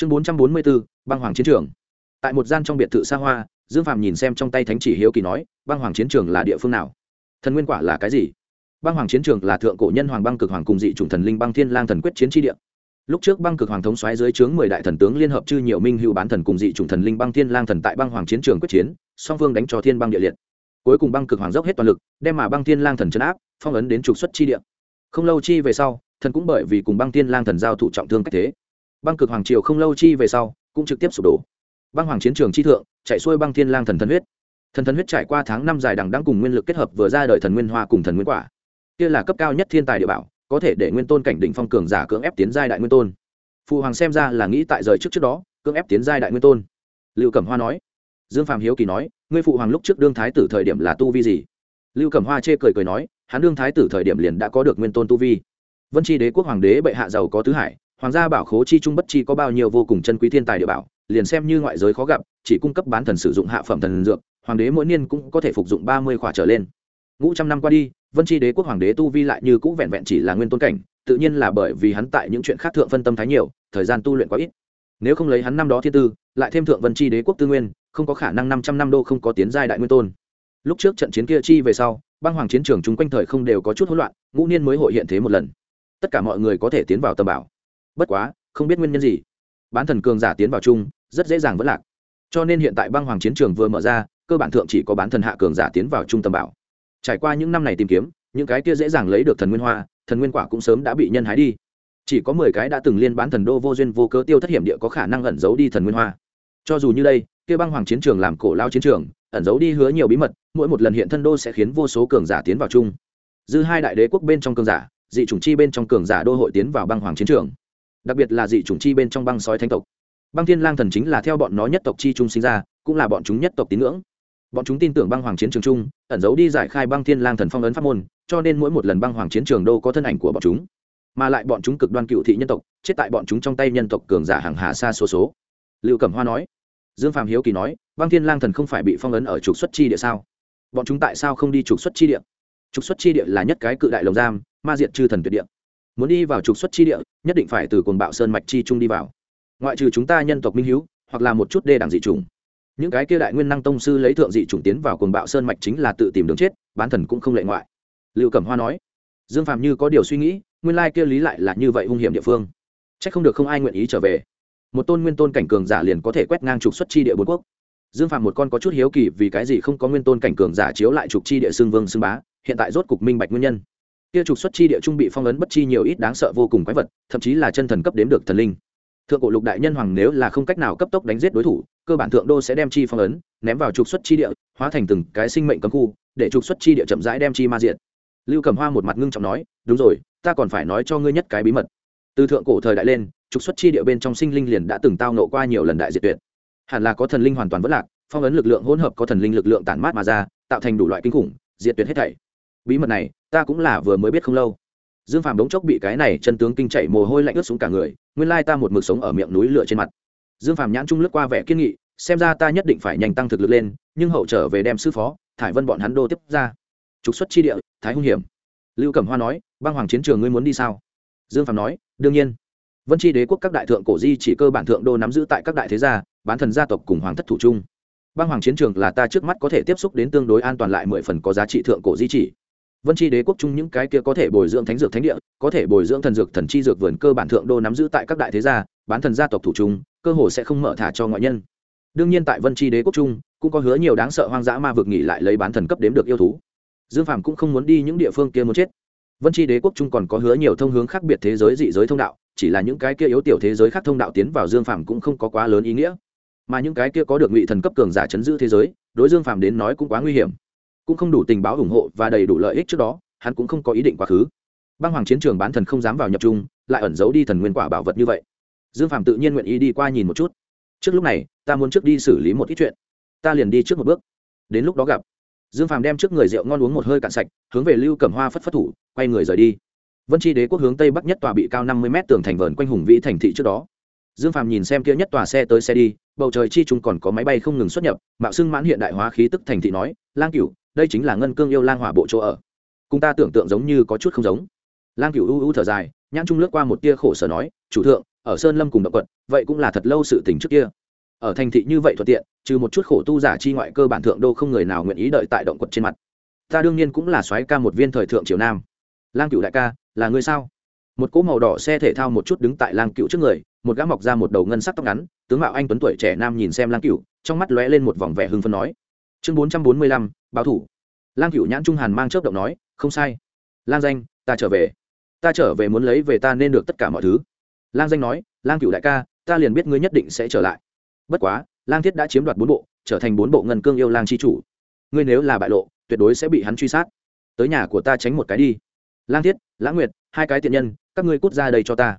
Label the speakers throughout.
Speaker 1: chương bốn trăm bốn mươi bốn, băng hoàng chiến trường. Tại một gian trong biệt thự xa hoa, dương phạm nhìn xem trong tay thánh chỉ hiếu kỳ nói, băng hoàng chiến trường là địa phương nào? Thần nguyên quả là cái gì? Băng hoàng chiến trường là thượng cổ nhân hoàng băng cực hoàng cùng dị chủng thần linh băng thiên lang thần quyết chiến tri địa. Lúc trước băng cực hoàng thống xoáy dưới trướng mười đại thần tướng liên hợp chư nhiều minh hữu bán thần cùng dị chủng thần linh băng thiên lang thần tại băng hoàng chiến trường quyết chiến, song phương đánh cho thiên băng địa liệt. Cuối cùng băng cực hoàng dốc hết toàn lực, đem mà băng thiên lang thần chấn áp, phong ấn đến trục xuất chi địa. Không lâu chi về sau, thần cũng bởi vì cùng băng thiên lang thần giao thủ trọng thương cách thế băng cực hoàng triều không lâu chi về sau, cũng trực tiếp sụp đổ. Băng hoàng chiến trường chi thượng, chạy xuôi băng thiên lang thần thần huyết. Thần thần huyết trải qua tháng năm dài đằng đang cùng nguyên lực kết hợp vừa ra đời thần nguyên hoa cùng thần nguyên quả. Kia là cấp cao nhất thiên tài địa bảo, có thể để nguyên tôn cảnh định phong cường giả cưỡng ép tiến giai đại nguyên tôn. Phụ hoàng xem ra là nghĩ tại rời trước trước đó, cưỡng ép tiến giai đại nguyên tôn. Lưu cẩm hoa nói. Dương phạm hiếu kỳ nói, ngươi phụ hoàng lúc trước đương thái tử thời điểm là tu vi gì? Lưu cẩm hoa chê cười cười nói, hắn đương thái tử thời điểm liền đã có được nguyên tôn tu vi. Vân tri đế quốc hoàng đế bệ hạ giàu có tứ hải hoàng gia bảo khố chi trung bất chi có bao nhiêu vô cùng chân quý thiên tài địa bảo, liền xem như ngoại giới khó gặp, chỉ cung cấp bán thần sử dụng hạ phẩm thần dược, hoàng đế mỗi niên cũng có thể phục dụng ba mươi khỏa trở lên. Ngũ trăm năm qua đi, vân tri đế quốc hoàng đế tu vi lại như cũ vẹn vẹn chỉ là nguyên tôn cảnh, tự nhiên là bởi vì hắn tại những chuyện khác thượng phân tâm thái nhiều, thời gian tu luyện quá ít. Nếu không lấy hắn năm đó thiên tư, lại thêm thượng vân tri đế quốc tư nguyên, không có khả năng năm trăm năm đô không có tiến giai đại nguyên tôn. Lúc trước trận chiến kia chi về sau, băng hoàng chiến trường chúng quanh thời không đều có chút hỗn loạn, ngũ niên mới hội hiện thế một lần. Tất cả mọi người có thể tiến vào tầm bảo bất quá, không biết nguyên nhân gì. Bán thần cường giả tiến vào chung, rất dễ dàng vẫn lạc. Cho nên hiện tại băng hoàng chiến trường vừa mở ra, cơ bản thượng chỉ có bán thần hạ cường giả tiến vào trung tâm bảo. Trải qua những năm này tìm kiếm, những cái kia dễ dàng lấy được thần nguyên hoa, thần nguyên quả cũng sớm đã bị nhân hái đi. Chỉ có mười cái đã từng liên bán thần đô vô duyên vô cớ tiêu thất hiểm địa có khả năng ẩn giấu đi thần nguyên hoa. Cho dù như đây, kia băng hoàng chiến trường làm cổ lao chiến trường, ẩn giấu đi hứa nhiều bí mật, mỗi một lần hiện thân đô sẽ khiến vô số cường giả tiến vào chung. Dư hai đại đế quốc bên trong cường giả, dị chủng chi bên trong cường giả đô hội tiến vào băng hoàng chiến trường đặc biệt là dị chủng chi bên trong băng sói thanh tộc. Băng thiên lang thần chính là theo bọn nó nhất tộc chi trung sinh ra, cũng là bọn chúng nhất tộc tín ngưỡng. Bọn chúng tin tưởng băng hoàng chiến trường chung, ẩn giấu đi giải khai băng thiên lang thần phong ấn pháp môn, cho nên mỗi một lần băng hoàng chiến trường đô có thân ảnh của bọn chúng, mà lại bọn chúng cực đoan cựu thị nhân tộc, chết tại bọn chúng trong tay nhân tộc cường giả hàng hà xa số số. Lưu cẩm hoa nói. Dương phạm hiếu kỳ nói, băng thiên lang thần không phải bị phong ấn ở trục xuất chi địa sao? Bọn chúng tại sao không đi trục xuất chi địa? Trục xuất chi địa là nhất cái cự đại lồng giam, ma diệt chư thần tuyệt địa muốn đi vào trục xuất chi địa, nhất định phải từ cồn bạo sơn mạch chi trung đi vào. Ngoại trừ chúng ta nhân tộc minh hiếu, hoặc là một chút đê đẳng dị trùng những cái kia đại nguyên năng tông sư lấy thượng dị trùng tiến vào cồn bạo sơn mạch chính là tự tìm đường chết, bán thần cũng không lệ ngoại. Liệu cẩm hoa nói, dương phạm như có điều suy nghĩ, nguyên lai kia lý lại là như vậy hung hiểm địa phương. C h ắ c không được không ai nguyện ý trở về. Một tôn nguyên tôn cảnh cường giả liền có thể quét ngang trục xuất chi địa bốn quốc. Dương phạm một con có chút hiếu kỳ vì cái gì không có nguyên tôn cảnh cường giả chiếu lại trục chi địa xương vương xương bá, hiện tại rốt cục minh bạch nguyên nhân kia trục xuất chi địa trung bị phong ấn bất chi nhiều ít đáng sợ vô cùng quái vật, thậm chí là chân thần cấp đếm được thần linh. Thượng cổ lục đại nhân hoàng nếu là không cách nào cấp tốc đánh giết đối thủ, cơ bản thượng đô sẽ đem chi phong ấn, ném vào trục xuất chi địa, hóa thành từng cái sinh mệnh cấm khu, để trục xuất chi địa chậm rãi đem chi ma diện lưu cầm hoa một mặt ngưng trọng nói, đúng rồi, ta còn phải nói cho ngươi nhất cái bí mật. Từ thượng cổ thời đại lên, trục xuất chi địa bên trong sinh linh liền đã từng tao nộ qua nhiều lần đại diệt tuyệt. Hẳn là có thần linh hoàn toàn vất lạc, phong ấn lực lượng hỗn hợp có thần linh lực lượng tản mát mà ra, tạo thành đủ loại kinh khủng, diệt tuyệt hết thảy bí mật này, ta cũng là vừa mới biết không lâu. Dương phàm đống chốc bị cái này chân tướng kinh chạy mồ hôi lạnh ướt xuống cả người, nguyên lai ta một mực sống ở miệng núi lửa trên mặt. Dương phàm nhãn trung lướt qua vẻ kiên nghị, xem ra ta nhất định phải nhanh tăng thực lực lên, nhưng hậu trở về đem sư phó, thải vân bọn hắn đô tiếp ra. Trục xuất chi địa, thái hung hiểm. Lưu cẩm hoa nói, băng hoàng chiến trường ngươi muốn đi sao? Dương phàm nói, đương nhiên. Vân tri đế quốc các đại thượng cổ di chỉ cơ bản thượng đô nắm giữ tại các đại thế gia, bán thần gia tộc cùng hoàng thất thủ trung. Băng hoàng chiến trường là ta trước mắt có thể tiếp xúc đến tương đối an toàn lại mười phần có giá trị thượng cổ di chỉ vân tri đế quốc chung những cái kia có thể bồi dưỡng thánh dược thánh địa, có thể bồi dưỡng thần dược thần chi dược vườn cơ bản thượng đô nắm giữ tại các đại thế gia, bán thần gia tộc thủ trung cơ hồ sẽ không mở thả cho ngoại nhân. Đương nhiên tại vân tri đế quốc trung cũng có hứa nhiều đáng sợ hoang dã ma vực nghỉ lại lấy bán thần cấp đếm được yêu thú. Dương phàm cũng không muốn đi những địa phương kia muốn chết. Vân tri đế quốc trung còn có hứa nhiều thông hướng khác biệt thế giới dị giới thông đạo, chỉ là những cái kia yếu tiểu thế giới khác thông đạo tiến vào dương phàm cũng không có quá lớn ý nghĩa. Mà những cái kia có được ngụy thần cấp cường giả chấn giữ thế giới, đối dương phàm đến nói cũng quá nguy hiểm cũng không đủ tình báo ủng hộ và đầy đủ lợi ích trước đó, hắn cũng không có ý định quá khứ. Băng hoàng chiến trường bán thần không dám vào nhập trung, lại ẩn giấu đi thần nguyên quả bảo vật như vậy. Dương phàm tự nhiên nguyện ý đi qua nhìn một chút. Trước lúc này, ta muốn trước đi xử lý một ít chuyện. Ta liền đi trước một bước. Đến lúc đó gặp. Dương phàm đem trước người rượu ngon uống một hơi cạn sạch, hướng về lưu cẩm hoa phất phất thủ, quay người rời đi. Vân tri đế quốc hướng tây bắc nhất tòa bị cao năm mươi m tường thành vờn quanh hùng vĩ thành thị trước đó. Dương phàm nhìn xem kia nhất tòa xe tới xe đi, bầu trời chi chúng còn có máy bay không ngừng xuất nhập, mạo xưng mãn hiện đại hóa khí tức thành thị nói, lang cửu đây chính là ngân cương yêu lang hỏa bộ chỗ ở. Cùng ta tưởng tượng giống như có chút không giống. Lang cửu u u thở dài, nhãn trung lướt qua một tia khổ sở nói, chủ thượng, ở sơn lâm cùng động quật vậy cũng là thật lâu sự tình trước kia. Ở thành thị như vậy thuận tiện, trừ một chút khổ tu giả chi ngoại cơ bản thượng đô không người nào nguyện ý đợi tại động quật trên mặt. Ta đương nhiên cũng là soái ca một viên thời thượng triều nam. Lang cựu đại ca, là người sao? Một cỗ màu đỏ xe thể thao một chút đứng tại lang cựu trước người, một gã mọc ra một đầu ngân sắc tóc ngắn, tướng mạo anh tuấn tuổi trẻ nam nhìn xem lang cựu trong mắt lóe lên một vòng vẻ hưng phấn nói, chương bốn trăm bốn mươi lăm báo thủ. Lang cựu nhãn trung hàn mang chớp động nói, không sai. Lang danh, ta trở về. Ta trở về muốn lấy về ta nên được tất cả mọi thứ. Lang danh nói, lang cựu đại ca, ta liền biết ngươi nhất định sẽ trở lại. Bất quá, lang thiết đã chiếm đoạt bốn bộ, trở thành bốn bộ ngân cương yêu lang c h i chủ. Ngươi nếu là bại lộ, tuyệt đối sẽ bị hắn truy sát. Tới nhà của ta tránh một cái đi. Lang thiết lãng nguyệt, hai cái tiện nhân, các ngươi cút ra đây cho ta.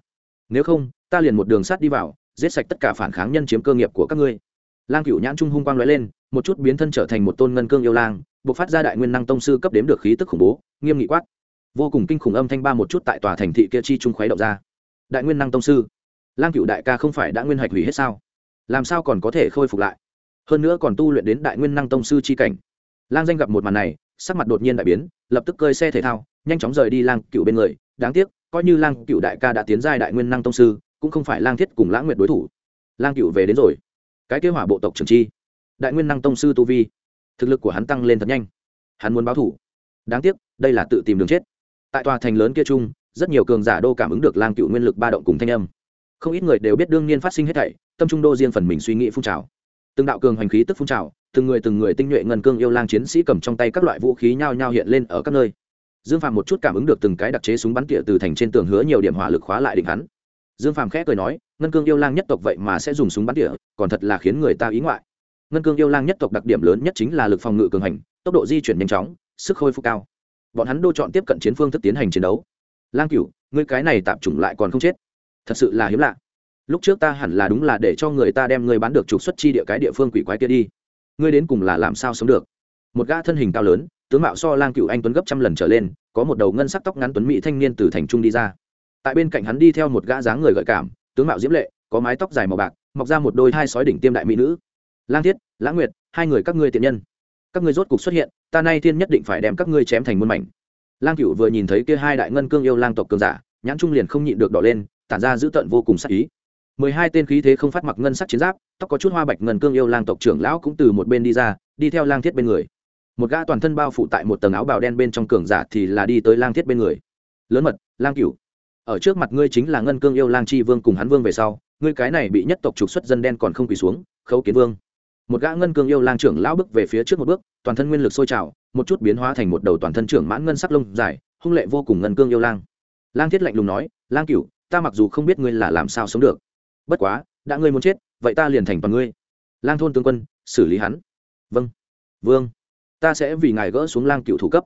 Speaker 1: Nếu không, ta liền một đường sắt đi vào, giết sạch tất cả phản kháng nhân chiếm cơ nghiệp của các ngươi lang cựu nhãn trung hung quang lóe lên, một chút biến thân trở thành một tôn ngân cương yêu lang b ộ c phát ra đại nguyên năng tông sư cấp đếm được khí tức khủng bố, nghiêm nghị quát. Vô cùng kinh khủng âm thanh ba một chút tại tòa thành thị kia chi trung khuấy động ra. Đại nguyên năng tông sư, lang cựu đại ca không phải đã nguyên hạch hủy hết sao? Làm sao còn có thể khôi phục lại? Hơn nữa còn tu luyện đến đại nguyên năng tông sư chi cảnh. Lang danh gặp một màn này, sắc mặt đột nhiên đại biến, lập tức cơi xe thể thao, nhanh chóng rời đi lang cựu bên người. Đáng tiếc, coi như lang cựu đại ca đã tiến giai đại nguyên năng tông sư, cũng không phải lang thiết cùng lãng nguyệt đối thủ. Lang cựu về đến rồi cái kế hỏa bộ tộc trường chi, đại nguyên năng tông sư tu vi, thực lực của hắn tăng lên thật nhanh. Hắn muốn báo thủ. Đáng tiếc, đây là tự tìm đường chết. Tại tòa thành lớn kia chung, rất nhiều cường giả đô cảm ứng được lang cựu nguyên lực ba động cùng thanh âm. Không ít người đều biết đương nhiên phát sinh hết thảy, tâm trung đô riêng phần mình suy nghĩ phun trào. Từng đạo cường hành khí tức phun trào, từng người từng người tinh nhuệ ngân cương yêu lang chiến sĩ cầm trong tay các loại vũ khí nhao nhao hiện lên ở các nơi. Dương phàm một chút cảm ứng được từng cái đặc chế súng bắn tỉa từ thành trên tường hứa nhiều điểm hỏa lực khóa lại định hắn. Dương phàm khẽ cười nói ngân cương yêu lang nhất tộc vậy mà sẽ dùng súng bắn tỉa, còn thật là khiến người ta ý ngoại. Ngân cương yêu lang nhất tộc đặc điểm lớn nhất chính là lực phòng ngự cường hành, tốc độ di chuyển nhanh chóng, sức khôi phục cao. Bọn hắn đô chọn tiếp cận chiến phương thức tiến hành chiến đấu. Lang cửu, ngươi cái này tạm chủng lại còn không chết. Thật sự là hiếm lạ. Lúc trước ta hẳn là đúng là để cho người ta đem ngươi bán được trục xuất chi địa cái địa phương quỷ quái kia đi. Ngươi đến cùng là làm sao sống được? Một gã thân hình cao lớn, tướng mạo so lang cựu anh tuấn gấp trăm lần trở lên, có một đầu ngân sắc tóc ngắn tuấn mỹ thanh niên từ thành trung đi ra. Tại bên cạnh hắn đi theo một gã dáng người gợi cảm tướng mạo diễm lệ, có mái tóc dài màu bạc, mọc ra một đôi hai sói đỉnh tiêm đại mỹ nữ. Lang thiết lãng nguyệt, hai người các ngươi tiện nhân. Các ngươi rốt cục xuất hiện, ta nay thiên nhất định phải đem các ngươi chém thành muôn mảnh. Lang cựu vừa nhìn thấy kia hai đại ngân cương yêu lang tộc cường giả, nhãn trung liền không nhịn được đỏ lên, tản ra dữ tợn vô cùng sắc ý. Mười hai tên khí thế không phát mặc ngân sắc chiến giáp, tóc có chút hoa bạch ngân cương yêu lang tộc trưởng lão cũng từ một bên đi ra, đi theo lang thiết bên người. Một gã toàn thân bao phủ tại một tầng áo bào đen bên trong cường giả thì là đi tới lang thiết bên người. Lớn mật, lang cửu ở trước mặt ngươi chính là ngân cương yêu lang chi vương cùng hắn vương về sau, ngươi cái này bị nhất tộc trục xuất dân đen còn không quỳ xuống, khấu kiến vương. Một gã ngân cương yêu lang trưởng lão bước về phía trước một bước, toàn thân nguyên lực sôi trào, một chút biến hóa thành một đầu toàn thân trưởng mãn ngân sắc lông dài, hung lệ vô cùng ngân cương yêu lang. Lang thiết lạnh lùng nói, lang cửu, ta mặc dù không biết ngươi là làm sao sống được, bất quá, đã ngươi muốn chết, vậy ta liền thành toàn ngươi. Lang thôn tướng quân, xử lý hắn. Vâng vương, ta sẽ vì ngài gỡ xuống lang cựu thủ cấp.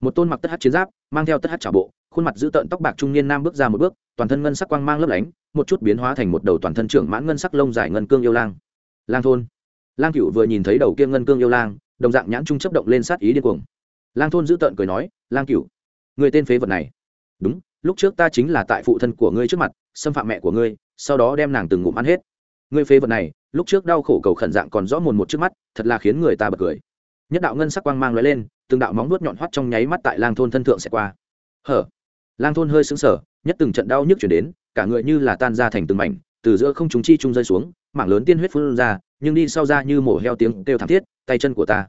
Speaker 1: Một tôn mặc tất hát chiến giáp, mang theo tất hát trả bộ khuôn mặt giữ tợn tóc bạc trung niên nam bước ra một bước, toàn thân ngân sắc quang mang lấp lánh, một chút biến hóa thành một đầu toàn thân trưởng mãn ngân sắc lông dài ngân cương yêu lang. Lang thôn. Lang cựu vừa nhìn thấy đầu kia ngân cương yêu lang, đồng dạng nhãn trung chấp động lên sát ý điên cuồng. Lang thôn giữ tợn cười nói, lang cựu người tên phế vật này. Đúng, lúc trước ta chính là tại phụ thân của ngươi trước mặt, xâm phạm mẹ của ngươi, sau đó đem nàng từng ngụm ăn hết. Ngươi phế vật này, lúc trước đau khổ cầu khẩn dạng còn rõ mồn một trước mắt, thật là khiến người ta bật cười. Nhất đạo ngân sắc quang mang lóe lên, từng đạo móng nuốt nhọn hoắt trong nháy mắt tại lang thôn thân thượng sẽ qua. Hở? Lang thôn hơi sững sờ, nhất từng trận đau nhức chuyển đến, cả người như là tan ra thành từng mảnh, từ giữa không chúng chi trung rơi xuống, mảng lớn tiên huyết phun ra, nhưng đi sau ra như mổ heo tiếng kêu thảm thiết, tay chân của ta!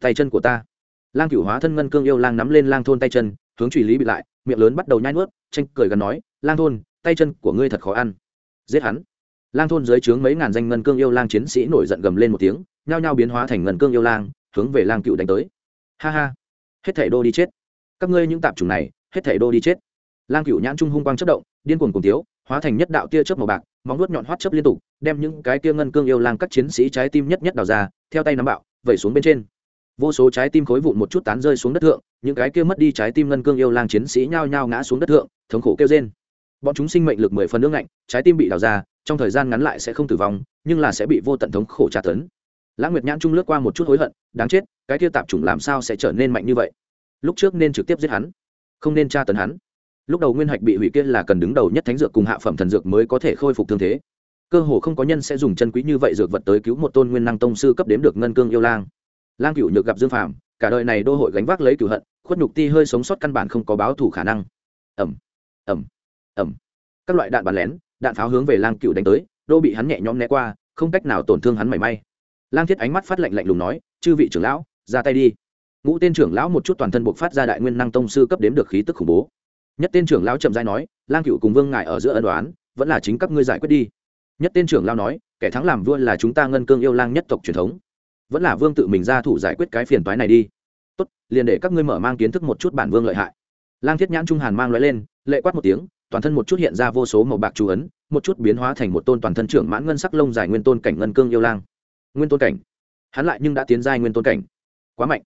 Speaker 1: Tay chân của ta! Lang cửu hóa thân ngân cương yêu lang nắm lên lang thôn tay chân, hướng truy lý bị lại, miệng lớn bắt đầu nhai nuốt, tranh cười gần nói, lang thôn, tay chân của ngươi thật khó ăn. Giết hắn! Lang thôn dưới trướng mấy ngàn danh ngân cương yêu lang chiến sĩ nổi giận gầm lên một tiếng, nhao nhao biến hóa thành ngân cương yêu lang, hướng về lang cựu đánh tới. Ha ha! Hết thảy đô đi chết. Các ngươi những tạp chủng này hết thảy đô đi chết. Lang cựu nhãn trung hung quang chất động, điên cuồng cùng tiếu, hóa thành nhất đạo tia chớp màu bạc, móng nuốt nhọn hoắt chớp liên tục, đem những cái tia ngân cương yêu lang các chiến sĩ trái tim nhất nhất đào ra, theo tay nắm bạo, vẩy xuống bên trên. Vô số trái tim khối vụn một chút tán rơi xuống đất thượng, những cái kia mất đi trái tim ngân cương yêu lang chiến sĩ nhao nhao ngã xuống đất thượng, thống khổ kêu trên bọn chúng sinh mệnh lực mười phần nước lạnh trái tim bị đào ra, trong thời gian ngắn lại sẽ không tử vong, nhưng là sẽ bị vô tận thống khổ tra tấn. Lãng nguyệt nhãn trung lướt qua một chút hối hận, đáng chết, cái kia tạp chủng làm sao sẽ trở nên mạnh như vậy? Lúc trước nên trực tiếp giết hắn không nên tra tấn hắn. Lúc đầu nguyên hạch bị hủy kia là cần đứng đầu nhất thánh dược cùng hạ phẩm thần dược mới có thể khôi phục thương thế. Cơ hồ không có nhân sẽ dùng chân quý như vậy dược vật tới cứu một tôn nguyên năng tông sư cấp đếm được ngân cương yêu lang. Lang cựu nhược gặp dương phàm, cả đời này đô hội gánh vác lấy cựu hận, khuất nhục ti hơi sống sót căn bản không có báo thủ khả năng. Ẩm ẩm ẩm các loại đạn bắn lén, đạn pháo hướng về lang cựu đánh tới, đô bị hắn nhẹ nhõm né qua, không cách nào tổn thương hắn mảy may. Lang thiết ánh mắt phát lạnh lạnh lùng nói, chư vị trưởng lão, ra tay đi ngũ tên trưởng lão một chút toàn thân buộc phát ra đại nguyên năng tông sư cấp đếm được khí tức khủng bố. Nhất tên trưởng lão chậm dai nói, lang cựu cùng vương ngại ở giữa ân đoán vẫn là chính các ngươi giải quyết đi. Nhất tên trưởng lão nói, kẻ thắng làm vua là chúng ta ngân cương yêu lang nhất tộc truyền thống. Vẫn là vương tự mình ra thủ giải quyết cái phiền toái này đi. Tốt, liền để các ngươi mở mang kiến thức một chút bản vương lợi hại. Lang thiết nhãn trung hàn mang loại lên, lệ quát một tiếng, toàn thân một chút hiện ra vô số màu bạc chú ấn, một chút biến hóa thành một tôn toàn thân trưởng mãn ngân sắc lông dài nguyên tôn cảnh ngân cương yêu lang. Nguyên tôn cảnh. Hắn lại nhưng đã tiến giai nguyên tôn cảnh. Quá mạnh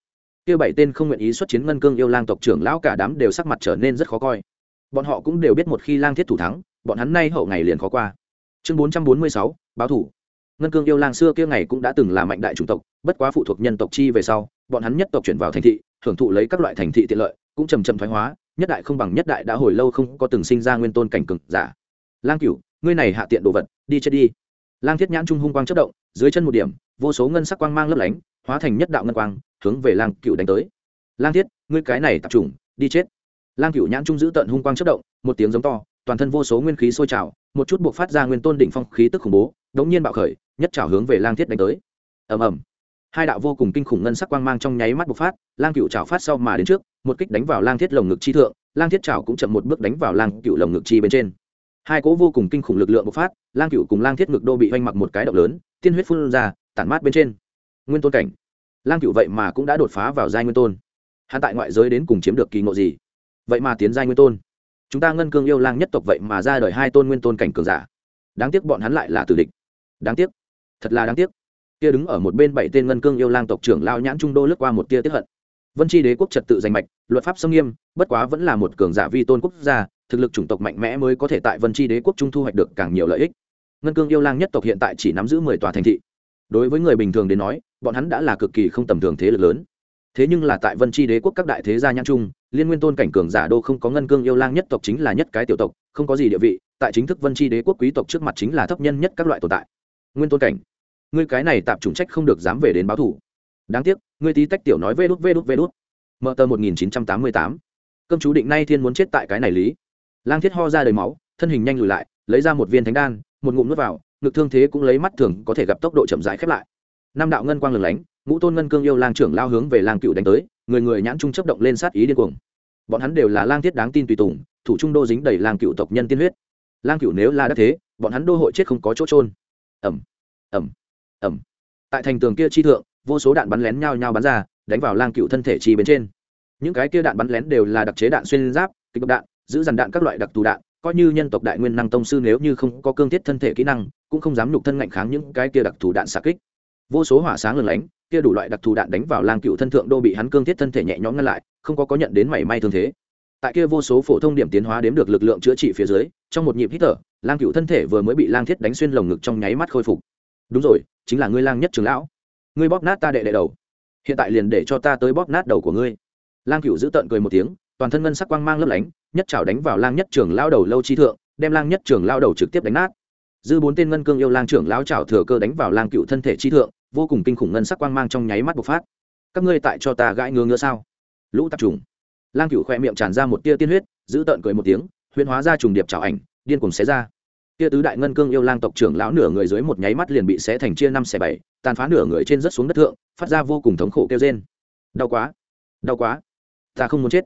Speaker 1: kia bảy tên không nguyện ý xuất chiến ngân cương yêu lang tộc trưởng lão cả đám đều sắc mặt trở nên rất khó coi. Bọn họ cũng đều biết một khi lang thiết thủ thắng, bọn hắn nay hậu ngày liền khó qua. Chương bốn trăm bốn mươi sáu, báo thủ. Ngân cương yêu lang xưa kia ngày cũng đã từng là mạnh đại chủng tộc, bất quá phụ thuộc nhân tộc chi về sau, bọn hắn nhất tộc chuyển vào thành thị, hưởng thụ lấy các loại thành thị tiện lợi, cũng chầm chậm thoái hóa, nhất đại không bằng nhất đại đã hồi lâu không có từng sinh ra nguyên tôn cảnh cực giả. Lang cửu, ngươi này hạ tiện đồ vật, đi chết đi. Lang thiết nhãn trung hung quang chất động, dưới chân một điểm, vô số ngân sắc quang mang lấp lánh, hóa thành nhất đạo ngân quang hướng về lang cựu đánh tới. Lang thiết, ngươi cái này tập trung đi chết. Lang cựu nhãn trung giữ tận hung quang chất động, một tiếng giống to, toàn thân vô số nguyên khí sôi trào, một chút buộc phát ra nguyên tôn đỉnh phong khí tức khủng bố, đống nhiên bạo khởi, nhất trào hướng về lang thiết đánh tới. Ầm ầm. Hai đạo vô cùng kinh khủng ngân sắc quang mang trong nháy mắt bộc phát, lang cựu trào phát sau mà đến trước, một kích đánh vào lang thiết lồng ngực chi thượng, lang thiết trào cũng chậm một bước đánh vào lang cựu lồng ngực chi bên trên. Hai cỗ vô cùng kinh khủng lực lượng bộc phát, lang cựu cùng lang thiết ngực đô bị oanh mặc một cái động lớn, tiên huyết phun ra, tản mát bên trên. Nguyên tôn cảnh lang cựu vậy mà cũng đã đột phá vào giai nguyên tôn. Hắn tại ngoại giới đến cùng chiếm được kỳ ngộ gì? Vậy mà tiến giai nguyên tôn. Chúng ta ngân cương yêu lang nhất tộc vậy mà ra đời hai tôn nguyên tôn cảnh cường giả. Đáng tiếc bọn hắn lại là tử địch. Đáng tiếc. Thật là đáng tiếc. Kia đứng ở một bên bảy tên ngân cương yêu lang tộc trưởng lao nhãn trung đô lướt qua một tia tiếp hận. Vân tri đế quốc trật tự danh mạch, luật pháp xâm nghiêm, bất quá vẫn là một cường giả vi tôn quốc gia, thực lực chủng tộc mạnh mẽ mới có thể tại vân tri đế quốc trung thu hoạch được càng nhiều lợi ích. Ngân cương yêu lang nhất tộc hiện tại chỉ nắm giữ mười tòa thành thị đối với người bình thường đến nói, bọn hắn đã là cực kỳ không tầm thường thế lực lớn. Thế nhưng là tại vân tri đế quốc các đại thế gia nhãn trung liên nguyên tôn cảnh cường giả đô không có ngân cương yêu lang nhất tộc chính là nhất cái tiểu tộc, không có gì địa vị, tại chính thức vân tri đế quốc quý tộc trước mặt chính là thấp nhân nhất các loại tồn tại. Nguyên tôn cảnh, ngươi cái này tạm chủng trách không được dám về đến báo thủ. Đáng tiếc, ngươi tí tách tiểu nói vê đút vê đút vê đút. Mở tờ một nghìn chín trăm tám mươi tám. Cơm chú định nay thiên muốn chết tại cái này lý. Lang thiết ho ra đầy máu, thân hình nhanh lùi lại, lấy ra một viên thánh đan, một ngụm nuốt vào ngực thương thế cũng lấy mắt thường có thể gặp tốc độ chậm rãi khép lại. Năm đạo ngân quang lừng lánh, ngũ tôn ngân cương yêu lang trưởng lao hướng về lang cựu đánh tới, người người nhãn trung chấp động lên sát ý điên cuồng. Bọn hắn đều là lang thiết đáng tin tùy tùng, thủ trung đô dính đầy lang cựu tộc nhân tiên huyết. Lang cựu nếu là đắc thế, bọn hắn đô hội chết không có chỗ trôn ẩm ẩm ẩm tại thành tường kia chi thượng, vô số đạn bắn lén nhau nhau bắn ra, đánh vào lang cựu thân thể chi bên trên. Những cái kia đạn bắn lén đều là đặc chế đạn xuyên giáp kịch độc đạn, giữ dàn đạn các loại đặc thù đạn, coi như nhân tộc đại nguyên năng tông sư nếu như không có cương thiết thân thể kỹ năng cũng không dám nhục thân ngạnh kháng những cái kia đặc thù đạn xạ kích. Vô số hỏa sáng lừng lánh, kia đủ loại đặc thù đạn đánh vào lang cựu thân thượng đô bị hắn cương thiết thân thể nhẹ nhõm ngăn lại, không có có nhận đến mảy may thương thế. Tại kia vô số phổ thông điểm tiến hóa đếm được lực lượng chữa trị phía dưới, trong một nhịp hít thở, lang cựu thân thể vừa mới bị lang thiết đánh xuyên lồng ngực trong nháy mắt khôi phục. Đúng rồi, chính là ngươi lang nhất trường lão. Ngươi bóp nát ta đệ đệ đầu. Hiện tại liền để cho ta tới bóp nát đầu của ngươi. Lang cựu giữ tợn cười một tiếng, toàn thân ngân sắc quang mang lấp lánh, nhất chảo đánh vào lang nhất trường lao đầu lâu chi thượng, đem lang nhất trường lao đầu trực tiếp đánh nát dư bốn tên ngân cương yêu lang trưởng lão trảo thừa cơ đánh vào lang cựu thân thể chi thượng, vô cùng kinh khủng ngân sắc quang mang trong nháy mắt bộc phát. Các ngươi tại cho ta gãi ngứa ngứa sao? Lũ tạp trùng. Lang cựu khoe miệng tràn ra một tia tiên huyết, giữ tợn cười một tiếng, huyễn hóa ra trùng điệp trảo ảnh, điên cùng xé ra. Tia tứ đại ngân cương yêu lang tộc trưởng lão nửa người dưới một nháy mắt liền bị xé thành chia năm xẻ bảy, tàn phá nửa người trên rất xuống đất thượng, phát ra vô cùng thống khổ kêu trên đau quá. Đau quá. Ta không muốn chết.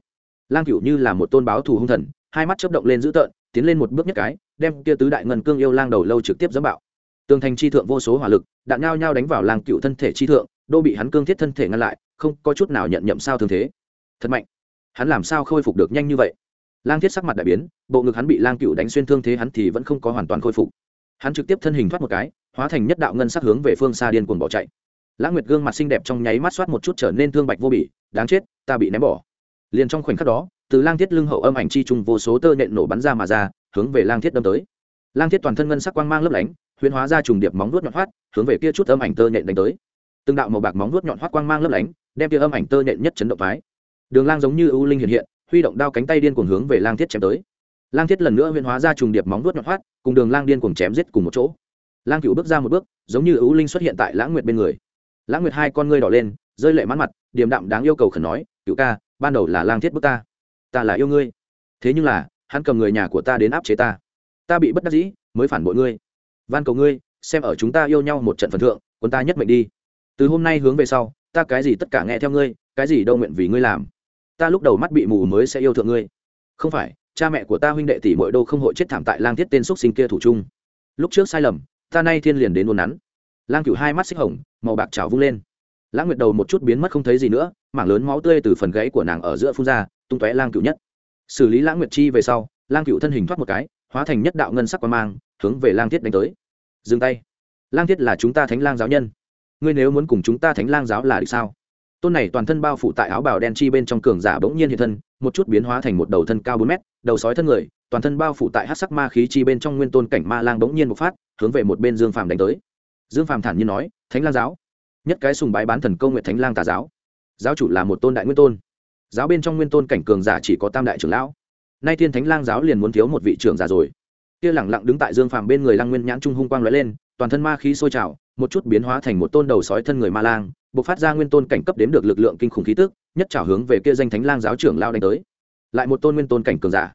Speaker 1: Lang cựu như là một tôn báo thù hung thần, hai mắt chớp động lên dữ tợn, tiến lên một bước nhất cái đem kia tứ đại ngân cương yêu lang đầu lâu trực tiếp dẫm bạo. Tường thành chi thượng vô số hỏa lực đạn nhao nhao đánh vào lang cựu thân thể chi thượng, đô bị hắn cương thiết thân thể ngăn lại, không có chút nào nhận nhậm sao thương thế. Thật mạnh. Hắn làm sao khôi phục được nhanh như vậy? Lang thiết sắc mặt đại biến, bộ ngực hắn bị lang cựu đánh xuyên thương thế hắn thì vẫn không có hoàn toàn khôi phục. Hắn trực tiếp thân hình thoát một cái, hóa thành nhất đạo ngân sắc hướng về phương xa điên cuồng bỏ chạy. Lãng nguyệt gương mặt xinh đẹp trong nháy mắt soát một chút trở nên thương bạch vô bỉ, đáng chết, ta bị ném bỏ. Liền trong khoảnh khắc đó, từ lang thiết lưng hậu âm ảnh chi trùng vô số tơ nện nổ bắn ra mà ra hướng về lang thiết đâm tới. Lang thiết toàn thân ngân sắc quang mang lấp lánh, huyễn hóa ra trùng điệp móng vuốt nhọn hoắt, hướng về kia chút âm ảnh tơ nện đánh tới. Từng đạo màu bạc móng vuốt nhọn hoắt quang mang lấp lánh, đem kia âm ảnh tơ nện nhất chấn động phái. Đường lang giống như ưu linh hiện hiện, huy động đao cánh tay điên cuồng hướng về lang thiết chém tới. Lang thiết lần nữa huyễn hóa ra trùng điệp móng vuốt nhọn hoắt, cùng đường lang điên cuồng chém giết cùng một chỗ. Lang cựu bước ra một bước, giống như ưu linh xuất hiện tại lãng nguyệt bên người. Lãng nguyệt hai con ngươi đỏ lên, rơi lệ mãn mặt, điềm đạm đáng yêu cầu khẩn nói, cựu ca, ban đầu là lang thiết bước ta. Ta là yêu ngươi. Thế nhưng là hắn cầm người nhà của ta đến áp chế ta. Ta bị bất đắc dĩ, mới phản bội ngươi. Van cầu ngươi, xem ở chúng ta yêu nhau một trận phần thượng, quân ta nhất mệnh đi. Từ hôm nay hướng về sau, ta cái gì tất cả nghe theo ngươi, cái gì đâu nguyện vì ngươi làm. Ta lúc đầu mắt bị mù mới sẽ yêu thượng ngươi. Không phải, cha mẹ của ta huynh đệ tỷ mỗi đô không hội chết thảm tại lang thiết tên xúc sinh kia thủ trung. lúc trước sai lầm, ta nay thiên liền đến đồn nắn. Lang cửu hai mắt xích hồng, màu bạc trào vung lên. Lãng nguyệt đầu một chút biến mất không thấy gì nữa, mảng lớn máu tươi từ phần gáy của nàng ở giữa phun ra, tung tóe lang cửu nhất xử lý lãng nguyệt chi về sau, lang cựu thân hình thoát một cái, hóa thành nhất đạo ngân sắc quan mang, hướng về lang thiết đánh tới. Dừng tay. Lang thiết là chúng ta thánh lang giáo nhân. Ngươi nếu muốn cùng chúng ta thánh lang giáo là được sao? Tôn này toàn thân bao phủ tại áo bào đen chi bên trong cường giả bỗng nhiên hiện thân, một chút biến hóa thành một đầu thân cao bốn mét, đầu sói thân người, toàn thân bao phủ tại hát sắc ma khí chi bên trong nguyên tôn cảnh ma lang bỗng nhiên một phát, hướng về một bên dương phàm đánh tới. Dương phàm thản nhiên nói, thánh lang giáo, nhất cái sùng bái bán thần công nguyện thánh lang tà giáo. Giáo chủ là một tôn đại nguyên tôn giáo bên trong nguyên tôn cảnh cường giả chỉ có tam đại trưởng lão. Nay thiên thánh lang giáo liền muốn thiếu một vị trưởng giả rồi. Kia lẳng lặng đứng tại dương phàm bên người lang nguyên nhãn trung hung quang lóe lên, toàn thân ma khí sôi trào, một chút biến hóa thành một tôn đầu sói thân người ma lang, bộc phát ra nguyên tôn cảnh cấp đếm được lực lượng kinh khủng khí tức, nhất trào hướng về kia danh thánh lang giáo trưởng lao đánh tới. Lại một tôn nguyên tôn cảnh cường giả.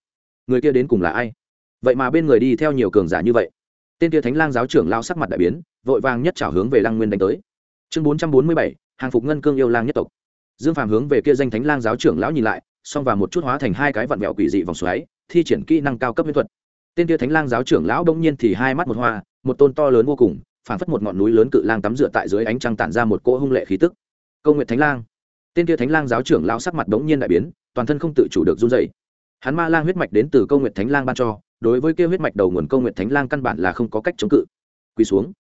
Speaker 1: Người kia đến cùng là ai? Vậy mà bên người đi theo nhiều cường giả như vậy. Tên kia thánh lang giáo trưởng lao sắc mặt đại biến, vội vàng nhất trào hướng về lang nguyên đánh tới. Chương bốn trăm bốn mươi bảy, hàng phục ngân cương yêu lang nhất tộc dương phàm hướng về kia danh thánh lang giáo trưởng lão nhìn lại, xong và một chút hóa thành hai cái vặn vẹo quỷ dị vòng xoáy, thi triển kỹ năng cao cấp miễn thuật. Tên kia thánh lang giáo trưởng lão đông nhiên thì hai mắt một hoa, một tôn to lớn vô cùng, phảng phất một ngọn núi lớn cự lang tắm rửa tại dưới ánh trăng tản ra một cỗ hung lệ khí tức. Câu nguyện thánh lang. Tên kia thánh lang giáo trưởng lão sắc mặt đống nhiên đại biến, toàn thân không tự chủ được run dậy hắn ma lang huyết mạch đến từ câu nguyện thánh lang ban cho, đối với kia huyết mạch đầu nguồn câu nguyện thánh lang căn bản là không có cách chống cự. Quỳ xuống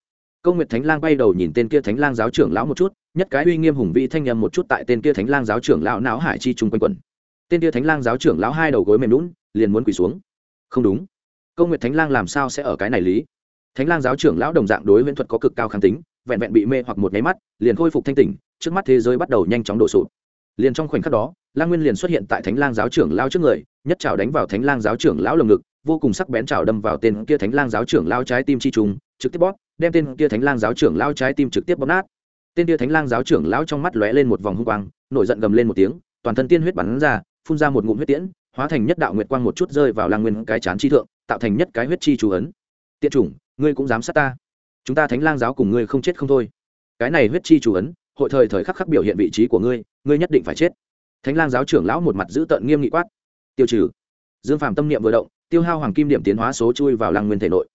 Speaker 1: câu Nguyệt thánh lang bay đầu nhìn tên kia thánh lang giáo trưởng lão một chút nhất cái uy nghiêm hùng vĩ thanh âm một chút tại tên kia thánh lang giáo trưởng lão não hải chi trung quanh quẩn. Tên kia thánh lang giáo trưởng lão hai đầu gối mềm nhũn, liền muốn quỳ xuống. Không đúng. Câu Nguyệt thánh lang làm sao sẽ ở cái này lý? Thánh lang giáo trưởng lão đồng dạng đối huyền thuật có cực cao kháng tính vẹn vẹn bị mê hoặc một cái mắt liền khôi phục thanh tỉnh trước mắt thế giới bắt đầu nhanh chóng đổ sụp. Liền trong khoảnh khắc đó lang nguyên liền xuất hiện tại thánh lang giáo trưởng lão trước người nhất chảo đánh vào thánh lang giáo trưởng lão lồng ngực vô cùng sắc bén chảo đâm vào tên kia thánh lang giáo trưởng lao trái tim chi trùng, trực tiếp bóp, đem tên kia thánh lang giáo trưởng lao trái tim trực tiếp bóp nát. Tên kia thánh lang giáo trưởng lão trong mắt lóe lên một vòng hung quang, nổi giận gầm lên một tiếng, toàn thân tiên huyết bắn ra, phun ra một ngụm huyết tiễn, hóa thành nhất đạo nguyệt quang một chút rơi vào lang nguyên cái chán chi thượng, tạo thành nhất cái huyết chi chú ấn. Tiện chủng, ngươi cũng dám sát ta. Chúng ta thánh lang giáo cùng ngươi không chết không thôi. Cái này huyết chi chủ ấn, hội thời thời khắc khắc biểu hiện vị trí của ngươi ngươi nhất định phải chết. Thánh lang giáo trưởng lão một mặt giữ tợn nghiêm nghị quát. Tiêu trừ. Dương phàm tâm niệm vừa động tiêu hao hoàng kim điểm tiến hóa số chui vào lang nguyên thể nội.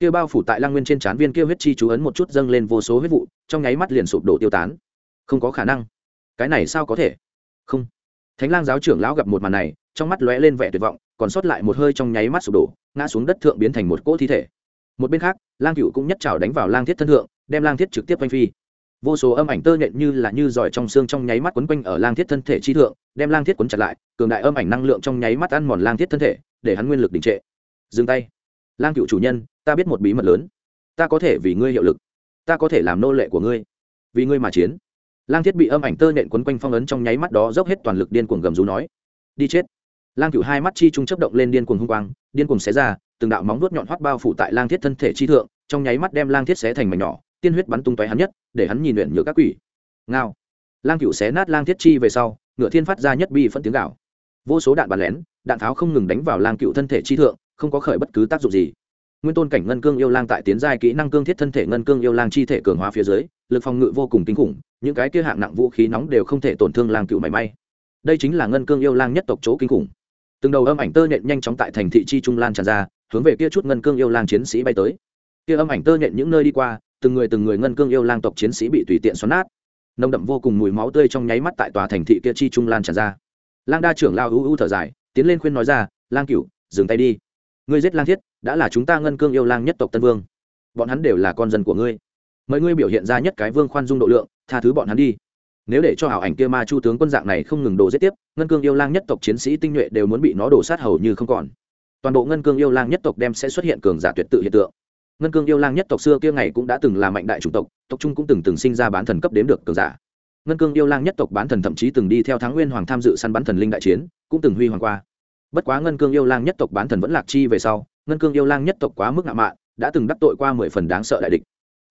Speaker 1: Kia bao phủ tại lang nguyên trên trán viên kia huyết chi chú ấn một chút dâng lên vô số huyết vụ, trong nháy mắt liền sụp đổ tiêu tán. Không có khả năng. Cái này sao có thể? Không. Thánh lang giáo trưởng lão gặp một màn này, trong mắt lóe lên vẻ tuyệt vọng, còn sót lại một hơi trong nháy mắt sụp đổ, ngã xuống đất thượng biến thành một cỗ thi thể. Một bên khác, lang cựu cũng nhất trào đánh vào lang thiết thân thượng, đem lang thiết trực tiếp quanh phi vô số âm ảnh tơ nhện như là như giỏi trong xương trong nháy mắt quấn quanh ở lang thiết thân thể chi thượng, đem lang thiết quấn chặt lại, cường đại âm ảnh năng lượng trong nháy mắt ăn mòn lang thiết thân thể, để hắn nguyên lực đình trệ. Dừng tay. Lang cựu chủ nhân, ta biết một bí mật lớn. Ta có thể vì ngươi hiệu lực. Ta có thể làm nô lệ của ngươi. Vì ngươi mà chiến. Lang thiết bị âm ảnh tơ nhện quấn quanh phong ấn trong nháy mắt đó dốc hết toàn lực điên cuồng gầm rú nói. Đi chết. Lang cựu hai mắt chi trung chấp động lên điên cuồng hung quang, điên cuồng xé ra, từng đạo móng vuốt nhọn hoắt bao phủ tại lang thiết thân thể chi thượng, trong nháy mắt đem lang thiết xé thành mảnh nhỏ tiên huyết bắn tung tóe hắn nhất, để hắn nhìn luyện nhựa các quỷ. Ngao. Lang cựu xé nát lang thiết chi về sau, ngựa thiên phát ra nhất bi phân tiếng gạo vô số đạn bắn lén, đạn tháo không ngừng đánh vào lang cựu thân thể chi thượng, không có khởi bất cứ tác dụng gì. Nguyên tôn cảnh ngân cương yêu lang tại tiến giai kỹ năng cương thiết thân thể ngân cương yêu lang chi thể cường hóa phía dưới, lực phòng ngự vô cùng kinh khủng, những cái kia hạng nặng vũ khí nóng đều không thể tổn thương lang cựu mảy may. Đây chính là ngân cương yêu lang nhất tộc chỗ kinh khủng. Từng đầu âm ảnh tơ nhện nhanh chóng tại thành thị chi trung lan tràn ra, hướng về kia chút ngân cương yêu lang chiến sĩ bay tới. Kia âm ảnh tơ nhện những nơi đi qua từng người từng người ngân cương yêu lang tộc chiến sĩ bị tùy tiện xoắn nát. Nồng đậm vô cùng mùi máu tươi trong nháy mắt tại tòa thành thị kia chi trung lan tràn ra. Lang đa trưởng lao ưu ưu thở dài, tiến lên khuyên nói ra, lang cựu dừng tay đi. Ngươi giết lang thiết, đã là chúng ta ngân cương yêu lang nhất tộc tân vương. Bọn hắn đều là con dân của ngươi. Mời ngươi biểu hiện ra nhất cái vương khoan dung độ lượng, tha thứ bọn hắn đi. Nếu để cho hảo ảnh kia ma chu tướng quân dạng này không ngừng đổ giết tiếp, ngân cương yêu lang nhất tộc chiến sĩ tinh nhuệ đều muốn bị nó đổ sát hầu như không còn. Toàn bộ ngân cương yêu lang nhất tộc đem sẽ xuất hiện cường giả tuyệt tự hiện tượng ngân cương yêu lang nhất tộc xưa kia ngày cũng đã từng là mạnh đại chủng tộc tộc trung cũng từng từng sinh ra bán thần cấp đếm được cường giả. Ngân cương yêu lang nhất tộc bán thần thậm chí từng đi theo thắng nguyên hoàng tham dự săn bắn thần linh đại chiến, cũng từng huy hoàng qua. Bất quá ngân cương yêu lang nhất tộc bán thần vẫn lạc chi về sau, ngân cương yêu lang nhất tộc quá mức ngạo mạn, đã từng đắc tội qua mười phần đáng sợ đại địch.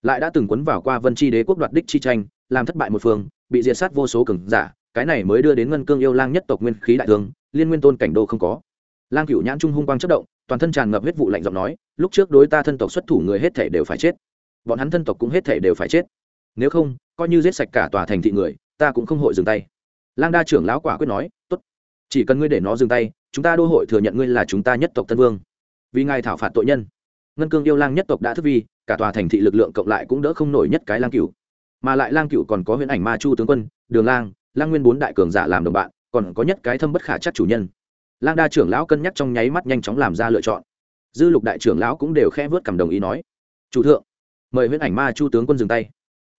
Speaker 1: Lại đã từng quấn vào qua vân chi đế quốc đoạt đích chi tranh, làm thất bại một phương, bị diệt sát vô số cường giả, cái này mới đưa đến ngân cương yêu lang nhất tộc nguyên khí đại thương, liên nguyên tôn cảnh đô không có. Lang cựu nhãn trung hung quang chất động toàn thân tràn ngập huyết vụ lạnh giọng nói, lúc trước đối ta thân tộc xuất thủ người hết thể đều phải chết. Bọn hắn thân tộc cũng hết thể đều phải chết. Nếu không, coi như giết sạch cả tòa thành thị người, ta cũng không hội dừng tay. Lang đa trưởng lão quả quyết nói, tốt. Chỉ cần ngươi để nó dừng tay, chúng ta đô hội thừa nhận ngươi là chúng ta nhất tộc tân vương. Vì ngài thảo phạt tội nhân. Ngân cương yêu lang nhất tộc đã thức vi, cả tòa thành thị lực lượng cộng lại cũng đỡ không nổi nhất cái lang cửu. Mà lại lang cửu còn có huyễn ảnh ma chu tướng quân, đường lang lang nguyên bốn đại cường giả làm đồng bạn, còn có nhất cái thâm bất khả chắc chủ nhân lang đa trưởng lão cân nhắc trong nháy mắt nhanh chóng làm ra lựa chọn. Dư lục đại trưởng lão cũng đều khẽ vớt cầm đồng ý nói chủ thượng mời huyễn ảnh ma chu tướng quân dừng tay.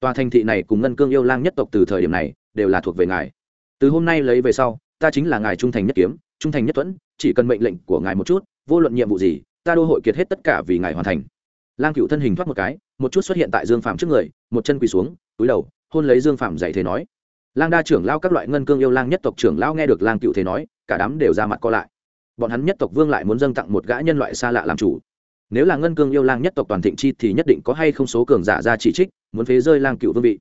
Speaker 1: Tòa thành thị này cùng ngân cương yêu lang nhất tộc từ thời điểm này đều là thuộc về ngài. Từ hôm nay lấy về sau ta chính là ngài trung thành nhất kiếm trung thành nhất tuẫn, chỉ cần mệnh lệnh của ngài một chút vô luận nhiệm vụ gì ta đô hội kiệt hết tất cả vì ngài hoàn thành. Lang cựu thân hình thoát một cái một chút xuất hiện tại dương phạm trước người một chân quỳ xuống túi đầu hôn lấy dương phạm dạy thế nói lang đa trưởng lao các loại ngân cương yêu lang nhất tộc trưởng lao nghe được lang cựu thế nói, cả đám đều ra mặt co lại. Bọn hắn nhất tộc vương lại muốn dâng tặng một gã nhân loại xa lạ làm chủ. Nếu là ngân cương yêu lang nhất tộc toàn thịnh chi thì nhất định có hay không số cường giả ra chỉ trích, muốn phế rơi lang cựu vương vị.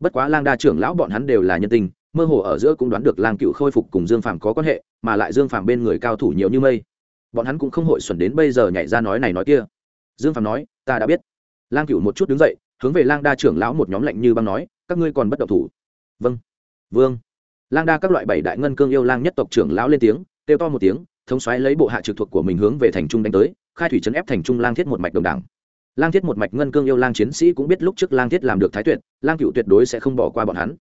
Speaker 1: Bất quá lang đa trưởng lão bọn hắn đều là nhân tình, mơ hồ ở giữa cũng đoán được lang cựu khôi phục cùng dương phàm có quan hệ, mà lại dương phàm bên người cao thủ nhiều như mây. Bọn hắn cũng không hội xuẩn đến bây giờ nhảy ra nói này nói kia. Dương phàm nói, ta đã biết. Lang cựu một chút đứng dậy, hướng về lang đa trưởng lão một nhóm lạnh như băng nói, các ngươi còn bất động thủ. Vâng vương. Lang đa các loại bảy đại ngân cương yêu lang nhất tộc trưởng lão lên tiếng, kêu to một tiếng, thống xoáy lấy bộ hạ trực thuộc của mình hướng về thành trung đánh tới, khai thủy trấn ép thành trung lang thiết một mạch đồng đảng. Lang thiết một mạch ngân cương yêu lang chiến sĩ cũng biết lúc trước lang thiết làm được thái tuyệt, lang cựu tuyệt đối sẽ không bỏ qua bọn hắn.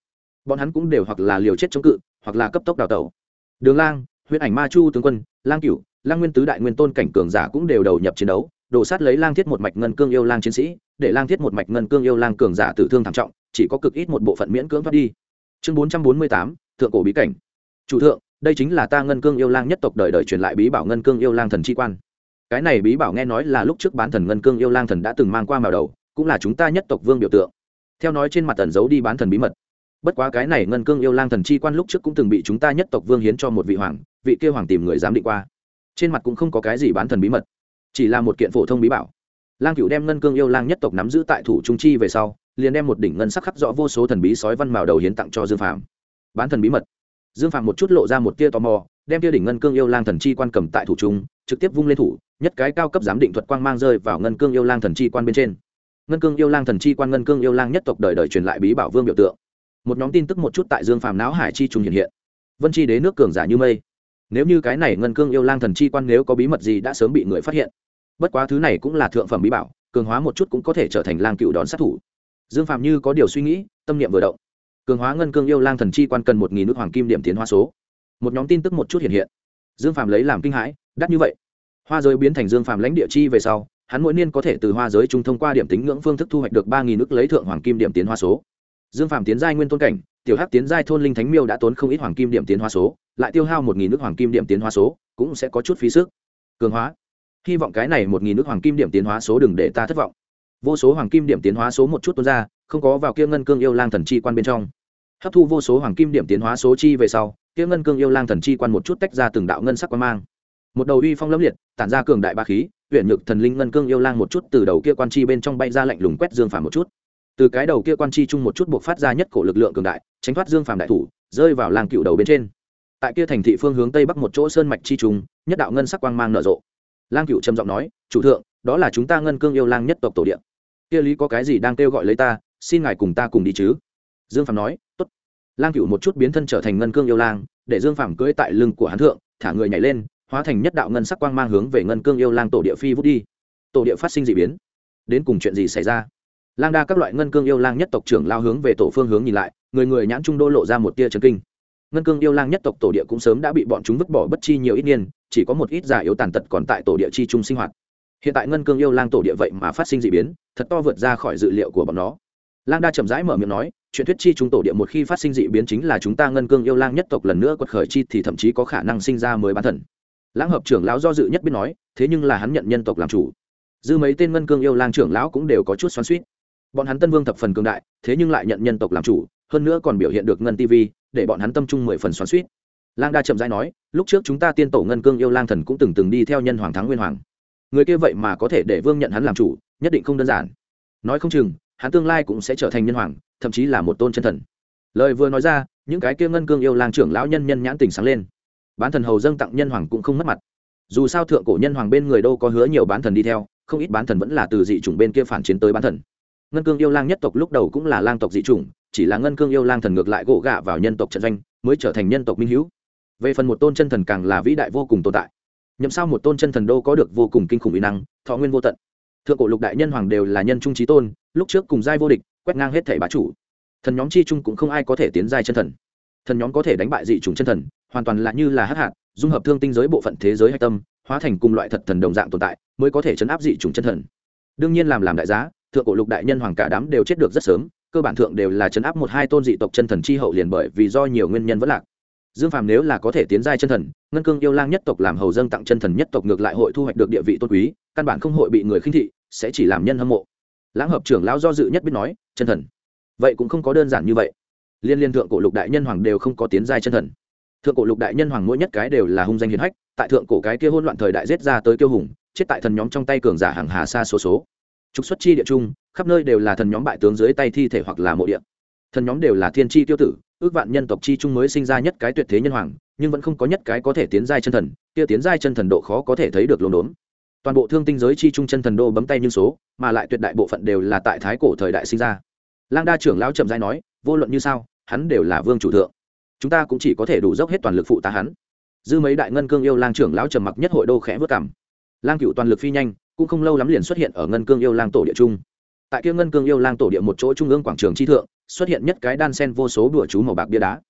Speaker 1: Bọn hắn cũng đều hoặc là liều chết chống cự, hoặc là cấp tốc đào tẩu. Đường lang, huyện ảnh ma chu tướng quân, lang cựu, lang nguyên tứ đại nguyên tôn cảnh cường giả cũng đều đầu nhập chiến đấu đổ sát lấy lang thiết một mạch ngân cương yêu lang chiến sĩ, để lang thiết một mạch ngân cương yêu lang cường giả tử thương thảm trọng, chỉ có cực ít một bộ phận miễn cưỡng thoát đi chương bốn trăm bốn mươi tám, thượng cổ bí cảnh. Chủ thượng, đây chính là ta ngân cương yêu lang nhất tộc đời đời truyền lại bí bảo ngân cương yêu lang thần chi quan. Cái này bí bảo nghe nói là lúc trước bán thần ngân cương yêu lang thần đã từng mang qua màu đầu, cũng là chúng ta nhất tộc vương biểu tượng. Theo nói trên mặt tần giấu đi bán thần bí mật. Bất quá cái này ngân cương yêu lang thần chi quan lúc trước cũng từng bị chúng ta nhất tộc vương hiến cho một vị hoàng, vị kia hoàng tìm người dám định qua. Trên mặt cũng không có cái gì bán thần bí mật, chỉ là một kiện phổ thông bí bảo. Lang cựu đem ngân cương yêu lang nhất tộc nắm giữ tại thủ trung chi về sau liền đem một đỉnh ngân sắc khắc rõ vô số thần bí sói văn màu đầu hiến tặng cho dương phàm. Bán thần bí mật. Dương phàm một chút lộ ra một tia tò mò, đem tia đỉnh ngân cương yêu lang thần chi quan cầm tại thủ trung, trực tiếp vung lên thủ, nhất cái cao cấp giám định thuật quang mang rơi vào ngân cương yêu lang thần chi quan bên trên. Ngân cương yêu lang thần chi quan ngân cương yêu lang nhất tộc đời đời truyền lại bí bảo vương biểu tượng. Một nhóm tin tức một chút tại dương phàm não hải chi trùng hiện hiện. Vân chi đế nước cường giả như mây. Nếu như cái này ngân cương yêu lang thần chi quan nếu có bí mật gì đã sớm bị người phát hiện. Bất quá thứ này cũng là thượng phẩm bí bảo, cường hóa một chút cũng có thể trở thành lang cựu đón sát thủ dương Phạm như có điều suy nghĩ, tâm niệm vừa động. Cường hóa ngân cương yêu lang thần chi quan cần một nghìn nước hoàng kim điểm tiến hóa số. Một nhóm tin tức một chút hiện hiện. Dương Phạm lấy làm kinh hãi, đắt như vậy. Hoa giới biến thành dương Phạm lãnh địa chi về sau, hắn mỗi niên có thể từ hoa giới trung thông qua điểm tính ngưỡng phương thức thu hoạch được ba nghìn nước lấy thượng hoàng kim điểm tiến hóa số. Dương Phạm tiến giai nguyên tôn cảnh, tiểu hắc tiến giai thôn linh thánh miêu đã tốn không ít hoàng kim điểm tiến hóa số, lại tiêu hao một nghìn nước hoàng kim điểm tiến hóa số, cũng sẽ có chút phí sức. Cường hóa. Hy vọng cái này một nghìn nước hoàng kim điểm tiến hóa số đừng để ta thất vọng vô số hoàng kim điểm tiến hóa số một chút tuôn ra, không có vào kia ngân cương yêu lang thần chi quan bên trong. Hấp thu vô số hoàng kim điểm tiến hóa số chi về sau, kia ngân cương yêu lang thần chi quan một chút tách ra từng đạo ngân sắc quan mang. Một đầu uy phong lâm liệt, tản ra cường đại ba khí huyện nhược thần linh ngân cương yêu lang một chút từ đầu kia quan chi bên trong bay ra lạnh lùng quét dương phàm một chút. Từ cái đầu kia quan chi chung một chút buộc phát ra nhất cổ lực lượng cường đại, tránh thoát dương phàm đại thủ, rơi vào làng cựu đầu bên trên. Tại kia thành thị phương hướng tây bắc một chỗ sơn mạch chi trùng nhất đạo ngân sắc quang mang nở rộ. Lang cựu trầm giọng nói, chủ thượng, đó là chúng ta ngân cương yêu lang nhất tộc tổ điện kia lý có cái gì đang kêu gọi lấy ta, xin ngài cùng ta cùng đi chứ? Dương phạm nói, tốt. Lang cựu một chút biến thân trở thành ngân cương yêu lang, để dương phạm cưỡi tại lưng của hán thượng, thả người nhảy lên, hóa thành nhất đạo ngân sắc quang mang hướng về ngân cương yêu lang tổ địa phi vút đi. Tổ địa phát sinh d ị biến. Đến cùng chuyện gì xảy ra? Lang đa các loại ngân cương yêu lang nhất tộc trưởng lao hướng về tổ phương hướng nhìn lại, người người nhãn trung đô lộ ra một tia trần kinh. Ngân cương yêu lang nhất tộc tổ địa cũng sớm đã bị bọn chúng vứt bỏ bất chi nhiều ít niên, chỉ có một ít giả yếu tàn tật còn tại tổ địa chi trung sinh hoạt hiện tại ngân cương yêu lang tổ địa vậy mà phát sinh d ị biến, thật to vượt ra khỏi dự liệu của bọn nó. Lang đa chậm rãi mở miệng nói, chuyện thuyết chi chúng tổ địa một khi phát sinh d ị biến chính là chúng ta ngân cương yêu lang nhất tộc lần nữa quật khởi chi thì thậm chí có khả năng sinh ra mới bán thần. Lãng hợp trưởng lão do dự nhất biết nói, thế nhưng là hắn nhận nhân tộc làm chủ. Dư mấy tên ngân cương yêu lang trưởng lão cũng đều có chút xoắn suýt bọn hắn tân vương thập phần cường đại, thế nhưng lại nhận nhân tộc làm chủ, hơn nữa còn biểu hiện được ngân tv để bọn hắn tâm trung mười phần xoắn suýt lang đa chậm rãi nói, lúc trước chúng ta tiên tổ ngân cương yêu lang thần cũng từng từng đi theo nhân hoàng thắng nguyên hoàng người kia vậy mà có thể để vương nhận hắn làm chủ, nhất định không đơn giản. Nói không chừng, hắn tương lai cũng sẽ trở thành nhân hoàng, thậm chí là một tôn chân thần. Lời vừa nói ra, những cái kia ngân cương yêu lang trưởng lão nhân nhân nhãn tình sáng lên. Bán thần hầu dâng tặng nhân hoàng cũng không mất mặt. Dù sao thượng cổ nhân hoàng bên người đâu có hứa nhiều bán thần đi theo, không ít bán thần vẫn là từ dị chủng bên kia phản chiến tới bán thần. Ngân cương yêu lang nhất tộc lúc đầu cũng là lang tộc dị chủng, chỉ là ngân cương yêu lang thần ngược lại gỗ gạ vào nhân tộc trận doanh, mới trở thành nhân tộc minh hữu. Về phần một tôn chân thần càng là vĩ đại vô cùng tồn tại nhậm sao một tôn chân thần đô có được vô cùng kinh khủng uy năng, thọ nguyên vô tận. Thượng cổ lục đại nhân hoàng đều là nhân trung trí tôn, lúc trước cùng giai vô địch, quét ngang hết thể bá chủ. Thần nhóm chi trung cũng không ai có thể tiến giai chân thần. Thần nhóm có thể đánh bại dị chủng chân thần, hoàn toàn là như là hắc hạt, dung hợp thương tinh giới bộ phận thế giới hạch tâm, hóa thành cùng loại thật thần đồng dạng tồn tại, mới có thể chấn áp dị chủng chân thần. Đương nhiên làm làm đại giá, thượng cổ lục đại nhân hoàng cả đám đều chết được rất sớm, cơ bản thượng đều là chấn áp một hai tôn dị tộc chân thần chi hậu liền bởi vì do nhiều nguyên nhân vẫn lạc dương phàm nếu là có thể tiến giai chân thần, ngân cương yêu lang nhất tộc làm hầu dân tặng chân thần nhất tộc ngược lại hội thu hoạch được địa vị tôn quý, căn bản không hội bị người khinh thị, sẽ chỉ làm nhân hâm mộ. Lãng hợp trưởng lão do dự nhất biết nói, chân thần, vậy cũng không có đơn giản như vậy. Liên liên thượng cổ lục đại nhân hoàng đều không có tiến giai chân thần. Thượng cổ lục đại nhân hoàng mỗi nhất cái đều là hung danh hiền hách, tại thượng cổ cái kia hôn loạn thời đại giết ra tới kiêu hùng, chết tại thần nhóm trong tay cường giả hàng hà xa số số. Trục xuất chi địa trung, khắp nơi đều là thần nhóm bại tướng dưới tay thi thể hoặc là mộ địa. Thần nhóm đều là thiên chi tiêu tử ước vạn nhân tộc chi trung mới sinh ra nhất cái tuyệt thế nhân hoàng, nhưng vẫn không có nhất cái có thể tiến giai chân thần, kia tiến giai chân thần độ khó có thể thấy được lồn đốn. Toàn bộ thương tinh giới chi trung chân thần đô bấm tay như số, mà lại tuyệt đại bộ phận đều là tại thái cổ thời đại sinh ra. Lang đa trưởng lão chậm giai nói, vô luận như sao, hắn đều là vương chủ thượng. Chúng ta cũng chỉ có thể đủ dốc hết toàn lực phụ tá hắn. Dư mấy đại ngân cương yêu lang trưởng lão trầm mặc nhất hội đô khẽ vất cảm. Lang cựu toàn lực phi nhanh, cũng không lâu lắm liền xuất hiện ở ngân cương yêu lang tổ địa trung. Tại kia ngân cương yêu lang tổ địa một chỗ trung ương quảng trường chi thượng xuất hiện nhất cái đan sen vô số đùa chú màu bạc bia đá.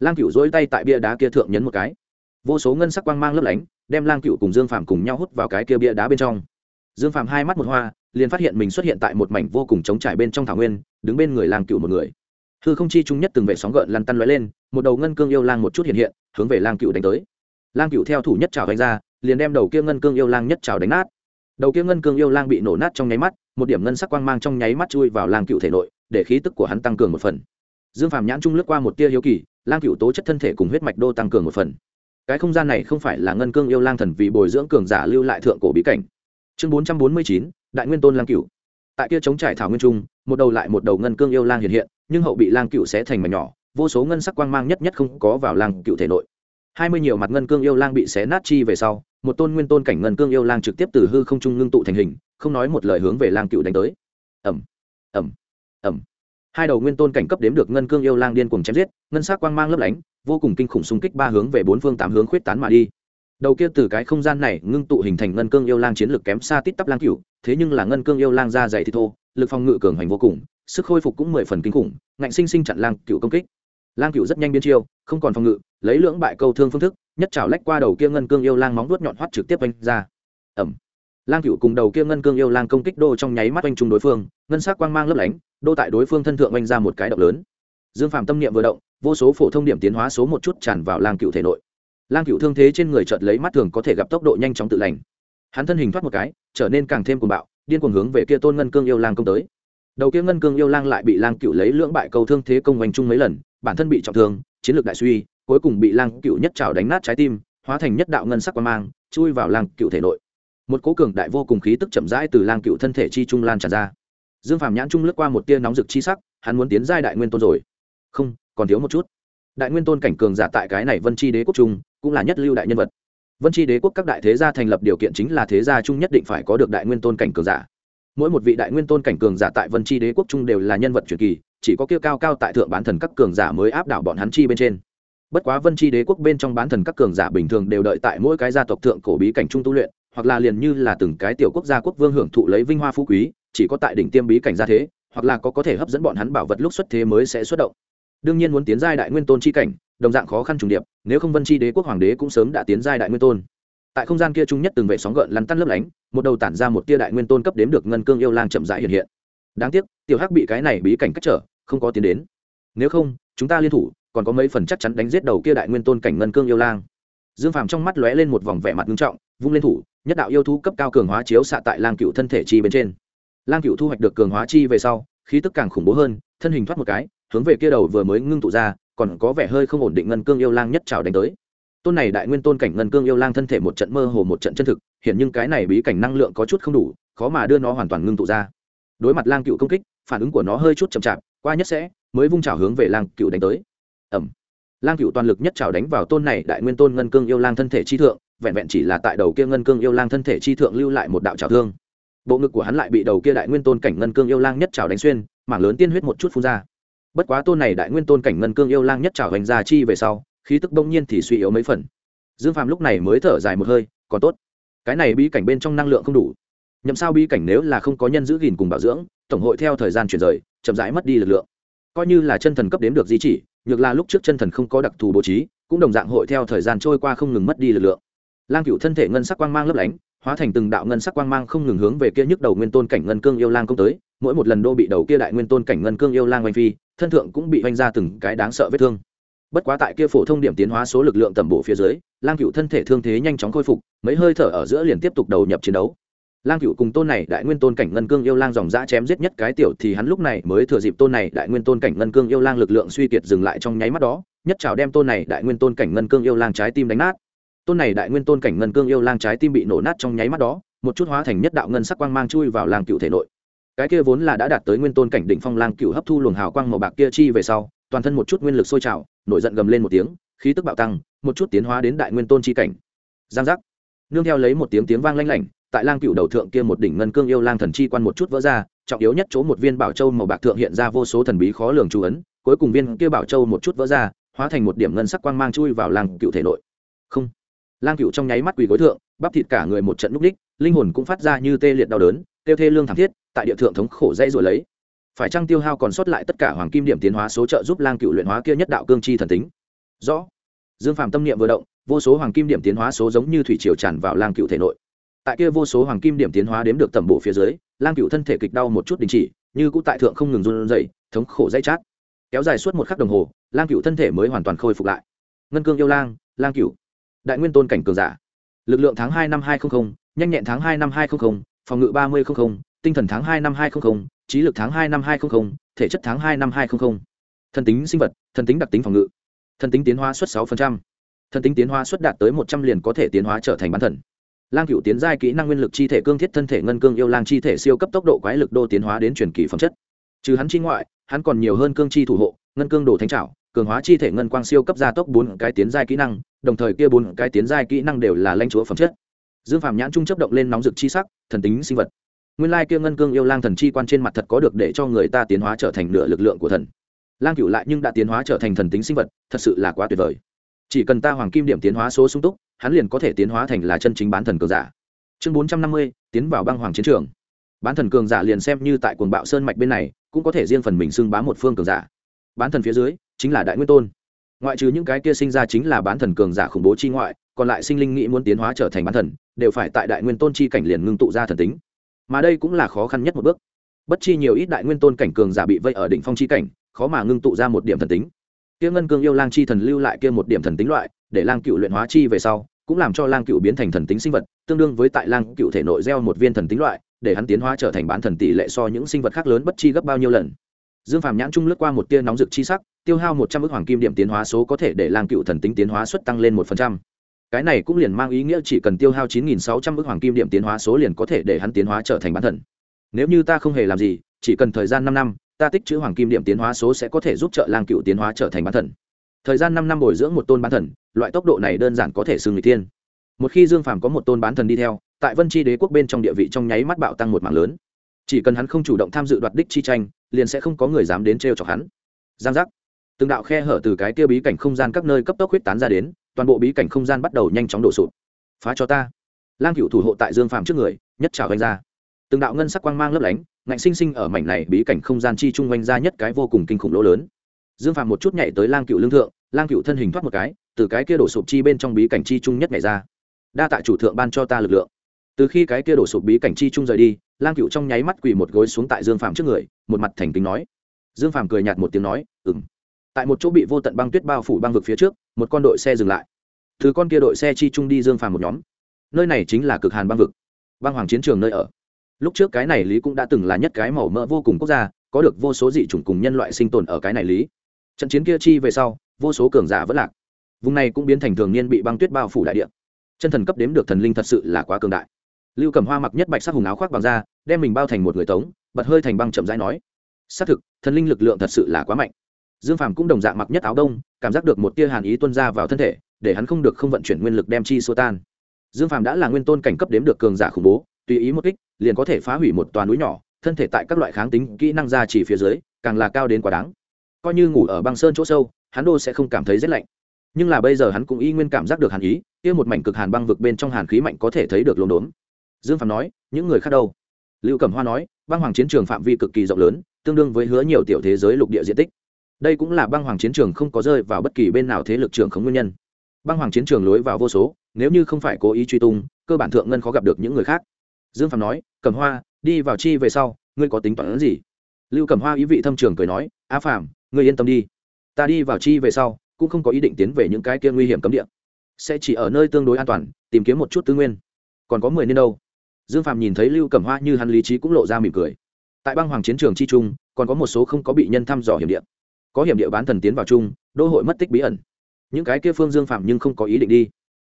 Speaker 1: Lang cựu dối tay tại bia đá kia thượng nhấn một cái. Vô số ngân sắc quang mang lấp lánh, đem lang cựu cùng dương phàm cùng nhau hút vào cái kia bia đá bên trong. Dương phàm hai mắt một hoa, liền phát hiện mình xuất hiện tại một mảnh vô cùng trống trải bên trong thảo nguyên, đứng bên người lang cựu một người. Hư không chi chung nhất từng vệ sóng gợn lăn tăn lóe lên, một đầu ngân cương yêu lang một chút hiện hiện, hướng về lang cựu đánh tới. Lang cựu theo thủ nhất trào đánh ra, liền đem đầu kia ngân cương yêu lang nhất trào đánh nát. Đầu kia ngân cương yêu lang bị nổ nát trong nháy mắt, một điểm ngân sắc quang mang trong nháy mắt chui vào lang cựu thể nội để khí tức của hắn tăng cường một phần. Dương phàm nhãn trung lướt qua một tia hiếu kỳ, lang cựu tố chất thân thể cùng huyết mạch đô tăng cường một phần. Cái không gian này không phải là ngân cương yêu lang thần vì bồi dưỡng cường giả lưu lại thượng cổ bí cảnh. Chương bốn trăm bốn mươi chín, đại nguyên tôn lang cựu tại kia chống trải thảo nguyên trung, một đầu lại một đầu ngân cương yêu lang hiện hiện, nhưng hậu bị lang cựu sẽ thành mảnh nhỏ, vô số ngân sắc quang mang nhất nhất không có vào lang cựu thể nội. Hai mươi nhiều mặt ngân cương yêu lang bị xé nát chi về sau, một tôn nguyên tôn cảnh ngân cương yêu lang trực tiếp từ hư không trung ngưng tụ thành hình, không nói một lời hướng về lang cựu đánh tới. Ẩm ẩm ẩm. Hai đầu nguyên tôn cảnh cấp đếm được ngân cương yêu lang điên cuồng chém giết, ngân sắc quang mang lấp lánh, vô cùng kinh khủng xung kích ba hướng về bốn phương tám hướng khuyết tán mà đi. Đầu kia từ cái không gian này ngưng tụ hình thành ngân cương yêu lang chiến lược kém xa tít tắp lang cựu thế nhưng là ngân cương yêu lang ra dày thì thô, lực phòng ngự cường hành vô cùng, sức khôi phục cũng mười phần kinh khủng, ngạnh sinh sinh chặn lang cựu công kích. Lang cựu rất nhanh biến chiêu, không còn phòng ngự, lấy lưỡng bại câu thương phương thức, nhất trào lách qua đầu kia ngân cương yêu lang móng vuốt nhọn hoắt trực tiếp oanh ra. Ẩm lang cựu cùng đầu kia ngân cương yêu lang công kích đô trong nháy mắt oanh trung đối phương, ngân sắc quang mang lấp lánh, đô tại đối phương thân thượng oanh ra một cái động lớn. Dương phạm tâm niệm vừa động, vô số phổ thông điểm tiến hóa số một chút tràn vào lang cựu thể nội. Lang cựu thương thế trên người chợt lấy mắt thường có thể gặp tốc độ nhanh chóng tự lành. Hắn thân hình thoát một cái, trở nên càng thêm cuồng bạo, điên cuồng hướng về kia tôn ngân cương yêu lang công tới. Đầu kia ngân cương yêu lang lại bị lang cựu lấy lưỡng bại cầu thương thế công oanh chung mấy lần, bản thân bị trọng thương, chiến lược đại suy, cuối cùng bị lang cựu nhất trào đánh nát trái tim, hóa thành nhất đạo ngân sắc quang mang, chui vào lang cựu thể nội một cố cường đại vô cùng khí tức chậm rãi từ lang cựu thân thể chi trung lan tràn ra. Dương phàm nhãn trung lướt qua một tia nóng rực chi sắc, hắn muốn tiến giai đại nguyên tôn rồi. Không, còn thiếu một chút. Đại nguyên tôn cảnh cường giả tại cái này vân chi đế quốc trung, cũng là nhất lưu đại nhân vật. Vân chi đế quốc các đại thế gia thành lập điều kiện chính là thế gia trung nhất định phải có được đại nguyên tôn cảnh cường giả. Mỗi một vị đại nguyên tôn cảnh cường giả tại vân chi đế quốc trung đều là nhân vật truyền kỳ, chỉ có kia cao cao tại thượng bán thần các cường giả mới áp đảo bọn hắn chi bên trên. Bất quá vân chi đế quốc bên trong bán thần các cường giả bình thường đều đợi tại mỗi cái gia tộc thượng cổ bí cảnh trung tu luyện hoặc là liền như là từng cái tiểu quốc gia quốc vương hưởng thụ lấy vinh hoa phú quý, chỉ có tại đỉnh tiêm bí cảnh gia thế, hoặc là có có thể hấp dẫn bọn hắn bảo vật lúc xuất thế mới sẽ xuất động. Đương nhiên muốn tiến giai đại nguyên tôn chi cảnh, đồng dạng khó khăn trùng điệp, nếu không vân chi đế quốc hoàng đế cũng sớm đã tiến giai đại nguyên tôn. Tại không gian kia chung nhất từng vệ sóng gợn lăn tăn lấp lánh, một đầu tản ra một tia đại nguyên tôn cấp đếm được ngân cương yêu lang chậm rãi hiện hiện. Đáng tiếc, tiểu hắc bị cái này bí cảnh cách trở, không có tiến đến. Nếu không, chúng ta liên thủ, còn có mấy phần chắc chắn đánh giết đầu kia đại nguyên tôn cảnh ngân cương yêu lang dương phàm trong mắt lóe lên một vòng vẻ mặt nghiêm trọng, vung lên thủ, nhất đạo yêu thú cấp cao cường hóa chiếu xạ tại lang cựu thân thể chi bên trên. Lang cựu thu hoạch được cường hóa chi về sau, khí tức càng khủng bố hơn, thân hình thoát một cái, hướng về kia đầu vừa mới ngưng tụ ra, còn có vẻ hơi không ổn định ngân cương yêu lang nhất trào đánh tới. Tôn này đại nguyên tôn cảnh ngân cương yêu lang thân thể một trận mơ hồ một trận chân thực hiện nhưng cái này bí cảnh năng lượng có chút không đủ, khó mà đưa nó hoàn toàn ngưng tụ ra. Đối mặt lang cựu công kích, phản ứng của nó hơi chút chậm chạp, qua nhất sẽ, mới vung trào hướng về lang cựu đánh tới. Ẩm lang cựu toàn lực nhất trào đánh vào tôn này đại nguyên tôn ngân cương yêu lang thân thể chi thượng, vẹn vẹn chỉ là tại đầu kia ngân cương yêu lang thân thể chi thượng lưu lại một đạo trào thương. Bộ ngực của hắn lại bị đầu kia đại nguyên tôn cảnh ngân cương yêu lang nhất trào đánh xuyên, mảng lớn tiên huyết một chút phun ra. Bất quá tôn này đại nguyên tôn cảnh ngân cương yêu lang nhất trào hành ra chi về sau, khí tức bỗng nhiên thì suy yếu mấy phần. Dương phàm lúc này mới thở dài một hơi, còn tốt. Cái này bí cảnh bên trong năng lượng không đủ. Nhậm sao bí cảnh nếu là không có nhân giữ gìn cùng bảo dưỡng, tổng hội theo thời gian chuyển rời, chậm rãi mất đi lực lượng. Coi như là chân thần cấp đếm được di chỉ nhược là lúc trước chân thần không có đặc thù bố trí, cũng đồng dạng hội theo thời gian trôi qua không ngừng mất đi lực lượng. Lang cựu thân thể ngân sắc quang mang lấp lánh, hóa thành từng đạo ngân sắc quang mang không ngừng hướng về kia nhức đầu nguyên tôn cảnh ngân cương yêu lang công tới, mỗi một lần đô bị đầu kia đại nguyên tôn cảnh ngân cương yêu lang oanh phi, thân thượng cũng bị oanh ra từng cái đáng sợ vết thương. Bất quá tại kia phổ thông điểm tiến hóa số lực lượng tầm bộ phía dưới, lang cựu thân thể thương thế nhanh chóng khôi phục, mấy hơi thở ở giữa liền tiếp tục đầu nhập chiến đấu lang cựu cùng tôn này đại nguyên tôn cảnh ngân cương yêu lang dòng dã chém giết nhất cái tiểu thì hắn lúc này mới thừa dịp tôn này đại nguyên tôn cảnh ngân cương yêu lang lực lượng suy kiệt dừng lại trong nháy mắt đó, nhất trào đem tôn này đại nguyên tôn cảnh ngân cương yêu lang trái tim đánh nát. Tôn này đại nguyên tôn cảnh ngân cương yêu lang trái tim bị nổ nát trong nháy mắt đó, một chút hóa thành nhất đạo ngân sắc quang mang chui vào lang cựu thể nội. Cái kia vốn là đã đạt tới nguyên tôn cảnh đỉnh phong lang cựu hấp thu luồng hào quang màu bạc kia chi về sau, toàn thân một chút nguyên lực sôi trào, nổi giận gầm lên một tiếng, khí tức bạo tăng, một chút tiến hóa đến đại nguyên tôn chi cảnh. Giang giác. Nương theo lấy một tiếng tiếng vang lanh lảnh tại lang cựu đầu thượng kia một đỉnh ngân cương yêu lang thần chi quan một chút vỡ ra trọng yếu nhất chỗ một viên bảo châu màu bạc thượng hiện ra vô số thần bí khó lường chú ấn cuối cùng viên kia bảo châu một chút vỡ ra hóa thành một điểm ngân sắc quang mang chui vào lang cựu thể nội. Không. Lang cựu trong nháy mắt quỳ gối thượng bắp thịt cả người một trận núp ních, linh hồn cũng phát ra như tê liệt đau đớn tiêu thê lương thảm thiết tại địa thượng thống khổ dây rồi lấy. Phải chăng tiêu hao còn sót lại tất cả hoàng kim điểm tiến hóa số trợ giúp lang cựu luyện hóa kia nhất đạo cương chi thần tính? Rõ. Dương phàm tâm niệm vừa động vô số hoàng kim điểm tiến hóa số giống như thủy triều tràn vào lang cựu thể nội tại kia vô số hoàng kim điểm tiến hóa đếm được tầm bộ phía dưới, lang cựu thân thể kịch đau một chút đình chỉ, như cũ tại thượng không ngừng run rẩy, thống khổ dây chát. Kéo dài suốt một khắc đồng hồ, lang cựu thân thể mới hoàn toàn khôi phục lại. Ngân cương yêu lang lang cựu đại nguyên tôn cảnh cường giả. Lực lượng tháng hai năm hai trăm linh nhanh nhẹn tháng hai năm hai trăm linh phòng ngự ba mươi tinh thần tháng hai năm hai trăm linh trí lực tháng hai năm hai trăm linh thể chất tháng hai năm hai trăm linh thần tính sinh vật, thần tính đặc tính phòng ngự. Thần tính tiến hóa suất sáu thần tính tiến hóa suất đạt tới một trăm liền có thể tiến hóa trở thành bán thần lang cựu tiến giai kỹ năng nguyên lực chi thể cương thiết thân thể ngân cương yêu lang chi thể siêu cấp tốc độ quái lực đô tiến hóa đến truyền kỳ phẩm chất. Trừ hắn chi ngoại, hắn còn nhiều hơn cương chi thủ hộ, ngân cương đồ thánh trảo, cường hóa chi thể ngân quang siêu cấp gia tốc bốn cái tiến giai kỹ năng, đồng thời kia bốn cái tiến giai kỹ năng đều là lãnh chúa phẩm chất. Dương phạm nhãn trung chấp động lên nóng rực chi sắc, thần tính sinh vật. Nguyên lai kia ngân cương yêu lang thần chi quan trên mặt thật có được để cho người ta tiến hóa trở thành nửa lực lượng của thần. Lang cựu lại nhưng đã tiến hóa trở thành thần tính sinh vật, thật sự là quá tuyệt vời. Chỉ cần ta hoàng kim điểm tiến hóa số sung túc hắn liền có thể tiến hóa thành là chân chính bán thần cường giả. Chương bốn trăm năm mươi, tiến vào băng hoàng chiến trường. Bán thần cường giả liền xem như tại quần bạo sơn mạch bên này, cũng có thể riêng phần mình xưng bám một phương cường giả. Bán thần phía dưới, chính là đại nguyên tôn. Ngoại trừ những cái kia sinh ra chính là bán thần cường giả khủng bố chi ngoại, còn lại sinh linh nghĩ muốn tiến hóa trở thành bán thần, đều phải tại đại nguyên tôn chi cảnh liền ngưng tụ ra thần tính. Mà đây cũng là khó khăn nhất một bước. Bất chi nhiều ít đại nguyên tôn cảnh cường giả bị vây ở đỉnh phong chi cảnh, khó mà ngưng tụ ra một điểm thần tính. Kia ngân cương yêu lang chi thần lưu lại kia một điểm thần tính loại để lang cựu luyện hóa chi về sau, cũng làm cho lang cựu biến thành thần tính sinh vật, tương đương với tại lang cựu thể nội gieo một viên thần tính loại, để hắn tiến hóa trở thành bán thần tỷ lệ so những sinh vật khác lớn bất chi gấp bao nhiêu lần. Dương phàm nhãn trung lướt qua một tia nóng rực chi sắc, tiêu hao một trăm ước hoàng kim điểm tiến hóa số có thể để lang cựu thần tính tiến hóa suất tăng lên một phần trăm. Cái này cũng liền mang ý nghĩa chỉ cần tiêu hao chín nghìn sáu trăm ước hoàng kim điểm tiến hóa số liền có thể để hắn tiến hóa trở thành bán thần. Nếu như ta không hề làm gì, chỉ cần thời gian năm năm, ta tích chữ hoàng kim điểm tiến hóa số sẽ có thể giúp trợ lang cựu tiến hóa trở thành bán thần thời gian năm năm bồi dưỡng một tôn bán thần, loại tốc độ này đơn giản có thể xưng người thiên. Một khi dương phàm có một tôn bán thần đi theo, tại vân tri đế quốc bên trong địa vị trong nháy mắt bạo tăng một mạng lớn. Chỉ cần hắn không chủ động tham dự đoạt đích chi tranh, liền sẽ không có người dám đến trêu chọc hắn. Giang giác. Từng đạo khe hở từ cái kia bí cảnh không gian các nơi cấp tốc huyết tán ra đến, toàn bộ bí cảnh không gian bắt đầu nhanh chóng đổ sụp. Phá cho ta. Lang cựu thủ hộ tại dương phàm trước người, nhất trào anh ra. Từng đạo ngân sắc quang mang lấp lánh, ngạnh sinh sinh ở mảnh này bí cảnh không gian chi chung oanh ra nhất cái vô cùng kinh khủng lỗ lớn dương Phạm một chút nhảy tới lang cựu lương thượng, lang cựu thân hình thoát một cái, từ cái kia đổ sụp chi bên trong bí cảnh chi chung nhất nhảy ra. Đa tạ chủ thượng ban cho ta lực lượng. Từ khi cái kia đổ sụp bí cảnh chi chung rời đi, lang cựu trong nháy mắt quỳ một gối xuống tại dương Phạm trước người, một mặt thành kính nói. Dương Phạm cười nhạt một tiếng nói ừng tại một chỗ bị vô tận băng tuyết bao phủ băng vực phía trước, một con đội xe dừng lại. Thứ con kia đội xe chi chung đi dương phàm một nhóm. Nơi này chính là cực hàn băng vực. Băng hoàng chiến trường nơi ở. Lúc trước cái này lý cũng đã từng là nhất cái màu mỡ vô cùng quốc gia, có được vô số dị chủng cùng nhân loại sinh tồn ở cái này lý trận chiến kia chi về sau, vô số cường giả vẫn lạc. Vùng này cũng biến thành thường niên bị băng tuyết bao phủ đại địa. Chân thần cấp đếm được thần linh thật sự là quá cường đại. Lưu cầm hoa mặc nhất bạch sắc hùng áo khoác bằng da, đem mình bao thành một người tống, bật hơi thành băng chậm rãi nói, xác thực, thần linh lực lượng thật sự là quá mạnh. Dương phàm cũng đồng dạng mặc nhất áo đông, cảm giác được một tia hàn ý tuân ra vào thân thể, để hắn không được không vận chuyển nguyên lực đem chi xua tan. Dương phàm đã là nguyên tôn cảnh cấp đếm được cường giả khủng bố, tùy ý một kích, liền có thể phá hủy một toàn núi nhỏ, thân thể tại các loại kháng tính kỹ năng ra chỉ phía dưới, càng là cao đến quá đáng coi như ngủ ở băng sơn chỗ sâu, hắn đô sẽ không cảm thấy rét lạnh. Nhưng là bây giờ hắn cũng y nguyên cảm giác được hàn ý, kia một mảnh cực hàn băng vực bên trong hàn khí mạnh có thể thấy được lốm đốm. Dương phạm nói, những người khác đâu? Lưu cẩm hoa nói, băng hoàng chiến trường phạm vi cực kỳ rộng lớn, tương đương với hứa nhiều tiểu thế giới lục địa diện tích. Đây cũng là băng hoàng chiến trường không có rơi vào bất kỳ bên nào thế lực trường không nguyên nhân. Băng hoàng chiến trường lối vào vô số, nếu như không phải cố ý truy tung, cơ bản thượng ngân khó gặp được những người khác. Dương phạm nói cầm hoa, đi vào chi về sau, ngươi có tính toán gì? Lưu cầm hoa ý vị thâm trường cười nói, a phạm ngươi yên tâm đi. Ta đi vào chi về sau, cũng không có ý định tiến về những cái kia nguy hiểm cấm địa. Sẽ chỉ ở nơi tương đối an toàn, tìm kiếm một chút tư nguyên. Còn có mười niên đâu. Dương phạm nhìn thấy lưu cẩm hoa như hắn lý trí cũng lộ ra mỉm cười. Tại băng hoàng chiến trường chi trung, còn có một số không có bị nhân thăm dò hiểm địa. Có hiểm địa bán thần tiến vào chung, đô hội mất tích bí ẩn. Những cái kia phương dương phạm nhưng không có ý định đi.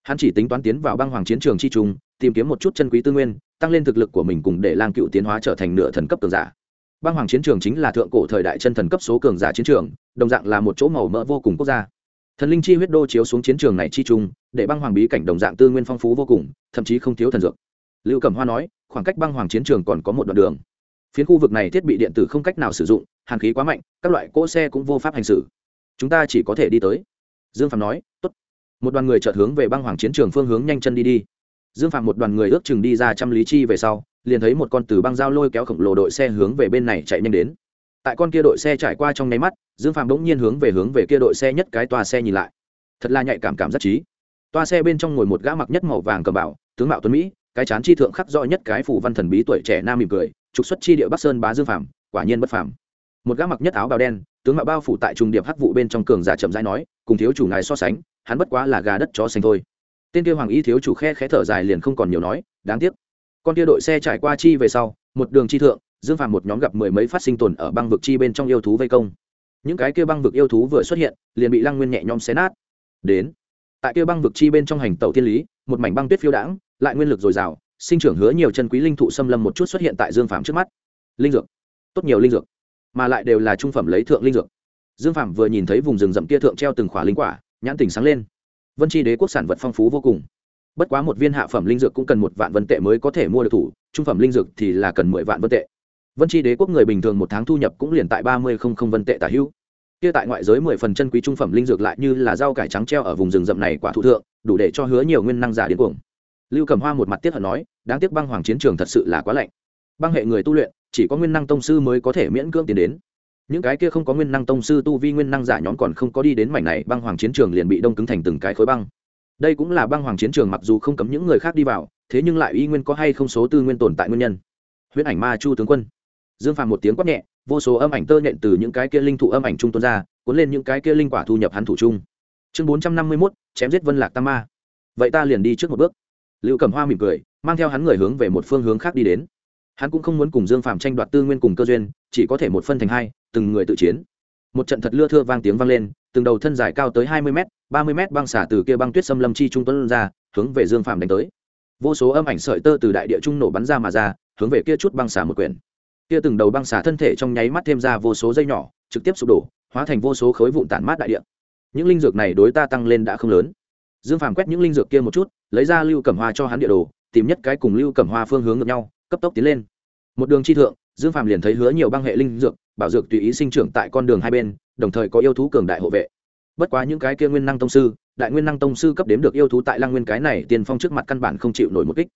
Speaker 1: Hắn chỉ tính toán tiến vào băng hoàng chiến trường chi trung, tìm kiếm một chút chân quý tư nguyên, tăng lên thực lực của mình cùng để lang cựu tiến hóa trở thành nửa thần cấp cường giả băng hoàng chiến trường chính là thượng cổ thời đại chân thần cấp số cường giả chiến trường, đồng dạng là một chỗ màu mỡ vô cùng quốc gia. Thần linh chi huyết đô chiếu xuống chiến trường này chi trung, để băng hoàng bí cảnh đồng dạng tư nguyên phong phú vô cùng, thậm chí không thiếu thần dược. Lưu cẩm hoa nói, khoảng cách băng hoàng chiến trường còn có một đoạn đường. Phiến khu vực này thiết bị điện tử không cách nào sử dụng hàn khí quá mạnh, các loại cỗ xe cũng vô pháp hành xử. Chúng ta chỉ có thể đi tới. Dương phạm nói, tốt. Một đoàn người chợt hướng về băng hoàng chiến trường phương hướng nhanh chân đi đi. Dương phạm một đoàn người ước chừng đi ra trăm lý chi về sau liền thấy một con từ băng dao lôi kéo khổng lồ đội xe hướng về bên này chạy nhanh đến. Tại con kia đội xe trải qua trong nháy mắt, dương phạm bỗng nhiên hướng về hướng về kia đội xe nhất cái toa xe nhìn lại. Thật là nhạy cảm cảm rất trí toa xe bên trong ngồi một gã mặc nhất màu vàng cầm bảo, tướng mạo tuấn mỹ, cái chán chi thượng khắc rõ nhất cái phủ văn thần bí tuổi trẻ nam mỉm cười, trục xuất chi địa bắc sơn bá dương phạm quả nhiên bất phàm. Một gã mặc nhất áo bào đen, tướng mạo bao phủ tại trung điệp hắc vụ bên trong cường giả chậm rãi nói, cùng thiếu chủ ngài so sánh, hắn bất quá là gà đất chó xanh thôi. Tên kia hoàng y thiếu chủ khe khẽ thở dài liền không còn nhiều nói, đáng tiếc con kia đội xe trải qua chi về sau, một đường chi thượng, dương phàm một nhóm gặp mười mấy phát sinh tồn ở băng vực chi bên trong yêu thú vây công. Những cái kia băng vực yêu thú vừa xuất hiện, liền bị lăng nguyên nhẹ nhõm xé nát. Đến, tại kia băng vực chi bên trong hành tàu thiên lý, một mảnh băng tuyết phiêu đãng, lại nguyên lực dồi dào, sinh trưởng hứa nhiều chân quý linh thụ xâm lâm một chút xuất hiện tại dương phàm trước mắt. Linh dược, tốt nhiều linh dược, mà lại đều là trung phẩm lấy thượng linh dược. Dương phàm vừa nhìn thấy vùng rừng rậm kia thượng treo từng khỏa linh quả, nhãn tình sáng lên. Vân chi đế quốc sản vật phong phú vô cùng bất quá một viên hạ phẩm linh dược cũng cần một vạn vân tệ mới có thể mua được thủ, trung phẩm linh dược thì là cần mười vạn vân tệ. Vân tri đế quốc người bình thường một tháng thu nhập cũng liền tại ba mươi không không vân tệ tả hữu. Kia tại ngoại giới mười phần chân quý trung phẩm linh dược lại như là rau cải trắng treo ở vùng rừng rậm này quả thụ thượng, đủ để cho hứa nhiều nguyên năng giả đến cuồng. Lưu cầm hoa một mặt tiếc hận nói, đáng tiếc băng hoàng chiến trường thật sự là quá lạnh. Băng hệ người tu luyện, chỉ có nguyên năng tông sư mới có thể miễn cưỡng tiến đến. Những cái kia không có nguyên năng tông sư tu vi nguyên năng giả nhóm còn không có đi đến mảnh này, băng hoàng chiến trường liền bị đông cứng thành từng cái khối băng đây cũng là băng hoàng chiến trường mặc dù không cấm những người khác đi vào, thế nhưng lại y nguyên có hay không số tư nguyên tồn tại nguyên nhân. Huyễn ảnh ma chu tướng quân. Dương phàm một tiếng quát nhẹ, vô số âm ảnh tơ nhện từ những cái kia linh thụ âm ảnh trung tuôn ra, cuốn lên những cái kia linh quả thu nhập hắn thủ trung. Chương bốn trăm năm mươi mốt, chém giết vân lạc tam ma. Vậy ta liền đi trước một bước. Lưu cầm hoa mỉm cười, mang theo hắn người hướng về một phương hướng khác đi đến. Hắn cũng không muốn cùng dương phàm tranh đoạt tư nguyên cùng cơ duyên, chỉ có thể một phân thành hai, từng người tự chiến. Một trận thật lưa thưa vang tiếng vang lên, từng đầu thân dài cao tới hai mươi mét ba mươi mét băng xả từ kia băng tuyết xâm lâm chi trung tuấn ra, hướng về dương phàm đánh tới. Vô số âm ảnh sợi tơ từ đại địa trung nổ bắn ra mà ra, hướng về kia chút băng xả một quyển. Kia từng đầu băng xả thân thể trong nháy mắt thêm ra vô số dây nhỏ, trực tiếp sụp đổ, hóa thành vô số khối vụn tản mát đại địa. Những linh dược này đối ta tăng lên đã không lớn. Dương phàm quét những linh dược kia một chút, lấy ra lưu cẩm hoa cho hắn địa đồ, tìm nhất cái cùng lưu cẩm hoa phương hướng ngược nhau, cấp tốc tiến lên. Một đường chi thượng, dương phàm liền thấy hứa nhiều băng hệ linh dược, bảo dược tùy ý sinh trưởng tại con đường hai bên, đồng thời có yêu thú cường đại hộ vệ bất quá những cái kia nguyên năng tông sư, đại nguyên năng tông sư cấp đếm được yêu thú tại lăng nguyên cái này tiền phong trước mặt căn bản không chịu nổi một kích.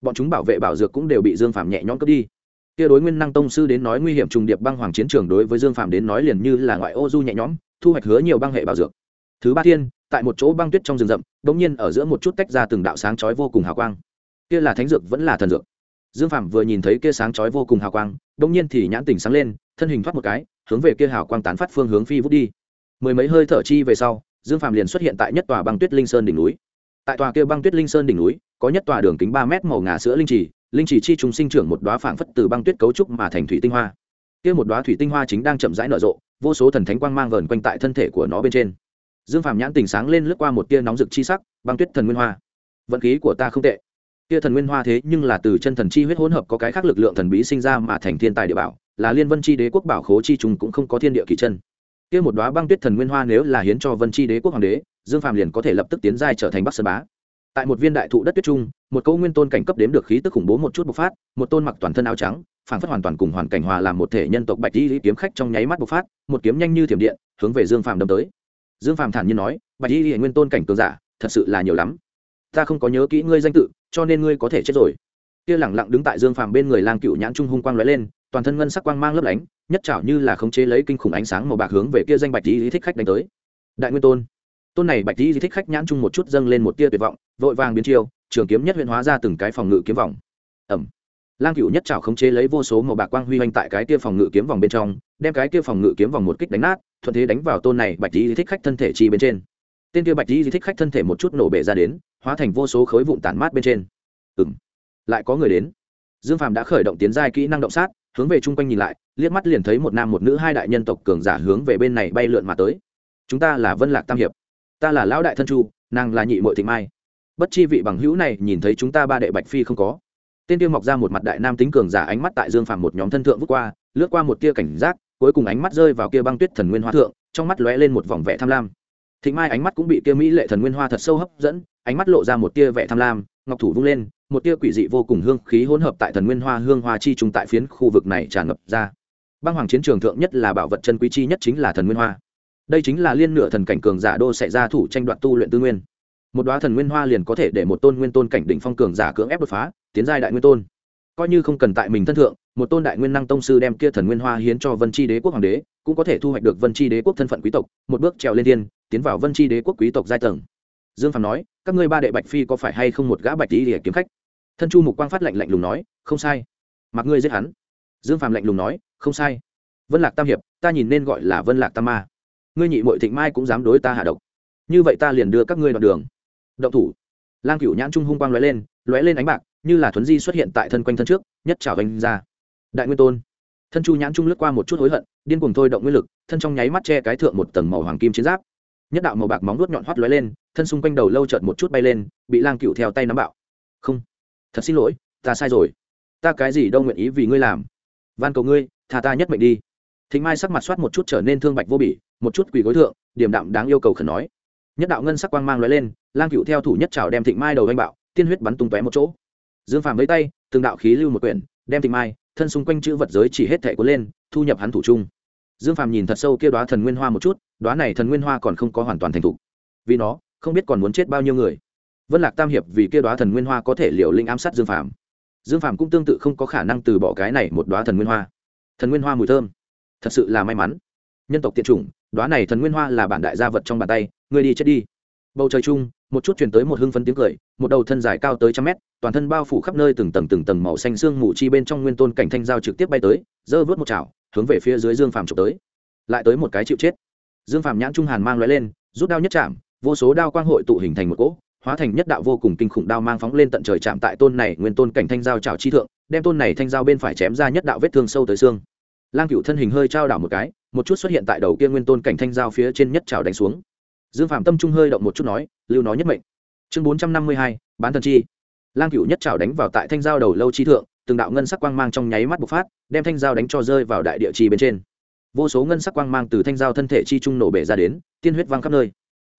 Speaker 1: Bọn chúng bảo vệ bảo dược cũng đều bị dương phạm nhẹ nhõm cướp đi. Kia đối nguyên năng tông sư đến nói nguy hiểm trùng điệp băng hoàng chiến trường đối với dương phạm đến nói liền như là ngoại ô du nhẹ nhõm, thu hoạch hứa nhiều băng hệ bảo dược. Thứ ba thiên tại một chỗ băng tuyết trong rừng rậm đ ỗ n g nhiên ở giữa một chút tách ra từng đạo sáng chói vô cùng hào quang. Kia là thánh dược vẫn là thần dược. Dương phạm vừa nhìn thấy kia sáng chói vô cùng hào quang đ ỗ n g nhiên thì nhãn tỉnh sáng lên, thân hình thoát một cái, hướng về kia hào quang tán phát phương hướng phi vút đi mười mấy hơi thở chi về sau, dương phạm liền xuất hiện tại nhất tòa băng tuyết linh sơn đỉnh núi. Tại tòa kia băng tuyết linh sơn đỉnh núi, có nhất tòa đường kính ba mét màu ngà sữa linh trì linh trì chi trùng sinh trưởng một đoá phảng phất từ băng tuyết cấu trúc mà thành thủy tinh hoa. Kia một đoá thủy tinh hoa chính đang chậm rãi nở rộ, vô số thần thánh quang mang vờn quanh tại thân thể của nó bên trên. Dương phàm nhãn tình sáng lên lướt qua một tia nóng rực chi sắc, băng tuyết thần nguyên hoa. Vận khí của ta không tệ. Tia thần nguyên hoa thế nhưng là từ chân thần chi huyết hỗn hợp có cái khác lực lượng thần bí sinh ra mà thành thiên tài địa bảo, là liên vân chi đế quốc bảo khố chi trùng cũng không có thiên địa kỳ chân kia một đóa băng tuyết thần nguyên hoa nếu là hiến cho vân chi đế quốc hoàng đế, dương phàm liền có thể lập tức tiến giai trở thành bắc sơn bá. Tại một viên đại thụ đất tuyết trung, một câu nguyên tôn cảnh cấp đếm được khí tức khủng bố một chút bộc phát, một tôn mặc toàn thân áo trắng, phảng phất hoàn toàn cùng hoàn cảnh hòa làm một thể nhân tộc bạch di kiếm khách trong nháy mắt bộc phát, một kiếm nhanh như thiểm điện, hướng về dương phàm đâm tới. Dương phàm thản nhiên nói, bạch di nguyên tôn cảnh cường giả, thật sự là nhiều lắm. Ta không có nhớ kỹ ngươi danh tự, cho nên ngươi có thể chết rồi. Kia lẳng lặng đứng tại dương phàm bên người lang cựu nhãn trung hung quang lóe lên toàn thân ngân sắc quang mang lấp lánh, nhất trảo như là khống chế lấy kinh khủng ánh sáng màu bạc hướng về kia danh bạch lý thích khách đánh tới. Đại nguyên tôn. Tôn này bạch lý thích khách nhãn trung một chút dâng lên một tia tuyệt vọng, vội vàng biến chiêu, trường kiếm nhất huyện hóa ra từng cái phòng ngự kiếm vòng. Ẩm lang cựu nhất trảo khống chế lấy vô số màu bạc quang huy hoành tại cái tia phòng ngự kiếm vòng bên trong, đem cái tia phòng ngự kiếm vòng một kích đánh nát, thuận thế đánh vào tôn này bạch lý thích khách thân thể chi bên trên. Tên kia bạch lý thích khách thân thể một chút nổ bể ra đến, hóa thành vô số khối vụn tản mát bên trên. Ừng lại có người đến. Dương phàm đã khởi động tiến giai kỹ năng động sát hướng về chung quanh nhìn lại, liếc mắt liền thấy một nam một nữ hai đại nhân tộc cường giả hướng về bên này bay lượn mà tới. Chúng ta là vân lạc tam hiệp, ta là lão đại thân chu, nàng là nhị mội thị mai. Bất chi vị bằng hữu này nhìn thấy chúng ta ba đệ bạch phi không có. Tên tiêu mọc ra một mặt đại nam tính cường giả ánh mắt tại dương phàm một nhóm thân thượng vút qua, lướt qua một tia cảnh giác, cuối cùng ánh mắt rơi vào kia băng tuyết thần nguyên hoa thượng, trong mắt lóe lên một vòng vẻ tham lam. Thịnh mai ánh mắt cũng bị kia mỹ lệ thần nguyên hoa thật sâu hấp dẫn, ánh mắt lộ ra một tia vẻ tham lam, ngọc thủ vung lên một tia quỷ dị vô cùng hương khí hỗn hợp tại thần nguyên hoa hương hoa chi trùng tại phiến khu vực này tràn ngập ra. Băng hoàng chiến trường thượng nhất là bảo vật chân quý chi nhất chính là thần nguyên hoa. Đây chính là liên nửa thần cảnh cường giả đô sẽ ra thủ tranh đoạt tu luyện tư nguyên. Một đoá thần nguyên hoa liền có thể để một tôn nguyên tôn cảnh đỉnh phong cường giả cưỡng ép đột phá, tiến giai đại nguyên tôn. Coi như không cần tại mình thân thượng, một tôn đại nguyên năng tông sư đem kia thần nguyên hoa hiến cho vân tri đế quốc hoàng đế, cũng có thể thu hoạch được vân tri đế quốc thân phận quý tộc, một bước trèo lên thiên, tiến vào vân tri đế quốc quý tộc giai tầng. Dương phàm nói, các ngươi ba đệ bạch phi có phải hay không một gã bạch tỷ để kiếm khách? Thân chu mục quang phát lạnh lạnh lùng nói, không sai. Mặc ngươi giết hắn. Dương phàm lạnh lùng nói, không sai. Vân lạc tam hiệp, ta nhìn nên gọi là vân lạc tam ma. Ngươi nhị mội thịnh mai cũng dám đối ta hạ độc. Như vậy ta liền đưa các ngươi đoạn đường. Động thủ. Lang cửu nhãn trung hung quang lóe lên lóe lên ánh bạc, như là thuấn di xuất hiện tại thân quanh thân trước, nhất trào vanh ra. Đại nguyên tôn. Thân chu nhãn trung lướt qua một chút hối hận, điên cuồng thôi động nguyên lực, thân trong nháy mắt che cái thượng một tầng màu hoàng kim chiến giáp. Nhất đạo màu bạc móng nuốt nhọn hoắt lóe lên, thân xung quanh đầu lâu chợt một chút bay lên, bị lang cửu theo tay nắm bạo. Không thật xin lỗi, ta sai rồi. Ta cái gì đâu nguyện ý vì ngươi làm. Van cầu ngươi thà ta nhất mệnh đi. Thịnh mai sắc mặt soát một chút trở nên thương bạch vô bỉ, một chút quỳ gối thượng điểm đạm đáng yêu cầu khẩn nói. Nhất đạo ngân sắc quang mang lóe lên, lang cựu theo thủ nhất trào đem thịnh mai đầu anh bạo, tiên huyết bắn tung tóe một chỗ. Dương phàm lấy tay, từng đạo khí lưu một quyển, đem thịnh mai, thân xung quanh chữ vật giới chỉ hết thẻ cuốn lên, thu nhập hắn thủ chung dương phàm nhìn thật sâu kia đoá thần nguyên hoa một chút đoá này thần nguyên hoa còn không có hoàn toàn thành thục. Vì nó, không biết còn muốn chết bao nhiêu người vân lạc tam hiệp vì kia đoá thần nguyên hoa có thể liều linh ám sát dương phàm. Dương phàm cũng tương tự không có khả năng từ bỏ cái này một đoá thần nguyên hoa. Thần nguyên hoa mùi thơm. Thật sự là may mắn. Nhân tộc tiện chủng đoá này thần nguyên hoa là bản đại gia vật trong bàn tay người đi chết đi. Bầu trời chung, một chút chuyển tới một hưng phấn tiếng cười, một đầu thân dài cao tới trăm mét, toàn thân bao phủ khắp nơi từng tầng từng tầng màu xanh xương mù chi bên trong nguyên tôn cảnh thanh giao trực tiếp bay tới, giơ vớt một chảo, hướng về phía dưới dương phàm trộm tới. Lại tới một cái chịu chết. Dương phàm nhãn trung hàn mang lóe lên, rút đao nhất chạm, vô số đao quang hội tụ hình thành một cỗ hóa thành nhất đạo vô cùng kinh khủng đao mang phóng lên tận trời chạm tại tôn này nguyên tôn cảnh thanh giao trào chi thượng, đem tôn này thanh giao bên phải chém ra nhất đạo vết thương sâu tới xương. Lang cựu thân hình hơi trao đảo một cái, một chút xuất hiện tại đầu kia nguyên tôn cảnh thanh giao phía trên nhất trào đánh xuống. Dương phạm tâm trung hơi động một chút nói, lưu nói nhất mệnh. Chương bốn trăm năm mươi hai, bán thần chi. Lang cựu nhất trào đánh vào tại thanh giao đầu lâu chi thượng, từng đạo ngân sắc quang mang trong nháy mắt bộc phát, đem thanh giao đánh cho rơi vào đại địa chi bên trên. Vô số ngân sắc quang mang từ thanh giao thân thể chi trung nổ bể ra đến, tiên huyết văng khắp nơi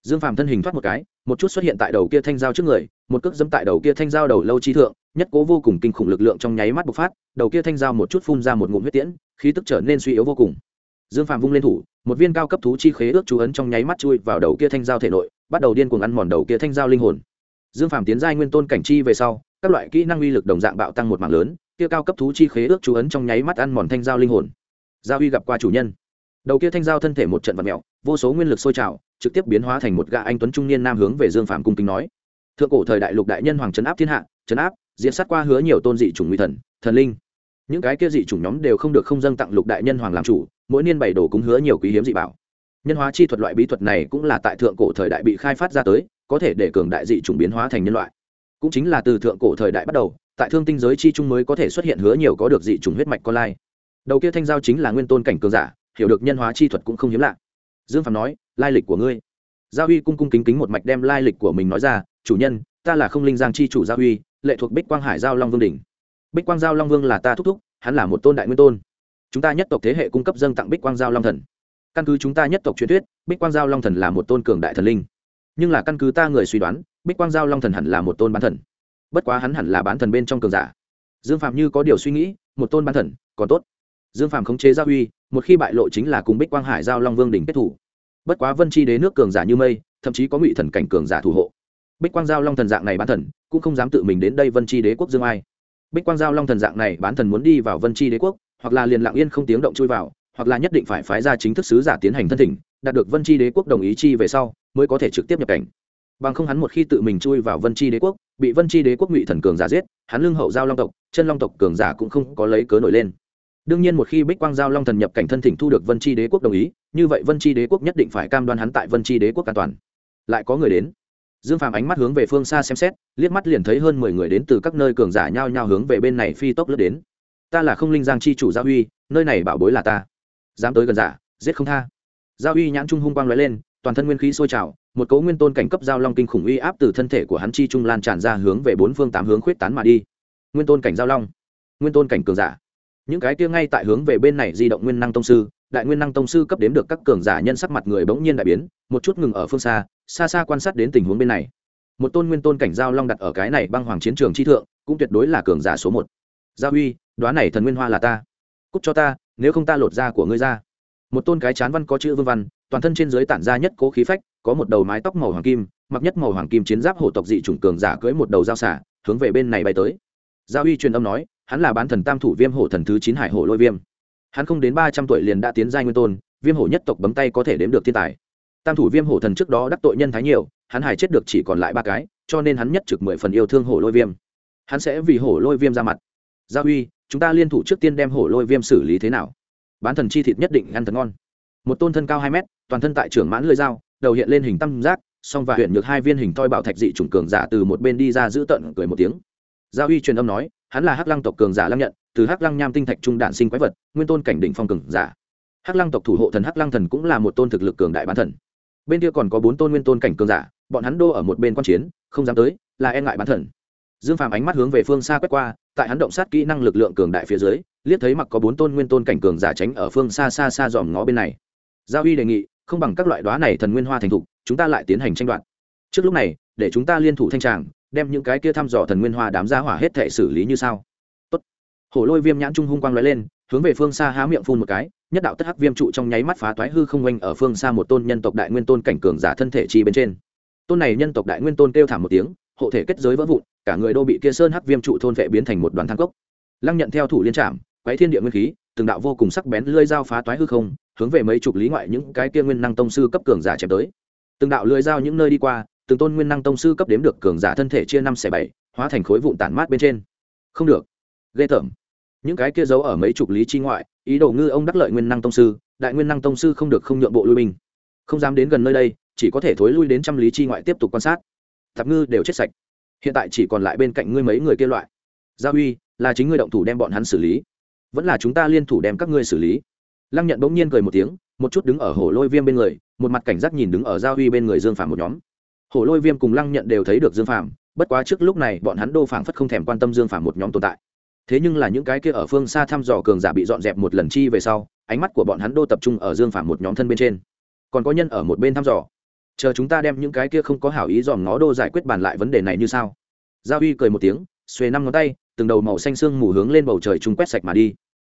Speaker 1: dương phàm thân hình thoát một cái, một chút xuất hiện tại đầu kia thanh giao trước người, một cước dẫm tại đầu kia thanh giao đầu lâu chi thượng, nhất cố vô cùng kinh khủng lực lượng trong nháy mắt bộc phát, đầu kia thanh giao một chút phun ra một ngụm huyết tiễn, khí tức trở nên suy yếu vô cùng. Dương phàm vung lên thủ, một viên cao cấp thú chi khế ước chú ấn trong nháy mắt chui vào đầu kia thanh giao thể nội, bắt đầu điên cuồng ăn mòn đầu kia thanh giao linh hồn. Dương phàm tiến giai nguyên tôn cảnh chi về sau, các loại kỹ năng uy lực đồng dạng bạo tăng một mạng lớn, kia cao cấp thú chi khế ước chú ấn trong nháy mắt ăn mòn thanh giao linh hồn. Giao uy gặp qua chủ nhân. Đầu kia thanh giao thân thể một trận vật mèo vô số nguyên lực sôi trào, trực tiếp biến hóa thành một gã anh tuấn trung niên nam hướng về dương phạm cung kính nói. Thượng cổ thời đại lục đại nhân hoàng trấn áp thiên hạ, trấn áp diễn sát qua hứa nhiều tôn dị chủng nguy thần thần linh. Những cái kia dị chủng nhóm đều không được không dâng tặng lục đại nhân hoàng làm chủ, mỗi niên bày đồ cúng hứa nhiều quý hiếm dị bảo. Nhân hóa chi thuật loại bí thuật này cũng là tại thượng cổ thời đại bị khai phát ra tới, có thể để cường đại dị chủng biến hóa thành nhân loại. Cũng chính là từ thượng cổ thời đại bắt đầu, tại thương tinh giới chi trung mới có thể xuất hiện hứa nhiều có được dị chủng huyết mạch con lai. Đầu kia thanh giao chính là nguyên tôn cảnh cường giả, hiểu được nhân hóa chi thuật cũng không hiếm lạ dương phạm nói, lai lịch của ngươi. Gia huy cung cung kính kính một mạch đem lai lịch của mình nói ra, chủ nhân, ta là không linh giang chi chủ gia huy, lệ thuộc bích quang hải giao long vương đình bích quang giao long vương là ta thúc thúc, hắn là một tôn đại nguyên tôn. Chúng ta nhất tộc thế hệ cung cấp dâng tặng bích quang giao long thần. Căn cứ chúng ta nhất tộc truyền thuyết, bích quang giao long thần là một tôn cường đại thần linh. Nhưng là căn cứ ta người suy đoán, bích quang giao long thần hẳn là một tôn bán thần. Bất quá hắn hẳn là bán thần bên trong cường giả. Dương phạm như có điều suy nghĩ, một tôn bán thần, còn tốt. Dương phạm khống chế gia Huy một khi bại lộ chính là cùng bích quang hải giao long vương đình kết thủ. Bất quá vân chi đế nước cường giả như mây, thậm chí có ngụy thần cảnh cường giả thủ hộ. Bích quang giao long thần dạng này bán thần, cũng không dám tự mình đến đây vân chi đế quốc dương ai. Bích quang giao long thần dạng này bán thần muốn đi vào vân chi đế quốc, hoặc là liền lặng yên không tiếng động chui vào, hoặc là nhất định phải phái ra chính thức sứ giả tiến hành thân thỉnh, đạt được vân chi đế quốc đồng ý chi về sau, mới có thể trực tiếp nhập cảnh. Bằng không hắn một khi tự mình chui vào vân chi đế quốc, bị vân chi đế quốc ngụy thần cường giả giết, hắn lương hậu giao long tộc, chân long tộc cường giả cũng không có lấy cớ nổi lên đương nhiên một khi bích quang giao long thần nhập cảnh thân thỉnh thu được vân chi đế quốc đồng ý, như vậy vân chi đế quốc nhất định phải cam đoan hắn tại vân chi đế quốc an toàn. Lại có người đến. Dương phàm ánh mắt hướng về phương xa xem xét, liếc mắt liền thấy hơn mười người đến từ các nơi cường giả nhao nhao hướng về bên này phi tốc lướt đến. Ta là không linh giang chi chủ gia huy, nơi này bảo bối là ta. Dám tới gần giả, giết không tha. Gia huy nhãn trung hung quang lóe lên, toàn thân nguyên khí sôi trào, một cấu nguyên tôn cảnh cấp giao long kinh khủng uy áp từ thân thể của hắn chi trung lan tràn ra hướng về bốn phương tám hướng khuyết tán mà đi. Nguyên tôn cảnh giao long, nguyên tôn cảnh cường giả những cái kia ngay tại hướng về bên này di động nguyên năng tông sư, đại nguyên năng tông sư cấp đếm được các cường giả nhân sắc mặt người bỗng nhiên đại biến, một chút ngừng ở phương xa xa xa quan sát đến tình huống bên này. Một tôn nguyên tôn cảnh giao long đặt ở cái này băng hoàng chiến trường chi thượng, cũng tuyệt đối là cường giả số một. Gia huy đoán này thần nguyên hoa là ta. Cúc cho ta, nếu không ta lột da của ngươi ra. Một tôn cái chán văn có chữ vương văn, toàn thân trên dưới tản ra nhất cố khí phách, có một đầu mái tóc màu hoàng kim, mặc nhất màu hoàng kim chiến giáp hổ tộc dị chủng cường giả cưỡi một đầu dao xả hướng về bên này bay tới gia huy truyền âm nói, hắn là bán thần tam thủ viêm hổ thần thứ chín hải hổ lôi viêm. Hắn không đến ba trăm tuổi liền đã tiến giai nguyên tôn, viêm hổ nhất tộc bấm tay có thể đếm được thiên tài. Tam thủ viêm hổ thần trước đó đắc tội nhân thái nhiều, hắn hải chết được chỉ còn lại ba cái, cho nên hắn nhất trực mười phần yêu thương hổ lôi viêm. Hắn sẽ vì hổ lôi viêm ra mặt. Gia huy chúng ta liên thủ trước tiên đem hổ lôi viêm xử lý thế nào? Bán thần chi thịt nhất định ăn thật ngon. Một tôn thân cao hai mét, toàn thân tại trưởng mãn lưỡi dao, đầu hiện lên hình tam giác, song và huyện nhược hai viên hình toi bảo thạch dị chủng cường giả từ một bên đi ra giữ tận cười một tiếng gia huy truyền âm nói, hắn là hắc lăng tộc cường giả lăng nhận, từ hắc lăng nham tinh thạch trung đạn sinh quái vật, nguyên tôn cảnh đỉnh phong cường giả. Hắc lăng tộc thủ hộ thần hắc lăng thần cũng là một tôn thực lực cường đại bán thần. Bên kia còn có bốn tôn nguyên tôn cảnh cường giả, bọn hắn đô ở một bên quan chiến, không dám tới, là e ngại bán thần. Dương phàm ánh mắt hướng về phương xa quét qua, tại hắn động sát kỹ năng lực lượng cường đại phía dưới, liếc thấy mặc có bốn tôn nguyên tôn cảnh cường giả tránh ở phương xa xa xa dòm ngó bên này. Giao uy đề nghị, không bằng các loại đoá này thần nguyên hoa thành thục, chúng ta lại tiến hành tranh đoạt. Trước lúc này, để chúng ta liên thủ thanh tràng đem những cái kia thăm dò thần nguyên hoa đám ra hỏa hết thể xử lý như sao. Tốt. hổ lôi viêm nhãn trung hung quang lóe lên, hướng về phương xa há miệng phun một cái, nhất đạo tất hắc viêm trụ trong nháy mắt phá toái hư không oanh ở phương xa một tôn nhân tộc đại nguyên tôn cảnh cường giả thân thể chi bên trên. Tôn này nhân tộc đại nguyên tôn kêu thảm một tiếng, hộ thể kết giới vỡ vụn, cả người đô bị kia sơn hắc viêm trụ thôn vệ biến thành một đoàn thang cốc. Lăng nhận theo thủ liên trạm, quấy thiên địa nguyên khí, từng đạo vô cùng sắc bén lưỡi dao phá toái hư không, hướng về mấy chục lý ngoại những cái kia nguyên năng tông sư cấp cường giả chém tới. Từng đạo lưỡi dao những nơi đi qua từng tôn nguyên năng tông sư cấp đếm được cường giả thân thể chia năm xẻ bảy, hóa thành khối vụn tản mát bên trên. Không được. Ghê tởm. Những cái kia giấu ở mấy chục lý chi ngoại, ý đồ ngư ông đắc lợi nguyên năng tông sư, đại nguyên năng tông sư không được không nhượng bộ lui binh. Không dám đến gần nơi đây, chỉ có thể thối lui đến trăm lý chi ngoại tiếp tục quan sát. Tạp ngư đều chết sạch. Hiện tại chỉ còn lại bên cạnh ngươi mấy người kia loại. Gia huy là chính ngươi động thủ đem bọn hắn xử lý. Vẫn là chúng ta liên thủ đem các ngươi xử lý. Lăng nhận bỗng nhiên cười một tiếng, một chút đứng ở hồ lôi viêm bên người, một mặt cảnh giác nhìn đứng ở gia huy bên người dương phàm một nhóm. Hổ lôi viêm cùng lăng nhận đều thấy được dương phàm, bất quá trước lúc này bọn hắn đô phảng phất không thèm quan tâm dương phàm một nhóm tồn tại. Thế nhưng là những cái kia ở phương xa thăm dò cường giả bị dọn dẹp một lần chi về sau, ánh mắt của bọn hắn đô tập trung ở dương phàm một nhóm thân bên trên. Còn có nhân ở một bên thăm dò. Chờ chúng ta đem những cái kia không có hảo ý dòm ngó đô giải quyết bàn lại vấn đề này như sao? Gia uy cười một tiếng, xuề năm ngón tay, từng đầu màu xanh sương mù hướng lên bầu trời trung quét sạch mà đi.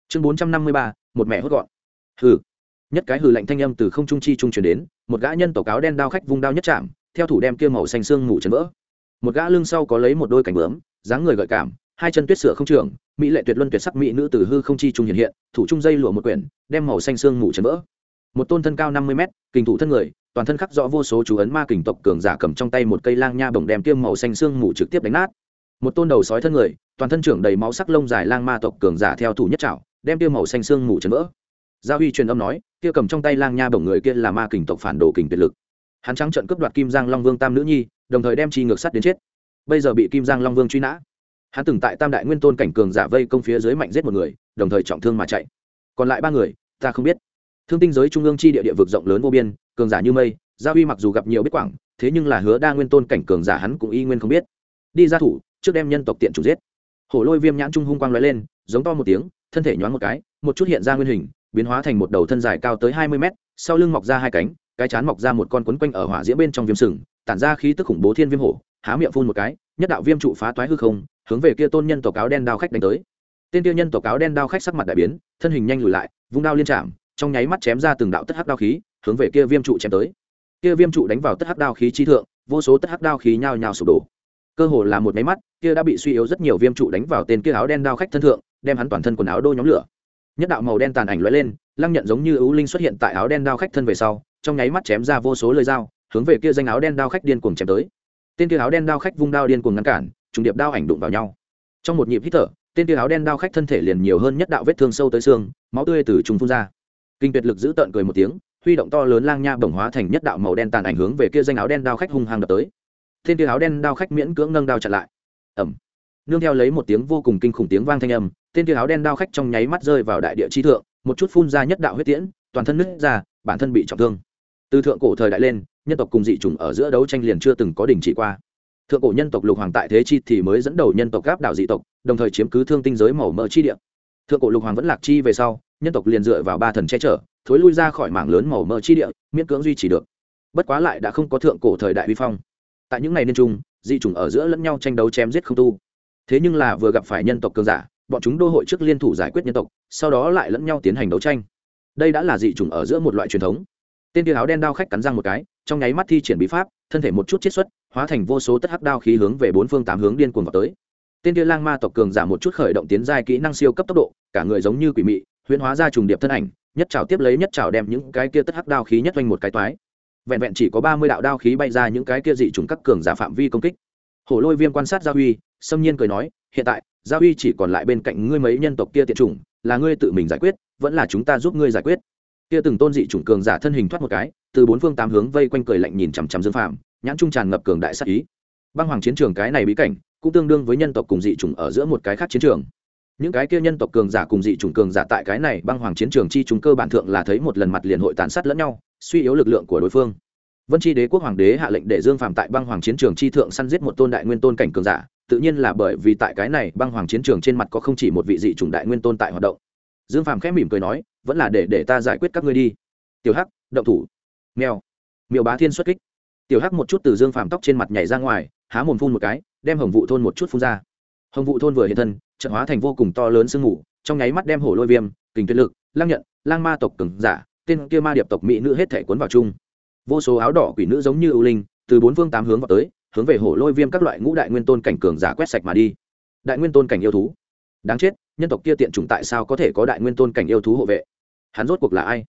Speaker 1: Chương bốn trăm năm mươi ba, một mẹ hốt gọn. Hừ. Nhất cái hừ lạnh thanh âm từ không trung chi trung chuyển đến, một gã nhân tổ cáo đen đao khách vung đao nhất chạm theo thủ đem kia màu xanh xương ngủ chấn vỡ. Một gã lưng sau có lấy một đôi cánh bướm, dáng người gợi cảm, hai chân tuyết sửa không trường, mỹ lệ tuyệt luân tuyệt sắc mỹ nữ từ hư không chi trung hiện hiện, thủ trung dây lụa một quyển, đem màu xanh xương ngủ chấn vỡ. Một tôn thân cao năm mươi mét, kình thủ thân người, toàn thân khắc rõ vô số chú ấn ma kình tộc cường giả cầm trong tay một cây lang nha bồng đem tiêm màu xanh xương ngủ trực tiếp đánh nát. Một tôn đầu sói thân người, toàn thân trưởng đầy máu sắc lông dài lang ma tộc cường giả theo thủ nhất trảo, đem tiêm màu xanh xương ngủ chấn vỡ. Gia huy truyền âm nói, kia cầm trong tay lang nha bồng người kia là ma kình tộc phản đồ kình tuyệt lực hắn trắng trận cướp đoạt kim giang long vương tam nữ nhi, đồng thời đem chi ngược sắt đến chết. Bây giờ bị kim giang long vương truy nã, hắn từng tại tam đại nguyên tôn cảnh cường giả vây công phía dưới mạnh giết một người, đồng thời trọng thương mà chạy. Còn lại ba người, ta không biết. Thương tinh giới trung ương chi địa địa vực rộng lớn vô biên, cường giả như mây, gia huy mặc dù gặp nhiều biết quảng, thế nhưng là hứa đa nguyên tôn cảnh cường giả hắn cũng y nguyên không biết. Đi ra thủ, trước đem nhân tộc tiện chủ giết. Hổ lôi viêm nhãn trung hung quang lóe lên, giống to một tiếng, thân thể nhoáng một cái, một chút hiện ra nguyên hình, biến hóa thành một đầu thân dài cao tới hai mươi mét, sau lưng mọc ra hai cánh cái chán mọc ra một con quấn quanh ở hỏa diễm bên trong viêm sừng, tản ra khí tức khủng bố thiên viêm hổ, há miệng phun một cái, nhất đạo viêm trụ phá toái hư không, hướng về kia tôn nhân tộc áo đen đao khách đánh tới. Tên kia nhân tộc áo đen đao khách sắc mặt đại biến, thân hình nhanh lùi lại, vung đao liên chạm, trong nháy mắt chém ra từng đạo tất hắc đao khí, hướng về kia viêm trụ chém tới. Kia viêm trụ đánh vào tất hắc đao khí chi thượng, vô số tất hắc đao khí nhao nhao sụp đổ. Cơ hồ là một máy mắt, kia đã bị suy yếu rất nhiều viêm trụ đánh vào tên kia áo đen đao khách thân thượng, đem hắn toàn thân quần áo đô nhóm lửa. Nhất đạo màu đen tàn ảnh lóe lên, lăng nhận giống như ưu linh xuất hiện tại áo đen đao khách thân về sau trong nháy mắt chém ra vô số lời dao, hướng về kia danh áo đen đao khách điên cuồng chém tới. Tên kia áo đen đao khách vung đao điên cuồng ngăn cản, trùng điệp đao ảnh đụng vào nhau. Trong một nhịp hít thở, tên kia áo đen đao khách thân thể liền nhiều hơn nhất đạo vết thương sâu tới xương, máu tươi từ trùng phun ra. Kinh tuyệt lực giữ tợn cười một tiếng, huy động to lớn lang nha bổng hóa thành nhất đạo màu đen tàn ảnh hướng về kia danh áo đen đao khách hung hăng đập tới. Tên kia áo đen đao khách miễn cưỡng nâng đao chặn lại. Ẩm nương theo lấy một tiếng vô cùng kinh khủng tiếng vang thanh âm, tên kia áo đen đao khách trong nháy mắt rơi vào đại địa chi thượng, một chút phun ra nhất đạo huyết tiễn, toàn thân nứt ra, bản thân bị trọng thương từ thượng cổ thời đại lên, nhân tộc cùng dị chủng ở giữa đấu tranh liền chưa từng có đình chỉ qua. Thượng cổ nhân tộc lục hoàng tại thế chi thì mới dẫn đầu nhân tộc gáp đảo dị tộc, đồng thời chiếm cứ thương tinh giới màu mỡ chi địa. Thượng cổ lục hoàng vẫn lạc chi về sau, nhân tộc liền dựa vào ba thần che chở, thối lui ra khỏi mảng lớn màu mỡ chi địa, miễn cưỡng duy trì được. Bất quá lại đã không có thượng cổ thời đại vi phong. Tại những ngày niên trung, dị chủng ở giữa lẫn nhau tranh đấu chém giết không tu. Thế nhưng là vừa gặp phải nhân tộc cường giả, bọn chúng đô hội trước liên thủ giải quyết nhân tộc, sau đó lại lẫn nhau tiến hành đấu tranh. Đây đã là dị chủng ở giữa một loại truyền thống tên kia áo đen đao khách cắn răng một cái, trong nháy mắt thi triển bí pháp, thân thể một chút chiết xuất, hóa thành vô số tất hắc đao khí hướng về bốn phương tám hướng điên cuồng vào tới. Tên kia lang ma tộc cường giảm một chút khởi động tiến giai kỹ năng siêu cấp tốc độ, cả người giống như quỷ mị, huyễn hóa ra trùng điệp thân ảnh, nhất trào tiếp lấy nhất trào đem những cái kia tất hắc đao khí nhất doanh một cái toái. Vẹn vẹn chỉ có ba mươi đạo đao khí bay ra những cái kia dị trùng các cường giả phạm vi công kích. Hổ lôi viêm quan sát gia huy, xâm nhiên cười nói, hiện tại gia huy chỉ còn lại bên cạnh ngươi mấy nhân tộc kia tiện chủng, là ngươi tự mình giải quyết, vẫn là chúng ta giúp ngươi giải quyết kia từng tôn dị chủng cường giả thân hình thoát một cái, từ bốn phương tám hướng vây quanh cười lạnh nhìn chằm chằm dương phạm nhãn trung tràn ngập cường đại sát ý. Băng hoàng chiến trường cái này bí cảnh, cũng tương đương với nhân tộc cùng dị chủng ở giữa một cái khác chiến trường. Những cái kia nhân tộc cường giả cùng dị chủng cường giả tại cái này băng hoàng chiến trường chi chúng cơ bản thượng là thấy một lần mặt liền hội tàn sát lẫn nhau, suy yếu lực lượng của đối phương. Vân tri đế quốc hoàng đế hạ lệnh để dương phạm tại băng hoàng chiến trường chi thượng săn giết một tôn đại nguyên tôn cảnh cường giả, tự nhiên là bởi vì tại cái này băng hoàng chiến trường trên mặt có không chỉ một vị dị chủng đại nguyên tôn tại hoạt động. Dương phạm khẽ mỉm cười nói vẫn là để để ta giải quyết các ngươi đi. Tiểu hắc, động thủ. Mèo. Miêu bá thiên xuất kích. Tiểu hắc một chút từ dương phàm tóc trên mặt nhảy ra ngoài, há mồm phun một cái, đem hồng vụ thôn một chút phun ra. Hồng vụ thôn vừa hiện thân, trận hóa thành vô cùng to lớn sương mù, trong nháy mắt đem hổ lôi viêm, kình tuyệt lực lang nhận, lang ma tộc cừng giả, tên kia ma điệp tộc mỹ nữ hết thể cuốn vào chung. Vô số áo đỏ quỷ nữ giống như ưu linh, từ bốn phương tám hướng vào tới, hướng về hổ lôi viêm các loại ngũ đại nguyên tôn cảnh cường giả quét sạch mà đi. Đại nguyên tôn cảnh yêu thú. Đáng chết, nhân tộc kia tiện chủng tại sao có thể có đại nguyên tôn cảnh yêu thú hộ vệ? Hắn rốt cuộc là ai?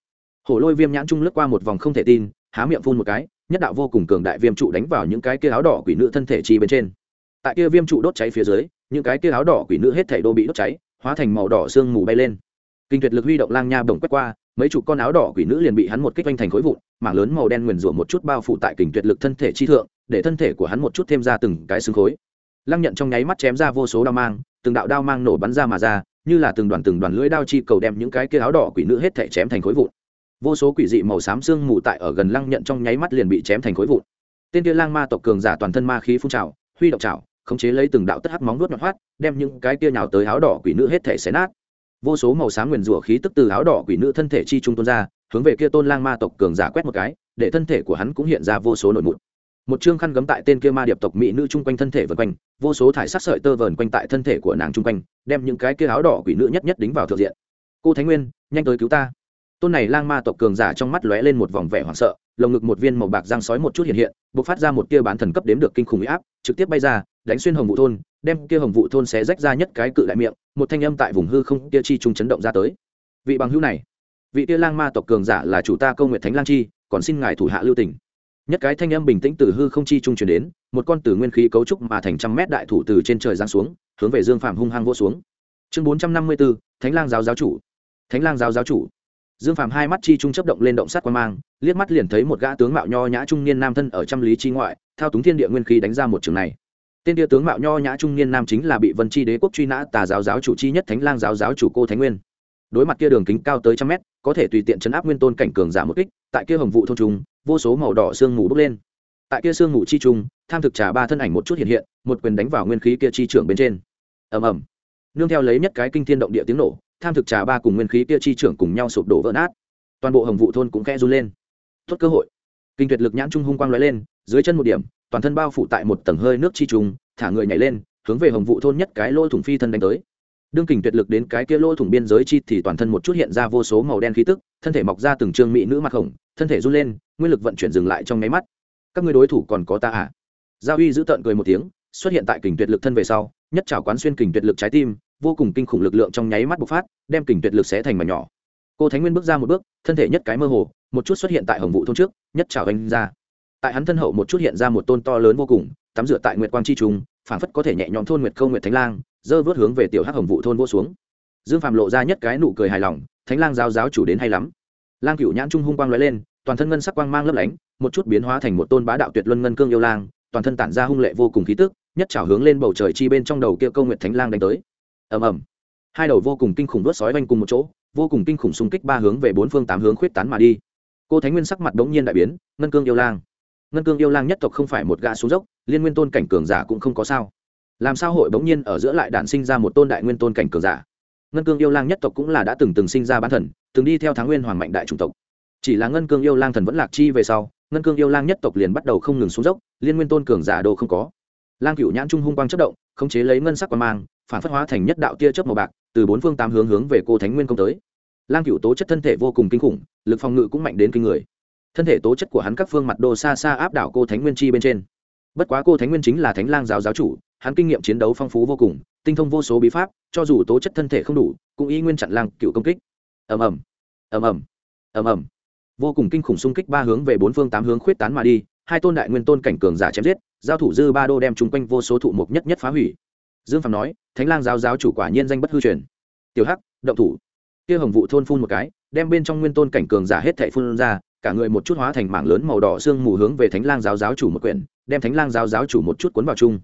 Speaker 1: Hổ lôi viêm nhãn trung lướt qua một vòng không thể tin, há miệng phun một cái, nhất đạo vô cùng cường đại viêm trụ đánh vào những cái kia áo đỏ quỷ nữ thân thể chi bên trên. Tại kia viêm trụ đốt cháy phía dưới, những cái kia áo đỏ quỷ nữ hết thể đô bị đốt cháy, hóa thành màu đỏ sương mù bay lên. Kinh tuyệt lực huy động lang nha bổng quét qua, mấy chục con áo đỏ quỷ nữ liền bị hắn một kích vanh thành khối vụn, mảng lớn màu đen nguyền rủa một chút bao phủ tại kình tuyệt lực thân thể chi thượng, để thân thể của hắn một chút thêm ra từng cái xương khối. Lăng nhận trong nháy mắt chém ra vô số đao mang, từng đạo đao mang nổ bắn ra mà ra như là từng đoàn từng đoàn lưỡi đao chi cầu đem những cái kia áo đỏ quỷ nữ hết thể chém thành khối vụn. Vô số quỷ dị màu xám xương mù tại ở gần lăng nhận trong nháy mắt liền bị chém thành khối vụn. Tên kia lang ma tộc cường giả toàn thân ma khí phun trào, huy động trào khống chế lấy từng đạo tất hắc móng nuốt nhọn hoắt, đem những cái kia nhào tới áo đỏ quỷ nữ hết thể xé nát. Vô số màu xám nguyền rủa khí tức từ áo đỏ quỷ nữ thân thể chi trung tuôn ra, hướng về kia tôn lang ma tộc cường giả quét một cái, để thân thể của hắn cũng hiện ra vô số nội mụn. Một chương khăn gấm tại tên kia ma điệp tộc mỹ nữ chung quanh thân thể vần quanh, vô số thải sắc sợi tơ vờn quanh tại thân thể của nàng chung quanh đem những cái kia áo đỏ quỷ nữ nhất nhất đính vào thượng diện. Cô thánh nguyên, nhanh tới cứu ta. Tôn này lang ma tộc cường giả trong mắt lóe lên một vòng vẻ hoảng sợ, lồng ngực một viên màu bạc giang sói một chút hiện hiện b ộ c phát ra một tia bán thần cấp đếm được kinh khủng huy áp, trực tiếp bay ra, đánh xuyên hồng vụ thôn, đem kia hồng vụ thôn xé rách ra nhất cái cự đại miệng, một thanh âm tại vùng hư không kia chi trung chấn động ra tới. Vị bằng hữu này, vị tia lang ma tộc cường giả là chủ ta câu nguyện thánh lang chi, còn xin ngài thủ hạ lưu tỉnh nhất cái thanh âm bình tĩnh từ hư không chi trung chuyển đến, một con tử nguyên khí cấu trúc mà thành trăm mét đại thủ từ trên trời giáng xuống, hướng về dương phạm hung hăng vô xuống. Chương bốn trăm năm mươi b ố thánh lang giáo giáo chủ. Thánh lang giáo giáo chủ. Dương phạm hai mắt chi trung chấp động lên động sát quan mang, liếc mắt liền thấy một gã tướng mạo nho nhã trung niên nam thân ở trăm lý chi ngoại, thao túng thiên địa nguyên khí đánh ra một trường này. Tên địa tướng mạo nho nhã trung niên nam chính là bị vân chi đế quốc truy nã tà giáo giáo chủ chi nhất thánh lang giáo giáo chủ cô thánh nguyên. Đối mặt kia đường kính cao tới trăm mét, có thể tùy tiện chấn áp nguyên tôn cảnh cường giả một kích, tại kia hồng vụ thôn trung vô số màu đỏ sương mù bốc lên. Tại kia sương mù chi trung, tham thực trà ba thân ảnh một chút hiện hiện, một quyền đánh vào nguyên khí kia chi trưởng bên trên. Ầm ầm. Nương theo lấy nhất cái kinh thiên động địa tiếng nổ, tham thực trà ba cùng nguyên khí kia chi trưởng cùng nhau sụp đổ vỡ nát. Toàn bộ hồng vụ thôn cũng khẽ run lên. Tốt cơ hội. Kinh tuyệt lực nhãn trung hung quang lóe lên, dưới chân một điểm, toàn thân bao phủ tại một tầng hơi nước chi trùng thả người nhảy lên, hướng về hồng vụ thôn nhất cái lỗ thủng phi thân đánh tới đương kình tuyệt lực đến cái kia lỗ thủng biên giới chi thì toàn thân một chút hiện ra vô số màu đen khí tức, thân thể mọc ra từng trương mỹ nữ mặt khổng thân thể run lên, nguyên lực vận chuyển dừng lại trong nháy mắt. Các ngươi đối thủ còn có ta à? Gia uy giữ tợn cười một tiếng, xuất hiện tại kình tuyệt lực thân về sau, nhất trảo quán xuyên kình tuyệt lực trái tim, vô cùng kinh khủng lực lượng trong nháy mắt bộc phát, đem kình tuyệt lực xé thành mảnh nhỏ. Cô thánh nguyên bước ra một bước, thân thể nhất cái mơ hồ, một chút xuất hiện tại hồng vụ thôn trước, nhất trảo anh ra. Tại hắn thân hậu một chút hiện ra một tôn to lớn vô cùng, tắm rửa tại nguyệt quang chi trung, phảng phất có thể nhẹ nhõm thôn nguyệt câu nguyệt thánh lang dơ vớt hướng về tiểu hắc hồng vụ thôn vô xuống. Dương phàm lộ ra nhất cái nụ cười hài lòng, thánh lang giáo giáo chủ đến hay lắm. Lang cựu nhãn trung hung quang lóe lên, toàn thân ngân sắc quang mang lấp lánh, một chút biến hóa thành một tôn bá đạo tuyệt luân ngân cương yêu lang, toàn thân tản ra hung lệ vô cùng khí tức, nhất trào hướng lên bầu trời chi bên trong đầu kia câu nguyệt thánh lang đánh tới. Ầm ầm. Hai đầu vô cùng kinh khủng đuốt sói vanh cùng một chỗ, vô cùng kinh khủng xung kích ba hướng về bốn phương tám hướng khuyết tán mà đi. Cô thánh nguyên sắc mặt đống nhiên đại biến, ngân cương yêu lang. Ngân cương yêu lang nhất tộc không phải một gã xuống dốc, liên nguyên tôn cảnh cường giả cũng không có sao làm sao hội bỗng nhiên ở giữa lại đản sinh ra một tôn đại nguyên tôn cảnh cường giả? Ngân cương yêu lang nhất tộc cũng là đã từng từng sinh ra bán thần, từng đi theo tháng nguyên hoàng mạnh đại chủng tộc. Chỉ là ngân cương yêu lang thần vẫn lạc chi về sau, ngân cương yêu lang nhất tộc liền bắt đầu không ngừng xuống dốc, liên nguyên tôn cường giả đồ không có. Lang cựu nhãn trung hung quang chất động, khống chế lấy ngân sắc qua mang, phản phất hóa thành nhất đạo tia chớp màu bạc, từ bốn phương tám hướng hướng về cô thánh nguyên công tới. Lang cựu tố chất thân thể vô cùng kinh khủng, lực phòng ngự cũng mạnh đến kinh người. Thân thể tố chất của hắn các phương mặt đồ xa xa áp đảo cô thánh nguyên chi bên trên. Bất quá cô thánh nguyên chính là thánh lang giáo giáo chủ hắn kinh nghiệm chiến đấu phong phú vô cùng, tinh thông vô số bí pháp, cho dù tố chất thân thể không đủ, cũng y nguyên chặn lang cựu công kích. Ầm ầm ầm ầm ầm ầm. Vô cùng kinh khủng xung kích ba hướng về bốn phương tám hướng khuyết tán mà đi, hai tôn đại nguyên tôn cảnh cường giả chém giết, giao thủ dư ba đô đem chung quanh vô số thụ mục nhất nhất phá hủy. Dương phạm nói, thánh lang giáo giáo chủ quả nhiên danh bất hư truyền. Tiểu hắc, động thủ. Kia hồng vụ thôn phun một cái, đem bên trong nguyên tôn cảnh cường giả hết thảy phun ra, cả người một chút hóa thành mảng lớn màu đỏ xương mù hướng về thánh lang giáo giáo chủ một quyển, đem thánh lang giáo giáo chủ một chút cuốn vào chung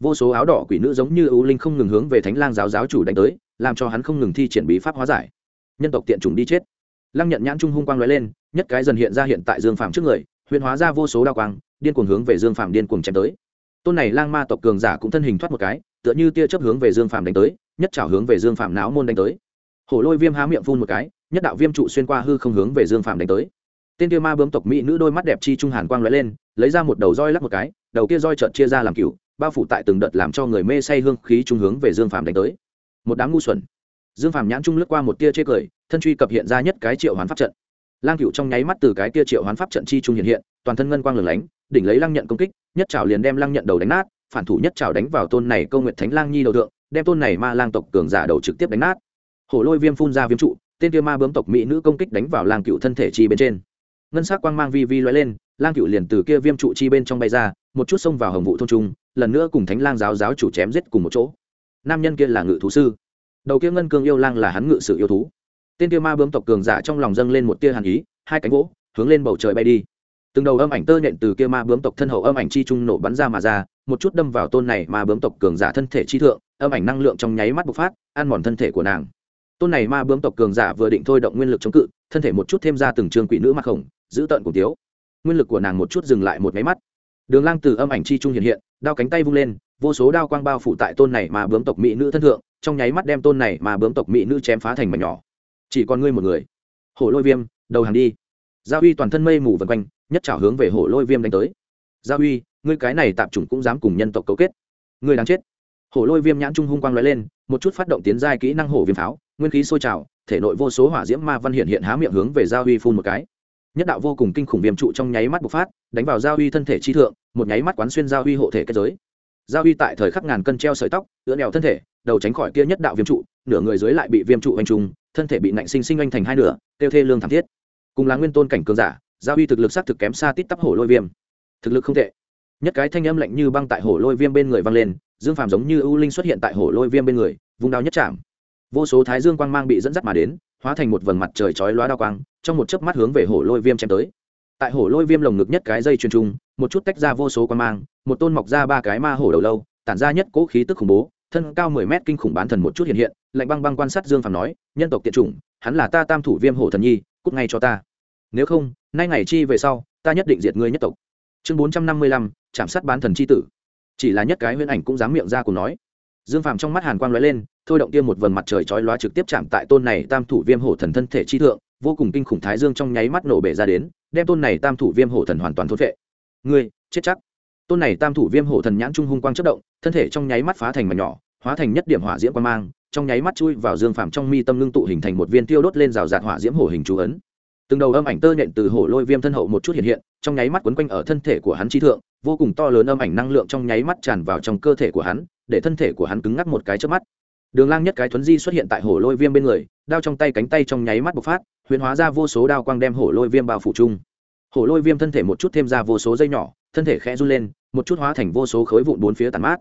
Speaker 1: vô số áo đỏ quỷ nữ giống như ưu linh không ngừng hướng về thánh lang giáo giáo chủ đánh tới, làm cho hắn không ngừng thi triển bí pháp hóa giải. Nhân tộc tiện trùng đi chết. Lăng nhận nhãn trung hung quang lóe lên, nhất cái dần hiện ra hiện tại dương phạm trước người, huyền hóa ra vô số đa quang, điên cuồng hướng về dương phạm điên cuồng chém tới. Tôn này lang ma tộc cường giả cũng thân hình thoát một cái, tựa như tia chấp hướng về dương phạm đánh tới, nhất trảo hướng về dương phạm não môn đánh tới. Hổ lôi viêm há miệng phun một cái, nhất đạo viêm trụ xuyên qua hư không hướng về dương phạm đánh tới. Tên kia ma bướm tộc mỹ nữ đôi mắt đẹp chi trung hàn quang lóe lên, lấy ra một đầu roi lắc một cái, đầu kia roi trợt chia ra làm cựu bao phủ tại từng đợt làm cho người mê say hương khí trung hướng về dương phàm đánh tới. Một đám ngu xuẩn. Dương phàm nhãn trung lướt qua một tia chê cười, thân truy cập hiện ra nhất cái triệu hoán pháp trận. Lang cựu trong nháy mắt từ cái tia triệu hoán pháp trận chi trung hiện hiện, toàn thân ngân quang lửng lánh, đỉnh lấy lăng nhận công kích, nhất trào liền đem lăng nhận đầu đánh nát, phản thủ nhất trào đánh vào tôn này câu nguyện thánh lang nhi đầu thượng, đem tôn này ma lang tộc cường giả đầu trực tiếp đánh nát. Hổ lôi viêm phun ra viêm trụ, tên kia ma bướm tộc mỹ nữ công kích đánh vào lang cựu thân thể chi bên trên. Ngân sắc quang mang vi vi lóe lên lang cựu liền từ kia viêm trụ chi bên trong bay ra, một chút xông vào hồng vụ thôn trung, lần nữa cùng thánh lang giáo giáo chủ chém giết cùng một chỗ. Nam nhân kia là ngự thú sư. Đầu kia ngân cương yêu lang là hắn ngự sự yêu thú. Tên kia ma bướm tộc cường giả trong lòng dâng lên một tia hàn ý, hai cánh gỗ hướng lên bầu trời bay đi. Từng đầu âm ảnh tơ nhện từ kia ma bướm tộc thân hậu âm ảnh chi trung nổ bắn ra mà ra, một chút đâm vào tôn này ma bướm tộc cường giả thân thể chi thượng, âm ảnh năng lượng trong nháy mắt bộc phát, ăn mòn thân thể của nàng. Tôn này ma bướm tộc cường giả vừa định thôi động nguyên lực chống cự, thân thể một chút thêm ra từng trường quỷ nữ mặc khổng, giữ tợn cùng tiếu nguyên lực của nàng một chút dừng lại một máy mắt. Đường lang từ âm ảnh chi trung hiện hiện, đao cánh tay vung lên, vô số đao quang bao phủ tại tôn này mà bướm tộc mỹ nữ thân thượng, trong nháy mắt đem tôn này mà bướm tộc mỹ nữ chém phá thành mảnh nhỏ. Chỉ còn ngươi một người. Hổ lôi viêm, đầu hàng đi. Gia uy toàn thân mây mù vần quanh, nhất trảo hướng về hổ lôi viêm đánh tới. Gia uy, ngươi cái này tạp chủng cũng dám cùng nhân tộc cấu kết. Ngươi đáng chết. Hổ lôi viêm nhãn trung hung quang lóe lên, một chút phát động tiến giai kỹ năng hổ viêm pháo, nguyên khí sôi trào, thể nội vô số hỏa diễm ma văn hiện hiện há miệng hướng về gia uy phun một cái nhất đạo vô cùng kinh khủng viêm trụ trong nháy mắt bộc phát, đánh vào gia uy thân thể chi thượng, một nháy mắt quán xuyên gia uy hộ thể kết giới. Gia uy tại thời khắc ngàn cân treo sợi tóc ưỡn đèo thân thể, đầu tránh khỏi kia nhất đạo viêm trụ, nửa người dưới lại bị viêm trụ anh trùng, thân thể bị nạnh sinh sinh anh thành hai nửa tiêu thê lương thảm thiết. Cùng là nguyên tôn cảnh cường giả gia uy thực lực xác thực kém xa tít tắp hổ lôi viêm. Thực lực không tệ. Nhất cái thanh âm lạnh như băng tại hổ lôi viêm bên người vang lên, dương phàm giống như ưu linh xuất hiện tại hổ lôi viêm bên người vùng đao nhất chạm vô số thái dương quang mang bị dẫn dắt mà đến, hóa thành một vầng mặt trời chói lóa đao quang, trong một chớp mắt hướng về hổ lôi viêm chém tới. Tại hổ lôi viêm lồng ngực nhất cái dây truyền trung, một chút tách ra vô số quang mang, một tôn mọc ra ba cái ma hổ đầu lâu, tản ra nhất cỗ khí tức khủng bố, thân cao mười mét kinh khủng bán thần một chút hiện hiện, lạnh băng băng quan sát dương phàm nói, nhân tộc tiện chủng, hắn là ta tam thủ viêm hổ thần nhi, cút ngay cho ta. Nếu không, nay ngày chi về sau, ta nhất định diệt ngươi nhất tộc. Chương bốn trăm năm mươi lăm, chạm sát bán thần chi tử. Chỉ là nhất cái huyễn ảnh cũng dám miệng ra cùng nói dương phàm trong mắt hàn quang lóe lên, thôi động tiêm một vầng mặt trời chói lóa trực tiếp chạm tại tôn này tam thủ viêm hổ thần thân thể chi thượng, vô cùng kinh khủng thái dương trong nháy mắt nổ bể ra đến, đem tôn này tam thủ viêm hổ thần hoàn toàn thốt vệ ngươi, chết chắc. Tôn này tam thủ viêm hổ thần nhãn trung hung quang chất động, thân thể trong nháy mắt phá thành mà nhỏ, hóa thành nhất điểm hỏa diễm quang mang, trong nháy mắt chui vào dương phàm trong mi tâm ngưng tụ hình thành một viên tiêu đốt lên rào rạt hỏa diễm hổ hình chú ấn từng đầu âm ảnh tơ nhện từ hổ lôi viêm thân hậu một chút hiện hiện, trong nháy mắt quấn quanh ở thân thể của hắn chi thượng, vô cùng to lớn âm ảnh năng lượng trong nháy mắt tràn vào trong cơ thể của hắn, để thân thể của hắn cứng ngắc một cái trước mắt. Đường lang nhất cái thuấn di xuất hiện tại hổ lôi viêm bên người, đao trong tay cánh tay trong nháy mắt bộc phát huyền hóa ra vô số đao quang đem hổ lôi viêm bao phủ chung. Hổ lôi viêm thân thể một chút thêm ra vô số dây nhỏ, thân thể khẽ run lên, một chút hóa thành vô số khối vụn bốn phía tàn mát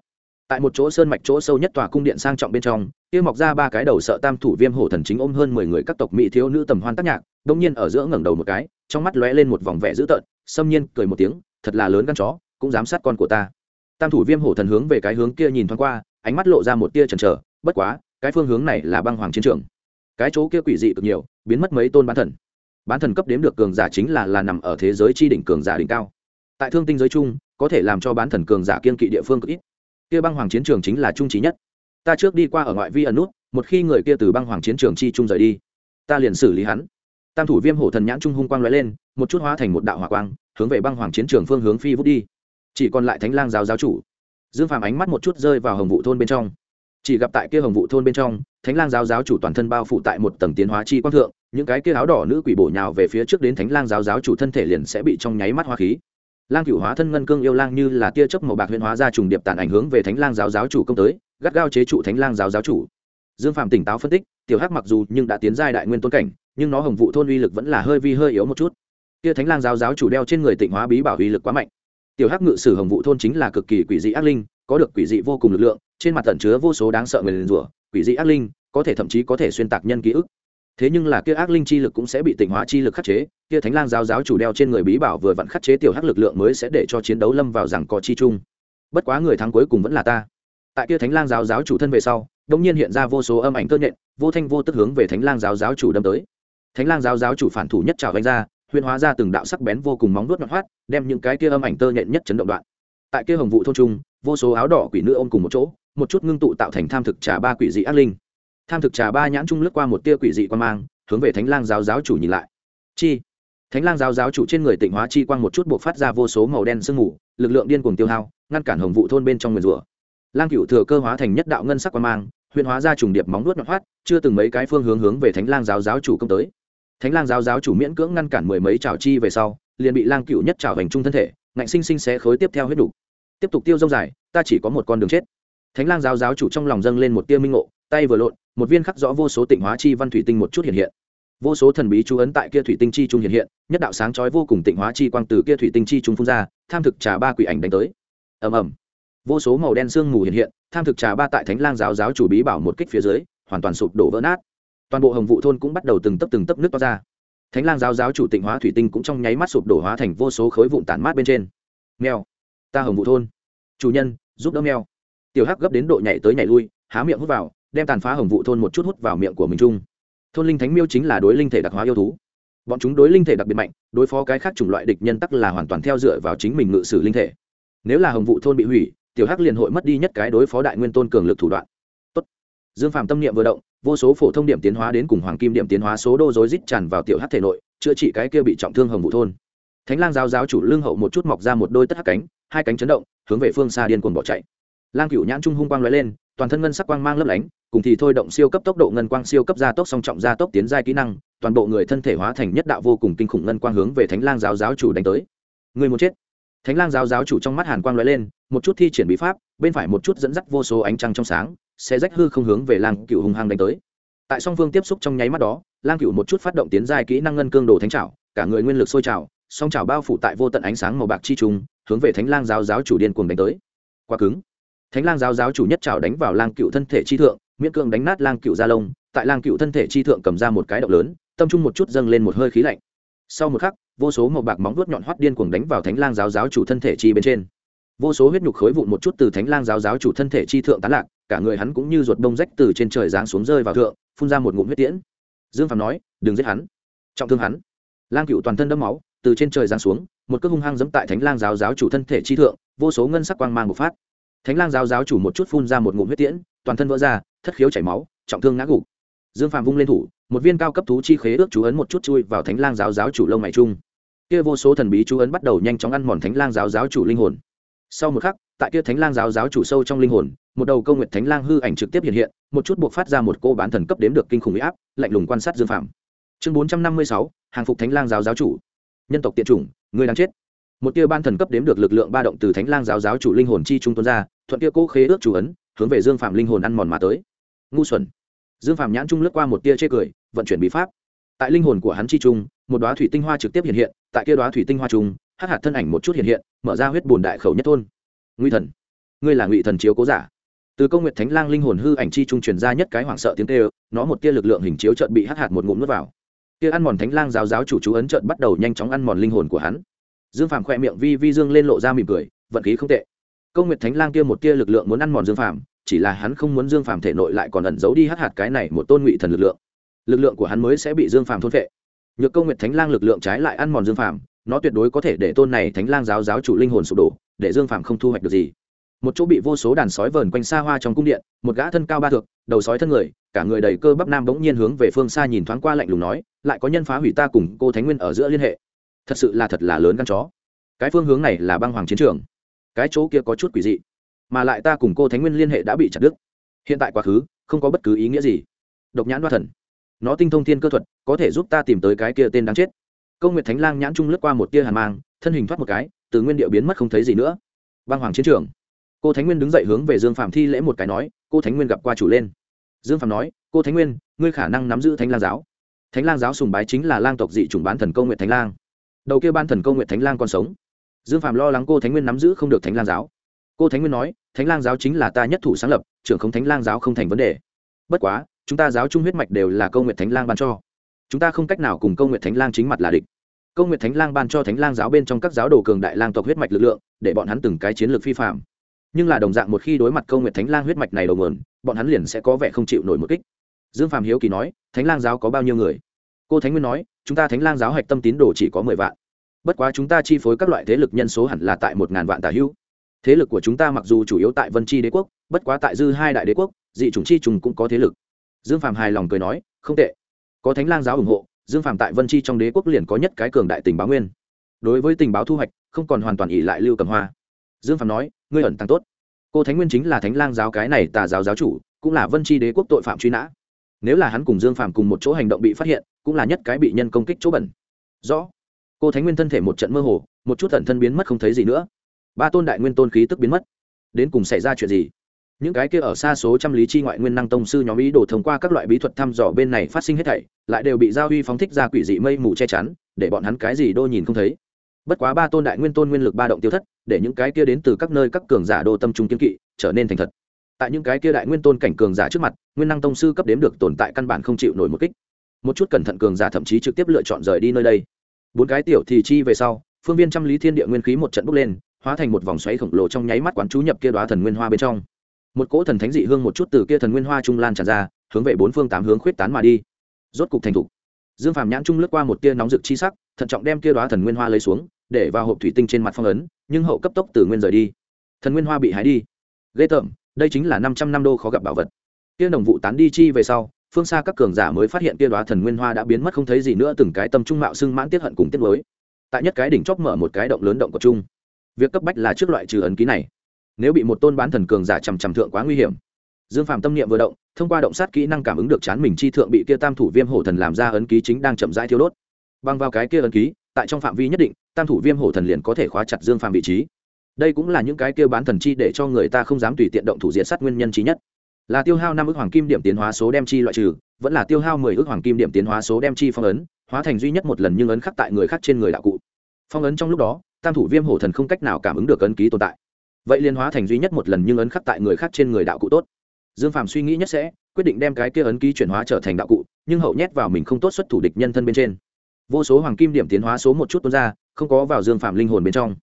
Speaker 1: tại một chỗ sơn mạch chỗ sâu nhất tòa cung điện sang trọng bên trong, kia mọc ra ba cái đầu sợ tam thủ viêm hổ thần chính ôm hơn mười người các tộc mỹ thiếu nữ tầm hoan tác nhạc, đông nhiên ở giữa ngẩng đầu một cái, trong mắt lóe lên một vòng vẻ dữ tợn, xâm nhiên cười một tiếng, thật là lớn gan chó, cũng dám sát con của ta. Tam thủ viêm hổ thần hướng về cái hướng kia nhìn thoáng qua, ánh mắt lộ ra một tia chần chờ, bất quá, cái phương hướng này là băng hoàng chiến trường. Cái chỗ kia quỷ dị cực nhiều, biến mất mấy tôn bán thần. Bán thần cấp đếm được cường giả chính là là nằm ở thế giới chi đỉnh cường giả đỉnh cao. Tại thương tinh giới chung, có thể làm cho bán thần cường giả kiên kỵ địa phương cực ít kia băng hoàng chiến trường chính là trung trí nhất. Ta trước đi qua ở ngoại vi ẩn nút, một khi người kia từ băng hoàng chiến trường chi trung rời đi, ta liền xử lý hắn. Tam thủ viêm hổ thần nhãn trung hung quang lóe lên, một chút hóa thành một đạo hỏa quang, hướng về băng hoàng chiến trường phương hướng phi vút đi. Chỉ còn lại thánh lang giáo giáo chủ. Dương phàm ánh mắt một chút rơi vào hồng vụ thôn bên trong. Chỉ gặp tại kia hồng vụ thôn bên trong, thánh lang giáo giáo chủ toàn thân bao phủ tại một tầng tiến hóa chi quang thượng, những cái kia áo đỏ nữ quỷ bổ nhào về phía trước đến thánh lang giáo giáo chủ thân thể liền sẽ bị trong nháy mắt hoa khí lang cựu hóa thân ngân cương yêu lang như là tia chớp màu bạc huyễn hóa ra trùng điệp tàn ảnh hướng về thánh lang giáo giáo chủ công tới, gắt gao chế trụ thánh lang giáo giáo chủ. Dương phạm tỉnh táo phân tích, tiểu hắc mặc dù nhưng đã tiến giai đại nguyên tôn cảnh, nhưng nó hồng vụ thôn uy lực vẫn là hơi vi hơi yếu một chút. Tia thánh lang giáo giáo chủ đeo trên người tịnh hóa bí bảo uy lực quá mạnh. Tiểu hắc ngự sử hồng vụ thôn chính là cực kỳ quỷ dị ác linh, có được quỷ dị vô cùng lực lượng, trên mặt tận chứa vô số đáng sợ người liền rủa, quỷ dị ác linh, có thể thậm chí có thể xuyên tạc nhân ký ức thế nhưng là kia ác linh chi lực cũng sẽ bị tịnh hóa chi lực khắc chế, kia thánh lang giáo giáo chủ đeo trên người bí bảo vừa vặn khắc chế tiểu hắc lực lượng mới sẽ để cho chiến đấu lâm vào rằng có chi chung. Bất quá người thắng cuối cùng vẫn là ta. Tại kia thánh lang giáo giáo chủ thân về sau đông nhiên hiện ra vô số âm ảnh tơ nhện, vô thanh vô tức hướng về thánh lang giáo giáo chủ đâm tới. Thánh lang giáo giáo chủ phản thủ nhất trào vanh ra huyên hóa ra từng đạo sắc bén vô cùng móng đốt nhọn hoắt, đem những cái kia âm ảnh tơ nhện nhất chấn động đoạn. Tại kia hồng vụ thôn trung, vô số áo đỏ quỷ nữ ôm cùng một chỗ, một chút ngưng tụ tạo thành tham thực trà ba quỷ dị ác linh tham thực trà ba nhãn trung lướt qua một tia quỷ dị quan mang, hướng về thánh lang giáo giáo chủ nhìn lại. Chi? Thánh lang giáo giáo chủ trên người tịnh hóa chi quang một chút buộc phát ra vô số màu đen sương mù, lực lượng điên cuồng tiêu hao, ngăn cản hồng vụ thôn bên trong nguyền rủa. Lang cựu thừa cơ hóa thành nhất đạo ngân sắc quan mang, huyền hóa ra trùng điệp móng nuốt nhọn hoắt, chưa từng mấy cái phương hướng hướng về thánh lang giáo giáo chủ công tới. Thánh lang giáo giáo chủ miễn cưỡng ngăn cản mười mấy trào chi về sau, liền bị lang cựu nhất trào hành trung thân thể, ngạnh sinh sinh xé khối tiếp theo huyết đủ tiếp tục tiêu dông dài, ta chỉ có một con đường chết. Thánh lang giáo giáo chủ trong lòng dâng lên một tia minh ngộ tay vừa lộn, một viên khắc rõ vô số tịnh hóa chi văn thủy tinh một chút hiện hiện. Vô số thần bí chú ấn tại kia thủy tinh chi trung hiện hiện, nhất đạo sáng chói vô cùng tịnh hóa chi quang từ kia thủy tinh chi trung phun ra, tham thực trà ba quỷ ảnh đánh tới. Ầm ầm. Vô số màu đen sương mù hiện hiện, tham thực trà ba tại thánh lang giáo giáo chủ bí bảo một kích phía dưới, hoàn toàn sụp đổ vỡ nát. Toàn bộ hồng vụ thôn cũng bắt đầu từng tấp từng tấp nước to ra. Thánh lang giáo giáo chủ tịnh hóa thủy tinh cũng trong nháy mắt sụp đổ hóa thành vô số khối vụn tản mát bên trên. Mèo. Ta hồng vụ thôn. Chủ nhân, giúp đỡ mèo. Tiểu hắc gấp đến độ nhảy tới nhảy lui, há miệng hút vào đem tàn phá hồng vụ thôn một chút hút vào miệng của mình chung. Thôn linh thánh miêu chính là đối linh thể đặc hóa yêu thú. Bọn chúng đối linh thể đặc biệt mạnh, đối phó cái khác chủng loại địch nhân tắc là hoàn toàn theo dựa vào chính mình ngự sử linh thể. Nếu là hồng vụ thôn bị hủy, tiểu hắc liền hội mất đi nhất cái đối phó đại nguyên tôn cường lực thủ đoạn. Tốt. dương phạm tâm niệm vừa động, vô số phổ thông điểm tiến hóa đến cùng hoàng kim điểm tiến hóa số đô dối dít tràn vào tiểu hắc thể nội, chữa trị cái kia bị trọng thương hồng vụ thôn. Thánh lang giáo giáo chủ lương hậu một chút mọc ra một đôi tất hắc cánh, hai cánh chấn động, hướng về phương xa điên cuồng bỏ chạy. Lang cựu nhãn trung hung quang lóe lên, toàn thân ngân sắc quang mang lấp lánh cùng thì thôi động siêu cấp tốc độ ngân quang siêu cấp gia tốc song trọng gia tốc tiến giai kỹ năng, toàn bộ người thân thể hóa thành nhất đạo vô cùng kinh khủng ngân quang hướng về thánh lang giáo giáo chủ đánh tới. Người muốn chết. Thánh lang giáo giáo chủ trong mắt hàn quang lóe lên, một chút thi triển bí pháp, bên phải một chút dẫn dắt vô số ánh trăng trong sáng sẽ rách hư không hướng về lang cựu hung hăng đánh tới. Tại song phương tiếp xúc trong nháy mắt đó, lang cựu một chút phát động tiến giai kỹ năng ngân cương đồ thánh trảo, cả người nguyên lực sôi trào, song trào bao phủ tại vô tận ánh sáng màu bạc chi trùng hướng về thánh lang giáo giáo chủ điên cuồng đánh tới. Quá cứng. Thánh lang giáo giáo chủ nhất trào đánh vào lang cựu thân thể chi thượng miễn cương đánh nát lang cựu da lông, tại lang cựu thân thể chi thượng cầm ra một cái động lớn, tâm trung một chút dâng lên một hơi khí lạnh. Sau một khắc, vô số màu bạc móng vuốt nhọn hoắt điên cuồng đánh vào thánh lang giáo giáo chủ thân thể chi bên trên. Vô số huyết nhục khối vụn một chút từ thánh lang giáo giáo chủ thân thể chi thượng tán lạc, cả người hắn cũng như ruột đông rách từ trên trời giáng xuống rơi vào thượng, phun ra một ngụm huyết tiễn. Dương phạm nói, đừng giết hắn. Trọng thương hắn. Lang cựu toàn thân đẫm máu, từ trên trời giáng xuống, một cước hung hăng giẫm tại thánh lang giáo giáo chủ thân thể chi thượng, vô số ngân sắc quang mang bộc phát. Thánh lang giáo giáo chủ một chút phun ra một ngụm huyết tiễn, toàn thân vỡ ra thất khiếu chảy máu, trọng thương ngã gục. Dương Phàm vung lên thủ, một viên cao cấp thú chi khế ước chú ấn một chút chui vào thánh lang giáo giáo chủ lông mày trung kia vô số thần bí chú ấn bắt đầu nhanh chóng ăn mòn thánh lang giáo giáo chủ linh hồn. Sau một khắc, tại kia thánh lang giáo giáo chủ sâu trong linh hồn, một đầu câu nguyện thánh lang hư ảnh trực tiếp hiện hiện, một chút buộc phát ra một cô bán thần cấp đếm được kinh khủng huy áp, lạnh lùng quan sát dương phạm chương bốn trăm năm mươi sáu, hàng phục thánh lang giáo giáo chủ. Nhân tộc tiện chủng, người đang chết. Một tia ban thần cấp đếm được lực lượng ba động từ thánh lang giáo giáo chủ linh hồn chi trung tuôn ra, thuận kia cố khế ước chủ ấn, hướng về dương phạm linh hồn ăn mòn mà tới ngu xuẩn. Dương Phàm nhãn trung lướt qua một tia chê cười, vận chuyển bí pháp. Tại linh hồn của hắn chi trung, một đoá thủy tinh hoa trực tiếp hiện hiện, tại kia đoá thủy tinh hoa trung hát hạt thân ảnh một chút hiện hiện, mở ra huyết bùn đại khẩu nhất thôn. Nguy thần, ngươi là ngụy thần chiếu cố giả. Từ công nguyện thánh lang linh hồn hư ảnh chi trung truyền ra nhất cái hoảng sợ tiếng tê nó một tia lực lượng hình chiếu trợn bị hát hạt một ngụm nuốt vào. Kia ăn mòn thánh lang giáo giáo chủ chú ấn trợn bắt đầu nhanh chóng ăn mòn linh hồn của hắn. Dương phàm khoe miệng vi vi dương lên lộ ra mỉm cười, vận khí không tệ. Công nguyệt thánh lang kia một tia lực lượng muốn ăn mòn dương phàm chỉ là hắn không muốn dương phàm thể nội lại còn ẩn giấu đi hắc hạt cái này một tôn ngụy thần lực lượng. Lực lượng của hắn mới sẽ bị dương phàm thôn phệ. Nhược công nguyệt thánh lang lực lượng trái lại ăn mòn dương phàm, nó tuyệt đối có thể để tôn này thánh lang giáo giáo chủ linh hồn sụp đổ, để dương phàm không thu hoạch được gì. Một chỗ bị vô số đàn sói vờn quanh xa hoa trong cung điện, một gã thân cao ba thước, đầu sói thân người, cả người đầy cơ bắp nam bỗng nhiên hướng về phương xa nhìn thoáng qua lạnh lùng nói, lại có nhân phá hủy ta cùng cô thánh nguyên ở giữa liên hệ. Thật sự là thật là lớn căn chó. Cái phương hướng này là băng hoàng chiến trường. Cái chỗ kia có chút quỷ dị mà lại ta cùng cô thánh nguyên liên hệ đã bị chặt đứt. Hiện tại quá khứ, không có bất cứ ý nghĩa gì. Độc nhãn đoa thần. Nó tinh thông thiên cơ thuật, có thể giúp ta tìm tới cái kia tên đáng chết. Công nguyệt thánh lang nhãn trung lướt qua một tia hàn mang, thân hình thoát một cái, từ nguyên điệu biến mất không thấy gì nữa. Băng hoàng chiến trường. Cô thánh nguyên đứng dậy hướng về dương phạm thi lễ một cái nói, cô thánh nguyên gặp qua chủ lên. Dương phạm nói, cô thánh nguyên, ngươi khả năng nắm giữ thánh lang giáo. Thánh lang giáo sùng bái chính là lang tộc dị chủng bán thần công nguyện thánh lang. Đầu kia ban thần công nguyện thánh lang còn sống. Dương phạm lo lắng cô thánh nguyên nắm giữ không được thánh lang giáo cô thánh nguyên nói, thánh lang giáo chính là ta nhất thủ sáng lập, trưởng không thánh lang giáo không thành vấn đề. Bất quá, chúng ta giáo trung huyết mạch đều là câu nguyện thánh lang ban cho. Chúng ta không cách nào cùng câu nguyện thánh lang chính mặt là địch. Câu nguyện thánh lang ban cho thánh lang giáo bên trong các giáo đồ cường đại lang tộc huyết mạch lực lượng, để bọn hắn từng cái chiến lược phi phạm. Nhưng là đồng dạng một khi đối mặt câu nguyện thánh lang huyết mạch này đầu nguồn, bọn hắn liền sẽ có vẻ không chịu nổi một kích. Dương phạm hiếu kỳ nói, thánh lang giáo có bao nhiêu người? Cô thánh nguyên nói, chúng ta thánh lang giáo hạch tâm tín đồ chỉ có mười vạn. Bất quá chúng ta chi phối các loại thế lực nhân số hẳn là tại một ngàn vạn tả hữu thế lực của chúng ta mặc dù chủ yếu tại vân chi đế quốc, bất quá tại dư hai đại đế quốc, dị chủng chi trùng cũng có thế lực. Dương phạm hài lòng cười nói, không tệ. Có thánh lang giáo ủng hộ, dương phạm tại vân chi trong đế quốc liền có nhất cái cường đại tình báo nguyên. Đối với tình báo thu hoạch, không còn hoàn toàn ỉ lại lưu cầm hoa. Dương phạm nói, ngươi ẩn tăng tốt. Cô thánh nguyên chính là thánh lang giáo cái này tà giáo giáo chủ, cũng là vân chi đế quốc tội phạm truy nã. Nếu là hắn cùng dương phạm cùng một chỗ hành động bị phát hiện, cũng là nhất cái bị nhân công kích chỗ bẩn. Rõ. Cô thánh nguyên thân thể một trận mơ hồ, một chút tận thân biến mất không thấy gì nữa ba tôn đại nguyên tôn khí tức biến mất. Đến cùng xảy ra chuyện gì? Những cái kia ở xa số trăm lý chi ngoại nguyên năng tông sư nhóm ý đồ thông qua các loại bí thuật thăm dò bên này phát sinh hết thảy, lại đều bị giao huy phóng thích ra quỷ dị mây mù che chắn, để bọn hắn cái gì đô nhìn không thấy. Bất quá ba tôn đại nguyên tôn nguyên lực ba động tiêu thất, để những cái kia đến từ các nơi các cường giả đô tâm trung kiên kỵ, trở nên thành thật. Tại những cái kia đại nguyên tôn cảnh cường giả trước mặt, nguyên năng tông sư cấp đếm được tồn tại căn bản không chịu nổi một kích. Một chút cẩn thận cường giả thậm chí trực tiếp lựa chọn rời đi nơi đây. Bốn cái tiểu thì chi về sau, phương viên trăm lý thiên địa nguyên khí một trận bốc lên hóa thành một vòng xoáy khổng lồ trong nháy mắt quán chú nhập kia đoá thần nguyên hoa bên trong. Một cỗ thần thánh dị hương một chút từ kia thần nguyên hoa trung lan tràn ra, hướng về bốn phương tám hướng khuyết tán mà đi. Rốt cục thành thục. Dương phàm nhãn trung lướt qua một tia nóng rực chi sắc, thận trọng đem kia đoá thần nguyên hoa lấy xuống, để vào hộp thủy tinh trên mặt phong ấn, nhưng hậu cấp tốc từ nguyên rời đi. Thần nguyên hoa bị hái đi. Ghê tởm, đây chính là năm trăm năm đô khó gặp bảo vật. Kia đồng vụ tán đi chi về sau, phương xa các cường giả mới phát hiện kia đoá thần nguyên hoa đã biến mất không thấy gì nữa, từng cái tâm trung mạo xưng mãn tiết hận cùng tiết mới tại nhất cái đỉnh chóp mở một cái động lớn động của trung việc cấp bách là trước loại trừ ấn ký này. Nếu bị một tôn bán thần cường giả trầm trầm thượng quá nguy hiểm. Dương Phạm tâm niệm vừa động, thông qua động sát kỹ năng cảm ứng được chán mình chi thượng bị kia tam thủ viêm hổ thần làm ra ấn ký chính đang chậm rãi thiếu đốt. Băng vào cái kia ấn ký, tại trong phạm vi nhất định, tam thủ viêm hổ thần liền có thể khóa chặt dương Phạm vị trí. Đây cũng là những cái kia bán thần chi để cho người ta không dám tùy tiện động thủ diện sát nguyên nhân trí nhất. Là tiêu hao năm ước hoàng kim điểm tiến hóa số đem chi loại trừ, vẫn là tiêu hao mười ước hoàng kim điểm tiến hóa số đem chi phong ấn, hóa thành duy nhất một lần nhưng ấn khắc tại người khác trên người đạo cụ. Phong ấn trong lúc đó tam thủ viêm hổ thần không cách nào cảm ứng được ấn ký tồn tại. Vậy liên hóa thành duy nhất một lần nhưng ấn khắc tại người khác trên người đạo cụ tốt. Dương phàm suy nghĩ nhất sẽ quyết định đem cái kia ấn ký chuyển hóa trở thành đạo cụ nhưng hậu nhét vào mình không tốt xuất thủ địch nhân thân bên trên. Vô số hoàng kim điểm tiến hóa số một chút tuôn ra không có vào dương phàm linh hồn bên trong.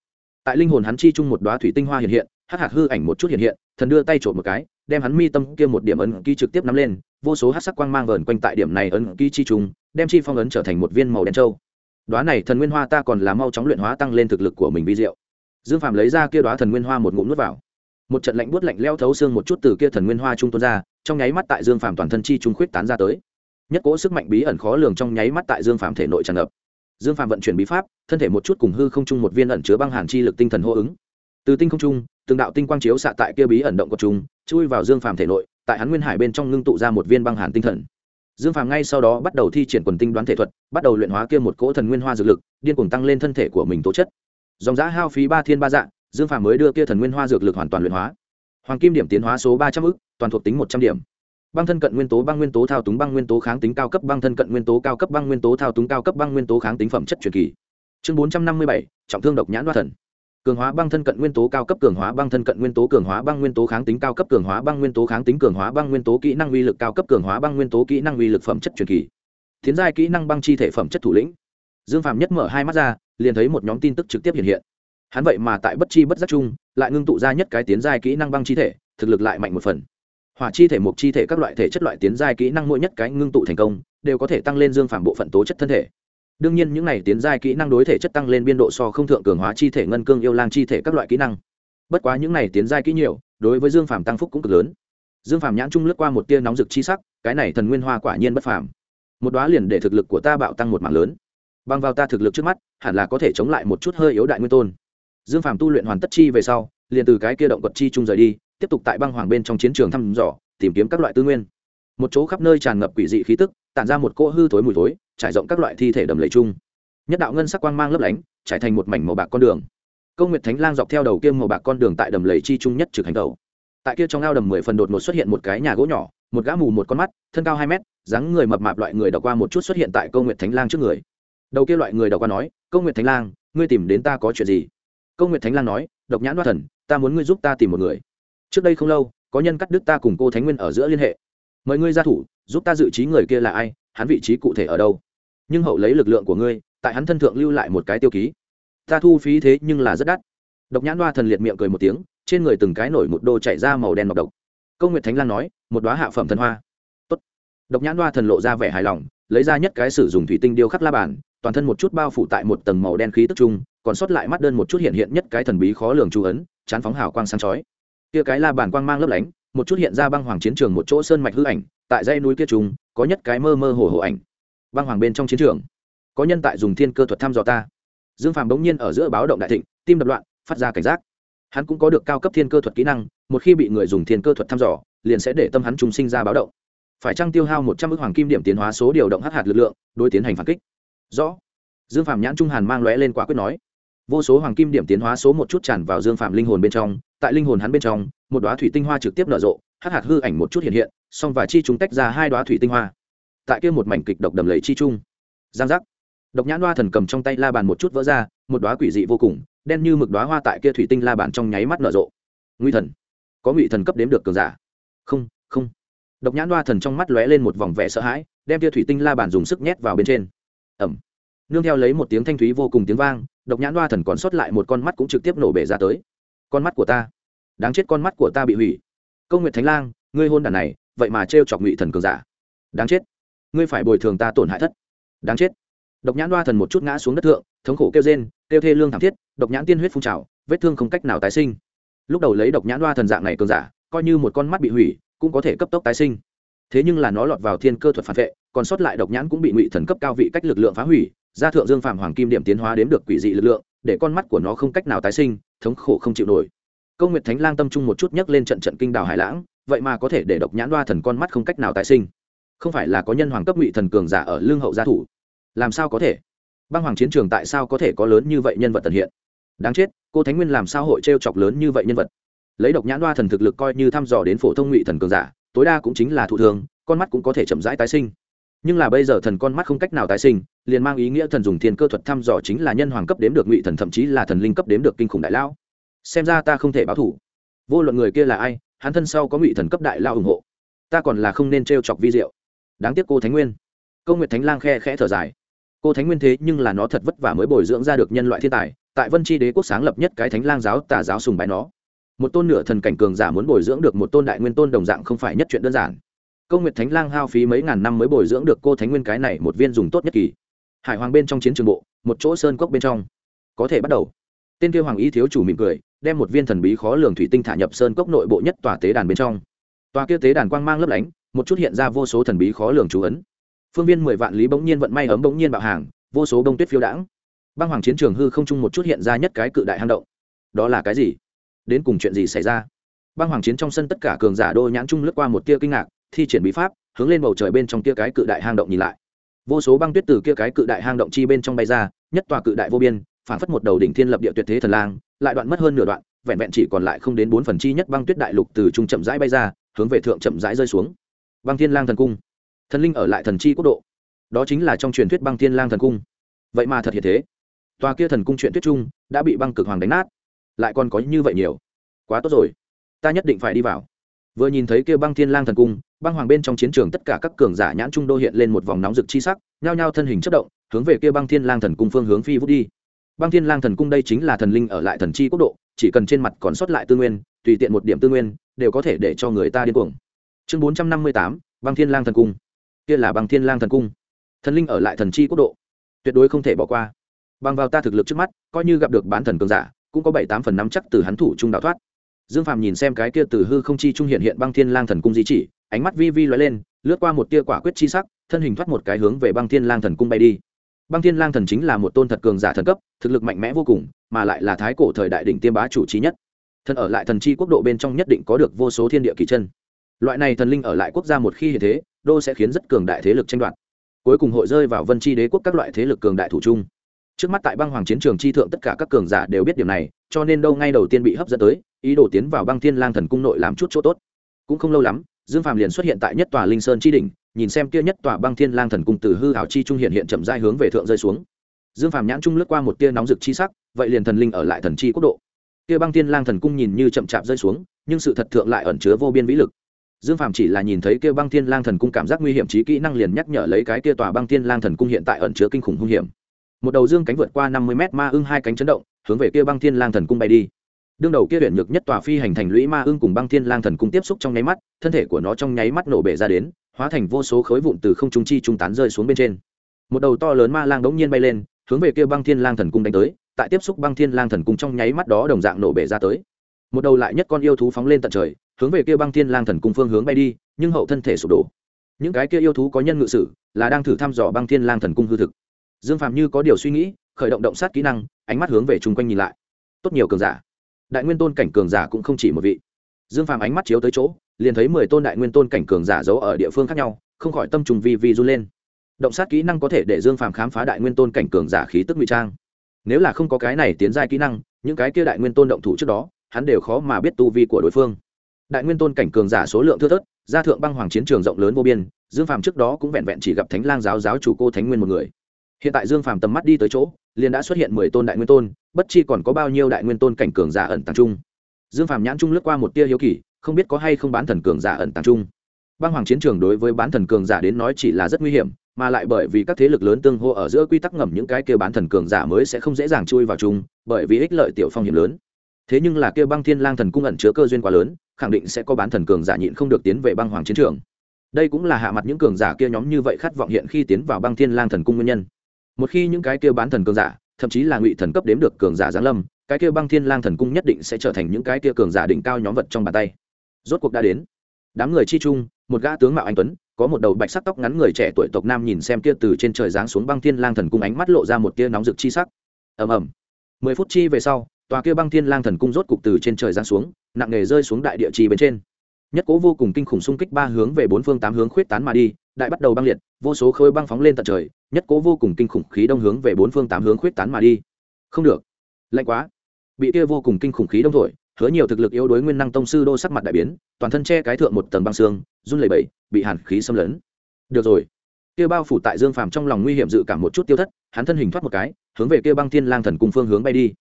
Speaker 1: Tại linh hồn hắn chi chung một đoá thủy tinh hoa hiện hiện hắc hạt hư ảnh một chút hiện hiện thần đưa tay trộm một cái đem hắn mi tâm kia một điểm ấn ký trực tiếp nắm lên vô số hát sắc quang mang vờn quanh tại điểm này ấn ký chi chung, đem chi phong ấn trở thành một viên màu đen trâu đoá này thần nguyên hoa ta còn là mau chóng luyện hóa tăng lên thực lực của mình vi diệu. Dương phạm lấy ra kia đoá thần nguyên hoa một ngụm nuốt vào. Một trận lạnh buốt lạnh leo thấu xương một chút từ kia thần nguyên hoa trung tuôn ra, trong nháy mắt tại dương phạm toàn thân chi trung khuyết tán ra tới. Nhất cỗ sức mạnh bí ẩn khó lường trong nháy mắt tại dương phạm thể nội tràn ngập. Dương phạm vận chuyển bí pháp, thân thể một chút cùng hư không chung một viên ẩn chứa băng hàn chi lực tinh thần hô ứng. Từ tinh không trung, từng đạo tinh quang chiếu xạ tại kia bí ẩn động của chúng, chui vào dương phạm thể nội, tại hắn nguyên hải bên trong ngưng tụ ra một viên băng hàn tinh thần dương phàm ngay sau đó bắt đầu thi triển quần tinh đoán thể thuật, bắt đầu luyện hóa kia một cỗ thần nguyên hoa dược lực, điên cuồng tăng lên thân thể của mình tố chất. Dòng giá hao phí ba thiên ba dạng dương phàm mới đưa kia thần nguyên hoa dược lực hoàn toàn luyện hóa. Hoàng kim điểm tiến hóa số ba trăm ư toàn thuộc tính một trăm điểm. Băng thân cận nguyên tố, băng nguyên tố thao túng, băng nguyên tố kháng tính cao cấp, băng thân cận nguyên tố, cao cấp, băng nguyên tố thao túng, cao cấp, băng nguyên tố kháng tính phẩm chất truyền kỳ. Chương bốn trăm năm mươi bảy, trọng thương độc nhãn hoa thần cường hóa băng thân cận nguyên tố cao cấp cường hóa băng thân cận nguyên tố cường hóa băng nguyên tố kháng tính cao cấp cường hóa băng nguyên tố kháng tính cường hóa băng nguyên tố kỹ năng uy lực cao cấp cường hóa băng nguyên tố kỹ năng uy lực phẩm chất truyền kỳ. Tiến giai kỹ năng băng chi thể phẩm chất thủ lĩnh. Dương phạm nhất mở hai mắt ra, liền thấy một nhóm tin tức trực tiếp hiện hiện. Hắn vậy mà tại bất chi bất giác chung, lại ngưng tụ ra nhất cái tiến giai kỹ năng băng chi thể, thực lực lại mạnh một phần. Hỏa chi thể mục chi thể các loại thể chất loại tiến giai kỹ năng mỗi nhất cái ngưng tụ thành công, đều có thể tăng lên dương Phạm bộ phận tố chất thân thể đương nhiên những này tiến giai kỹ năng đối thể chất tăng lên biên độ so không thượng cường hóa chi thể, ngân cương yêu lang chi thể các loại kỹ năng. Bất quá những này tiến giai kỹ nhiều, đối với dương phàm tăng phúc cũng cực lớn. Dương phàm nhãn trung lướt qua một tia nóng rực chi sắc, cái này thần nguyên hoa quả nhiên bất phàm. Một đoá liền để thực lực của ta bạo tăng một mạng lớn. Bằng vào ta thực lực trước mắt, hẳn là có thể chống lại một chút hơi yếu đại nguyên tôn. Dương phàm tu luyện hoàn tất chi về sau, liền từ cái kia động vật chi trung rời đi, tiếp tục tại băng hoàng bên trong chiến trường thăm dò, tìm kiếm các loại tư nguyên. Một chỗ khắp nơi tràn ngập quỷ dị khí tức, tản ra một cỗ hư thối mùi thối trải rộng các loại thi thể đầm lầy chung. Nhất đạo ngân sắc quang mang lấp lánh, trải thành một mảnh màu bạc con đường. Câu nguyệt thánh lang dọc theo đầu kia màu bạc con đường tại đầm lầy chi trung nhất trực hành đầu tại kia trong ao đầm mười phần đột ngột xuất hiện một cái nhà gỗ nhỏ, một gã mù một con mắt, thân cao hai mét, dáng người mập mạp loại người đọc qua một chút xuất hiện tại câu nguyệt thánh lang trước người. Đầu kia loại người đọc qua nói, câu nguyệt thánh lang, ngươi tìm đến ta có chuyện gì? Câu nguyệt thánh lang nói, độc nhãn đoạt thần, ta muốn ngươi giúp ta tìm một người. Trước đây không lâu, có nhân cắt đứt ta cùng cô thánh nguyên ở giữa liên hệ. Mời ngươi ra thủ, giúp ta dự trí người kia là ai, hắn vị trí cụ thể ở đâu nhưng hậu lấy lực lượng của ngươi tại hắn thân thượng lưu lại một cái tiêu ký. Ta thu phí thế nhưng là rất đắt. Độc nhãn đoa thần liệt miệng cười một tiếng trên người từng cái nổi một đô chạy ra màu đen mọc độc. Công nguyệt thánh lan nói một đoá hạ phẩm thần hoa. Tốt. độc nhãn đoa thần lộ ra vẻ hài lòng lấy ra nhất cái sử dụng thủy tinh điêu khắc la bàn toàn thân một chút bao phủ tại một tầng màu đen khí tức trung còn sót lại mắt đơn một chút hiện hiện nhất cái thần bí khó lường chú ấn chán phóng hào quang sáng chói. Kia cái la bàn quang mang lấp lánh một chút hiện ra băng hoàng chiến trường một chỗ sơn mạch hư ảnh tại dãy núi kia trùng, có nhất cái mơ mơ hồ hồ ảnh băng hoàng bên trong chiến trường. Có nhân tại dùng thiên cơ thuật thăm dò ta. Dương phàm bỗng nhiên ở giữa báo động đại thịnh, tim đập loạn, phát ra cảnh giác. Hắn cũng có được cao cấp thiên cơ thuật kỹ năng, một khi bị người dùng thiên cơ thuật thăm dò, liền sẽ để tâm hắn trùng sinh ra báo động. Phải trăng tiêu hao một trăm ước hoàng kim điểm tiến hóa số điều động hắc hạt lực lượng, đối tiến hành phản kích? Rõ. Dương phạm nhãn trung hàn mang lóe lên quả quyết nói. Vô số hoàng kim điểm tiến hóa số một chút tràn vào dương phạm linh hồn bên trong, tại linh hồn hắn bên trong, một đoá thủy tinh hoa trực tiếp nở rộ, hắc hạt hư ảnh một chút hiện hiện, song và chi chúng tách ra hai đoá thủy tinh hoa tại kia một mảnh kịch độc đầm lầy chi chung giang giác. Độc nhãn hoa thần cầm trong tay la bàn một chút vỡ ra, một đoá quỷ dị vô cùng, đen như mực đoá hoa tại kia thủy tinh la bàn trong nháy mắt nở rộ. Nguy thần. Có ngụy thần cấp đếm được cường giả. Không không. Độc nhãn hoa thần trong mắt lóe lên một vòng vẻ sợ hãi, đem kia thủy tinh la bàn dùng sức nhét vào bên trên. Ẩm nương theo lấy một tiếng thanh thúy vô cùng tiếng vang, độc nhãn hoa thần còn sót lại một con mắt cũng trực tiếp nổ bể ra tới. Con mắt của ta. Đáng chết con mắt của ta bị hủy. Công nguyệt thánh lang, ngươi hôn đàn này, vậy mà trêu chọc ngụy thần cường giả. Đáng chết ngươi phải bồi thường ta tổn hại thất. Đáng chết. Độc nhãn đoa thần một chút ngã xuống đất thượng, thống khổ kêu rên, kêu thê lương thảm thiết, độc nhãn tiên huyết phun trào, vết thương không cách nào tái sinh. Lúc đầu lấy độc nhãn đoa thần dạng này cường giả, coi như một con mắt bị hủy, cũng có thể cấp tốc tái sinh. Thế nhưng là nó lọt vào thiên cơ thuật phản vệ, còn sót lại độc nhãn cũng bị ngụy thần cấp cao vị cách lực lượng phá hủy, gia thượng dương phạm hoàng kim điểm tiến hóa đếm được quỷ dị lực lượng, để con mắt của nó không cách nào tái sinh, thống khổ không chịu nổi. Công nguyệt thánh lang tâm trung một chút nhấc lên trận trận kinh đào hải lãng, vậy mà có thể để độc nhãn đoa thần con mắt không cách nào tái sinh không phải là có nhân hoàng cấp ngụy thần cường giả ở lương hậu gia thủ. Làm sao có thể? Băng hoàng chiến trường tại sao có thể có lớn như vậy nhân vật tận hiện? Đáng chết, cô thánh nguyên làm sao hội t r e o chọc lớn như vậy nhân vật? Lấy độc nhãn đoa thần thực lực coi như thăm dò đến phổ thông ngụy thần cường giả, tối đa cũng chính là thụ thường con mắt cũng có thể chậm rãi tái sinh. Nhưng là bây giờ thần con mắt không cách nào tái sinh, liền mang ý nghĩa thần dùng thiên cơ thuật thăm dò chính là nhân hoàng cấp đếm được ngụy thần, thậm chí là thần linh cấp đếm được kinh khủng đại lão. Xem ra ta không thể báo thủ. Vô luận người kia là ai, hắn thân sau có ngụy thần cấp đại lao ủng hộ. Ta còn là không nên t r e o chọc vi diệu đáng tiếc cô thánh nguyên. Câu nguyệt thánh lang khe khẽ thở dài. Cô thánh nguyên thế nhưng là nó thật vất vả mới bồi dưỡng ra được nhân loại thiên tài, tại vân tri đế quốc sáng lập nhất cái thánh lang giáo, tà giáo sùng bái nó. Một tôn nửa thần cảnh cường giả muốn bồi dưỡng được một tôn đại nguyên tôn đồng dạng không phải nhất chuyện đơn giản. Câu nguyệt thánh lang hao phí mấy ngàn năm mới bồi dưỡng được cô thánh nguyên cái này một viên dùng tốt nhất kỳ. Hải hoàng bên trong chiến trường bộ, một chỗ sơn cốc bên trong. Có thể bắt đầu. Tên kêu hoàng y thiếu chủ mỉm cười, đem một viên thần bí khó lường thủy tinh thả nhập sơn cốc nội bộ nhất tòa tế đàn bên trong. Tòa kia tế đàn quang mang lấp lánh một chút hiện ra vô số thần bí khó lường chú ấn. Phương viên mười vạn lý bỗng nhiên vận may ấm bỗng nhiên bạo hàng, vô số đông tuyết phiêu đãng. Băng hoàng chiến trường hư không chung một chút hiện ra nhất cái cự đại hang động. Đó là cái gì? Đến cùng chuyện gì xảy ra? Băng hoàng chiến trong sân tất cả cường giả đô nhãn chung lướt qua một tia kinh ngạc, thi triển bí pháp, hướng lên bầu trời bên trong tia cái cự đại hang động nhìn lại. Vô số băng tuyết từ kia cái cự đại hang động chi bên trong bay ra, nhất tòa cự đại vô biên phản phất một đầu đỉnh thiên lập địa tuyệt thế thần lang, lại đoạn mất hơn nửa đoạn, vẹn vẹn chỉ còn lại không đến bốn phần chi nhất băng tuyết đại lục từ trung chậm rãi bay ra, hướng về thượng chậm rãi rơi xuống băng thiên lang thần cung. Thần linh ở lại thần chi quốc độ. Đó chính là trong truyền thuyết băng thiên lang thần cung. Vậy mà thật hiện thế. Tòa kia thần cung chuyện thuyết chung đã bị băng cực hoàng đánh nát. Lại còn có như vậy nhiều. Quá tốt rồi. Ta nhất định phải đi vào. Vừa nhìn thấy kia băng thiên lang thần cung, băng hoàng bên trong chiến trường tất cả các cường giả nhãn trung đô hiện lên một vòng nóng rực chi sắc, nhao nhao thân hình chất động, hướng về kia băng thiên lang thần cung phương hướng phi vút đi. Băng thiên lang thần cung đây chính là thần linh ở lại thần chi quốc độ, chỉ cần trên mặt còn sót lại tư nguyên, tùy tiện một điểm tư nguyên, đều có thể để cho người ta điên cuồng chương bốn trăm năm mươi tám, băng thiên lang thần cung. Kia là băng thiên lang thần cung. Thần linh ở lại thần chi quốc độ. Tuyệt đối không thể bỏ qua. Bằng vào ta thực lực trước mắt, coi như gặp được bán thần cường giả, cũng có bảy tám phần năm chắc từ hắn thủ trung đạo thoát. Dương phàm nhìn xem cái kia từ hư không chi trung hiện hiện băng thiên lang thần cung di chỉ, ánh mắt vi vi lóe lên, lướt qua một tia quả quyết chi sắc, thân hình thoát một cái hướng về băng thiên lang thần cung bay đi. Băng thiên lang thần chính là một tôn thật cường giả thần cấp, thực lực mạnh mẽ vô cùng, mà lại là thái cổ thời đại đỉnh tiêm bá chủ trí nhất. Thần ở lại thần chi quốc độ bên trong nhất định có được vô số thiên địa kỳ chân loại này thần linh ở lại quốc gia một khi hiện thế, đô sẽ khiến rất cường đại thế lực tranh đoạt. Cuối cùng hội rơi vào vân chi đế quốc các loại thế lực cường đại thủ chung trước mắt tại băng hoàng chiến trường chi thượng tất cả các cường giả đều biết điều này, cho nên đâu ngay đầu tiên bị hấp dẫn tới, ý đồ tiến vào băng thiên lang thần cung nội làm chút chỗ tốt. Cũng không lâu lắm, dương phàm liền xuất hiện tại nhất tòa linh sơn chi đỉnh, nhìn xem kia nhất tòa băng thiên lang thần cung từ hư hảo chi trung hiện hiện chậm rãi hướng về thượng rơi xuống. Dương phàm nhãn trung lướt qua một tia nóng rực chi sắc, vậy liền thần linh ở lại thần chi quốc độ. Kia băng thiên lang thần cung nhìn như chậm chạp rơi xuống, nhưng sự thật thượng lại ẩn chứa vô biên vĩ lực dương phàm chỉ là nhìn thấy kia băng thiên lang thần cung cảm giác nguy hiểm trí kỹ năng liền nhắc nhở lấy cái kia tòa băng thiên lang thần cung hiện tại ẩn chứa kinh khủng hung hiểm. Một đầu dương cánh vượt qua năm mươi mét ma ưng hai cánh chấn động, hướng về kia băng thiên lang thần cung bay đi. Đương đầu kia huyện nhược nhất tòa phi hành thành lũy ma ưng cùng băng thiên lang thần cung tiếp xúc trong nháy mắt, thân thể của nó trong nháy mắt nổ bể ra đến, hóa thành vô số khối vụn từ không trung chi trung tán rơi xuống bên trên. Một đầu to lớn ma lang đống nhiên bay lên, hướng về kia băng thiên lang thần cung đánh tới, tại tiếp xúc băng thiên lang thần cung trong nháy mắt đó đồng dạng nổ bể ra tới. Một đầu lại nhất con yêu thú phóng lên tận trời hướng về kia băng thiên lang thần cung phương hướng bay đi, nhưng hậu thân thể sụp đổ. Những cái kia yêu thú có nhân ngự sử, là đang thử thăm dò băng thiên lang thần cung hư thực. Dương phạm như có điều suy nghĩ, khởi động động sát kỹ năng, ánh mắt hướng về chung quanh nhìn lại. Tốt nhiều cường giả. Đại nguyên tôn cảnh cường giả cũng không chỉ một vị. Dương phạm ánh mắt chiếu tới chỗ, liền thấy mười tôn đại nguyên tôn cảnh cường giả giấu ở địa phương khác nhau, không khỏi tâm trùng vi vi run lên. Động sát kỹ năng có thể để dương phạm khám phá đại nguyên tôn cảnh cường giả khí tức ngụy trang. Nếu là không có cái này tiến giai kỹ năng, những cái kia đại nguyên tôn động thủ trước đó, hắn đều khó mà biết tu vi của đối phương đại nguyên tôn cảnh cường giả số lượng thưa thớt, gia thượng băng hoàng chiến trường rộng lớn vô biên, dương phàm trước đó cũng vẹn vẹn chỉ gặp thánh lang giáo giáo chủ cô thánh nguyên một người. Hiện tại dương phàm tầm mắt đi tới chỗ, liền đã xuất hiện mười tôn đại nguyên tôn, bất chi còn có bao nhiêu đại nguyên tôn cảnh cường giả ẩn tàng trung dương phàm nhãn trung lướt qua một tia hiếu kỳ, không biết có hay không bán thần cường giả ẩn tàng trung băng hoàng chiến trường đối với bán thần cường giả đến nói chỉ là rất nguy hiểm, mà lại bởi vì các thế lực lớn tương hô ở giữa quy tắc ngầm những cái kia bán thần cường giả mới sẽ không dễ dàng chui vào chung, bởi vì ích lợi tiểu phong hiểm lớn thế nhưng là kia băng thiên lang thần cung ẩn chứa cơ duyên quá lớn, khẳng định sẽ có bán thần cường giả nhịn không được tiến về băng hoàng chiến trường. Đây cũng là hạ mặt những cường giả kia nhóm như vậy khát vọng hiện khi tiến vào băng thiên lang thần cung nguyên nhân. Một khi những cái kia bán thần cường giả, thậm chí là ngụy thần cấp đếm được cường giả giáng lâm, cái kia băng thiên lang thần cung nhất định sẽ trở thành những cái kia cường giả đỉnh cao nhóm vật trong bàn tay. Rốt cuộc đã đến. Đám người chi chung, một gã tướng mạo anh tuấn, có một đầu bạch sắc tóc ngắn người trẻ tuổi tộc nam nhìn xem kia từ trên trời giáng xuống băng thiên lang thần cung ánh mắt lộ ra một tia nóng rực chi sắc. Ầm ầm. Mười phút chi về sau tòa kia băng thiên lang thần cung rốt cục từ trên trời giáng xuống, nặng nề rơi xuống đại địa trì bên trên. Nhất cố vô cùng kinh khủng xung kích ba hướng về bốn phương tám hướng khuyết tán mà đi, đại bắt đầu băng liệt, vô số khối băng phóng lên tận trời, nhất cố vô cùng kinh khủng khí đông hướng về bốn phương tám hướng khuyết tán mà đi. Không được. Lạnh quá. Bị kia vô cùng kinh khủng khí đông thổi, hứa nhiều thực lực yếu đối nguyên năng tông sư đô sắc mặt đại biến, toàn thân che cái thượng một tầng băng xương, run lẩy bẩy, bị hàn khí xâm lấn. Được rồi. Kia bao phủ tại dương phàm trong lòng nguy hiểm dự cảm một chút tiêu thất, hắn thân hình thoát một cái, hướng về kia băng thiên lang thần cung phương hướng bay đi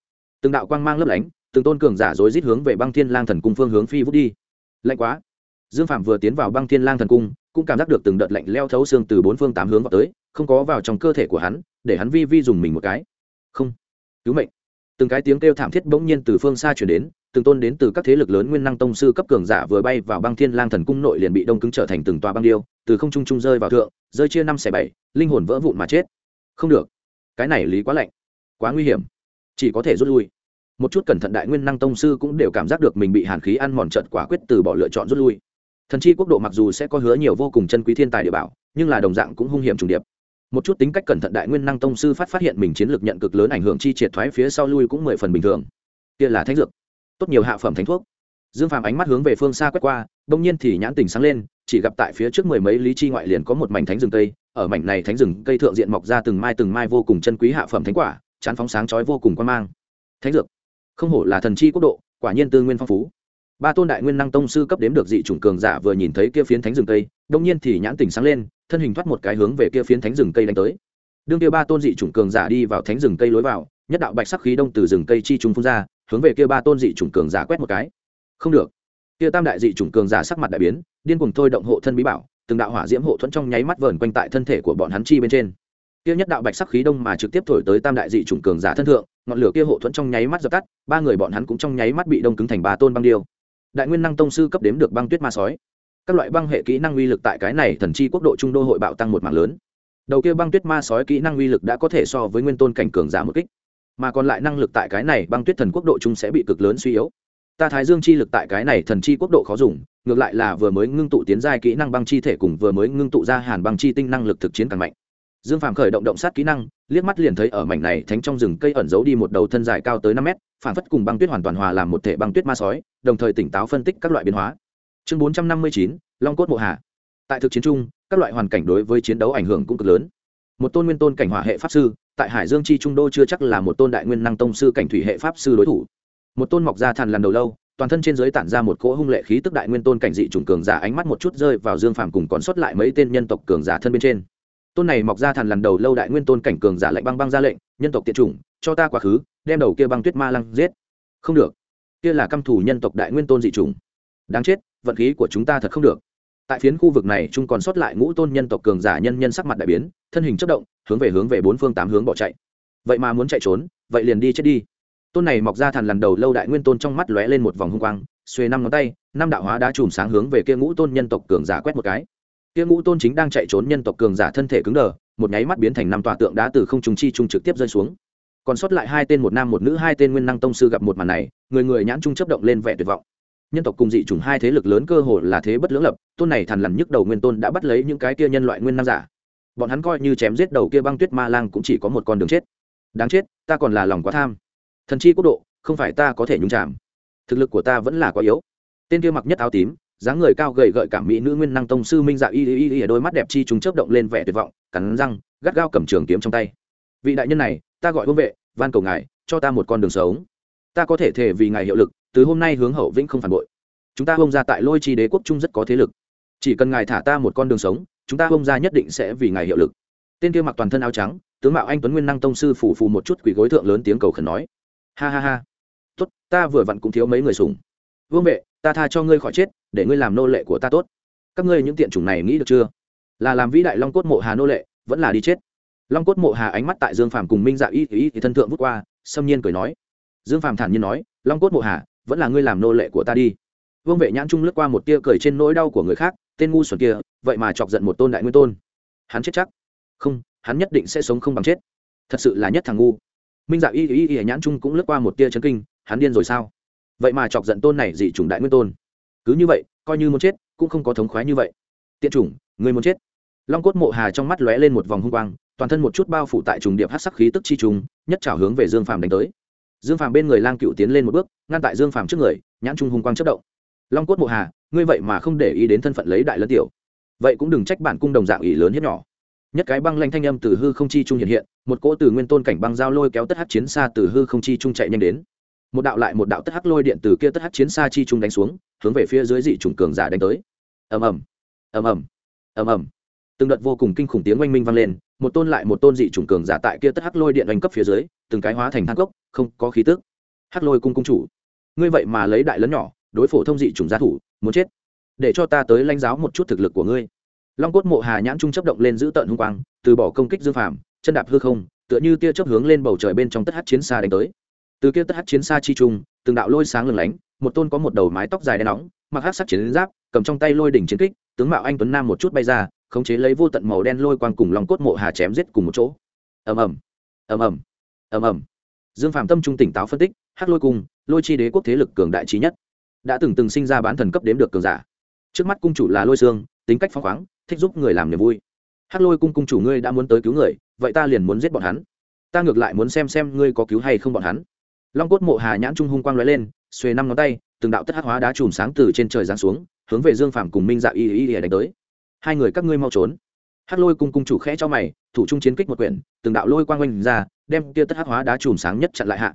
Speaker 1: từng đạo quang mang lấp lánh, từng tôn cường giả rối rít hướng về băng thiên lang thần cung phương hướng phi vút đi. Lạnh quá. Dương phạm vừa tiến vào băng thiên lang thần cung, cũng cảm giác được từng đợt lạnh leo thấu xương từ bốn phương tám hướng vào tới, không có vào trong cơ thể của hắn, để hắn vi vi dùng mình một cái. Không. Cứu mệnh. Từng cái tiếng kêu thảm thiết bỗng nhiên từ phương xa chuyển đến, từng tôn đến từ các thế lực lớn nguyên năng tông sư cấp cường giả vừa bay vào băng thiên lang thần cung nội liền bị đông cứng trở thành từng tòa băng điêu, từ không trung trung rơi vào thượng, rơi chia năm xẻ bảy, linh hồn vỡ vụn mà chết. Không được. Cái này lý quá lạnh. Quá nguy hiểm. Chỉ có thể rút lui một chút cẩn thận đại nguyên năng tông sư cũng đều cảm giác được mình bị hàn khí ăn mòn trận quả quyết từ bỏ lựa chọn rút lui. Thần chi quốc độ mặc dù sẽ có hứa nhiều vô cùng chân quý thiên tài địa bảo, nhưng là đồng dạng cũng hung hiểm trùng điệp. Một chút tính cách cẩn thận đại nguyên năng tông sư phát phát hiện mình chiến lược nhận cực lớn ảnh hưởng chi triệt thoái phía sau lui cũng mười phần bình thường. Kia là thánh dược. Tốt nhiều hạ phẩm thánh thuốc. Dương phàm ánh mắt hướng về phương xa quét qua đông nhiên thì nhãn tình sáng lên, chỉ gặp tại phía trước mười mấy lý chi ngoại liền có một mảnh thánh rừng cây, ở mảnh này thánh rừng cây thượng diện mọc ra từng mai từng mai vô cùng chân quý hạ phẩm thánh quả, chán phóng sáng chói vô cùng quan mang. Thánh dược không hổ là thần chi quốc độ, quả nhiên tư nguyên phong phú. Ba tôn đại nguyên năng tông sư cấp đếm được dị chủng cường giả vừa nhìn thấy kia phiến thánh rừng cây, đông nhiên thì nhãn tình sáng lên, thân hình thoát một cái hướng về kia phiến thánh rừng cây đánh tới. Đương kia ba tôn dị chủng cường giả đi vào thánh rừng cây lối vào, nhất đạo bạch sắc khí đông từ rừng cây chi trung phun ra, hướng về kia ba tôn dị chủng cường giả quét một cái. Không được. Kia tam đại dị chủng cường giả sắc mặt đại biến, điên cuồng thôi động hộ thân bí bảo, từng đạo hỏa diễm hộ thuẫn trong nháy mắt vờn quanh tại thân thể của bọn hắn chi bên trên kia nhất đạo bạch sắc khí đông mà trực tiếp thổi tới tam đại dị chủng cường giả thân thượng, ngọn lửa kia hộ thuẫn trong nháy mắt dập tắt, ba người bọn hắn cũng trong nháy mắt bị đông cứng thành ba tôn băng điêu. Đại nguyên năng tông sư cấp đếm được băng tuyết ma sói. Các loại băng hệ kỹ năng uy lực tại cái này thần chi quốc độ trung đô hội bạo tăng một mạng lớn. Đầu kia băng tuyết ma sói kỹ năng uy lực đã có thể so với nguyên tôn cảnh cường giả một kích, mà còn lại năng lực tại cái này băng tuyết thần quốc độ trung sẽ bị cực lớn suy yếu. Ta thái dương chi lực tại cái này thần chi quốc độ khó dùng, ngược lại là vừa mới ngưng tụ tiến giai kỹ năng băng chi thể cùng vừa mới ngưng tụ ra hàn băng chi tinh năng lực thực chiến càng mạnh dương phàm khởi động động sát kỹ năng, liếc mắt liền thấy ở mảnh này thánh trong rừng cây ẩn giấu đi một đầu thân dài cao tới năm mét phản phất cùng băng tuyết hoàn toàn hòa làm một thể băng tuyết ma sói, đồng thời tỉnh táo phân tích các loại biến hóa. Chương bốn trăm năm mươi chín, long cốt mộ hạ. Tại thực chiến chung, các loại hoàn cảnh đối với chiến đấu ảnh hưởng cũng cực lớn. Một tôn nguyên tôn cảnh hỏa hệ pháp sư, tại hải dương chi trung đô chưa chắc là một tôn đại nguyên năng tông sư cảnh thủy hệ pháp sư đối thủ. Một tôn mọc ra thằn lần đầu lâu, toàn thân trên giới tản ra một cỗ hung lệ khí tức đại nguyên tôn cảnh dị trùng cường giả ánh mắt một chút rơi vào dương phàm cùng còn xuất lại mấy tên nhân tộc cường giả thân bên trên tôn này mọc ra thằn lần đầu lâu đại nguyên tôn cảnh cường giả lạnh băng băng ra lệnh, nhân tộc tiện chủng, cho ta quá khứ, đem đầu kia băng tuyết ma lăng giết. Không được. Kia là căm thủ nhân tộc đại nguyên tôn dị chủng. Đáng chết, vận khí của chúng ta thật không được. Tại phiến khu vực này, chúng còn sót lại ngũ tôn nhân tộc cường giả nhân nhân sắc mặt đại biến, thân hình chất động, hướng về hướng về bốn phương tám hướng bỏ chạy. Vậy mà muốn chạy trốn, vậy liền đi chết đi. Tôn này mọc ra thằn lần đầu lâu đại nguyên tôn trong mắt lóe lên một vòng hung quang xuê năm ngón tay, năm đạo hóa đã chùm sáng hướng về kia ngũ tôn nhân tộc cường giả quét một cái kia ngũ tôn chính đang chạy trốn nhân tộc cường giả thân thể cứng đờ, một nháy mắt biến thành năm tòa tượng đá từ không trùng chi trung trực tiếp rơi xuống. Còn sót lại hai tên một nam một nữ, hai tên nguyên năng tông sư gặp một màn này, người người nhãn trung chấp động lên vẻ tuyệt vọng. Nhân tộc cùng dị chủng hai thế lực lớn cơ hồ là thế bất lưỡng lập, tôn này thằn lằn nhức đầu nguyên tôn đã bắt lấy những cái kia nhân loại nguyên năng giả. Bọn hắn coi như chém giết đầu kia băng tuyết ma lang cũng chỉ có một con đường chết. Đáng chết, ta còn là lòng quá tham. Thần chi quốc độ, không phải ta có thể nhúng chạm thực lực của ta vẫn là quá yếu. Tên kia mặc nhất áo tím dáng người cao gầy gợi cảm mỹ nữ nguyên năng tông sư minh dạ y y y y, đôi mắt đẹp chi chúng chớp động lên vẻ tuyệt vọng, cắn răng, gắt gao cầm trường kiếm trong tay. Vị đại nhân này, ta gọi vương vệ, van cầu ngài, cho ta một con đường sống. Ta có thể thể vì ngài hiệu lực, từ hôm nay hướng hậu vĩnh không phản bội. Chúng ta bông ra tại lôi chi đế quốc trung rất có thế lực. Chỉ cần ngài thả ta một con đường sống, chúng ta bông ra nhất định sẽ vì ngài hiệu lực. Tên kia mặc toàn thân áo trắng, tướng mạo anh tuấn nguyên năng tông sư phủ phù một chút quỷ gối thượng lớn tiếng cầu khẩn nói. Ha ha ha. Tốt, ta vừa vặn cũng thiếu mấy người sùng vương vệ, ta tha cho ngươi khỏi chết để ngươi làm nô lệ của ta tốt. Các ngươi những tiện chủng này nghĩ được chưa? Là làm vĩ đại long cốt mộ hà nô lệ, vẫn là đi chết. Long cốt mộ hà ánh mắt tại dương phàm cùng minh dạ y y thì thân thượng vút qua, xâm nhiên cười nói. Dương phàm thản nhiên nói, long cốt mộ hà, vẫn là ngươi làm nô lệ của ta đi. Vương vệ nhãn trung lướt qua một tia cười trên nỗi đau của người khác, tên ngu xuẩn kia, vậy mà chọc giận một tôn đại nguyên tôn. Hắn chết chắc. Không, hắn nhất định sẽ sống không bằng chết. Thật sự là nhất thằng ngu. Minh dạ y y y nhãn trung cũng lướt qua một tia chấn kinh, hắn điên rồi sao? Vậy mà chọc giận tôn này dị chủng đại nguyên tôn cứ như vậy, coi như muốn chết, cũng không có thống khoái như vậy. Tiện chủng, người muốn chết. Long cốt mộ hà trong mắt lóe lên một vòng hung quang, toàn thân một chút bao phủ tại trùng điệp hát sắc khí tức chi trùng, nhất trào hướng về dương phàm đánh tới. Dương phàm bên người lang cựu tiến lên một bước, ngăn tại dương phàm trước người, nhãn trung hung quang chất động. Long cốt mộ hà, ngươi vậy mà không để ý đến thân phận lấy đại lân tiểu. Vậy cũng đừng trách bản cung đồng dạng ỷ lớn hiếp nhỏ. Nhất cái băng lanh thanh âm từ hư không chi trung hiện hiện, một cỗ từ nguyên tôn cảnh băng giao lôi kéo tất hát chiến xa từ hư không chi trung chạy nhanh đến một đạo lại một đạo tất hắc lôi điện từ kia tất hắc chiến xa chi trung đánh xuống, hướng về phía dưới dị chủng cường giả đánh tới. Ầm ầm ầm ầm ầm ầm. Từng đợt vô cùng kinh khủng tiếng oanh minh vang lên, một tôn lại một tôn dị chủng cường giả tại kia tất hắc lôi điện đánh cấp phía dưới, từng cái hóa thành thang cốc, không có khí tức. Hắc lôi cung cung chủ, ngươi vậy mà lấy đại lớn nhỏ, đối phổ thông dị chủng gia thủ, muốn chết. Để cho ta tới lãnh giáo một chút thực lực của ngươi. Long cốt mộ hà nhãn trung chấp động lên giữ tợn hung quang, từ bỏ công kích dương phàm, chân đạp hư không, tựa như tia chớp hướng lên bầu trời bên trong tất hắc chiến xa đánh tới từ kia tất hát chiến xa chi trung, từng đạo lôi sáng lừng lánh, một tôn có một đầu mái tóc dài đen nóng, mặc hát sắc chiến giáp, cầm trong tay lôi đỉnh chiến kích, tướng mạo anh tuấn nam một chút bay ra, khống chế lấy vô tận màu đen lôi quang cùng lòng cốt mộ hà chém giết cùng một chỗ. Ầm ầm ầm ầm ầm ầm. Dương phạm tâm trung tỉnh táo phân tích hát lôi cung, lôi chi đế quốc thế lực cường đại trí nhất, đã từng từng sinh ra bán thần cấp đếm được cường giả. Trước mắt cung chủ là lôi xương, tính cách phóng khoáng, thích giúp người làm niềm vui. Hát lôi cung cung chủ ngươi đã muốn tới cứu người, vậy ta liền muốn giết bọn hắn. Ta ngược lại muốn xem xem ngươi có cứu hay không bọn hắn long cốt mộ hà nhãn trung hung quang lóe lên, xuề năm ngón tay, từng đạo tất hắc hóa đá chùm sáng từ trên trời giáng xuống, hướng về dương phàm cùng minh dạ y y y đánh tới. Hai người các ngươi mau trốn. Hắc lôi cung cung chủ khẽ cho mày, thủ trung chiến kích một quyển, từng đạo lôi quang quanh ra, đem kia tất hắc hóa đá chùm sáng nhất chặn lại hạ.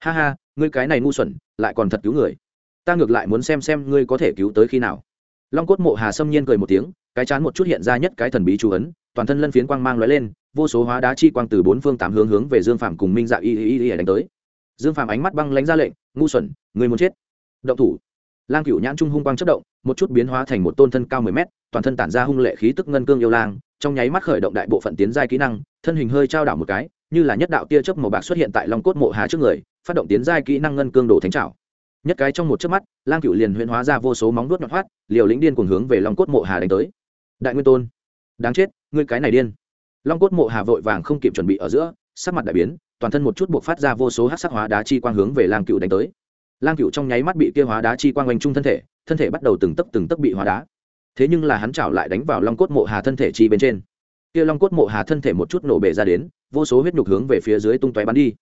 Speaker 1: Ha ha, ngươi cái này ngu xuẩn, lại còn thật cứu người. Ta ngược lại muốn xem xem ngươi có thể cứu tới khi nào. Long cốt mộ hà xâm nhiên cười một tiếng, cái chán một chút hiện ra nhất cái thần bí chú ấn, toàn thân lân phiến quang mang lóe lên, vô số hóa đá chi quang từ bốn phương tám hướng hướng về dương phạm cùng minh dạ y y y đánh tới dương Phàm ánh mắt băng lánh ra lệnh, ngu xuẩn, người muốn chết. Động thủ. Lang cựu nhãn trung hung quang chất động, một chút biến hóa thành một tôn thân cao mười mét, toàn thân tản ra hung lệ khí tức ngân cương yêu lang, trong nháy mắt khởi động đại bộ phận tiến giai kỹ năng, thân hình hơi trao đảo một cái, như là nhất đạo tia chớp màu bạc xuất hiện tại long cốt mộ hà trước người, phát động tiến giai kỹ năng ngân cương đồ thánh trảo. Nhất cái trong một chớp mắt, lang cựu liền huyễn hóa ra vô số móng vuốt nhọn hoắt, liều lĩnh điên cuồng hướng về long cốt mộ hà đánh tới. Đại nguyên tôn, đáng chết, ngươi cái này điên. Long cốt mộ hà vội vàng không kịp chuẩn bị ở giữa, sắc mặt đại biến toàn thân một chút buộc phát ra vô số hát sắc hóa đá chi quang hướng về lang cựu đánh tới. Lang cựu trong nháy mắt bị kia hóa đá chi quang oanh trung thân thể thân thể bắt đầu từng tấc từng tấc bị hóa đá. Thế nhưng là hắn chảo lại đánh vào long cốt mộ hà thân thể chi bên trên. Kia long cốt mộ hà thân thể một chút nổ bể ra đến, vô số huyết nhục hướng về phía dưới tung tóe bắn đi.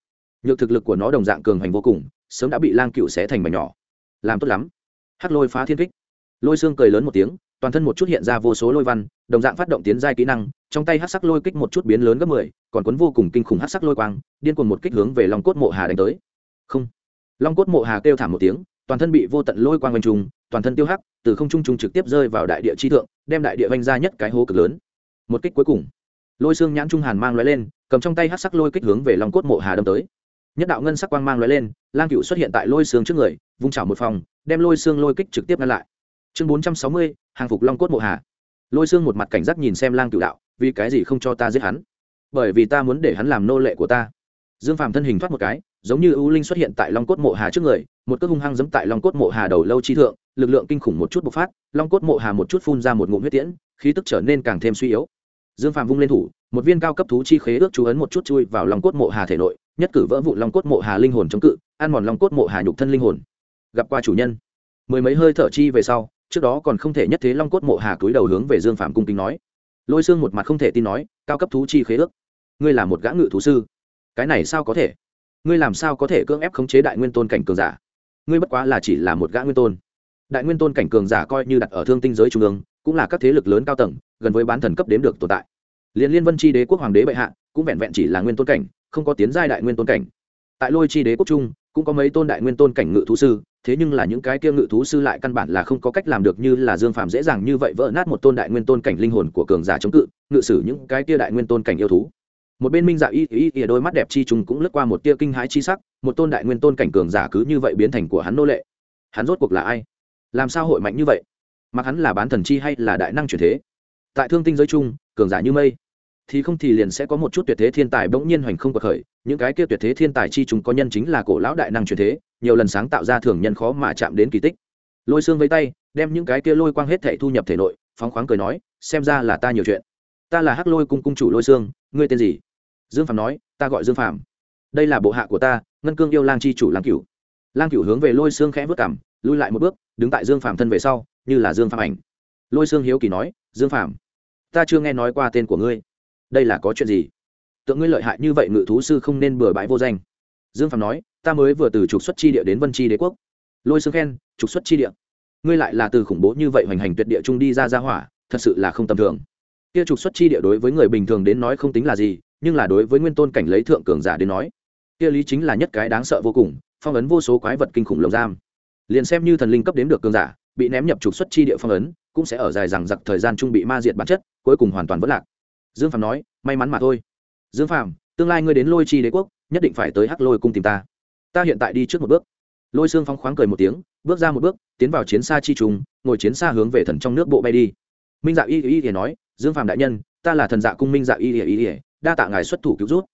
Speaker 1: Nhược thực lực của nó đồng dạng cường hành vô cùng, sớm đã bị lang cựu xé thành mảnh nhỏ. Làm tốt lắm. Hắc lôi phá thiên kích. Lôi xương cười lớn một tiếng toàn thân một chút hiện ra vô số lôi văn, đồng dạng phát động tiến giai kỹ năng, trong tay hắc sắc lôi kích một chút biến lớn gấp mười, còn cuốn vô cùng kinh khủng hắc sắc lôi quang, điên cuồng một kích hướng về long cốt mộ hà đánh tới. Không. Long cốt mộ hà kêu thảm một tiếng, toàn thân bị vô tận lôi quang quanh trùng, toàn thân tiêu hắc, từ không trung trung trực tiếp rơi vào đại địa chi thượng, đem đại địa vanh ra nhất cái hố cực lớn. Một kích cuối cùng, lôi xương nhãn trung hàn mang lóe lên, cầm trong tay hắc sắc lôi kích hướng về long cốt mộ hà đâm tới. Nhất đạo ngân sắc quang mang lóe lên, lang cựu xuất hiện tại lôi xương trước người, vung chảo một phòng, đem lôi xương lôi kích trực tiếp ngăn lại chương bốn trăm sáu mươi, hàng phục long cốt mộ hà. Lôi xương một mặt cảnh giác nhìn xem lang cửu đạo, vì cái gì không cho ta giết hắn? Bởi vì ta muốn để hắn làm nô lệ của ta. Dương phàm thân hình thoát một cái, giống như ưu linh xuất hiện tại long cốt mộ hà trước người, một cước hung hăng giẫm tại long cốt mộ hà đầu lâu chi thượng, lực lượng kinh khủng một chút bộc phát, long cốt mộ hà một chút phun ra một ngụm huyết tiễn, khí tức trở nên càng thêm suy yếu. Dương phàm vung lên thủ, một viên cao cấp thú chi khế ước chú ấn một chút chui vào long cốt mộ hà thể nội, nhất cử vỡ vụ long cốt mộ hà linh hồn chống cự, ăn mòn long cốt mộ hà nhục thân linh hồn. Gặp qua chủ nhân. Mười mấy hơi thở chi về sau trước đó còn không thể nhất thế long cốt mộ hà cúi đầu hướng về dương phạm cung kính nói. Lôi xương một mặt không thể tin nói, cao cấp thú chi khế ước. Ngươi là một gã ngự thú sư. Cái này sao có thể? Ngươi làm sao có thể cưỡng ép khống chế đại nguyên tôn cảnh cường giả? Ngươi bất quá là chỉ là một gã nguyên tôn. Đại nguyên tôn cảnh cường giả coi như đặt ở thương tinh giới trung ương, cũng là các thế lực lớn cao tầng, gần với bán thần cấp đếm được tồn tại. Liên liên vân chi đế quốc hoàng đế bệ hạ, cũng vẹn vẹn chỉ là nguyên tôn cảnh, không có tiến giai đại nguyên tôn cảnh. Tại lôi chi đế quốc trung, cũng có mấy tôn đại nguyên tôn cảnh ngự thú sư thế nhưng là những cái kia ngự thú sư lại căn bản là không có cách làm được như là dương phàm dễ dàng như vậy vỡ nát một tôn đại nguyên tôn cảnh linh hồn của cường giả chống cự, ngự sử những cái kia đại nguyên tôn cảnh yêu thú. Một bên minh dạ y y y, đôi mắt đẹp chi trùng cũng lướt qua một tia kinh hãi chi sắc, một tôn đại nguyên tôn cảnh cường giả cứ như vậy biến thành của hắn nô lệ. Hắn rốt cuộc là ai? Làm sao hội mạnh như vậy? Mặc hắn là bán thần chi hay là đại năng chuyển thế? Tại thương tinh giới chung, cường giả như mây thì không thì liền sẽ có một chút tuyệt thế thiên tài bỗng nhiên hoành không bậc khởi. Những cái kia tuyệt thế thiên tài chi chúng có nhân chính là cổ lão đại năng truyền thế, nhiều lần sáng tạo ra thường nhân khó mà chạm đến kỳ tích. Lôi xương với tay, đem những cái kia lôi quang hết thể thu nhập thể nội, phóng khoáng cười nói, xem ra là ta nhiều chuyện. Ta là hắc lôi cung cung chủ lôi xương ngươi tên gì? Dương phạm nói, ta gọi dương phạm đây là bộ hạ của ta, ngân cương yêu lang chi chủ lang cửu. Lang cửu hướng về lôi xương khẽ vớt cảm lui lại một bước, đứng tại dương phạm thân về sau, như là dương phạm ảnh. Lôi xương hiếu kỳ nói, dương phạm ta chưa nghe nói qua tên của ngươi đây là có chuyện gì? Tượng ngươi lợi hại như vậy ngự thú sư không nên bừa bãi vô danh. Dương phạm nói, ta mới vừa từ trục xuất chi địa đến vân chi đế quốc. Lôi xương khen, trục xuất chi địa. Ngươi lại là từ khủng bố như vậy hoành hành tuyệt địa trung đi ra ra hỏa, thật sự là không tầm thường. Kia trục xuất chi địa đối với người bình thường đến nói không tính là gì, nhưng là đối với nguyên tôn cảnh lấy thượng cường giả đến nói, kia lý chính là nhất cái đáng sợ vô cùng, phong ấn vô số quái vật kinh khủng lồng giam. Liền xem như thần linh cấp đến được cường giả, bị ném nhập trục xuất chi địa phong ấn, cũng sẽ ở dài rằng giặc thời gian trung bị ma diệt bản chất, cuối cùng hoàn toàn vất lạc dương phạm nói, may mắn mà thôi. Dương phạm tương lai ngươi đến lôi chi đế quốc, nhất định phải tới hắc lôi cung tìm ta. Ta hiện tại đi trước một bước. Lôi xương Phong khoáng cười một tiếng, bước ra một bước, tiến vào chiến xa chi trùng ngồi chiến xa hướng về thần trong nước bộ bay đi. Minh dạ y y y nói, dương phạm đại nhân, ta là thần dạ cung minh dạ y y y đa tạ ngài xuất thủ cứu rút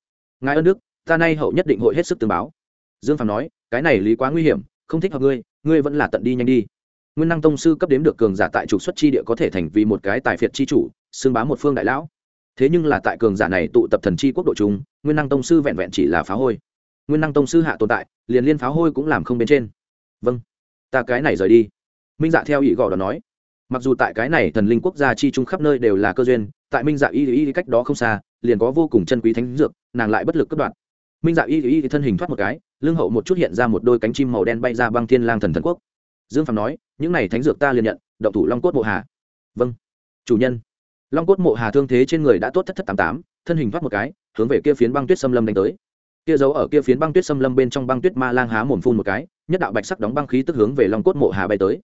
Speaker 1: ngài ơn đức, ta nay hậu nhất định hội hết sức tương báo. Dương phạm nói, cái này lý quá nguy hiểm, không thích hợp ngươi ngươi vẫn là tận đi nhanh đi. Nguyên năng tông sư cấp đếm được cường giả tại trục xuất chi địa có thể thành vì một cái tài phiệt chi chủ xương bá một phương đại lão thế nhưng là tại cường giả này tụ tập thần chi quốc độ chúng nguyên năng tông sư vẹn vẹn chỉ là phá hôi. Nguyên năng tông sư hạ tồn tại, liền liên phá hôi cũng làm không bên trên. Vâng ta cái này rời đi. Minh dạ theo ý gò đó nói. Mặc dù tại cái này thần linh quốc gia chi chung khắp nơi đều là cơ duyên, tại minh dạ y y cách đó không xa, liền có vô cùng chân quý thánh dược, nàng lại bất lực cất đoạn minh dạ y y thân hình thoát một cái lương hậu một chút hiện ra một đôi cánh chim màu đen bay ra băng thiên lang thần thần quốc. Dương phạm nói, những này thánh dược ta liền nhận, động thủ long cốt mộ hà. Vâng chủ nhân long cốt mộ hà thương thế trên người đã tốt thất thất tám tám, thân hình thoát một cái, hướng về kia phiến băng tuyết xâm lâm đánh tới. Kia giấu ở kia phiến băng tuyết xâm lâm bên trong băng tuyết ma lang há mồm phun một cái, nhất đạo bạch sắc đóng băng khí tức hướng về long cốt mộ hà bay tới.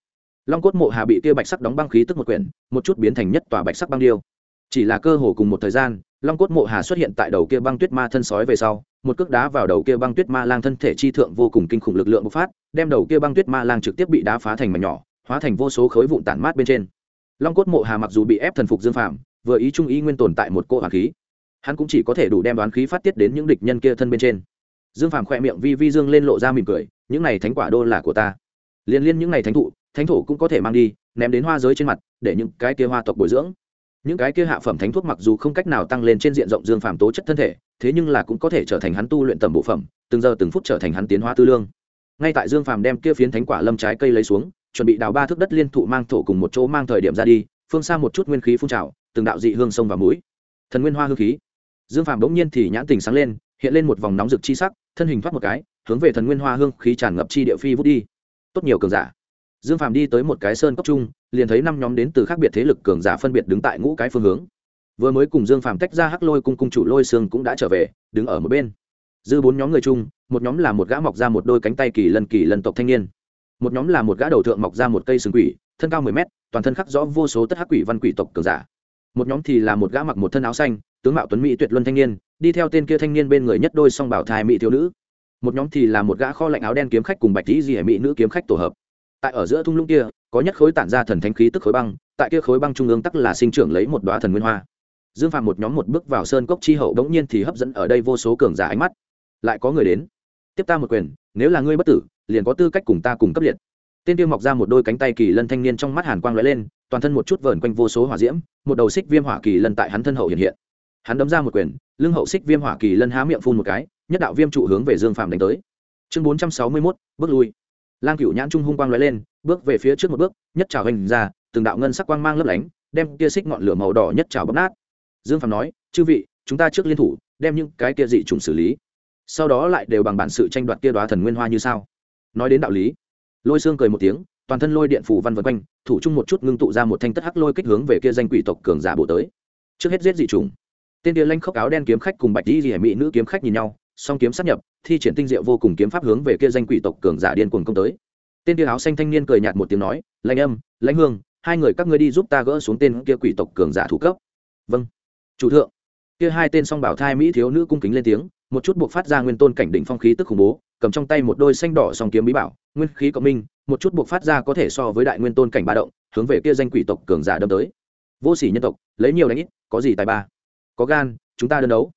Speaker 1: Long cốt mộ hà bị kia bạch sắc đóng băng khí tức một quyển, một chút biến thành nhất tòa bạch sắc băng điêu. Chỉ là cơ hồ cùng một thời gian, long cốt mộ hà xuất hiện tại đầu kia băng tuyết ma thân sói về sau, một cước đá vào đầu kia băng tuyết ma lang thân thể chi thượng vô cùng kinh khủng lực lượng bộc phát, đem đầu kia băng tuyết ma lang trực tiếp bị đá phá thành mảnh nhỏ, hóa thành vô số khối vụn tản mát bên trên long cốt mộ hà mặc dù bị ép thần phục dương phạm vừa ý trung ý nguyên tồn tại một cỗ hoàng khí, hắn cũng chỉ có thể đủ đem đoán khí phát tiết đến những địch nhân kia thân bên trên. Dương Phạm khỏe miệng vi vi dương lên lộ ra mỉm cười, những này thánh quả đô là của ta. Liên liên những này thánh thụ, thánh thổ cũng có thể mang đi, ném đến hoa giới trên mặt, để những cái kia hoa tộc bồi dưỡng. Những cái kia hạ phẩm thánh thuốc mặc dù không cách nào tăng lên trên diện rộng dương phàm tố chất thân thể, thế nhưng là cũng có thể trở thành hắn tu luyện tầm bộ phẩm, từng giờ từng phút trở thành hắn tiến hóa tư lương. Ngay tại dương phàm đem kia phiến thánh quả lâm trái cây lấy xuống chuẩn bị đào ba thước đất liên thụ mang thổ cùng một chỗ mang thời điểm ra đi, phương xa một chút nguyên khí phun trào, từng đạo dị hương sông vào mũi. Thần nguyên hoa hương khí. Dương phàm bỗng nhiên thì nhãn tình sáng lên, hiện lên một vòng nóng rực chi sắc, thân hình thoát một cái, hướng về thần nguyên hoa hương khí tràn ngập chi địa phi vút đi. Tốt nhiều cường giả. Dương phàm đi tới một cái sơn cốc trung liền thấy năm nhóm đến từ khác biệt thế lực cường giả phân biệt đứng tại ngũ cái phương hướng. Vừa mới cùng dương phàm tách ra hắc lôi cung cung chủ lôi xương cũng đã trở về, đứng ở một bên. Dư bốn nhóm người chung, một nhóm là một gã mọc ra một đôi cánh tay kỳ lân kỳ lân tộc thanh niên một nhóm là một gã đầu thượng mọc ra một cây sừng quỷ, thân cao mười mét, toàn thân khắc rõ vô số tất hắc quỷ văn quỷ tộc cường giả. Một nhóm thì là một gã mặc một thân áo xanh, tướng mạo tuấn mỹ tuyệt luân thanh niên, đi theo tên kia thanh niên bên người nhất đôi song bảo thai mỹ thiếu nữ. Một nhóm thì là một gã kho lạnh áo đen kiếm khách cùng bạch tí di hệ mỹ nữ kiếm khách tổ hợp. Tại ở giữa thung lũng kia, có nhất khối tản ra thần thánh khí tức khối băng, tại kia khối băng trung ương tắc là sinh trưởng lấy một đoá thần nguyên hoa. Dương phạm một nhóm một bước vào sơn cốc chi hậu đống nhiên thì hấp dẫn ở đây vô số cường giả ánh mắt. Lại có người đến. Tiếp ta một quyền, nếu là ngươi bất tử liền có tư cách cùng ta cùng cấp liệt. Tên tiêu mọc ra một đôi cánh tay kỳ lân thanh niên trong mắt hàn quang lóe lên, toàn thân một chút vờn quanh vô số hỏa diễm, một đầu xích viêm hỏa kỳ lân tại hắn thân hậu hiện hiện. Hắn đấm ra một quyền, lưng hậu xích viêm hỏa kỳ lân há miệng phun một cái, nhất đạo viêm trụ hướng về dương phàm đánh tới. Chương bốn trăm sáu mươi mốt, bước lui. Lang cựu nhãn trung hung quang lóe lên, bước về phía trước một bước, nhất trào hành ra, từng đạo ngân sắc quang mang lấp lánh, đem kia xích ngọn lửa màu đỏ nhất trào bóp nát. Dương phàm nói, chư vị, chúng ta trước liên thủ, đem những cái kia dị trùng xử lý. Sau đó lại đều bằng bản sự tranh đoạt kia đoá thần nguyên hoa như sao nói đến đạo lý. Lôi xương cười một tiếng, toàn thân lôi điện phủ văn vân quanh, thủ chung một chút ngưng tụ ra một thanh tất hắc lôi kích hướng về kia danh quỷ tộc cường giả bộ tới. Trước hết giết dị trùng tên kia lanh khốc áo đen kiếm khách cùng bạch di dị mỹ nữ kiếm khách nhìn nhau, song kiếm sát nhập, thi triển tinh diệu vô cùng kiếm pháp hướng về kia danh quỷ tộc cường giả điên cuồng công tới. Tên kia áo xanh thanh niên cười nhạt một tiếng nói lãnh âm lãnh hương, hai người các ngươi đi giúp ta gỡ xuống tên kia quỷ tộc cường giả thủ cấp. Vâng. Chủ thượng. Kia hai tên song bảo thai mỹ thiếu nữ cung kính lên tiếng một chút buộc phát ra nguyên tôn cảnh đỉnh phong khí tức khủng bố cầm trong tay một đôi xanh đỏ song kiếm bí bảo nguyên khí cộng minh một chút buộc phát ra có thể so với đại nguyên tôn cảnh ba động hướng về kia danh quỷ tộc cường giả đâm tới. Vô sỉ nhân tộc lấy nhiều đánh ít có gì tài ba? Có gan chúng ta đơn đấu.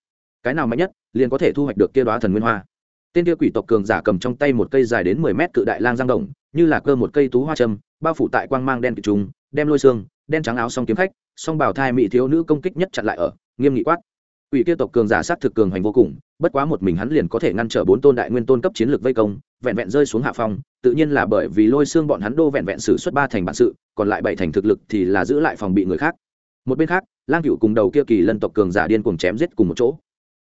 Speaker 1: Cái nào mạnh nhất liền có thể thu hoạch được kia đoá thần nguyên hoa. Tên kia quỷ tộc cường giả cầm trong tay một cây dài đến mười mét cự đại lang giang đồng như là cơ một cây tú hoa trầm, bao phủ tại quang mang đen kịch trùng đem lôi xương đen trắng áo song kiếm khách song bảo thai mỹ thiếu nữ công kích nhất chặn lại ở nghiêm nghị quát. Quỷ kia tộc cường giả sát thực cường hành vô cùng bất quá một mình hắn liền có thể ngăn trở bốn tôn đại nguyên tôn cấp chiến lược vây công, vẹn vẹn rơi xuống hạ phong, tự nhiên là bởi vì lôi xương bọn hắn đô vẹn vẹn xử suất ba thành bản sự, còn lại bảy thành thực lực thì là giữ lại phòng bị người khác. Một bên khác, lang cựu cùng đầu kia kỳ lân tộc cường giả điên cùng chém giết cùng một chỗ.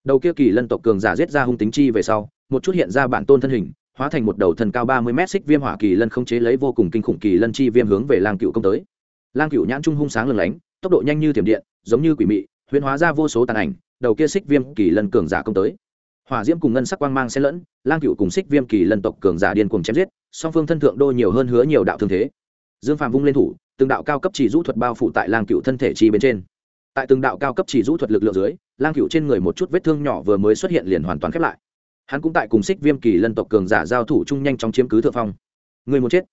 Speaker 1: Đầu kia kỳ lân tộc cường giả giết ra hung tính chi về sau, một chút hiện ra bản tôn thân hình, hóa thành một đầu thần cao ba mươi mét xích viêm hỏa kỳ lân không chế lấy vô cùng kinh khủng kỳ lân chi viêm hướng về lang cựu công tới. Lang cựu nhãn trung hung sáng lừng lánh, tốc độ nhanh như thiểm điện, giống như quỷ mị, huyễn hóa ra vô số tàn ảnh, đầu kia xích viêm kỳ lân cường giả công tới hỏa diễm cùng ngân sắc quang mang xen lẫn, lang cựu cùng xích viêm kỳ lân tộc cường giả điên cùng chém giết, song phương thân thượng đô nhiều hơn hứa nhiều đạo thương thế. Dương phàm vung lên thủ, từng đạo cao cấp chỉ rũ thuật bao phủ tại lang cựu thân thể chi bên trên. Tại từng đạo cao cấp chỉ rũ thuật lực lượng dưới, lang cựu trên người một chút vết thương nhỏ vừa mới xuất hiện liền hoàn toàn khép lại. Hắn cũng tại cùng xích viêm kỳ lân tộc cường giả giao thủ chung nhanh chóng chiếm cứ thượng phong. Người muốn chết.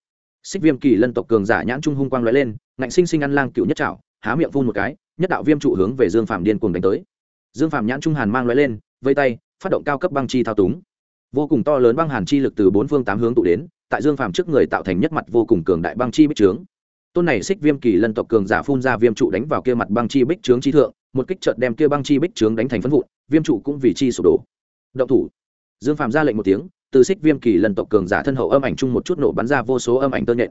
Speaker 1: Xích viêm kỳ lân tộc cường giả nhãn trung hung quang lóe lên, ngạnh sinh sinh ăn lang cựu nhất trảo, há miệng phun một cái, nhất đạo viêm trụ hướng về dương phàm điên cuồng đánh tới. Dương phàm nhãn trung hàn mang lóe lên vây tay, phát động cao cấp băng chi thao túng. Vô cùng to lớn băng hàn chi lực từ bốn phương tám hướng tụ đến, tại dương phàm trước người tạo thành nhất mặt vô cùng cường đại băng chi bích trướng. Tôn này xích viêm kỳ lân tộc cường giả phun ra viêm trụ đánh vào kia mặt băng chi bích trướng chi thượng, một kích trợt đem kia băng chi bích trướng đánh thành phân vụn, viêm trụ cũng vì chi sụp đổ. Động thủ. Dương phàm ra lệnh một tiếng, từ xích viêm kỳ lân tộc cường giả thân hậu âm ảnh chung một chút nổ bắn ra vô số âm ảnh tơ nhện.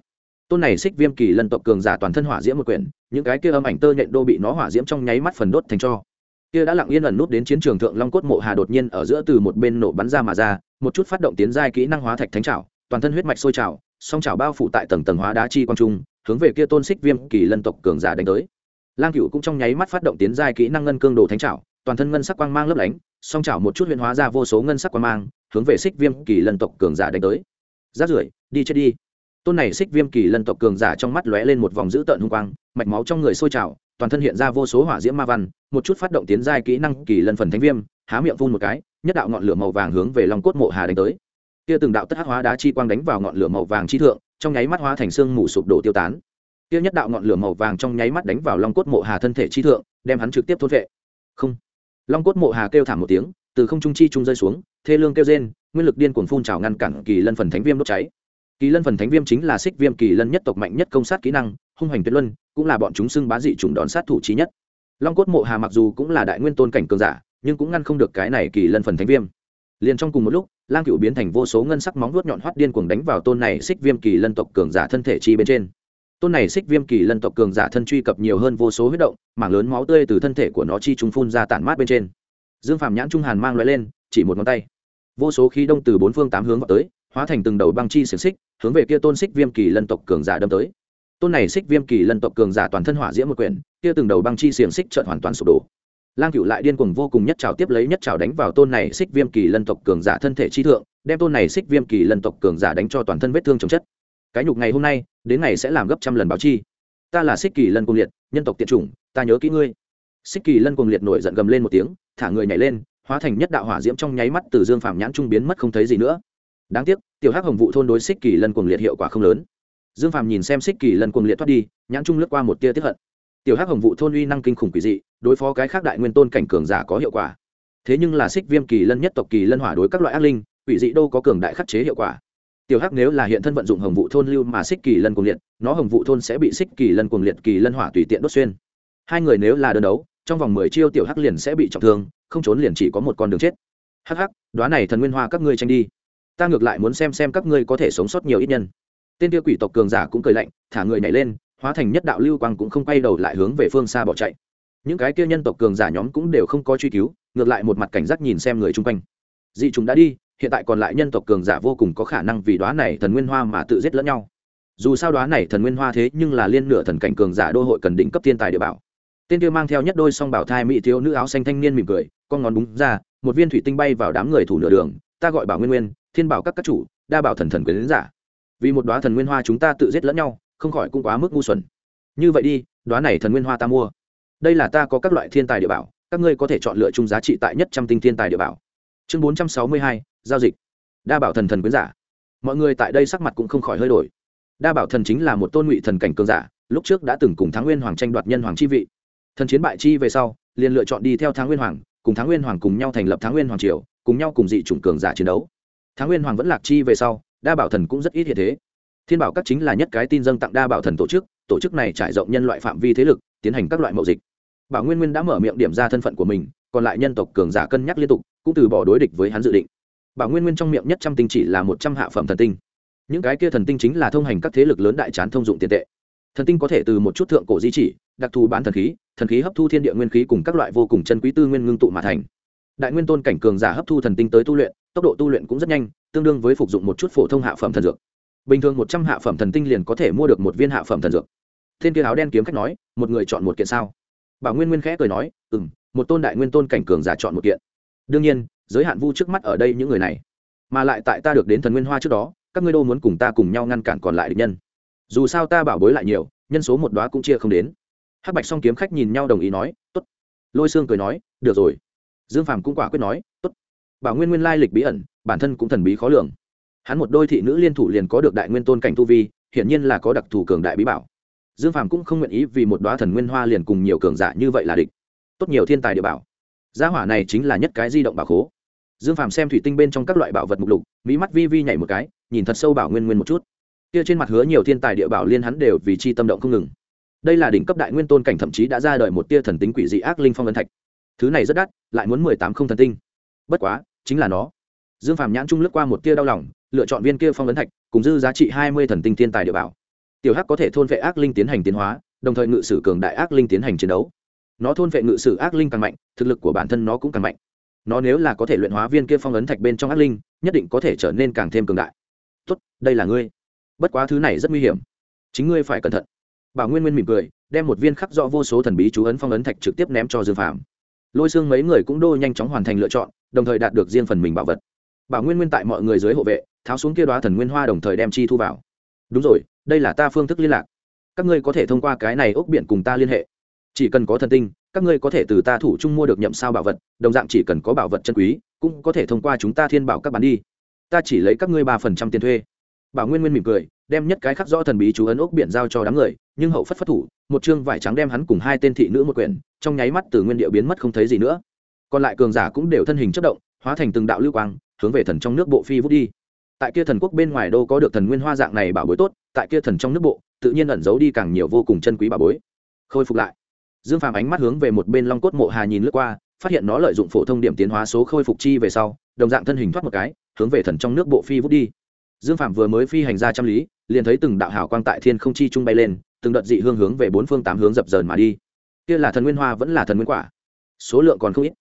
Speaker 1: Tôn này xích viêm kỳ lân tộc cường giả toàn thân hỏa diễm một quyển, những cái kia âm ảnh tơ nhện đô bị nó hỏa diễm trong nháy mắt phần đốt thành cho kia đã lặng yên ẩn nút đến chiến trường thượng long cốt mộ hà đột nhiên ở giữa từ một bên nổ bắn ra mà ra, một chút phát động tiến giai kỹ năng hóa thạch thánh trào toàn thân huyết mạch sôi trào, song trào bao phủ tại tầng tầng hóa đá chi quang trung, hướng về kia tôn xích viêm kỳ lân tộc cường giả đánh tới. Lang cựu cũng trong nháy mắt phát động tiến giai kỹ năng ngân cương đồ thánh trào toàn thân ngân sắc quang mang lấp lánh, song trào một chút huyện hóa ra vô số ngân sắc quang mang, hướng về xích viêm kỳ lân tộc cường giả đánh tới. Rát rưởi, đi chết đi. Tôn này xích viêm kỳ lân tộc cường giả trong mắt lóe lên một vòng dữ tợn hung quang, mạch máu trong người sôi trào toàn thân hiện ra vô số hỏa diễm ma văn, một chút phát động tiến giai kỹ năng kỳ lân phần thánh viêm, há miệng phun một cái, nhất đạo ngọn lửa màu vàng hướng về lòng cốt mộ hà đánh tới. Kia từng đạo tất hắc hóa đá chi quang đánh vào ngọn lửa màu vàng chi thượng, trong nháy mắt hóa thành xương mù sụp đổ tiêu tán. Kia nhất đạo ngọn lửa màu vàng trong nháy mắt đánh vào long cốt mộ hà thân thể chi thượng, đem hắn trực tiếp thôn vệ. Không. Long cốt mộ hà kêu thảm một tiếng, từ không trung chi trung rơi xuống, thê lương kêu rên, nguyên lực điên cuồng phun trào ngăn cản kỳ lân phần thánh viêm đốt cháy. Kỳ lân phần thánh viêm chính là xích viêm kỳ lân nhất tộc mạnh nhất công sát kỹ năng, hung hành tuyệt luân cũng là bọn chúng xưng bá dị chủng đòn sát thủ trí nhất. Long cốt mộ hà mặc dù cũng là đại nguyên tôn cảnh cường giả, nhưng cũng ngăn không được cái này kỳ lân phần thánh viêm. Liền trong cùng một lúc, lang cựu biến thành vô số ngân sắc móng vuốt nhọn hoắt điên cuồng đánh vào tôn này xích viêm kỳ lân tộc cường giả thân thể chi bên trên. Tôn này xích viêm kỳ lân tộc cường giả thân truy cập nhiều hơn vô số huyết động, mảng lớn máu tươi từ thân thể của nó chi trung phun ra tản mát bên trên. Dương phạm nhãn trung hàn mang loại lên, chỉ một ngón tay. Vô số khí đông từ bốn phương tám hướng vào tới, hóa thành từng đầu băng chi xiềng xích, hướng về kia tôn xích viêm kỳ lân tộc cường giả đâm tới tôn này xích viêm kỳ lân tộc cường giả toàn thân hỏa diễm một quyển, kia từng đầu băng chi xiềng xích trợn hoàn toàn sụp đổ. Lang cựu lại điên cuồng vô cùng nhất trào tiếp lấy nhất trào đánh vào tôn này xích viêm kỳ lân tộc cường giả thân thể chi thượng, đem tôn này xích viêm kỳ lân tộc cường giả đánh cho toàn thân vết thương chồng chất. Cái nhục ngày hôm nay, đến ngày sẽ làm gấp trăm lần báo chi. Ta là xích kỳ lân cuồng liệt, nhân tộc tiệt chủng, ta nhớ kỹ ngươi. Xích kỳ lân cuồng liệt nổi giận gầm lên một tiếng, thả người nhảy lên, hóa thành nhất đạo hỏa diễm trong nháy mắt từ dương phàm nhãn trung biến mất không thấy gì nữa. Đáng tiếc, tiểu hắc hồng vụ thôn đối xích kỳ lân cuồng liệt hiệu quả không lớn dương phàm nhìn xem xích kỳ lân cuồng liệt thoát đi, nhãn trung lướt qua một tia tiếp hận. Tiểu hắc hồng vụ thôn uy năng kinh khủng quỷ dị, đối phó cái khác đại nguyên tôn cảnh cường giả có hiệu quả. Thế nhưng là xích viêm kỳ lân nhất tộc kỳ lân hỏa đối các loại ác linh, quỷ dị đâu có cường đại khắc chế hiệu quả. Tiểu hắc nếu là hiện thân vận dụng hồng vụ thôn lưu mà xích kỳ lân cuồng liệt, nó hồng vụ thôn sẽ bị xích kỳ lân cuồng liệt kỳ lân hỏa tùy tiện đốt xuyên. Hai người nếu là đơn đấu, trong vòng mười chiêu tiểu hắc liền sẽ bị trọng thương, không trốn liền chỉ có một con đường chết. Hắc hắc đoán này thần nguyên hoa các ngươi tranh đi. Ta ngược lại muốn xem xem các ngươi có thể sống sót nhiều ít nhân tên kia quỷ tộc cường giả cũng cười lạnh, thả người nhảy lên, hóa thành nhất đạo lưu quang cũng không quay đầu lại hướng về phương xa bỏ chạy. Những cái kia nhân tộc cường giả nhóm cũng đều không có truy cứu, ngược lại một mặt cảnh giác nhìn xem người chung quanh. Dị chúng đã đi, hiện tại còn lại nhân tộc cường giả vô cùng có khả năng vì đoá này thần nguyên hoa mà tự giết lẫn nhau. Dù sao đoá này thần nguyên hoa thế nhưng là liên nửa thần cảnh cường giả đô hội cần đỉnh cấp thiên tài địa bảo. Tên kia mang theo nhất đôi song bảo thai mỹ thiếu nữ áo xanh thanh niên mỉm cười, con ngón búng ra, một viên thủy tinh bay vào đám người thủ nửa đường, ta gọi bảo nguyên nguyên, thiên bảo các các chủ, đa bảo thần thần quyến giả vì một đoá thần nguyên hoa chúng ta tự giết lẫn nhau, không khỏi cũng quá mức ngu xuẩn. Như vậy đi, đoá này thần nguyên hoa ta mua. Đây là ta có các loại thiên tài địa bảo, các ngươi có thể chọn lựa chung giá trị tại nhất trăm tinh thiên tài địa bảo. Chương bốn trăm sáu mươi hai, giao dịch. Đa bảo thần thần quyến giả. Mọi người tại đây sắc mặt cũng không khỏi hơi đổi. Đa bảo thần chính là một tôn ngụy thần cảnh cường giả, lúc trước đã từng cùng thắng nguyên hoàng tranh đoạt nhân hoàng chi vị. Thần chiến bại chi về sau, liền lựa chọn đi theo thắng nguyên hoàng, cùng thắng nguyên hoàng cùng nhau thành lập thắng nguyên hoàng triều, cùng nhau cùng dị chủng cường giả chiến đấu. Thắng nguyên hoàng vẫn lạc chi về sau đa bảo thần cũng rất ít hiện thế. Thiên bảo các chính là nhất cái tin dâng tặng đa bảo thần tổ chức tổ chức này trải rộng nhân loại phạm vi thế lực, tiến hành các loại mậu dịch. Bảo nguyên nguyên đã mở miệng điểm ra thân phận của mình, còn lại nhân tộc cường giả cân nhắc liên tục, cũng từ bỏ đối địch với hắn dự định. Bảo nguyên nguyên trong miệng nhất trăm tinh chỉ là một trăm hạ phẩm thần tinh. Những cái kia thần tinh chính là thông hành các thế lực lớn đại chán thông dụng tiền tệ. Thần tinh có thể từ một chút thượng cổ di chỉ, đặc thù bán thần khí thần khí hấp thu thiên địa nguyên khí cùng các loại vô cùng chân quý tư nguyên ngưng tụ mà thành. Đại nguyên tôn cảnh cường giả hấp thu thần tinh tới tu luyện, tốc độ tu luyện cũng rất nhanh tương đương với phục dụng một chút phổ thông hạ phẩm thần dược. Bình thường một trăm hạ phẩm thần tinh liền có thể mua được một viên hạ phẩm thần dược. Thiên kia áo đen kiếm khách nói, một người chọn một kiện sao? Bảo nguyên nguyên khẽ cười nói ừ m một tôn đại nguyên tôn cảnh cường giả chọn một kiện. Đương nhiên, giới hạn vu trước mắt ở đây những người này. Mà lại tại ta được đến thần nguyên hoa trước đó, các ngươi đô muốn cùng ta cùng nhau ngăn cản còn lại địch nhân. Dù sao ta bảo bối lại nhiều, nhân số một đoá cũng chia không đến. Hắc bạch song kiếm khách nhìn nhau đồng ý nói t ố t lôi xương cười nói, được rồi. Dương phàm cũng quả quyết nói t ố t bảo nguyên nguyên lai lịch bí ẩn bản thân cũng thần bí khó lường. Hắn một đôi thị nữ liên thủ liền có được đại nguyên tôn cảnh tu vi, hiển nhiên là có đặc thù cường đại bí bảo. Dương phàm cũng không nguyện ý vì một đoá thần nguyên hoa liền cùng nhiều cường giả như vậy là địch. Tốt nhiều thiên tài địa bảo. Gia hỏa này chính là nhất cái di động bảo khố. Dương phàm xem thủy tinh bên trong các loại bảo vật mục lục mỹ mắt vi vi nhảy một cái, nhìn thật sâu bảo nguyên nguyên một chút. Kia trên mặt hứa nhiều thiên tài địa bảo liên hắn đều vì chi tâm động không ngừng. Đây là đỉnh cấp đại nguyên tôn cảnh thậm chí đã ra đời một tia thần tính quỷ dị ác linh phong ấn thạch. Thứ này rất đắt, lại muốn mười tám không thần tinh. Bất quá, chính là nó dương phàm nhãn trung lướt qua một tia đau lòng, lựa chọn viên kia phong ấn thạch, cùng dư giá trị hai mươi thần tinh thiên tài địa bảo. Tiểu hắc có thể thôn vệ ác linh tiến hành tiến hóa, đồng thời ngự sử cường đại ác linh tiến hành chiến đấu. Nó thôn vệ ngự sử ác linh càng mạnh, thực lực của bản thân nó cũng càng mạnh. Nó nếu là có thể luyện hóa viên kia phong ấn thạch bên trong ác linh, nhất định có thể trở nên càng thêm cường đại. Tốt, đây là ngươi. Bất quá thứ này rất nguy hiểm. Chính ngươi phải cẩn thận. Bảo nguyên nguyên mỉm cười, đem một viên khắc rõ vô số thần bí chú ấn phong ấn thạch trực tiếp ném cho dương phạm lôi xương mấy người cũng đô nhanh chóng hoàn thành lựa chọn, đồng thời đạt được riêng phần mình bảo vật bảo nguyên nguyên tại mọi người dưới hộ vệ, tháo xuống kia đoá thần nguyên hoa đồng thời đem chi thu vào. Đúng rồi, đây là ta phương thức liên lạc. Các ngươi có thể thông qua cái này ốc biển cùng ta liên hệ. Chỉ cần có thần tinh, các ngươi có thể từ ta thủ chung mua được nhậm sao bảo vật, đồng dạng chỉ cần có bảo vật chân quý, cũng có thể thông qua chúng ta thiên bảo các bán đi. Ta chỉ lấy các ngươi ba phần trăm tiền thuê. Bảo nguyên nguyên mỉm cười, đem nhất cái khắc rõ thần bí chú ấn ốc biển giao cho đám người, nhưng hậu phất phất thủ, một chương vải trắng đem hắn cùng hai tên thị nữ một quyển, trong nháy mắt từ nguyên điệu biến mất không thấy gì nữa. Còn lại cường giả cũng đều thân hình chất động, hóa thành từng đạo lưu quang hướng về thần trong nước bộ phi vút đi. Tại kia thần quốc bên ngoài đô có được thần nguyên hoa dạng này bảo bối tốt, tại kia thần trong nước bộ, tự nhiên ẩn giấu đi càng nhiều vô cùng chân quý bảo bối. Khôi phục lại. Dương phàm ánh mắt hướng về một bên long cốt mộ hà nhìn lướt qua, phát hiện nó lợi dụng phổ thông điểm tiến hóa số khôi phục chi về sau, đồng dạng thân hình thoát một cái, hướng về thần trong nước bộ phi vút đi. Dương phàm vừa mới phi hành ra trăm lý, liền thấy từng đạo hào quang tại thiên không chi trung bay lên, từng đợt dị hương hướng về bốn phương tám hướng dập dờn mà đi. Kia là thần nguyên hoa vẫn là thần nguyên quả. Số lượng còn không ít.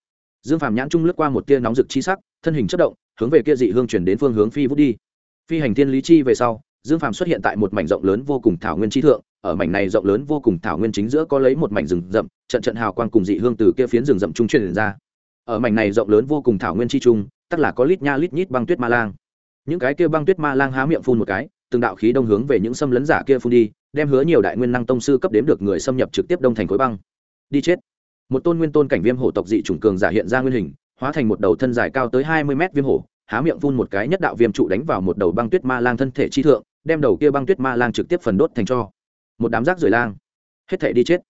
Speaker 1: Dương phàm nhãn trung lướt qua một tia nóng rực chi sắc thân hình chất động, hướng về kia dị hương chuyển đến phương hướng phi vút đi. Phi hành thiên lý chi về sau, dương phàm xuất hiện tại một mảnh rộng lớn vô cùng thảo nguyên chi thượng, ở mảnh này rộng lớn vô cùng thảo nguyên chính giữa có lấy một mảnh rừng rậm, trận trận hào quang cùng dị hương từ kia phiến rừng rậm trung truyền ra. Ở mảnh này rộng lớn vô cùng thảo nguyên chi trung tất là có lít nha lít nhít băng tuyết ma lang. Những cái kia băng tuyết ma lang há miệng phun một cái, từng đạo khí đông hướng về những xâm lấn giả kia phun đi, đem hứa nhiều đại nguyên năng tông sư cấp đếm được người xâm nhập trực tiếp đông thành khối băng. Đi chết. Một tôn nguyên tôn cảnh viêm hổ tộc dị chủng cường giả hiện ra nguyên hình hóa thành một đầu thân dài cao tới hai mươi mét viêm hổ, há miệng phun một cái nhất đạo viêm trụ đánh vào một đầu băng tuyết ma lang thân thể chi thượng, đem đầu kia băng tuyết ma lang trực tiếp phần đốt thành cho. Một đám rác rưởi lang. Hết thể đi chết.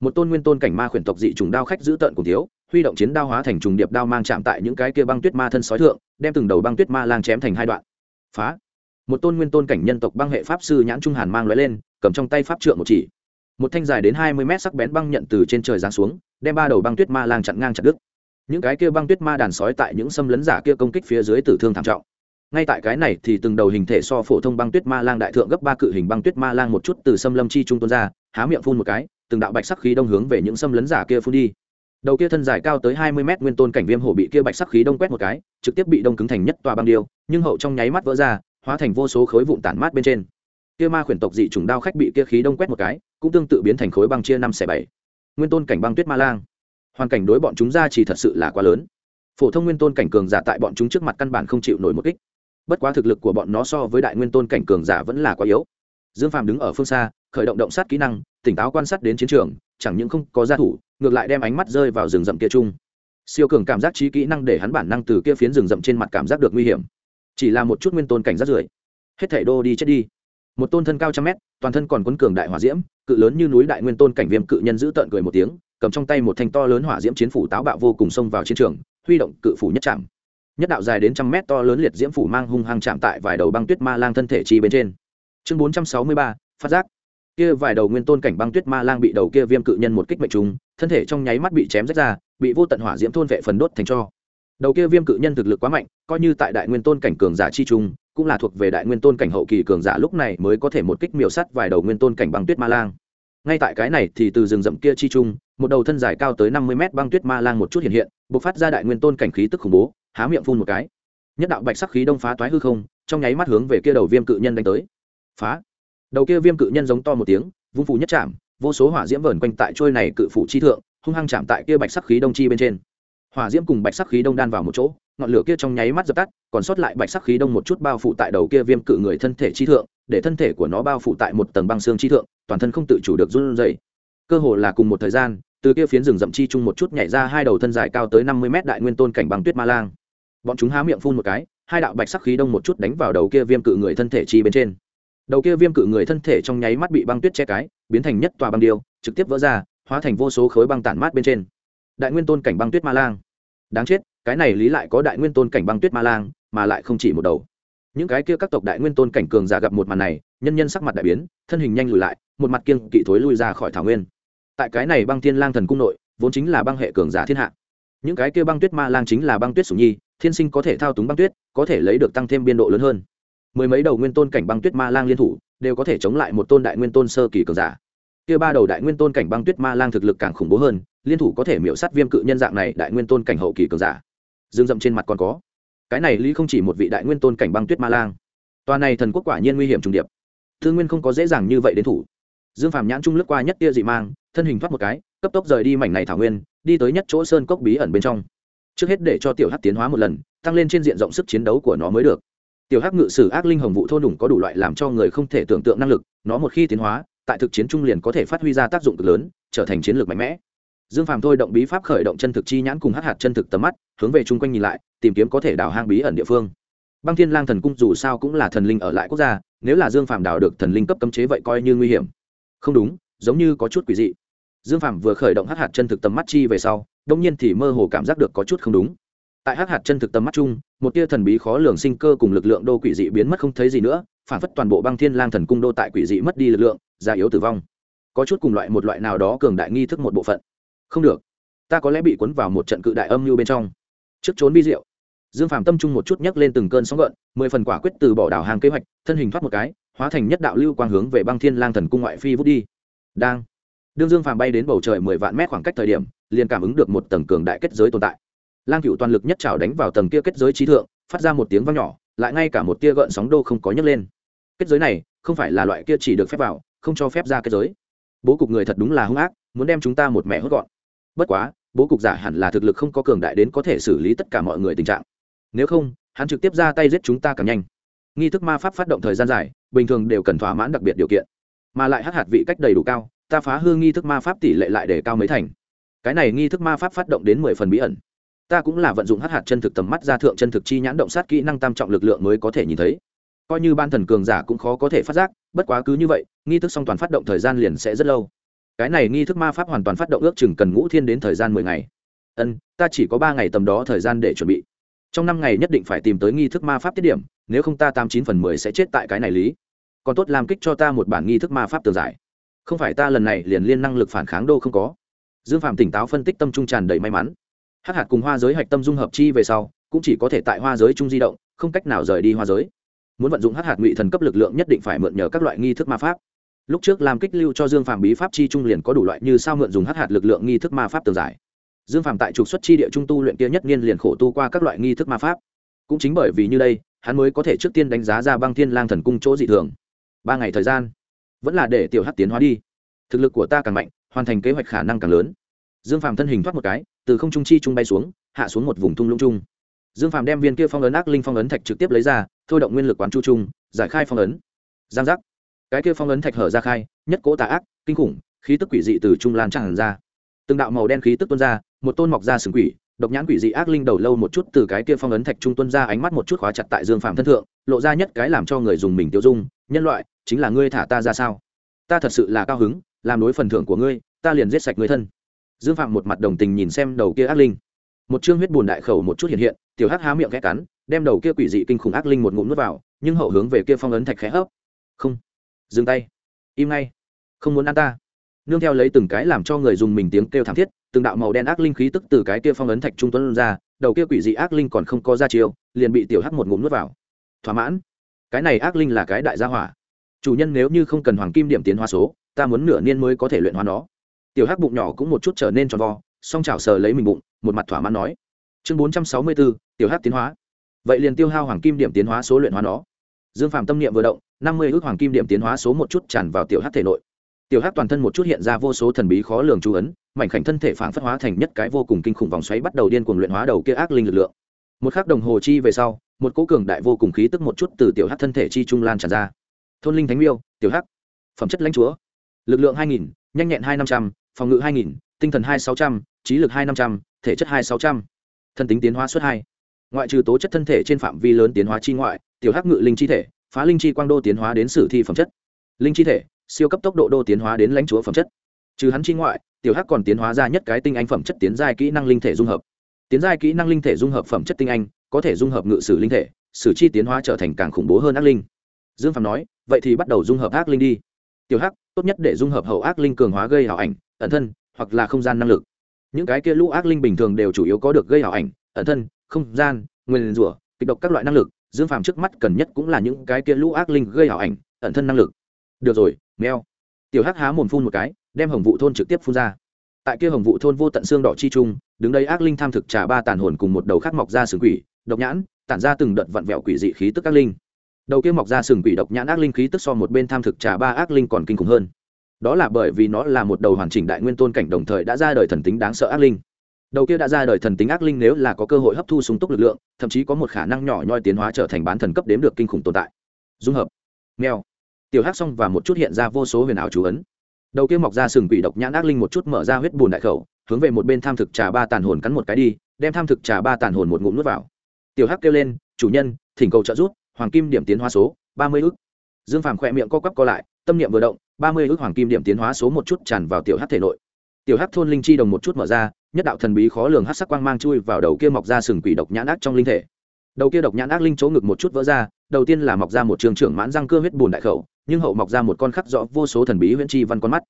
Speaker 1: Một tôn nguyên tôn cảnh ma khuyển tộc dị trùng đao khách giữ tợn cùng thiếu, huy động chiến đao hóa thành trùng điệp đao mang chạm tại những cái kia băng tuyết ma thân sói thượng, đem từng đầu băng tuyết ma lang chém thành hai đoạn. Phá. Một tôn nguyên tôn cảnh nhân tộc băng hệ pháp sư nhãn trung hàn mang lóe lên, cầm trong tay pháp trượng một chỉ. Một thanh dài đến hai mươi mét sắc bén băng nhận từ trên trời giáng xuống, đem ba đầu băng tuyết ma lang chặn ngang chặt đứt những cái kia băng tuyết ma đàn sói tại những xâm lấn giả kia công kích phía dưới tử thương thảm trọng. Ngay tại cái này thì từng đầu hình thể so phổ thông băng tuyết ma lang đại thượng gấp ba cự hình băng tuyết ma lang một chút từ xâm lâm chi trung tuôn ra, há miệng phun một cái, từng đạo bạch sắc khí đông hướng về những xâm lấn giả kia phun đi. Đầu kia thân dài cao tới hai mươi mét nguyên tôn cảnh viêm hổ bị kia bạch sắc khí đông quét một cái, trực tiếp bị đông cứng thành nhất tòa băng điêu, nhưng hậu trong nháy mắt vỡ ra, hóa thành vô số khối vụn tản mát bên trên. Kia ma khuyển tộc dị trùng đao khách bị kia khí đông quét một cái, cũng tương tự biến thành khối băng chia năm xẻ bảy. Nguyên tôn cảnh băng tuyết ma lang hoàn cảnh đối bọn chúng ra chỉ thật sự là quá lớn. Phổ thông nguyên tôn cảnh cường giả tại bọn chúng trước mặt căn bản không chịu nổi một kích. Bất quá thực lực của bọn nó so với đại nguyên tôn cảnh cường giả vẫn là quá yếu. Dương phàm đứng ở phương xa, khởi động động sát kỹ năng, tỉnh táo quan sát đến chiến trường, chẳng những không có gia thủ, ngược lại đem ánh mắt rơi vào rừng rậm kia chung. Siêu cường cảm giác trí kỹ năng để hắn bản năng từ kia phiến rừng rậm trên mặt cảm giác được nguy hiểm. Chỉ là một chút nguyên tôn cảnh rất rưởi. Hết thảy đô đi chết đi. Một tôn thân cao trăm mét, toàn thân còn quấn cường đại hỏa diễm, cự lớn như núi đại nguyên tôn cảnh viêm cự nhân giữ tợn cười một tiếng cầm trong tay một thanh to lớn hỏa diễm chiến phủ táo bạo vô cùng xông vào chiến trường, huy động cự phủ nhất chạm nhất đạo dài đến trăm mét to lớn liệt diễm phủ mang hung hăng chạm tại vài đầu băng tuyết ma lang thân thể chi bên trên. Chương bốn trăm sáu mươi ba, phát giác. Kia vài đầu nguyên tôn cảnh băng tuyết ma lang bị đầu kia viêm cự nhân một kích mệnh trùng thân thể trong nháy mắt bị chém rách ra, bị vô tận hỏa diễm thôn vệ phần đốt thành cho. Đầu kia viêm cự nhân thực lực quá mạnh, coi như tại đại nguyên tôn cảnh cường giả chi trung, cũng là thuộc về đại nguyên tôn cảnh hậu kỳ cường giả lúc này mới có thể một kích miểu sắt vài đầu nguyên tôn cảnh băng tuyết ma lang ngay tại cái này thì từ rừng rậm kia chi trung một đầu thân dài cao tới năm mươi mét băng tuyết ma lang một chút hiện hiện, bộc phát ra đại nguyên tôn cảnh khí tức khủng bố, há miệng phun một cái. Nhất đạo bạch sắc khí đông phá toái hư không, trong nháy mắt hướng về kia đầu viêm cự nhân đánh tới. Phá! Đầu kia viêm cự nhân giống to một tiếng, vung phủ nhất chạm, vô số hỏa diễm vờn quanh tại trôi này cự phủ chi thượng, hung hăng chạm tại kia bạch sắc khí đông chi bên trên. Hỏa diễm cùng bạch sắc khí đông đan vào một chỗ ngọn lửa kia trong nháy mắt dập tắt, còn sót lại bạch sắc khí đông một chút bao phủ tại đầu kia viêm cự người thân thể chi thượng, để thân thể của nó bao phủ tại một tầng băng xương chi thượng, toàn thân không tự chủ được run rẩy. Cơ hồ là cùng một thời gian, từ kia phiến rừng rậm chi chung một chút nhảy ra hai đầu thân dài cao tới năm mươi mét đại nguyên tôn cảnh băng tuyết ma lang. Bọn chúng há miệng phun một cái, hai đạo bạch sắc khí đông một chút đánh vào đầu kia viêm cự người thân thể chi bên trên. Đầu kia viêm cự người thân thể trong nháy mắt bị băng tuyết che cái, biến thành nhất tòa băng điêu, trực tiếp vỡ ra, hóa thành vô số khối băng tản mát bên trên. Đại nguyên tôn cảnh băng tuyết ma lang. Đáng chết cái này lý lại có đại nguyên tôn cảnh băng tuyết ma lang, mà lại không chỉ một đầu. Những cái kia các tộc đại nguyên tôn cảnh cường giả gặp một màn này, nhân nhân sắc mặt đại biến, thân hình nhanh lùi lại, một mặt kiêng kỵ thối lui ra khỏi thảo nguyên. Tại cái này băng thiên lang thần cung nội, vốn chính là băng hệ cường giả thiên hạ. Những cái kia băng tuyết ma lang chính là băng tuyết sủng nhi, thiên sinh có thể thao túng băng tuyết, có thể lấy được tăng thêm biên độ lớn hơn. Mười mấy đầu nguyên tôn cảnh băng tuyết ma lang liên thủ, đều có thể chống lại một tôn đại nguyên tôn sơ kỳ cường giả. Kia ba đầu đại nguyên tôn cảnh băng tuyết ma lang thực lực càng khủng bố hơn, liên thủ có thể miễu sát viêm cự nhân dạng này đại nguyên tôn cảnh hậu kỳ cường giả dương dậm trên mặt còn có. Cái này lý không chỉ một vị đại nguyên tôn cảnh băng tuyết ma lang. Tòa này thần quốc quả nhiên nguy hiểm trùng điệp. Thương nguyên không có dễ dàng như vậy đến thủ. Dương phàm nhãn trung lướt qua nhất tia dị mang, thân hình thoát một cái, cấp tốc rời đi mảnh này thảo nguyên, đi tới nhất chỗ sơn cốc bí ẩn bên trong. Trước hết để cho tiểu hắc tiến hóa một lần, tăng lên trên diện rộng sức chiến đấu của nó mới được. Tiểu hắc ngự sử ác linh hồng vụ thôn đủng có đủ loại làm cho người không thể tưởng tượng năng lực, nó một khi tiến hóa, tại thực chiến trung liền có thể phát huy ra tác dụng cực lớn, trở thành chiến lược mạnh mẽ dương phàm thôi động bí pháp khởi động chân thực chi nhãn cùng hắc hạt chân thực tầm mắt, hướng về chung quanh nhìn lại, tìm kiếm có thể đào hang bí ẩn địa phương. Băng thiên lang thần cung dù sao cũng là thần linh ở lại quốc gia, nếu là dương phàm đào được thần linh cấp cấm chế vậy coi như nguy hiểm. Không đúng, giống như có chút quỷ dị. Dương phàm vừa khởi động hắc hạt chân thực tầm mắt chi về sau đông nhiên thì mơ hồ cảm giác được có chút không đúng. Tại hắc hạt chân thực tầm mắt chung, một tia thần bí khó lường sinh cơ cùng lực lượng đô quỷ dị biến mất không thấy gì nữa, phản phất toàn bộ băng thiên lang thần cung đô tại quỷ dị mất đi lực lượng, già yếu tử vong. Có chút cùng loại một loại nào đó cường đại nghi thức một bộ phận không được. Ta có lẽ bị cuốn vào một trận cự đại âm mưu bên trong. Trước trốn bi diệu. Dương phàm tâm trung một chút nhấc lên từng cơn sóng gợn, mười phần quả quyết từ bỏ đảo hàng kế hoạch, thân hình thoát một cái, hóa thành nhất đạo lưu quang hướng về băng thiên lang thần cung ngoại phi vút đi. Đang. Đương dương phàm bay đến bầu trời mười vạn mét khoảng cách thời điểm, liền cảm ứng được một tầng cường đại kết giới tồn tại. Lang cựu toàn lực nhất trào đánh vào tầng kia kết giới trí thượng, phát ra một tiếng vang nhỏ, lại ngay cả một tia gợn sóng đô không có nhấc lên. Kết giới này, không phải là loại kia chỉ được phép vào, không cho phép ra kết giới. Bố cục người thật đúng là hung ác, muốn đem chúng ta một mẹ hốt gọn bất quá, bố cục giả hẳn là thực lực không có cường đại đến có thể xử lý tất cả mọi người tình trạng. Nếu không, hắn trực tiếp ra tay giết chúng ta càng nhanh. Nghi thức ma pháp phát động thời gian dài, bình thường đều cần thỏa mãn đặc biệt điều kiện. Mà lại hát hạt vị cách đầy đủ cao, ta phá hư nghi thức ma pháp tỷ lệ lại để cao mấy thành. Cái này nghi thức ma pháp phát động đến mười phần bí ẩn. Ta cũng là vận dụng hát hạt chân thực tầm mắt ra thượng chân thực chi nhãn động sát kỹ năng tam trọng lực lượng mới có thể nhìn thấy. Coi như ban thần cường giả cũng khó có thể phát giác, bất quá cứ như vậy, nghi thức song toàn phát động thời gian liền sẽ rất lâu cái này nghi thức ma pháp hoàn toàn phát động ước chừng cần ngũ thiên đến thời gian mười ngày. Ân, ta chỉ có ba ngày tầm đó thời gian để chuẩn bị. Trong năm ngày nhất định phải tìm tới nghi thức ma pháp tiết điểm, nếu không ta tám chín phần mười sẽ chết tại cái này lý. Còn tốt làm kích cho ta một bản nghi thức ma pháp tường giải. Không phải ta lần này liền liên năng lực phản kháng đô không có. Dương phạm tỉnh táo phân tích tâm trung tràn đầy may mắn. Hắc hạt cùng hoa giới hạch tâm dung hợp chi về sau, cũng chỉ có thể tại hoa giới trung di động, không cách nào rời đi hoa giới. Muốn vận dụng hắc hạt ngụy thần cấp lực lượng nhất định phải mượn nhờ các loại nghi thức ma pháp lúc trước làm kích lưu cho dương phàm bí pháp chi trung liền có đủ loại như sao mượn dùng hắc hạt lực lượng nghi thức ma pháp tường giải. Dương phàm tại trục xuất chi địa trung tu luyện kia nhất niên liền khổ tu qua các loại nghi thức ma pháp. Cũng chính bởi vì như đây, hắn mới có thể trước tiên đánh giá ra băng thiên lang thần cung chỗ dị thường. Ba ngày thời gian, vẫn là để tiểu hắc tiến hóa đi. Thực lực của ta càng mạnh, hoàn thành kế hoạch khả năng càng lớn. Dương phàm thân hình thoát một cái, từ không trung chi trung bay xuống, hạ xuống một vùng thung lũng trung. Dương phàm đem viên kia phong ấn ác linh phong ấn thạch trực tiếp lấy ra, thôi động nguyên lực quán chu trung, giải khai phong ấn. Giang giác cái kia phong ấn thạch hở ra khai, nhất cỗ tà ác, kinh khủng, khí tức quỷ dị từ trung lan tràn ra. Từng đạo màu đen khí tức tuôn ra, một tôn mọc ra sừng quỷ, độc nhãn quỷ dị ác linh đầu lâu một chút từ cái kia phong ấn thạch trung tuân ra, ánh mắt một chút khóa chặt tại dương phạm thân thượng, lộ ra nhất cái làm cho người dùng mình tiêu dung, nhân loại, chính là ngươi thả ta ra sao? Ta thật sự là cao hứng, làm đối phần thưởng của ngươi, ta liền giết sạch người thân. Dương phạm một mặt đồng tình nhìn xem đầu kia ác linh. Một chương huyết bùn đại khẩu một chút hiện hiện, tiểu hắc há miệng khẽ cắn, đem đầu kia quỷ dị kinh khủng ác linh một ngụm nuốt vào, nhưng hậu hướng về kia phong ấn thạch khẽ hấp. Không dừng tay. Im ngay. Không muốn ăn ta. Nương theo lấy từng cái làm cho người dùng mình tiếng kêu thảm thiết, từng đạo màu đen ác linh khí tức từ cái kia phong ấn thạch trung tuấn ra, đầu kia quỷ dị ác linh còn không có ra chiều liền bị tiểu hắc một ngụm nuốt vào. Thỏa mãn. Cái này ác linh là cái đại gia hỏa. Chủ nhân nếu như không cần hoàng kim điểm tiến hóa số, ta muốn nửa niên mới có thể luyện hóa nó. Tiểu hắc bụng nhỏ cũng một chút trở nên tròn vo, song chảo sờ lấy mình bụng, một mặt thỏa mãn nói. Chương bốn trăm sáu mươi bốn tiểu hắc tiến hóa. Vậy liền tiêu hao hoàng kim điểm tiến hóa số luyện hóa nó. Dương phạm tâm niệm vừa động năm mươi ước hoàng kim điểm tiến hóa số một chút tràn vào tiểu hắc thể nội. Tiểu hắc toàn thân một chút hiện ra vô số thần bí khó lường chú ấn, mảnh khảnh thân thể phản phất hóa thành nhất cái vô cùng kinh khủng vòng xoáy bắt đầu điên cuồng luyện hóa đầu kia ác linh lực lượng. Một khắc đồng hồ chi về sau, một cỗ cường đại vô cùng khí tức một chút từ tiểu hắc thân thể chi trung lan tràn ra. Thôn linh thánh miêu, tiểu hắc. Phẩm chất lãnh chúa. Lực lượng hai nghìn, nhanh nhẹn hai năm trăm, phòng ngự hai nghìn, tinh thần hai sáu trăm, trí lực hai năm trăm, thể chất hai sáu trăm. Thân tính tiến hóa suất hai. Ngoại trừ tố chất thân thể trên phạm vi lớn tiến hóa chi ngoại, tiểu hắc ngự linh chi thể phá linh chi quang đô tiến hóa đến sử thi phẩm chất. Linh chi thể, siêu cấp tốc độ đô tiến hóa đến lãnh chúa phẩm chất. Trừ hắn chi ngoại, tiểu hắc còn tiến hóa ra nhất cái tinh anh phẩm chất tiến giai kỹ năng linh thể dung hợp. Tiến giai kỹ năng linh thể dung hợp phẩm chất tinh anh, có thể dung hợp ngự sử linh thể, sử chi tiến hóa trở thành càng khủng bố hơn ác linh. Dương phạm nói, vậy thì bắt đầu dung hợp ác linh đi. Tiểu hắc, tốt nhất để dung hợp hậu ác linh cường hóa gây hảo ảnh, ẩn thân, hoặc là không gian năng lực. Những cái kia lũ ác linh bình thường đều chủ yếu có được gây hảo ảnh, ẩn thân, không gian, nguyên rủa, kịch độc các loại năng lực dương phàm trước mắt cần nhất cũng là những cái kia lũ ác linh gây hảo ảnh, ẩn thân năng lực. Được rồi, mèo. Tiểu hắc há mồm phun một cái, đem hồng vụ thôn trực tiếp phun ra. Tại kia hồng vụ thôn vô tận xương đỏ chi trung, đứng đây ác linh tham thực trà ba tàn hồn cùng một đầu khác mọc ra sừng quỷ, độc nhãn, tản ra từng đợt vặn vẹo quỷ dị khí tức ác linh. Đầu kia mọc ra sừng quỷ độc nhãn ác linh khí tức so một bên tham thực trà ba ác linh còn kinh khủng hơn. Đó là bởi vì nó là một đầu hoàn chỉnh đại nguyên tôn cảnh đồng thời đã ra đời thần tính đáng sợ ác linh đầu kia đã ra đời thần tính ác linh nếu là có cơ hội hấp thu súng túc lực lượng, thậm chí có một khả năng nhỏ nhoi tiến hóa trở thành bán thần cấp đếm được kinh khủng tồn tại. Dung hợp. Nghèo tiểu hắc xong và một chút hiện ra vô số huyền ảo chú ấn. Đầu kia mọc ra sừng quỷ độc nhãn ác linh một chút mở ra huyết bùn đại khẩu, hướng về một bên tham thực trà ba tàn hồn cắn một cái đi, đem tham thực trà ba tàn hồn một ngụm nuốt vào. Tiểu hắc kêu lên, chủ nhân, thỉnh cầu trợ giúp, hoàng kim điểm tiến hóa số, ba mươi ước dương phàm khỏe miệng co quắp co lại, tâm niệm vừa động, ba mươi ước hoàng kim điểm tiến hóa số một chút tràn vào tiểu hắc thể nội. Tiểu hắc thôn linh chi đồng một chút mở ra nhất đạo thần bí khó lường hắc sắc quang mang chui vào đầu kia mọc ra sừng quỷ độc nhãn ác trong linh thể. Đầu kia độc nhãn ác linh chỗ ngực một chút vỡ ra, đầu tiên là mọc ra một trường trưởng mãn răng cưa huyết bùn đại khẩu, nhưng hậu mọc ra một con khắc rõ vô số thần bí huyễn chi văn con mắt.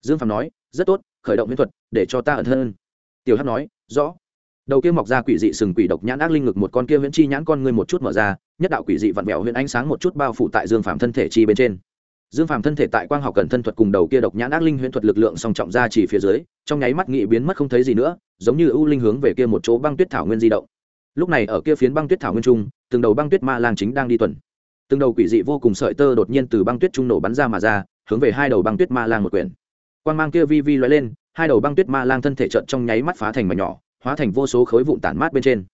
Speaker 1: Dương phạm nói, rất tốt, khởi động huyễn thuật, để cho ta ẩn hơn tiểu hắc nói, rõ. Đầu kia mọc ra quỷ dị sừng quỷ độc nhãn ác linh ngực một con kia huyễn chi nhãn con ngươi một chút mở ra, nhất đạo quỷ dị vặn vẹo huyễn ánh sáng một chút bao phủ tại dương phạm thân thể chi bên trên dương phàm thân thể tại quang học cần thân thuật cùng đầu kia độc nhãn ác linh huyễn thuật lực lượng song trọng ra chỉ phía dưới, trong nháy mắt nghị biến mất không thấy gì nữa, giống như ưu linh hướng về kia một chỗ băng tuyết thảo nguyên di động. Lúc này ở kia phiến băng tuyết thảo nguyên trung, từng đầu băng tuyết ma lang chính đang đi tuần. Từng đầu quỷ dị vô cùng sợi tơ đột nhiên từ băng tuyết trung nổ bắn ra mà ra, hướng về hai đầu băng tuyết ma lang một quyển. Quang mang kia vi vi lóe lên, hai đầu băng tuyết ma lang thân thể trận trong nháy mắt phá thành mảnh nhỏ, hóa thành vô số khối vụn tản mát bên trên.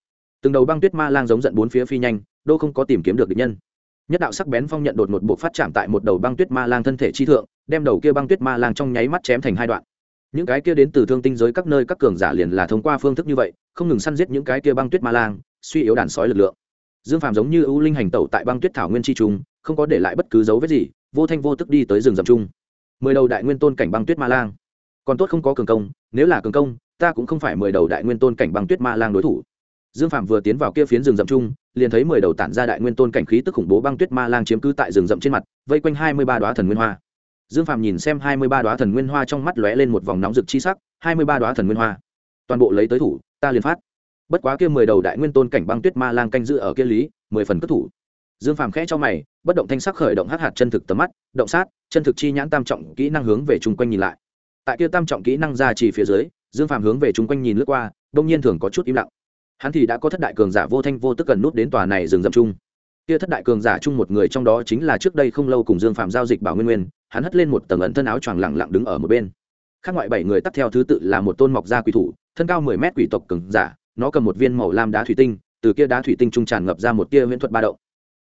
Speaker 1: Từng đầu băng tuyết ma lang giống giận bốn phía phi nhanh đô không có tìm kiếm được địch nhân nhất đạo sắc bén phong nhận đột một bộ phát chạm tại một đầu băng tuyết ma lang thân thể chi thượng, đem đầu kia băng tuyết ma lang trong nháy mắt chém thành hai đoạn. Những cái kia đến từ thương tinh giới các nơi các cường giả liền là thông qua phương thức như vậy, không ngừng săn giết những cái kia băng tuyết ma lang, suy yếu đàn sói lực lượng. Dương phàm giống như ưu linh hành tẩu tại băng tuyết thảo nguyên chi trung, không có để lại bất cứ dấu vết gì, vô thanh vô tức đi tới rừng rậm chung mười đầu đại nguyên tôn cảnh băng tuyết ma lang. Còn tốt không có cường công, nếu là cường công, ta cũng không phải mười đầu đại nguyên tôn cảnh băng tuyết ma lang đối thủ. Dương phạm vừa tiến vào kia phiến rừng rậm chung liền thấy mười đầu tản ra đại nguyên tôn cảnh khí tức khủng bố băng tuyết ma lang chiếm cứ tại rừng rậm trên mặt, vây quanh hai mươi ba đoá thần nguyên hoa. Dương phàm nhìn xem hai mươi ba đoá thần nguyên hoa trong mắt lóe lên một vòng nóng rực chi sắc, hai mươi ba đoá thần nguyên hoa. Toàn bộ lấy tới thủ, ta liền phát. Bất quá kia mười đầu đại nguyên tôn cảnh băng tuyết ma lang canh giữ ở kia lý, mười phần cất thủ. Dương phàm khẽ cho mày, bất động thanh sắc khởi động hắc hạt chân thực tầm mắt, động sát, chân thực chi nhãn tam trọng kỹ năng hướng về chung quanh nhìn lại. Tại kia tam trọng kỹ năng ra chỉ phía dưới, dương phàm hướng về chung quanh nhìn lướt qua, đông nhiên thường có chút im lặng hắn thì đã có thất đại cường giả vô thanh vô tức gần nút đến tòa này rừng rậm chung. Kia thất đại cường giả chung một người trong đó chính là trước đây không lâu cùng dương phạm giao dịch bảo nguyên nguyên, hắn hất lên một tầng ẩn thân áo choàng lẳng lặng đứng ở một bên. Khác ngoại bảy người tắt theo thứ tự là một tôn mọc da quỷ thủ, thân cao mười mét quỷ tộc cường giả, nó cầm một viên màu lam đá thủy tinh, từ kia đá thủy tinh trung tràn ngập ra một tia huyễn thuật ba động.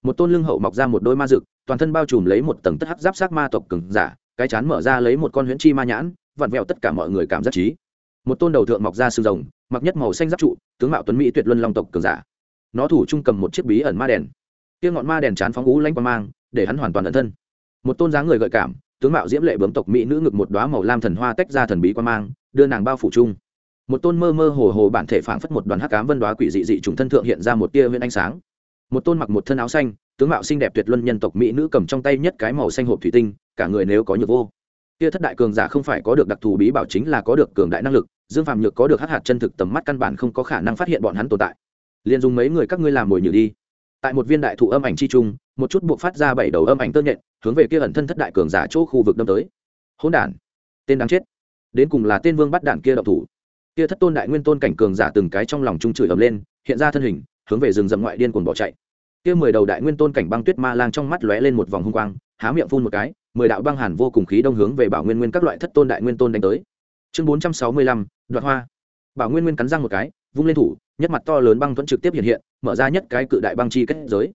Speaker 1: Một tôn lưng hậu mọc ra một đôi ma rực toàn thân bao trùm lấy một tầng tất hắc giáp sát ma tộc cường giả, cái chán mở ra lấy một con huyễn chi ma nhãn, vặn vẹo tất cả mọi người cảm giác trí một tôn đầu thượng mọc ra xương rồng, mặc nhất màu xanh giáp trụ, tướng mạo tuấn mỹ tuyệt luân long tộc cường giả. Nó thủ trung cầm một chiếc bí ẩn ma đèn. Kia ngọn ma đèn chán phóng ú lanh qua mang, để hắn hoàn toàn ẩn thân. Một tôn dáng người gợi cảm, tướng mạo diễm lệ bướm tộc mỹ nữ ngực một đoá màu lam thần hoa tách ra thần bí qua mang, đưa nàng bao phủ chung. Một tôn mơ mơ hồ hồ bản thể phảng phất một đoàn hắc cám vân đoá quỷ dị dị trùng thân thượng hiện ra một tia huyễn ánh sáng. Một tôn mặc một thân áo xanh, tướng mạo xinh đẹp tuyệt luân nhân tộc mỹ nữ cầm trong tay nhất cái màu xanh hộp thủy tinh, cả người nếu có nhược vô. Kia thất đại cường giả không phải có được đặc thù bí bảo chính là có được cường đại năng lực dương phạm nhược có được hát hạt chân thực tầm mắt căn bản không có khả năng phát hiện bọn hắn tồn tại. Liền dùng mấy người các ngươi làm mồi nhử đi. Tại một viên đại thụ âm ảnh chi trung, một chút buộc phát ra bảy đầu âm ảnh tơ nhện, hướng về kia ẩn thân thất đại cường giả chỗ khu vực đâm tới. Hỗn đản, tên đáng chết. Đến cùng là tên vương bắt đạn kia độc thủ. Kia thất tôn đại nguyên tôn cảnh cường giả từng cái trong lòng trung chửi ầm lên, hiện ra thân hình, hướng về rừng rậm ngoại điên cuồng bỏ chạy. Kia mười đầu đại nguyên tôn cảnh băng tuyết ma lang trong mắt lóe lên một vòng hung quang, há miệng phun một cái, mười đạo băng hàn vô cùng khí đông hướng về bảo nguyên nguyên các loại thất tôn đại nguyên tôn đánh tới chương bốn trăm sáu mươi lăm, đoạt hoa. Bảo nguyên nguyên cắn răng một cái, vung lên thủ, nhất mặt to lớn băng thuẫn trực tiếp hiện hiện, mở ra nhất cái cự đại băng chi kết giới.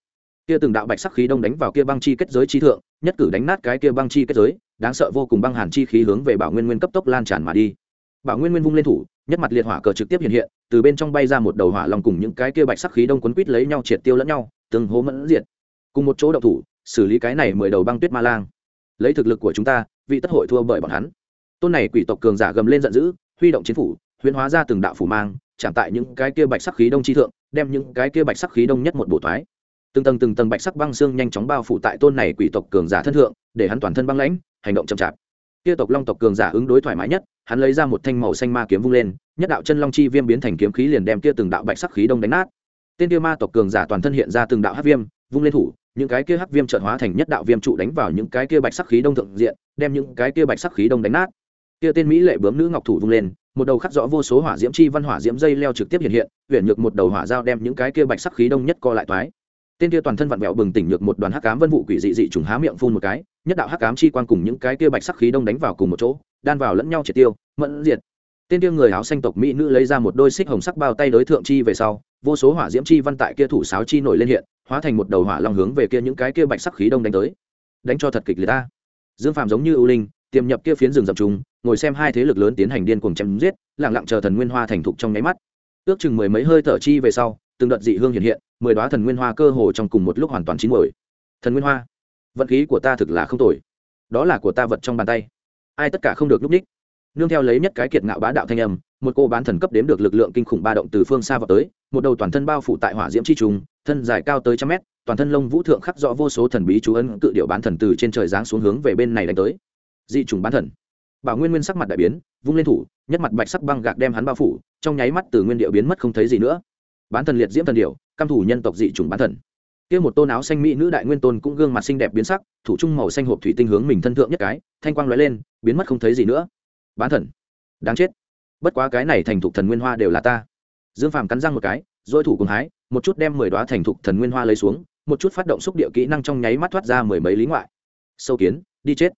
Speaker 1: Kia từng đạo bạch sắc khí đông đánh vào kia băng chi kết giới chi thượng, nhất cử đánh nát cái kia băng chi kết giới, đáng sợ vô cùng băng hàn chi khí hướng về bảo nguyên nguyên cấp tốc lan tràn mà đi. Bảo nguyên nguyên vung lên thủ, nhất mặt liệt hỏa cờ trực tiếp hiện hiện, từ bên trong bay ra một đầu hỏa lòng cùng những cái kia bạch sắc khí đông quấn quít lấy nhau triệt tiêu lẫn nhau, từng hố mẫn diệt. Cùng một chỗ đậu thủ, xử lý cái này mười đầu băng tuyết ma lang. Lấy thực lực của chúng ta, vị tất hội thua bởi bọn hắn tôn này quỷ tộc cường giả gầm lên giận dữ, huy động chiến phủ, huyễn hóa ra từng đạo phủ mang, chạm tại những cái kia bạch sắc khí đông chi thượng, đem những cái kia bạch sắc khí đông nhất một bộ thoái từng tầng từng tầng bạch sắc băng xương nhanh chóng bao phủ tại tôn này quỷ tộc cường giả thân thượng, để hắn toàn thân băng lãnh, hành động chậm chạp. Kia tộc long tộc cường giả ứng đối thoải mái nhất, hắn lấy ra một thanh màu xanh ma kiếm vung lên, nhất đạo chân long chi viêm biến thành kiếm khí liền đem kia từng đạo bạch sắc khí đông đánh nát. Tên kia ma tộc cường giả toàn thân hiện ra từng đạo hắc viêm, vung lên thủ, những cái kia hắc viêm trợn hóa thành nhất đạo viêm trụ đánh vào những cái kia bạch sắc khí đông thượng diện, đem những cái kia bạch sắc khí đông đánh nát kia tên mỹ lệ bướm nữ ngọc thủ vung lên, một đầu khắc rõ vô số hỏa diễm chi văn hỏa diễm dây leo trực tiếp hiện hiện huyện nhược một đầu hỏa dao đem những cái kia bạch sắc khí đông nhất co lại toái. Tên kia toàn thân vặn vẹo bừng tỉnh nhược một đoàn hắc cám vân vụ quỷ dị dị trùng há miệng phun một cái, nhất đạo hắc cám chi quan cùng những cái kia bạch sắc khí đông đánh vào cùng một chỗ, đan vào lẫn nhau triệt tiêu, mẫn diệt. Tên kia người áo xanh tộc mỹ nữ lấy ra một đôi xích hồng sắc bao tay đối thượng chi về sau, vô số hỏa diễm chi văn tại kia thủ sáo chi nổi lên hiện, hóa thành một đầu hỏa long hướng về kia những cái kia bạch sắc khí đông đánh tới. Đánh cho thật kịch liệt ta. Dương phàm giống như ưu linh, tiềm nhập kia phiến rừng rậm trùng ngồi xem hai thế lực lớn tiến hành điên cuồng chém giết, lặng lặng chờ thần nguyên hoa thành thục trong nháy mắt. Ước chừng mười mấy hơi thở chi về sau, từng đợt dị hương hiện hiện, mười đoá thần nguyên hoa cơ hồ trong cùng một lúc hoàn toàn chín mồi thần nguyên hoa, vận khí của ta thực là không tồi. Đó là của ta vật trong bàn tay. Ai tất cả không được núp ních. Nương theo lấy nhất cái kiệt ngạo bá đạo thanh âm, một cô bán thần cấp đếm được lực lượng kinh khủng ba động từ phương xa vào tới, một đầu toàn thân bao phủ tại hỏa diễm chi trùng, thân dài cao tới trăm mét, toàn thân lông vũ thượng khắc rõ vô số thần bí chú ấn cự điệu bán thần từ trên trời giáng xuống hướng về bên này đánh tới. Dị trùng bán thần bảo nguyên nguyên sắc mặt đại biến, vung lên thủ, nhất mặt bạch sắc băng gạc đem hắn bao phủ, trong nháy mắt từ nguyên điệu biến mất không thấy gì nữa. Bán thần liệt diễm thần điệu, căm thủ nhân tộc dị trùng bán thần. Kia một tôn áo xanh mỹ nữ đại nguyên tôn cũng gương mặt xinh đẹp biến sắc, thủ trung màu xanh hộp thủy tinh hướng mình thân thượng nhất cái, thanh quang lóe lên, biến mất không thấy gì nữa. Bán thần, đáng chết. Bất quá cái này thành thục thần nguyên hoa đều là ta. Dương phàm cắn răng một cái dỗi thủ cùng hái, một chút đem mười đoá thành thục thần nguyên hoa lấy xuống, một chút phát động xúc điệu kỹ năng trong nháy mắt thoát ra mười mấy lý ngoại. Sâu kiến, đi chết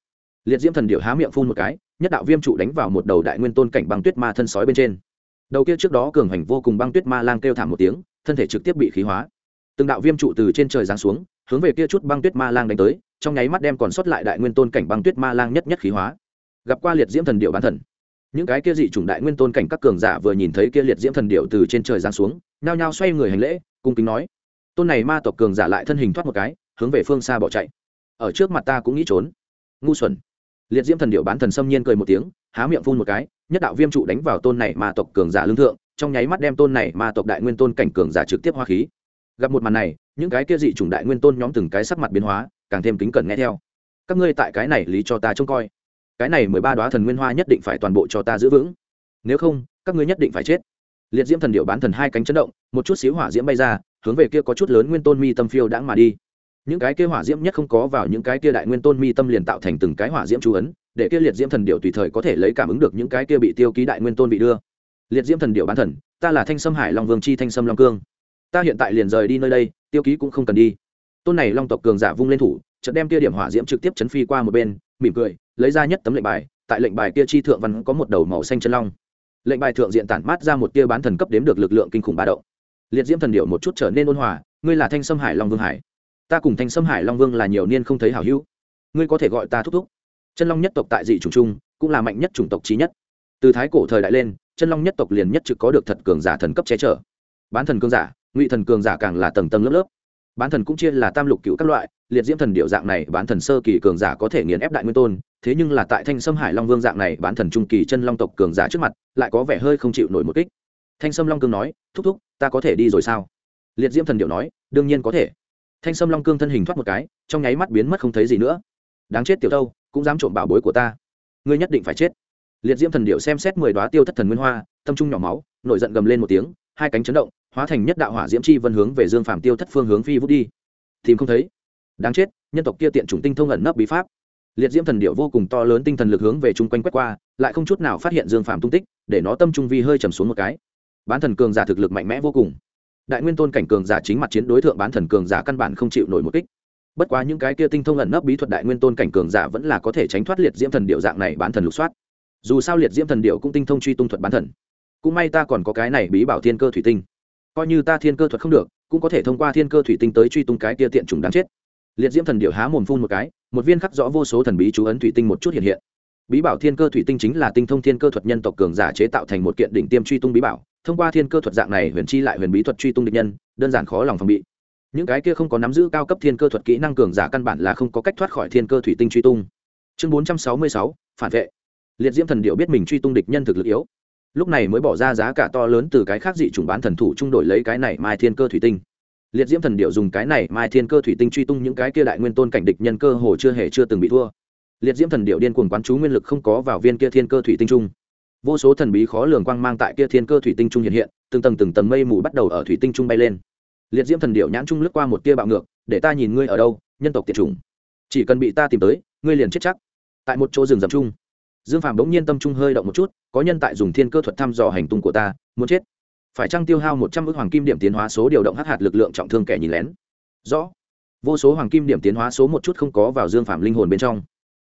Speaker 1: liệt diễm thần điệu há miệng phun một cái, nhất đạo viêm trụ đánh vào một đầu đại nguyên tôn cảnh băng tuyết ma thân sói bên trên. Đầu kia trước đó cường hành vô cùng băng tuyết ma lang kêu thảm một tiếng, thân thể trực tiếp bị khí hóa. Từng đạo viêm trụ từ trên trời giáng xuống, hướng về kia chút băng tuyết ma lang đánh tới, trong nháy mắt đem còn sót lại đại nguyên tôn cảnh băng tuyết ma lang nhất nhất khí hóa. Gặp qua liệt diễm thần điệu bán thần. Những cái kia dị chủng đại nguyên tôn cảnh các cường giả vừa nhìn thấy kia liệt diễm thần điệu từ trên trời giáng xuống, nhao nhao xoay người hành lễ, cung kính nói tôn này ma tộc cường giả lại thân hình thoát một cái, hướng về phương xa bỏ chạy. Ở trước mặt ta cũng nghĩ trốn. Ngu xuẩn liệt diễm thần điệu bán thần xâm nhiên cười một tiếng, há miệng phun một cái, nhất đạo viêm trụ đánh vào tôn này ma tộc cường giả lương thượng, trong nháy mắt đem tôn này ma tộc đại nguyên tôn cảnh cường giả trực tiếp hoa khí. Gặp một màn này, những cái kia dị chủng đại nguyên tôn nhóm từng cái sắc mặt biến hóa, càng thêm kính cẩn nghe theo. Các ngươi tại cái này lý cho ta trông coi. Cái này mười ba đoá thần nguyên hoa nhất định phải toàn bộ cho ta giữ vững. Nếu không, các ngươi nhất định phải chết. Liệt diễm thần điệu bán thần hai cánh chấn động, một chút xíu hỏa diễm bay ra, hướng về kia có chút lớn nguyên tôn mi tâm phiêu đãng mà đi những cái kia hỏa diễm nhất không có vào những cái kia đại nguyên tôn mi tâm liền tạo thành từng cái hỏa diễm chú ấn, để kia liệt diễm thần điệu tùy thời có thể lấy cảm ứng được những cái kia bị tiêu ký đại nguyên tôn bị đưa. Liệt diễm thần điệu bán thần, ta là thanh sâm hải long vương chi thanh sâm long cương. Ta hiện tại liền rời đi nơi đây, tiêu ký cũng không cần đi. Tôn này long tộc cường giả vung lên thủ, chợt đem kia điểm hỏa diễm trực tiếp chấn phi qua một bên, mỉm cười, lấy ra nhất tấm lệnh bài, tại lệnh bài kia chi thượng văn có một đầu màu xanh chân long. Lệnh bài thượng diện tản mát ra một tia bán thần cấp đếm được lực lượng kinh khủng ba động. Liệt diễm thần điệu một chút trở nên ôn hòa, ngươi là thanh sâm hải long vương hải ta cùng thanh sâm hải long vương là nhiều niên không thấy hảo hữu. Ngươi có thể gọi ta thúc thúc. Chân long nhất tộc tại dị chủng trung cũng là mạnh nhất chủng tộc trí nhất. Từ thái cổ thời đại lên, chân long nhất tộc liền nhất trực có được thật cường giả thần cấp che chở. Bán thần cường giả, ngụy thần cường giả càng là tầng tầng lớp lớp. Bán thần cũng chia là tam lục cựu các loại, liệt diễm thần điệu dạng này bán thần sơ kỳ cường giả có thể nghiền ép đại nguyên tôn, thế nhưng là tại thanh sâm hải long vương dạng này bán thần trung kỳ chân long tộc cường giả trước mặt, lại có vẻ hơi không chịu nổi một kích. Thanh sâm long cường nói, thúc thúc, ta có thể đi rồi sao? Liệt diễm thần điệu nói, đương nhiên có thể thanh sâm long cương thân hình thoát một cái, trong nháy mắt biến mất không thấy gì nữa. Đáng chết tiểu thâu, cũng dám trộm bảo bối của ta. Ngươi nhất định phải chết. Liệt diễm thần điệu xem xét mười đoá tiêu thất thần nguyên hoa, tâm trung nhỏ máu, nổi giận gầm lên một tiếng, hai cánh chấn động, hóa thành nhất đạo hỏa diễm chi vân hướng về dương phàm tiêu thất phương hướng phi vút đi. Tìm không thấy. Đáng chết, nhân tộc kia tiện chủng tinh thông ẩn nấp bí pháp. Liệt diễm thần điệu vô cùng to lớn tinh thần lực hướng về chung quanh quét qua, lại không chút nào phát hiện dương phàm tung tích, để nó tâm trung vi hơi trầm xuống một cái. Bán thần cường giả thực lực mạnh mẽ vô cùng đại nguyên tôn cảnh cường giả chính mặt chiến đối tượng bán thần cường giả căn bản không chịu nổi một kích. Bất quá những cái kia tinh thông ẩn nấp bí thuật đại nguyên tôn cảnh cường giả vẫn là có thể tránh thoát liệt diễm thần điệu dạng này bán thần lục soát. Dù sao liệt diễm thần điệu cũng tinh thông truy tung thuật bán thần. Cũng may ta còn có cái này bí bảo thiên cơ thủy tinh. Coi như ta thiên cơ thuật không được, cũng có thể thông qua thiên cơ thủy tinh tới truy tung cái kia tiện trùng đáng chết. Liệt diễm thần điệu há mồm phun một cái, một viên khắc rõ vô số thần bí chú ấn thủy tinh một chút hiện hiện. Bí bảo thiên cơ thủy tinh chính là tinh thông thiên cơ thuật nhân tộc cường giả chế tạo thành một kiện đỉnh tiêm truy tung bí bảo thông qua thiên cơ thuật dạng này huyền chi lại huyền bí thuật truy tung địch nhân, đơn giản khó lòng phòng bị. Những cái kia không có nắm giữ cao cấp thiên cơ thuật kỹ năng cường giả căn bản là không có cách thoát khỏi thiên cơ thủy tinh truy tung. Chương bốn trăm sáu mươi sáu, phản vệ. Liệt diễm thần điệu biết mình truy tung địch nhân thực lực yếu. Lúc này mới bỏ ra giá cả to lớn từ cái khác dị chủng bán thần thủ trung đổi lấy cái này mai thiên cơ thủy tinh. Liệt diễm thần điệu dùng cái này mai thiên cơ thủy tinh truy tung những cái kia đại nguyên tôn cảnh địch nhân cơ hồ chưa hề chưa từng bị thua. Liệt diễm thần điệu điên cuồng quán chú nguyên lực không có vào viên kia thiên cơ thủy tinh trung vô số thần bí khó lường quang mang tại kia thiên cơ thủy tinh trung hiện hiện, từng tầng từng tầng mây mù bắt đầu ở thủy tinh trung bay lên. Liệt diễm thần điệu nhãn trung lướt qua một tia bạo ngược, để ta nhìn ngươi ở đâu, nhân tộc tiệt chủng. Chỉ cần bị ta tìm tới, ngươi liền chết chắc. Tại một chỗ rừng rậm chung, dương phàm bỗng nhiên tâm trung hơi động một chút, có nhân tại dùng thiên cơ thuật thăm dò hành tung của ta, muốn chết. Phải chăng tiêu hao một trăm ước hoàng kim điểm tiến hóa số điều động hắc hạt lực lượng trọng thương kẻ nhìn lén? Rõ. Vô số hoàng kim điểm tiến hóa số một chút không có vào dương phạm linh hồn bên trong.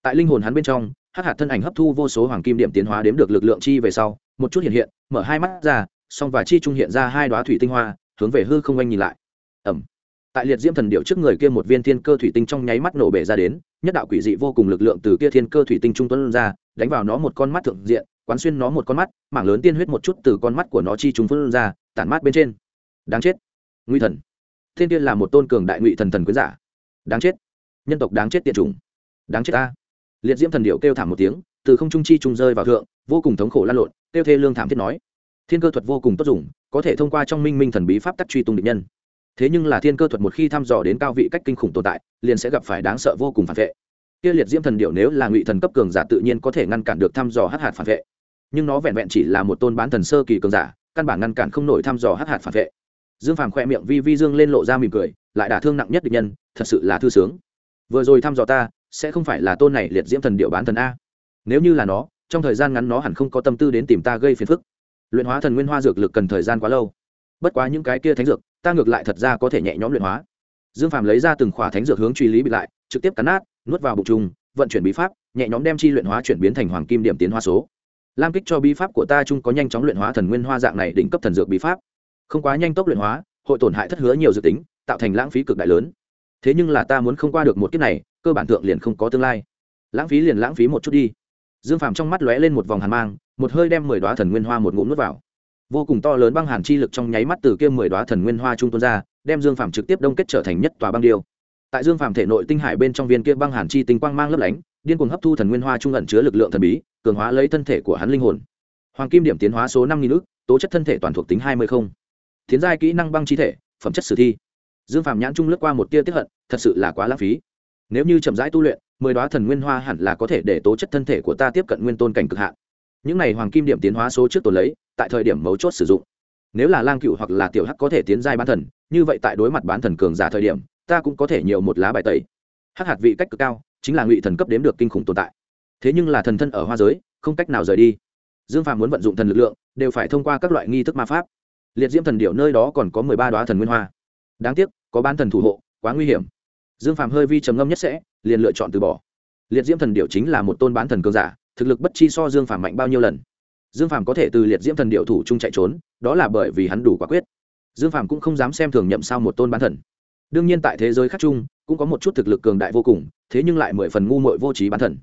Speaker 1: Tại linh hồn hắn bên trong hắc hạt thân ảnh hấp thu vô số hoàng kim điểm tiến hóa đếm được lực lượng chi về sau, một chút hiện hiện, mở hai mắt ra, song và chi trung hiện ra hai đoá thủy tinh hoa, hướng về hư không anh nhìn lại. Ẩm tại liệt diễm thần điệu trước người kia một viên thiên cơ thủy tinh trong nháy mắt nổ bể ra đến, nhất đạo quỷ dị vô cùng lực lượng từ kia thiên cơ thủy tinh trung tuấn ra, đánh vào nó một con mắt thượng diện, quán xuyên nó một con mắt, mảng lớn tiên huyết một chút từ con mắt của nó chi trung phân ra, tản mát bên trên. Đáng chết. Nguy thần. Thiên tiên là một tôn cường đại ngụy thần thần quyến giả. Đáng chết. Nhân tộc đáng chết tiệt chủng. Đáng chết ta liệt diễm thần điệu kêu thảm một tiếng, từ không trung chi trung rơi vào thượng, vô cùng thống khổ lan lộn, kêu thê lương thảm thiết nói. Thiên cơ thuật vô cùng tốt dùng, có thể thông qua trong minh minh thần bí pháp tắc truy tung địch nhân. Thế nhưng là thiên cơ thuật một khi thăm dò đến cao vị cách kinh khủng tồn tại, liền sẽ gặp phải đáng sợ vô cùng phản vệ. Kia liệt diễm thần điệu nếu là ngụy thần cấp cường giả tự nhiên có thể ngăn cản được thăm dò hắc hạt phản vệ. Nhưng nó vẹn vẹn chỉ là một tôn bán thần sơ kỳ cường giả, căn bản ngăn cản không nổi thăm dò hắc hạt phản vệ. Dương phàm khoe miệng vi vi dương lên lộ ra mỉm cười, lại đả thương nặng nhất địch nhân, thật sự là thư sướng. Vừa rồi thăm dò ta sẽ không phải là tôn này liệt diễm thần điệu bán thần a. Nếu như là nó, trong thời gian ngắn nó hẳn không có tâm tư đến tìm ta gây phiền phức. Luyện hóa thần nguyên hoa dược lực cần thời gian quá lâu. Bất quá những cái kia thánh dược, ta ngược lại thật ra có thể nhẹ nhõm luyện hóa. Dương phàm lấy ra từng khỏa thánh dược hướng truy lý bị lại, trực tiếp cắn nát, nuốt vào bụng trùng vận chuyển bí pháp, nhẹ nhõm đem chi luyện hóa chuyển biến thành hoàng kim điểm tiến hoa số. Lam kích cho bí pháp của ta chung có nhanh chóng luyện hóa thần nguyên hoa dạng này đỉnh cấp thần dược bí pháp. Không quá nhanh tốc luyện hóa, hội tổn hại thất hứa nhiều dự tính, tạo thành lãng phí cực đại lớn. Thế nhưng là ta muốn không qua được một kiếp này cơ bản thượng liền không có tương lai. Lãng phí liền lãng phí một chút đi. Dương phàm trong mắt lóe lên một vòng hàn mang, một hơi đem mười đoá thần nguyên hoa một ngụm nuốt vào. Vô cùng to lớn băng hàn chi lực trong nháy mắt từ kia mười đoá thần nguyên hoa trung tuôn ra, đem dương phàm trực tiếp đông kết trở thành nhất tòa băng điêu. Tại dương phàm thể nội tinh hải bên trong viên kia băng hàn chi tinh quang mang lấp lánh, điên cuồng hấp thu thần nguyên hoa trung ẩn chứa lực lượng thần bí, cường hóa lấy thân thể của hắn linh hồn. Hoàng kim điểm tiến hóa số năm nghìn ước tố chất thân thể toàn thuộc tính hai mươi không. Tiến giai kỹ năng băng chi thể, phẩm chất sử thi. Dương phàm nhãn trung lướt qua một tia tiếp hận, thật sự là quá lãng phí nếu như chậm rãi tu luyện, mười đoá thần nguyên hoa hẳn là có thể để tố chất thân thể của ta tiếp cận nguyên tôn cảnh cực hạn. Những này hoàng kim điểm tiến hóa số trước tồn lấy, tại thời điểm mấu chốt sử dụng. Nếu là lang cựu hoặc là tiểu hắc có thể tiến giai bán thần, như vậy tại đối mặt bán thần cường giả thời điểm, ta cũng có thể nhiều một lá bài tẩy. Hắc hạt vị cách cực cao, chính là ngụy thần cấp đếm được kinh khủng tồn tại. Thế nhưng là thần thân ở hoa giới, không cách nào rời đi. Dương phàm muốn vận dụng thần lực lượng, đều phải thông qua các loại nghi thức ma pháp. Liệt diễm thần điệu nơi đó còn có mười ba đoá thần nguyên hoa. Đáng tiếc, có bán thần thủ hộ, quá nguy hiểm dương phạm hơi vi trầm ngâm nhất sẽ, liền lựa chọn từ bỏ. Liệt diễm thần điệu chính là một tôn bán thần cường giả, thực lực bất chi so dương phạm mạnh bao nhiêu lần. Dương phạm có thể từ liệt diễm thần điệu thủ trung chạy trốn, đó là bởi vì hắn đủ quả quyết. Dương phạm cũng không dám xem thường nhậm sao một tôn bán thần. Đương nhiên tại thế giới khác chung, cũng có một chút thực lực cường đại vô cùng, thế nhưng lại mười phần ngu mội vô trí bán thần.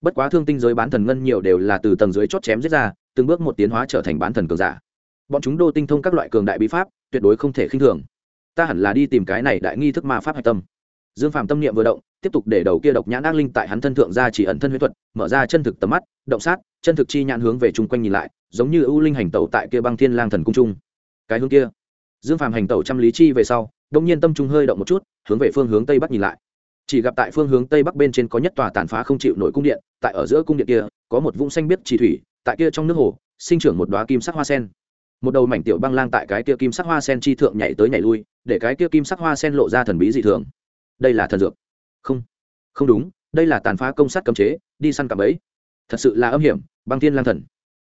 Speaker 1: Bất quá thương tinh giới bán thần ngân nhiều đều là từ tầng dưới chót chém giết ra, từng bước một tiến hóa trở thành bán thần cường giả. Bọn chúng đô tinh thông các loại cường đại bí pháp, tuyệt đối không thể khinh thường. Ta hẳn là đi tìm cái này đại nghi thức ma pháp hạch tâm dương phạm tâm niệm vừa động, tiếp tục để đầu kia độc nhãn ác linh tại hắn thân thượng ra chỉ ẩn thân huyết thuật, mở ra chân thực tầm mắt, động sát, chân thực chi nhãn hướng về chung quanh nhìn lại, giống như ưu linh hành tẩu tại kia băng thiên lang thần cung trung. Cái hướng kia. Dương phạm hành tẩu trăm lý chi về sau đông nhiên tâm trung hơi động một chút, hướng về phương hướng tây bắc nhìn lại. Chỉ gặp tại phương hướng tây bắc bên trên có nhất tòa tàn phá không chịu nổi cung điện, tại ở giữa cung điện kia, có một vũng xanh biết chỉ thủy, tại kia trong nước hồ, sinh trưởng một đoá kim sắc hoa sen. Một đầu mảnh tiểu băng lang tại cái kia kim sắc hoa sen chi thượng nhảy tới nhảy lui, để cái kia kim sắc hoa sen lộ ra thần bí dị thường đây là thần dược. Không. Không đúng, đây là tàn phá công sát cấm chế, đi săn cạm ấy thật sự là âm hiểm, băng tiên lang thần.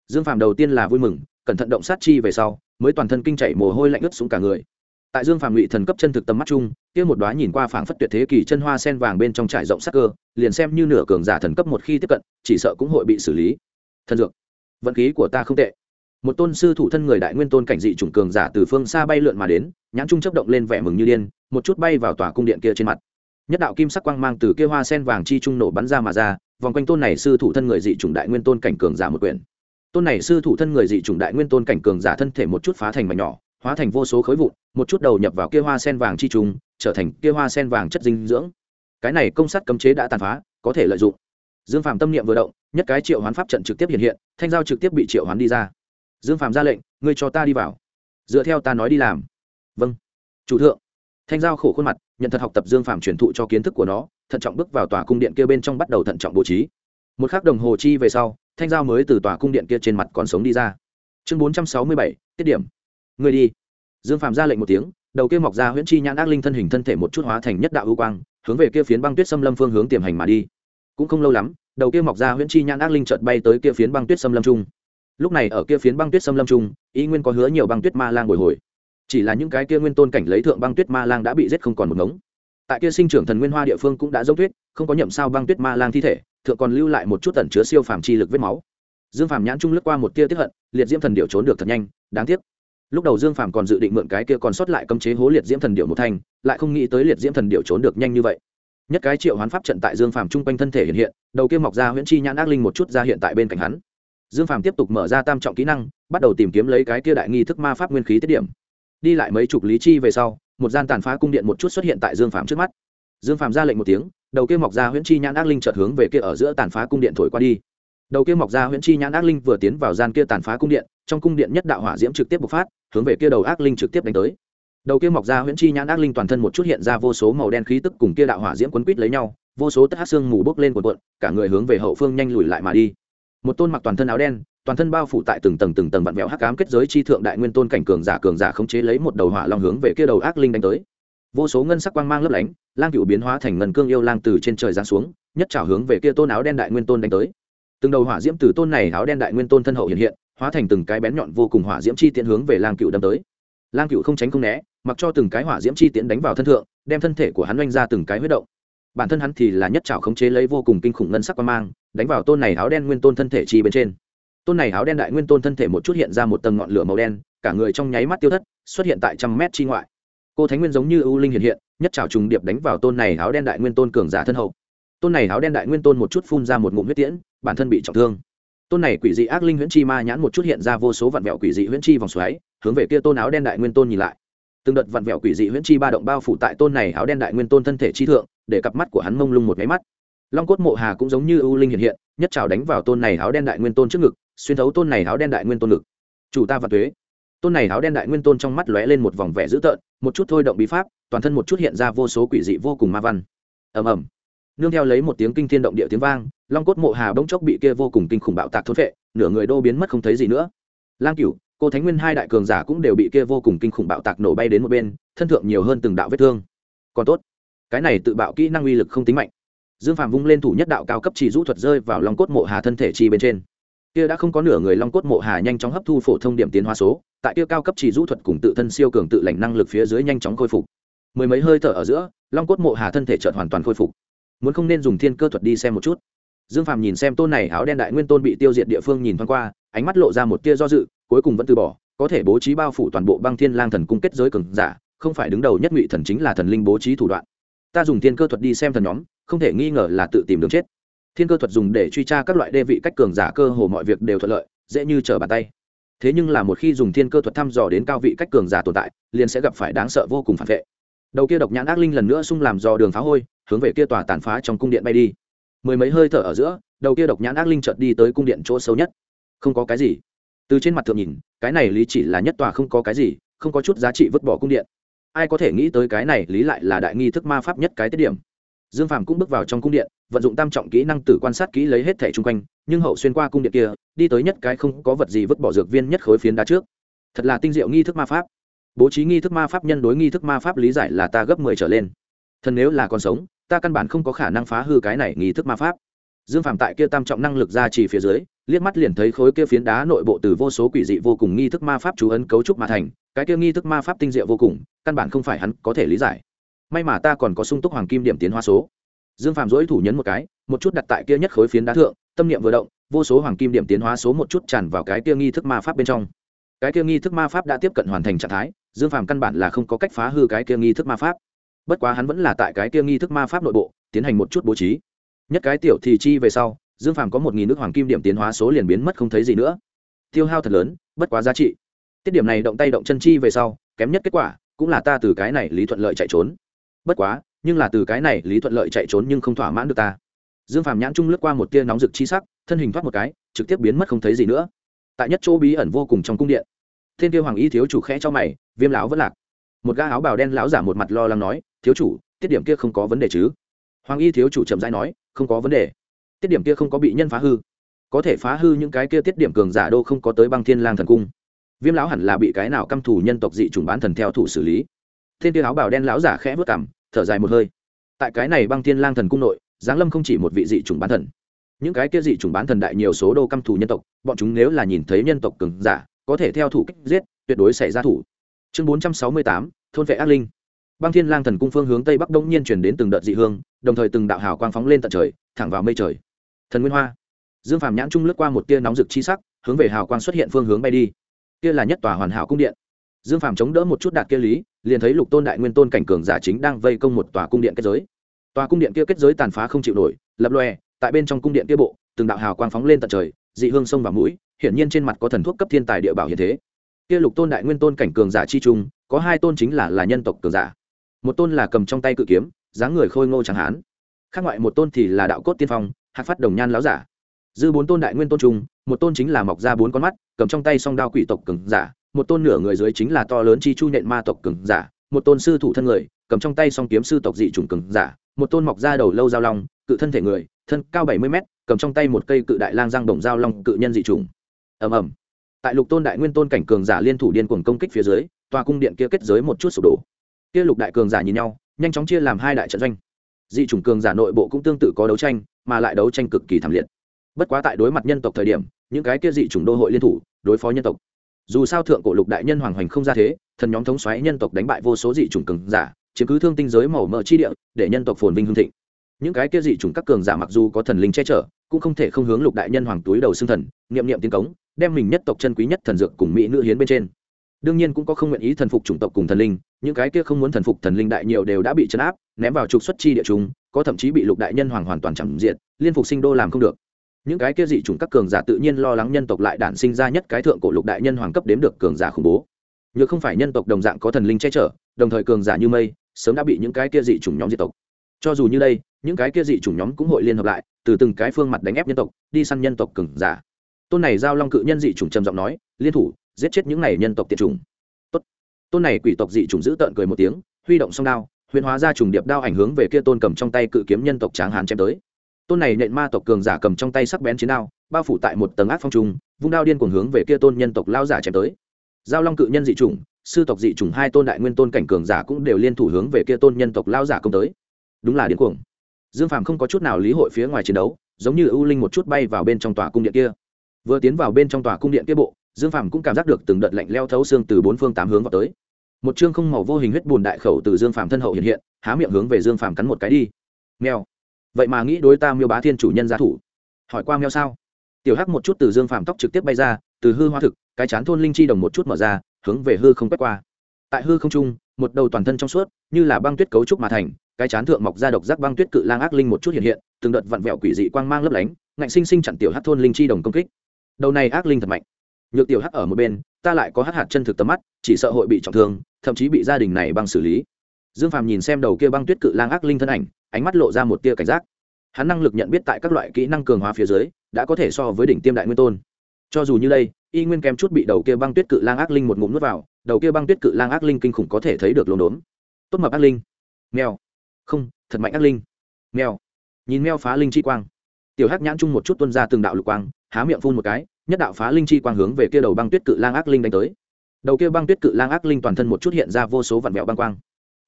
Speaker 1: Dương phàm đầu tiên là vui mừng, cẩn thận động sát chi về sau, mới toàn thân kinh chảy mồ hôi lạnh ướt xuống cả người. Tại dương phàm ngụy thần cấp chân thực tầm mắt chung, kia một đoá nhìn qua phảng phất tuyệt thế kỷ chân hoa sen vàng bên trong trải rộng sắc cơ, liền xem như nửa cường giả thần cấp một khi tiếp cận, chỉ sợ cũng hội bị xử lý. Thần dược. Vận khí của ta không tệ. Một tôn sư thủ thân người đại nguyên tôn cảnh dị chủng cường giả từ phương xa bay lượn mà đến, nhãn trung chấp động lên vẻ mừng như điên một chút bay vào tòa cung điện kia trên mặt. Nhất đạo kim sắc quang mang từ kia hoa sen vàng chi trung nổ bắn ra mà ra, vòng quanh tôn này sư thủ thân người dị chủng đại nguyên tôn cảnh cường giả một quyển. Tôn này sư thủ thân người dị chủng đại nguyên tôn cảnh cường giả thân thể một chút phá thành mảnh nhỏ, hóa thành vô số khối vụn, một chút đầu nhập vào kia hoa sen vàng chi trung, trở thành kia hoa sen vàng chất dinh dưỡng. Cái này công sát cấm chế đã tàn phá, có thể lợi dụng. Dương phàm tâm niệm vừa động, nhất cái triệu hoán pháp trận trực tiếp hiện hiện, thanh giao trực tiếp bị triệu hoán đi ra. Dương phàm ra lệnh, ngươi cho ta đi vào. Dựa theo ta nói đi làm. Vâng. Chủ thượng thanh giao khổ khuôn mặt, nhận thật học tập dương phàm truyền thụ cho kiến thức của nó, thận trọng bước vào tòa cung điện kia bên trong bắt đầu thận trọng bố trí. Một k h ắ c đồng hồ chi về sau, thanh giao mới từ tòa cung điện kia trên mặt còn sống đi ra. Chương bốn trăm sáu mươi bảy, tiết điểm. Người đi. Dương phạm ra lệnh một tiếng, đầu kia mọc ra huyễn chi nhãn ác linh thân hình thân thể một chút hóa thành nhất đạo ưu quang, hướng về kia phiến băng tuyết xâm lâm phương hướng tiềm hành mà đi. Cũng không lâu lắm, đầu kia mọc ra huyễn chi nhãn ác linh chợt bay tới kia phiến băng tuyết xâm lâm trung. Lúc này ở kia phiến băng tuyết xâm lâm trung, y nguyên có hứa nhiều băng tuyết ma lang bồi hồi chỉ là những cái kia nguyên tôn cảnh lấy thượng băng tuyết ma lang đã bị giết không còn một ngống. Tại kia sinh trưởng thần nguyên hoa địa phương cũng đã dốc tuyết, không có nhậm sao băng tuyết ma lang thi thể, thượng còn lưu lại một chút tẩn chứa siêu phàm chi lực vết máu. Dương phàm nhãn trung lướt qua một tia tiếp hận, liệt diễm thần điệu trốn được thật nhanh, đáng tiếc. Lúc đầu dương phàm còn dự định mượn cái kia còn sót lại cấm chế hố liệt diễm thần điệu một thanh lại không nghĩ tới liệt diễm thần điệu trốn được nhanh như vậy. Nhất cái triệu hoán pháp trận tại dương phàm chung quanh thân thể hiện hiện, đầu kia mọc ra huyễn chi nhãn ác linh một chút ra hiện tại bên cạnh hắn. Dương phàm tiếp tục mở ra tam trọng kỹ năng, bắt đầu tìm kiếm lấy cái kia đại nghi thức ma pháp nguyên khí tiết điểm đi lại mấy chục lý chi về sau, một gian tàn phá cung điện một chút xuất hiện tại dương phàm trước mắt. Dương phàm ra lệnh một tiếng, đầu kia mọc ra huyễn chi nhãn ác linh chợt hướng về kia ở giữa tàn phá cung điện thổi qua đi. Đầu kia mọc ra huyễn chi nhãn ác linh vừa tiến vào gian kia tàn phá cung điện, trong cung điện nhất đạo hỏa diễm trực tiếp bộc phát, hướng về kia đầu ác linh trực tiếp đánh tới. Đầu kia mọc ra huyễn chi nhãn ác linh toàn thân một chút hiện ra vô số màu đen khí tức cùng kia đạo hỏa diễm quấn quít lấy nhau, vô số tất hát xương mù bốc lên cuộn cuộn, cả người hướng về hậu phương nhanh lùi lại mà đi. Một tôn mặc toàn thân áo đen toàn thân bao phủ tại từng tầng từng tầng vặn vẹo hắc ám kết giới chi thượng đại nguyên tôn cảnh cường giả cường giả khống chế lấy một đầu hỏa long hướng về kia đầu ác linh đánh tới. Vô số ngân sắc quang mang lấp lánh, lang cựu biến hóa thành ngân cương yêu lang từ trên trời giáng xuống, nhất trảo hướng về kia tôn áo đen đại nguyên tôn đánh tới. Từng đầu hỏa diễm từ tôn này áo đen đại nguyên tôn thân hậu hiện hiện, hóa thành từng cái bén nhọn vô cùng hỏa diễm chi tiễn hướng về lang cựu đâm tới. Lang cựu không tránh không né, mặc cho từng cái hỏa diễm chi tiễn đánh vào thân thượng, đem thân thể của hắn oanh ra từng cái huyết động. Bản thân hắn thì là nhất trảo khống chế lấy vô cùng kinh khủng ngân sắc quang mang, đánh vào tôn này áo đen nguyên tôn thân thể chi bên trên tôn này áo đen đại nguyên tôn thân thể một chút hiện ra một tầng ngọn lửa màu đen, cả người trong nháy mắt tiêu thất, xuất hiện tại trăm mét chi ngoại. Cô thánh nguyên giống như ưu linh hiện hiện, nhất trào trùng điệp đánh vào tôn này áo đen đại nguyên tôn cường giả thân hậu. Tôn này áo đen đại nguyên tôn một chút phun ra một ngụm huyết tiễn, bản thân bị trọng thương. Tôn này quỷ dị ác linh huyễn chi ma nhãn một chút hiện ra vô số vạn vẹo quỷ dị huyễn chi vòng xoáy, hướng về kia tôn áo đen đại nguyên tôn nhìn lại. Từng đợt vạn vẹo quỷ dị huyễn chi ba động bao phủ tại tôn này áo đen đại nguyên tôn thân thể chi thượng, để cặp mắt của hắn mông lung một máy mắt. Long cốt mộ hà cũng giống như ưu linh hiện hiện, nhất trào đánh vào tôn này áo đen đại nguyên tôn trước ngực xuyên thấu tôn này áo đen đại nguyên tôn ngực chủ ta và thuế tôn này áo đen đại nguyên tôn trong mắt lóe lên một vòng vẻ dữ tợn, một chút thôi động bí pháp, toàn thân một chút hiện ra vô số quỷ dị vô cùng ma văn. Ầm ầm. Nương theo lấy một tiếng kinh thiên động địa tiếng vang, long cốt mộ hà bỗng chốc bị kia vô cùng kinh khủng bạo tạc thốt vệ nửa người đô biến mất không thấy gì nữa. Lang cửu, cô thánh nguyên hai đại cường giả cũng đều bị kia vô cùng kinh khủng bạo tạc nổ bay đến một bên, thân thượng nhiều hơn từng đạo vết thương. Còn tốt, cái này tự bạo kỹ năng uy lực không tính mạnh. Dương phạm vung lên thủ nhất đạo cao cấp chỉ rũ thuật rơi vào long cốt mộ hà thân thể chi bên trên kia đã không có nửa người long cốt mộ hà nhanh chóng hấp thu phổ thông điểm tiến hóa số, tại kia cao cấp chỉ rũ thuật cùng tự thân siêu cường tự lành năng lực phía dưới nhanh chóng khôi phục. Mười mấy hơi thở ở giữa, long cốt mộ hà thân thể chợt hoàn toàn khôi phục. Muốn không nên dùng thiên cơ thuật đi xem một chút. Dương phàm nhìn xem tôn này áo đen đại nguyên tôn bị tiêu diệt địa phương nhìn thoáng qua, ánh mắt lộ ra một tia do dự, cuối cùng vẫn từ bỏ, có thể bố trí bao phủ toàn bộ băng thiên lang thần cung kết giới cường giả, không phải đứng đầu nhất ngụy thần chính là thần linh bố trí thủ đoạn. Ta dùng thiên cơ thuật đi xem thần nhóm, không thể nghi ngờ là tự tìm đường chết thiên cơ thuật dùng để truy tra các loại đê vị cách cường giả cơ hồ mọi việc đều thuận lợi, dễ như trở bàn tay. Thế nhưng là một khi dùng thiên cơ thuật thăm dò đến cao vị cách cường giả tồn tại, liền sẽ gặp phải đáng sợ vô cùng phản vệ. Đầu kia độc nhãn ác linh lần nữa xung làm dò đường phá hôi, hướng về kia tòa tàn phá trong cung điện bay đi. Mười mấy hơi thở ở giữa, đầu kia độc nhãn ác linh chợt đi tới cung điện chỗ sâu nhất. Không có cái gì. Từ trên mặt thượng nhìn, cái này lý chỉ là nhất tòa không có cái gì, không có chút giá trị vứt bỏ cung điện. Ai có thể nghĩ tới cái này lý lại là đại nghi thức ma pháp nhất cái tiết điểm dương phàm cũng bước vào trong cung điện, vận dụng tam trọng kỹ năng tử quan sát kỹ lấy hết thẻ chung quanh, nhưng hậu xuyên qua cung điện kia, đi tới nhất cái không có vật gì vứt bỏ dược viên nhất khối phiến đá trước. Thật là tinh diệu nghi thức ma pháp. Bố trí nghi thức ma pháp nhân đối nghi thức ma pháp lý giải là ta gấp mười trở lên. Thần nếu là còn sống, ta căn bản không có khả năng phá hư cái này nghi thức ma pháp. Dương phàm tại kia tam trọng năng lực ra chỉ phía dưới, liếc mắt liền thấy khối kia phiến đá nội bộ từ vô số quỷ dị vô cùng nghi thức ma pháp chú ấn cấu trúc mà thành. Cái kia nghi thức ma pháp tinh diệu vô cùng, căn bản không phải hắn có thể lý giải may mà ta còn có sung túc hoàng kim điểm tiến hóa số. Dương phàm dỗi thủ nhấn một cái, một chút đặt tại kia nhất khối phiến đá thượng, tâm niệm vừa động, vô số hoàng kim điểm tiến hóa số một chút tràn vào cái kia nghi thức ma pháp bên trong. Cái kia nghi thức ma pháp đã tiếp cận hoàn thành trạng thái, dương phàm căn bản là không có cách phá hư cái kia nghi thức ma pháp. Bất quá hắn vẫn là tại cái kia nghi thức ma pháp nội bộ, tiến hành một chút bố trí. Nhất cái tiểu thì chi về sau, dương phàm có một nghìn nước hoàng kim điểm tiến hóa số liền biến mất không thấy gì nữa. Tiêu hao thật lớn, bất quá giá trị. Tiết điểm này động tay động chân chi về sau, kém nhất kết quả, cũng là ta từ cái này lý thuận lợi chạy trốn bất quá, nhưng là từ cái này lý thuận lợi chạy trốn nhưng không thỏa mãn được ta. Dương phàm nhãn trung lướt qua một tia nóng rực chi sắc, thân hình thoát một cái, trực tiếp biến mất không thấy gì nữa. Tại nhất chỗ bí ẩn vô cùng trong cung điện, thiên tiêu hoàng y thiếu chủ khẽ cho mày, viêm lão vẫn lạc. Một ga áo bào đen lão giả một mặt lo lắng nói, thiếu chủ, tiết điểm kia không có vấn đề chứ? Hoàng y thiếu chủ chậm rãi nói, không có vấn đề. Tiết điểm kia không có bị nhân phá hư. Có thể phá hư những cái kia tiết điểm cường giả đô không có tới băng thiên lang thần cung. Viêm lão hẳn là bị cái nào căm thù nhân tộc dị chủng bán thần theo thủ xử lý thiên tiêu áo bào đen lão giả khẽ vớt cảm thở dài một hơi. Tại cái này băng thiên lang thần cung nội, giáng lâm không chỉ một vị dị chủng bán thần. Những cái kia dị chủng bán thần đại nhiều số đô căm thù nhân tộc, bọn chúng nếu là nhìn thấy nhân tộc cường giả, có thể theo thủ kích giết, tuyệt đối xảy ra thủ. Chương bốn trăm sáu mươi tám, thôn vệ ác linh. Băng thiên lang thần cung phương hướng tây bắc đông nhiên chuyển đến từng đợt dị hương, đồng thời từng đạo hào quang phóng lên tận trời, thẳng vào mây trời. Thần nguyên hoa. Dương phàm nhãn trung lướt qua một tia nóng rực chi sắc, hướng về hào quang xuất hiện phương hướng bay đi. Kia là nhất tòa hoàn hảo cung điện dương phàm chống đỡ một chút đạt kia lý, liền thấy lục tôn đại nguyên tôn cảnh cường giả chính đang vây công một tòa cung điện kết giới. Tòa cung điện kia kết giới tàn phá không chịu nổi, lập lòe, tại bên trong cung điện kia bộ, từng đạo hào quang phóng lên tận trời, dị hương sông và mũi, hiển nhiên trên mặt có thần thuốc cấp thiên tài địa bảo hiện thế. Kia lục tôn đại nguyên tôn cảnh cường giả chi trung, có hai tôn chính là là nhân tộc cường giả. Một tôn là cầm trong tay cự kiếm, dáng người khôi ngô chẳng hán. Khác ngoại một tôn thì là đạo cốt tiên phong, hạc phát đồng nhan láo giả. Dư bốn tôn đại nguyên tôn trung, một tôn chính là mọc ra bốn con mắt, cầm trong tay song đao quỷ tộc cường giả một tôn nửa người dưới chính là to lớn chi chu nhện ma tộc cường giả, một tôn sư thủ thân người, cầm trong tay song kiếm sư tộc dị chủng cường giả, một tôn mọc ra đầu lâu giao long, cự thân thể người, thân cao bảy mươi mét, cầm trong tay một cây cự đại lang giang đồng giao long cự nhân dị chủng. Ầm ầm. Tại lục tôn đại nguyên tôn cảnh cường giả liên thủ điên cuồng công kích phía dưới, tòa cung điện kia kết giới một chút sụp đổ. Kia lục đại cường giả nhìn nhau, nhanh chóng chia làm hai đại trận doanh. Dị chủng cường giả nội bộ cũng tương tự có đấu tranh, mà lại đấu tranh cực kỳ thảm liệt. Bất quá tại đối mặt nhân tộc thời điểm, những cái kia dị chủng đô hội liên thủ, đối phó nhân tộc dù sao thượng cổ lục đại nhân hoàng hoành không ra thế, thần nhóm thống xoáy nhân tộc đánh bại vô số dị chủng cường giả, chiếm cứ thương tinh giới màu mỡ chi địa, để nhân tộc phồn vinh hương thịnh. Những cái kia dị chủng các cường giả mặc dù có thần linh che chở, cũng không thể không hướng lục đại nhân hoàng túi đầu xương thần, niệm niệm tiến cống, đem mình nhất tộc chân quý nhất thần dược cùng mỹ nữ hiến bên trên. Đương nhiên cũng có không nguyện ý thần phục chủng tộc cùng thần linh, những cái kia không muốn thần phục thần linh đại nhiều đều đã bị chấn áp, ném vào trục xuất chi địa chúng, có thậm chí bị lục đại nhân hoàng hoàn toàn chẳng diện liên phục sinh đô làm không được những cái kia dị chủng các cường giả tự nhiên lo lắng nhân tộc lại đản sinh ra nhất cái thượng cổ lục đại nhân hoàng cấp đếm được cường giả khủng bố. Nhược không phải nhân tộc đồng dạng có thần linh che chở, đồng thời cường giả như mây, sớm đã bị những cái kia dị chủng nhóm diệt tộc. Cho dù như đây, những cái kia dị chủng nhóm cũng hội liên hợp lại, từ từng cái phương mặt đánh ép nhân tộc, đi săn nhân tộc cường giả. Tôn này giao long cự nhân dị chủng trầm giọng nói, liên thủ, giết chết những này nhân tộc tiệt chủng. Tốt. Tôn này quỷ tộc dị chủng giữ tợn cười một tiếng, huy động song đao, huyền hóa ra trùng điệp đao ảnh hướng về kia tôn cầm trong tay cự kiếm nhân tộc tráng hán chém tới tôn này nện ma tộc cường giả cầm trong tay sắc bén chiến đao, bao phủ tại một tầng ác phong trung vung đao điên cuồng hướng về kia tôn nhân tộc lao giả chém tới. Giao long cự nhân dị chủng, sư tộc dị chủng hai tôn đại nguyên tôn cảnh cường giả cũng đều liên thủ hướng về kia tôn nhân tộc lao giả công tới. Đúng là điên cuồng. Dương phàm không có chút nào lý hội phía ngoài chiến đấu, giống như ưu linh một chút bay vào bên trong tòa cung điện kia. Vừa tiến vào bên trong tòa cung điện kia bộ, dương phàm cũng cảm giác được từng đợt lạnh leo thấu xương từ bốn phương tám hướng vào tới. Một chương không màu vô hình huyết bùn đại khẩu từ dương phàm thân hậu hiện hiện, há miệng hướng về dương phàm cắn một cái đi. Mèo vậy mà nghĩ đối ta miêu bá thiên chủ nhân gia thủ. Hỏi qua mèo sao? Tiểu hắc một chút từ dương phàm tóc trực tiếp bay ra, từ hư hoa thực, cái chán thôn linh chi đồng một chút mở ra, hướng về hư không quét qua. Tại hư không trung, một đầu toàn thân trong suốt, như là băng tuyết cấu trúc mà thành, cái chán thượng mọc ra độc giác băng tuyết cự lang ác linh một chút hiện hiện, từng đợt vặn vẹo quỷ dị quang mang lấp lánh, ngạnh sinh sinh chặn tiểu hắc thôn linh chi đồng công kích. Đầu này ác linh thật mạnh. Nhược tiểu hắc ở một bên, ta lại có hắc hạt chân thực tầm mắt, chỉ sợ hội bị trọng thương, thậm chí bị gia đình này băng xử lý dương phàm nhìn xem đầu kia băng tuyết cự lang ác linh thân ảnh, ánh mắt lộ ra một tia cảnh giác. Hắn năng lực nhận biết tại các loại kỹ năng cường hóa phía dưới, đã có thể so với đỉnh tiêm đại nguyên tôn. Cho dù như đây, y nguyên kém chút bị đầu kia băng tuyết cự lang ác linh một ngụm nuốt vào, đầu kia băng tuyết cự lang ác linh kinh khủng có thể thấy được lồn đốn. Tốt mập ác linh. Mèo. Không, thật mạnh ác linh. Mèo. Nhìn mèo phá linh chi quang. Tiểu hắc nhãn chung một chút tuân ra từng đạo lục quang, há miệng phun một cái, nhất đạo phá linh chi quang hướng về kia đầu băng tuyết cự lang ác linh đánh tới. Đầu kia băng tuyết cự lang ác linh toàn thân một chút hiện ra vô số vạn mẹo băng quang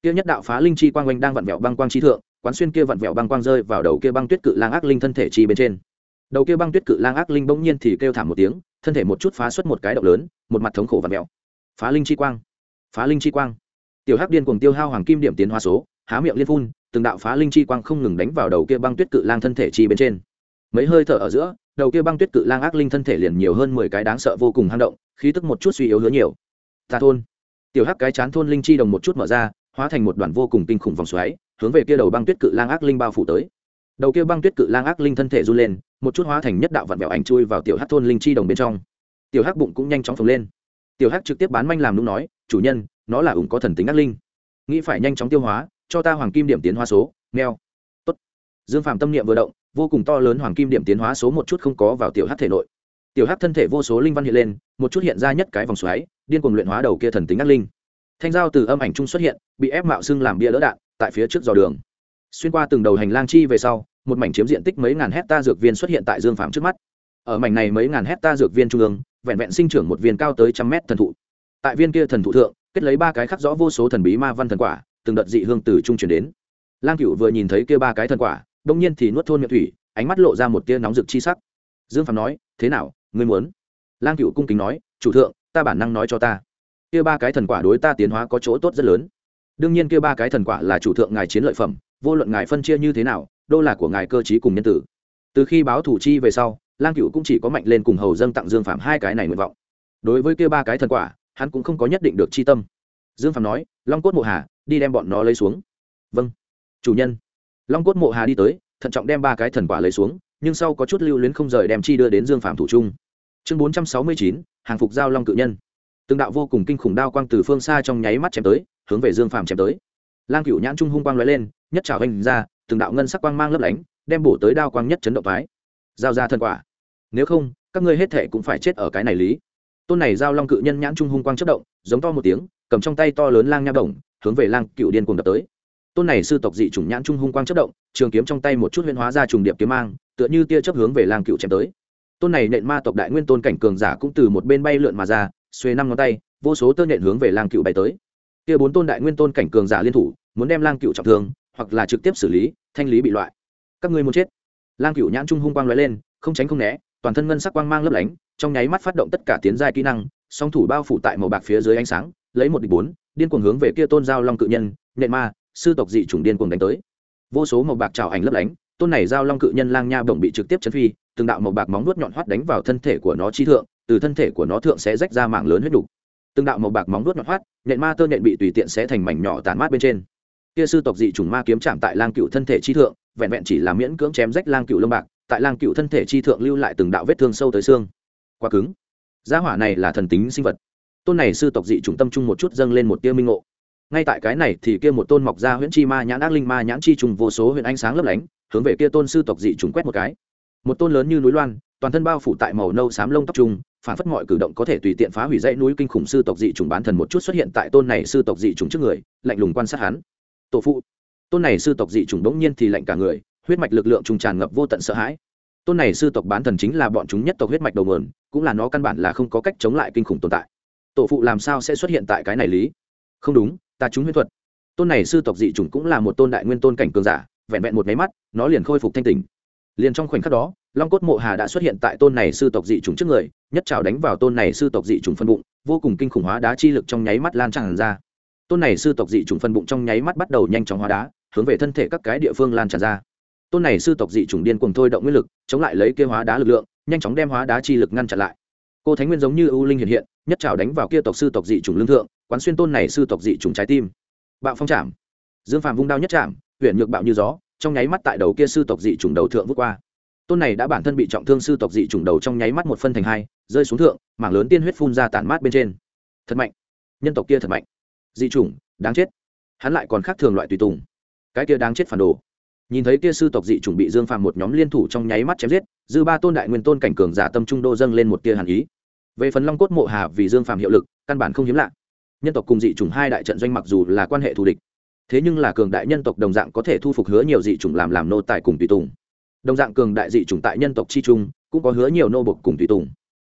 Speaker 1: kia nhất đạo phá linh chi quang oanh đang vặn vẹo băng quang chi thượng, quán xuyên kia vặn vẹo băng quang rơi vào đầu kia băng tuyết cự lang ác linh thân thể chi bên trên. Đầu kia băng tuyết cự lang ác linh bỗng nhiên thì kêu thảm một tiếng, thân thể một chút phá xuất một cái động lớn, một mặt thống khổ vặn vẹo. Phá linh chi quang, phá linh chi quang. Tiểu hắc điên cuồng tiêu hao hoàng kim điểm tiến hóa số, há miệng liên phun, từng đạo phá linh chi quang không ngừng đánh vào đầu kia băng tuyết cự lang thân thể chi bên trên. Mấy hơi thở ở giữa, đầu kia băng tuyết cự lang ác linh thân thể liền nhiều hơn mười cái đáng sợ vô cùng hang động, khí tức một chút suy yếu hứa nhiều. Ta thôn. Tiểu hắc cái chán thôn linh chi đồng một chút mở ra hóa thành một đoàn vô cùng kinh khủng vòng xoáy, hướng về kia đầu băng tuyết cự lang ác linh bao phủ tới. Đầu kia băng tuyết cự lang ác linh thân thể run lên, một chút hóa thành nhất đạo vặn vẹo ảnh chui vào tiểu hắc thôn linh chi đồng bên trong. Tiểu hắc bụng cũng nhanh chóng phồng lên. Tiểu hắc trực tiếp bán manh làm nung nói, chủ nhân, nó là ủng có thần tính ác linh. Nghĩ phải nhanh chóng tiêu hóa, cho ta hoàng kim điểm tiến hóa số neo tốt. Dương phạm tâm niệm vừa động, vô cùng to lớn hoàng kim điểm tiến hóa số một chút không có vào tiểu hắc thể nội. Tiểu hắc thân thể vô số linh văn hiện lên, một chút hiện ra nhất cái vòng xoáy, điên cuồng luyện hóa đầu kia thần tính ác linh thanh dao từ âm ảnh trung xuất hiện, bị ép mạo xưng làm bia lỡ đạn, tại phía trước dò đường. Xuyên qua từng đầu hành lang chi về sau, một mảnh chiếm diện tích mấy ngàn hecta dược viên xuất hiện tại dương phạm trước mắt. Ở mảnh này mấy ngàn hecta dược viên trung ương, vẹn vẹn sinh trưởng một viên cao tới trăm mét thần thụ. Tại viên kia thần thụ thượng, kết lấy ba cái khắc rõ vô số thần bí ma văn thần quả, từng đợt dị hương từ trung chuyển đến. Lang cựu vừa nhìn thấy kia ba cái thần quả đông nhiên thì nuốt thôn miệng thủy, ánh mắt lộ ra một tia nóng rực chi sắc. Dương phạm nói, thế nào, ngươi muốn? Lang cựu cung kính nói, chủ thượng, ta bản năng nói cho ta kia ba cái thần quả đối ta tiến hóa có chỗ tốt rất lớn. Đương nhiên kia ba cái thần quả là chủ thượng ngài chiến lợi phẩm, vô luận ngài phân chia như thế nào đô là của ngài cơ trí cùng nhân tử. Từ khi báo thủ chi về sau, lang cựu cũng chỉ có mạnh lên cùng hầu dâng tặng dương phạm hai cái này nguyện vọng. Đối với kia ba cái thần quả, hắn cũng không có nhất định được chi tâm. Dương phạm nói, long cốt mộ hà, đi đem bọn nó lấy xuống. Vâng chủ nhân. Long cốt mộ hà đi tới, thận trọng đem ba cái thần quả lấy xuống, nhưng sau có chút lưu luyến không rời đem chi đưa đến dương phạm thủ trung. Chương bốn trăm sáu mươi chín, hàng phục giao long cự nhân từng đạo vô cùng kinh khủng đao quang từ phương xa trong nháy mắt chém tới, hướng về dương phạm chém tới. Lang cựu nhãn trung hung quang lóe lên, nhất trào anh ra, từng đạo ngân sắc quang mang lấp lánh, đem bổ tới đao quang nhất chấn động phái giao ra thần quả. Nếu không, các ngươi hết thệ cũng phải chết ở cái này lý. Tôn này giao long cự nhân nhãn trung hung quang chất động, giống to một tiếng, cầm trong tay to lớn lang nha đồng, hướng về lang cựu điên cuồng đập tới. Tôn này sư tộc dị chủng nhãn trung hung quang chất động, trường kiếm trong tay một chút huyên hóa ra trùng điệp kiếm mang, tựa như tia chấp hướng về lang cựu chém tới. Tôn này nện ma tộc đại nguyên tôn cảnh cường giả cũng từ một bên bay lượn mà ra xuê năm ngón tay, vô số tơ nện hướng về lang cựu bay tới. Kia bốn tôn đại nguyên tôn cảnh cường giả liên thủ, muốn đem lang cựu trọng thương, hoặc là trực tiếp xử lý, thanh lý bị loại. Các ngươi muốn chết. Lang cựu nhãn trung hung quang lóe lên, không tránh không né, toàn thân ngân sắc quang mang lấp lánh, trong nháy mắt phát động tất cả tiến giai kỹ năng, song thủ bao phủ tại màu bạc phía dưới ánh sáng, lấy một địch bốn, điên cuồng hướng về kia tôn giao long cự nhân nện ma, sư tộc dị chủng điên cuồng đánh tới. Vô số màu bạc trào ảnh lấp lánh, tôn này giao long cự nhân lang nha bổng bị trực tiếp chấn phi, từng đạo màu bạc móng nuốt nhọn hoắt đánh vào thân thể của nó chi thượng từ thân thể của nó thượng sẽ rách ra mạng lớn huyết đục. Từng đạo màu bạc móng nuốt nhọn hoắt nện ma tơ nện bị tùy tiện sẽ thành mảnh nhỏ tàn mát bên trên. Kia sư tộc dị trùng ma kiếm chạm tại lang cựu thân thể chi thượng, vẹn vẹn chỉ là miễn cưỡng chém rách lang cựu lông bạc, tại lang cựu thân thể chi thượng lưu lại từng đạo vết thương sâu tới xương. Quá cứng. Gia hỏa này là thần tính sinh vật. Tôn này sư tộc dị trùng tâm trung một chút dâng lên một tia minh ngộ. Ngay tại cái này thì kia một tôn mọc ra huyễn chi ma nhãn ác linh ma nhãn chi trùng vô số huyện ánh sáng lấp lánh, hướng về kia tôn sư tộc dị trùng quét một cái. Một tôn lớn như núi loan toàn thân bao phủ tại màu nâu xám lông tóc trung phản phất mọi cử động có thể tùy tiện phá hủy dãy núi kinh khủng sư tộc dị trùng bán thần một chút xuất hiện tại tôn này sư tộc dị trùng trước người, lạnh lùng quan sát hắn. Tổ phụ, tôn này sư tộc dị trùng đống nhiên thì lạnh cả người, huyết mạch lực lượng trùng tràn ngập vô tận sợ hãi. Tôn này sư tộc bán thần chính là bọn chúng nhất tộc huyết mạch đầu nguồn, cũng là nó căn bản là không có cách chống lại kinh khủng tồn tại. Tổ phụ làm sao sẽ xuất hiện tại cái này lý? Không đúng, ta chúng huyết thuật. Tôn này sư tộc dị chủng cũng là một tôn đại nguyên tôn cảnh cường giả, vẹn vẹn một máy mắt, nó liền khôi phục thanh tình liền trong khoảnh khắc đó, long cốt mộ hà đã xuất hiện tại tôn này sư tộc dị chủng trước người, nhất trào đánh vào tôn này sư tộc dị chủng phân bụng, vô cùng kinh khủng hóa đá chi lực trong nháy mắt lan tràn ra. Tôn này sư tộc dị chủng phân bụng trong nháy mắt bắt đầu nhanh chóng hóa đá, hướng về thân thể các cái địa phương lan tràn ra. Tôn này sư tộc dị chủng điên cùng thôi động nguyên lực, chống lại lấy kia hóa đá lực lượng, nhanh chóng đem hóa đá chi lực ngăn chặn lại. Cô thánh nguyên giống như ưu linh hiện hiện, nhất trào đánh vào kia tộc sư tộc dị chủng lương thượng, quán xuyên tôn này sư tộc dị chủng trái tim. Bạo phong chạm. Dương phàm vung đao nhất chạm huyện nhược bạo như gió trong nháy mắt tại đầu kia sư tộc dị trùng đầu thượng vút qua. Tôn này đã bản thân bị trọng thương sư tộc dị trùng đầu trong nháy mắt một phân thành hai, rơi xuống thượng, mảng lớn tiên huyết phun ra tản mát bên trên. Thật mạnh. Nhân tộc kia thật mạnh. Dị trùng đáng chết. Hắn lại còn khác thường loại tùy tùng. Cái kia đáng chết phản đồ. Nhìn thấy kia sư tộc dị trùng bị dương phàm một nhóm liên thủ trong nháy mắt chém giết, dư ba tôn đại nguyên tôn cảnh cường giả tâm trung đô dâng lên một tia hàn ý. Về phần long cốt mộ hà vì dương phàm hiệu lực, căn bản không hiếm lạ. Nhân tộc cùng dị chủng hai đại trận doanh mặc dù là quan hệ thù địch thế nhưng là cường đại nhân tộc đồng dạng có thể thu phục hứa nhiều dị chủng làm làm nô tài cùng tùy tùng. Đồng dạng cường đại dị chủng tại nhân tộc chi trung, cũng có hứa nhiều nô bộc cùng tùy tùng.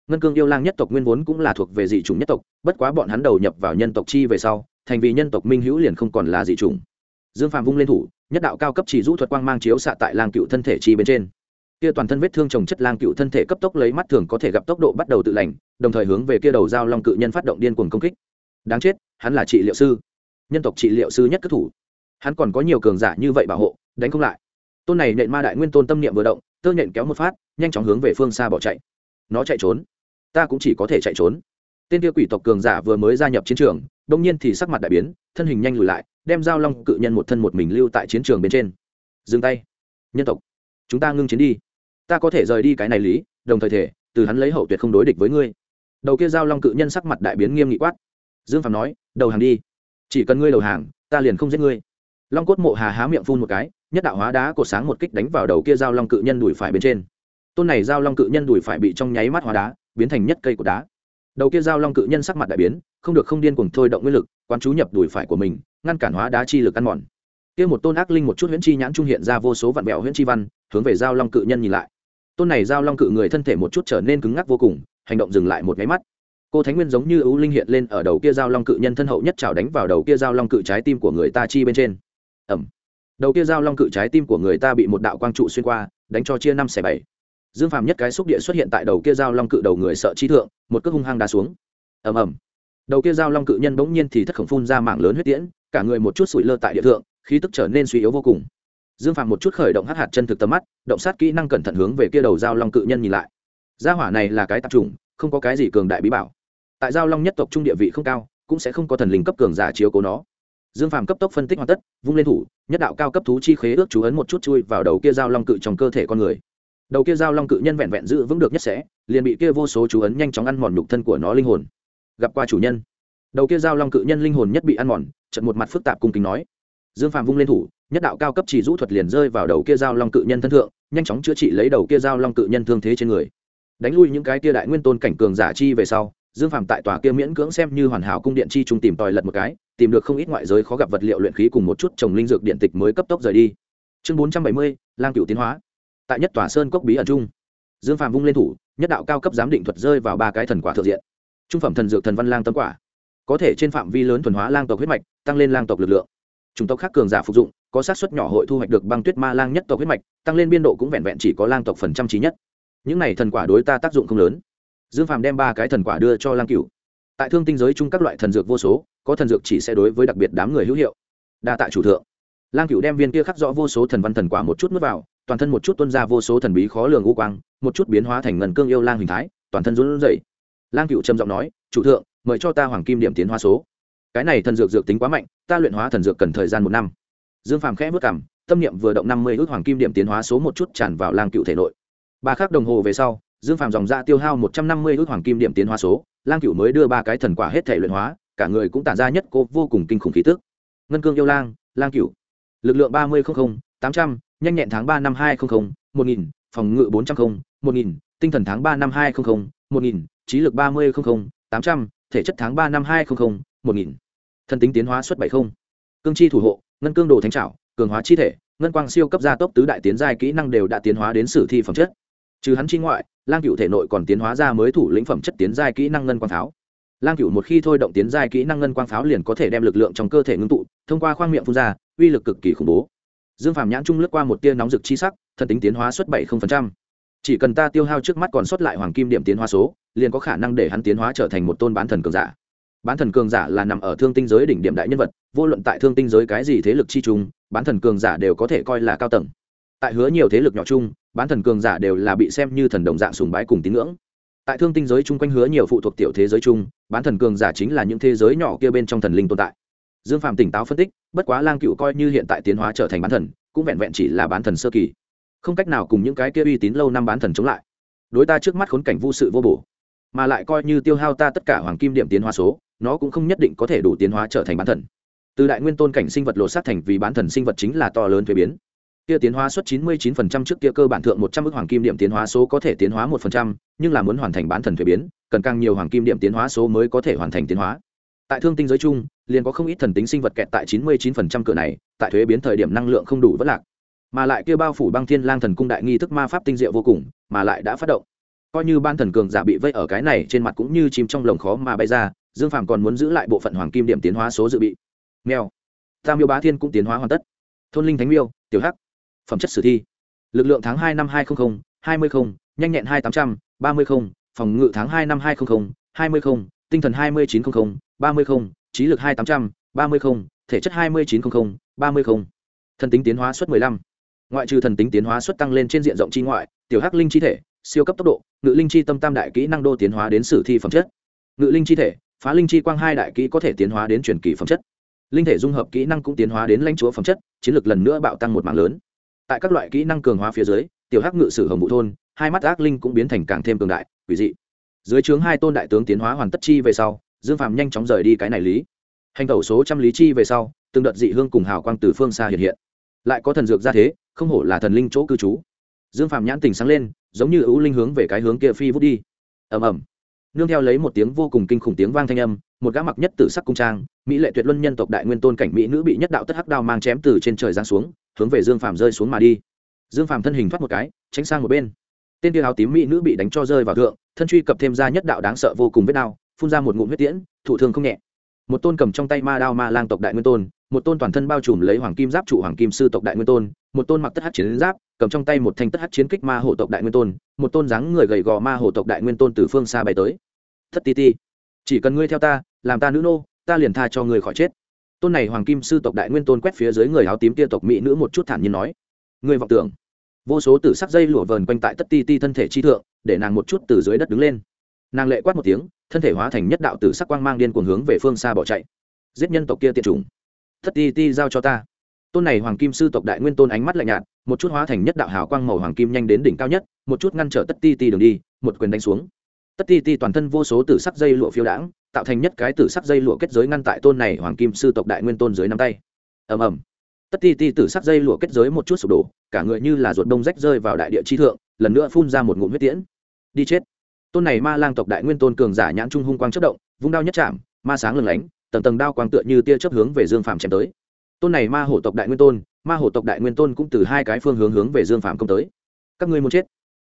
Speaker 1: Ngân cương yêu lang nhất tộc nguyên vốn cũng là thuộc về dị chủng nhất tộc, bất quá bọn hắn đầu nhập vào nhân tộc chi về sau, thành vì nhân tộc minh hữu liền không còn là dị chủng. Dương phàm vung lên thủ, nhất đạo cao cấp chỉ rũ thuật quang mang chiếu xạ tại lang cựu thân thể chi bên trên. Kia toàn thân vết thương trồng chất lang cựu thân thể cấp tốc lấy mắt thường có thể gặp tốc độ bắt đầu tự lành, đồng thời hướng về kia đầu dao long cự nhân phát động điên cuồng công kích. Đáng chết, hắn là trị liệu sư nhân tộc trị liệu sư nhất cất thủ. Hắn còn có nhiều cường giả như vậy bảo hộ, đánh không lại. Tôn này nện ma đại nguyên tôn tâm niệm vừa động, tơ nhện kéo một phát, nhanh chóng hướng về phương xa bỏ chạy. Nó chạy trốn. Ta cũng chỉ có thể chạy trốn. Tên kia quỷ tộc cường giả vừa mới gia nhập chiến trường đông nhiên thì sắc mặt đại biến, thân hình nhanh lùi lại, đem giao long cự nhân một thân một mình lưu tại chiến trường bên trên. Dừng tay. Nhân tộc, chúng ta ngưng chiến đi. Ta có thể rời đi cái này lý, đồng thời thể, từ hắn lấy hậu tuyệt không đối địch với ngươi. Đầu kia giao long cự nhân sắc mặt đại biến nghiêm nghị quát. Dương phạm nói, đầu hàng đi chỉ cần ngươi đầu hàng, ta liền không giết ngươi. Long cốt mộ hà há miệng phun một cái, nhất đạo hóa đá cột sáng một kích đánh vào đầu kia giao long cự nhân đùi phải bên trên. Tôn này giao long cự nhân đùi phải bị trong nháy mắt hóa đá, biến thành nhất cây của đá. Đầu kia giao long cự nhân sắc mặt đại biến, không được không điên cùng thôi động nguyên lực, quán chú nhập đùi phải của mình, ngăn cản hóa đá chi lực ăn mòn. Kia một tôn ác linh một chút huyễn chi nhãn trung hiện ra vô số vạn bèo huyễn chi văn, hướng về giao long cự nhân nhìn lại. Tôn này giao long cự người thân thể một chút trở nên cứng ngắc vô cùng, hành động dừng lại một nháy mắt cô thánh nguyên giống như ưu linh hiện lên ở đầu kia giao long cự nhân thân hậu nhất trào đánh vào đầu kia giao long cự trái tim của người ta chi bên trên. Ẩm. Đầu kia dao long cự trái tim của người ta bị một đạo quang trụ xuyên qua, đánh cho chia năm xẻ bảy. Dương phàm nhất cái xúc địa xuất hiện tại đầu kia dao long cự đầu người sợ chi thượng, một cước hung hăng đá xuống. Ầm ầm đầu kia dao long cự nhân bỗng nhiên thì thất khổng phun ra mạng lớn huyết tiễn, cả người một chút sụi lơ tại địa thượng, khí tức trở nên suy yếu vô cùng. Dương phàm một chút khởi động hát hạt chân thực tầm mắt, động sát kỹ năng cẩn thận hướng về kia đầu dao long cự nhân nhìn lại. Gia hỏa này là cái tạp trùng không có cái gì cường đại bí bảo tại giao long nhất tộc trung địa vị không cao, cũng sẽ không có thần linh cấp cường giả chiếu cố nó. Dương phàm cấp tốc phân tích hoàn tất, vung lên thủ, nhất đạo cao cấp thú chi khế ước chú ấn một chút chui vào đầu kia giao long cự trong cơ thể con người. Đầu kia giao long cự nhân vẹn vẹn giữ vững được nhất sẽ, liền bị kia vô số chú ấn nhanh chóng ăn mòn nhục thân của nó linh hồn. Gặp qua chủ nhân. Đầu kia giao long cự nhân linh hồn nhất bị ăn mòn, trận một mặt phức tạp cung kính nói. Dương phàm vung lên thủ, nhất đạo cao cấp chỉ rũ thuật liền rơi vào đầu kia giao long cự nhân thân thượng, nhanh chóng chữa trị lấy đầu kia giao long cự nhân thương thế trên người. Đánh lui những cái kia đại nguyên tôn cảnh cường giả chi về sau dương phàm tại tòa kia miễn cưỡng xem như hoàn hảo cung điện chi trung tìm tòi lật một cái, tìm được không ít ngoại giới khó gặp vật liệu luyện khí cùng một chút trồng linh dược điện tịch mới cấp tốc rời đi. Chương bốn trăm bảy mươi, lang cựu tiến hóa. Tại nhất tòa sơn cốc bí ẩn trung, dương phàm vung lên thủ, nhất đạo cao cấp giám định thuật rơi vào ba cái thần quả thượng diện. Trung phẩm thần dược thần văn lang tâm quả, có thể trên phạm vi lớn thuần hóa lang tộc huyết mạch, tăng lên lang tộc lực lượng. Chủng tộc khác cường giả phục dụng, có sát xuất nhỏ hội thu hoạch được băng tuyết ma lang nhất tộc huyết mạch, tăng lên biên độ cũng vẹn vẹn chỉ có lang tộc phần trăm trí nhất. Những này thần quả đối ta tác dụng không lớn dương phàm đem ba cái thần quả đưa cho lang Cựu. tại thương tinh giới chung các loại thần dược vô số, có thần dược chỉ sẽ đối với đặc biệt đám người hữu hiệu. Đa Tạ chủ thượng. Lang Cựu đem viên kia khắc rõ vô số thần văn thần quả một chút n vào, toàn thân một chút tuân ra vô số thần bí khó lường u quang, một chút biến hóa thành ngần cương yêu lang hình thái, toàn thân run rẩy. Lang Cựu trầm giọng nói, chủ thượng, mời cho ta hoàng kim điểm tiến hóa số. Cái này thần dược dược tính quá mạnh, ta luyện hóa thần dược cần thời gian một năm. Dương phàm khẽ vất cảm tâm niệm vừa động năm mươi ước hoàng kim điểm tiến hóa số một chút tràn vào lang cựu thể nội. Ba khắc đồng hồ về sau dương phàm dòng ra tiêu hao một trăm năm mươi ước hoàng kim điểm tiến hóa số, lang cựu mới đưa ba cái thần quả hết thể luyện hóa, cả người cũng tản ra nhất cô vô cùng kinh khủng khí tức. Ngân cương yêu lang lang cựu lực lượng ba mươi tám trăm, nhanh nhẹn tháng ba năm hai trăm linh một nghìn, phòng ngự bốn trăm linh một nghìn, tinh thần tháng ba năm hai trăm linh một nghìn, trí lực ba mươi tám trăm, thể chất tháng ba năm hai trăm một nghìn. Thần tính tiến hóa suất bảy không. Cương chi thủ hộ, ngân cương đồ thánh trảo, cường hóa chi thể, ngân quang siêu cấp gia tốc tứ đại tiến giai kỹ năng đều đã tiến hóa đến sử thi phẩm chất trừ hắn chi ngoại, lang cựu thể nội còn tiến hóa ra mới thủ lĩnh phẩm chất tiến giai kỹ năng ngân quang pháo. Lang cựu một khi thôi động tiến giai kỹ năng ngân quang pháo liền có thể đem lực lượng trong cơ thể ngưng tụ, thông qua khoang miệng phun ra, uy lực cực kỳ khủng bố. Dương phàm nhãn trung lướt qua một tia nóng rực chi sắc thần tính tiến hóa suất bảy chỉ cần ta tiêu hao trước mắt còn sót lại hoàng kim điểm tiến hóa số, liền có khả năng để hắn tiến hóa trở thành một tôn bán thần cường giả. Bán thần cường giả là nằm ở thương tinh giới đỉnh điểm đại nhân vật, vô luận tại thương tinh giới cái gì thế lực chi chung bán thần cường giả đều có thể coi là cao tầng. Tại hứa nhiều thế lực nhỏ chung bán thần cường giả đều là bị xem như thần đồng dạng sùng bái cùng tín ngưỡng. Tại thương tinh giới chung quanh hứa nhiều phụ thuộc tiểu thế giới chung, bán thần cường giả chính là những thế giới nhỏ kia bên trong thần linh tồn tại. Dương phạm tỉnh táo phân tích, bất quá lang cựu coi như hiện tại tiến hóa trở thành bán thần, cũng vẹn vẹn chỉ là bán thần sơ kỳ. Không cách nào cùng những cái kia uy tín lâu năm bán thần chống lại. Đối ta trước mắt khốn cảnh vô sự vô bổ, mà lại coi như tiêu hao ta tất cả hoàng kim điểm tiến hóa số, nó cũng không nhất định có thể đủ tiến hóa trở thành bán thần. Từ đại nguyên tôn cảnh sinh vật lột xác thành vì bán thần sinh vật chính là to lớn thuế biến kia tiến hóa suất 99% trước kia cơ bản thượng 100 ức hoàng kim điểm tiến hóa số có thể tiến hóa 1%, nhưng là muốn hoàn thành bán thần thuế biến, cần càng nhiều hoàng kim điểm tiến hóa số mới có thể hoàn thành tiến hóa. Tại thương tinh giới chung, liền có không ít thần tính sinh vật kẹt tại 99% cửa này, tại thuế biến thời điểm năng lượng không đủ vẫn lạc. Mà lại kia bao phủ băng thiên lang thần cung đại nghi thức ma pháp tinh diệu vô cùng, mà lại đã phát động. Coi như ban thần cường giả bị vây ở cái này trên mặt cũng như chim trong lồng khó mà bay ra, Dương Phàm còn muốn giữ lại bộ phận hoàng kim điểm tiến hóa số dự bị. Mèo. Tam Miêu Bá Thiên cũng tiến hóa hoàn tất. Thôn linh thánh miêu, tiểu hắc phẩm chất sử thi. Lực lượng tháng hai năm hai trăm linh hai mươi nhanh nhẹn hai tám trăm, ba mươi phòng ngự tháng hai năm hai trăm linh hai mươi tinh thần hai mươi chín trăm linh ba mươi trí lực hai tám trăm, ba mươi thể chất hai mươi chín trăm linh ba mươi thần tính tiến hóa suất mười lăm. Ngoại trừ thần tính tiến hóa suất tăng lên trên diện rộng chi ngoại, tiểu hắc linh chi thể, siêu cấp tốc độ, ngự linh chi tâm tam đại kỹ năng đô tiến hóa đến sử thi phẩm chất. Ngự linh chi thể, phá linh chi quang hai đại kỹ có thể tiến hóa đến truyền kỳ phẩm chất. Linh thể dung hợp kỹ năng cũng tiến hóa đến lãnh chúa phẩm chất, chiến lược lần nữa bạo tăng một mạng lớn tại các loại kỹ năng cường hóa phía dưới, tiểu hắc ngự sử hồng vụ thôn, hai mắt ác linh cũng biến thành càng thêm cường đại, quỷ dị. Dưới trướng hai tôn đại tướng tiến hóa hoàn tất chi về sau, dương phàm nhanh chóng rời đi cái này lý. Hành tẩu số trăm lý chi về sau, từng đợt dị hương cùng hào quang từ phương xa hiện hiện. Lại có thần dược ra thế, không hổ là thần linh chỗ cư trú. Dương phàm nhãn tình sáng lên, giống như ưu linh hướng về cái hướng kia phi vút đi. Ầm ầm. Nương theo lấy một tiếng vô cùng kinh khủng tiếng vang thanh âm, một gã mặc nhất tử sắc cung trang, mỹ lệ tuyệt luân nhân tộc đại nguyên tôn cảnh mỹ nữ bị nhất đạo tất hắc đao mang chém từ trên trời giáng xuống hướng về dương phàm rơi xuống mà đi. Dương phàm thân hình thoát một cái, tránh sang một bên. Tên kia áo tím mỹ nữ bị đánh cho rơi vào thượng, thân truy cập thêm ra nhất đạo đáng sợ vô cùng vết đao phun ra một ngụm huyết tiễn, thụ thương không nhẹ. Một tôn cầm trong tay ma đao ma lang tộc đại nguyên tôn, một tôn toàn thân bao trùm lấy hoàng kim giáp trụ hoàng kim sư tộc đại nguyên tôn, một tôn mặc tất hát chiến giáp, cầm trong tay một thanh tất hát chiến kích ma hộ tộc đại nguyên tôn, một tôn dáng người gầy gò ma hộ tộc đại nguyên tôn từ phương xa bay tới. Thất ti ti, chỉ cần ngươi theo ta, làm ta nữ nô, ta liền tha cho ngươi khỏi chết tôn này hoàng kim sư tộc đại nguyên tôn quét phía dưới người áo tím kia tộc mỹ nữ một chút thản nhiên nói người vọng tưởng, vô số tử sắc dây lụa vờn quanh tại tất ti ti thân thể chi thượng, để nàng một chút từ dưới đất đứng lên. Nàng lệ quát một tiếng, thân thể hóa thành nhất đạo tử sắc quang mang điên cuồng hướng về phương xa bỏ chạy. Giết nhân tộc kia tiệt chủng thất ti ti giao cho ta. Tôn này hoàng kim sư tộc đại nguyên tôn ánh mắt lạnh nhạt, một chút hóa thành nhất đạo hào quang màu hoàng kim nhanh đến đỉnh cao nhất, một chút ngăn trở tất ti ti đường đi, một quyền đánh xuống. Tất ti ti toàn thân vô số tử sắc dây lụa phiêu đãng tạo thành nhất cái tử sắc dây lụa kết giới ngăn tại tôn này hoàng kim sư tộc đại nguyên tôn dưới nắm tay. Ầm ầm. Tất ti ti tử sắc dây lụa kết giới một chút sụp đổ, cả người như là ruột đông rách rơi vào đại địa chi thượng, lần nữa phun ra một ngụm huyết tiễn. Đi chết. Tôn này ma lang tộc đại nguyên tôn cường giả nhãn trung hung quang chất động, vung đao nhất chạm, ma sáng lừng lánh, tầng tầng đao quang tựa như tia chớp hướng về dương phàm chém tới. Tôn này ma hổ tộc đại nguyên tôn, ma hổ tộc đại nguyên tôn cũng từ hai cái phương hướng hướng về dương phàm công tới. Các ngươi muốn chết.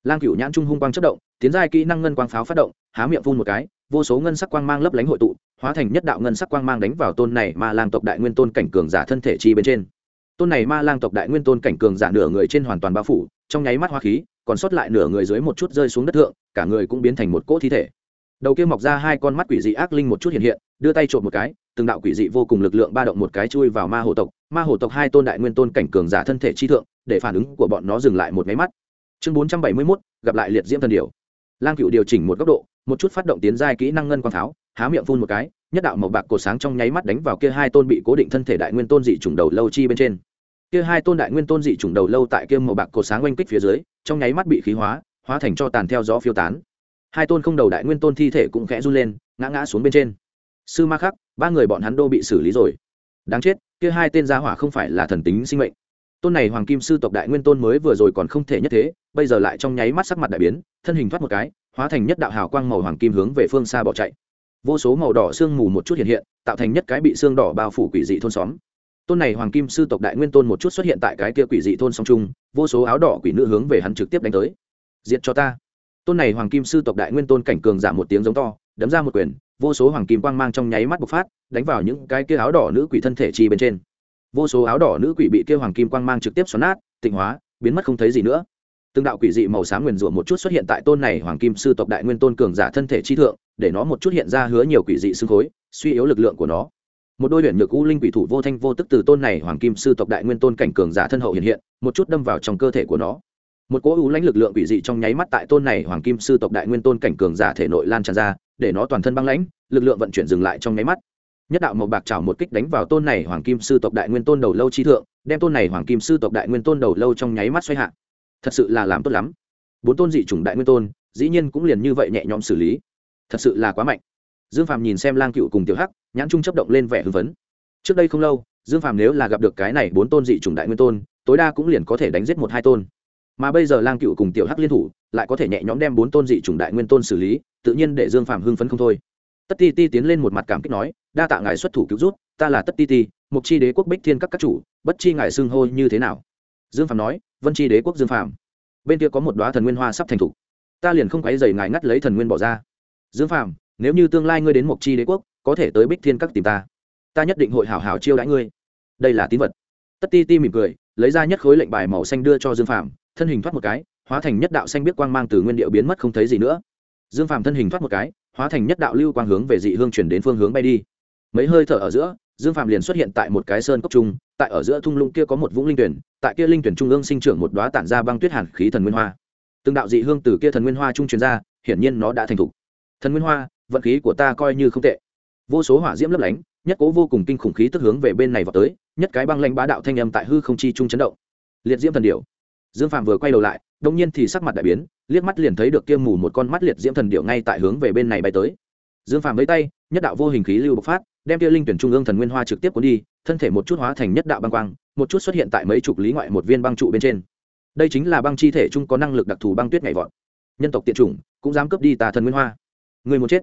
Speaker 1: Lang cửu nhãn trung hung quang chất động, tiến giai kỹ năng ngân quang pháo phát động, há miệng phun một cái vô số ngân sắc quang mang lấp lánh hội tụ, hóa thành nhất đạo ngân sắc quang mang đánh vào tôn này ma lang tộc đại nguyên tôn cảnh cường giả thân thể chi bên trên. Tôn này ma lang tộc đại nguyên tôn cảnh cường giả nửa người trên hoàn toàn bao phủ, trong nháy mắt hoa khí, còn sót lại nửa người dưới một chút rơi xuống đất thượng, cả người cũng biến thành một cỗ thi thể. Đầu kia mọc ra hai con mắt quỷ dị ác linh một chút hiện hiện, đưa tay trộm một cái, từng đạo quỷ dị vô cùng lực lượng ba động một cái chui vào ma hồ tộc. Ma hồ tộc hai tôn đại nguyên tôn cảnh cường giả thân thể chi thượng, để phản ứng của bọn nó dừng lại một máy mắt. Chương bốn trăm bảy mươi mốt, gặp lại liệt diễm thần điều lang cựu điều chỉnh một góc độ một chút phát động tiến giai kỹ năng ngân quang pháo, há miệng phun một cái, nhất đạo màu bạc cổ sáng trong nháy mắt đánh vào kia hai tôn bị cố định thân thể đại nguyên tôn dị chủng đầu lâu chi bên trên. Kia hai tôn đại nguyên tôn dị chủng đầu lâu tại kia màu bạc cổ sáng oanh kích phía dưới, trong nháy mắt bị khí hóa hóa thành cho tàn theo gió phiêu tán. Hai tôn không đầu đại nguyên tôn thi thể cũng khẽ run lên, ngã ngã xuống bên trên. Sư ma khắc, ba người bọn hắn đô bị xử lý rồi. Đáng chết, kia hai tên gia hỏa không phải là thần tính sinh mệnh. Tôn này hoàng kim sư tộc đại nguyên tôn mới vừa rồi còn không thể nhất thế, bây giờ lại trong nháy mắt sắc mặt đại biến, thân hình thoát một cái hóa thành nhất đạo hào quang màu hoàng kim hướng về phương xa bỏ chạy. Vô số màu đỏ sương mù một chút hiện hiện, tạo thành nhất cái bị sương đỏ bao phủ quỷ dị thôn xóm. Tôn này hoàng kim sư tộc đại nguyên tôn một chút xuất hiện tại cái kia quỷ dị thôn song trung vô số áo đỏ quỷ nữ hướng về hắn trực tiếp đánh tới. Diệt cho ta. Tôn này hoàng kim sư tộc đại nguyên tôn cảnh cường giảm một tiếng giống to, đấm ra một quyền, vô số hoàng kim quang mang trong nháy mắt bộc phát, đánh vào những cái kia áo đỏ nữ quỷ thân thể chi bên trên. Vô số áo đỏ nữ quỷ bị kia hoàng kim quang mang trực tiếp xoắn nát, tịnh hóa, biến mất không thấy gì nữa từng đạo quỷ dị màu xám nguyền rủa một chút xuất hiện tại tôn này hoàng kim sư tộc đại nguyên tôn cường giả thân thể chi thượng, để nó một chút hiện ra hứa nhiều quỷ dị xương khối, suy yếu lực lượng của nó. Một đôi luyện nhược u linh quỷ thủ vô thanh vô tức từ tôn này hoàng kim sư tộc đại nguyên tôn cảnh cường giả thân hậu hiện hiện, một chút đâm vào trong cơ thể của nó. Một cỗ u lãnh lực lượng quỷ dị trong nháy mắt tại tôn này hoàng kim sư tộc đại nguyên tôn cảnh cường giả thể nội lan tràn ra, để nó toàn thân băng lãnh, lực lượng vận chuyển dừng lại trong nháy mắt. Nhất đạo màu bạc trào một kích đánh vào tôn này hoàng kim sư tộc đại nguyên tôn đầu lâu chi thượng, đem tôn này hoàng kim sư tộc đại nguyên tôn đầu lâu trong nháy mắt xoay hạ thật sự là làm tốt lắm. Bốn tôn dị chủng đại nguyên tôn, dĩ nhiên cũng liền như vậy nhẹ nhõm xử lý. Thật sự là quá mạnh. Dương phàm nhìn xem lang cựu cùng tiểu hắc, nhãn trung chấp động lên vẻ hưng phấn. Trước đây không lâu, dương phàm nếu là gặp được cái này bốn tôn dị chủng đại nguyên tôn, tối đa cũng liền có thể đánh giết một hai tôn. Mà bây giờ lang cựu cùng tiểu hắc liên thủ, lại có thể nhẹ nhõm đem bốn tôn dị chủng đại nguyên tôn xử lý, tự nhiên để dương phàm hưng phấn không thôi. Tất ti ti tiến lên một mặt cảm kích nói, đa tạ ngài xuất thủ cứu rút ta là tất ti ti, mục chi đế quốc bích thiên các các chủ, bất chi ngài xưng hô như thế nào? Dương phàm nói, vân chi đế quốc dương phàm, bên kia có một đoá thần nguyên hoa sắp thành thục. Ta liền không quấy dày ngài ngắt lấy thần nguyên bỏ ra. Dương phàm, nếu như tương lai ngươi đến mộc chi đế quốc, có thể tới bích thiên các tìm ta. Ta nhất định hội hảo hảo chiêu đãi ngươi. Đây là tín vật. Tất ti ti mỉm cười, lấy ra nhất khối lệnh bài màu xanh đưa cho dương phàm, thân hình thoát một cái, hóa thành nhất đạo xanh biết quang mang từ nguyên điệu biến mất không thấy gì nữa. Dương phàm thân hình thoát một cái, hóa thành nhất đạo lưu quang hướng về dị hương chuyển đến phương hướng bay đi. Mấy hơi thở ở giữa, dương phàm liền xuất hiện tại một cái sơn cốc trung, tại ở giữa thung lũng kia có một vũng linh tuyển tại kia linh tuyển trung ương sinh trưởng một đóa tản ra băng tuyết hàn khí thần nguyên hoa. Từng đạo dị hương từ kia thần nguyên hoa trung truyền ra, hiển nhiên nó đã thành thục. Thần nguyên hoa, vận khí của ta coi như không tệ. Vô số hỏa diễm lấp lánh, nhất cố vô cùng kinh khủng khí tức hướng về bên này vào tới, nhất cái băng lanh bá đạo thanh âm tại hư không chi trung chấn động. Liệt diễm thần điệu dương phạm vừa quay đầu lại đông nhiên thì sắc mặt đại biến, liếc mắt liền thấy được kia mù một con mắt liệt diễm thần điệu ngay tại hướng về bên này bay tới. Dương phạm lấy tay, nhất đạo vô hình khí lưu bộc phát, đem kia linh tuyển trung ương thần nguyên hoa trực tiếp cuốn đi, thân thể một chút hóa thành nhất đạo băng quang một chút xuất hiện tại mấy chục lý ngoại một viên băng trụ bên trên. Đây chính là băng chi thể chung có năng lực đặc thù băng tuyết nhảy vọt. Nhân tộc tiện chủng cũng dám cướp đi tà thần nguyên hoa. Người muốn chết.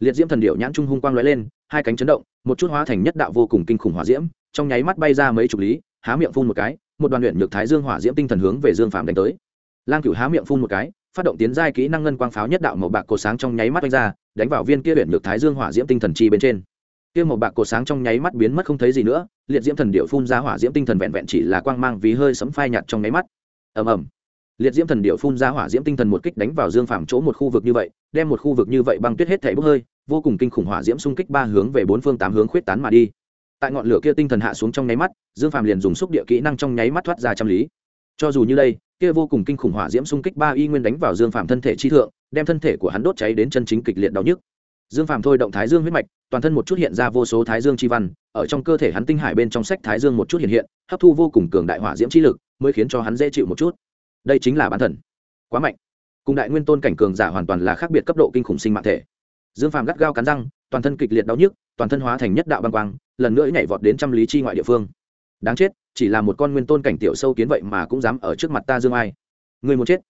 Speaker 1: Liệt diễm thần điệu nhãn trung hung quang lóe lên, hai cánh chấn động, một chút hóa thành nhất đạo vô cùng kinh khủng hỏa diễm, trong nháy mắt bay ra mấy chục lý, há miệng phun một cái, một đoàn luyện nhược thái dương hỏa diễm tinh thần hướng về dương phạm đánh tới. Lang cửu há miệng phun một cái, phát động tiến giai kỹ năng ngân quang pháo nhất đạo màu bạc cổ sáng trong nháy mắt đánh ra, đánh vào viên kia luyện nhược thái dương hỏa diễm tinh thần chi bên trên kia một bạc cổ sáng trong nháy mắt biến mất không thấy gì nữa, liệt diễm thần điệu phun ra hỏa diễm tinh thần vẹn vẹn chỉ là quang mang ví hơi sấm phai nhạt trong nháy mắt. Ầm ầm. Liệt diễm thần điệu phun ra hỏa diễm tinh thần một kích đánh vào dương phàm chỗ một khu vực như vậy, đem một khu vực như vậy băng tuyết hết thảy bốc hơi, vô cùng kinh khủng hỏa diễm xung kích ba hướng về bốn phương tám hướng khuyết tán mà đi. Tại ngọn lửa kia tinh thần hạ xuống trong nháy mắt, dương phàm liền dùng xúc địa kỹ năng trong nháy mắt thoát ra trăm lý. Cho dù như đây, kia vô cùng kinh khủng hỏa diễm xung kích ba y nguyên đánh vào dương phàm thân thể chi thượng, đem thân thể của hắn đốt cháy đến chân chính kịch liệt đau nhức dương phàm thôi động thái dương huyết mạch, toàn thân một chút hiện ra vô số thái dương chi văn, ở trong cơ thể hắn tinh hải bên trong sách thái dương một chút hiện hiện, hấp thu vô cùng cường đại hỏa diễm chi lực, mới khiến cho hắn dễ chịu một chút. Đây chính là bản thần quá mạnh. Cùng đại nguyên tôn cảnh cường giả hoàn toàn là khác biệt cấp độ kinh khủng sinh mạng thể. Dương phàm gắt gao cắn răng, toàn thân kịch liệt đau nhức, toàn thân hóa thành nhất đạo băng quang, lần nữa nhảy vọt đến trăm lý chi ngoại địa phương. Đáng chết, chỉ là một con nguyên tôn cảnh tiểu sâu kiến vậy mà cũng dám ở trước mặt ta dương ai. Ngươi muốn chết,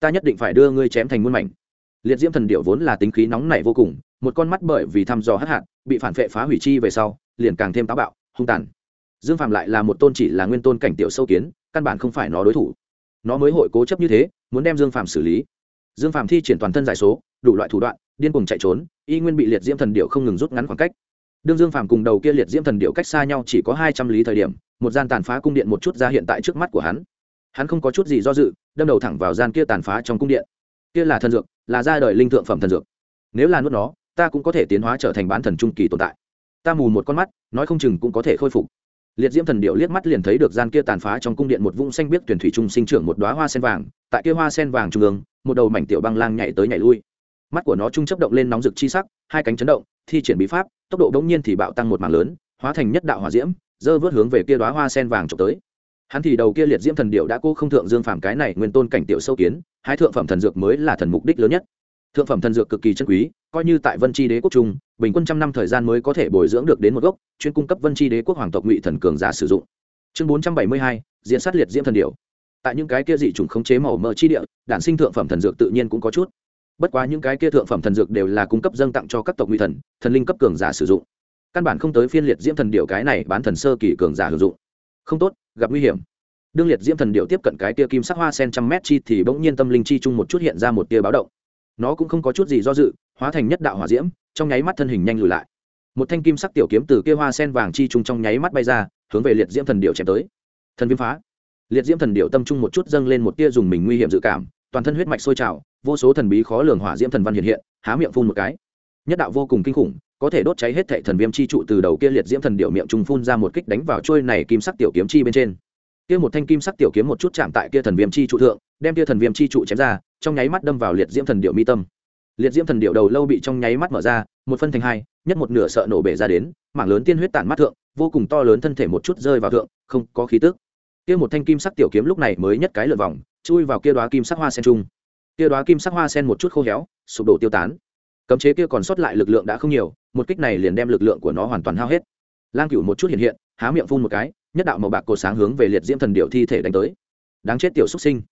Speaker 1: ta nhất định phải đưa ngươi chém thành muôn mảnh. Liệt diễm thần điệu vốn là tính khí nóng nảy vô cùng một con mắt bởi vì thăm dò hắc hạt, bị phản vệ phá hủy chi về sau, liền càng thêm táo bạo, hung tàn. Dương phạm lại là một tôn chỉ là nguyên tôn cảnh tiểu sâu kiến, căn bản không phải nó đối thủ. Nó mới hội cố chấp như thế, muốn đem dương phạm xử lý. Dương phạm thi triển toàn thân giải số, đủ loại thủ đoạn, điên cuồng chạy trốn, y nguyên bị liệt diễm thần điệu không ngừng rút ngắn khoảng cách. Đương dương phạm cùng đầu kia liệt diễm thần điệu cách xa nhau chỉ có hai trăm lý thời điểm, một gian tàn phá cung điện một chút ra hiện tại trước mắt của hắn. Hắn không có chút gì do dự, đâm đầu thẳng vào gian kia tàn phá trong cung điện. Kia là thần dược, là ra đời linh thượng phẩm thần dược. Nếu là nuốt nó ta cũng có thể tiến hóa trở thành bán thần trung kỳ tồn tại. Ta mù một con mắt, nói không chừng cũng có thể khôi phục. Liệt diễm thần điệu liếc mắt liền thấy được gian kia tàn phá trong cung điện một vũng xanh biết tuyển thủy trung sinh trưởng một đóa hoa sen vàng, tại kia hoa sen vàng trung ương, một đầu mảnh tiểu băng lang nhảy tới nhảy lui. Mắt của nó trung chấp động lên nóng rực chi sắc, hai cánh chấn động, thi triển bí pháp, tốc độ đống nhiên thì bạo tăng một mảng lớn, hóa thành nhất đạo hỏa diễm, dơ vớt hướng về kia đóa hoa sen vàng trộm tới. Hắn thì đầu kia liệt diễm thần điệu đã cố không thượng dương phàm cái này nguyên tôn cảnh tiểu sâu kiến, hai thượng phẩm thần dược mới là thần mục đích lớn nhất. Thượng phẩm thần dược cực kỳ chân quý coi như tại vân tri đế quốc trung, bình quân trăm năm thời gian mới có thể bồi dưỡng được đến một gốc, chuyên cung cấp vân tri đế quốc hoàng tộc ngụy thần cường giả sử dụng. Chương bốn trăm bảy mươi hai, diễn sát liệt diễm thần điệu tại những cái kia dị chủng khống chế màu mỡ chi địa, đản sinh thượng phẩm thần dược tự nhiên cũng có chút. Bất quá những cái kia thượng phẩm thần dược đều là cung cấp dâng tặng cho các tộc ngụy thần thần linh cấp cường giả sử dụng. Căn bản không tới phiên liệt diễm thần điệu cái này bán thần sơ kỳ cường giả sử dụng. Không tốt, gặp nguy hiểm. Đương liệt diễm thần điệu tiếp cận cái tia kim sắc hoa sen trăm mét chi thì bỗng nhiên tâm linh chi chung một chút hiện ra một tia báo động nó cũng không có chút gì do dự, hóa thành nhất đạo hỏa diễm, trong nháy mắt thân hình nhanh lùi lại. Một thanh kim sắc tiểu kiếm từ kia hoa sen vàng chi chung trong nháy mắt bay ra, hướng về liệt diễm thần điệu chém tới. Thần viêm phá. Liệt diễm thần điệu tâm trung một chút dâng lên một tia dùng mình nguy hiểm dự cảm, toàn thân huyết mạch sôi trào, vô số thần bí khó lường hỏa diễm thần văn hiện hiện, há miệng phun một cái. Nhất đạo vô cùng kinh khủng, có thể đốt cháy hết thệ thần viêm chi trụ từ đầu kia liệt diễm thần điệu miệng trùng phun ra một kích đánh vào trôi này kim sắc tiểu kiếm chi bên trên. Kia một thanh kim sắc tiểu kiếm một chút chạm tại kia thần viêm chi trụ thượng, đem kia thần viêm chi trụ chém ra trong nháy mắt đâm vào liệt diễm thần điệu mi tâm. Liệt diễm thần điệu đầu lâu bị trong nháy mắt mở ra, một phân thành hai, nhất một nửa sợ nổ bể ra đến, mảng lớn tiên huyết tản mắt thượng, vô cùng to lớn thân thể một chút rơi vào thượng, không có khí tức. Kia một thanh kim sắc tiểu kiếm lúc này mới nhất cái lượt vòng, chui vào kia đóa kim sắc hoa sen trung. Kia đóa kim sắc hoa sen một chút khô héo, sụp đổ tiêu tán. Cấm chế kia còn sót lại lực lượng đã không nhiều, một kích này liền đem lực lượng của nó hoàn toàn hao hết. Lang cửu một chút hiện hiện, há miệng phun một cái, nhất đạo màu bạc cột sáng hướng về liệt diễm thần điệu thi thể đánh tới. Đáng chết tiểu xuất sinh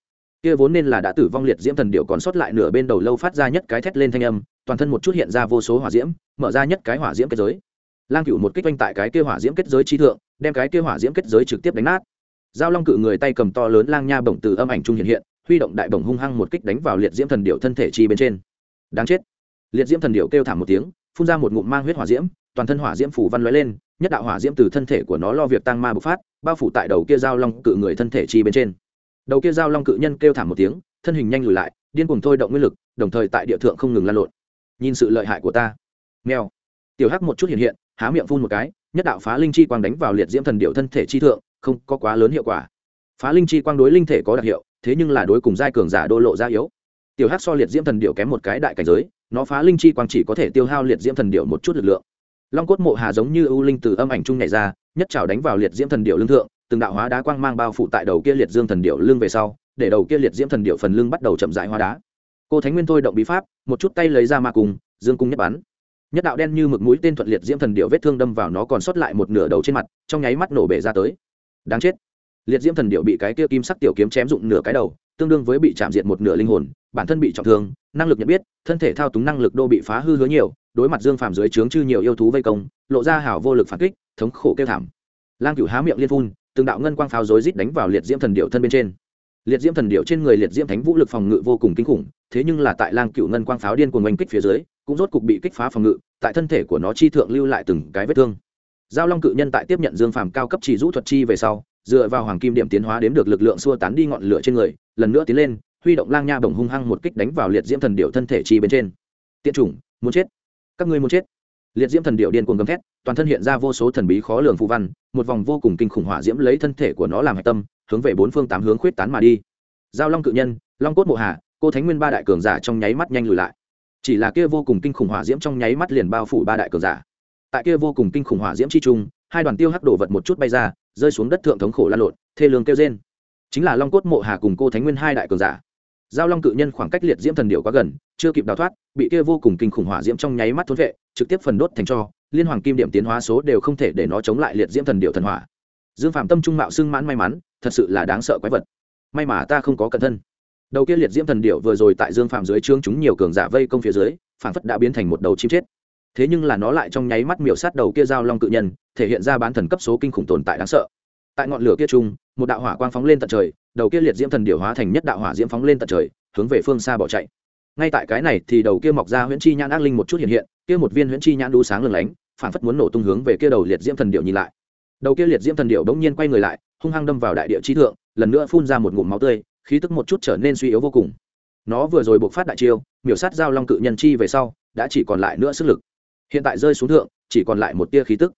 Speaker 1: kia vốn nên là đã tử vong liệt diễm thần điệu còn sót lại nửa bên đầu lâu phát ra nhất cái thét lên thanh âm, toàn thân một chút hiện ra vô số hỏa diễm, mở ra nhất cái hỏa diễm kết giới. Lang cửu một kích oanh tại cái kia hỏa diễm kết giới chi thượng, đem cái kia hỏa diễm kết giới trực tiếp đánh nát. Giao long cự người tay cầm to lớn lang nha bổng từ âm ảnh trung hiện hiện, huy động đại bổng hung hăng một kích đánh vào liệt diễm thần điệu thân thể chi bên trên. Đáng chết. Liệt diễm thần điệu kêu thảm một tiếng, phun ra một ngụm mang huyết hỏa diễm, toàn thân hỏa diễm phủ văn lóe lên, nhất đạo hỏa diễm từ thân thể của nó lo việc tăng ma bộc phát, bao phủ tại đầu kia giao long cự người thân thể chi bên trên đầu kia giao long cự nhân kêu thảm một tiếng, thân hình nhanh lùi lại, điên cuồng thôi động nguyên lực, đồng thời tại địa thượng không ngừng lan lộn. Nhìn sự lợi hại của ta. Nghèo tiểu hắc một chút hiện hiện, há miệng phun một cái, nhất đạo phá linh chi quang đánh vào liệt diễm thần điệu thân thể chi thượng, không có quá lớn hiệu quả. Phá linh chi quang đối linh thể có đặc hiệu, thế nhưng là đối cùng giai cường giả đô lộ ra yếu. Tiểu hắc so liệt diễm thần điệu kém một cái đại cảnh giới, nó phá linh chi quang chỉ có thể tiêu hao liệt diễm thần điệu một chút lực lượng. Long cốt mộ hà giống như ưu linh từ âm ảnh trung nhảy ra, nhất trào đánh vào liệt diễm thần điệu lương thượng từng đạo hóa đá quang mang bao phủ tại đầu kia liệt dương thần điệu lưng về sau, để đầu kia liệt diễm thần điệu phần lưng bắt đầu chậm dại hóa đá. Cô thánh nguyên thôi động bí pháp, một chút tay lấy ra ma cung dương cung nhất bắn. Nhất đạo đen như mực mũi tên thuận liệt diễm thần điệu vết thương đâm vào nó còn sót lại một nửa đầu trên mặt, trong nháy mắt nổ bể ra tới. Đáng chết. Liệt diễm thần điệu bị cái kia kim sắc tiểu kiếm chém dụng nửa cái đầu, tương đương với bị chạm diệt một nửa linh hồn, bản thân bị trọng thương, năng lực nhận biết, thân thể thao túng năng lực đô bị phá hư hứa nhiều, đối mặt dương phàm dưới trướng chư nhiều yêu thú vây công, lộ ra hảo vô lực phản kích, thống khổ kêu thảm. Lang cửu há miệng liên phun từng đạo ngân quang pháo rối rít đánh vào liệt diễm thần điệu thân bên trên. Liệt diễm thần điệu trên người liệt diễm thánh vũ lực phòng ngự vô cùng kinh khủng, thế nhưng là tại lang cửu ngân quang pháo điên cuồng oanh kích phía dưới, cũng rốt cục bị kích phá phòng ngự, tại thân thể của nó chi thượng lưu lại từng cái vết thương. Giao long cự nhân tại tiếp nhận dương phàm cao cấp chỉ rũ thuật chi về sau, dựa vào hoàng kim điểm tiến hóa đếm được lực lượng xua tán đi ngọn lửa trên người, lần nữa tiến lên, huy động lang nha bồng hung hăng một kích đánh vào liệt diễm thần điệu thân thể chi bên trên. Tiện chủng, muốn chết. Các ngươi muốn chết liệt diễm thần điệu điên cuồng gầm thét toàn thân hiện ra vô số thần bí khó lường phù văn một vòng vô cùng kinh khủng hỏa diễm lấy thân thể của nó làm hạch tâm hướng về bốn phương tám hướng khuyết tán mà đi. Giao long cự nhân long cốt mộ Hà, cô thánh nguyên ba đại cường giả trong nháy mắt nhanh lùi lại. Chỉ là kia vô cùng kinh khủng hỏa diễm trong nháy mắt liền bao phủ ba đại cường giả. Tại kia vô cùng kinh khủng hỏa diễm chi trung hai đoàn tiêu hắc đổ vật một chút bay ra rơi xuống đất thượng thống khổ lan lộn thê lương kêu trên chính là long cốt mộ hà cùng cô thánh nguyên hai đại cường giả. Giao long cự nhân khoảng cách liệt diễm thần điệu quá gần chưa kịp đào thoát bị kia vô cùng kinh khủng hỏa diễm trong nháy mắt thốn vệ trực tiếp phần đốt thành cho, liên hoàng kim điểm tiến hóa số đều không thể để nó chống lại liệt diễm thần điệu thần hỏa. Dương phạm tâm trung mạo xưng mãn may mắn, thật sự là đáng sợ quái vật. May mà ta không có cẩn thân. Đầu kia liệt diễm thần điệu vừa rồi tại dương phạm dưới trương chúng nhiều cường giả vây công phía dưới, phản phất đã biến thành một đầu chim chết. Thế nhưng là nó lại trong nháy mắt miểu sát đầu kia giao long cự nhân, thể hiện ra bán thần cấp số kinh khủng tồn tại đáng sợ. Tại ngọn lửa kia trung một đạo hỏa quang phóng lên tận trời, đầu kia liệt diễm thần điệu hóa thành nhất đạo hỏa diễm phóng lên tận trời, hướng về phương xa bỏ chạy ngay tại cái này thì đầu kia mọc ra huyễn chi nhãn ác linh một chút hiện hiện, kia một viên huyễn chi nhãn đu sáng lừng lánh, phản phất muốn nổ tung hướng về kia đầu liệt diễm thần điệu nhìn lại. Đầu kia liệt diễm thần điệu bỗng nhiên quay người lại, hung hăng đâm vào đại địa chi thượng, lần nữa phun ra một ngụm máu tươi, khí tức một chút trở nên suy yếu vô cùng. Nó vừa rồi buộc phát đại chiêu, miểu sát giao long cự nhân chi về sau, đã chỉ còn lại nữa sức lực. Hiện tại rơi xuống thượng, chỉ còn lại một tia khí tức.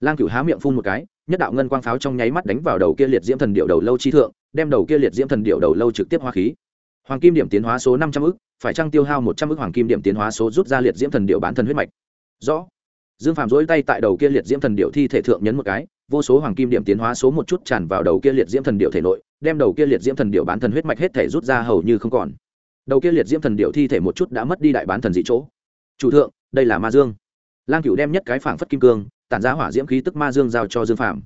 Speaker 1: Lang cửu há miệng phun một cái, nhất đạo ngân quang pháo trong nháy mắt đánh vào đầu kia liệt diễm thần điệu đầu lâu chi thượng, đem đầu kia liệt diễm thần điệu đầu lâu trực tiếp hoa khí hoàng kim điểm tiến hóa số năm trăm ức, phải trăng tiêu hao một trăm ức hoàng kim điểm tiến hóa số rút ra liệt diễm thần điệu bán thần huyết mạch? Rõ. Dương phạm dỗi tay tại đầu kia liệt diễm thần điệu thi thể thượng nhấn một cái, vô số hoàng kim điểm tiến hóa số một chút tràn vào đầu kia liệt diễm thần điệu thể nội, đem đầu kia liệt diễm thần điệu bán thần huyết mạch hết thể rút ra hầu như không còn. Đầu kia liệt diễm thần điệu thi thể một chút đã mất đi đại bán thần dị chỗ. Chủ thượng, đây là ma dương. Lang cựu đem nhất cái phảng phất kim cương, tản ra hỏa diễm khí tức ma dương giao cho dương phạm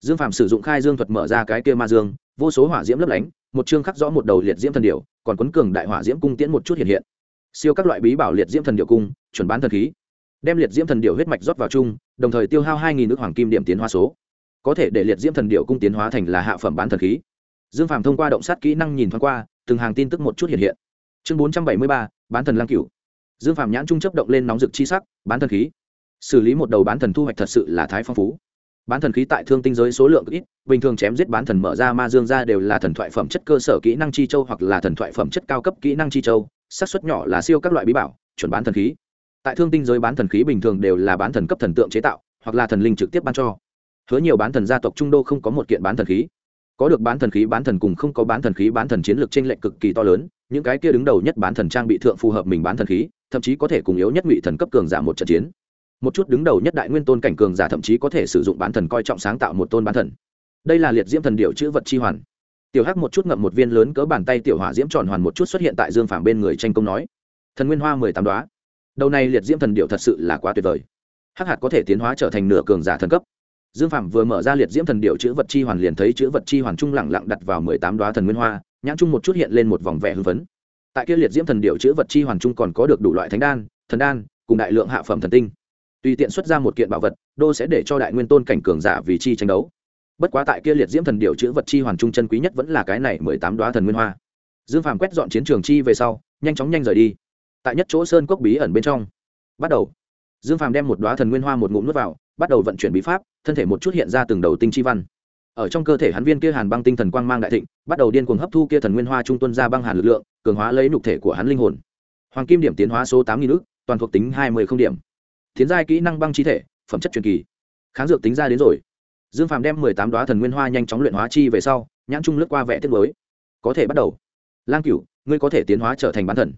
Speaker 1: dương phạm sử dụng khai dương thuật mở ra cái kia ma dương, vô số hỏa diễm lấp lánh một chương khắc rõ một đầu liệt diễm thần điệu còn quấn cường đại hỏa diễm cung tiễn một chút hiện hiện. Siêu các loại bí bảo liệt diễm thần điệu cung, chuẩn bán thần khí. Đem liệt diễm thần điệu huyết mạch rót vào chung, đồng thời tiêu hao hai nghìn nước hoàng kim điểm tiến hóa số. Có thể để liệt diễm thần điệu cung tiến hóa thành là hạ phẩm bán thần khí. Dương phạm thông qua động sát kỹ năng nhìn thoáng qua, từng hàng tin tức một chút hiện hiện. Chương bốn trăm bảy mươi ba, bán thần lang cửu. Dương phạm nhãn trung chấp động lên nóng rực chi sắc, bán thần khí. Xử lý một đầu bán thần thu hoạch thật sự là thái phong phú bán thần khí tại thương tinh giới số lượng ít bình thường chém giết bán thần mở ra ma dương ra đều là thần thoại phẩm chất cơ sở kỹ năng chi châu hoặc là thần thoại phẩm chất cao cấp kỹ năng chi châu xác suất nhỏ là siêu các loại bí bảo chuẩn bán thần khí tại thương tinh giới bán thần khí bình thường đều là bán thần cấp thần tượng chế tạo hoặc là thần linh trực tiếp ban cho hứa nhiều bán thần gia tộc trung đô không có một kiện bán thần khí có được bán thần khí bán thần cùng không có bán thần khí bán thần chiến lược trên lệnh lệch cực kỳ to lớn những cái kia đứng đầu nhất bán thần trang bị thượng phù hợp mình bán thần khí thậm chí có thể cùng yếu nhất ngụy thần cấp cường giảm một trận chiến một chút đứng đầu nhất đại nguyên tôn cảnh cường giả thậm chí có thể sử dụng bán thần coi trọng sáng tạo một tôn bán thần. Đây là liệt diễm thần điệu chữ vật chi hoàn. Tiểu hắc một chút ngậm một viên lớn cỡ bàn tay tiểu hỏa diễm tròn hoàn một chút xuất hiện tại dương phàm bên người tranh công nói. Thần nguyên hoa mười tám đoá. Đầu này liệt diễm thần điệu thật sự là quá tuyệt vời. Hắc hạt có thể tiến hóa trở thành nửa cường giả thần cấp. Dương phạm vừa mở ra liệt diễm thần điệu chữ vật chi hoàn liền thấy chữ vật chi hoàn trung lẳng lặng đặt vào mười tám đoá thần nguyên hoa, nhãn trung một chút hiện lên một vòng vẻ hưng phấn. Tại kia liệt diễm thần điệu chữ vật chi hoàn trung còn có được đủ loại thánh đan, thần đan, cùng đại lượng hạ phẩm thần tinh tùy tiện xuất ra một kiện bảo vật, đô sẽ để cho đại nguyên tôn cảnh cường giả vì chi tranh đấu. Bất quá tại kia liệt diễm thần điệu chữ vật chi hoàn trung chân quý nhất vẫn là cái này mười tám đoá thần nguyên hoa. Dương phàm quét dọn chiến trường chi về sau, nhanh chóng nhanh rời đi. Tại nhất chỗ sơn cốc bí ẩn bên trong. Bắt đầu. Dương phàm đem một đoá thần nguyên hoa một ngụm nước vào, bắt đầu vận chuyển bí pháp, thân thể một chút hiện ra từng đầu tinh chi văn. Ở trong cơ thể hắn viên kia hàn băng tinh thần quang mang đại thịnh, bắt đầu điên cuồng hấp thu kia thần nguyên hoa trung tuân ra băng hàn lực lượng, cường hóa lấy nục thể của hắn linh hồn. Hoàng kim điểm tiến hóa số tám nghìn ước toàn thuộc tính hai mươi không điểm tiến giai kỹ năng băng chi thể, phẩm chất truyền kỳ. Kháng dược tính ra đến rồi. Dương phàm đem mười tám đoá thần nguyên hoa nhanh chóng luyện hóa chi về sau, nhãn trung lướt qua vẽ tiết mới có thể bắt đầu. Lang cửu, ngươi có thể tiến hóa trở thành bán thần.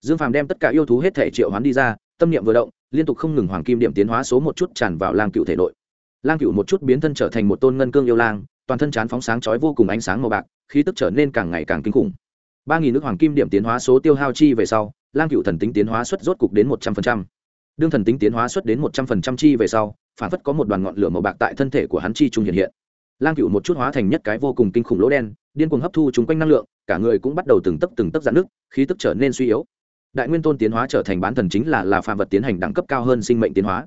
Speaker 1: Dương phàm đem tất cả yêu thú hết thể triệu hoán đi ra, tâm niệm vừa động, liên tục không ngừng hoàng kim điểm tiến hóa số một chút tràn vào lang cựu thể nội. Lang cựu một chút biến thân trở thành một tôn ngân cương yêu lang, toàn thân chán phóng sáng chói vô cùng ánh sáng màu bạc, khí tức trở nên càng ngày càng kinh khủng. Ba nghìn nước hoàng kim điểm tiến hóa số tiêu hao chi về sau, lang cựu thần tính tiến hóa suất rốt cục đến một trăm phần trăm đương thần tính tiến hóa xuất đến một trăm phần trăm chi về sau, phản phất có một đoàn ngọn lửa màu bạc tại thân thể của hắn chi trung hiện hiện. Lang cựu một chút hóa thành nhất cái vô cùng kinh khủng lỗ đen, điên cuồng hấp thu chung quanh năng lượng, cả người cũng bắt đầu từng tấc từng tấc dạn nước khí tức trở nên suy yếu. Đại nguyên tôn tiến hóa trở thành bán thần chính là là phàm vật tiến hành đẳng cấp cao hơn sinh mệnh tiến hóa.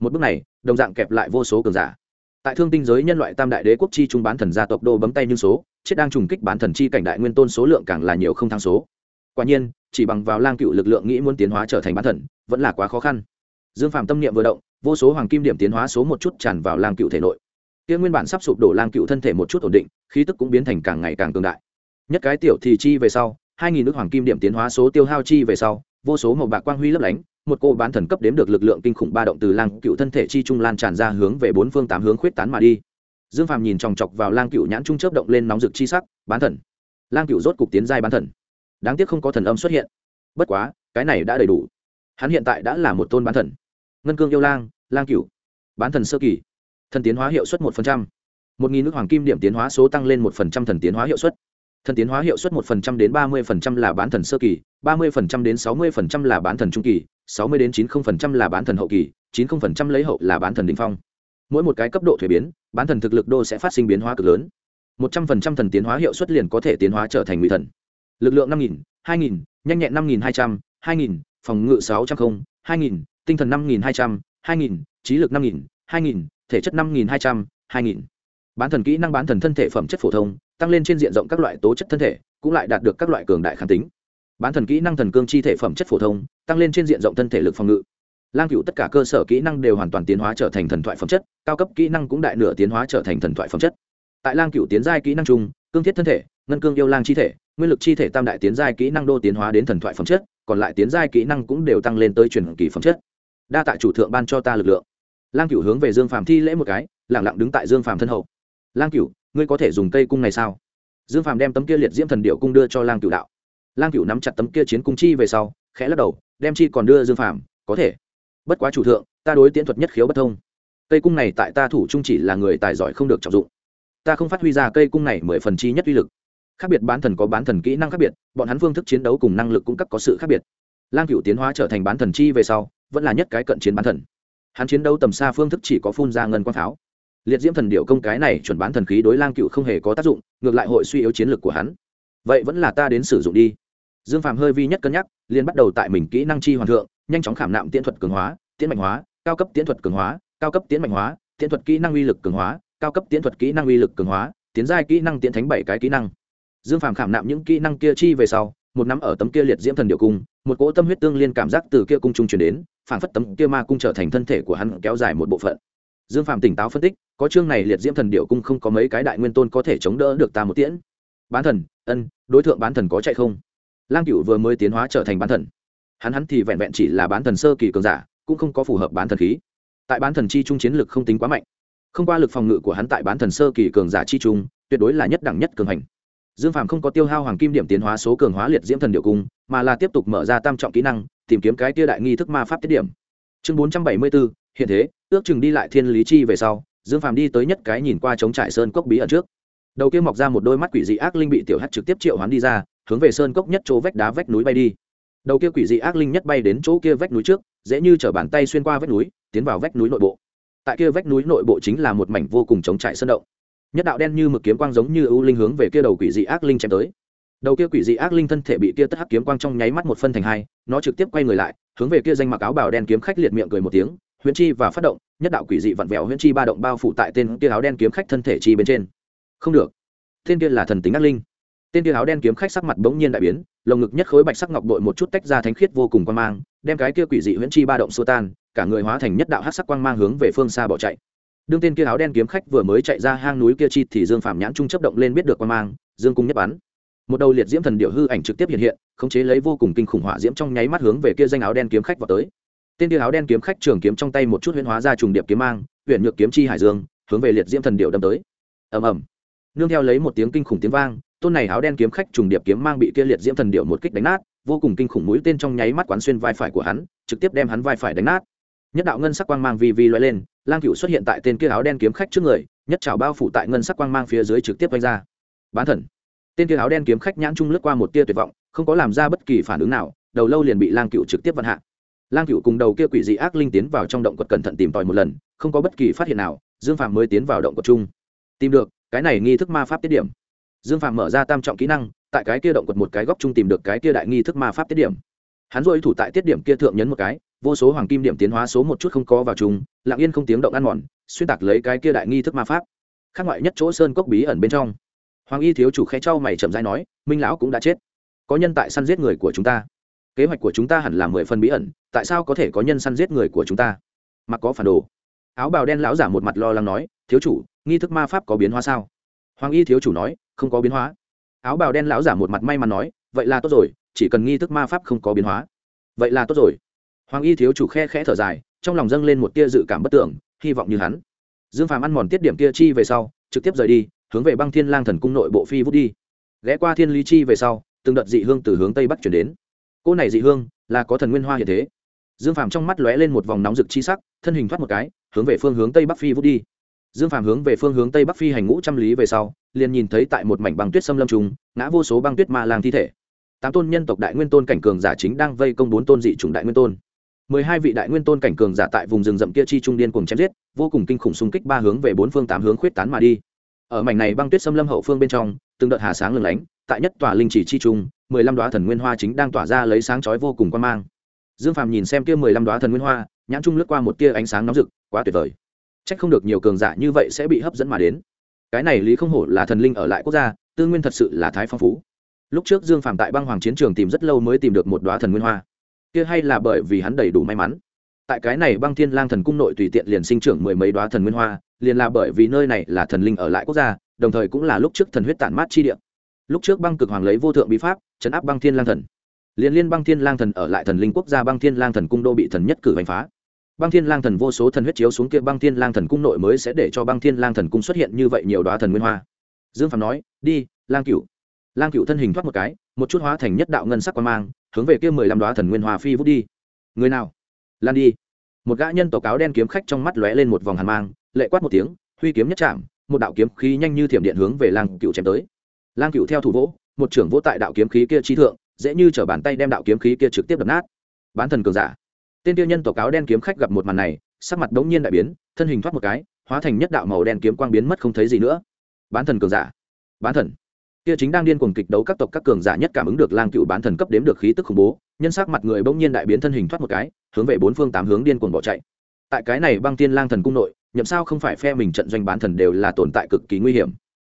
Speaker 1: Một bước này, đồng dạng kẹp lại vô số cường giả. Tại thương tinh giới nhân loại tam đại đế quốc chi trung bán thần gia tộc đô bấm tay nhưng số, chết đang trùng kích bán thần chi cảnh đại nguyên tôn số lượng càng là nhiều không thang số. Quả nhiên, chỉ bằng vào lang cựu lực lượng nghĩ muốn tiến hóa trở thành bán thần, vẫn là quá khó khăn dương phạm tâm niệm vừa động, vô số hoàng kim điểm tiến hóa số một chút tràn vào lang cựu thể nội. Kia nguyên bản sắp sụp đổ lang cựu thân thể một chút ổn định, khí tức cũng biến thành càng ngày càng cường đại. Nhất cái tiểu thì chi về sau, hai nghìn nước hoàng kim điểm tiến hóa số tiêu hao chi về sau, vô số màu bạc quang huy lấp lánh, một cô bán thần cấp đếm được lực lượng kinh khủng ba động từ lang cựu thân thể chi trung lan tràn ra hướng về bốn phương tám hướng khuyết tán mà đi. Dương phàm nhìn chòng chọc vào lang cựu nhãn trung chớp động lên nóng rực chi sắc, bán thần. Lang cựu rốt cục tiến giai bán thần. Đáng tiếc không có thần âm xuất hiện. Bất quá, cái này đã đầy đủ. Hắn hiện tại đã là một tôn bán thần ngân cương yêu lang lang cựu bán thần sơ kỳ, thần tiến hóa hiệu suất một phần trăm, một nghìn nước hoàng kim điểm tiến hóa số tăng lên một phần trăm thần tiến hóa hiệu suất. Thần tiến hóa hiệu suất một phần trăm đến ba mươi phần trăm là bán thần sơ kỳ, ba mươi phần trăm đến sáu mươi phần trăm là bán thần trung kỳ, sáu mươi đến chín không phần trăm là bán thần hậu kỳ, chín không phần trăm lấy hậu là bán thần đình phong. Mỗi một cái cấp độ thuế biến, bán thần thực lực đô sẽ phát sinh biến hóa cực lớn. một trăm phần trăm thần tiến hóa hiệu suất liền có thể tiến hóa trở thành ngụy thần. Lực lượng năm nghìn, hai nghìn, nhanh nhẹn năm nghìn hai trăm, hai nghìn, phòng ngự sáu trăm không, hai nghìn tinh thần năm nghìn hai trăm, hai nghìn, trí lực năm nghìn, hai nghìn, thể chất năm nghìn hai trăm, hai nghìn. Bán thần kỹ năng bán thần thân thể phẩm chất phổ thông, tăng lên trên diện rộng các loại tố chất thân thể, cũng lại đạt được các loại cường đại kháng tính. Bán thần kỹ năng thần cương chi thể phẩm chất phổ thông, tăng lên trên diện rộng thân thể lực phòng ngự. Lang cựu tất cả cơ sở kỹ năng đều hoàn toàn tiến hóa trở thành thần thoại phẩm chất, cao cấp kỹ năng cũng đại nửa tiến hóa trở thành thần thoại phẩm chất. Tại lang cựu tiến giai kỹ năng chung, cương thiết thân thể, ngân cương yêu lang chi thể, nguyên lực chi thể tam đại tiến giai kỹ năng đô tiến hóa đến thần thoại phẩm chất, còn lại tiến giai kỹ năng cũng đều tăng lên tới truyền kỳ phẩm chất đa tạ chủ thượng ban cho ta lực lượng. Lang cửu hướng về dương phàm thi lễ một cái, lẳng lặng đứng tại dương phàm thân hậu. Lang cửu, ngươi có thể dùng cây cung này sao? Dương phàm đem tấm kia liệt diễm thần điệu cung đưa cho lang cửu đạo. Lang cửu nắm chặt tấm kia chiến cung chi về sau, khẽ lắc đầu, đem chi còn đưa dương phàm, có thể. Bất quá chủ thượng, ta đối tiễn thuật nhất khiếu bất thông. Cây cung này tại ta thủ trung chỉ là người tài giỏi không được trọng dụng. Ta không phát huy ra cây cung này mười phần chi nhất uy lực. Khác biệt bán thần có bán thần kỹ năng khác biệt, bọn hắn phương thức chiến đấu cùng năng lực cung cấp có sự khác biệt. Lang cửu tiến hóa trở thành bán thần chi về sau vẫn là nhất cái cận chiến bán thần. Hắn chiến đấu tầm xa phương thức chỉ có phun ra ngân quang pháo. Liệt diễm thần điệu công cái này chuẩn bán thần khí đối lang cựu không hề có tác dụng, ngược lại hội suy yếu chiến lược của hắn. Vậy vẫn là ta đến sử dụng đi. Dương phàm hơi vi nhất cân nhắc, liền bắt đầu tại mình kỹ năng chi hoàn thượng, nhanh chóng khảm nạm tiễn thuật cường hóa, tiễn mạnh hóa, cao cấp tiễn thuật cường hóa, cao cấp tiễn mạnh hóa, tiễn thuật kỹ năng uy lực cường hóa, cao cấp tiễn thuật kỹ năng uy lực cường hóa, tiến giai kỹ năng tiễn thánh bảy cái kỹ năng. Dương phàm khảm nạm những kỹ năng kia chi về sau, một nắm ở tấm kia liệt diễm thần điệu cung, một cỗ tâm huyết tương liên cảm giác từ kia cung trung truyền đến phảng phất tấm kia ma cung trở thành thân thể của hắn kéo dài một bộ phận. Dương phàm tỉnh táo phân tích, có chương này liệt diễm thần điệu cung không có mấy cái đại nguyên tôn có thể chống đỡ được ta một tiễn. Bán thần, ân, đối tượng bán thần có chạy không? Lang cựu vừa mới tiến hóa trở thành bán thần. Hắn hắn thì vẹn vẹn chỉ là bán thần sơ kỳ cường giả, cũng không có phù hợp bán thần khí. Tại bán thần chi trung chiến lực không tính quá mạnh. Không qua lực phòng ngự của hắn tại bán thần sơ kỳ cường giả chi trung, tuyệt đối là nhất đẳng nhất cường hành. Dương phàm không có tiêu hao hoàng kim điểm tiến hóa số cường hóa liệt diễm thần điệu cung, mà là tiếp tục mở ra tam trọng kỹ năng tìm kiếm cái tia đại nghi thức ma pháp tiết điểm. Chương bốn trăm bảy mươi bốn hiện thế, ước chừng đi lại thiên lý chi về sau, dương phàm đi tới nhất cái nhìn qua chống trải sơn cốc bí ẩn trước. Đầu kia mọc ra một đôi mắt quỷ dị ác linh bị tiểu hát trực tiếp triệu hoán đi ra, hướng về sơn cốc nhất chỗ vách đá vách núi bay đi. Đầu kia quỷ dị ác linh nhất bay đến chỗ kia vách núi trước, dễ như chở bàn tay xuyên qua vách núi, tiến vào vách núi nội bộ. Tại kia vách núi nội bộ chính là một mảnh vô cùng chống trải sơn động. Nhất đạo đen như mực kiếm quang giống như ưu linh hướng về kia đầu quỷ dị ác linh chém tới đầu kia quỷ dị ác linh thân thể bị kia tất hắc kiếm quang trong nháy mắt một phân thành hai, nó trực tiếp quay người lại, hướng về kia danh mặc áo bào đen kiếm khách liệt miệng cười một tiếng, huyễn chi và phát động, nhất đạo quỷ dị vặn vẹo huyễn chi ba động bao phủ tại tên kia áo đen kiếm khách thân thể chi bên trên. Không được. Tên kia là thần tính ác linh. Tên kia áo đen kiếm khách sắc mặt bỗng nhiên đại biến, lồng ngực nhất khối bạch sắc ngọc đội một chút tách ra thánh khiết vô cùng quan mang, đem cái kia quỷ dị huyễn chi ba động xô tan, cả người hóa thành nhất đạo hát sắc quang mang hướng về phương xa bỏ chạy. Đương tên kia áo đen kiếm khách vừa mới chạy ra hang núi kia chi thì dương phạm nhãn trung chấp động lên biết được quan mang, dương cung nhất bắn một đầu liệt diễm thần điệu hư ảnh trực tiếp hiện hiện, khống chế lấy vô cùng kinh khủng hỏa diễm trong nháy mắt hướng về kia danh áo đen kiếm khách vào tới. Tên kia áo đen kiếm khách trường kiếm trong tay một chút huyễn hóa ra trùng điệp kiếm mang huyện nhược kiếm chi hải dương, hướng về liệt diễm thần điệu đâm tới. Ầm ầm. Nương theo lấy một tiếng kinh khủng tiếng vang, tôn này áo đen kiếm khách trùng điệp kiếm mang bị kia liệt diễm thần điệu một kích đánh nát, vô cùng kinh khủng mũi tên trong nháy mắt quán xuyên vai phải của hắn, trực tiếp đem hắn vai phải đánh nát. Nhất đạo ngân sắc quang mang vi vi loại lên, lang cựu xuất hiện tại tên kia áo đen kiếm khách trước người, nhất trào bao phủ tại ngân sắc quang mang phía dưới trực tiếp vanh ra. Bán thần tên kia áo đen kiếm khách nhãn trung lướt qua một tia tuyệt vọng, không có làm ra bất kỳ phản ứng nào, đầu lâu liền bị lang cựu trực tiếp vận hạ. Lang cựu cùng đầu kia quỷ dị ác linh tiến vào trong động quật cẩn thận tìm tòi một lần, không có bất kỳ phát hiện nào, dương phạm mới tiến vào động quật chung. Tìm được, cái này nghi thức ma pháp tiết điểm. Dương phạm mở ra tam trọng kỹ năng, tại cái kia động quật một cái góc chung tìm được cái kia đại nghi thức ma pháp tiết điểm. Hắn dội thủ tại tiết điểm kia thượng nhấn một cái, vô số hoàng kim điểm tiến hóa số một chút không có vào chung, lặng yên không tiếng động ăn mòn, xuyên tạc lấy cái kia đại nghi thức ma pháp. Khác ngoại nhất chỗ sơn cốc bí ẩn bên trong hoàng y thiếu chủ khe trao mày chậm dai nói, minh lão cũng đã chết. Có nhân tại săn giết người của chúng ta. Kế hoạch của chúng ta hẳn là mười phần bí ẩn, tại sao có thể có nhân săn giết người của chúng ta? Mặc có phản đồ. Áo bào đen lão giả một mặt lo lắng nói, thiếu chủ, nghi thức ma pháp có biến hóa sao? Hoàng y thiếu chủ nói, không có biến hóa. Áo bào đen lão giả một mặt may mắn nói, vậy là tốt rồi, chỉ cần nghi thức ma pháp không có biến hóa. Vậy là tốt rồi. Hoàng y thiếu chủ khe khẽ thở dài, trong lòng dâng lên một tia dự cảm bất tưởng hy vọng như hắn. Dương phàm ăn mòn tiết điểm kia chi về sau, trực tiếp rời đi hướng về băng thiên lang thần cung nội bộ phi vút đi. Ghé qua thiên lý chi về sau, từng đợt dị hương từ hướng tây bắc chuyển đến. Cô này dị hương là có thần nguyên hoa hiện thế. Dương phàm trong mắt lóe lên một vòng nóng rực chi sắc, thân hình thoát một cái, hướng về phương hướng tây bắc phi vút đi. Dương phàm hướng về phương hướng tây bắc phi hành ngũ trăm lý về sau, liền nhìn thấy tại một mảnh băng tuyết xâm lâm trùng, ngã vô số băng tuyết ma lang thi thể. Tám tôn nhân tộc đại nguyên tôn cảnh cường giả chính đang vây công bốn tôn dị chủng đại nguyên tôn. Mười hai vị đại nguyên tôn cảnh cường giả tại vùng rừng rậm kia chi trung điên cùng chém giết, vô cùng kinh khủng xung kích ba hướng về bốn phương tám hướng khuyết tán mà đi ở mảnh này băng tuyết xâm lâm hậu phương bên trong, từng đợt hà sáng lừng lánh, tại nhất tòa linh chỉ chi trung, mười lăm đoá thần nguyên hoa chính đang tỏa ra lấy sáng chói vô cùng quan mang. Dương phàm nhìn xem kia mười lăm đoá thần nguyên hoa, nhãn trung lướt qua một tia ánh sáng nóng rực, quá tuyệt vời. C không được nhiều cường giả như vậy sẽ bị hấp dẫn mà đến. Cái này lý không hổ là thần linh ở lại quốc gia, tư nguyên thật sự là thái phong phú. Lúc trước dương phàm tại băng hoàng chiến trường tìm rất lâu mới tìm được một đoá thần nguyên hoa. Kia hay là bởi vì hắn đầy đủ may mắn. Tại cái này băng thiên lang thần cung nội tùy tiện liền sinh trưởng mười mấy đoá thần nguyên hoa liền là bởi vì nơi này là thần linh ở lại quốc gia, đồng thời cũng là lúc trước thần huyết tản mát chi địa. Lúc trước băng cực hoàng lấy vô thượng bí pháp, chấn áp băng thiên lang thần. Liên liên băng thiên lang thần ở lại thần linh quốc gia, băng thiên lang thần cung đô bị thần nhất cử đánh phá. Băng thiên lang thần vô số thần huyết chiếu xuống kia băng thiên lang thần cung nội mới sẽ để cho băng thiên lang thần cung xuất hiện như vậy nhiều đoá thần nguyên hoa. Dương phạm nói, đi, lang cửu. Lang cửu thân hình thoát một cái, một chút hóa thành nhất đạo ngân sắc quan mang, hướng về kia mười lăm đoá thần nguyên hoa phi vút đi. Người nào? Lan đi. Một gã nhân tố cáo đen kiếm khách trong mắt lóe lên một vòng hàn mang lệ quát một tiếng, huy kiếm nhất chạm, một đạo kiếm khí nhanh như thiểm điện hướng về lang cựu chém tới. Lang cựu theo thủ vỗ, một trưởng vỗ tại đạo kiếm khí kia chi thượng, dễ như t bàn tay đem đạo kiếm khí kia trực tiếp đập nát. Bán thần cường giả. Tên tiêu nhân tố cáo đen kiếm khách gặp một màn này, sắc mặt đống nhiên đại biến, thân hình thoát một cái, hóa thành nhất đạo màu đen kiếm quang biến mất không thấy gì nữa. Bán thần cường giả. Bán thần. Kia chính đang điên cuồng kịch đấu các tộc các cường giả nhất cảm ứng được lang cựu bán thần cấp đếm được khí tức khủng bố, nhân sắc mặt người bỗng nhiên đại biến thân hình thoát một cái, hướng về bốn phương tám hướng điên cuồng bỏ chạy. Tại cái này băng tiên lang thần cung nội nhậm sao không phải phe mình trận doanh bán thần đều là tồn tại cực kỳ nguy hiểm.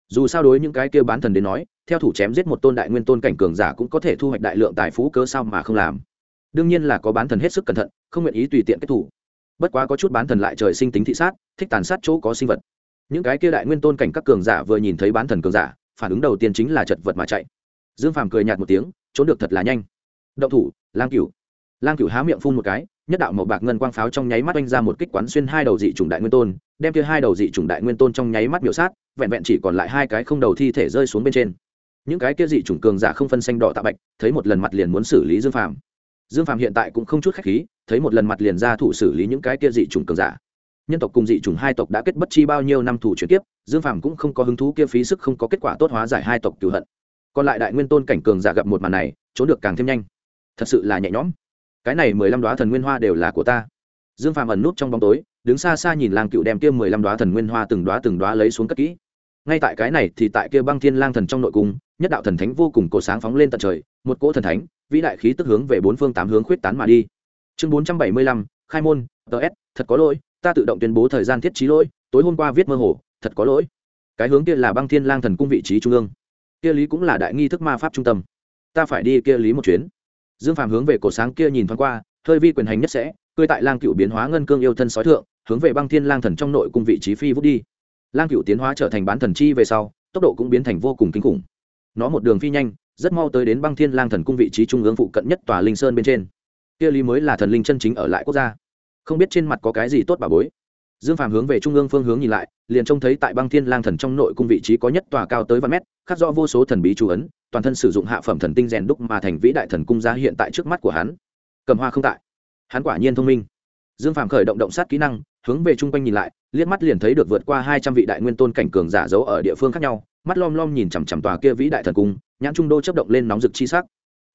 Speaker 1: Dù sao đối những cái kia bán thần đến nói, theo thủ chém giết một tôn đại nguyên tôn cảnh cường giả cũng có thể thu hoạch đại lượng tài phú cớ sao mà không làm. Đương nhiên là có bán thần hết sức cẩn thận, không nguyện ý tùy tiện kết thủ. Bất quá có chút bán thần lại trời sinh tính thị sát, thích tàn sát chỗ có sinh vật. Những cái kia đại nguyên tôn cảnh các cường giả vừa nhìn thấy bán thần cường giả, phản ứng đầu tiên chính là chật vật mà chạy. Dương phàm cười nhạt một tiếng, trốn được thật là nhanh. Động thủ, lang cửu. Lang cửu há miệng phun một cái nhất đạo màu bạc ngân quang pháo trong nháy mắt oanh ra một kích quán xuyên hai đầu dị chủng đại nguyên tôn đem kia hai đầu dị chủng đại nguyên tôn trong nháy mắt miểu sát vẹn vẹn chỉ còn lại hai cái không đầu thi thể rơi xuống bên trên. Những cái kia dị chủng cường giả không phân xanh đỏ tạ bạch thấy một lần mặt liền muốn xử lý dương phàm. Dương phàm hiện tại cũng không chút khách khí thấy một lần mặt liền ra thủ xử lý những cái kia dị chủng cường giả. Nhân tộc cùng dị chủng hai tộc đã kết bất chi bao nhiêu năm thủ chuyển kiếp, dương phàm cũng không có hứng thú kia phí sức không có kết quả tốt hóa giải hai tộc cừu hận. Còn lại đại nguyên tôn cảnh cường giả gặp một màn này trốn được càng thêm nhanh. Thật sự là nhẹ nhõm cái này mười lăm đoá thần nguyên hoa đều là của ta. Dương phàm ẩn nút trong bóng tối, đứng xa xa nhìn lang cựu đem kia mười lăm đoá thần nguyên hoa từng đoá từng đoá lấy xuống cất kỹ. Ngay tại cái này thì tại kia băng thiên lang thần trong nội cung, nhất đạo thần thánh vô cùng cổ sáng phóng lên tận trời, một cỗ thần thánh, vĩ đại khí tức hướng về bốn phương tám hướng khuyết tán mà đi. Chương bốn trăm bảy mươi lăm, khai môn ts thật có lỗi, ta tự động tuyên bố thời gian thiết trí lỗi, tối hôm qua viết mơ hồ, thật có lỗi. Cái hướng kia là băng thiên lang thần cung vị trí trung ương. Kia lý cũng là đại nghi thức ma pháp trung tâm. Ta phải đi kia lý một chuyến dương phàm hướng về cổ sáng kia nhìn thoáng qua, hơi vi quyền hành nhất sẽ, cười tại lang cựu biến hóa ngân cương yêu thân sói thượng, hướng về băng thiên lang thần trong nội cung vị trí phi vút đi. Lang cựu tiến hóa trở thành bán thần chi về sau, tốc độ cũng biến thành vô cùng kinh khủng. Nó một đường phi nhanh, rất mau tới đến băng thiên lang thần cung vị trí trung ương phụ cận nhất tòa linh sơn bên trên. Kia lý mới là thần linh chân chính ở lại quốc gia. Không biết trên mặt có cái gì tốt bà bối dương phàm hướng về trung ương phương hướng nhìn lại, liền trông thấy tại băng thiên lang thần trong nội cung vị trí có nhất tòa cao tới vài mét, khắc rõ vô số thần bí chú ấn, toàn thân sử dụng hạ phẩm thần tinh rèn đúc mà thành vĩ đại thần cung ra hiện tại trước mắt của hắn. Cầm hoa không tại. Hắn quả nhiên thông minh. Dương phàm khởi động động sát kỹ năng, hướng về chung quanh nhìn lại, liếc mắt liền thấy được vượt qua hai trăm vị đại nguyên tôn cảnh cường giả giấu ở địa phương khác nhau, mắt lom lom nhìn chằm chằm tòa kia vĩ đại thần cung, nhãn trung đô chấp động lên nóng rực chi sắc.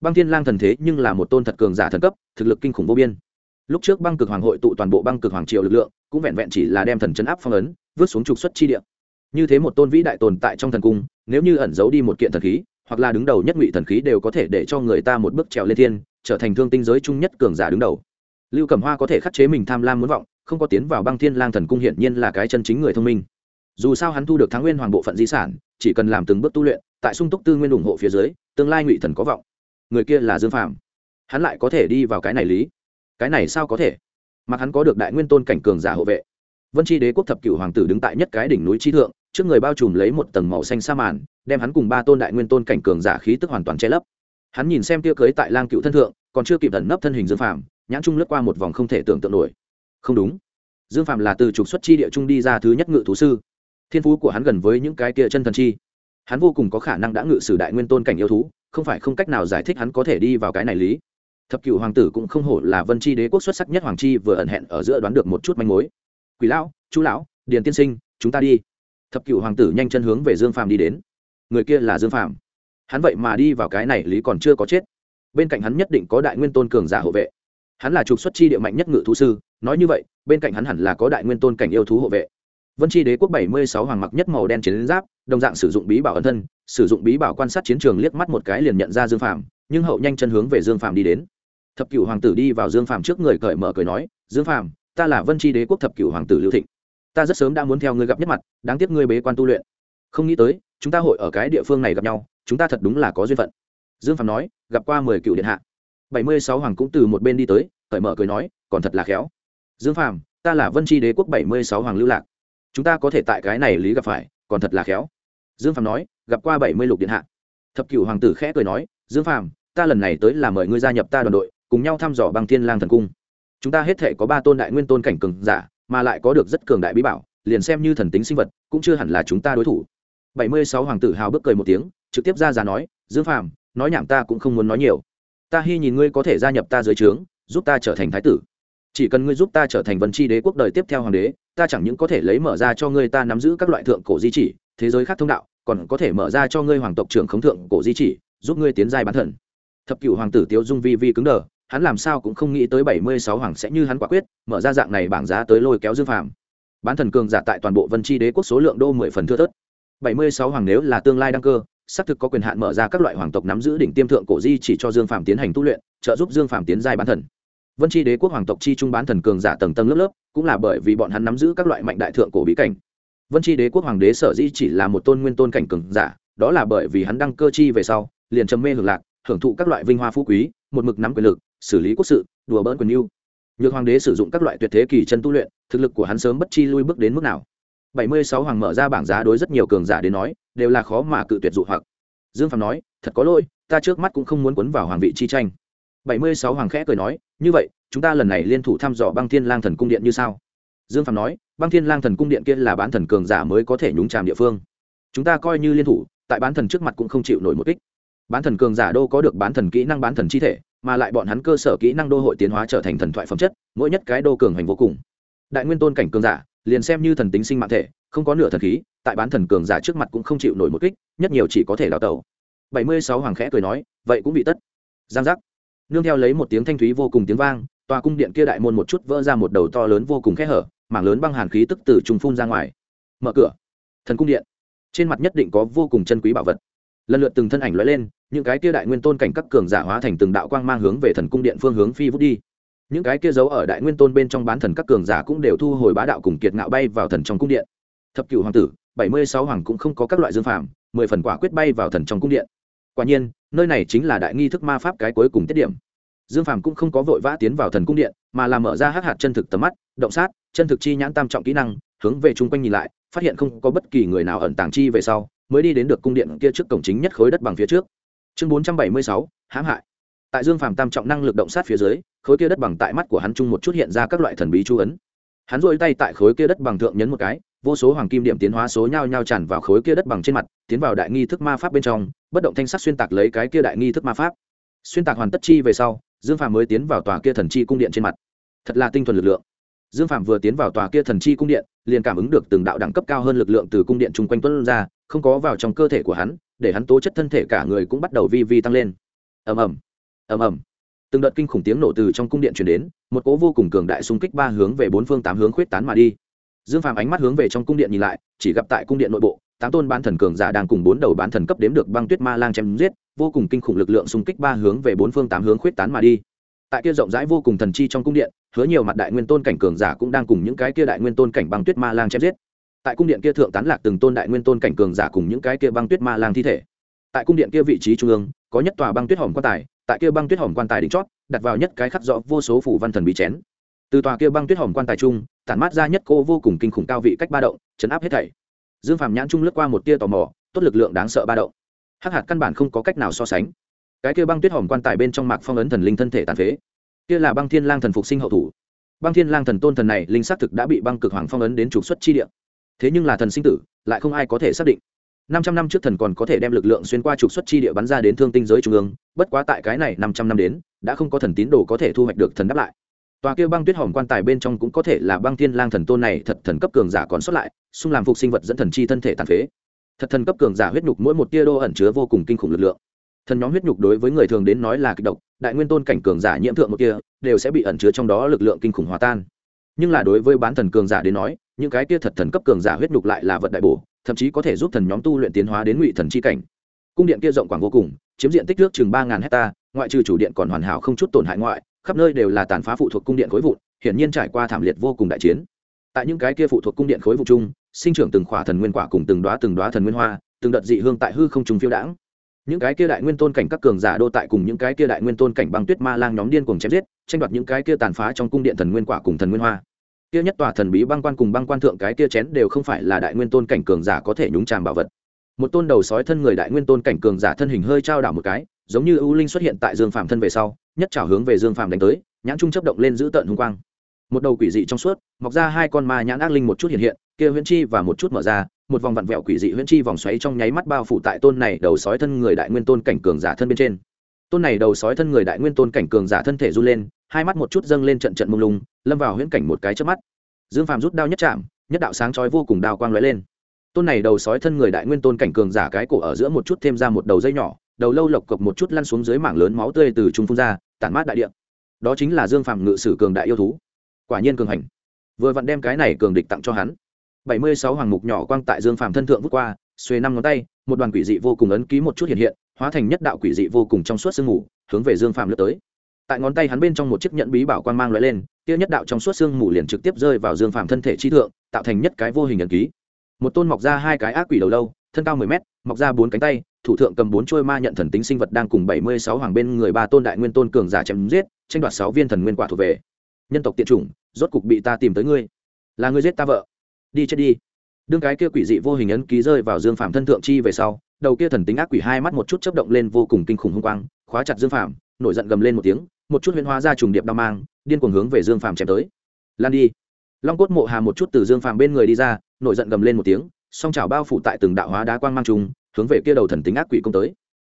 Speaker 1: Băng thiên lang thần thế nhưng là một tôn thật cường giả thần cấp, thực lực kinh khủng vô biên lúc trước băng cực hoàng hội tụ toàn bộ băng cực hoàng triều lực lượng, cũng vẹn vẹn chỉ là đem thần chấn áp phong ấn, vứt xuống trục xuất chi địa. Như thế một tôn vĩ đại tồn tại trong thần cung, nếu như ẩn giấu đi một kiện thần khí, hoặc là đứng đầu nhất ngụy thần khí đều có thể để cho người ta một bước trèo lên thiên, trở thành thương tinh giới chung nhất cường giả đứng đầu. Lưu cẩm hoa có thể khắc chế mình tham lam muốn vọng, không có tiến vào băng thiên lang thần cung hiển nhiên là cái chân chính người thông minh. Dù sao hắn thu được thắng nguyên hoàng bộ phận di sản, chỉ cần làm từng bước tu luyện, tại sung túc tư nguyên ủng hộ phía dưới, tương lai ngụy thần có vọng. Người kia là dương phạm hắn lại có thể đi vào cái này lý cái này sao có thể? Mặc hắn có được đại nguyên tôn cảnh cường giả hộ vệ. Vân tri đế quốc thập cựu hoàng tử đứng tại nhất cái đỉnh núi trí thượng, trước người bao trùm lấy một tầng màu xanh sa màn, đem hắn cùng ba tôn đại nguyên tôn cảnh cường giả khí tức hoàn toàn che lấp. Hắn nhìn xem tia cưới tại lang cựu thân thượng, còn chưa kịp ẩn nấp thân hình dương phàm, nhãn trung lướt qua một vòng không thể tưởng tượng nổi. Không đúng. Dương phàm là từ trục xuất chi địa trung đi ra thứ nhất ngự thú sư. Thiên phú của hắn gần với những cái kia chân thần chi. Hắn vô cùng có khả năng đã ngự sử đại nguyên tôn cảnh yêu thú, không phải không cách nào giải thích hắn có thể đi vào cái này lý thập cựu hoàng tử cũng không hổ là vân chi đế quốc xuất sắc nhất hoàng chi vừa ẩn hẹn ở giữa đoán được một chút manh mối. Quỷ lão chú lão, điền tiên sinh, chúng ta đi. Thập cựu hoàng tử nhanh chân hướng về dương phàm đi đến. Người kia là dương phàm. Hắn vậy mà đi vào cái này lý còn chưa có chết. Bên cạnh hắn nhất định có đại nguyên tôn cường giả hộ vệ. Hắn là trục xuất chi địa mạnh nhất ngự thú sư, nói như vậy, bên cạnh hắn hẳn là có đại nguyên tôn cảnh yêu thú hộ vệ. Vân chi đế quốc bảy mươi sáu hoàng mặc nhất màu đen chiến giáp, đồng dạng sử dụng bí bảo ẩn thân, sử dụng bí bảo quan sát chiến trường liếc mắt một cái liền nhận ra dương phàm, nhưng hậu nhanh chân hướng về dương phàm đi đến thập cửu hoàng tử đi vào dương phàm trước người cởi mở cười nói, dương phàm, ta là vân chi đế quốc thập cửu hoàng tử lưu thịnh. Ta rất sớm đã muốn theo ngươi gặp nhất mặt, đáng tiếc ngươi bế quan tu luyện. Không nghĩ tới, chúng ta hội ở cái địa phương này gặp nhau, chúng ta thật đúng là có duyên phận. Dương phàm nói, gặp qua mười cựu điện hạ. Bảy mươi sáu hoàng cũng từ một bên đi tới, cởi mở cười nói, còn thật là khéo. Dương phàm, ta là vân tri đế quốc bảy mươi sáu hoàng lưu lạc. Chúng ta có thể tại cái này lý gặp phải, còn thật là khéo. Dương phàm nói, gặp qua bảy mươi lục điện hạ. Thập cửu hoàng tử khẽ cười nói, dương phàm, ta lần này tới là mời ngươi gia nhập ta đoàn đội cùng nhau thăm dò băng thiên lang thần cung. Chúng ta hết thể có ba tôn đại nguyên tôn cảnh cường giả, mà lại có được rất cường đại bí bảo, liền xem như thần tính sinh vật, cũng chưa hẳn là chúng ta đối thủ. Bảy mươi sáu hoàng tử hào bước cười một tiếng, trực tiếp ra giá nói, dương phàm, nói nhảm ta cũng không muốn nói nhiều. Ta hy nhìn ngươi có thể gia nhập ta dưới trướng, giúp ta trở thành thái tử. Chỉ cần ngươi giúp ta trở thành vân tri đế quốc đời tiếp theo hoàng đế, ta chẳng những có thể lấy mở ra cho ngươi ta nắm giữ các loại thượng cổ di chỉ, thế giới khác thông đạo, còn có thể mở ra cho ngươi hoàng tộc trưởng khống thượng cổ di chỉ, giúp ngươi tiến giai bán thần. Thập cựu hoàng tử tiêu dung vi vi cứng đờ hắn làm sao cũng không nghĩ tới bảy mươi sáu hoàng sẽ như hắn quả quyết, mở ra dạng này bảng giá tới lôi kéo dương phàm. Bán thần cường giả tại toàn bộ vân tri đế quốc số lượng đô mười phần thưa thớt. bảy mươi sáu hoàng nếu là tương lai đăng cơ, xác thực có quyền hạn mở ra các loại hoàng tộc nắm giữ đỉnh tiêm thượng cổ di chỉ cho dương phàm tiến hành tu luyện, trợ giúp dương phàm tiến giai bán thần. Vân tri đế quốc hoàng tộc chi trung bán thần cường giả tầng tầng lớp lớp, cũng là bởi vì bọn hắn nắm giữ các loại mạnh đại thượng cổ bí cảnh. Vân tri đế quốc hoàng đế sở dĩ chỉ là một tôn nguyên tôn cảnh cường giả, đó là bởi vì hắn đăng cơ chi về sau, liền trầm mê hưởng lạc, hưởng thụ các loại vinh hoa phú quý, một mực nắm quyền lực xử lý quốc sự, đùa bỡn quyền yêu nhược hoàng đế sử dụng các loại tuyệt thế kỳ chân tu luyện, thực lực của hắn sớm bất chi lui bước đến mức nào. Bảy mươi sáu hoàng mở ra bảng giá đối rất nhiều cường giả đến nói, đều là khó mà cự tuyệt dụ hoặc. Dương phạm nói, thật có lỗi, ta trước mắt cũng không muốn quấn vào hoàng vị chi tranh. Bảy mươi sáu hoàng khẽ cười nói, như vậy, chúng ta lần này liên thủ thăm dò băng thiên lang thần cung điện như sao? Dương phạm nói, băng thiên lang thần cung điện kia là bán thần cường giả mới có thể nhúng tràm địa phương. Chúng ta coi như liên thủ, tại bán thần trước mặt cũng không chịu nổi một kích. Bán thần cường giả đô có được bán thần kỹ năng, bán thần chi thể mà lại bọn hắn cơ sở kỹ năng đô hội tiến hóa trở thành thần thoại phẩm chất, mỗi nhất cái đô cường hành vô cùng. Đại nguyên tôn cảnh cường giả, liền xem như thần tính sinh mạng thể, không có nửa thần khí, tại bán thần cường giả trước mặt cũng không chịu nổi một kích, nhất nhiều chỉ có thể đào tẩu. Bảy mươi sáu hoàng khẽ cười nói, vậy cũng bị tất. Giang giác. Nương theo lấy một tiếng thanh thúy vô cùng tiếng vang, tòa cung điện kia đại môn một chút vỡ ra một đầu to lớn vô cùng khẽ hở, mảng lớn băng hàn khí tức từ trùng phun ra ngoài. Mở cửa. Thần cung điện. Trên mặt nhất định có vô cùng chân quý bảo vật lần lượt từng thân ảnh lóe lên, những cái kia đại nguyên tôn cảnh các cường giả hóa thành từng đạo quang mang hướng về thần cung điện phương hướng phi vút đi. Những cái kia giấu ở đại nguyên tôn bên trong bán thần các cường giả cũng đều thu hồi bá đạo cùng kiệt ngạo bay vào thần trong cung điện. Thập cửu hoàng tử, bảy mươi sáu hoàng cũng không có các loại dương phàm, mười phần quả quyết bay vào thần trong cung điện. Quả nhiên, nơi này chính là đại nghi thức ma pháp cái cuối cùng tiết điểm. Dương phàm cũng không có vội vã tiến vào thần cung điện, mà làm mở ra hắc hạt chân thực tầm mắt, động sát, chân thực chi nhãn tam trọng kỹ năng, hướng về chung quanh nhìn lại, phát hiện không có bất kỳ người nào ẩn tàng chi về sau mới đi đến được cung điện kia trước cổng chính nhất khối đất bằng phía trước. Chương bốn trăm bảy mươi sáu, hãm hại. Tại dương phàm tam trọng năng lực động sát phía dưới, khối kia đất bằng tại mắt của hắn chung một chút hiện ra các loại thần bí chú ấn. Hắn dội tay tại khối kia đất bằng thượng nhấn một cái, vô số hoàng kim điểm tiến hóa số nhao nhao tràn vào khối kia đất bằng trên mặt, tiến vào đại nghi thức ma pháp bên trong, bất động thanh sắc xuyên tạc lấy cái kia đại nghi thức ma pháp. Xuyên tạc hoàn tất chi về sau, dương phàm mới tiến vào tòa kia thần chi cung điện trên mặt. Thật là tinh thuần lực lượng. Dương phàm vừa tiến vào tòa kia thần chi cung điện, liền cảm ứng được từng đạo đẳng cấp cao hơn lực lượng từ cung điện chung quanh tuân ra không có vào trong cơ thể của hắn, để hắn tố chất thân thể cả người cũng bắt đầu vi vi tăng lên. Ầm ầm ầm ầm. Từng đợt kinh khủng tiếng nổ từ trong cung điện chuyển đến, một cỗ vô cùng cường đại xung kích ba hướng về bốn phương tám hướng khuyết tán mà đi. Dương phàm ánh mắt hướng về trong cung điện nhìn lại, chỉ gặp tại cung điện nội bộ, tám tôn bán thần cường giả đang cùng bốn đầu bán thần cấp đếm được băng tuyết ma lang chém giết, vô cùng kinh khủng lực lượng xung kích ba hướng về bốn phương tám hướng khuyết tán mà đi. Tại kia rộng rãi vô cùng thần chi trong cung điện, hứa nhiều mặt đại nguyên tôn cảnh cường giả cũng đang cùng những cái kia đại nguyên tôn cảnh băng tuyết ma lang chém giết tại cung điện kia thượng tán lạc từng tôn đại nguyên tôn cảnh cường giả cùng những cái kia băng tuyết ma lang thi thể. Tại cung điện kia vị trí trung ương, có nhất tòa băng tuyết hòm quan tài, tại kia băng tuyết hòm quan tài đỉnh chót, đặt vào nhất cái khắc rõ vô số phủ văn thần bí chén. Từ tòa kia băng tuyết hòm quan tài trung, tản mát ra nhất cô vô cùng kinh khủng cao vị cách ba động, chấn áp hết thảy. Dương phàm nhãn trung lướt qua một tia tò mò, tốt lực lượng đáng sợ ba động. Hắc hạt căn bản không có cách nào so sánh. Cái kia băng tuyết hòm quan tài bên trong mạc phong ấn thần linh thân thể tàn phế. Kia là băng thiên lang thần phục sinh hậu thủ. Băng thiên lang thần tôn thần này linh xác thực đã bị băng cực hoàng phong ấn đến trục xuất chi địa thế nhưng là thần sinh tử, lại không ai có thể xác định. Năm trăm năm trước thần còn có thể đem lực lượng xuyên qua trục xuất chi địa bắn ra đến thương tinh giới trung ương, bất quá tại cái này năm trăm năm đến, đã không có thần tín đồ có thể thu hoạch được thần đáp lại. Tòa kia băng tuyết hòm quan tài bên trong cũng có thể là băng thiên lang thần tôn này thật thần cấp cường giả còn xuất lại, xung làm phục sinh vật dẫn thần chi thân thể tàn phế. Thật thần cấp cường giả huyết nhục mỗi một tia đô ẩn chứa vô cùng kinh khủng lực lượng. Thần nhóm huyết nhục đối với người thường đến nói là kịch độc, đại nguyên tôn cảnh cường giả nhiễm thượng một tia, đều sẽ bị ẩn chứa trong đó lực lượng kinh khủng hòa tan. Nhưng là đối với bán thần cường giả đến nói những cái kia thật thần cấp cường giả huyết nhục lại là vật đại bổ, thậm chí có thể giúp thần nhóm tu luyện tiến hóa đến ngụy thần chi cảnh. Cung điện kia rộng quảng vô cùng, chiếm diện tích nước chừng ba ngàn hecta, ngoại trừ chủ điện còn hoàn hảo không chút tổn hại ngoại, khắp nơi đều là tàn phá phụ thuộc cung điện khối vụn, hiển nhiên trải qua thảm liệt vô cùng đại chiến. Tại những cái kia phụ thuộc cung điện khối vụ chung, sinh trưởng từng khỏa thần nguyên quả cùng từng đoá từng đoá thần nguyên hoa, từng đợt dị hương tại hư không trùng phiêu đãng. Những cái kia đại nguyên tôn cảnh các cường giả đô tại cùng những cái kia đại nguyên tôn cảnh băng tuyết ma lang nhóm điên cùng chém giết, tranh đoạt những cái kia tàn phá trong cung điện thần nguyên quả cùng thần nguyên hoa kia nhất tòa thần bí băng quan cùng băng quan thượng cái kia chén đều không phải là đại nguyên tôn cảnh cường giả có thể nhúng tràm bảo vật. Một tôn đầu sói thân người đại nguyên tôn cảnh cường giả thân hình hơi trao đảo một cái, giống như ưu linh xuất hiện tại dương phàm thân về sau, nhất trào hướng về dương phàm đánh tới, nhãn trung chấp động lên giữ tợn hung quang. Một đầu quỷ dị trong suốt, mọc ra hai con ma nhãn ác linh một chút hiện hiện, kia huyễn chi và một chút mở ra, một vòng vặn vẹo quỷ dị huyễn chi vòng xoáy trong nháy mắt bao phủ tại tôn này đầu sói thân người đại nguyên tôn cảnh cường giả thân bên trên. Tôn này đầu sói thân người đại nguyên tôn cảnh cường giả thân thể run lên hai mắt một chút dâng lên trận trận mông lung, lâm vào huyễn cảnh một cái trước mắt. Dương phàm rút đao nhất chạm, nhất đạo sáng chói vô cùng đao quang lóe lên. Tôn này đầu sói thân người đại nguyên tôn cảnh cường giả cái cổ ở giữa một chút thêm ra một đầu dây nhỏ, đầu lâu lộc cộc một chút lăn xuống dưới mảng lớn máu tươi từ trung phun ra, tản mát đại địa. Đó chính là dương phàm ngự sử cường đại yêu thú. Quả nhiên cường hành. Vừa vặn đem cái này cường địch tặng cho hắn. Bảy mươi sáu hoàng mục nhỏ quang tại dương phàm thân thượng vút qua xuê năm ngón tay, một đoàn quỷ dị vô cùng ấn ký một chút hiện hiện, hóa thành nhất đạo quỷ dị vô cùng trong suốt sương mù, hướng về dương phàm lướt tới tại ngón tay hắn bên trong một chiếc nhẫn bí bảo quang mang loại lên tia nhất đạo trong suốt xương mù liền trực tiếp rơi vào dương phàm thân thể chi thượng, tạo thành nhất cái vô hình ấn ký. Một tôn mọc ra hai cái ác quỷ đầu lâu, thân cao mười mét, mọc ra bốn cánh tay, thủ thượng cầm bốn trôi ma nhận thần tính sinh vật đang cùng bảy mươi sáu hoàng bên người ba tôn đại nguyên tôn cường giả chém giết, tranh đoạt sáu viên thần nguyên quả thuộc về. Nhân tộc tiện chủng, rốt cục bị ta tìm tới ngươi. Là ngươi giết ta vợ. Đi chết đi. Đương cái kia quỷ dị vô hình ấn ký rơi vào dương phạm thân thượng chi về sau, đầu kia thần tính ác quỷ hai mắt một chút chấp động lên vô cùng kinh khủng hung quang, khóa chặt dương phạm nổi giận gầm lên một tiếng một chút huyễn hóa ra trùng điệp đao mang, điên cuồng hướng về dương phàm chém tới. Lan đi. Long cốt mộ hà một chút từ dương phàm bên người đi ra, nổi giận gầm lên một tiếng, song chảo bao phủ tại từng đạo hóa đá quang mang trùng, hướng về kia đầu thần tính ác quỷ công tới.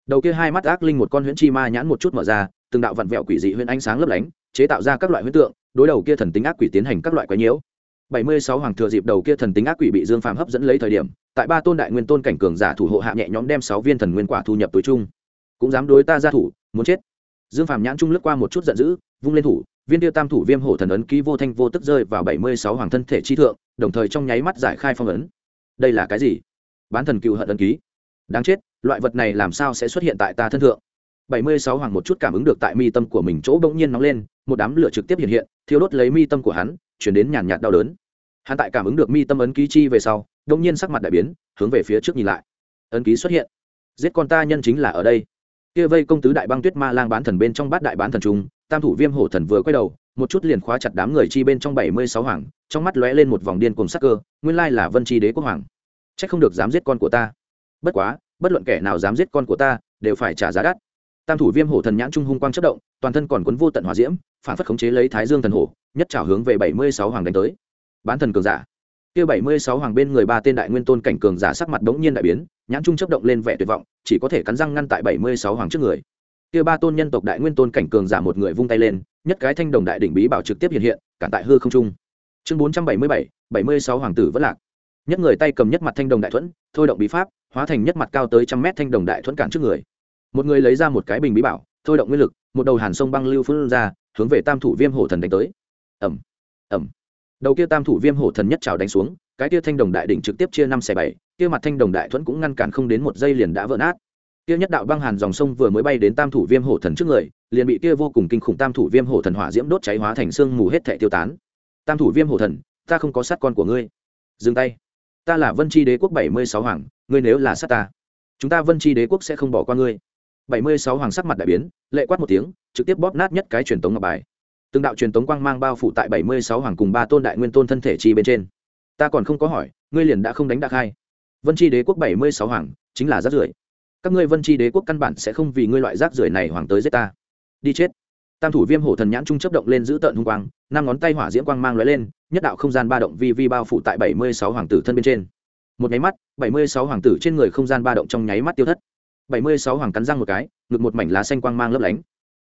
Speaker 1: Đầu kia hai mắt ác linh một con huyễn chi ma nhãn một chút mở ra, từng đạo vặn vẹo quỷ dị huyễn ánh sáng lấp lánh, chế tạo ra các loại huyễn tượng, đối đầu kia thần tính ác quỷ tiến hành các loại quái nhiễu. Bảy mươi sáu hoàng thừa dịp đầu kia thần tính ác quỷ bị dương phàm hấp dẫn lấy thời điểm, tại ba tôn đại nguyên tôn cảnh cường giả thủ hộ hạ nhẹ nhóm đem sáu viên thần nguyên quả thu nhập tối trung cũng dám đối ta ra thủ, muốn chết dương phàm nhãn trung lướt qua một chút giận dữ, vung lên thủ, viên tiêu tam thủ viêm hổ thần ấn ký vô thanh vô tức rơi vào bảy mươi sáu hoàng thân thể chi thượng, đồng thời trong nháy mắt giải khai phong ấn. Đây là cái gì? Bán thần cựu hận ấn ký. Đáng chết, loại vật này làm sao sẽ xuất hiện tại ta thân thượng? bảy mươi sáu hoàng một chút cảm ứng được tại mi tâm của mình chỗ bỗng nhiên nóng lên, một đám lửa trực tiếp hiện hiện, thiêu đốt lấy mi tâm của hắn, chuyển đến nhàn nhạt đau đớn. Hắn tại cảm ứng được mi tâm ấn ký chi về sau đông nhiên sắc mặt đại biến, hướng về phía trước nhìn lại. Ấn ký xuất hiện. Giết con ta nhân chính là ở đây kia vây công tứ đại băng tuyết ma lang bán thần bên trong bát đại bán thần trung tam thủ viêm hổ thần vừa quay đầu, một chút liền khóa chặt đám người chi bên trong bảy mươi sáu hoàng, trong mắt lóe lên một vòng điên cùng sắc cơ, nguyên lai là vân tri đế quốc hoàng. C h ắ c không được dám giết con của ta. Bất quá, bất luận kẻ nào dám giết con của ta, đều phải trả giá đắt. Tam thủ viêm hổ thần nhãn trung hung quang chất động, toàn thân còn cuốn vô tận hòa diễm, phản phất khống chế lấy thái dương thần hổ, nhất trào hướng về bảy mươi sáu hoàng đánh tới. Bán thần cường giả kia bảy mươi sáu hoàng bên người ba tên đại nguyên tôn cảnh cường giả sắc mặt bỗng nhiên đại biến, nhãn trung chấp động lên vẻ tuyệt vọng, chỉ có thể cắn răng ngăn tại bảy mươi sáu hoàng trước người. Kia ba tôn nhân tộc đại nguyên tôn cảnh cường giả một người vung tay lên, nhất cái thanh đồng đại đỉnh bí bảo trực tiếp hiện hiện, cản tại hư không trung. Chương bốn trăm bảy mươi bảy bảy mươi sáu hoàng tử vẫn lạc. Nhất người tay cầm nhất mặt thanh đồng đại thuẫn, thôi động bí pháp, hóa thành nhất mặt cao tới trăm mét thanh đồng đại thuẫn cản trước người. Một người lấy ra một cái bình bí bảo, thôi động nguyên lực, một đầu hàn sông băng lưu phun ra, hướng về tam thủ viêm hổ thần đánh tới. Ẩm ẩm đầu kia tam thủ viêm hổ thần nhất trào đánh xuống, cái kia thanh đồng đại đỉnh trực tiếp chia năm xẻ bảy, kia mặt thanh đồng đại thuẫn cũng ngăn cản không đến một giây liền đã vỡ nát. Kia nhất đạo băng hàn dòng sông vừa mới bay đến tam thủ viêm hổ thần trước người, liền bị kia vô cùng kinh khủng tam thủ viêm hổ thần hỏa diễm đốt cháy hóa thành xương mù hết thệ tiêu tán. Tam thủ viêm hổ thần, ta không có sát con của ngươi. Dừng tay. Ta là vân tri đế quốc bảy mươi sáu hoàng, ngươi nếu là sát ta, chúng ta vân tri đế quốc sẽ không bỏ qua ngươi. Bảy mươi sáu hoàng sắc mặt đại biến, lệ quát một tiếng, trực tiếp bóp nát nhất cái truyền tống ngọc bài từng đạo truyền tống quang mang bao phủ tại bảy mươi sáu hoàng cùng ba tôn đại nguyên tôn thân thể chi bên trên. Ta còn không có hỏi, ngươi liền đã không đánh đặc hai. Vân tri đế quốc bảy mươi sáu hoàng, chính là rác rưởi. Các ngươi vân tri đế quốc căn bản sẽ không vì ngươi loại rác rưởi này hoàng tới giết ta. Đi chết. Tam thủ viêm hổ thần nhãn trung chấp động lên giữ tợn hung quang, năm ngón tay hỏa diễm quang mang lóe lên, nhất đạo không gian ba động vi vi bao phủ tại bảy mươi sáu hoàng tử thân bên trên. Một nháy mắt, bảy mươi sáu hoàng tử trên người không gian ba động trong nháy mắt tiêu thất. bảy mươi sáu hoàng cắn răng một cái, ngực một mảnh lá xanh quang mang lấp lánh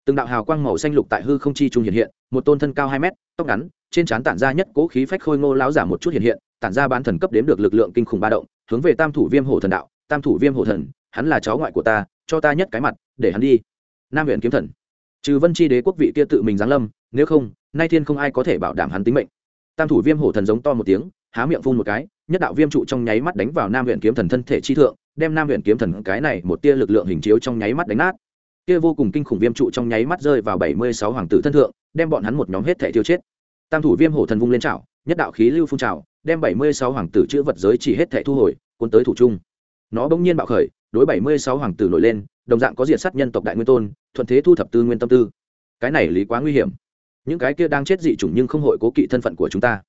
Speaker 1: từng đạo hào quang màu xanh lục tại hư không chi trung hiện hiện, một tôn thân cao hai mét, tóc ngắn, trên trán tản ra nhất cố khí phách khôi ngô láo giả một chút hiện hiện, tản ra bán thần cấp đếm được lực lượng kinh khủng ba động, hướng về tam thủ viêm hổ thần đạo, tam thủ viêm hổ thần, hắn là cháu ngoại của ta, cho ta nhất cái mặt, để hắn đi. Nam huyện kiếm thần. Trừ vân chi đế quốc vị kia tự mình giáng lâm, nếu không, nay thiên không ai có thể bảo đảm hắn tính mệnh. Tam thủ viêm hổ thần giống to một tiếng, há miệng phun một cái, nhất đạo viêm trụ trong nháy mắt đánh vào nam huyện kiếm thần thân thể chi thượng, đem nam huyện kiếm thần cái này một tia lực lượng hình chiếu trong nháy mắt đánh nát kia vô cùng kinh khủng viêm trụ trong nháy mắt rơi vào bảy mươi sáu hoàng tử thân thượng, đem bọn hắn một nhóm hết thể tiêu chết. Tam thủ viêm hổ thần vung lên trào nhất đạo khí lưu phun trào, đem bảy mươi sáu hoàng tử chữ vật giới chỉ hết thể thu hồi, cuốn tới thủ trung. Nó bỗng nhiên bạo khởi, đối bảy mươi sáu hoàng tử nổi lên, đồng dạng có diệt sát nhân tộc đại nguyên tôn, thuận thế thu thập tư nguyên tâm tư. Cái này lý quá nguy hiểm. Những cái kia đang chết dị chủng nhưng không hội cố kỵ thân phận của chúng ta.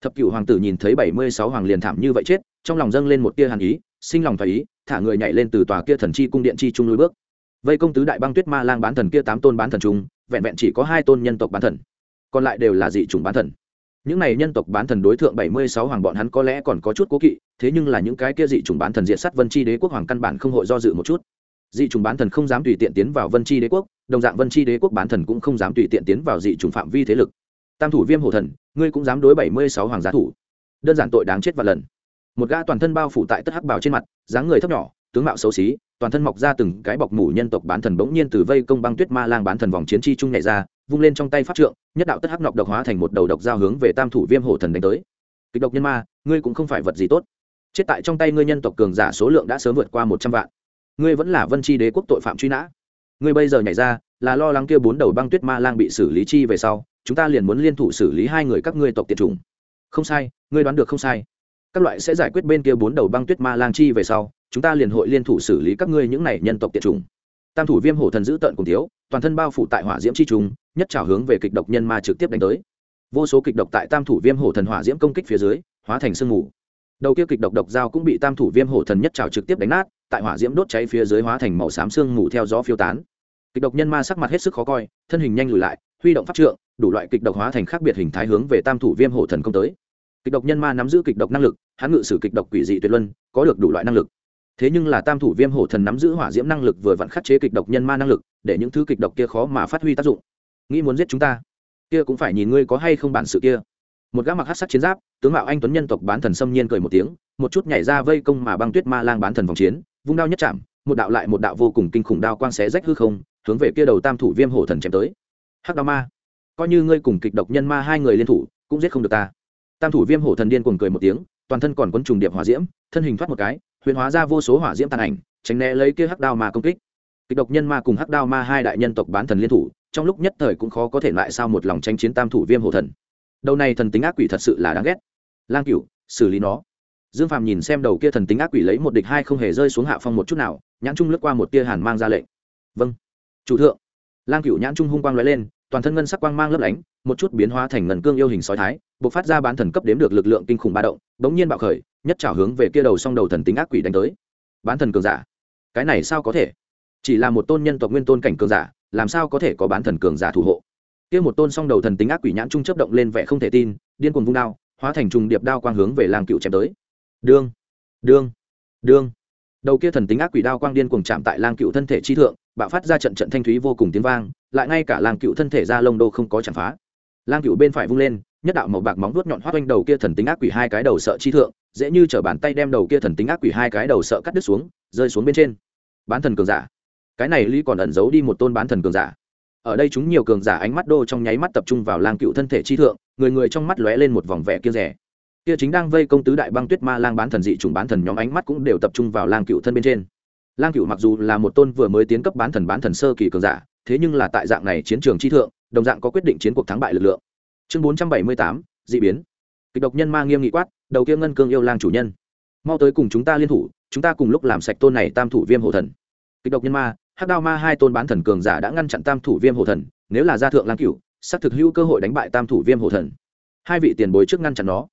Speaker 1: Thập cửu hoàng tử nhìn thấy bảy mươi sáu hoàng liền thảm như vậy chết, trong lòng dâng lên một tia hàn ý, sinh lòng phải ý, thả người nhảy lên từ tòa kia thần chi cung điện chi trung núi bước vây công tứ đại băng tuyết ma lang bán thần kia tám tôn bán thần chúng, vẹn vẹn chỉ có hai tôn nhân tộc bán thần. Còn lại đều là dị chủng bán thần. Những này nhân tộc bán thần đối tượng bảy mươi sáu hoàng bọn hắn có lẽ còn có chút cố kỵ thế nhưng là những cái kia dị chủng bán thần diệt sát vân chi đế quốc hoàng căn bản không hội do dự một chút. Dị chủng bán thần không dám tùy tiện tiến vào vân chi đế quốc đồng dạng vân chi đế quốc bán thần cũng không dám tùy tiện tiến vào dị chủng phạm vi thế lực. Tam thủ viêm hổ thần ngươi cũng dám đối bảy mươi sáu hoàng giá thủ. Đơn giản tội đáng chết và lần. Một gã toàn thân bao phủ tại tất hắc bảo trên mặt dáng người thấp nhỏ tướng mạo xấu xí, toàn thân mọc ra từng cái bọc mủ nhân tộc bán thần bỗng nhiên từ vây công băng tuyết ma lang bán thần vòng chiến chi trung nhảy ra, vung lên trong tay pháp trượng, nhất đạo tất hắc nọc độc hóa thành một đầu độc giao hướng về tam thủ viêm hổ thần đánh tới. Kịch độc nhân ma, ngươi cũng không phải vật gì tốt. Chết tại trong tay ngươi nhân tộc cường giả số lượng đã sớm vượt qua một trăm vạn. Ngươi vẫn là vân chi đế quốc tội phạm truy nã. Ngươi bây giờ nhảy ra, là lo lắng kia bốn đầu băng tuyết ma lang bị xử lý chi về sau, chúng ta liền muốn liên thủ xử lý hai người các ngươi tộc tiệt chủng. Không sai, ngươi đoán được không sai. Các loại sẽ giải quyết bên kia bốn đầu băng tuyết ma lang chi về sau chúng ta liền hội liên thủ xử lý các ngươi những này nhân tộc tiệt chủng. Tam thủ viêm hổ thần giữ tận cùng thiếu, toàn thân bao phủ tại hỏa diễm chi trùng, nhất trào hướng về kịch độc nhân ma trực tiếp đánh tới. Vô số kịch độc tại tam thủ viêm hổ thần hỏa diễm công kích phía dưới, hóa thành sương mù. Đầu kia kịch độc độc dao cũng bị tam thủ viêm hổ thần nhất trào trực tiếp đánh nát, tại hỏa diễm đốt cháy phía dưới hóa thành màu xám sương mù theo gió phiêu tán. Kịch độc nhân ma sắc mặt hết sức khó coi, thân hình nhanh lùi lại, huy động pháp trượng, đủ loại kịch độc hóa thành khác biệt hình thái hướng về tam thủ viêm hổ thần công tới. Kịch độc nhân ma nắm giữ kịch độc năng lực, hắn ngự sử kịch độc quỷ dị tuyệt luân, có được đủ loại năng lực thế nhưng là tam thủ viêm hổ thần nắm giữ hỏa diễm năng lực vừa vặn khắc chế kịch độc nhân ma năng lực, để những thứ kịch độc kia khó mà phát huy tác dụng. Nghĩ muốn giết chúng ta, kia cũng phải nhìn ngươi có hay không bản sự kia. Một gã mặc hát sắc chiến giáp, tướng mạo anh tuấn nhân tộc bán thần xâm nhiên cười một tiếng, một chút nhảy ra vây công mà băng tuyết ma lang bán thần vòng chiến, vung đao nhất chạm, một đạo lại một đạo vô cùng kinh khủng đao quang xé rách hư không, hướng về kia đầu tam thủ viêm hổ thần chém tới. Hắc đao ma, coi như ngươi cùng kịch độc nhân ma hai người liên thủ, cũng giết không được ta. Tam thủ viêm hổ thần điên cuồng cười một tiếng, toàn thân còn quấn trùng điệp hỏa diễm, thân hình thoát một cái huyền hóa ra vô số hỏa diễm tàn ảnh, tránh né lấy kia hắc đao ma công kích. Kịch độc nhân ma cùng hắc đao ma hai đại nhân tộc bán thần liên thủ, trong lúc nhất thời cũng khó có thể lại sao một lòng tranh chiến tam thủ viêm hổ thần. Đầu này thần tính ác quỷ thật sự là đáng ghét. Lang cửu, xử lý nó. Dương phàm nhìn xem đầu kia thần tính ác quỷ lấy một địch hai không hề rơi xuống hạ phong một chút nào, nhãn trung lướt qua một tia hàn mang ra lệnh. Vâng. Chủ thượng. Lang cửu nhãn trung hung quang lóe lên, toàn thân ngân sắc quang mang lấp lánh, một chút biến hóa thành ngần cương yêu hình sói thái buộc phát ra bán thần cấp đếm được lực lượng kinh khủng ba động, bỗng nhiên bạo khởi nhất trảo hướng về kia đầu song đầu thần tính ác quỷ đánh tới. Bán thần cường giả. Cái này sao có thể? Chỉ là một tôn nhân tộc nguyên tôn cảnh cường giả, làm sao có thể có bán thần cường giả thủ hộ? Kia một tôn song đầu thần tính ác quỷ nhãn trung chấp động lên vẻ không thể tin, điên cuồng vung đao, hóa thành trùng điệp đao quang hướng về lang cựu chém tới. Đương đương đương. Đầu kia thần tính ác quỷ đao quang điên cuồng chạm tại lang cựu thân thể chi thượng, bạo phát ra trận trận thanh thúy vô cùng tiếng vang, lại ngay cả lang cựu thân thể ra lông đô không có chạm phá. Lang cựu bên phải vung lên, nhất đạo màu bạc móng vuốt nhọn hoắt quanh đầu kia thần tính ác quỷ hai cái đầu sợ chi thượng dễ như chở bàn tay đem đầu kia thần tính ác quỷ hai cái đầu sợ cắt đứt xuống, rơi xuống bên trên. Bán thần cường giả. Cái này lý còn ẩn giấu đi một tôn bán thần cường giả. Ở đây chúng nhiều cường giả ánh mắt đô trong nháy mắt tập trung vào lang cựu thân thể chi thượng, người người trong mắt lóe lên một vòng vẻ kia rẻ. Kia chính đang vây công tứ đại băng tuyết ma lang bán thần dị chủng bán thần nhóm ánh mắt cũng đều tập trung vào lang cựu thân bên trên. Lang cựu mặc dù là một tôn vừa mới tiến cấp bán thần bán thần sơ kỳ cường giả, thế nhưng là tại dạng này chiến trường chi thượng, đồng dạng có quyết định chiến cuộc thắng bại lực lượng. Chương bốn trăm bảy mươi tám d ị biến. Kịch độc nhân ma nghiêm nghị quát đầu kia ngân cương yêu lang chủ nhân. Mau tới cùng chúng ta liên thủ, chúng ta cùng lúc làm sạch tôn này tam thủ viêm hổ thần. Kịch độc nhân ma, hắc đao ma hai tôn bán thần cường giả đã ngăn chặn tam thủ viêm hổ thần, nếu là gia thượng lang cửu, xác thực hữu cơ hội đánh bại tam thủ viêm hổ thần. Hai vị tiền bối trước ngăn chặn nó.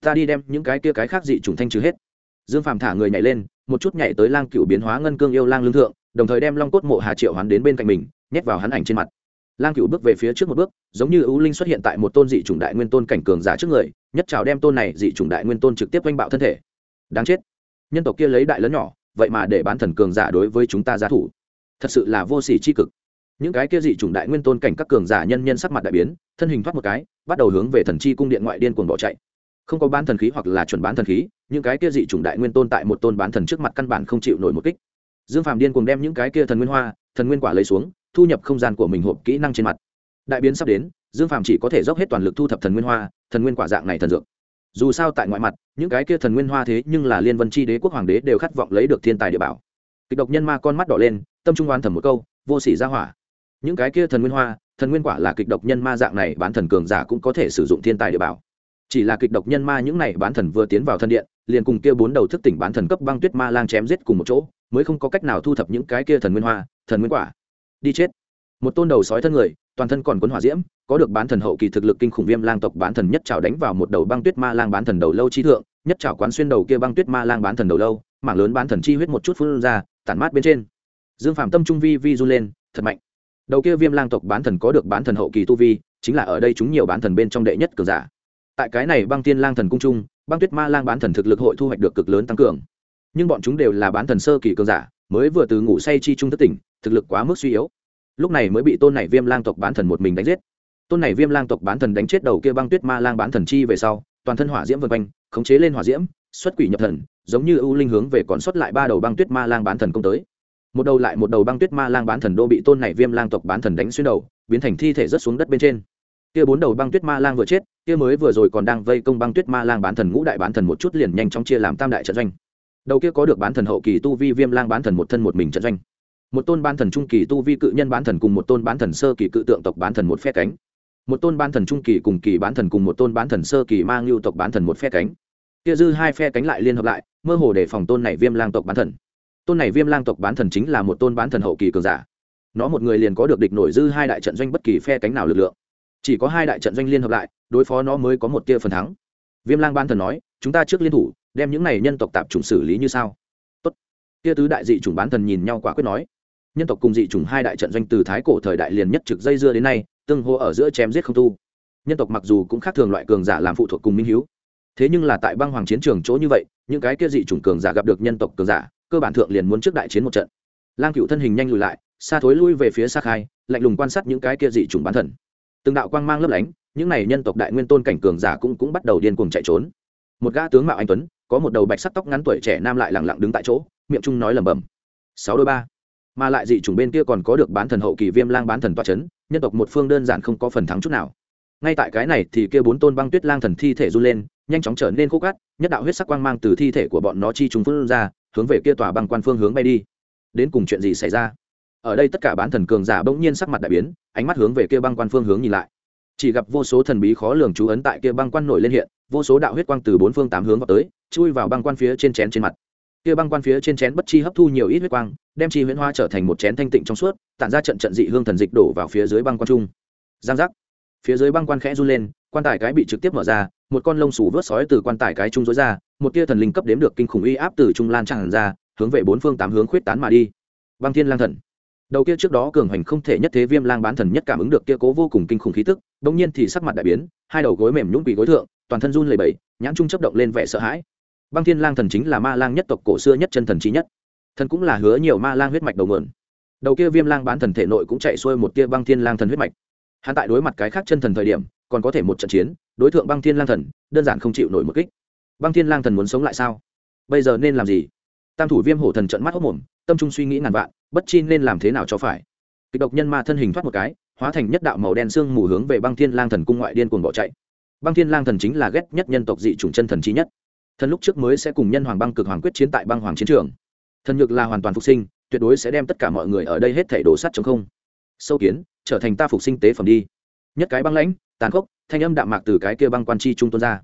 Speaker 1: Ta đi đem những cái kia cái khác dị trùng thanh trừ hết. Dương phàm thả người nhảy lên, một chút nhảy tới lang cửu biến hóa ngân cương yêu lang lương thượng, đồng thời đem long cốt mộ hà triệu hoán đến bên cạnh mình, nhét vào hắn ảnh trên mặt lang cựu bước về phía trước một bước, giống như ưu linh xuất hiện tại một tôn dị chủng đại nguyên tôn cảnh cường giả trước người, nhất trào đem tôn này dị chủng đại nguyên tôn trực tiếp oanh bạo thân thể. Đáng chết. Nhân tộc kia lấy đại lớn nhỏ, vậy mà để bán thần cường giả đối với chúng ta giá thủ. Thật sự là vô sỉ c h i cực. Những cái kia dị chủng đại nguyên tôn cảnh các cường giả nhân nhân sắc mặt đại biến, thân hình thoát một cái, bắt đầu hướng về thần chi cung điện ngoại điên cuồng bỏ chạy. Không có bán thần khí hoặc là chuẩn bán thần khí, những cái kia dị chủng đại nguyên tôn tại một tôn bán thần trước mặt căn bản không chịu nổi một kích. Dương phàm điên cuồng đem những cái kia thần nguyên hoa, thần nguyên quả lấy xuống thu nhập không gian của mình hộp kỹ năng trên mặt. Đại biến sắp đến, dương phàm chỉ có thể dốc hết toàn lực thu thập thần nguyên hoa, thần nguyên quả dạng này thần dược. Dù sao tại ngoại mặt, những cái kia thần nguyên hoa thế nhưng là liên vân chi đế, quốc hoàng đế đều khát vọng lấy được thiên tài địa bảo. Kịch độc nhân ma con mắt đỏ lên, tâm trung oan thầm một câu, vô sỉ ra hỏa. Những cái kia thần nguyên hoa, thần nguyên quả là kịch độc nhân ma dạng này bán thần cường giả cũng có thể sử dụng thiên tài địa bảo. Chỉ là kịch độc nhân ma những này bán thần vừa tiến vào thân điện, liền cùng kia bốn đầu thức tỉnh bán thần cấp băng tuyết ma lang chém giết cùng một chỗ, mới không có cách nào thu thập những cái kia thần nguyên hoa, thần nguyên quả đi chết một tôn đầu sói thân người toàn thân còn cuốn hỏa diễm có được bán thần hậu kỳ thực lực kinh khủng viêm lang tộc bán thần nhất trào đánh vào một đầu băng tuyết ma lang bán thần đầu lâu chi thượng nhất trào quán xuyên đầu kia băng tuyết ma lang bán thần đầu lâu mảng lớn bán thần chi huyết một chút phun ra tản mát bên trên dương phạm tâm trung vi vi run lên thật mạnh đầu kia viêm lang tộc bán thần có được bán thần hậu kỳ tu vi chính là ở đây chúng nhiều bán thần bên trong đệ nhất cường giả tại cái này băng tiên lang thần cung trung băng tuyết ma lang bán thần thực lực hội thu hoạch được cực lớn tăng cường nhưng bọn chúng đều là bán thần sơ kỳ cường giả mới vừa từ ngủ say chi trung thất tỉnh thực lực quá mức suy yếu lúc này mới bị tôn này viêm lang tộc bán thần một mình đánh giết tôn này viêm lang tộc bán thần đánh chết đầu kia băng tuyết ma lang bán thần chi về sau toàn thân hỏa diễm vân quanh khống chế lên hỏa diễm xuất quỷ nhập thần giống như ưu linh hướng về còn xuất lại ba đầu băng tuyết ma lang bán thần công tới một đầu lại một đầu băng tuyết ma lang bán thần đô bị tôn này viêm lang tộc bán thần đánh xuyên đầu biến thành thi thể rớt xuống đất bên trên kia bốn đầu băng tuyết ma lang vừa chết kia mới vừa rồi còn đang vây công băng tuyết ma lang bán thần ngũ đại bán thần một chút liền nhanh chóng chia làm tam đại trận doanh đầu kia có được bán thần hậu kỳ tu vi viêm lang bán thần một thân một mình trận doanh một tôn bán thần trung kỳ tu vi cự nhân bán thần cùng một tôn bán thần sơ kỳ cự tượng tộc bán thần một phe cánh một tôn bán thần trung kỳ cùng kỳ bán thần cùng một tôn bán thần sơ kỳ mang lưu tộc bán thần một phe cánh kia dư hai phe cánh lại liên hợp lại mơ hồ để phòng tôn này viêm lang tộc bán thần tôn này viêm lang tộc bán thần chính là một tôn bán thần hậu kỳ cường giả nó một người liền có được địch nổi dư hai đại trận doanh bất kỳ phe cánh nào lực lượng chỉ có hai đại trận doanh liên hợp lại đối phó nó mới có một tia phần thắng viêm lang ban thần nói chúng ta trước liên thủ đem những này nhân tộc tạp chủng xử lý như sao tốt tia tứ đại dị chủng bán thần nhìn nhau quả quyết nói nhân tộc cùng dị chủng hai đại trận doanh từ thái cổ thời đại liền nhất trực dây dưa đến nay, tương hô ở giữa chém giết không tu. Nhân tộc mặc dù cũng khác thường loại cường giả làm phụ thuộc cùng minh hiếu, thế nhưng là tại băng hoàng chiến trường chỗ như vậy, những cái kia dị chủng cường giả gặp được nhân tộc cường giả, cơ bản thượng liền muốn trước đại chiến một trận. Lang cựu thân hình nhanh lùi lại, xa thối lui về phía xa khai, lạnh lùng quan sát những cái kia dị chủng bán thần. Từng đạo quang mang lấp lánh, những này nhân tộc đại nguyên tôn cảnh cường giả cũng cũng bắt đầu điên cuồng chạy trốn. Một gã tướng mạo anh tuấn, có một đầu bạch sắc tóc ngắn tuổi trẻ nam lại lẳng lặng đứng tại chỗ, miệng trung nói lẩm bẩm, sáu đôi ba mà lại dị chủng bên kia còn có được bán thần hậu kỳ viêm lang bán thần toa chấn, nhân tộc một phương đơn giản không có phần thắng chút nào. Ngay tại cái này thì kia bốn tôn băng tuyết lang thần thi thể run lên, nhanh chóng trở nên khô cát, nhất đạo huyết sắc quang mang từ thi thể của bọn nó chi trùng phương ra, hướng về kia tòa băng quan phương hướng bay đi. Đến cùng chuyện gì xảy ra? Ở đây tất cả bán thần cường giả bỗng nhiên sắc mặt đại biến, ánh mắt hướng về kia băng quan phương hướng nhìn lại. Chỉ gặp vô số thần bí khó lường chú ấn tại kia băng quan nổi lên hiện, vô số đạo huyết quang từ bốn phương tám hướng vào tới, chui vào băng quan phía trên chén trên mặt. Kia băng quan phía trên chén bất chi hấp thu nhiều ít huyết quang đem chi huyễn hoa trở thành một chén thanh tịnh trong suốt, tản ra trận trận dị hương thần dịch đổ vào phía dưới băng quan trung. Giang giác. Phía dưới băng quan khẽ run lên, quan tài cái bị trực tiếp mở ra, một con lông xù vớt sói từ quan tài cái trung dối ra, một tia thần linh cấp đếm được kinh khủng uy áp từ trung lan tràn ra, hướng về bốn phương tám hướng khuyết tán mà đi. Băng thiên lang thần. Đầu kia trước đó cường hành không thể nhất thế viêm lang bán thần nhất cảm ứng được kia cố vô cùng kinh khủng khí tức bỗng nhiên thì sắc mặt đại biến, hai đầu gối mềm nhũng quỳ gối thượng, toàn thân run lẩy bẩy, nhãn trung chấp động lên vẻ sợ hãi. Băng thiên lang thần chính là ma lang nhất tộc cổ xưa nhất chân thần trí nhất thần cũng là hứa nhiều ma lang huyết mạch đầu nguồn đầu kia viêm lang bán thần thể nội cũng chạy xuôi một tia băng thiên lang thần huyết mạch. Hắn tại đối mặt cái khác chân thần thời điểm, còn có thể một trận chiến, đối tượng băng thiên lang thần, đơn giản không chịu nổi một kích. Băng thiên lang thần muốn sống lại sao? Bây giờ nên làm gì? Tam thủ viêm hổ thần trận mắt hốc mồm, tâm trung suy nghĩ ngàn vạn, bất chi nên làm thế nào cho phải. Kịch độc nhân ma thân hình thoát một cái, hóa thành nhất đạo màu đen xương mù hướng về băng thiên lang thần cung ngoại điên cuồng bỏ chạy. Băng thiên lang thần chính là ghét nhất nhân tộc dị chủng chân thần trí nhất. Thần lúc trước mới sẽ cùng nhân hoàng băng cực hoàng quyết chiến tại băng hoàng chiến trường thần nhược là hoàn toàn phục sinh, tuyệt đối sẽ đem tất cả mọi người ở đây hết thảy đổ sắt chống không. Sâu kiến, trở thành ta phục sinh tế phẩm đi. Nhất cái băng lãnh, tàn khốc, thanh âm đạm mạc từ cái kia băng quan chi trung tuôn ra.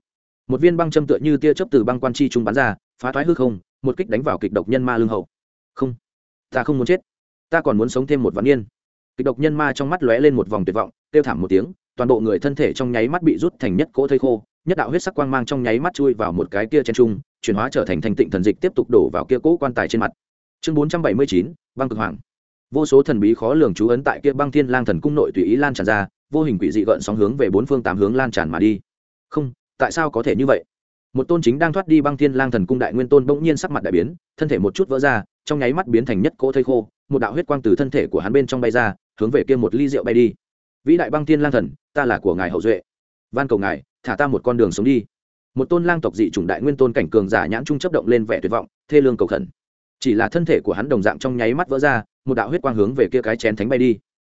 Speaker 1: Một viên băng châm tựa như tia chớp từ băng quan chi trung bắn ra, phá thoái hư không, một kích đánh vào kịch độc nhân ma lương hậu. Không, ta không muốn chết. Ta còn muốn sống thêm một vạn niên. Kịch độc nhân ma trong mắt lóe lên một vòng tuyệt vọng, kêu thảm một tiếng, toàn bộ người thân thể trong nháy mắt bị rút thành nhất cỗ thây khô, nhất đạo huyết sắc quang mang trong nháy mắt chui vào một cái kia trên trung chuyển hóa trở thành thành tịnh thần dịch tiếp tục đổ vào kia cỗ quan tài trên mặt. Chương bốn trăm bảy mươi chín, băng cực hoàng. Vô số thần bí khó lường chú ấn tại kia băng thiên lang thần cung nội tùy ý lan tràn ra, vô hình quỷ dị gợn sóng hướng về bốn phương tám hướng lan tràn mà đi. Không, tại sao có thể như vậy? Một tôn chính đang thoát đi băng thiên lang thần cung đại nguyên tôn bỗng nhiên sắc mặt đại biến, thân thể một chút vỡ ra, trong nháy mắt biến thành nhất cỗ thây khô, một đạo huyết quang từ thân thể của hắn bên trong bay ra, hướng về kia một ly rượu bay đi. Vĩ đại băng thiên lang thần, ta là của ngài hậu duệ. Van cầu ngài, thả ta một con đường sống đi một tôn lang tộc dị chủng đại nguyên tôn cảnh cường giả nhãn trung chấp động lên vẻ tuyệt vọng, thê lương cầu khẩn. Chỉ là thân thể của hắn đồng dạng trong nháy mắt vỡ ra, một đạo huyết quang hướng về kia cái chén thánh bay đi.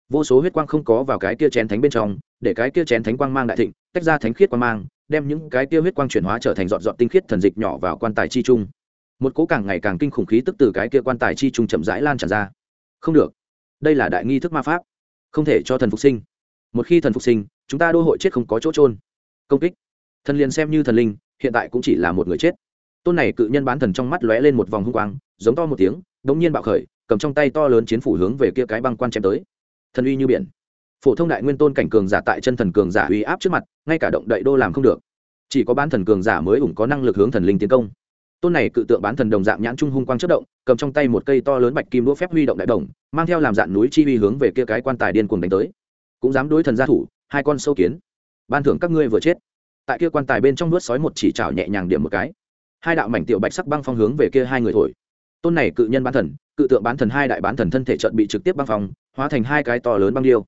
Speaker 1: Vô số huyết quang không có vào cái kia chén thánh bên trong, để cái kia chén thánh quang mang đại thịnh, tách ra thánh khiết quang mang, đem những cái kia huyết quang chuyển hóa trở thành dọn dọn tinh khiết thần dịch nhỏ vào quan tài chi trung. Một cố càng ngày càng kinh khủng khí tức từ cái kia quan tài chi trung chậm rãi lan tràn ra. Không được. Đây là đại nghi thức ma pháp. Không thể cho thần phục sinh. Một khi thần phục sinh, chúng ta đô hội chết không có chỗ trôn công kích thần liền xem như thần linh, hiện tại cũng chỉ là một người chết. Tôn này cự nhân bán thần trong mắt lóe lên một vòng hung quang, giống to một tiếng đ ỗ n g nhiên bạo khởi, cầm trong tay to lớn chiến phủ hướng về kia cái băng quan chém tới. Thần uy như biển. Phổ thông đại nguyên tôn cảnh cường giả tại chân thần cường giả uy áp trước mặt, ngay cả động đậy đô làm không được. Chỉ có bán thần cường giả mới ủng có năng lực hướng thần linh tiến công. Tôn này cự tượng bán thần đồng dạng nhãn trung hung quang chất động, cầm trong tay một cây to lớn bạch kim đũa phép huy động đại đồng, mang theo làm dạng núi chi uy hướng về kia cái quan tài điên cuồng đánh tới. Cũng dám đối thần gia thủ, hai con sâu kiến. Ban thưởng các ngươi vừa chết tại kia quan tài bên trong nuốt sói một chỉ chảo nhẹ nhàng điểm một cái. Hai đạo mảnh tiểu bạch sắc băng phong hướng về kia hai người thổi. Tôn này cự nhân bán thần, cự tượng bán thần hai đại bán thần thân thể trận bị trực tiếp băng phong, hóa thành hai cái to lớn băng điêu.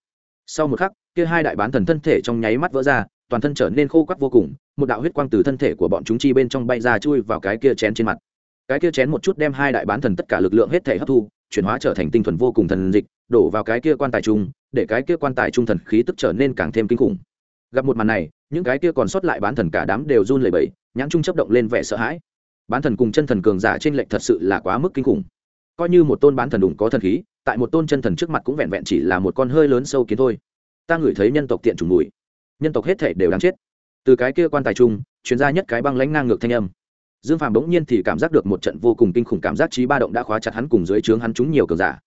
Speaker 1: Sau một khắc, kia hai đại bán thần thân thể trong nháy mắt vỡ ra, toàn thân trở nên khô quắc vô cùng, một đạo huyết quang từ thân thể của bọn chúng chi bên trong bay ra chui vào cái kia chén trên mặt. Cái kia chén một chút đem hai đại bán thần tất cả lực lượng hết thể hấp thu, chuyển hóa trở thành tinh thuần vô cùng thần dịch, đổ vào cái kia quan tài trung, để cái kia quan tài trung thần khí tức trở nên càng thêm kinh khủng. Gặp một màn này những cái kia còn sót lại bán thần cả đám đều run lẩy bẩy, nhãn trung chấp động lên vẻ sợ hãi. Bán thần cùng chân thần cường giả trên lệnh thật sự là quá mức kinh khủng. Coi như một tôn bán thần đủng có thần khí, tại một tôn chân thần trước mặt cũng vẹn vẹn chỉ là một con hơi lớn sâu kiến thôi. Ta ngửi thấy nhân tộc tiện trùng mùi. Nhân tộc hết thể đều đáng chết. Từ cái kia quan tài trung chuyên gia nhất cái băng lãnh ngang ngược thanh âm. Dương phàm bỗng nhiên thì cảm giác được một trận vô cùng kinh khủng cảm giác trí ba động đã khóa chặt hắn cùng dưới trướng hắn chúng nhiều cường giả.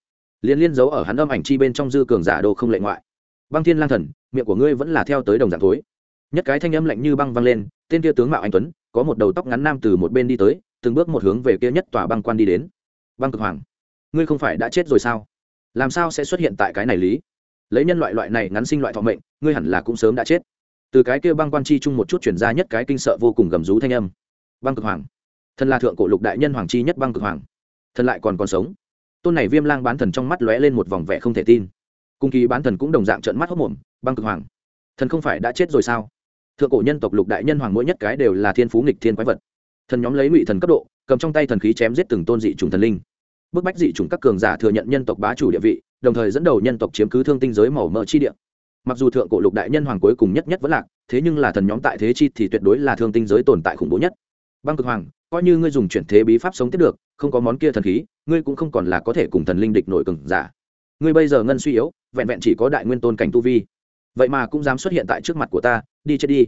Speaker 1: Liên liên giấu ở hắn âm ảnh chi bên trong dư cường giả đô không lệ ngoại. Băng thiên lang thần, miệng của ngươi vẫn là theo tới đồng dạng thối nhất cái thanh âm lạnh như băng văng lên, tên kia tướng mạo anh tuấn, có một đầu tóc ngắn nam từ một bên đi tới, từng bước một hướng về kia nhất tòa băng quan đi đến. Băng cực hoàng, ngươi không phải đã chết rồi sao? Làm sao sẽ xuất hiện tại cái này lý? Lấy nhân loại loại này ngắn sinh loại thọ mệnh, ngươi hẳn là cũng sớm đã chết. Từ cái kia băng quan chi chung một chút chuyển ra nhất cái kinh sợ vô cùng gầm rú thanh âm. Băng cực hoàng, thần là thượng cổ lục đại nhân hoàng chi nhất băng cực hoàng, thần lại còn còn sống. Tôn này viêm lang bán thần trong mắt lóe lên một vòng vẻ không thể tin. Cung kỳ bán thần cũng đồng dạng trợn mắt hốc mồm, băng cực hoàng, thần không phải đã chết rồi sao? Thượng cổ nhân tộc lục đại nhân hoàng mỗi nhất cái đều là thiên phú nghịch thiên quái vật. Thần nhóm lấy ngụy thần cấp độ, cầm trong tay thần khí chém giết từng tôn dị trùng thần linh. Bức bách dị chủng các cường giả thừa nhận nhân tộc bá chủ địa vị, đồng thời dẫn đầu nhân tộc chiếm cứ thương tinh giới màu mỡ chi địa. Mặc dù thượng cổ lục đại nhân hoàng cuối cùng nhất nhất vẫn lạc, thế nhưng là thần nhóm tại thế chi thì tuyệt đối là thương tinh giới tồn tại khủng bố nhất. Băng cực hoàng, coi như ngươi dùng chuyển thế bí pháp sống tiếp được, không có món kia thần khí, ngươi cũng không còn là có thể cùng thần linh địch nổi cường giả. Ngươi bây giờ ngân suy yếu, vẹn vẹn chỉ có đại nguyên tôn cảnh tu vi vậy mà cũng dám xuất hiện tại trước mặt của ta, đi chết đi.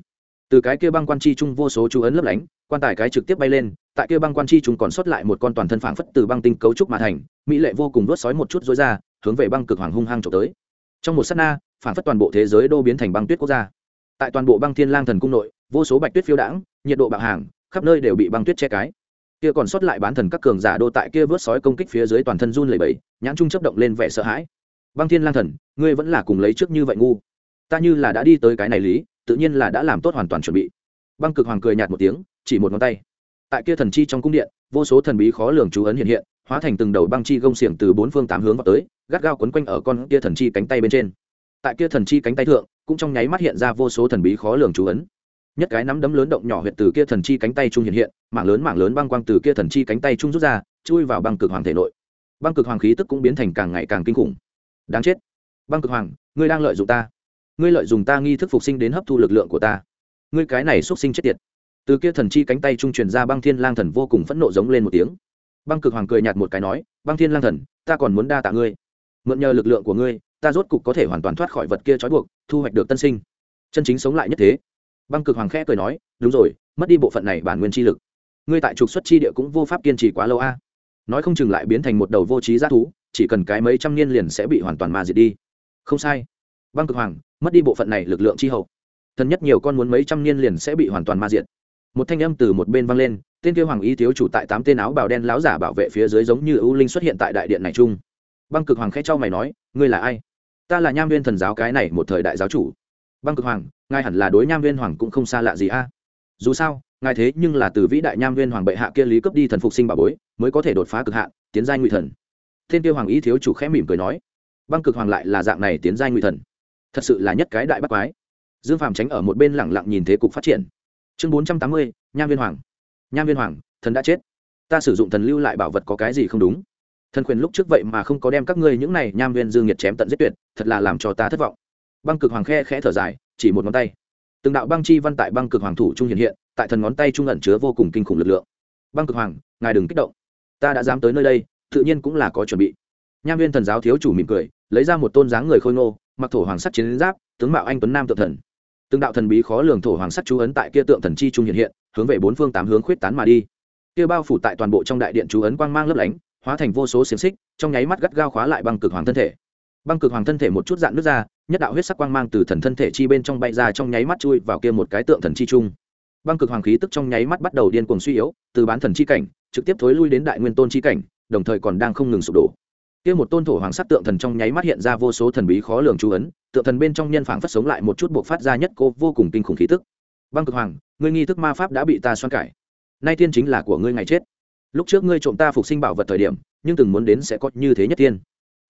Speaker 1: Từ cái kia băng quan chi trung vô số chú ấn lấp lánh, quan tài cái trực tiếp bay lên, tại kia băng quan chi trung còn sót lại một con toàn thân phảng phất từ băng tinh cấu trúc mà thành, mỹ lệ vô cùng đốt sói một chút dối ra, hướng về băng cực hoàng hung hăng trộm tới. Trong một s á t na, phảng phất toàn bộ thế giới đô biến thành băng tuyết quốc gia. Tại toàn bộ băng thiên lang thần cung nội, vô số bạch tuyết phiêu đãng, nhiệt độ bạo hàng, khắp nơi đều bị băng tuyết che cái. Kia còn sót lại bán thần các cường giả đô tại kia vớt sói công kích phía dưới toàn thân run lầy bẫy nhãn trung chấp động lên vẻ sợ hãi. Băng thiên lang thần, ngươi vẫn là cùng lấy trước như vậy ngu ta như là đã đi tới cái này lý, tự nhiên là đã làm tốt hoàn toàn chuẩn bị. Băng cực hoàng cười nhạt một tiếng, chỉ một ngón tay. Tại kia thần chi trong cung điện, vô số thần bí khó lường chú ấn hiện hiện, hóa thành từng đầu băng chi gông xiềng từ bốn phương tám hướng vào tới, gắt gao quấn quanh ở con kia thần chi cánh tay bên trên. Tại kia thần chi cánh tay thượng, cũng trong nháy mắt hiện ra vô số thần bí khó lường chú ấn. Nhất cái nắm đấm lớn động nhỏ huyện từ kia thần chi cánh tay trung hiện hiện, mảng lớn mảng lớn băng quang từ kia thần chi cánh tay trung rút ra, chui vào băng cực hoàng thể nội. Băng cực hoàng khí tức cũng biến thành càng ngày càng kinh khủng. Đáng chết. Băng cực hoàng, ngươi đang lợi dụng ta ngươi lợi dụng ta nghi thức phục sinh đến hấp thu lực lượng của ta. Ngươi cái này xuất sinh chết tiệt. Từ kia thần chi cánh tay trung truyền ra băng thiên lang thần vô cùng phẫn nộ giống lên một tiếng. Băng cực hoàng cười nhạt một cái nói, băng thiên lang thần, ta còn muốn đa tạ ngươi. Mượn nhờ lực lượng của ngươi, ta rốt cục có thể hoàn toàn thoát khỏi vật kia trói buộc, thu hoạch được tân sinh. Chân chính sống lại nhất thế. Băng cực hoàng khẽ cười nói, đúng rồi, mất đi bộ phận này bản nguyên chi lực. Ngươi tại trục xuất chi địa cũng vô pháp kiên trì quá lâu a. Nói không chừng lại biến thành một đầu vô trí g thú, chỉ cần cái mấy trăm niên liền sẽ bị hoàn toàn ma diệt đi. Không sai băng cực hoàng, mất đi bộ phận này lực lượng chi hậu. Thần nhất nhiều con muốn mấy trăm niên liền sẽ bị hoàn toàn ma diệt. Một thanh âm từ một bên vang lên, tên kêu hoàng y thiếu chủ tại tám tên áo bào đen láo giả bảo vệ phía dưới giống như ưu linh xuất hiện tại đại điện này chung. Băng cực hoàng khẽ cho mày nói, ngươi là ai? Ta là nham viên thần giáo cái này một thời đại giáo chủ. Băng cực hoàng, ngài hẳn là đối nham viên hoàng cũng không xa lạ gì a? Dù sao, ngài thế nhưng là từ vĩ đại nham viên hoàng bệ hạ kia lý cấp đi thần phục sinh bà bối, mới có thể đột phá cực hạn, tiến giai ngụy thần. Thiên tiêu hoàng y thiếu chủ khẽ mỉm cười nói. Băng cực hoàng lại là dạng này tiến giai ngụy thần thật sự là nhất cái đại bắt quái. Dương phàm tránh ở một bên lẳng lặng nhìn thế cục phát triển. Chương bốn trăm tám mươi, nham viên hoàng. Nham viên hoàng, thần đã chết. Ta sử dụng thần lưu lại bảo vật có cái gì không đúng? Thần quyền lúc trước vậy mà không có đem các ngươi những này nham viên dương nhiệt chém tận giết tuyệt, thật là làm cho ta thất vọng. Băng cực hoàng khe khẽ thở dài, chỉ một ngón tay. Từng đạo băng chi văn tại băng cực hoàng thủ trung hiện hiện, tại thần ngón tay trung ẩn chứa vô cùng kinh khủng lực lượng. Băng cực hoàng, ngài đừng kích động. Ta đã dám tới nơi đây, tự nhiên cũng là có chuẩn bị. Nham viên thần giáo thiếu chủ mỉm cười, lấy ra một tôn dáng người khôi ngô mặc thổ hoàng sắt chiến giáp, tướng mạo anh tuấn nam tự thần. Từng đạo thần bí khó lường thổ hoàng sắt chú ấn tại kia tượng thần chi trung hiện hiện, hướng về bốn phương tám hướng khuyết tán mà đi. Kia bao phủ tại toàn bộ trong đại điện chú ấn quang mang lấp lánh, hóa thành vô số xiềng xích, trong nháy mắt gắt gao khóa lại băng cực hoàng thân thể. Băng cực hoàng thân thể một chút dạn nước ra, nhất đạo huyết sắc quang mang từ thần thân thể chi bên trong bay ra trong nháy mắt chui vào kia một cái tượng thần chi trung. Băng cực hoàng khí tức trong nháy mắt bắt đầu điên cuồng suy yếu, từ bán thần chi cảnh, trực tiếp thối lui đến đại nguyên tôn chi cảnh, đồng thời còn đang không ngừng sụp đổ kia một tôn thổ hoàng sắc tượng thần trong nháy mắt hiện ra vô số thần bí khó lường chú ấn, tượng thần bên trong nhân phảng phất sống lại một chút buộc phát ra nhất cô vô cùng kinh khủng khí tức. Băng cực hoàng, ngươi nghi thức ma pháp đã bị ta xoan cải. Nay tiên chính là của ngươi ngày chết. Lúc trước ngươi trộm ta phục sinh bảo vật thời điểm, nhưng từng muốn đến sẽ có như thế nhất tiên.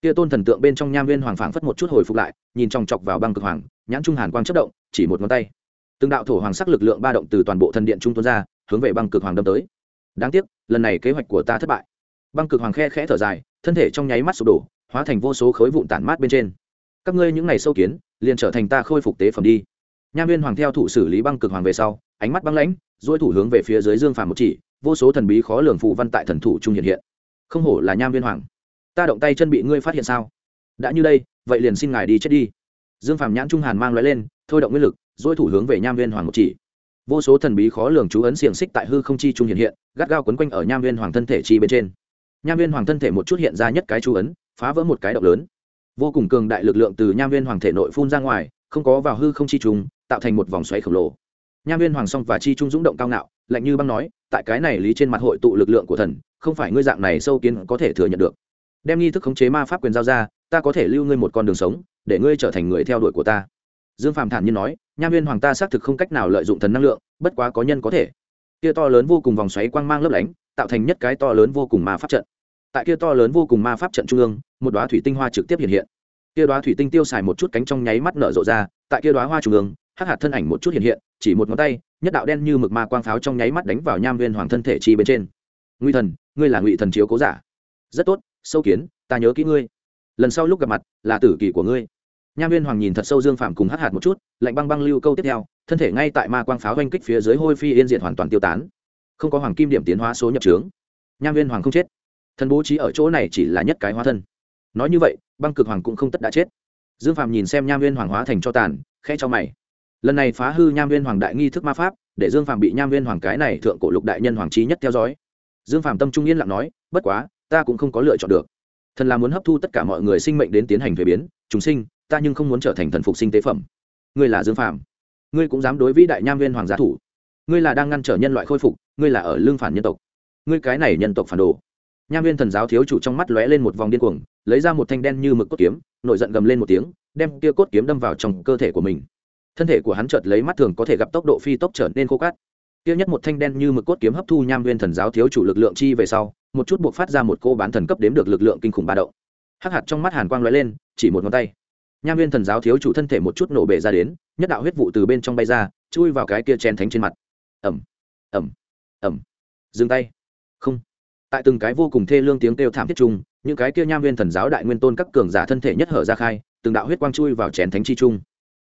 Speaker 1: Kia tôn thần tượng bên trong nham viên hoàng phảng phất một chút hồi phục lại, nhìn trong chọc vào băng cực hoàng, nhãn trung hàn quang chất động, chỉ một ngón tay. Từng đạo thổ hoàng sắc lực lượng ba động từ toàn bộ thần điện trung tuôn ra, hướng về băng cực hoàng đâm tới. Đáng tiếc, lần này kế hoạch của ta thất bại. Băng cực hoàng khe khẽ thở dài thân thể trong nháy mắt sụp đổ, hóa thành vô số khối vụn tản mát bên trên. Các ngươi những ngày sâu kiến, liền trở thành ta khôi phục tế phẩm đi. Nha viên hoàng theo thủ xử lý băng cực hoàng về sau, ánh mắt băng lãnh dỗi thủ hướng về phía dưới dương phàm một chỉ, vô số thần bí khó lường phù văn tại thần thủ trung hiện hiện. Không hổ là nham viên hoàng. Ta động tay chân bị ngươi phát hiện sao? Đã như đây, vậy liền xin ngài đi chết đi. Dương phàm nhãn trung hàn mang loại lên, thôi động nguyên lực dỗi thủ hướng về nham viên hoàng một chỉ. Vô số thần bí khó lường chú ấn xiềng xích tại hư không chi trung hiện hiện, gắt gao quấn quanh ở nham viên hoàng thân thể chi bên trên nham viên hoàng thân thể một chút hiện ra nhất cái chú ấn, phá vỡ một cái động lớn. Vô cùng cường đại lực lượng từ nham viên hoàng thể nội phun ra ngoài, không có vào hư không chi trùng, tạo thành một vòng xoáy khổng lồ. Nham viên hoàng song và chi trung dũng động cao ngạo, lạnh như băng nói, tại cái này lý trên mặt hội tụ lực lượng của thần, không phải ngươi dạng này sâu kiến có thể thừa nhận được. Đem nghi thức khống chế ma pháp quyền giao ra, ta có thể lưu ngươi một con đường sống, để ngươi trở thành người theo đuổi của ta. Dương phạm thản nhiên nói, nham viên hoàng ta xác thực không cách nào lợi dụng thần năng lượng, bất quá có nhân có thể. Kia to lớn vô cùng vòng xoáy quang mang lấp lánh, tạo thành nhất cái to lớn vô cùng ma pháp trận tại kia to lớn vô cùng ma pháp trận trung ương, một đoá thủy tinh hoa trực tiếp hiện hiện. Kia đoá thủy tinh tiêu xài một chút cánh trong nháy mắt nở rộ ra, tại kia đoá hoa trung ương, hắc hạt thân ảnh một chút hiện hiện, chỉ một ngón tay, nhất đạo đen như mực ma quang pháo trong nháy mắt đánh vào nham viên hoàng thân thể chi bên trên. Nguy thần, ngươi là ngụy thần chiếu cố giả. Rất tốt, sâu kiến, ta nhớ kỹ ngươi. Lần sau lúc gặp mặt, là tử kỳ của ngươi. Nham viên hoàng nhìn thật sâu dương phạm cùng hắc hạt một chút, lạnh băng băng lưu câu tiếp theo, thân thể ngay tại ma quang pháo oanh kích phía dưới hôi phi yên diện hoàn toàn tiêu tán. Không có hoàng kim điểm tiến hóa số nhập trướng. Nham viên hoàng không chết thần bố trí ở chỗ này chỉ là nhất cái hóa thân. Nói như vậy, băng cực hoàng cũng không tất đã chết. Dương phạm nhìn xem nham viên hoàng hóa thành cho tàn khe cho mày. Lần này phá hư nham viên hoàng đại nghi thức ma pháp, để dương phạm bị nham viên hoàng cái này thượng cổ lục đại nhân hoàng trí nhất theo dõi. Dương phạm tâm trung yên lặng nói, bất quá, ta cũng không có lựa chọn được. Thần là muốn hấp thu tất cả mọi người sinh mệnh đến tiến hành thuế biến chúng sinh, ta nhưng không muốn trở thành thần phục sinh tế phẩm. Ngươi là dương phạm ngươi cũng dám đối với đại nham viên hoàng giá thủ. Ngươi là đang ngăn trở nhân loại khôi phục, ngươi là ở lương phản nhân tộc. Ngươi cái này nhân tộc phản đồ nham viên thần giáo thiếu chủ trong mắt lóe lên một vòng điên cuồng, lấy ra một thanh đen như mực cốt kiếm, nổi giận gầm lên một tiếng, đem kia cốt kiếm đâm vào trong cơ thể của mình. Thân thể của hắn chợt lấy mắt thường có thể gặp tốc độ phi tốc trở nên khô cát. Kia nhất một thanh đen như mực cốt kiếm hấp thu nham viên thần giáo thiếu chủ lực lượng chi về sau, một chút buộc phát ra một cô bán thần cấp đếm được lực lượng kinh khủng ba động. Hắc hạt trong mắt hàn quang lóe lên, chỉ một ngón tay. Nham viên thần giáo thiếu chủ thân thể một chút nổ bể ra đến, nhất đạo huyết vụ từ bên trong bay ra, chui vào cái kia chén thánh trên mặt. Ẩm ẩm ẩm dừng tay. Không tại từng cái vô cùng thê lương tiếng kêu thảm thiết chung, những cái kia nham viên thần giáo đại nguyên tôn các cường giả thân thể nhất hở ra khai, từng đạo huyết quang chui vào chén thánh chi chung.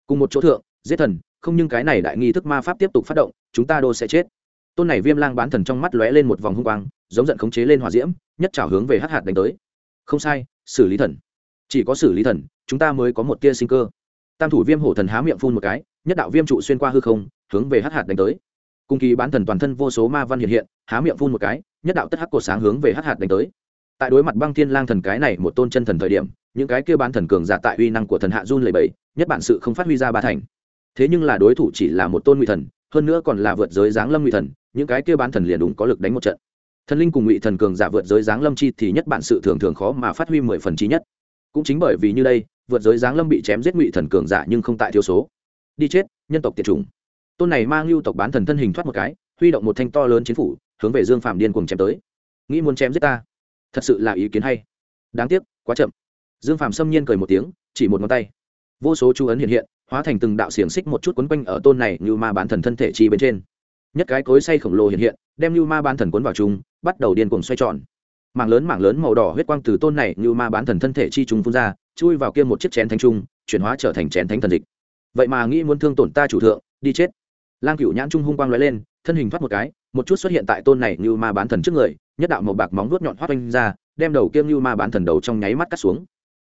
Speaker 1: Cùng một chỗ thượng, giết thần, không nhưng cái này đại nghi thức ma pháp tiếp tục phát động, chúng ta đô sẽ chết. Tôn này viêm lang bán thần trong mắt lóe lên một vòng hung quang, giống giận khống chế lên hòa diễm, nhất trào hướng về hắc hạt đánh tới. Không sai, xử lý thần. Chỉ có xử lý thần, chúng ta mới có một tia sinh cơ. Tam thủ viêm hổ thần há miệng phun một cái, nhất đạo viêm trụ xuyên qua hư không, hướng về hắc hạt đánh tới cung kỳ bán thần toàn thân vô số ma văn hiện hiện, há miệng phun một cái, nhất đạo tất hắc cột sáng hướng về hắc hạt đánh tới. Tại đối mặt băng thiên lang thần cái này một tôn chân thần thời điểm, những cái kia bán thần cường giả tại uy năng của thần hạ run lầy bẫy nhất bản sự không phát huy ra ba thành. Thế nhưng là đối thủ chỉ là một tôn ngụy thần, hơn nữa còn là vượt giới giáng lâm ngụy thần, những cái kia bán thần liền đúng có lực đánh một trận. Thần linh cùng ngụy thần cường giả vượt giới giáng lâm chi thì nhất bản sự thường thường khó mà phát huy mười phần trí nhất. Cũng chính bởi vì như đây, vượt giới giáng lâm bị chém giết ngụy thần cường giả nhưng không tại thiếu số. Đi chết, nhân tộc tiệt chủng tôn này mang lưu tộc bán thần thân hình thoát một cái, huy động một thanh to lớn chiến phủ, hướng về dương phạm điên cùng chém tới. Nghĩ muốn chém giết ta? Thật sự là ý kiến hay. Đáng tiếc, quá chậm. Dương phạm xâm nhiên cười một tiếng, chỉ một ngón tay. Vô số chú ấn hiện hiện, hóa thành từng đạo xiềng xích một chút quấn quanh ở tôn này như ma bán thần thân thể chi bên trên. Nhất cái cối say khổng lồ hiện hiện, đem như ma bán thần quấn vào chúng bắt đầu điên cuồng xoay tròn. Mảng lớn mảng lớn màu đỏ huyết quang từ tôn này như ma bán thần thân thể chi chúng phun ra, chui vào kia một chiếc chén thánh trung chuyển hóa trở thành chén thánh thần dịch. Vậy mà nghĩ muốn thương tổn ta chủ thượng, đi chết lang cựu nhãn trung hung quang lóe lên, thân hình thoát một cái, một chút xuất hiện tại tôn này như ma bán thần trước người, nhất đạo màu bạc móng vuốt nhọn hoắt oanh ra, đem đầu kiêm như ma bán thần đầu trong nháy mắt cắt xuống.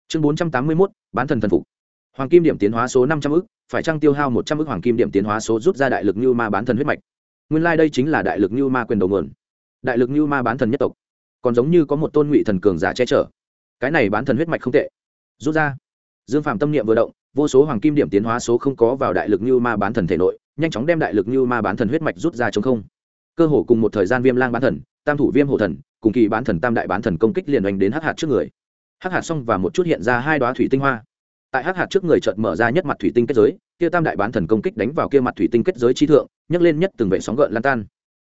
Speaker 1: Chương bốn trăm tám mươi mốt, bán thần thần phục. Hoàng kim điểm tiến hóa số năm trăm ức, phải trăng tiêu hao một trăm ức hoàng kim điểm tiến hóa số rút ra đại lực như ma bán thần huyết mạch? Nguyên lai、like、đây chính là đại lực như ma quyền đầu nguồn. Đại lực như ma bán thần nhất tộc. Còn giống như có một tôn ngụy thần cường giả che chở. Cái này bán thần huyết mạch không tệ. Rút ra. Dương phạm tâm niệm vừa động, vô số hoàng kim điểm tiến hóa số không có vào đại lực như ma bán thần thể nội nhanh chóng đem đại lực như ma bán thần huyết mạch rút ra chống không. Cơ hồ cùng một thời gian viêm lang bán thần, tam thủ viêm hồ thần, cùng kỳ bán thần tam đại bán thần công kích liền đánh đến hắc hạt trước người. Hắc hạt xong và một chút hiện ra hai đoá thủy tinh hoa. Tại hắc hạt trước người chợt mở ra nhất mặt thủy tinh kết giới, kia tam đại bán thần công kích đánh vào kia mặt thủy tinh kết giới chi thượng, nhấc lên nhất từng vệ sóng gợn lan tan.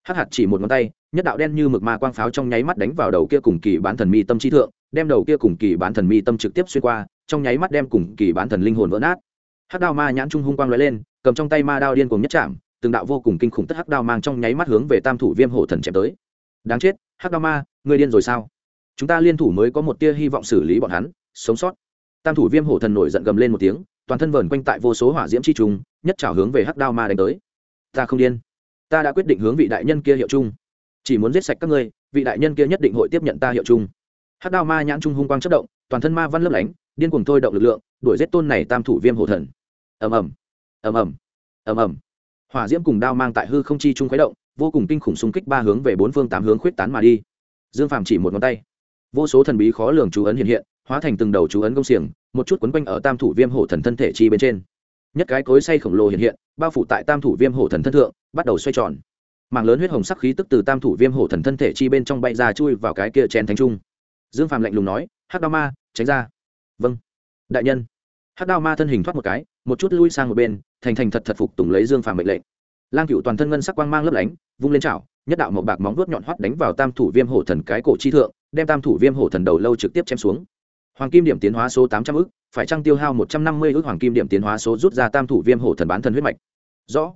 Speaker 1: Hắc hạt chỉ một ngón tay, nhất đạo đen như mực ma quang pháo trong nháy mắt đánh vào đầu kia cùng kỳ bán thần mi tâm chi thượng, đem đầu kia cùng kỳ bán thần mi tâm trực tiếp xuyên qua, trong nháy mắt đem cùng kỳ bán thần linh hồn vỡ nát hắc đao ma nhãn trung hung quang lóe lên, cầm trong tay ma đao điên cuồng nhất chạm, từng đạo vô cùng kinh khủng tất hắc đao mang trong nháy mắt hướng về tam thủ viêm hổ thần chém tới. Đáng chết, hắc đao ma người điên rồi sao? Chúng ta liên thủ mới có một tia hy vọng xử lý bọn hắn, sống sót. Tam thủ viêm hổ thần nổi giận gầm lên một tiếng, toàn thân vờn quanh tại vô số hỏa diễm chi trùng, nhất trảo hướng về hắc đao ma đánh tới. Ta không điên. Ta đã quyết định hướng vị đại nhân kia hiệu chung. Chỉ muốn giết sạch các ngươi, vị đại nhân kia nhất định hội tiếp nhận ta hiệu chung. Hắc đao ma nhãn trung hung quang chất động, toàn thân ma văn lấp lánh điên cuồng thôi động lực lượng, đuổi giết tôn này tam thủ viêm hổ thần. Ầm ầm ầm ầm ầm ầm. Hỏa diễm cùng đao mang tại hư không chi trung khuấy động, vô cùng kinh khủng xung kích ba hướng về bốn phương tám hướng khuyết tán mà đi. Dương phàm chỉ một ngón tay. Vô số thần bí khó lường chú ấn hiện hiện, hóa thành từng đầu chú ấn công xiềng, một chút quấn quanh ở tam thủ viêm hổ thần thân thể chi bên trên. Nhất cái cối say khổng lồ hiện hiện, bao phủ tại tam thủ viêm hổ thần thân thượng, bắt đầu xoay tròn. Mảng lớn huyết hồng sắc khí tức từ tam thủ viêm hổ thần thân thể chi bên trong bay ra chui vào cái kia chén thánh trung. Dương phàm lạnh lùng nói, hắc đao ma, tránh ra vâng. Đại nhân. Hắc đao ma thân hình thoát một cái, một chút lui sang một bên, thành thành thật thật phục tùng lấy dương phàm mệnh lệnh. Lang cựu toàn thân ngân sắc quang mang lấp lánh, vung lên chảo, nhất đạo một bạc móng vuốt nhọn hoắt đánh vào tam thủ viêm hổ thần cái cổ chi thượng, đem tam thủ viêm hổ thần đầu lâu trực tiếp chém xuống. Hoàng kim điểm tiến hóa số tám trăm ư phải trăng tiêu hao một trăm năm mươi ước hoàng kim điểm tiến hóa số rút ra tam thủ viêm hổ thần bán thần huyết mạch? Rõ.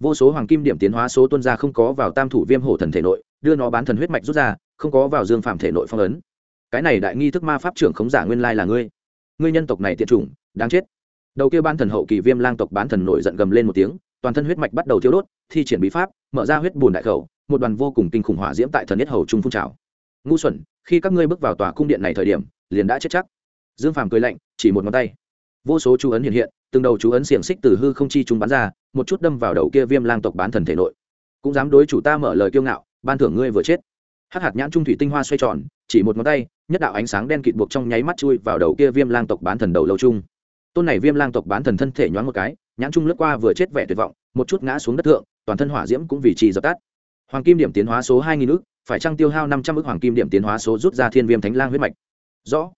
Speaker 1: Vô số hoàng kim điểm tiến hóa số tuân ra không có vào tam thủ viêm hổ thần thể nội, đưa nó bán thần huyết mạch rút ra, không có vào dương phạm thể nội phong ấn. Cái này đại nghi thức ma pháp trưởng khống giả nguyên lai là ngươi ngươi nhân tộc này tiệt chủng, đáng chết. Đầu kia ban thần hậu kỳ viêm lang tộc bán thần nổi giận gầm lên một tiếng, toàn thân huyết mạch bắt đầu thiêu đốt, thi triển bí pháp, mở ra huyết bùn đại khẩu, một đoàn vô cùng kinh khủng hỏa diễm tại thần nhất hầu trung phun trào. Ngu xuẩn, khi các ngươi bước vào tòa cung điện này thời điểm, liền đã chết chắc. Dương phàm cười lạnh, chỉ một ngón tay. Vô số chú ấn hiện hiện, từng đầu chú ấn xiềng xích từ hư không chi chúng bắn ra, một chút đâm vào đầu kia viêm lang tộc bán thần thể nội. Cũng dám đối chủ ta mở lời kiêu ngạo, ban thưởng ngươi vừa chết. Hắc hạt nhãn trung thủy tinh hoa xoay tròn, chỉ một ngón tay nhất đạo ánh sáng đen kịt buộc trong nháy mắt chui vào đầu kia viêm lang tộc bán thần đầu lâu chung. Tôn này viêm lang tộc bán thần thân thể nhoáng một cái, nhãn trung lướt qua vừa chết vẻ tuyệt vọng, một chút ngã xuống đất thượng, toàn thân hỏa diễm cũng vì trì dập tắt. Hoàng kim điểm tiến hóa số hai nghìn ước phải trăng tiêu hao năm trăm ước hoàng kim điểm tiến hóa số rút ra thiên viêm thánh lang huyết mạch? Rõ.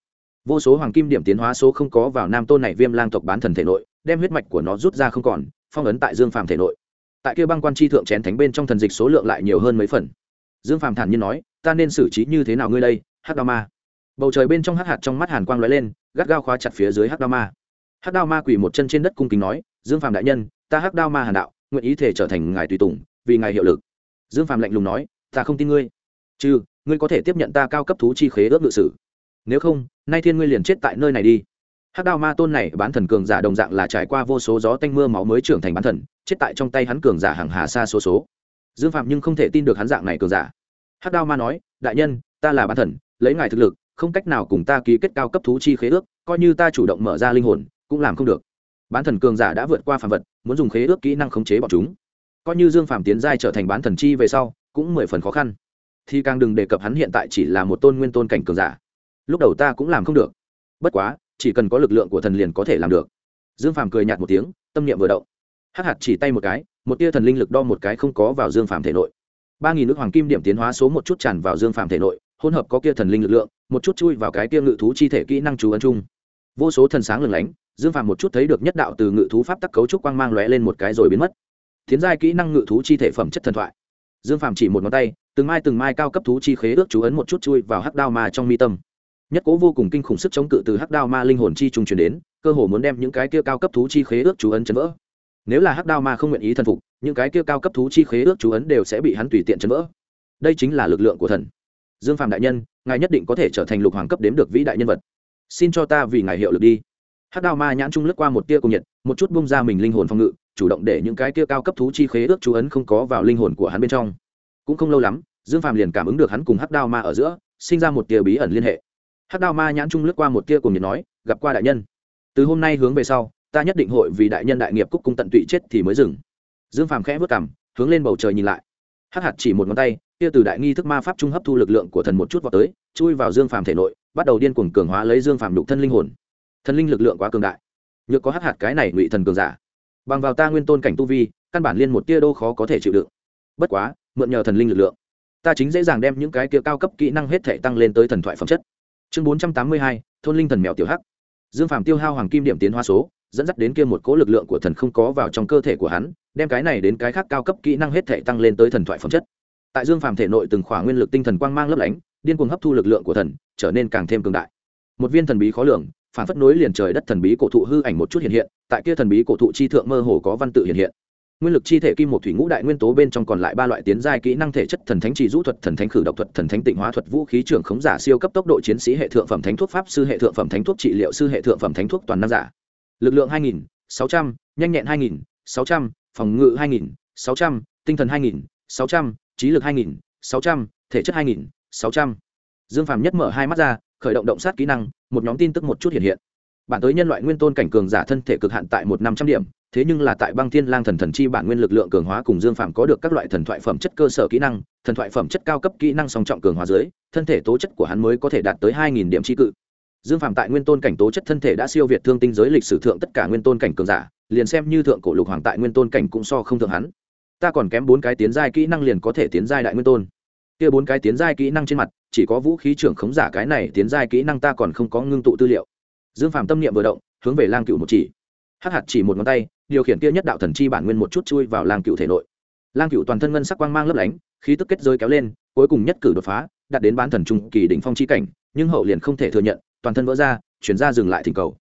Speaker 1: Vô số hoàng kim điểm tiến hóa số không có vào nam tôn này viêm lang tộc bán thần thể nội, đem huyết mạch của nó rút ra không còn, phong ấn tại dương phàm thể nội. Tại kia băng quan chi thượng chén thánh bên trong thần dịch số lượng lại nhiều hơn mấy phần. Dương phàm thản nhiên nói, ta nên xử trí như thế nào ngươi đây, hắc đao ma? Bầu trời bên trong hắc hạt trong mắt hàn quang lóe lên, gắt gao khóa chặt phía dưới hắc đao ma. Hắc đao ma quỳ một chân trên đất cung kính nói, dương phàm đại nhân, ta hắc đao ma hàn đạo, nguyện ý thể trở thành ngài tùy tùng, vì ngài hiệu lực. Dương phàm lạnh lùng nói, ta không tin ngươi. Chứ ngươi có thể tiếp nhận ta cao cấp thú chi khế ước ngự sử. Nếu không, nay thiên ngươi liền chết tại nơi này đi. Hắc đao ma tôn này bán thần cường giả đồng dạng là trải qua vô số gió tanh mưa máu mới trưởng thành bán thần, chết tại trong tay hắn cường giả hàng hà xa số số. Dương phạm nhưng không thể tin được hắn dạng này cường giả. Hắc đao ma nói, đại nhân, ta là bán thần, lấy ngài thực lực không cách nào cùng ta ký kết cao cấp thú chi khế ước, coi như ta chủ động mở ra linh hồn, cũng làm không được. Bán thần cường giả đã vượt qua phàm vật, muốn dùng khế ước kỹ năng khống chế bọn chúng. Coi như dương phạm tiến giai trở thành bán thần chi về sau, cũng mười phần khó khăn. Thì càng đừng đề cập hắn hiện tại chỉ là một tôn nguyên tôn cảnh cường giả. Lúc đầu ta cũng làm không được. Bất quá, chỉ cần có lực lượng của thần liền có thể làm được. Dương phàm cười nhạt một tiếng, tâm niệm vừa động. Hắc hạt chỉ tay một cái, một tia thần linh lực đo một cái không có vào dương phàm thể nội. Ba nghìn nước hoàng kim điểm tiến hóa số một chút tràn vào dương phàm thể nội, hỗn hợp có kia thần linh lực lượng một chút chui vào cái kia ngự thú chi thể kỹ năng chú ấn chung. Vô số thần sáng lừng lánh, dương phàm một chút thấy được nhất đạo từ ngự thú pháp tắc cấu trúc quang mang lóe lên một cái rồi biến mất. Tiến giai kỹ năng ngự thú chi thể phẩm chất thần thoại. Dương phàm chỉ một ngón tay, từng mai từng mai cao cấp thú chi khế ước chú ấn một chút chui vào hắc đao ma trong mi tâm. Nhất cố vô cùng kinh khủng sức chống cự từ hắc đao ma linh hồn chi trung truyền đến, cơ hồ muốn đem những cái kia cao cấp thú chi khế ước chú ấn chấn vỡ. Nếu là hắc đao ma không nguyện ý thần phục, những cái kia cao cấp thú chi khế ước chú ấn đều sẽ bị hắn tùy tiện chấn vỡ. Đây chính là lực lượng của thần. Dương phạm đại nhân ngài nhất định có thể trở thành lục hoàng cấp đếm được vĩ đại nhân vật. Xin cho ta vì ngài hiệu lực đi. Hắc đao ma nhãn trung lướt qua một tia cùng nhiệt, một chút bung ra mình linh hồn phòng ngự, chủ động để những cái tia cao cấp thú chi khế ước chú ấn không có vào linh hồn của hắn bên trong. Cũng không lâu lắm, dương Phàm liền cảm ứng được hắn cùng hắc đao ma ở giữa, sinh ra một tia bí ẩn liên hệ. Hắc đao ma nhãn trung lướt qua một tia cùng nhiệt nói, gặp qua đại nhân. Từ hôm nay hướng về sau, ta nhất định hội vì đại nhân đại nghiệp cúc cung tận tụy chết thì mới dừng. Dương phàm khẽ vất cảm hướng lên bầu trời nhìn lại hắc hạt chỉ một ngón tay, kia từ đại nghi thức ma pháp trung hấp thu lực lượng của thần một chút vào tới, chui vào dương phàm thể nội, bắt đầu điên cuồng cường hóa lấy dương phàm đục thân linh hồn. Thần linh lực lượng quá cường đại. Nhược có hắc hạt cái này ngụy thần cường giả. Bằng vào ta nguyên tôn cảnh tu vi, căn bản liên một tia đô khó có thể chịu đựng. Bất quá, mượn nhờ thần linh lực lượng, ta chính dễ dàng đem những cái kia cao cấp kỹ năng hết thể tăng lên tới thần thoại phẩm chất. Chương bốn trăm tám mươi hai, thôn linh thần mèo tiểu hắc. Dương phàm tiêu hao hoàng kim điểm tiến Hoa số, dẫn dắt đến kia một cố lực lượng của thần không có vào trong cơ thể của hắn đem cái này đến cái khác cao cấp kỹ năng hết thể tăng lên tới thần thoại phẩm chất. Tại dương phàm thể nội từng khỏa nguyên lực tinh thần quang mang lấp lánh điên cuồng hấp thu lực lượng của thần trở nên càng thêm cường đại. Một viên thần bí khó lường phản phất nối liền trời đất thần bí cổ thụ hư ảnh một chút hiện hiện tại kia thần bí cổ thụ chi thượng mơ hồ có văn tự hiện hiện. Nguyên lực chi thể kim một thủy ngũ đại nguyên tố bên trong còn lại ba loại tiến giai kỹ năng thể chất thần thánh trì rũ thuật thần thánh khử độc thuật thần thánh tịnh hóa thuật vũ khí trưởng khống giả siêu cấp tốc độ chiến sĩ hệ thượng phẩm thánh thuốc pháp sư hệ thượng phẩm thánh thuốc trị liệu sư hệ thượng phẩm thánh thuốc toàn năng giả. Lực lượng 2.600, nhanh nhẹn 2.600, phòng ngự 2.600, tinh thần 2.600, trí lực 2.600, thể chất 2.600. dương phàm nhất mở hai mắt ra khởi động động sát kỹ năng một nhóm tin tức một chút hiện hiện bản tới nhân loại nguyên tôn cảnh cường giả thân thể cực hạn tại một năm trăm điểm thế nhưng là tại băng thiên lang thần thần chi bản nguyên lực lượng cường hóa cùng dương Phàm có được các loại thần thoại phẩm chất cơ sở kỹ năng thần thoại phẩm chất cao cấp kỹ năng song trọng cường hóa dưới thân thể tố chất của hắn mới có thể đạt tới hai nghìn điểm trí cự dương phạm tại nguyên tôn cảnh tố chất thân thể đã siêu việt thương tinh giới lịch sử thượng tất cả nguyên tôn cảnh cường giả, liền xem như thượng cổ lục hoàng tại nguyên tôn cảnh cũng so không thượng hắn. Ta còn kém bốn cái tiến giai kỹ năng liền có thể tiến giai đại nguyên tôn. Kia bốn cái tiến giai kỹ năng trên mặt, chỉ có vũ khí trưởng khống giả cái này tiến giai kỹ năng ta còn không có ngưng tụ tư liệu. Dương phạm tâm niệm vừa động, hướng về lang cựu một chỉ. Hắc hạt chỉ một ngón tay, điều khiển kia nhất đạo thần chi bản nguyên một chút chui vào lang cựu thể nội. Lang cựu toàn thân ngân sắc quang mang lấp lánh, khí tức kết rơi kéo lên, cuối cùng nhất cử đột phá, đạt đến bán thần trung kỳ đỉnh phong chi cảnh, nhưng hậu liền không thể thừa nhận toàn thân vỡ ra, chuyển ra dừng lại thỉnh cầu.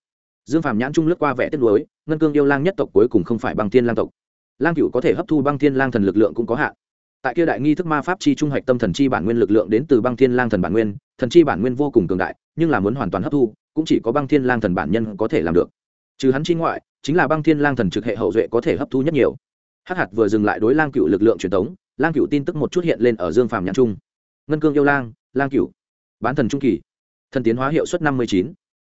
Speaker 1: Dương phàm nhãn trung lướt qua vẻ tiếc nuối, ngân cương yêu lang nhất tộc cuối cùng không phải băng thiên lang tộc. Lang cựu có thể hấp thu băng thiên lang thần lực lượng cũng có hạn. Tại kia đại nghi thức ma pháp chi trung hoạch tâm thần chi bản nguyên lực lượng đến từ băng thiên lang thần bản nguyên, thần chi bản nguyên vô cùng cường đại, nhưng là muốn hoàn toàn hấp thu, cũng chỉ có băng thiên lang thần bản nhân có thể làm được. Trừ hắn chi ngoại, chính là băng thiên lang thần trực hệ hậu duệ có thể hấp thu nhất nhiều. Hắc hạt vừa dừng lại đối lang cựu lực lượng truyền thống lang cựu tin tức một chút hiện lên ở dương phàm nhãn trung. Ngân cương yêu lang lang cựu bán thần trung kỳ thần tiến hóa hiệu suất năm mươi chín,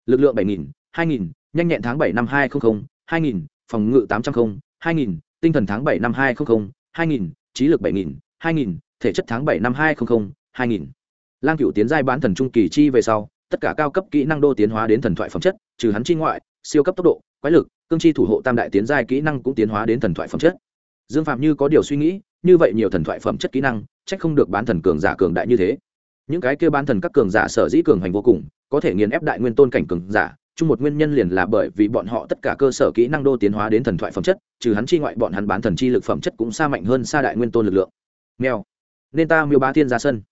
Speaker 1: lực lượng bảy nghìn, hai nghìn, nhanh nhẹn tháng bảy năm hai trăm linh hai nghìn, phòng ngự tám trăm linh hai nghìn, tinh thần tháng bảy năm hai trăm linh hai nghìn, trí lực bảy nghìn, hai nghìn, thể chất tháng bảy năm hai trăm linh hai nghìn. Lang cựu tiến giai bán thần trung kỳ chi về sau, tất cả cao cấp kỹ năng đô tiến hóa đến thần thoại phẩm chất, trừ hắn chi ngoại, siêu cấp tốc độ, quái lực, cương chi thủ hộ tam đại tiến giai kỹ năng cũng tiến hóa đến thần thoại phẩm chất. Dương phạm như có điều suy nghĩ, như vậy nhiều thần thoại phẩm chất kỹ năng trách không được bán thần cường giả cường đại như thế những cái kia bán thần các cường giả sở dĩ cường hành vô cùng, có thể nghiền ép đại nguyên tôn cảnh cường giả, chung một nguyên nhân liền là bởi vì bọn họ tất cả cơ sở kỹ năng đô tiến hóa đến thần thoại phẩm chất, trừ hắn chi ngoại bọn hắn bán thần chi lực phẩm chất cũng xa mạnh hơn xa đại nguyên tôn lực lượng. Nghèo nên ta miêu ba thiên ra sân.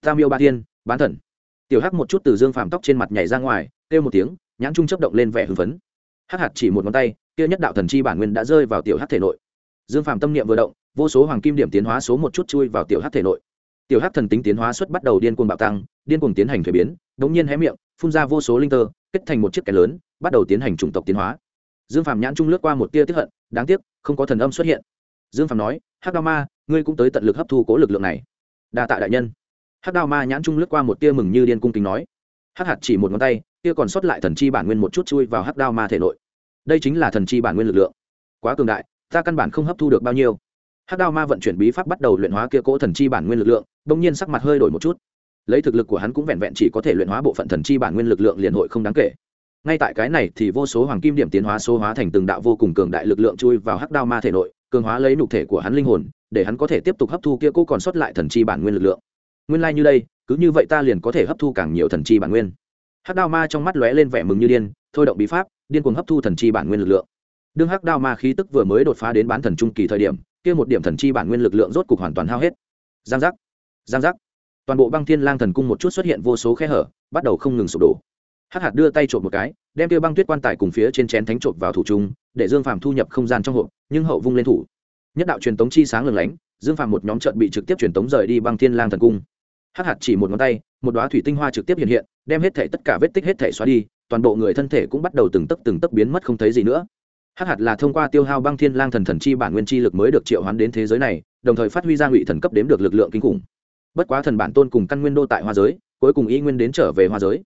Speaker 1: Ta miêu ba thiên, bán thần. Tiểu hắc một chút từ dương phàm tóc trên mặt nhảy ra ngoài, kêu một tiếng, nhãn trung chấp động lên vẻ hưng phấn. Hắc hạt chỉ một ngón tay, kia nhất đạo thần chi bản nguyên đã rơi vào tiểu hắc thể nội. Dương phàm tâm niệm vừa động, vô số hoàng kim điểm tiến hóa số một chút chui vào tiểu hắc thể nội tiểu hắc thần tính tiến hóa suất bắt đầu điên cuồng bạo tăng, điên cuồng tiến hành thuế biến đống nhiên hé miệng, phun ra vô số linh tơ, kết thành một chiếc cái lớn, bắt đầu tiến hành chủng tộc tiến hóa. Dương phàm nhãn trung lướt qua một tia tiếp hận, đáng tiếc, không có thần âm xuất hiện. Dương phàm nói, hắc đao ma, ngươi cũng tới tận lực hấp thu cố lực lượng này. Đa tạ đại nhân. Hắc đao ma nhãn trung lướt qua một tia mừng như điên cung kính nói. Hắc hạt chỉ một ngón tay tia còn sót lại thần chi bản nguyên một chút chui vào hắc đao ma thể nội. Đây chính là thần chi bản nguyên lực lượng. Quá cường đại, ta căn bản không hấp thu được bao nhiêu hắc đao ma vận chuyển bí pháp bắt đầu luyện hóa kia cỗ thần chi bản nguyên lực lượng, bỗng nhiên sắc mặt hơi đổi một chút. Lấy thực lực của hắn cũng vẹn vẹn chỉ có thể luyện hóa bộ phận thần chi bản nguyên lực lượng liền hội không đáng kể. Ngay tại cái này thì vô số hoàng kim điểm tiến hóa số hóa thành từng đạo vô cùng cường đại lực lượng chui vào hắc đao ma thể nội, cường hóa lấy nhục thể của hắn linh hồn, để hắn có thể tiếp tục hấp thu kia cỗ còn sót lại thần chi bản nguyên lực lượng. Nguyên lai như đây, cứ như vậy ta liền có thể hấp thu càng nhiều thần chi bản nguyên. Hắc đao ma trong mắt lóe lên vẻ mừng như điên, thôi động bí pháp, điên cuồng hấp thu thần chi bản nguyên lực lượng. Đương hắc đao ma khí tức vừa mới đột phá đến bán thần trung kỳ thời điểm kia một điểm thần chi bản nguyên lực lượng rốt cục hoàn toàn hao hết. Giang giác giang giác. Toàn bộ băng thiên lang thần cung một chút xuất hiện vô số khe hở, bắt đầu không ngừng sụp đổ. Hắc hạt đưa tay trộm một cái, đem kia băng tuyết quan tài cùng phía trên chén thánh trộm vào thủ trung để dương phàm thu nhập không gian trong hộp, nhưng hậu vung lên thủ. Nhất đạo truyền tống chi sáng lừng lánh, dương phàm một nhóm trận bị trực tiếp truyền tống rời đi băng thiên lang thần cung. Hắc hạt chỉ một ngón tay, một đoá thủy tinh hoa trực tiếp hiện hiện, đem hết thể tất cả vết tích hết thể xóa đi, toàn bộ người thân thể cũng bắt đầu từng tấc từng tấc biến mất không thấy gì nữa hắc hạt là thông qua tiêu hao băng thiên lang thần thần chi bản nguyên chi lực mới được triệu hoán đến thế giới này, đồng thời phát huy ra ngụy thần cấp đếm được lực lượng kinh khủng. Bất quá thần bản tôn cùng căn nguyên đô tại hoa giới, cuối cùng y nguyên đến trở về hoa giới.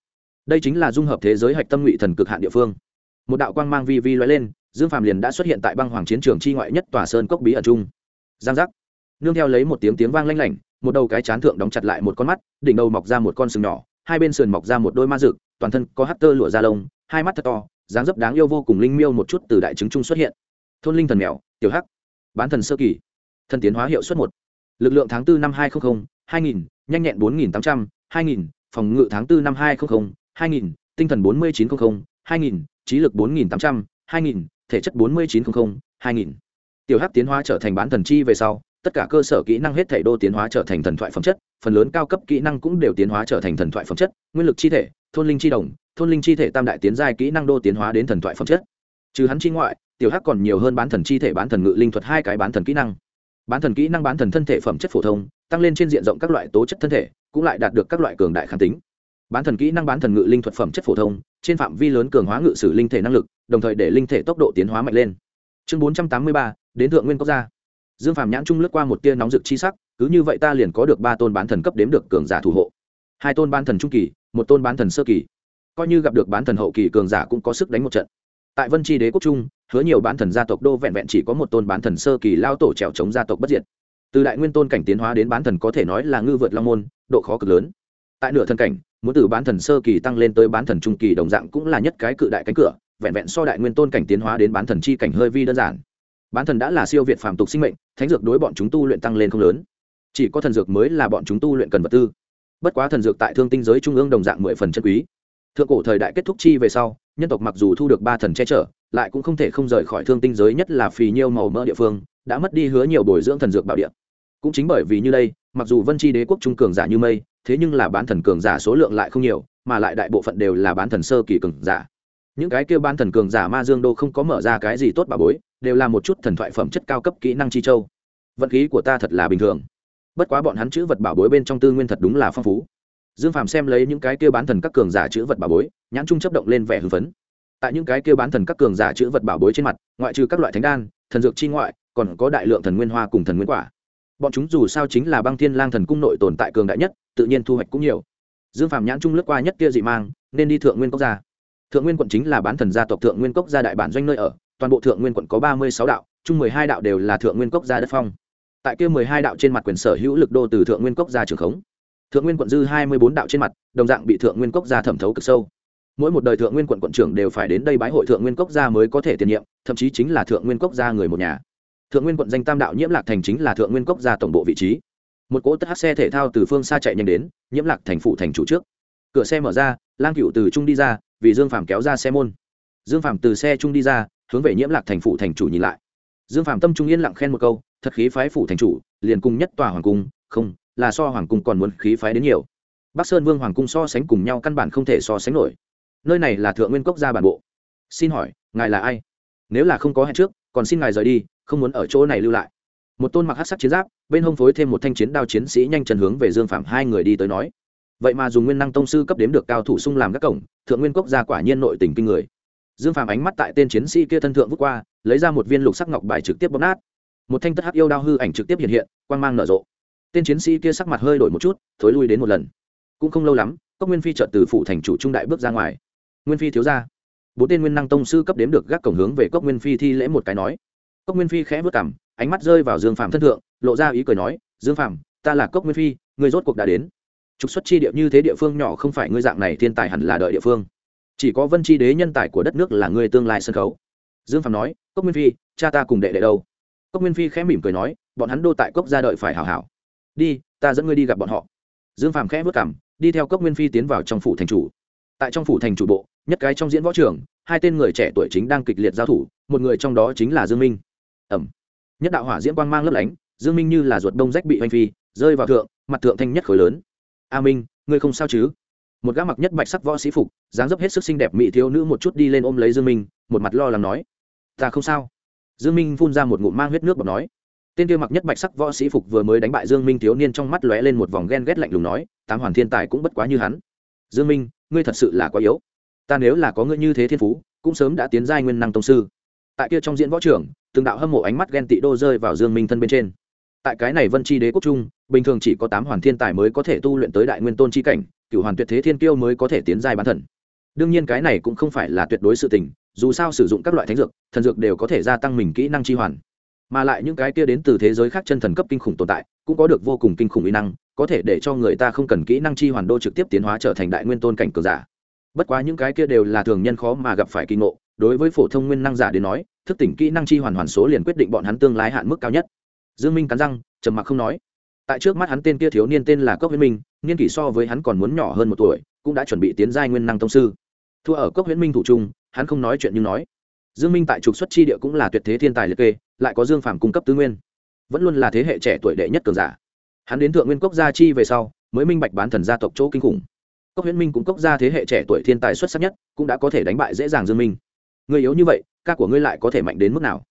Speaker 1: Đây chính là dung hợp thế giới hạch tâm ngụy thần cực hạn địa phương. Một đạo quang mang vi vi loay lên, dương phàm liền đã xuất hiện tại băng hoàng chiến trường chi ngoại nhất tòa sơn cốc bí ẩn trung. Giang giác. Nương theo lấy một tiếng tiếng vang lanh lảnh, một đầu cái chán thượng đóng chặt lại một con mắt, đỉnh đầu mọc ra một con sừng nhỏ, hai bên sườn mọc ra một đôi ma rực toàn thân có hát tơ lụa da lông, hai mắt thật to dáng dấp đáng yêu vô cùng linh miêu một chút từ đại chứng trung xuất hiện. Thôn linh thần mèo, tiểu hắc, bán thần sơ kỳ, thần tiến hóa hiệu suất một, lực lượng tháng 4 năm hai trăm linh hai nghìn, nhanh nhẹn bốn nghìn tám trăm, hai nghìn, phòng ngự tháng 4 năm hai trăm linh hai nghìn, tinh thần bốn mươi chín trăm linh hai nghìn, trí lực bốn nghìn tám trăm, hai nghìn, thể chất bốn mươi chín trăm linh hai nghìn. Tiểu hắc tiến hóa trở thành bán thần chi về sau, tất cả cơ sở kỹ năng hết thảy đô tiến hóa trở thành thần thoại phẩm chất, phần lớn cao cấp kỹ năng cũng đều tiến hóa trở thành thần thoại phẩm chất, nguyên lực chi thể, thôn linh chi đồng thôn linh chi thể tam đại tiến giai kỹ năng đô tiến hóa đến thần thoại phẩm chất. Trừ hắn chi ngoại, tiểu hắc còn nhiều hơn bán thần chi thể, bán thần ngự linh thuật hai cái bán thần kỹ năng. Bán thần kỹ năng bán thần thân thể phẩm chất phổ thông, tăng lên trên diện rộng các loại tố chất thân thể, cũng lại đạt được các loại cường đại kháng tính. Bán thần kỹ năng bán thần ngự linh thuật phẩm chất phổ thông, trên phạm vi lớn cường hóa ngự sử linh thể năng lực, đồng thời để linh thể tốc độ tiến hóa mạnh lên. Chương bốn trăm tám mươi ba, đến thượng nguyên quốc gia. Dương phạm nhãn trung lướt qua một tia nóng rực chi sắc, cứ như vậy ta liền có được ba tôn bán thần cấp đếm được cường giả thủ hộ. Hai tôn bán thần trung kỳ, một tôn bán thần sơ kỳ coi như gặp được bán thần hậu kỳ cường giả cũng có sức đánh một trận. Tại vân tri đế quốc trung, hứa nhiều bán thần gia tộc đô vẹn vẹn chỉ có một tôn bán thần sơ kỳ lao tổ trèo chống gia tộc bất diệt. Từ đại nguyên tôn cảnh tiến hóa đến bán thần có thể nói là ngư vượt long môn, độ khó cực lớn. Tại nửa thần cảnh, muốn từ bán thần sơ kỳ tăng lên tới bán thần trung kỳ đồng dạng cũng là nhất cái cự đại cánh cửa, vẹn vẹn so đại nguyên tôn cảnh tiến hóa đến bán thần chi cảnh hơi vi đơn giản. Bán thần đã là siêu việt phàm tục sinh mệnh, thánh dược đối bọn chúng tu luyện tăng lên không lớn. Chỉ có thần dược mới là bọn chúng tu luyện cần vật tư. Bất quá thần dược tại thương tinh giới trung ương đồng dạng mười phần chân quý thượng cổ thời đại kết thúc chi về sau, nhân tộc mặc dù thu được ba thần che chở, lại cũng không thể không rời khỏi thương tinh giới nhất là phì nhiêu màu mỡ địa phương, đã mất đi hứa nhiều bồi dưỡng thần dược bảo địa. Cũng chính bởi vì như đây, mặc dù vân tri đế quốc trung cường giả như mây, thế nhưng là bán thần cường giả số lượng lại không nhiều, mà lại đại bộ phận đều là bán thần sơ kỳ cường giả. Những cái kêu bán thần cường giả ma dương đô không có mở ra cái gì tốt bà bối, đều là một chút thần thoại phẩm chất cao cấp kỹ năng chi châu. Vận khí của ta thật là bình thường. Bất quá bọn hắn chữ vật bảo bối bên trong tư nguyên thật đúng là phong phú dương phàm xem lấy những cái kêu bán thần các cường giả chữ vật bảo bối, nhãn trung chấp động lên vẻ hưng phấn. Tại những cái kêu bán thần các cường giả chữ vật bảo bối trên mặt, ngoại trừ các loại thánh đan, thần dược chi ngoại, còn có đại lượng thần nguyên hoa cùng thần nguyên quả. Bọn chúng dù sao chính là băng thiên lang thần cung nội tồn tại cường đại nhất, tự nhiên thu hoạch cũng nhiều. Dương phạm nhãn trung lướt qua nhất kia dị mang, nên đi thượng nguyên cốc gia. Thượng nguyên quận chính là bán thần gia tộc thượng nguyên cốc gia đại bản doanh nơi ở, toàn bộ thượng nguyên quận có ba mươi sáu đạo, chung mười hai đạo đều là thượng nguyên cốc gia đất phong. Tại kia mười hai đạo trên mặt quyền sở hữu lực đô từ thượng nguyên cốc gia trường khống thượng nguyên quận dư hai mươi bốn đạo trên mặt, đồng dạng bị thượng nguyên cốc gia thẩm thấu cực sâu. Mỗi một đời thượng nguyên quận quận trưởng đều phải đến đây bái hội thượng nguyên cốc gia mới có thể tiền nhiệm, thậm chí chính là thượng nguyên cốc gia người một nhà. Thượng nguyên quận danh tam đạo nhiễm lạc thành chính là thượng nguyên cốc gia tổng bộ vị trí. Một cỗ tất hát xe thể thao từ phương xa chạy nhanh đến, nhiễm lạc thành phụ thành chủ trước. Cửa xe mở ra, lang cựu từ trung đi ra, vì dương phàm kéo ra xe môn. Dương phàm từ xe trung đi ra, hướng về nhiễm lạc thành phụ thành chủ nhìn lại. Dương phàm tâm trung yên lặng khen một câu, thật khí phái phủ thành chủ, liền cùng nhất tòa hoàng cung, không là so hoàng cung còn muốn khí phái đến nhiều. Bắc sơn vương hoàng cung so sánh cùng nhau căn bản không thể so sánh nổi. Nơi này là thượng nguyên cốc gia bản bộ. Xin hỏi, ngài là ai? Nếu là không có hẹn trước, còn xin ngài rời đi, không muốn ở chỗ này lưu lại. Một tôn mặc hát sắc chiến giáp, bên hông phối thêm một thanh chiến đao chiến sĩ nhanh chân hướng về dương phạm hai người đi tới nói. Vậy mà dùng nguyên năng tông sư cấp đếm được cao thủ sung làm các cổng, thượng nguyên cốc gia quả nhiên nội tình kinh người. Dương phạm ánh mắt tại tên chiến sĩ kia thân thượng vút qua, lấy ra một viên lục sắc ngọc bài trực tiếp bóp nát. Một thanh tất hắc yêu đao hư ảnh trực tiếp hiện hiện, quang mang nở rộ tên chiến sĩ kia sắc mặt hơi đổi một chút, thối lui đến một lần. Cũng không lâu lắm, cốc nguyên phi trợt từ phủ thành chủ trung đại bước ra ngoài. Nguyên phi thiếu ra bốn tên nguyên năng tông sư cấp đếm được gác cổng hướng về cốc nguyên phi thi lễ một cái nói. Cốc nguyên phi khẽ vớt cảm ánh mắt rơi vào dương phạm thân thượng, lộ ra ý cười nói, dương phạm ta là cốc nguyên phi người rốt cuộc đã đến. Trục xuất chi địa như thế địa phương nhỏ không phải ngươi dạng này thiên tài hẳn là đợi địa phương. Chỉ có vân chi đế nhân tài của đất nước là ngươi tương lai sân khấu. Dương phạm nói, cốc nguyên phi, cha ta cùng đệ đệ đâu? Cốc nguyên phi khẽ mỉm cười nói, bọn hắn đô tại cốc ra đợi phải hảo hảo đi, ta dẫn ngươi đi gặp bọn họ. Dương Phàm khẽ vất cảm đi theo cốc nguyên phi tiến vào trong phủ thành chủ. Tại trong phủ thành chủ bộ, nhất cái trong diễn võ trường hai tên người trẻ tuổi chính đang kịch liệt giao thủ, một người trong đó chính là dương minh. Ẩm. Nhất đạo hỏa diễm quang mang lấp lánh, dương minh như là ruột đông rách bị hoành phi, rơi vào thượng, mặt thượng thanh nhất khối lớn. A minh, ngươi không sao chứ? Một gã mặc nhất bạch sắc võ sĩ phục, dáng dấp hết sức xinh đẹp mỹ thiếu nữ một chút đi lên ôm lấy dương minh, một mặt lo lắng nói. Ta không sao. Dương minh phun ra một ngụm mang huyết nước bọt nói tên kia mặc nhất bạch sắc võ sĩ phục vừa mới đánh bại dương minh thiếu niên trong mắt lóe lên một vòng ghen ghét lạnh lùng nói, tám hoàn thiên tài cũng bất quá như hắn. Dương minh, ngươi thật sự là quá yếu. Ta nếu là có ngươi như thế thiên phú, cũng sớm đã tiến giai nguyên năng tông sư. Tại kia trong diễn võ trưởng, từng đạo hâm mộ ánh mắt ghen tị đô rơi vào dương minh thân bên trên. Tại cái này vân chi đế quốc trung, bình thường chỉ có tám hoàn thiên tài mới có thể tu luyện tới đại nguyên tôn chi cảnh, cửu hoàn tuyệt thế thiên kiêu mới có thể tiến giai bán thần. Đương nhiên cái này cũng không phải là tuyệt đối sự tình, dù sao sử dụng các loại thánh dược, thần dược đều có thể gia tăng mình kỹ năng chi hoàn mà lại những cái kia đến từ thế giới khác chân thần cấp kinh khủng tồn tại, cũng có được vô cùng kinh khủng uy năng, có thể để cho người ta không cần kỹ năng chi hoàn đô trực tiếp tiến hóa trở thành đại nguyên tôn cảnh cường giả. Bất quá những cái kia đều là thường nhân khó mà gặp phải kỳ ngộ, đối với phổ thông nguyên năng giả đến nói, thức tỉnh kỹ năng chi hoàn hoàn số liền quyết định bọn hắn tương lai hạn mức cao nhất. Dương minh cắn răng, trầm mặc không nói. Tại trước mắt hắn tên kia thiếu niên tên là cốc huyễn minh, niên kỷ so với hắn còn muốn nhỏ hơn một tuổi, cũng đã chuẩn bị tiến giai nguyên năng tông sư. Thua ở cốc huyễn minh thủ trung, hắn không nói chuyện nhưng nói dương minh tại trục xuất chi địa cũng là tuyệt thế thiên tài liệt kê, lại có dương phàm cung cấp tư nguyên. Vẫn luôn là thế hệ trẻ tuổi đệ nhất cường giả. Hắn đến thượng nguyên cốc gia chi về sau, mới minh bạch bán thần gia tộc chỗ kinh khủng. Cốc huyễn minh cũng cốc gia thế hệ trẻ tuổi thiên tài xuất sắc nhất, cũng đã có thể đánh bại dễ dàng dương minh. Người yếu như vậy, ca của ngươi lại có thể mạnh đến mức nào?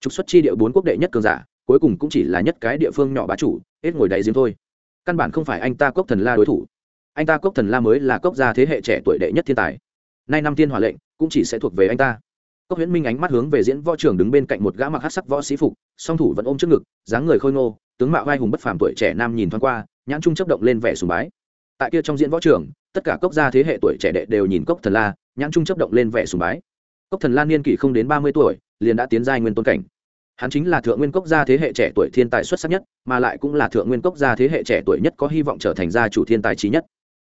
Speaker 1: Trục xuất chi địa bốn quốc đệ nhất cường giả, cuối cùng cũng chỉ là nhất cái địa phương nhỏ bá chủ, hết ngồi đáy giếng thôi. Căn bản không phải anh ta cốc thần la đối thủ. Anh ta cốc thần la mới là cốc gia thế hệ trẻ tuổi đệ nhất thiên tài. Nay năm thiên hỏa lệnh, cũng chỉ sẽ thuộc về anh ta cốc huyễn minh ánh mắt hướng về diễn võ trưởng đứng bên cạnh một gã mặc hát sắc võ sĩ phục, song thủ vẫn ôm trước ngực, dáng người khôi ngô, tướng mạo vai hùng bất phàm tuổi trẻ nam nhìn thoáng qua, nhãn trung chấp động lên vẻ sùng bái. Tại kia trong diễn võ trưởng tất cả cốc gia thế hệ tuổi trẻ đệ đều nhìn cốc thần la, nhãn trung chấp động lên vẻ sùng bái. Cốc thần la niên kỷ không đến ba mươi tuổi, liền đã tiến giai nguyên tôn cảnh. Hắn chính là thượng nguyên cốc gia thế hệ trẻ tuổi thiên tài xuất sắc nhất, mà lại cũng là thượng nguyên cốc gia thế hệ trẻ tuổi nhất có hy vọng trở thành gia chủ thiên tài trí nhất.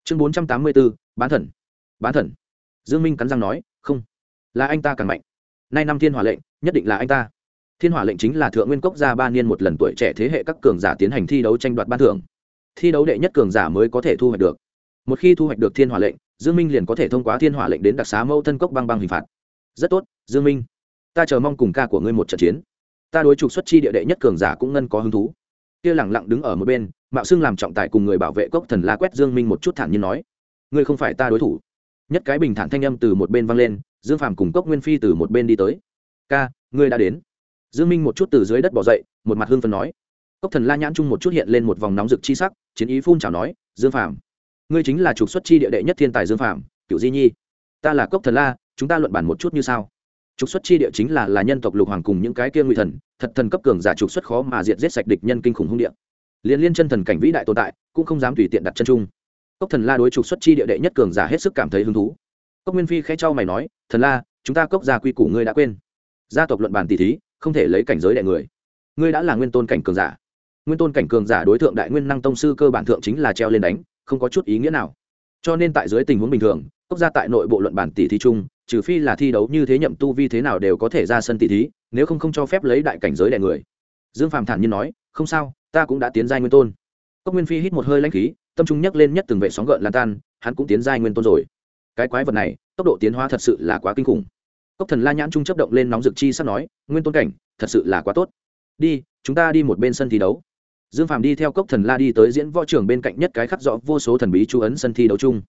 Speaker 1: Chương bốn trăm tám mươi bốn, bán thần. Bán thần. Dương minh cắn răng nói, không, là anh ta càng mạnh nay năm thiên hỏa lệnh, nhất định là anh ta. Thiên hỏa lệnh chính là thượng nguyên cốc gia ba niên một lần tuổi trẻ thế hệ các cường giả tiến hành thi đấu tranh đoạt ban thưởng. Thi đấu đệ nhất cường giả mới có thể thu hoạch được. Một khi thu hoạch được thiên hỏa lệnh, dương minh liền có thể thông qua thiên hỏa lệnh đến đặc xá mẫu thân cốc băng băng hình phạt. Rất tốt, dương minh. Ta chờ mong cùng ca của ngươi một trận chiến. Ta đối trục xuất chi địa đệ nhất cường giả cũng ngân có hứng thú. Kia lẳng lặng đứng ở một bên, mạo xưng làm trọng tài cùng người bảo vệ cốc thần la quét dương minh một chút thản nhiên nói. Ngươi không phải ta đối thủ nhất cái bình thản thanh âm từ một bên vang lên, dương phàm cùng cốc nguyên phi từ một bên đi tới. Ca, ngươi đã đến. Dương minh một chút từ dưới đất bỏ dậy, một mặt hương phần nói. Cốc thần la nhãn chung một chút hiện lên một vòng nóng rực chi sắc, chiến ý phun chào nói, dương phàm, ngươi chính là trục xuất chi địa đệ nhất thiên tài dương phàm cựu di nhi. Ta là cốc thần la, chúng ta luận bản một chút như sao? Trục xuất chi địa chính là là nhân tộc lục hoàng cùng những cái kia ngụy thần, thật thần cấp cường giả trục xuất khó mà diệt giết sạch địch nhân kinh khủng hung địa. Liên liên chân thần cảnh vĩ đại tồn tại, cũng không dám tùy tiện đặt chân trung cốc thần la đối trục xuất chi địa đệ nhất cường giả hết sức cảm thấy hứng thú. Cốc nguyên phi khẽ trao mày nói, thần la, chúng ta cốc gia quy củ ngươi đã quên. Gia tộc luận bàn tỷ thí, không thể lấy cảnh giới đệ người. Ngươi đã là nguyên tôn cảnh cường giả. Nguyên tôn cảnh cường giả đối tượng đại nguyên năng tông sư cơ bản thượng chính là treo lên đánh, không có chút ý nghĩa nào. Cho nên tại dưới tình huống bình thường, cốc gia tại nội bộ luận bản tỷ thí chung, trừ phi là thi đấu như thế nhậm tu vi thế nào đều có thể ra sân tỷ thí, nếu không không cho phép lấy đại cảnh giới đệ người. Dương phàm thản nhiên nói, không sao, ta cũng đã tiến giai nguyên tôn cốc nguyên phi hít một hơi lãnh khí, tâm trung nhắc lên nhất từng vệ sóng gợn lan tan, hắn cũng tiến giai nguyên tôn rồi. Cái quái vật này, tốc độ tiến hóa thật sự là quá kinh khủng. Cốc thần la nhãn trung chấp động lên nóng rực chi sắp nói, nguyên tôn cảnh, thật sự là quá tốt. Đi, chúng ta đi một bên sân thi đấu. Dương phàm đi theo cốc thần la đi tới diễn võ trường bên cạnh nhất cái khắc rõ vô số thần bí chú ấn sân thi đấu chung.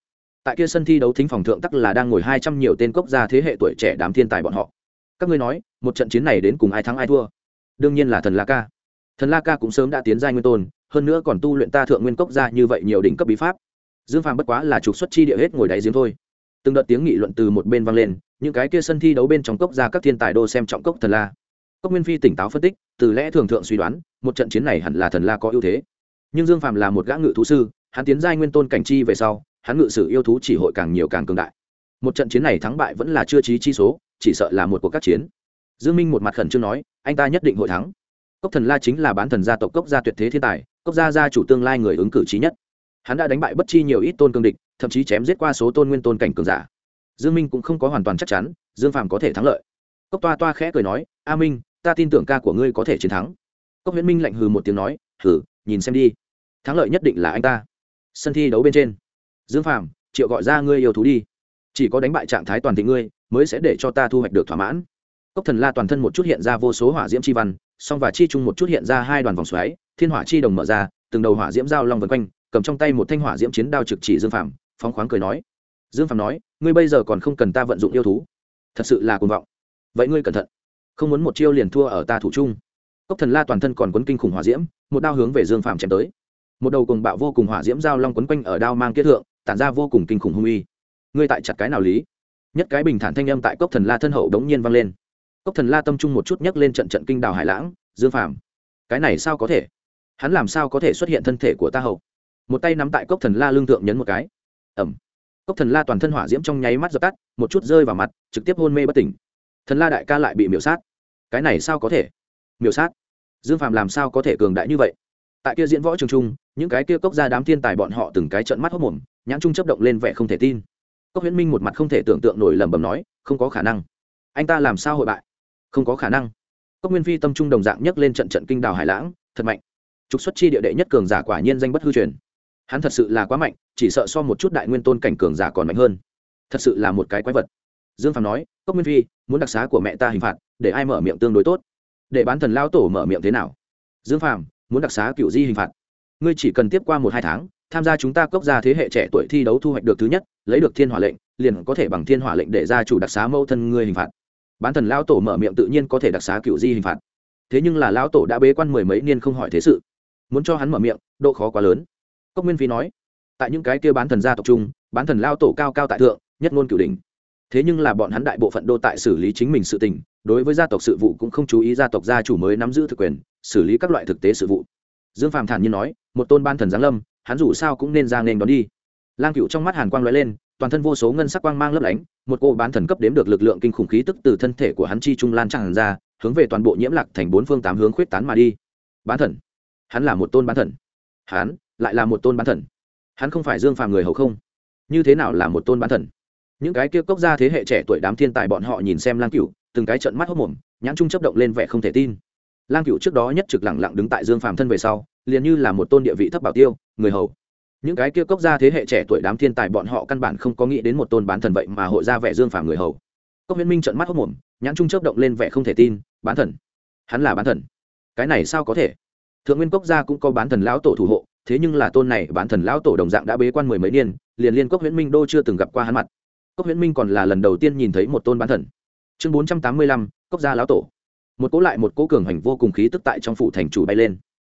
Speaker 1: Tại kia sân thi đấu thính phòng thượng tắc là đang ngồi hai trăm nhiều tên cốc gia thế hệ tuổi trẻ đám thiên tài bọn họ. Các ngươi nói, một trận chiến này đến cùng ai thắng ai thua? Đương nhiên là thần la ca thần la ca cũng sớm đã tiến giai nguyên tôn, hơn nữa còn tu luyện ta thượng nguyên cốc gia như vậy nhiều đỉnh cấp bí pháp. Dương phàm bất quá là trục xuất chi địa hết ngồi đáy giếng thôi. Từng đợt tiếng nghị luận từ một bên vang lên, những cái kia sân thi đấu bên trong cốc ra các thiên tài đô xem trọng cốc thần la. Cốc nguyên phi tỉnh táo phân tích, từ lẽ thường thượng suy đoán, một trận chiến này hẳn là thần la có ưu thế. Nhưng dương Phàm là một gã ngự thú sư, hắn tiến giai nguyên tôn cảnh chi về sau, hắn ngự sử yêu thú chỉ hội càng nhiều càng cường đại. Một trận chiến này thắng bại vẫn là chưa trí chi số, chỉ sợ là một cuộc các chiến. Dương minh một mặt khẩn trương nói, anh ta nhất định hội thắng cốc thần la chính là bán thần gia tộc cốc gia tuyệt thế thiên tài, cốc gia gia chủ tương lai người ứng cử trí nhất. Hắn đã đánh bại bất chi nhiều ít tôn cương địch, thậm chí chém giết qua số tôn nguyên tôn cảnh cường giả. Dương minh cũng không có hoàn toàn chắc chắn, dương phàm có thể thắng lợi. Cốc toa toa khẽ cười nói, a minh, ta tin tưởng ca của ngươi có thể chiến thắng. Cốc huyễn minh lạnh hừ một tiếng nói, hừ, nhìn xem đi. Thắng lợi nhất định là anh ta. Sân thi đấu bên trên, dương phàm, triệu gọi ra ngươi yêu thú đi. Chỉ có đánh bại trạng thái toàn thị ngươi, mới sẽ để cho ta thu hoạch được thỏa mãn cốc thần la toàn thân một chút hiện ra vô số hỏa diễm chi văn song và chi chung một chút hiện ra hai đoàn vòng xoáy thiên hỏa chi đồng mở ra từng đầu hỏa diễm giao long vân quanh cầm trong tay một thanh hỏa diễm chiến đao trực chỉ dương phạm, phóng khoáng cười nói. Dương phạm nói ngươi bây giờ còn không cần ta vận dụng yêu thú. Thật sự là cuồng vọng. Vậy ngươi cẩn thận. Không muốn một chiêu liền thua ở ta thủ chung. Cốc thần la toàn thân còn quấn kinh khủng hỏa diễm một đao hướng về dương phạm chém tới. Một đầu cùng bạo vô cùng hỏa diễm giao long quấn quanh ở đao mang kết thượng tản ra vô cùng kinh khủng hung uy. Ngươi tại chặt cái nào lý? Nhất cái bình thản thanh âm tại cốc thần la thân hậu đống nhiên vang lên cốc thần la tâm trung một chút nhấc lên trận trận kinh đào hải lãng, dương phàm, cái này sao có thể? Hắn làm sao có thể xuất hiện thân thể của ta hậu? Một tay nắm tại cốc thần la lương thượng nhấn một cái. Ẩm. Cốc thần la toàn thân hỏa diễm trong nháy mắt dập tắt, một chút rơi vào mặt, trực tiếp hôn mê bất tỉnh. Thần la đại ca lại bị miểu sát. Cái này sao có thể? Miểu sát? Dương phàm làm sao có thể cường đại như vậy? Tại kia diễn võ trường trung, những cái kia cốc ra đám thiên tài bọn họ từng cái trận mắt hốc mồm, nhãn trung chấp động lên vẻ không thể tin. Cốc huyễn minh một mặt không thể tưởng tượng nổi lẩm bẩm nói, không có khả năng. Anh ta làm sao hội bại? Không có khả năng. Cốc nguyên phi tâm trung đồng dạng nhấc lên trận trận kinh đào hải lãng, thật mạnh. Trục xuất chi địa đệ nhất cường giả quả nhiên danh bất hư truyền. Hắn thật sự là quá mạnh, chỉ sợ so một chút đại nguyên tôn cảnh cường giả còn mạnh hơn. Thật sự là một cái quái vật. Dương phàm nói, cốc nguyên phi, muốn đặc xá của mẹ ta hình phạt, để ai mở miệng tương đối tốt? Để bán thần lao tổ mở miệng thế nào? Dương phàm, muốn đặc xá cựu di hình phạt. Ngươi chỉ cần tiếp qua một hai tháng, tham gia chúng ta cốc gia thế hệ trẻ tuổi thi đấu thu hoạch được thứ nhất, lấy được thiên hỏa lệnh, liền có thể bằng thiên hỏa lệnh để ra chủ đặc xá mẫu thân ngươi hình phạt bán thần lão tổ mở miệng tự nhiên có thể đặc xá cựu di hình phạt. Thế nhưng là lão tổ đã bế quan mười mấy niên không hỏi thế sự. Muốn cho hắn mở miệng, độ khó quá lớn. Cốc nguyên phi nói, tại những cái kia bán thần gia tộc trung bán thần lao tổ cao cao tại thượng, nhất ngôn cửu đình thế nhưng là bọn hắn đại bộ phận đô tại xử lý chính mình sự tình, đối với gia tộc sự vụ cũng không chú ý gia tộc gia chủ mới nắm giữ thực quyền, xử lý các loại thực tế sự vụ. Dương phàm thản nhiên nói, một tôn ban thần giáng lâm, hắn dù sao cũng nên ra nên đón đi. Lang cựu trong mắt hàn quang lóe lên toàn thân vô số ngân sắc quang mang lấp lánh, một cô bán thần cấp đếm được lực lượng kinh khủng khí tức từ thân thể của hắn chi trung lan tràn ra, hướng về toàn bộ nhiễm lạc thành bốn phương tám hướng khuyết tán mà đi. Bán thần. Hắn là một tôn bán thần. Hắn lại là một tôn bán thần. Hắn không phải dương phàm người hầu không? Như thế nào là một tôn bán thần? Những cái kia cốc gia thế hệ trẻ tuổi đám thiên tài bọn họ nhìn xem lang cựu từng cái trận mắt hốc mồm, nhãn trung chấp động lên vẻ không thể tin. Lang cựu trước đó nhất trực lẳng lặng đứng tại dương phàm thân về sau, liền như là một tôn địa vị thấp bảo tiêu, người hầu những cái kia cốc gia thế hệ trẻ tuổi đám thiên tài bọn họ căn bản không có nghĩ đến một tôn bán thần vậy mà hội ra vẻ dương phàm người hầu. Cốc viễn minh trợn mắt hốc mồm, nhãn trung chớp động lên vẻ không thể tin, bán thần? Hắn là bán thần? Cái này sao có thể? Thượng nguyên cốc gia cũng có bán thần lão tổ thủ hộ, thế nhưng là tôn này bán thần lão tổ đồng dạng đã bế quan mười mấy niên, liền liên cốc huyễn minh đô chưa từng gặp qua hắn mặt. Cốc huyễn minh còn là lần đầu tiên nhìn thấy một tôn bán thần. Chương bốn trăm tám mươi lăm, cốc gia lão tổ. Một cỗ lại một cỗ cường hành vô cùng khí tức tại trong phủ thành chủ bay lên.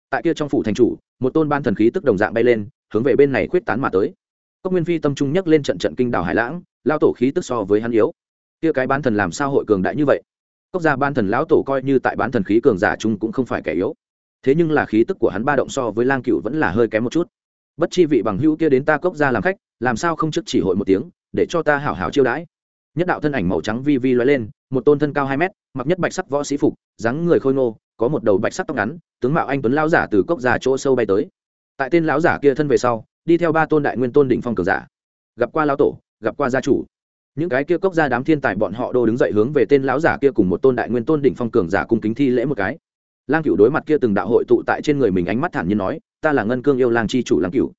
Speaker 1: Tại kia trong phủ thành chủ, một tôn ban thần khí tức đồng dạng bay lên hướng về bên này khuyết tán mà tới. Cốc nguyên phi tâm trung nhắc lên trận trận kinh đảo hải lãng lao tổ khí tức so với hắn yếu. Kia cái bán thần làm sao hội cường đại như vậy? Cốc gia ban thần lão tổ coi như tại bán thần khí cường giả chung cũng không phải kẻ yếu. Thế nhưng là khí tức của hắn ba động so với lang cựu vẫn là hơi kém một chút. Bất chi vị bằng hữu kia đến ta cốc gia làm khách, làm sao không trước chỉ hội một tiếng, để cho ta hảo hảo chiêu đãi. Nhất đạo thân ảnh màu trắng vi vi lóe lên, một tôn thân cao hai mét, mặc nhất bạch sắc võ sĩ phục, dáng người khôi ngô, có một đầu bạch sắc tóc ngắn, tướng mạo anh tuấn lão giả từ cốc già chỗ sâu bay tới tại tên lão giả kia thân về sau, đi theo ba tôn đại nguyên tôn đỉnh phong cường giả. Gặp qua lão tổ, gặp qua gia chủ. Những cái kia cốc gia đám thiên tài bọn họ đô đứng dậy hướng về tên lão giả kia cùng một tôn đại nguyên tôn đỉnh phong cường giả cung kính thi lễ một cái. Lang cửu đối mặt kia từng đạo hội tụ tại trên người mình ánh mắt thản nhiên nói, ta là ngân cương yêu lang chi chủ lang cửu.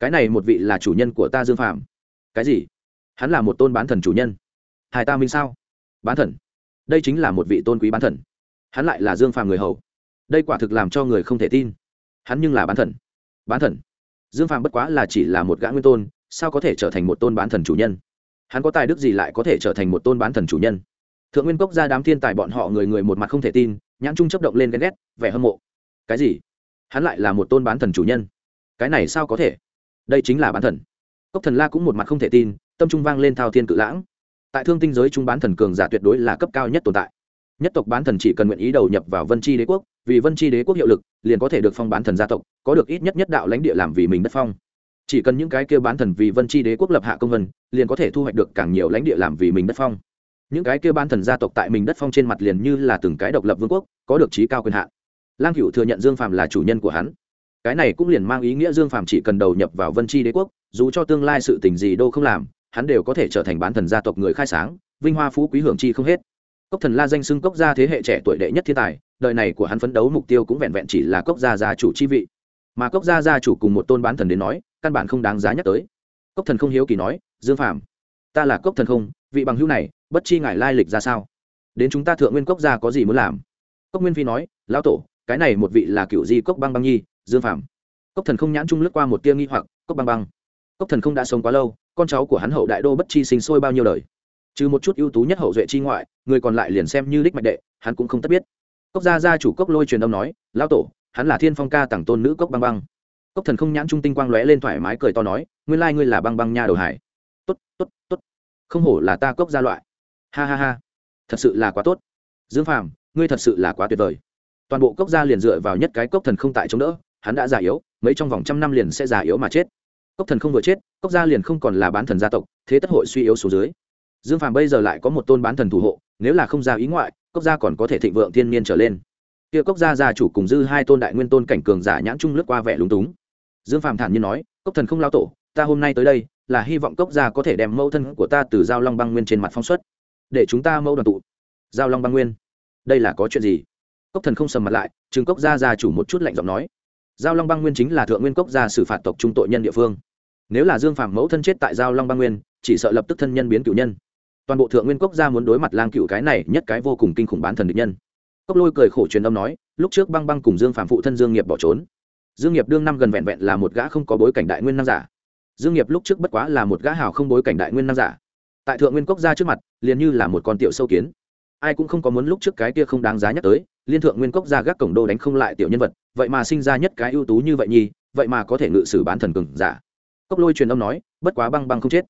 Speaker 1: Cái này một vị là chủ nhân của ta dương phạm cái gì? Hắn là một tôn bán thần chủ nhân. Hai ta minh sao? Bán thần. Đây chính là một vị tôn quý bán thần. Hắn lại là dương phàm người hầu. Đây quả thực làm cho người không thể tin. Hắn nhưng là bán thần bán thần. Dương phàm bất quá là chỉ là một gã nguyên tôn, sao có thể trở thành một tôn bán thần chủ nhân? Hắn có tài đức gì lại có thể trở thành một tôn bán thần chủ nhân? Thượng nguyên cốc ra đám thiên tài bọn họ người người một mặt không thể tin, nhãn trung chấp động lên ghen ghét, vẻ hâm mộ. Cái gì? Hắn lại là một tôn bán thần chủ nhân? Cái này sao có thể? Đây chính là bán thần. Cốc thần la cũng một mặt không thể tin, tâm trung vang lên thao thiên cự lãng. Tại thương tinh giới trung bán thần cường giả tuyệt đối là cấp cao nhất tồn tại nhất tộc bán thần chỉ cần nguyện ý đầu nhập vào vân tri đế quốc, vì vân tri đế quốc hiệu lực, liền có thể được phong bán thần gia tộc, có được ít nhất nhất đạo lãnh địa làm vì mình đất phong. Chỉ cần những cái kia bán thần vì vân tri đế quốc lập hạ công vân, liền có thể thu hoạch được càng nhiều lãnh địa làm vì mình đất phong. Những cái kia bán thần gia tộc tại mình đất phong trên mặt liền như là từng cái độc lập vương quốc, có được trí cao quyền hạn. Lang hữu thừa nhận dương phạm là chủ nhân của hắn. Cái này cũng liền mang ý nghĩa dương Phạm chỉ cần đầu nhập vào vân tri đế quốc, dù cho tương lai sự tình gì đô không làm, hắn đều có thể trở thành bán thần gia tộc người khai sáng, vinh hoa phú quý hưởng chi không hết cốc thần la danh xưng cốc gia thế hệ trẻ tuổi đệ nhất thiên tài đời này của hắn phấn đấu mục tiêu cũng vẹn vẹn chỉ là cốc gia gia chủ chi vị. Mà cốc gia gia chủ cùng một tôn bán thần đến nói căn bản không đáng giá nhắc tới. Cốc thần không hiếu kỳ nói dương Phạm, ta là cốc thần không vị bằng hữu này bất chi ngại lai lịch ra sao? Đến chúng ta thượng nguyên cốc gia có gì muốn làm? Cốc nguyên phi nói lão tổ cái này một vị là cựu di cốc băng băng nhi dương Phạm. cốc thần không nhãn trung lướt qua một tia nghi hoặc cốc băng băng cốc thần không đã sống quá lâu con cháu của hắn hậu đại đô bất chi sinh sôi bao nhiêu đời? Trừ một chút ưu tú nhất hậu duệ chi ngoại, người còn lại liền xem như đích mạch đệ, hắn cũng không tất biết. Cốc gia gia chủ cốc lôi truyền âm nói, lão tổ, hắn là thiên phong ca tặng tôn nữ cốc băng băng. Cốc thần không nhãn trung tinh quang lóe lên thoải mái cười to nói, nguyên lai ngươi là băng băng nha đầu hải. Tốt tốt tốt. Không hổ là ta cốc gia loại. Ha ha ha. Thật sự là quá tốt. Dương phàm, ngươi thật sự là quá tuyệt vời. Toàn bộ cốc gia liền dựa vào nhất cái cốc thần không tại chống đỡ, hắn đã già yếu, mấy trong vòng trăm năm liền sẽ già yếu mà chết. Cốc thần không vừa chết, cốc gia liền không còn là bán thần gia tộc, thế tất hội suy yếu số dưới dương phàm bây giờ lại có một tôn bán thần thủ hộ, nếu là không ra ý ngoại, cốc gia còn có thể thịnh vượng thiên niên trở lên. Kia cốc gia gia chủ cùng dư hai tôn đại nguyên tôn cảnh cường giả nhãn trung lướt qua vẻ lúng túng. Dương phàm thản nhiên nói, cốc thần không lao tổ, ta hôm nay tới đây, là hy vọng cốc gia có thể đem mẫu thân của ta từ giao long băng nguyên trên mặt phong xuất, để chúng ta mẫu đoàn tụ. Giao long băng nguyên, đây là có chuyện gì? Cốc thần không sầm mặt lại chừng cốc gia gia chủ một chút lạnh giọng nói, giao long băng nguyên chính là thượng nguyên cốc gia xử phạt tộc trung tội nhân địa phương. Nếu là dương phàm mẫu thân chết tại giao long băng nguyên, chỉ sợ lập tức thân nhân biến cựu nhân toàn bộ thượng nguyên cốc gia muốn đối mặt lang cựu cái này nhất cái vô cùng kinh khủng bán thần địch nhân. Cốc lôi cười khổ truyền âm nói, lúc trước băng băng cùng dương phạm phụ thân dương nghiệp bỏ trốn. Dương nghiệp đương năm gần vẹn vẹn là một gã không có bối cảnh đại nguyên nam giả. Dương nghiệp lúc trước bất quá là một gã hào không bối cảnh đại nguyên nam giả. Tại thượng nguyên cốc gia trước mặt, liền như là một con tiểu sâu kiến. Ai cũng không có muốn lúc trước cái kia không đáng giá nhắc tới, liên thượng nguyên cốc gia gác cổng đô đánh không lại tiểu nhân vật, vậy mà sinh ra nhất cái ưu tú như vậy nhi vậy mà có thể ngự sử bán thần cường giả. Cốc lôi truyền âm nói, bất quá băng băng không chết.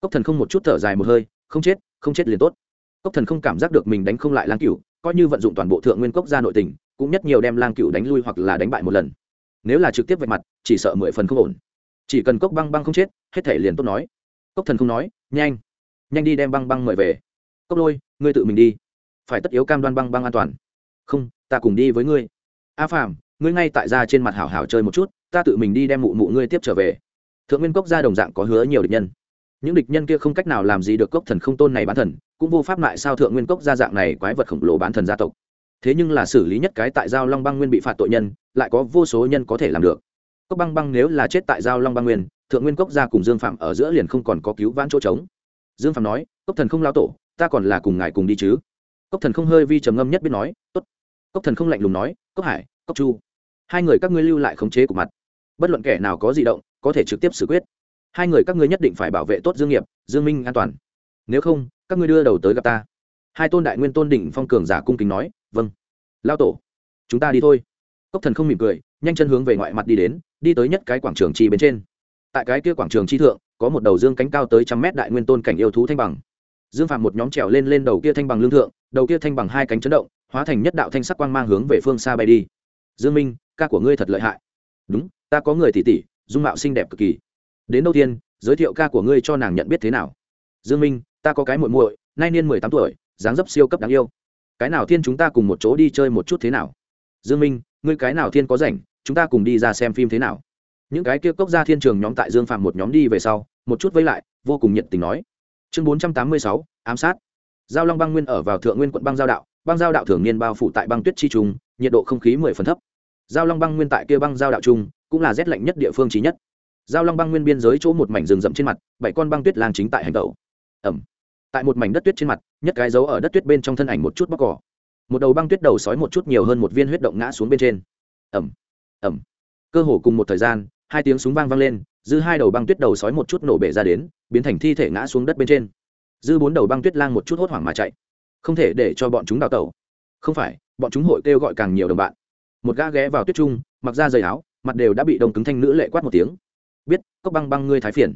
Speaker 1: Cốc thần không một chút thở dài một hơi không chết không chết liền tốt. Cốc thần không cảm giác được mình đánh không lại lang cựu coi như vận dụng toàn bộ thượng nguyên cốc ra nội tình, cũng nhất nhiều đem lang cựu đánh lui hoặc là đánh bại một lần. Nếu là trực tiếp vạch mặt, chỉ sợ mười phần không ổn. Chỉ cần cốc băng băng không chết, hết thể liền tốt nói. Cốc thần không nói, nhanh nhanh đi đem băng băng mời về. Cốc lôi, ngươi tự mình đi. Phải tất yếu cam đoan băng băng an toàn. Không, ta cùng đi với ngươi. A phàm, ngươi ngay tại ra trên mặt hảo hảo chơi một chút, ta tự mình đi đem mụ mụ ngươi tiếp trở về. Thượng nguyên cốc gia đồng dạng có hứa nhiều địch nhân những địch nhân kia không cách nào làm gì được cốc thần không tôn này bán thần, cũng vô pháp lại sao thượng nguyên cốc gia dạng này quái vật khổng lồ bán thần gia tộc. Thế nhưng là xử lý nhất cái tại giao long băng nguyên bị phạt tội nhân, lại có vô số nhân có thể làm được. Cốc băng băng nếu là chết tại giao long băng nguyên, thượng nguyên cốc gia cùng dương phạm ở giữa liền không còn có cứu vãn chỗ trống. Dương phạm nói, cốc thần không lao tổ, ta còn là cùng ngài cùng đi chứ. Cốc thần không hơi vi trầm ngâm nhất biết nói, tốt. Cốc thần không lạnh lùng nói, cốc hải, cốc chu, hai người các ngươi lưu lại khống chế của mặt. Bất luận kẻ nào có di động, có thể trực tiếp xử quyết hai người các ngươi nhất định phải bảo vệ tốt dương nghiệp, dương minh an toàn. Nếu không, các ngươi đưa đầu tới gặp ta. Hai tôn đại nguyên tôn đỉnh phong cường giả cung kính nói vâng. Lao tổ, chúng ta đi thôi. Cốc thần không mỉm cười, nhanh chân hướng về ngoại mặt đi đến, đi tới nhất cái quảng trường chi bên trên. Tại cái kia quảng trường chi thượng, có một đầu dương cánh cao tới trăm mét đại nguyên tôn cảnh yêu thú thanh bằng. Dương phạm một nhóm trèo lên lên đầu kia thanh bằng lương thượng, đầu kia thanh bằng hai cánh chấn động, hóa thành nhất đạo thanh sắc quang mang hướng về phương xa bay đi. Dương minh, ca của ngươi thật lợi hại. Đúng, ta có người tỷ tỷ, dung mạo xinh đẹp cực kỳ đến đầu tiên, giới thiệu ca của ngươi cho nàng nhận biết thế nào? Dương minh, ta có cái muội muội, nay niên mười tám tuổi, dáng dấp siêu cấp đáng yêu. Cái nào thiên chúng ta cùng một chỗ đi chơi một chút thế nào? Dương minh, ngươi cái nào thiên có rảnh, chúng ta cùng đi ra xem phim thế nào? Những cái kia cốc gia thiên trường nhóm tại dương phạm một nhóm đi về sau, một chút với lại, vô cùng nhiệt tình nói. Chương bốn trăm tám mươi sáu, ám sát. Giao long băng nguyên ở vào thượng nguyên quận băng giao đạo, băng giao đạo thường niên bao phủ tại băng tuyết chi trung, nhiệt độ không khí mười phần thấp. Giao long băng nguyên tại kia băng giao đạo trung, cũng là rét lạnh nhất địa phương trí nhất giao long băng nguyên biên giới chỗ một mảnh rừng rậm trên mặt, bảy con băng tuyết lang chính tại hành tẩu. Ẩm. Tại một mảnh đất tuyết trên mặt, nhất cái dấu ở đất tuyết bên trong thân ảnh một chút bóc cỏ. Một đầu băng tuyết đầu sói một chút nhiều hơn một viên huyết động ngã xuống bên trên. Ẩm. Ẩm. Cơ hồ cùng một thời gian, hai tiếng súng vang vang lên, dư hai đầu băng tuyết đầu sói một chút nổ bể ra đến, biến thành thi thể ngã xuống đất bên trên. Dư bốn đầu băng tuyết lang một chút hốt hoảng mà chạy. Không thể để cho bọn chúng đào tẩu. Không phải, bọn chúng hội kêu gọi càng nhiều đồng bạn. Một gã ghé vào tuyết trung, mặc ra giày áo, mặt đều đã bị đông cứng thanh nữ lệ quát một tiếng cốc băng băng ngươi thái phiền.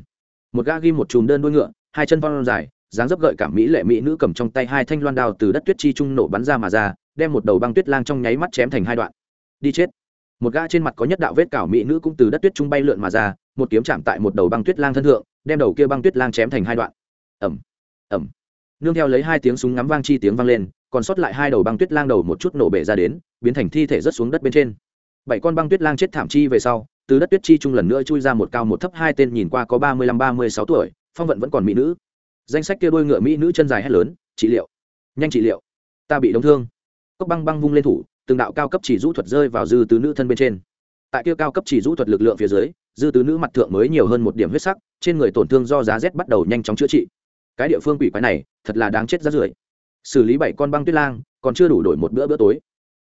Speaker 1: Một gã ghi một chùm đơn đuôi ngựa, hai chân văng dài, dáng dấp gợi cảm mỹ lệ mỹ nữ cầm trong tay hai thanh loan đao từ đất tuyết chi trung nổ bắn ra mà ra, đem một đầu băng tuyết lang trong nháy mắt chém thành hai đoạn. Đi chết. Một gã trên mặt có nhất đạo vết cào mỹ nữ cũng từ đất tuyết trung bay lượn mà ra, một kiếm chạm tại một đầu băng tuyết lang thân thượng, đem đầu kia băng tuyết lang chém thành hai đoạn. Ẩm ẩm nương theo lấy hai tiếng súng ngắm vang chi tiếng vang lên, còn sót lại hai đầu băng tuyết lang đầu một chút nổ bể ra đến, biến thành thi thể rớt xuống đất bên trên. Bảy con băng tuyết lang chết thảm chi về sau từ đất tuyết chi trung lần nữa chui ra một cao một thấp hai tên nhìn qua có ba mươi lăm, ba mươi sáu tuổi, phong vận vẫn còn mỹ nữ. Danh sách kia đôi ngựa mỹ nữ chân dài hét lớn, trị liệu, nhanh trị liệu, ta bị đóng thương. Cốc băng băng vung lên thủ, từng đạo cao cấp chỉ rũ thuật rơi vào dư tứ nữ thân bên trên. Tại kia cao cấp chỉ rũ thuật lực lượng phía dưới, dư tứ nữ mặt thượng mới nhiều hơn một điểm huyết sắc, trên người tổn thương do giá rét bắt đầu nhanh chóng chữa trị. Cái địa phương quỷ quái này, thật là đáng chết rát rưởi. Xử lý bảy con băng tuyết lang, còn chưa đủ đổi một bữa bữa tối.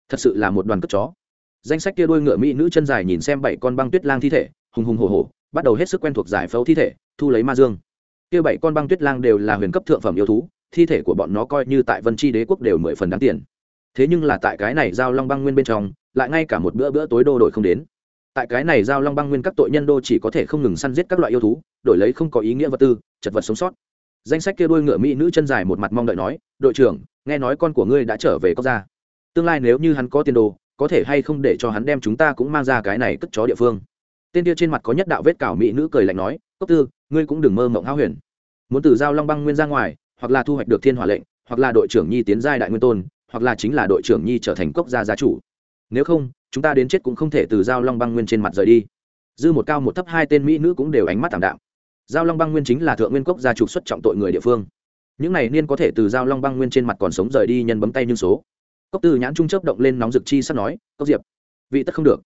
Speaker 1: Thật sự là một đoàn cất chó danh sách kia đôi ngựa mỹ nữ chân dài nhìn xem bảy con băng tuyết lang thi thể, hùng hùng hồ hồ bắt đầu hết sức quen thuộc giải phẫu thi thể, thu lấy ma dương. Kia bảy con băng tuyết lang đều là huyền cấp thượng phẩm yêu thú, thi thể của bọn nó coi như tại vân tri đế quốc đều mười phần đáng tiền. Thế nhưng là tại cái này giao long băng nguyên bên trong, lại ngay cả một bữa bữa tối đô đổi không đến. Tại cái này giao long băng nguyên các tội nhân đô chỉ có thể không ngừng săn giết các loại yêu thú, đổi lấy không có ý nghĩa vật tư, chật vật sống sót. Danh sách kia đuôi ngựa mỹ nữ chân dài một mặt mong đợi nói, đội trưởng, nghe nói con của ngươi đã trở về quốc gia. Tương lai nếu như hắn có tiền đồ có thể hay không để cho hắn đem chúng ta cũng mang ra cái này cất chó địa phương. Tên kia trên mặt có nhất đạo vết cảo mỹ nữ cười lạnh nói, cốc tư, ngươi cũng đừng mơ mộng háo huyền. Muốn từ giao long băng nguyên ra ngoài, hoặc là thu hoạch được thiên hỏa lệnh, hoặc là đội trưởng nhi tiến giai đại nguyên tôn, hoặc là chính là đội trưởng nhi trở thành cốc gia gia chủ. Nếu không, chúng ta đến chết cũng không thể từ giao long băng nguyên trên mặt rời đi. Dư một cao một thấp hai tên mỹ nữ cũng đều ánh mắt tảm đạm. Giao long băng nguyên chính là thượng nguyên cốc gia trục xuất trọng tội người địa phương. Những này niên có thể từ giao long băng nguyên trên mặt còn sống rời đi nhân bấm tay nhưng số cốc tư nhãn trung chớp động lên nóng rực chi sắp nói, cốc diệp, vị tất không được.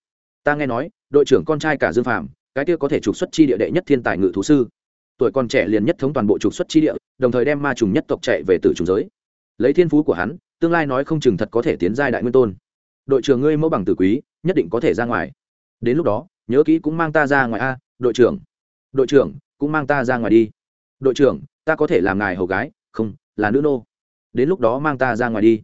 Speaker 1: Ta nghe nói, đội trưởng con trai cả dương phạm cái kia có thể trục xuất chi địa đệ nhất thiên tài ngự thú sư. Tuổi còn trẻ liền nhất thống toàn bộ trục xuất chi địa, đồng thời đem ma trùng nhất tộc chạy về từ trùng giới. Lấy thiên phú của hắn, tương lai nói không chừng thật có thể tiến giai đại nguyên tôn. Đội trưởng ngươi mẫu bằng tử quý, nhất định có thể ra ngoài. Đến lúc đó, nhớ kỹ cũng mang ta ra ngoài a, đội trưởng. Đội trưởng, cũng mang ta ra ngoài đi. Đội trưởng, ta có thể làm ngài hầu gái, không, là nữ nô. Đến lúc đó mang ta ra ngoài đi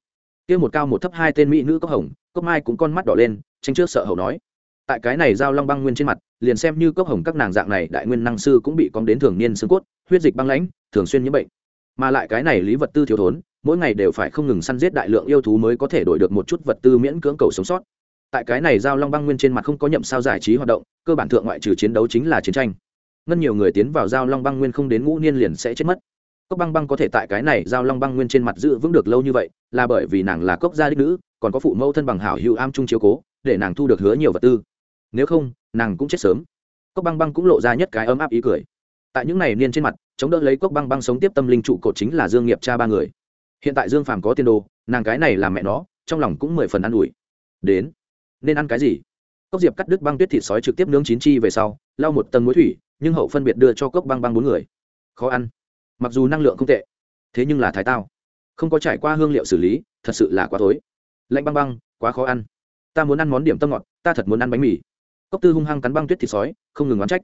Speaker 1: kia một cao một thấp hai tên mỹ nữ cốc hồng, cốc mai cũng con mắt đỏ lên tranh trước sợ hầu nói. Tại cái này giao long băng nguyên trên mặt, liền xem như cốc hồng các nàng dạng này đại nguyên năng sư cũng bị cóng đến thường niên xương cốt, huyết dịch băng lãnh, thường xuyên nhiễm bệnh. Mà lại cái này lý vật tư thiếu thốn, mỗi ngày đều phải không ngừng săn giết đại lượng yêu thú mới có thể đổi được một chút vật tư miễn cưỡng cầu sống sót. Tại cái này giao long băng nguyên trên mặt không có nhậm sao giải trí hoạt động, cơ bản thượng ngoại trừ chiến đấu chính là chiến tranh. Ngân nhiều người tiến vào giao long băng nguyên không đến ngũ niên liền sẽ chết mất cốc băng băng có thể tại cái này giao long băng nguyên trên mặt giữ vững được lâu như vậy, là bởi vì nàng là cốc gia đích nữ, còn có phụ mẫu thân bằng hảo hữu am trung chiếu cố, để nàng thu được hứa nhiều vật tư. Nếu không, nàng cũng chết sớm. Cốc băng băng cũng lộ ra nhất cái ấm áp ý cười. Tại những ngày niên trên mặt, chống đỡ lấy cốc băng băng sống tiếp tâm linh trụ cột chính là dương nghiệp cha ba người. Hiện tại dương phàm có tiền đồ, nàng cái này làm mẹ nó, trong lòng cũng mười phần ă n ủi. Đến, nên ăn cái gì? Cốc diệp cắt đứt băng tuyết thịt sói trực tiếp nướng chín chi về sau, lau một tầng muối thủy, nhưng hậu phân biệt đưa cho cốc băng băng bốn người. Khó ăn mặc dù năng lượng không tệ thế nhưng là thái tao. Không có trải qua hương liệu xử lý thật sự là quá thối, lạnh băng băng quá khó ăn. Ta muốn ăn món điểm tâm ngọt ta thật muốn ăn bánh mì. Cốc tư hung hăng cắn băng tuyết thịt sói không ngừng oán trách.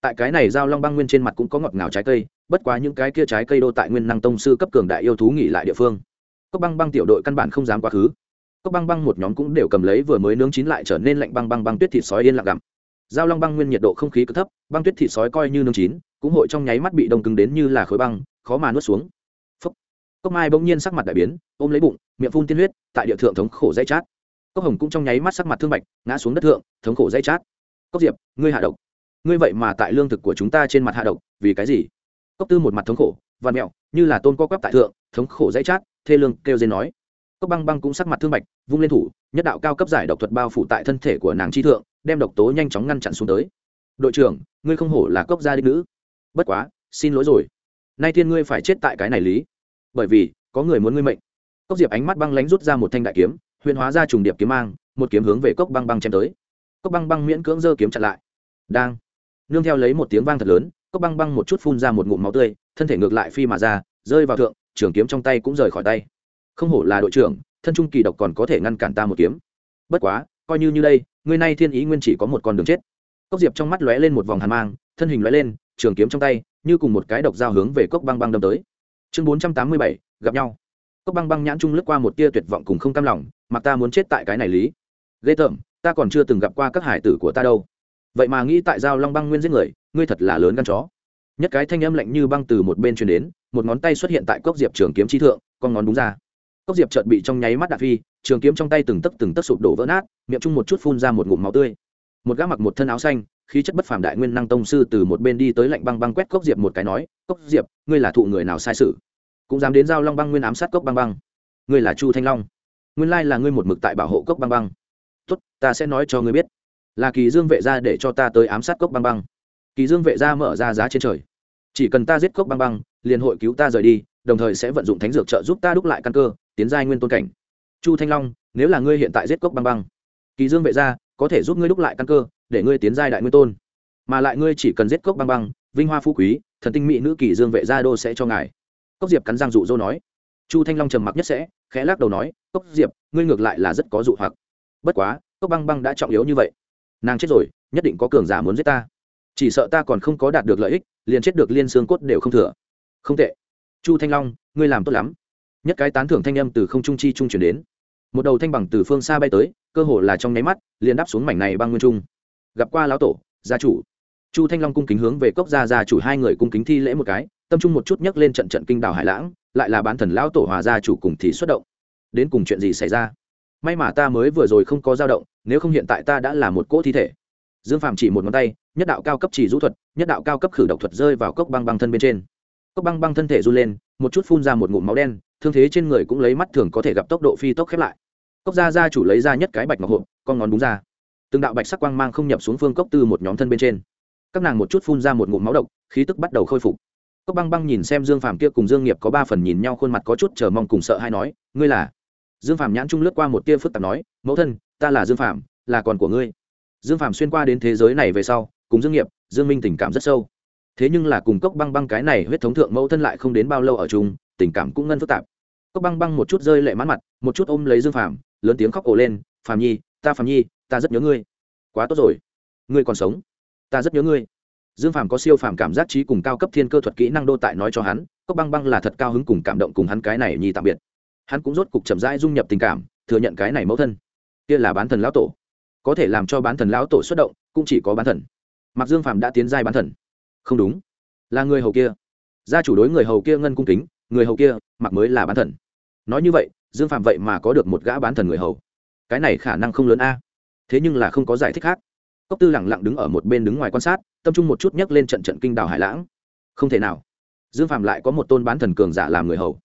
Speaker 1: Tại cái này giao long băng nguyên trên mặt cũng có ngọt ngào trái cây bất quá những cái kia trái cây đô tại nguyên năng tông sư cấp cường đại yêu thú nghỉ lại địa phương. Cốc băng băng tiểu đội căn bản không dám quá khứ. Cốc băng băng một nhóm cũng đều cầm lấy vừa mới nướng chín lại trở nên lạnh băng băng băng tuyết thịt sói yên lặng gặm. Giao long băng nguyên nhiệt độ không khí cực thấp băng tuyết thịt sói coi như nướng chín cũng hội trong nháy mắt bị đông cứng đến như là khối băng, khó mà nuốt xuống. Phúc cốc mai bỗng nhiên sắc mặt đại biến, ôm lấy bụng, miệng phun tiên huyết, tại địa thượng thống khổ dây chát. Cốc hồng cũng trong nháy mắt sắc mặt thương bạch, ngã xuống đất thượng, thống khổ dây chát. Cốc diệp, ngươi hạ độc. Ngươi vậy mà tại lương thực của chúng ta trên mặt hạ độc, vì cái gì? Cốc tư một mặt thống khổ và mẹo, như là tôn co quắp tại thượng, thống khổ dây chát, thê lương kêu dên nói. Cốc băng băng cũng sắc mặt thương bạch, vung lên thủ, nhất đạo cao cấp giải độc thuật bao phủ tại thân thể của nàng chi thượng, đem độc tố nhanh chóng ngăn chặn xuống tới. Đội trưởng, ngươi không hổ là cốc gia đích nữ bất quá, xin lỗi rồi. Nay thiên ngươi phải chết tại cái này lý. Bởi vì, có người muốn ngươi mệnh. Cốc diệp ánh mắt băng lánh rút ra một thanh đại kiếm, huyền hóa ra trùng điệp kiếm mang, một kiếm hướng về cốc băng băng chém tới. Cốc băng băng miễn cưỡng giơ kiếm chặn lại. Đang. Nương theo lấy một tiếng vang thật lớn, cốc băng băng một chút phun ra một ngụm máu tươi, thân thể ngược lại phi mà ra, rơi vào thượng, trường kiếm trong tay cũng rời khỏi tay. Không hổ là đội trưởng, thân trung kỳ độc còn có thể ngăn cản ta một kiếm. Bất quá, coi như như đây người nay thiên ý nguyên chỉ có một con đường chết. Cốc diệp trong mắt lóe lên một vòng hàn mang, thân hình lóe lên trường kiếm trong tay, như cùng một cái độc dao hướng về cốc băng băng đâm tới. Chương bốn trăm tám mươi bảy, gặp nhau. Cốc băng băng nhãn trung lướt qua một tia tuyệt vọng cùng không cam lòng, mặc ta muốn chết tại cái này lý. Ghê tởm, ta còn chưa từng gặp qua các hải tử của ta đâu. Vậy mà nghĩ tại giao long băng nguyên giết người, ngươi thật là lớn gan chó. Nhất cái thanh âm lạnh như băng từ một bên truyền đến, một ngón tay xuất hiện tại cốc diệp trường kiếm chi thượng, con ngón đúng ra. Cốc diệp chợt bị trong nháy mắt đạp phi, trường kiếm trong tay từng tấc từng tấc sụp đổ vỡ nát, miệng chung một chút phun ra một ngụm máu tươi. Một gã mặc một thân áo xanh khí chất bất phàm đại nguyên năng tông sư từ một bên đi tới lạnh băng băng quét cốc diệp một cái nói, cốc diệp, ngươi là thụ người nào sai sự? Cũng dám đến giao long băng nguyên ám sát cốc băng băng. Ngươi là chu thanh long. Nguyên lai là ngươi một mực tại bảo hộ cốc băng băng. Tốt, ta sẽ nói cho ngươi biết. Là kỳ dương vệ gia để cho ta tới ám sát cốc băng băng. Kỳ dương vệ gia mở ra giá trên trời. Chỉ cần ta giết cốc băng băng, liền hội cứu ta rời đi, đồng thời sẽ vận dụng thánh dược trợ giúp ta đúc lại căn cơ, tiến giai nguyên tôn cảnh. Chu thanh long, nếu là ngươi hiện tại giết cốc băng băng, kỳ dương vệ gia có thể giúp ngươi đúc lại căn cơ để ngươi tiến giai đại nguyên tôn. Mà lại ngươi chỉ cần giết cốc băng băng, vinh hoa phú quý, thần tinh mỹ nữ kỳ dương vệ gia đô sẽ cho ngài. Cốc diệp cắn răng dụ dỗ nói. Chu thanh long trầm mặc nhất sẽ, khẽ lắc đầu nói, cốc diệp, ngươi ngược lại là rất có dụ hoặc. Bất quá, cốc băng băng đã trọng yếu như vậy. Nàng chết rồi, nhất định có cường giả muốn giết ta. Chỉ sợ ta còn không có đạt được lợi ích, liền chết được liên xương cốt đều không thừa. Không tệ. Chu thanh long, ngươi làm tốt lắm. Nhất cái tán thưởng thanh âm từ không trung chi trung chuyển đến. Một đầu thanh bằng từ phương xa bay tới, cơ hồ là trong nháy mắt, liền đáp xuống mảnh này băng nguyên trung gặp qua lão tổ, gia chủ. Chu thanh long cung kính hướng về cốc gia gia chủ hai người cung kính thi lễ một cái, tâm trung một chút nhấc lên trận trận kinh đảo hải lãng, lại là bán thần lão tổ hòa gia chủ cùng thì xuất động. Đến cùng chuyện gì xảy ra? May mà ta mới vừa rồi không có dao động, nếu không hiện tại ta đã là một cỗ thi thể. Dương phạm chỉ một ngón tay, nhất đạo cao cấp chỉ rũ thuật, nhất đạo cao cấp khử độc thuật rơi vào cốc băng băng thân bên trên. Cốc băng băng thân thể run lên, một chút phun ra một ngụm máu đen, thương thế trên người cũng lấy mắt thường có thể gặp tốc độ phi tốc khép lại. Cốc gia gia chủ lấy ra nhất cái bạch ngọc hộp, con ngón đúng ra từng đạo bạch sắc quang mang không nhập xuống phương cốc tư một nhóm thân bên trên. Các nàng một chút phun ra một ngụm máu độc, khí tức bắt đầu khôi phục. Cốc băng băng nhìn xem dương phàm kia cùng dương nghiệp có ba phần nhìn nhau khuôn mặt có chút chờ mong cùng sợ hay nói, ngươi là? Dương phàm nhãn trung lướt qua một tia phức tạp nói, mẫu thân, ta là dương phàm, là con của ngươi. Dương phàm xuyên qua đến thế giới này về sau, cùng dương nghiệp, dương minh tình cảm rất sâu. Thế nhưng là cùng cốc băng băng cái này huyết thống thượng mẫu thân lại không đến bao lâu ở chung, tình cảm cũng ngân phức tạp. Cốc băng băng một chút rơi lệ mãn mặt, một chút ôm lấy dương phàm, lớn tiếng khóc ồ lên, phàm nhi, ta phàm nhi ta rất nhớ ngươi. Quá tốt rồi. Ngươi còn sống. Ta rất nhớ ngươi. Dương phàm có siêu phàm cảm giác trí cùng cao cấp thiên cơ thuật kỹ năng đô tại nói cho hắn, cốc băng băng là thật cao hứng cùng cảm động cùng hắn cái này nhi tạm biệt. Hắn cũng rốt cục chậm rãi dung nhập tình cảm, thừa nhận cái này mẫu thân. Kia là bán thần lão tổ. Có thể làm cho bán thần lão tổ xuất động, cũng chỉ có bán thần. Mặc dương phàm đã tiến giai bán thần. Không đúng. Là người hầu kia. Gia chủ đối người hầu kia ngân cung kính, người hầu kia, mặc mới là bán thần. Nói như vậy, dương phạm vậy mà có được một gã bán thần người hầu. Cái này khả năng không lớn a thế nhưng là không có giải thích khác. Cốc tư lẳng lặng đứng ở một bên đứng ngoài quan sát, tâm trung một chút nhấc lên trận trận kinh đào hải lãng. Không thể nào. Dương phạm lại có một tôn bán thần cường giả làm người hầu.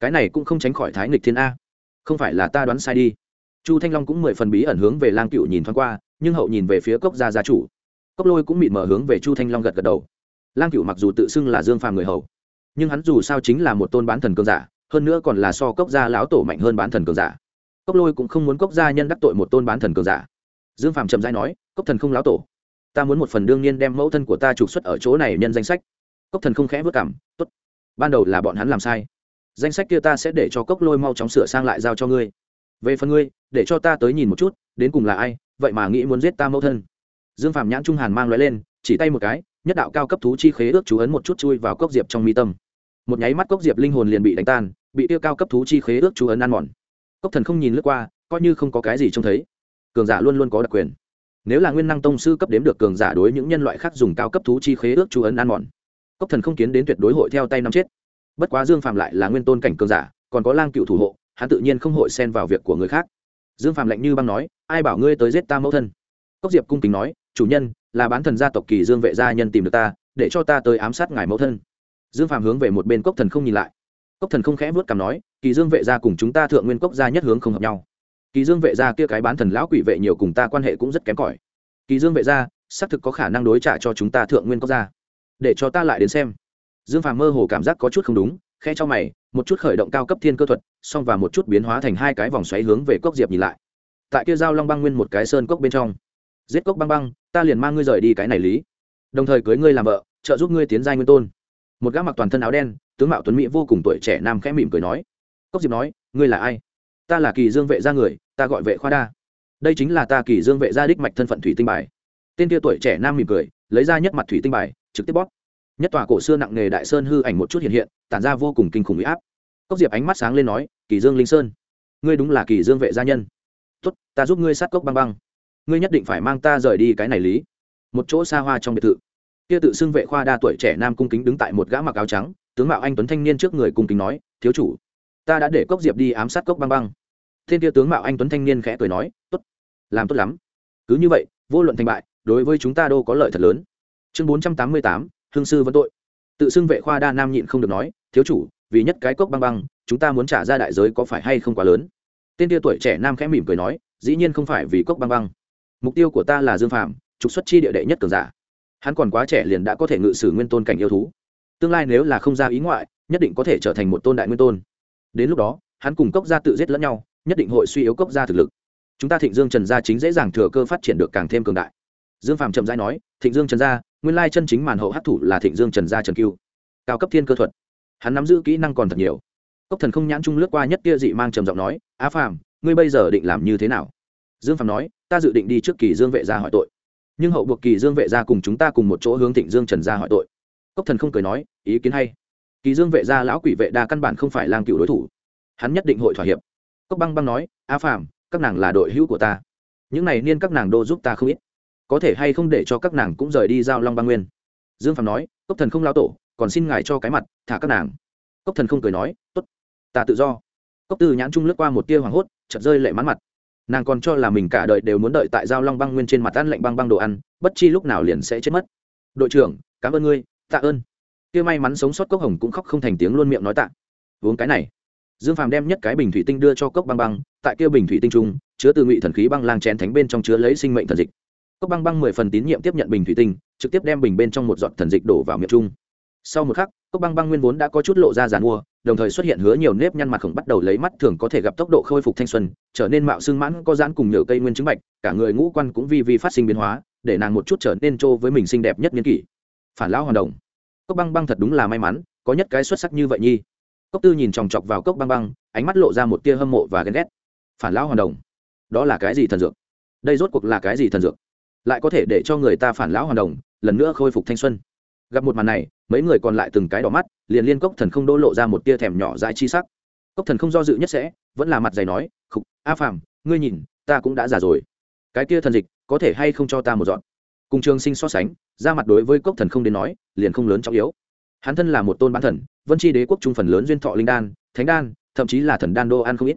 Speaker 1: Cái này cũng không tránh khỏi thái nghịch thiên a. Không phải là ta đoán sai đi. Chu thanh long cũng mười phần bí ẩn hướng về lang cựu nhìn thoáng qua, nhưng hậu nhìn về phía cốc gia gia chủ. Cốc lôi cũng mịt mở hướng về chu thanh long gật gật đầu. Lang cựu mặc dù tự xưng là dương phàm người hầu, nhưng hắn dù sao chính là một tôn bán thần cường giả, hơn nữa còn là so cốc gia lão tổ mạnh hơn bán thần cường giả. Cốc lôi cũng không muốn cốc gia nhân đắc tội một tôn bán thần cường giả dương Phạm trầm dai nói, cốc thần không lão tổ, ta muốn một phần đương nhiên đem mẫu thân của ta trục xuất ở chỗ này nhân danh sách. Cốc thần không khẽ vất cảm, tốt, ban đầu là bọn hắn làm sai. Danh sách kia ta sẽ để cho cốc lôi mau chóng sửa sang lại giao cho ngươi. Về phần ngươi, để cho ta tới nhìn một chút, đến cùng là ai, vậy mà nghĩ muốn giết ta mẫu thân. Dương phạm nhãn trung hàn mang loại lên, chỉ tay một cái, nhất đạo cao cấp thú chi khế ước chú ấn một chút chui vào cốc diệp trong mi tâm. Một nháy mắt cốc diệp linh hồn liền bị đánh tan, bị tiêu cao cấp thú chi khế ước chú ấn ăn mòn. Cốc thần không nhìn lướt qua, coi như không có cái gì trông thấy cường giả luôn luôn có đặc quyền. Nếu là nguyên năng tông sư cấp đếm được cường giả đối những nhân loại khác dùng cao cấp thú chi khế ước chú ấn ăn mòn, cốc thần không kiến đến tuyệt đối hội theo tay nắm chết. Bất quá dương phạm lại là nguyên tôn cảnh cường giả, còn có lang cựu thủ hộ, hắn tự nhiên không hội xen vào việc của người khác. Dương phạm lạnh như băng nói, ai bảo ngươi tới giết ta mẫu thân? Cốc diệp cung kính nói, chủ nhân, là bán thần gia tộc kỳ dương vệ gia nhân tìm được ta, để cho ta tới ám sát ngài mẫu thân. Dương phạm hướng về một bên cốc thần không nhìn lại. Cốc thần không khẽ vớt cằm nói, kỳ dương vệ gia cùng chúng ta thượng nguyên cốc gia nhất hướng không hợp nhau kỳ dương vệ gia kia cái bán thần lão quỷ vệ nhiều cùng ta quan hệ cũng rất kém cỏi. Kỳ dương vệ gia, xác thực có khả năng đối trả cho chúng ta thượng nguyên cốc gia. Để cho ta lại đến xem. Dương phàm mơ hồ cảm giác có chút không đúng khe cho mày, một chút khởi động cao cấp thiên cơ thuật, xong và một chút biến hóa thành hai cái vòng xoáy hướng về cốc diệp nhìn lại. Tại kia giao long băng nguyên một cái sơn cốc bên trong. Giết cốc băng băng, ta liền mang ngươi rời đi cái này lý. Đồng thời cưới ngươi làm vợ, trợ giúp ngươi tiến giai nguyên tôn. Một gã mặc toàn thân áo đen, tướng mạo tuấn mỹ vô cùng tuổi trẻ nam khẽ mỉm cười nói. Cốc diệp nói, ngươi là ai? Ta là kỳ dương vệ gia người, ta gọi vệ khoa đa. Đây chính là ta kỳ dương vệ gia đích mạch thân phận thủy tinh bài. Tên kia tuổi trẻ nam mỉm cười, lấy ra nhất mặt thủy tinh bài, trực tiếp bóp. Nhất tòa cổ xưa nặng nghề đại sơn hư ảnh một chút hiện hiện, tản ra vô cùng kinh khủng huy áp. Cốc diệp ánh mắt sáng lên nói, kỳ dương linh sơn, ngươi đúng là kỳ dương vệ gia nhân. Tốt, ta giúp ngươi sát cốc băng băng. Ngươi nhất định phải mang ta rời đi cái này lý. Một chỗ xa hoa trong biệt thự. Kia tự xưng vệ khoa đa tuổi trẻ nam cung kính đứng tại một gã mặc áo trắng, tướng mạo anh tuấn thanh niên trước người cung kính nói, thiếu chủ ta đã để cốc diệp đi ám sát cốc băng băng. Thiên kia tướng mạo anh tuấn thanh niên khẽ cười nói, tốt, làm tốt lắm. Cứ như vậy, vô luận thành bại, đối với chúng ta đâu có lợi thật lớn. Chương bốn trăm tám mươi tám, hương sư vẫn tội. Tự xưng vệ khoa đa nam nhịn không được nói, thiếu chủ, vì nhất cái cốc băng băng, chúng ta muốn trả ra đại giới có phải hay không quá lớn? Tên tia tuổi trẻ nam khẽ mỉm cười nói, dĩ nhiên không phải vì cốc băng băng. Mục tiêu của ta là dương phạm trục xuất chi địa đệ nhất cường giả. Hắn còn quá trẻ liền đã có thể ngự sử nguyên tôn cảnh yêu thú. Tương lai nếu là không ra ý ngoại, nhất định có thể trở thành một tôn đại nguyên tôn đến lúc đó, hắn cùng cốc gia tự giết lẫn nhau, nhất định hội suy yếu cốc gia thực lực. Chúng ta thịnh dương trần gia chính dễ dàng thừa cơ phát triển được càng thêm cường đại. Dương phạm chậm rãi nói, thịnh dương trần gia, nguyên lai chân chính màn hậu hát thủ là thịnh dương trần gia trần cưu, cao cấp thiên cơ thuật. Hắn nắm giữ kỹ năng còn thật nhiều. Cốc thần không nhãn trung lướt qua nhất kia dị mang trầm giọng nói á phàm, ngươi bây giờ định làm như thế nào? Dương phàm nói, ta dự định đi trước kỳ dương vệ gia hỏi tội. Nhưng hậu buộc kỳ dương vệ gia cùng chúng ta cùng một chỗ hướng thịnh dương trần gia hỏi tội. Cốc thần không cười nói, ý kiến hay kỳ dương vệ gia lão quỷ vệ đa căn bản không phải lang cựu đối thủ. Hắn nhất định hội thỏa hiệp. Cốc băng băng nói á phàm, các nàng là đội hữu của ta. Những này niên các nàng đô giúp ta không ít. Có thể hay không để cho các nàng cũng rời đi giao long băng nguyên? Dương phàm nói, cốc thần không lao tổ, còn xin ngài cho cái mặt, thả các nàng. Cốc thần không cười nói, tốt, ta tự do. Cốc tư nhãn trung lướt qua một tia hoảng hốt, chợt rơi lệ mán mặt. Nàng còn cho là mình cả đời đều muốn đợi tại giao long băng nguyên trên mặt ăn lạnh băng băng đồ ăn, bất chi lúc nào liền sẽ chết mất. Đội trưởng, cảm ơn ngươi, tạ ơn kia may mắn sống sót cốc hồng cũng khóc không thành tiếng luôn miệng nói tạ. Uống cái này. Dương phàm đem nhất cái bình thủy tinh đưa cho cốc băng băng, tại kia bình thủy tinh trung, chứa từ ngụy thần khí băng lang chén thánh bên trong chứa lấy sinh mệnh thần dịch. Cốc băng băng mười phần tín nhiệm tiếp nhận bình thủy tinh, trực tiếp đem bình bên trong một giọt thần dịch đổ vào miệng trung sau một khắc, cốc băng băng nguyên vốn đã có chút lộ ra giàn mua, đồng thời xuất hiện hứa nhiều nếp nhăn mặt khổng bắt đầu lấy mắt thường có thể gặp tốc độ khôi phục thanh xuân, trở nên mạo xương mãn, có giãn cùng nhựa cây nguyên chứng bạch, cả người ngũ quan cũng vi vi phát sinh biến hóa, để nàng một chút trở nên trô với mình xinh đẹp nhất niên kỷ. Phản lão hoàn đồng cốc băng băng thật đúng là may mắn, có nhất cái xuất sắc như vậy nhi. Cốc tư nhìn chòng chọc vào cốc băng băng, ánh mắt lộ ra một tia hâm mộ và ghen ghét. Phản lão hoàn đồng, đó là cái gì thần dược? Đây rốt cuộc là cái gì thần dược? Lại có thể để cho người ta phản lão hoàn đồng, lần nữa khôi phục thanh xuân. Gặp một màn này, mấy người còn lại từng cái đỏ mắt, liền liên cốc thần không đô lộ ra một tia thèm nhỏ dãi chi sắc. Cốc thần không do dự nhất sẽ, vẫn là mặt dày nói, khục, a phàm, ngươi nhìn, ta cũng đã già rồi. Cái kia thần dịch, có thể hay không cho ta một dọn cùng trường sinh so sánh ra mặt đối với cốc thần không đến nói, liền không lớn trọng yếu. Hắn thân là một tôn bán thần, vân tri đế quốc trung phần lớn duyên thọ linh đan, thánh đan, thậm chí là thần đan đô ăn không ít.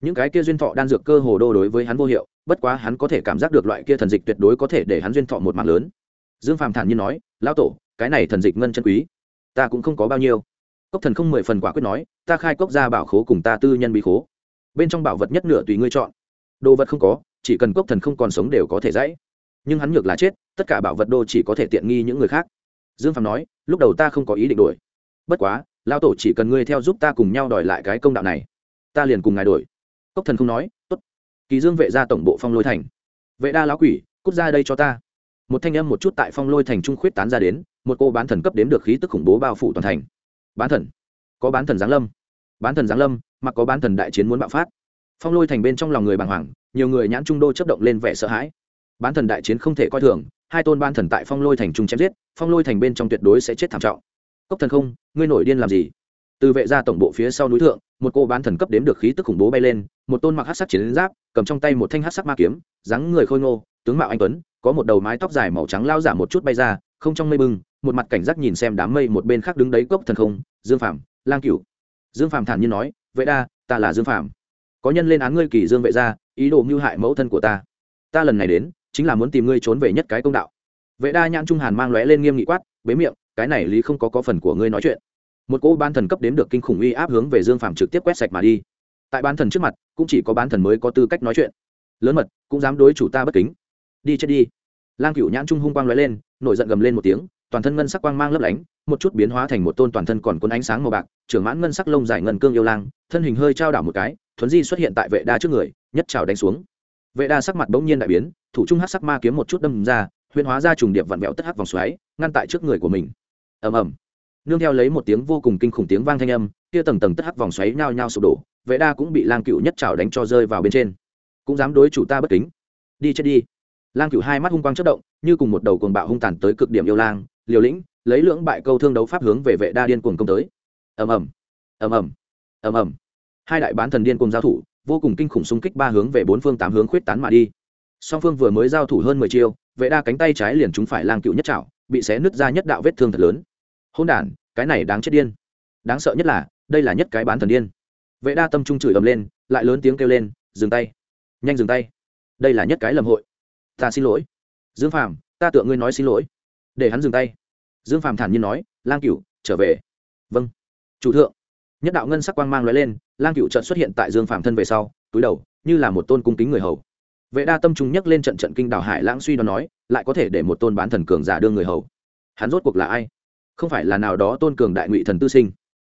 Speaker 1: Những cái kia duyên thọ đan dược cơ hồ đô đối với hắn vô hiệu, bất quá hắn có thể cảm giác được loại kia thần dịch tuyệt đối có thể để hắn duyên thọ một mạng lớn. Dương phàm thản nhiên nói, lão tổ, cái này thần dịch ngân chân quý, ta cũng không có bao nhiêu. Cốc thần không mười phần quả quyết nói, ta khai cốc ra bảo khố cùng ta tư nhân bí khố. Bên trong bảo vật nhất nửa tùy ngươi chọn. Đồ vật không có, chỉ cần cốc thần không còn sống đều có thể dãy nhưng hắn ngược là chết, tất cả bảo vật đô chỉ có thể tiện nghi những người khác. Dương phạm nói, lúc đầu ta không có ý định đổi bất quá lao tổ chỉ cần ngươi theo giúp ta cùng nhau đòi lại cái công đạo này, ta liền cùng ngài đổi cốc thần không nói t ố t kỳ dương vệ ra tổng bộ phong lôi thành. Vệ đa lão quỷ, cút ra đây cho ta. Một thanh âm một chút tại phong lôi thành trung khuyết tán ra đến, một cô bán thần cấp đếm được khí tức khủng bố bao phủ toàn thành. Bán thần, có bán thần giáng lâm. Bán thần giáng lâm, mặc có bán thần đại chiến muốn bạo phát. Phong lôi thành bên trong lòng người bàng hoàng, nhiều người nhãn trung đô chấp động lên vẻ sợ hãi bán thần đại chiến không thể coi thường, hai tôn ban thần tại phong lôi thành trung chém giết, phong lôi thành bên trong tuyệt đối sẽ chết thảm trọng. Cốc thần không, ngươi nổi điên làm gì? Từ vệ ra tổng bộ phía sau núi thượng, một cô bán thần cấp đếm được khí tức khủng bố bay lên, một tôn mặc hát sắc chiến giáp, cầm trong tay một thanh hát sắc ma kiếm, dáng người khôi ngô, tướng mạo anh tuấn, có một đầu mái tóc dài màu trắng lao giả một chút bay ra, không trong mây bưng một mặt cảnh giác nhìn xem đám mây một bên khác đứng đấy cốc thần không, dương phạm lang cửu. Dương phạm thản nhiên nói, vệ đa, ta là dương phạm có nhân lên án ngươi kỳ dương vệ gia, ý đồ mưu hại mẫu thân của ta. Ta lần này đến chính là muốn tìm ngươi trốn về nhất cái công đạo. Vệ đa nhãn trung hàn mang lóe lên nghiêm nghị quát, bế miệng, cái này lý không có có phần của ngươi nói chuyện. Một cô ban thần cấp đến được kinh khủng uy áp hướng về dương Phàm trực tiếp quét sạch mà đi. Tại ban thần trước mặt, cũng chỉ có bán thần mới có tư cách nói chuyện. Lớn mật, cũng dám đối chủ ta bất kính. Đi chết đi. Lang cựu nhãn trung hung quang lóe lên, nổi giận gầm lên một tiếng, toàn thân ngân sắc quang mang lấp lánh, một chút biến hóa thành một tôn toàn thân còn cuốn ánh sáng màu bạc, trưởng mãn ngân sắc lông dài ngân cương yêu lang, thân hình hơi trao đảo một cái, thuấn di xuất hiện tại vệ đa trước người, nhất trào đánh xuống. Vệ đa sắc mặt bỗng nhiên đại biến thủ trung hắc sắc ma kiếm một chút đâm ra huyền hóa ra trùng điệp vặn vẹo tất hắc vòng xoáy, ngăn tại trước người của mình. Ầm ầm. Nương theo lấy một tiếng vô cùng kinh khủng tiếng vang thanh âm, kia tầng tầng tất hắc vòng xoáy nhao nhao sụp đổ, vệ đa cũng bị lang cựu nhất trào đánh cho rơi vào bên trên. Cũng dám đối chủ ta bất kính. Đi chết đi. Lang cựu hai mắt hung quang chất động, như cùng một đầu cuồng bạo hung tàn tới cực điểm yêu lang, liều lĩnh, lấy lưỡng bại câu thương đấu pháp hướng về vệ đa điên cuồng công tới. Ầm ầm. Ầm ầm. Ầm ầm. Hai đại bán thần điên cuồng giao thủ, vô cùng kinh khủng xung kích ba hướng về bốn phương tám hướng khuyết tán mà đi song phương vừa mới giao thủ hơn mười chiêu, vệ đa cánh tay trái liền trúng phải lang cựu nhất trảo, bị xé nứt ra nhất đạo vết thương thật lớn. Hôn đản, cái này đáng chết điên. Đáng sợ nhất là, đây là nhất cái bán thần điên. Vệ đa tâm trung chửi ầm lên, lại lớn tiếng kêu lên, dừng tay. Nhanh dừng tay. Đây là nhất cái lầm hội. Ta xin lỗi. Dương phàm, ta tựa ngươi nói xin lỗi. Để hắn dừng tay. Dương phàm thản nhiên nói, lang cựu, trở về. Vâng. Chủ thượng. Nhất đạo ngân sắc quang mang l ó e lên, lang cựu trợn xuất hiện tại dương phàm thân về sau, túi đầu, như là một tôn cung kính người hầu vệ đa tâm trung nhắc lên trận trận kinh đảo hải lãng suy đoán nói, lại có thể để một tôn bán thần cường giả đương người hầu. Hắn rốt cuộc là ai? Không phải là nào đó tôn cường đại ngụy thần tư sinh.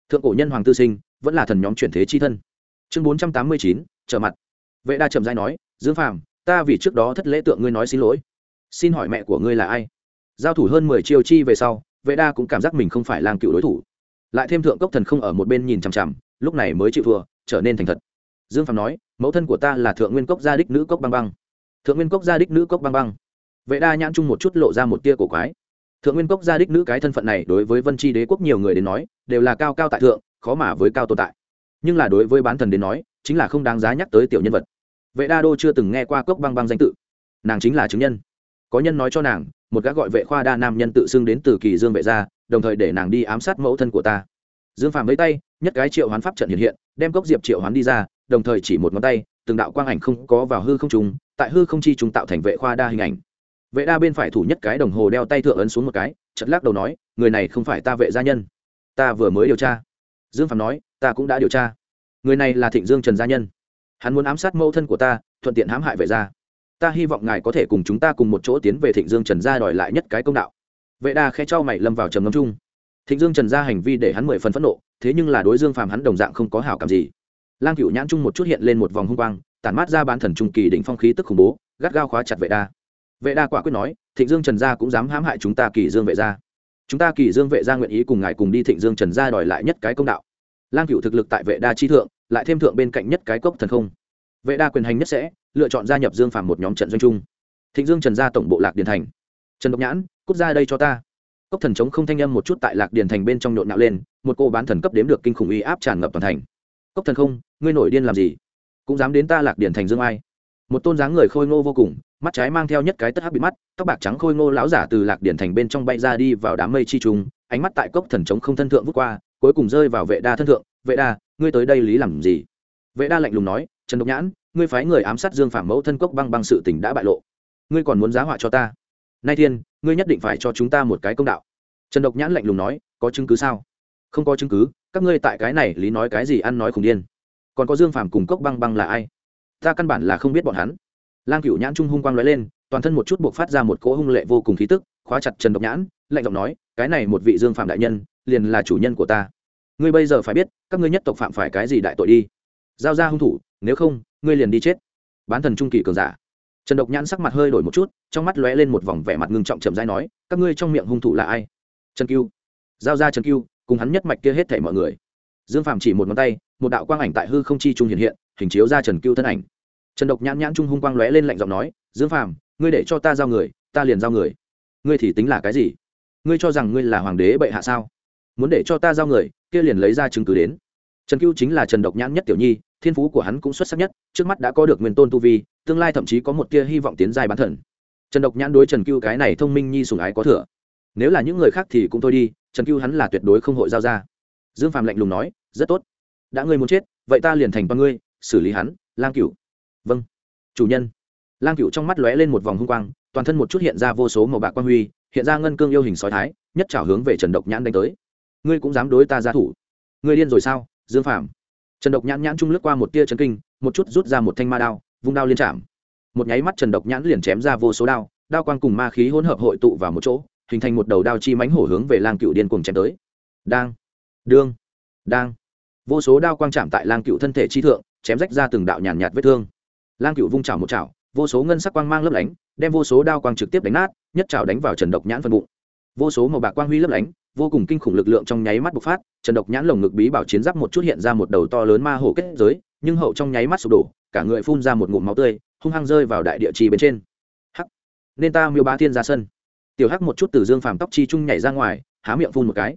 Speaker 1: Thượng cổ nhân hoàng tư sinh, vẫn là thần nhóm chuyển thế chi thân. Chương bốn trăm tám mươi chín, trở mặt. Vệ đa trầm dai nói, dương phàm, ta vì trước đó thất lễ tượng ngươi nói xin lỗi. Xin hỏi mẹ của ngươi là ai? Giao thủ hơn mười chiêu chi về sau, vệ đa cũng cảm giác mình không phải lang cựu đối thủ. Lại thêm thượng cốc thần không ở một bên nhìn chằm chằm, lúc này mới chịu vừa trở nên thành thật. Dương Phàm nói mẫu thân của ta là thượng nguyên cốc gia đích nữ cốc băng băng. Thượng nguyên cốc gia đích nữ cốc băng băng. Vệ đa nhãn chung một chút lộ ra một tia cổ quái. Thượng nguyên cốc gia đích nữ cái thân phận này đối với vân tri đế quốc nhiều người đến nói, đều là cao cao tại thượng, khó mà với cao tồn tại. Nhưng là đối với bán thần đến nói, chính là không đáng giá nhắc tới tiểu nhân vật. Vệ đa đô chưa từng nghe qua cốc băng băng danh tự. Nàng chính là chứng nhân. Có nhân nói cho nàng, một gã gọi vệ khoa đa nam nhân tự xưng đến từ kỳ dương vệ gia, đồng thời để nàng đi ám sát mẫu thân của ta. Dương phạm lấy tay, nhất cái triệu hoán pháp trận hiện hiện, đem cốc diệp triệu hoán đi ra đồng thời chỉ một ngón tay, từng đạo quang ảnh không có vào hư không trùng, tại hư không chi trùng tạo thành vệ khoa đa hình ảnh. Vệ đa bên phải thủ nhất cái đồng hồ đeo tay thượng ấn xuống một cái chật lắc đầu nói, người này không phải ta vệ gia nhân. Ta vừa mới điều tra. Dương phạm nói, ta cũng đã điều tra. Người này là thịnh dương trần gia nhân. Hắn muốn ám sát mẫu thân của ta, thuận tiện hãm hại vệ gia. Ta hy vọng ngài có thể cùng chúng ta cùng một chỗ tiến về thịnh dương trần gia đòi lại nhất cái công đạo. Vệ đa khe cho mày lâm vào trầm ngâm chung. Thịnh dương trần gia hành vi để hắn mười phần phẫn nộ, thế nhưng là đối dương phàm hắn đồng dạng không có hảo cảm gì lang cựu nhãn chung một chút hiện lên một vòng hung quang, tản mát ra bán thần trung kỳ đỉnh phong khí tức khủng bố, gắt gao khóa chặt vệ đa. Vệ đa quả quyết nói, thịnh dương trần gia cũng dám hãm hại chúng ta kỳ dương vệ gia. Chúng ta kỳ dương vệ gia nguyện ý cùng ngài cùng đi thịnh dương trần gia đòi lại nhất cái công đạo. Lang cựu thực lực tại vệ đa chi thượng, lại thêm thượng bên cạnh nhất cái cốc thần không. Vệ đa quyền hành nhất sẽ, lựa chọn gia nhập dương phàm một nhóm trận doanh chung. Thịnh dương trần gia tổng bộ lạc điền thành. Trần độc nhãn, cút ra đây cho ta. Cốc thần chống không thanh âm một chút tại lạc điền thành bên trong nhộn nhạo lên, một cô bán thần cấp đếm được kinh khủng uy áp tràn ngập toàn thành cốc thần không, ngươi nổi điên làm gì? Cũng dám đến ta lạc điển thành dương ai. Một tôn dáng người khôi ngô vô cùng, mắt trái mang theo nhất cái tất hắc bị mắt, tóc bạc trắng khôi ngô lão giả từ lạc điển thành bên trong bay ra đi vào đám mây chi trùng, ánh mắt tại cốc thần trống không thân thượng vút qua, cuối cùng rơi vào vệ đa thân thượng. Vệ đa, ngươi tới đây lý làm gì? Vệ đa lạnh lùng nói, trần độc nhãn, ngươi phái người ám sát dương phạm mẫu thân cốc băng băng sự tình đã bại lộ. Ngươi còn muốn giá họa cho ta? Nay thiên, ngươi nhất định phải cho chúng ta một cái công đạo. Trần độc nhãn lạnh lùng nói, có chứng cứ sao? Không có chứng cứ các ngươi tại cái này lý nói cái gì ăn nói khủng điên? Còn có dương phàm cùng cốc băng băng là ai? Ta căn bản là không biết bọn hắn. Lang cựu nhãn trung hung quang l ó e lên, toàn thân một chút buộc phát ra một cỗ hung lệ vô cùng khí tức, khóa chặt trần độc nhãn, lạnh giọng nói, cái này một vị dương phạm đại nhân, liền là chủ nhân của ta. Ngươi bây giờ phải biết, các ngươi nhất tộc phạm phải cái gì đại tội đi. Giao ra hung thủ, nếu không, ngươi liền đi chết. Bán thần trung kỳ cường giả. Trần độc nhãn sắc mặt hơi đổi một chút, trong mắt lóe lên một vòng vẻ mặt ngưng trọng chậm dai nói, các ngươi trong miệng hung thủ là ai? Trần cưu giao ra trần cưu cùng hắn nhất mạch kia hết thảy mọi người. Dương phàm chỉ một ngón tay, một đạo quang ảnh tại hư không chi trung hiện hiện, hình chiếu ra trần cưu thân ảnh. Trần độc nhãn nhãn trung hung quang lóe lên lạnh giọng nói, dương phàm, ngươi để cho ta giao người, ta liền giao người. Ngươi thì tính là cái gì? Ngươi cho rằng ngươi là hoàng đế bệ hạ sao? Muốn để cho ta giao người, kia liền lấy ra chứng cứ đến. Trần cưu chính là trần độc nhãn nhất tiểu nhi, thiên phú của hắn cũng xuất sắc nhất, trước mắt đã có được nguyên tôn tu vi, tương lai thậm chí có một tia hy vọng tiến dài bán thần. Trần độc nhãn đối trần cưu cái này thông minh nhi sùng ái có thừa. Nếu là những người khác thì cũng thôi đi trần cưu hắn là tuyệt đối không hội giao ra. Dương phạm lạnh lùng nói, rất tốt. Đã ngươi muốn chết, vậy ta liền thành con ngươi, xử lý hắn, lang cựu vâng chủ nhân. Lang cựu trong mắt lóe lên một vòng hung quang, toàn thân một chút hiện ra vô số màu bạc quang huy, hiện ra ngân cương yêu hình sói thái, nhất trảo hướng về trần độc nhãn đánh tới. Ngươi cũng dám đối ta ra thủ? Ngươi điên rồi sao, dương phạm trần độc nhãn nhãn trung lướt qua một tia chấn kinh, một chút rút ra một thanh ma đao, vung đao liên chạm. Một nháy mắt trần độc nhãn liền chém ra vô số đao đao quang cùng ma khí hỗn hợp hội tụ vào một chỗ hình thành một đầu đao chi mánh hổ hướng về lang cựu điên cuồng chém tới. Đang, đương, đang. Vô số đao quang chạm tại lang cựu thân thể chi thượng, chém rách ra từng đạo nhàn nhạt vết thương. Lang cựu vung chảo một chảo, vô số ngân sắc quang mang lấp lánh, đem vô số đao quang trực tiếp đánh nát, nhất chảo đánh vào trần độc nhãn phân bụng. Vô số màu bạc quang huy lấp lánh, vô cùng kinh khủng lực lượng trong nháy mắt bộc phát, trần độc nhãn lồng ngực bí bảo chiến giáp một chút hiện ra một đầu to lớn ma hổ kết giới, nhưng hậu trong nháy mắt sụp đổ, cả người phun ra một ngụm máu tươi, hung hăng rơi vào đại địa trì bên trên. Hắc, nên ta miêu ba thiên ra sân tiểu hắc một chút từ dương phàm tóc chi trung nhảy ra ngoài, há miệng phun một cái.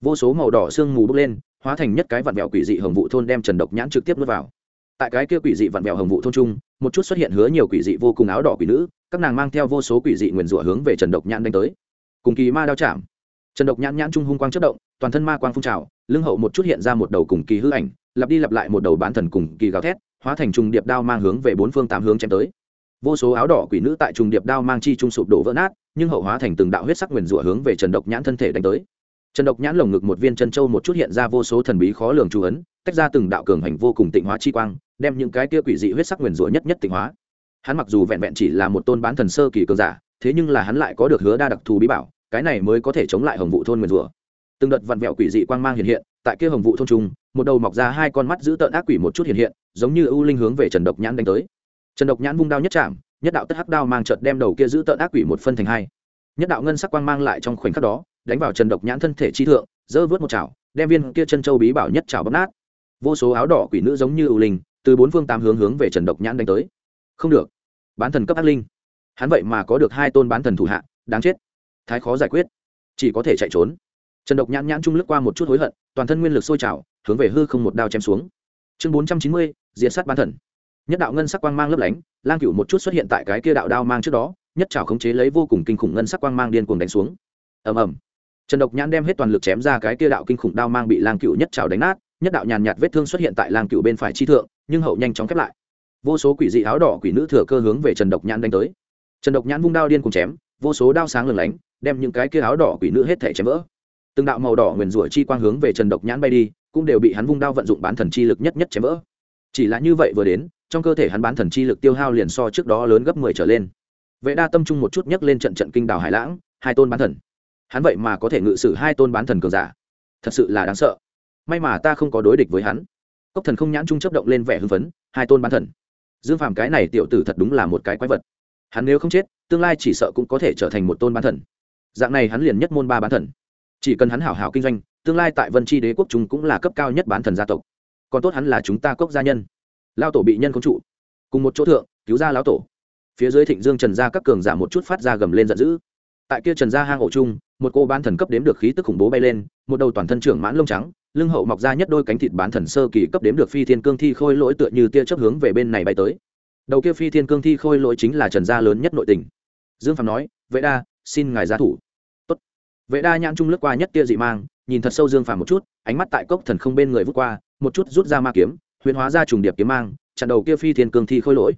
Speaker 1: Vô số màu đỏ sương mù bốc lên, hóa thành nhất cái vặn vẹo quỷ dị hồng vụ thôn đem trần độc nhãn trực tiếp nuốt vào. Tại cái kia quỷ dị vặn vẹo hồng vụ thôn trung một chút xuất hiện hứa nhiều quỷ dị vô cùng áo đỏ quỷ nữ, các nàng mang theo vô số quỷ dị nguyền rủa hướng về trần độc nhãn đánh tới. Cùng kỳ ma đao chạm. Trần độc nhãn nhãn trung hung quang chất động, toàn thân ma quang phun trào, lưng hậu một chút hiện ra một đầu cùng kỳ hư ảnh, lặp đi lặp lại một đầu bán thần cùng kỳ gào thét, hóa thành trùng điệp đao mang hướng về bốn phương tám hướng chém tới vô số áo đỏ quỷ nữ tại trùng điệp đao mang chi trung sụp đổ vỡ nát, nhưng hậu hóa thành từng đạo huyết sắc nguyền rủa hướng về trần độc nhãn thân thể đánh tới. Trần độc nhãn lồng ngực một viên chân châu một chút hiện ra vô số thần bí khó lường chú ấn, tách ra từng đạo cường hành vô cùng tịnh hóa chi quang, đem những cái kia quỷ dị huyết sắc nguyền rủa nhất nhất tịnh hóa. Hắn mặc dù vẹn vẹn chỉ là một tôn bán thần sơ kỳ cường giả, thế nhưng là hắn lại có được hứa đa đặc thù bí bảo, cái này mới có thể chống lại hồng vụ thôn nguyền rủa. Từng đợt vặn vẹo quỷ dị quang mang hiện hiện, tại kia hồng vụ thôn trung, một đầu mọc ra hai con mắt giữ tợn ác quỷ một chút hiện hiện, giống như ưu linh hướng về trần độc nhãn đánh tới trần độc nhãn vung đao nhất chạm, nhất đạo tất hắc đao mang chợt đem đầu kia giữ tợn ác quỷ một phân thành hai. Nhất đạo ngân sắc quang mang lại trong khoảnh khắc đó, đánh vào trần độc nhãn thân thể chi thượng dơ vớt một chảo, đem viên kia chân châu bí bảo nhất chảo bóp nát. Vô số áo đỏ quỷ nữ giống như ưu linh, từ bốn phương tám hướng hướng về trần độc nhãn đánh tới. Không được. Bán thần cấp ác linh. Hắn vậy mà có được hai tôn bán thần thủ hạ, đáng chết. Thái khó giải quyết. Chỉ có thể chạy trốn. Trần độc nhãn nhãn trung lướt qua một chút hối hận, toàn thân nguyên lực sôi trào, hướng về hư không một đao chém xuống. Chương bốn trăm chín mươi diện sát bán thần nhất đạo ngân sắc quang mang lấp lánh, lang cựu một chút xuất hiện tại cái kia đạo đao mang trước đó, nhất trào khống chế lấy vô cùng kinh khủng ngân sắc quang mang điên cuồng đánh xuống. Ầm ầm. Trần độc nhãn đem hết toàn lực chém ra cái kia đạo kinh khủng đao mang bị lang cựu nhất trào đánh nát, nhất đạo nhàn nhạt vết thương xuất hiện tại lang cựu bên phải chi thượng, nhưng hậu nhanh chóng khép lại. Vô số quỷ dị áo đỏ quỷ nữ thừa cơ hướng về trần độc nhãn đánh tới. Trần độc nhãn vung đao điên cùng chém, vô số đao sáng lừng lánh, đem những cái kia áo đỏ quỷ nữ hết thể chém vỡ. Từng đạo màu đỏ nguyền rủa chi quang hướng về trần độc nhãn bay đi, cũng đều bị hắn vung đao vận dụng bán thần chi lực nhất nhất chém vỡ. Chỉ là như vậy vừa đến trong cơ thể hắn bán thần chi lực tiêu hao liền so trước đó lớn gấp mười trở lên. Vệ đa tâm trung một chút nhấc lên trận trận kinh đảo hải lãng, hai tôn bán thần. Hắn vậy mà có thể ngự sử hai tôn bán thần cường giả. Thật sự là đáng sợ. May mà ta không có đối địch với hắn. Cốc thần không nhãn trung chấp động lên vẻ hưng phấn, hai tôn bán thần. Dương phàm cái này tiểu tử thật đúng là một cái quái vật. Hắn nếu không chết, tương lai chỉ sợ cũng có thể trở thành một tôn bán thần. Dạng này hắn liền nhất môn ba bán thần. Chỉ cần hắn hảo hảo kinh doanh, tương lai tại vân tri đế quốc chúng cũng là cấp cao nhất bán thần gia tộc. Còn tốt hắn là chúng ta cốc gia nhân lao tổ bị nhân công trụ. Cùng một chỗ thượng, cứu ra lão tổ. Phía dưới thịnh dương trần gia các cường giả một chút phát ra gầm lên giận dữ. Tại kia trần gia hang ổ chung, một cô bán thần cấp đếm được khí tức khủng bố bay lên, một đầu toàn thân trưởng mãn lông trắng, lưng hậu mọc ra nhất đôi cánh thịt bán thần sơ kỳ cấp đếm được phi thiên cương thi khôi lỗi tựa như tia chấp hướng về bên này bay tới. Đầu kia phi thiên cương thi khôi lỗi chính là trần gia lớn nhất nội tình. Dương phạm nói, vệ đa, xin ngài gia thủ. Tốt. vệ đa nhãn trung lướt qua nhất tia dị mang, nhìn thật sâu dương phạm một chút, ánh mắt tại cốc thần không bên người vút qua, một chút rút ra ma kiếm huyền hóa ra trùng điệp kiếm mang, chặn đầu kia phi thiên cương thi khôi lỗi.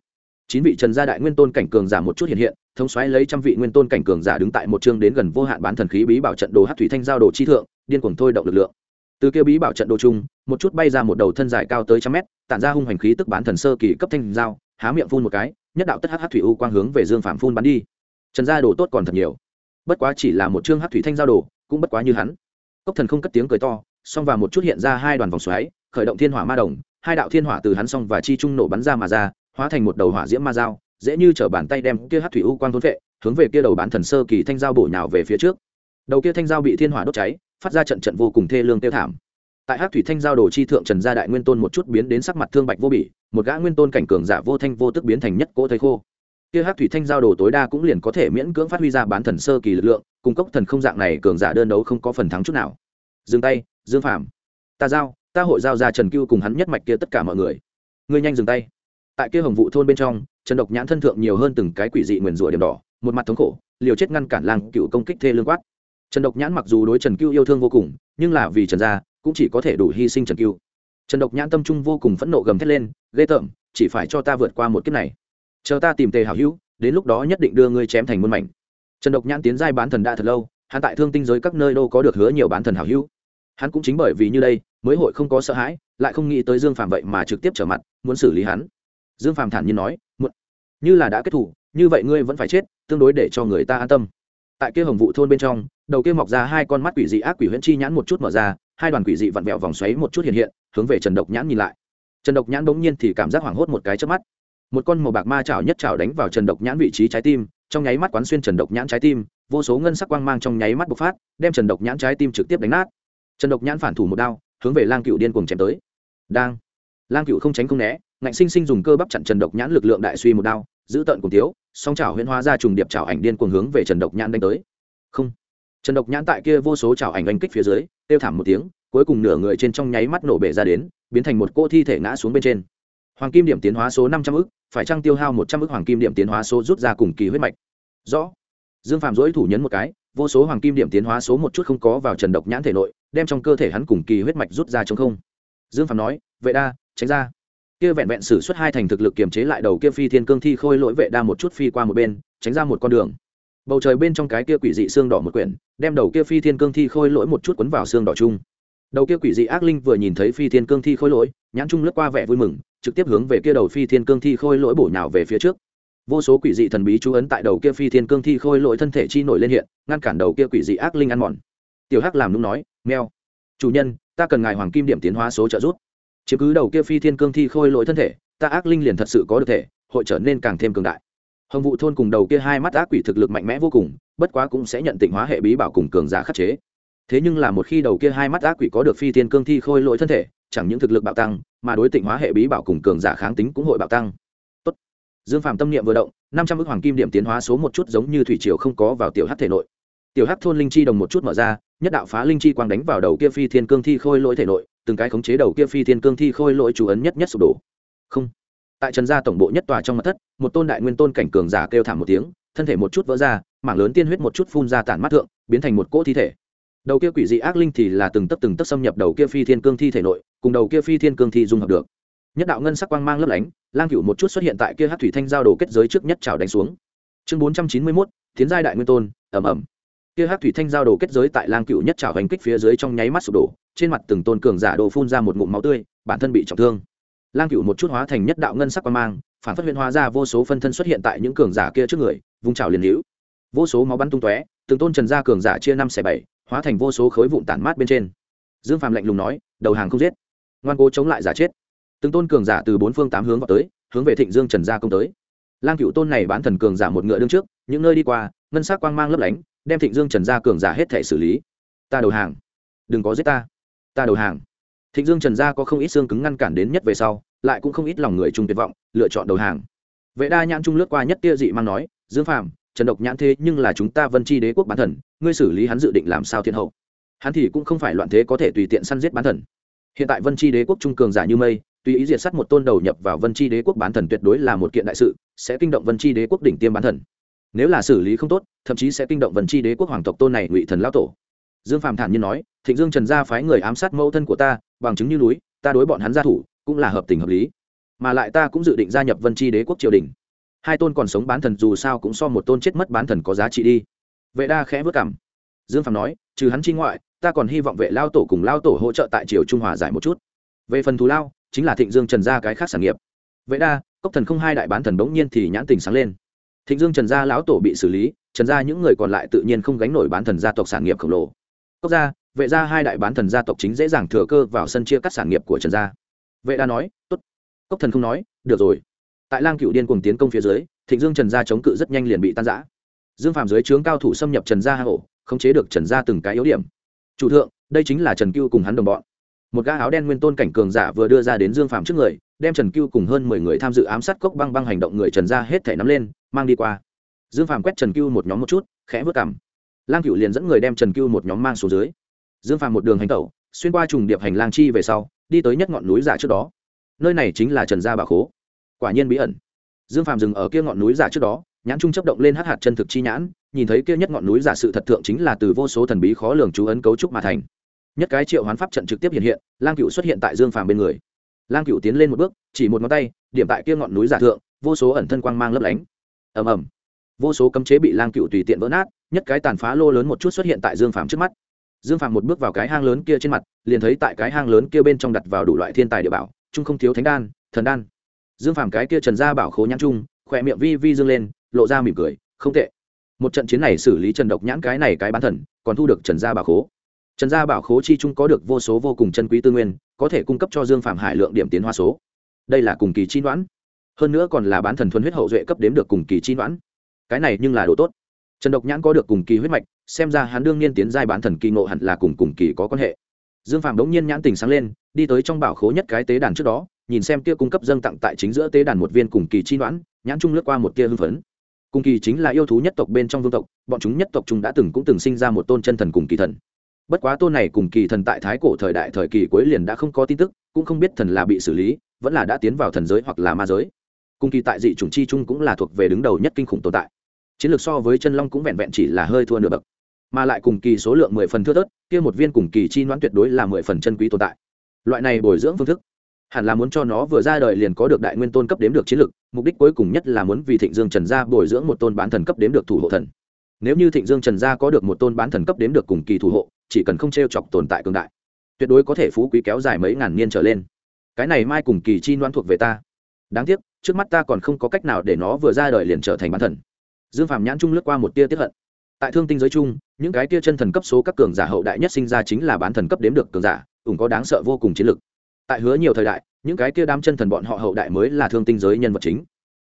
Speaker 1: Chín vị trần gia đại nguyên tôn cảnh cường giả một chút hiện hiện, thống xoáy lấy trăm vị nguyên tôn cảnh cường giả đứng tại một chương đến gần vô hạn bán thần khí bí bảo trận đồ hát thủy thanh giao đồ chi thượng, điên cuồng thôi động lực lượng. Từ kia bí bảo trận đồ chung, một chút bay ra một đầu thân dài cao tới trăm mét, tản ra hung hành khí tức bán thần sơ kỳ cấp thanh giao, há miệng phun một cái, nhất đạo tất hát thủy u quang hướng về dương phạm phun bắn đi. Trần gia đồ tốt còn thật nhiều. Bất quá chỉ là một chương hát thủy thanh giao đồ, cũng bất quá như hắn. Cốc thần không cất tiếng cười to xong và một chút hiện ra hai đoàn vòng xoáy, khởi động thiên hỏa ma đồng hai đạo thiên hỏa từ hắn xong và chi trung nổ bắn ra mà ra, hóa thành một đầu hỏa diễm ma dao, dễ như chở bàn tay đem kia hát thủy u quang thốn vệ hướng về kia đầu bán thần sơ kỳ thanh dao bổ nhào về phía trước. Đầu kia thanh dao bị thiên hỏa đốt cháy, phát ra trận trận vô cùng thê lương tiêu thảm. Tại hát thủy thanh giao đồ chi thượng trần gia đại nguyên tôn một chút biến đến sắc mặt thương bạch vô bỉ, một gã nguyên tôn cảnh cường giả vô thanh vô tức biến thành nhất cỗ thầy khô. Kia hát thủy thanh giao đồ tối đa cũng liền có thể miễn cưỡng phát huy ra bán thần sơ kỳ lực lượng cung cấp thần không dạng này cường giả đơn đấu không có phần thắng chút nào. Dừng tay, dương phạm ta giao ta hội giao ra trần cưu cùng hắn nhất mạch kia tất cả mọi người. Ngươi nhanh dừng tay. Tại kia hồng vụ thôn bên trong, trần độc nhãn thân thượng nhiều hơn từng cái quỷ dị nguyền rủa điểm đỏ, một mặt thống khổ, liều chết ngăn cản làng cựu công kích thê lương quát. Trần độc nhãn mặc dù đối trần cưu yêu thương vô cùng, nhưng là vì trần gia, cũng chỉ có thể đủ hy sinh trần cưu. Trần độc nhãn tâm trung vô cùng phẫn nộ gầm thét lên, ghê tởm, chỉ phải cho ta vượt qua một kiếp này. Chờ ta tìm tề hảo hữu, đến lúc đó nhất định đưa ngươi chém thành muôn mảnh. Trần độc nhãn tiến giai bán thần đã thật lâu, hắn tại thương tinh giới các nơi đâu có được hứa nhiều bán thần hảo hữu hắn cũng chính bởi vì như đây, mới hội không có sợ hãi, lại không nghĩ tới dương phạm vậy mà trực tiếp trở mặt, muốn xử lý hắn. Dương phạm thản nhiên nói, muộn, như là đã kết thủ như vậy ngươi vẫn phải chết, tương đối để cho người ta an tâm. Tại kia hồng vụ thôn bên trong, đầu kia mọc ra hai con mắt quỷ dị ác quỷ huyễn chi nhãn một chút mở ra, hai đoàn quỷ dị vặn vẹo vòng xoáy một chút hiện hiện, hướng về trần độc nhãn nhìn lại. Trần độc nhãn bỗng nhiên thì cảm giác hoảng hốt một cái trước mắt. Một con màu bạc ma chảo nhất chảo đánh vào trần độc nhãn vị trí trái tim, trong nháy mắt quán xuyên trần độc nhãn trái tim, vô số ngân sắc quang mang trong nháy mắt bộc phát, đem trần độc nhãn trái tim trực tiếp đánh nát trần độc nhãn phản thủ một đao, hướng về lang cựu điên cuồng chém tới. Đang. Lang cựu không tránh không né, ngạnh sinh sinh dùng cơ bắp chặn trần độc nhãn lực lượng đại suy một đao, giữ tận cùng tiếu, song chảo huyễn hóa ra trùng điệp chảo ảnh điên cuồng hướng về trần độc nhãn đánh tới. Không. Trần độc nhãn tại kia vô số chảo ảnh anh kích phía dưới tiêu thảm một tiếng, cuối cùng nửa người trên trong nháy mắt nổ bể ra đến, biến thành một cô thi thể ngã xuống bên trên. Hoàng kim điểm tiến hóa số năm trăm ức, phải trăng tiêu hao một trăm ức hoàng kim điểm tiến hóa số rút ra cùng kỳ huyết mạch? Rõ. Dương phạm dỗi thủ nhấn một cái, vô số hoàng kim điểm tiến hóa số một chút không có vào trần độc nhãn thể nội đem trong cơ thể hắn cùng kỳ huyết mạch rút ra chống không. Dương phạm nói, vệ đa, tránh ra. Kia vẹn vẹn xử suất hai thành thực lực kiềm chế lại đầu kia phi thiên cương thi khôi lỗi vệ đa một chút phi qua một bên, tránh ra một con đường. Bầu trời bên trong cái kia quỷ dị xương đỏ một quyển, đem đầu kia phi thiên cương thi khôi lỗi một chút quấn vào xương đỏ chung. Đầu kia quỷ dị ác linh vừa nhìn thấy phi thiên cương thi khôi lỗi, nhãn trung lướt qua vẻ vui mừng, trực tiếp hướng về kia đầu phi thiên cương thi khôi lỗi bổ nhào về phía trước. Vô số quỷ dị thần bí chú ấn tại đầu kia phi thiên cương thi khôi lỗi thân thể chi nổi lên hiện, ngăn cản đầu kia quỷ dị ác linh ăn mòn tiểu hắc làm nung nói meo chủ nhân, ta cần ngài hoàng kim điểm tiến hóa số trợ giúp. Chiếm cứ đầu kia phi thiên cương thi khôi lỗi thân thể, ta ác linh liền thật sự có được thể, hội trở nên càng thêm cường đại. Hồng vụ thôn cùng đầu kia hai mắt ác quỷ thực lực mạnh mẽ vô cùng, bất quá cũng sẽ nhận tịnh hóa hệ bí bảo cùng cường giả khắc chế. Thế nhưng là một khi đầu kia hai mắt ác quỷ có được phi thiên cương thi khôi lỗi thân thể, chẳng những thực lực bạo tăng, mà đối tịnh hóa hệ bí bảo cùng cường giả kháng tính cũng hội bạo tăng. Tốt. dương phạm tâm niệm vừa động, năm trăm ước hoàng kim điểm tiến hóa số một chút giống như thủy triều không có vào tiểu hát thể nội tiểu Hắc thôn linh chi đồng một chút mở ra, nhất đạo phá linh chi quang đánh vào đầu kia phi thiên cương thi khôi lỗi thể nội, từng cái khống chế đầu kia phi thiên cương thi khôi lỗi chủ ấn nhất nhất sụp đổ. Không. Tại trần gia tổng bộ nhất tòa trong mặt thất, một tôn đại nguyên tôn cảnh cường giả kêu thảm một tiếng, thân thể một chút vỡ ra, mảng lớn tiên huyết một chút phun ra tản mắt thượng, biến thành một cỗ thi thể. Đầu kia quỷ dị ác linh thì là từng tấc từng tấc xâm nhập đầu kia phi thiên cương thi thể nội, cùng đầu kia phi thiên cương thi dung hợp được. Nhất đạo ngân sắc quang mang lấp lánh, lang cựu một chút xuất hiện tại kia hát thủy thanh giao đồ kết giới trước nhất trào đánh xuống. Chương bốn trăm chín mươi mốt, tiến giai đại nguyên tôn ẩm ẩm kia hát thủy thanh giao đồ kết giới tại lang cựu nhất trào hành kích phía dưới trong nháy mắt sụp đổ, trên mặt từng tôn cường giả đồ phun ra một ngụm máu tươi, bản thân bị trọng thương. Lang cựu một chút hóa thành nhất đạo ngân sắc quang mang, phản phát huyện hóa ra vô số phân thân xuất hiện tại những cường giả kia trước người, vung trào liền hữu. Vô số máu bắn tung tóe, từng tôn trần gia cường giả chia năm xẻ bảy, hóa thành vô số khối vụn tản mát bên trên. Dương phạm lạnh lùng nói, đầu hàng không giết. Ngoan cố chống lại giả chết. Từng tôn cường giả từ bốn phương tám hướng vào tới, hướng về thịnh dương trần gia công tới. Lang cựu tôn này bán thần cường giả một ngựa đương trước, những nơi đi qua, ngân sắc quang mang lấp lánh đem thịnh dương trần gia cường giả hết thể xử lý. Ta đầu hàng. Đừng có giết ta. Ta đầu hàng. Thịnh dương trần gia có không ít xương cứng ngăn cản đến nhất về sau, lại cũng không ít lòng người chung tuyệt vọng, lựa chọn đầu hàng. Vệ đa nhãn trung lướt qua nhất tia dị mang nói, dương phạm trần độc nhãn thế nhưng là chúng ta vân chi đế quốc bán thần, ngươi xử lý hắn dự định làm sao thiên hậu? Hắn thì cũng không phải loạn thế có thể tùy tiện săn giết bán thần. Hiện tại vân chi đế quốc trung cường giả như mây, tùy ý diệt sát một tôn đầu nhập vào vân chi đế quốc bán thần tuyệt đối là một kiện đại sự, sẽ kinh động vân chi đế quốc đỉnh tiêm bán thần nếu là xử lý không tốt, thậm chí sẽ kinh động vân chi đế quốc hoàng tộc tôn này ngụy thần lao tổ. Dương phàm thản nhiên nói, thịnh dương trần gia phái người ám sát mẫu thân của ta, bằng chứng như núi, ta đối bọn hắn gia thủ, cũng là hợp tình hợp lý. Mà lại ta cũng dự định gia nhập vân chi đế quốc triều đình. Hai tôn còn sống bán thần dù sao cũng so một tôn chết mất bán thần có giá trị đi. Vệ đa khẽ vất cảm. Dương phạm nói, trừ hắn chi ngoại, ta còn hy vọng vệ lao tổ cùng lao tổ hỗ trợ tại triều trung hòa giải một chút. Về phần thù lao, chính là thịnh dương trần gia cái khác sản nghiệp. Vệ đa, cốc thần không hai đại bán thần bỗng nhiên thì nhãn tình sáng lên thịnh dương trần gia lão tổ bị xử lý, trần gia những người còn lại tự nhiên không gánh nổi bán thần gia tộc sản nghiệp khổng lồ. Cốc gia, vệ gia hai đại bán thần gia tộc chính dễ dàng thừa cơ vào sân chia cắt sản nghiệp của trần gia. Vệ đa nói, tốt. Cốc thần không nói, được rồi. Tại lang cựu điên cùng tiến công phía dưới, thịnh dương trần gia chống cự rất nhanh liền bị tan giã dương phạm dưới trướng cao thủ xâm nhập trần gia hà hổ khống chế được trần gia từng cái yếu điểm. Chủ thượng, đây chính là trần cưu cùng hắn đồng bọn. Một gã áo đen nguyên tôn cảnh cường giả vừa đưa ra đến dương phạm trước người, đem trần cưu cùng hơn mười người tham dự ám sát cốc băng băng hành động người trần gia hết thể nắm lên mang đi qua. Dương phạm quét trần cưu một nhóm một chút, khẽ vớt cảm lang cựu liền dẫn người đem trần cưu một nhóm mang xuống dưới. Dương phạm một đường hành tẩu, xuyên qua trùng điệp hành lang chi về sau, đi tới nhất ngọn núi giả trước đó. Nơi này chính là trần gia bà khố. Quả nhiên bí ẩn. Dương phạm dừng ở kia ngọn núi giả trước đó, nhãn trung chấp động lên hát hạt chân thực chi nhãn, nhìn thấy kia nhất ngọn núi giả sự thật thượng chính là từ vô số thần bí khó lường chú ấn cấu trúc mà thành. Nhất cái triệu hoán pháp trận trực tiếp hiện hiện, lang cựu xuất hiện tại dương phàm bên người. Lang cựu tiến lên một bước, chỉ một ngón tay, điểm tại kia ngọn núi giả thượng, vô số ẩn thân quang mang lấp lánh ầm ầm. Vô số cấm chế bị lang cựu tùy tiện vỡ nát, nhất cái tàn phá lô lớn một chút xuất hiện tại dương phàm trước mắt. Dương phàm một bước vào cái hang lớn kia trên mặt, liền thấy tại cái hang lớn kia bên trong đặt vào đủ loại thiên tài địa bảo, chung không thiếu thánh đan, thần đan. Dương phàm cái kia trần gia bảo khố nhãn trung khỏe miệng vi vi dương lên, lộ ra mỉm cười, không tệ. Một trận chiến này xử lý trần độc nhãn cái này cái bán thần, còn thu được trần gia bảo khố. Trần gia bảo khố chi trung có được vô số vô cùng chân quý tư nguyên, có thể cung cấp cho dương phạm hải lượng điểm tiến hoa số. Đây là cùng kỳ chi đoán hơn nữa còn là bán thần thuần huyết hậu duệ cấp đếm được cùng kỳ chi đoán cái này nhưng là đồ tốt. Trần độc nhãn có được cùng kỳ huyết mạch, xem ra hắn đương nhiên tiến giai bán thần kỳ ngộ hẳn là cùng cùng kỳ có quan hệ. Dương phạm đống nhiên nhãn tình sáng lên, đi tới trong bảo khố nhất cái tế đàn trước đó, nhìn xem kia cung cấp dâng tặng tại chính giữa tế đàn một viên cùng kỳ chi đoán nhãn trung lướt qua một tia hưng phấn. Cùng kỳ chính là yêu thú nhất tộc bên trong vương tộc, bọn chúng nhất tộc chúng đã từng cũng từng sinh ra một tôn chân thần cùng kỳ thần. Bất quá tôn này cùng kỳ thần tại thái cổ thời đại thời kỳ cuối liền đã không có tin tức, cũng không biết thần là bị xử lý, vẫn là đã tiến vào thần giới hoặc là ma giới cùng kỳ tại dị chủng chi chung cũng là thuộc về đứng đầu nhất kinh khủng tồn tại. Chiến lược so với chân long cũng vẹn vẹn chỉ là hơi thua nửa bậc, mà lại cùng kỳ số lượng mười phần thưa thớt, kia một viên cùng kỳ chi noãn tuyệt đối là mười phần chân quý tồn tại. Loại này bồi dưỡng phương thức, hẳn là muốn cho nó vừa ra đời liền có được đại nguyên tôn cấp đếm được chiến lực, mục đích cuối cùng nhất là muốn vì thịnh dương trần gia bồi dưỡng một tôn bán thần cấp đếm được thủ hộ thần. Nếu như thịnh dương trần gia có được một tôn bán thần cấp đếm được cùng kỳ thủ hộ, chỉ cần không t r e o chọc tồn tại cường đại, tuyệt đối có thể phú quý kéo dài mấy ngàn niên trở lên. Cái này mai cùng kỳ chi đoan thuộc về ta. Đáng tiếc trước mắt ta còn không có cách nào để nó vừa ra đời liền trở thành bán thần. Dương phạm nhãn trung lướt qua một tia tiếp hận. Tại thương tinh giới chung, những cái tia chân thần cấp số các cường giả hậu đại nhất sinh ra chính là bán thần cấp đếm được cường giả ủng có đáng sợ vô cùng chiến lực. Tại hứa nhiều thời đại, những cái tia đám chân thần bọn họ hậu đại mới là thương tinh giới nhân vật chính.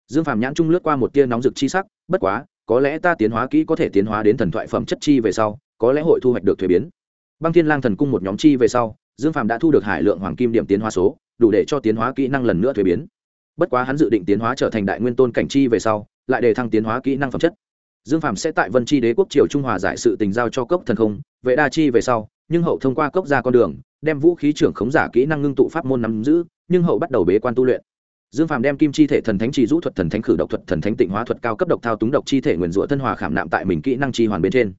Speaker 1: Dương phạm nhãn trung lướt qua một tia nóng rực chi sắc, bất quá, có lẽ ta tiến hóa kỹ có thể tiến hóa đến thần thoại phẩm chất chi về sau, có lẽ hội thu hoạch được thuế biến. Băng thiên lang thần cung một nhóm chi về sau, dương phạm đã thu được hải lượng hoàng kim điểm tiến hóa số, đủ để cho tiến hóa kỹ năng lần nữa thuế biến bất quá hắn dự định tiến hóa trở thành đại nguyên tôn cảnh chi về sau, lại để thăng tiến hóa kỹ năng phẩm chất. Dương phạm sẽ tại vân chi đế quốc triều trung hòa giải sự tình giao cho cốc thần không, vệ đa chi về sau, nhưng hậu thông qua cốc ra con đường, đem vũ khí trưởng khống giả kỹ năng ngưng tụ pháp môn nắm giữ, nhưng hậu bắt đầu bế quan tu luyện. Dương phạm đem kim chi thể thần thánh trì rũ thuật, thần thánh khử độc thuật, thần thánh tịnh hóa thuật cao cấp độc thao túng độc chi thể nguyền rủa thân hòa khảm nạm tại mình kỹ năng chi hoàn bên trên.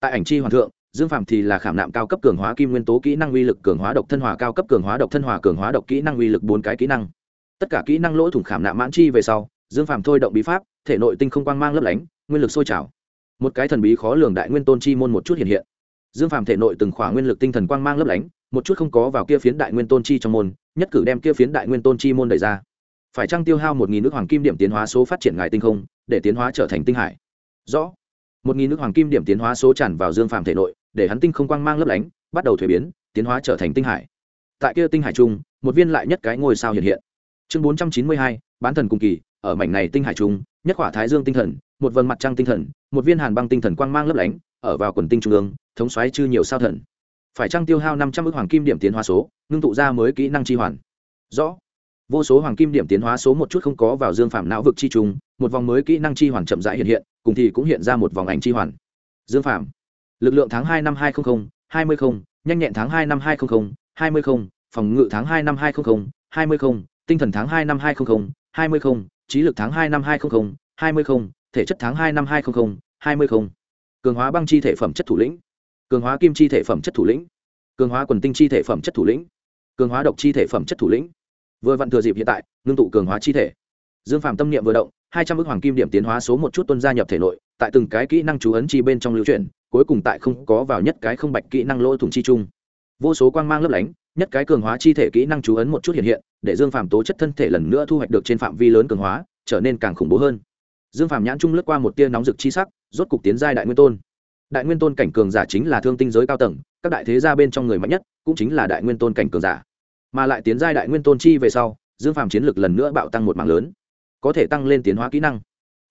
Speaker 1: Tại ảnh chi hoàn thượng, dương phạm thì là khảm nạm cao cấp cường hóa kim nguyên tố kỹ năng uy lực cường hóa độc thân hòa, cao cấp cường hóa độc thân hòa cường hóa độc kỹ năng uy lực bốn cái kỹ năng tất cả kỹ năng lỗ thủng khảm nạm mãn chi về sau, dương phàm thôi động bí pháp, thể nội tinh không quang mang lấp lánh, nguyên lực sôi trào. Một cái thần bí khó lường đại nguyên tôn chi môn một chút hiện hiện. Dương phàm thể nội từng khỏa nguyên lực tinh thần quang mang lấp lánh, một chút không có vào kia phiến đại nguyên tôn chi trong môn, nhất cử đem kia phiến đại nguyên tôn chi môn đẩy ra. Phải trăng tiêu hao một nghìn nước hoàng kim điểm tiến hóa số phát triển ngài tinh không, để tiến hóa trở thành tinh hải? Rõ. Một nghìn nước hoàng kim điểm tiến hóa số tràn vào dương phàm thể nội, để hắn tinh không quang mang lấp lánh, bắt đầu thuế biến, tiến hóa trở thành tinh hải. Tại kia tinh hải trung một viên lại nhất cái ngôi sao hiện hiện chương bốn trăm chín mươi hai, bán thần cùng kỳ, ở mảnh này tinh hải trung, nhất quả thái dương tinh thần, một vầng mặt trăng tinh thần, một viên hàn băng tinh thần quang mang lấp lánh, ở vào quần tinh trung ương, thống xoáy chư nhiều sao thần. Phải trăng tiêu hao năm trăm ước hoàng kim điểm tiến hóa số, ngưng tụ ra mới kỹ năng chi hoàn? Rõ. Vô số hoàng kim điểm tiến hóa số một chút không có vào dương phạm não vực chi trùng một vòng mới kỹ năng chi hoàn chậm rãi hiện hiện, cùng thì cũng hiện ra một vòng ảnh chi hoàn. Dương phạm lực lượng tháng hai năm hai nghìn hai mươi nhanh nhẹn tháng hai năm hai nghìn hai mươi phòng ngự tháng hai năm hai nghìn hai mươi tinh thần tháng hai năm hai trăm linh hai mươi trí lực tháng hai năm hai trăm linh hai mươi thể chất tháng hai năm hai trăm linh hai mươi cường hóa băng chi thể phẩm chất thủ lĩnh. Cường hóa kim chi thể phẩm chất thủ lĩnh. Cường hóa quần tinh chi thể phẩm chất thủ lĩnh. Cường hóa độc chi thể phẩm chất thủ lĩnh. Vừa vặn thừa dịp hiện tại, ngưng tụ cường hóa chi thể. Dương phạm tâm niệm vừa động, hai trăm ước hoàng kim điểm tiến hóa số một chút tuân gia nhập thể nội, tại từng cái kỹ năng chú ấn chi bên trong lưu chuyển, cuối cùng tại không có vào nhất cái không bạch kỹ năng lỗ thủng chi chung. Vô số quang mang lấp lánh nhất cái cường hóa chi thể kỹ năng chú ấn một chút hiện hiện, để dương phạm tố chất thân thể lần nữa thu hoạch được trên phạm vi lớn cường hóa, trở nên càng khủng bố hơn. Dương phạm nhãn trung lướt qua một tia nóng rực chi sắc, rốt cục tiến giai đại nguyên tôn. Đại nguyên tôn cảnh cường giả chính là thương tinh giới cao tầng, các đại thế gia bên trong người mạnh nhất, cũng chính là đại nguyên tôn cảnh cường giả. Mà lại tiến giai đại nguyên tôn chi về sau, dương phàm chiến lực lần nữa bạo tăng một mảng lớn, có thể tăng lên tiến hóa kỹ năng.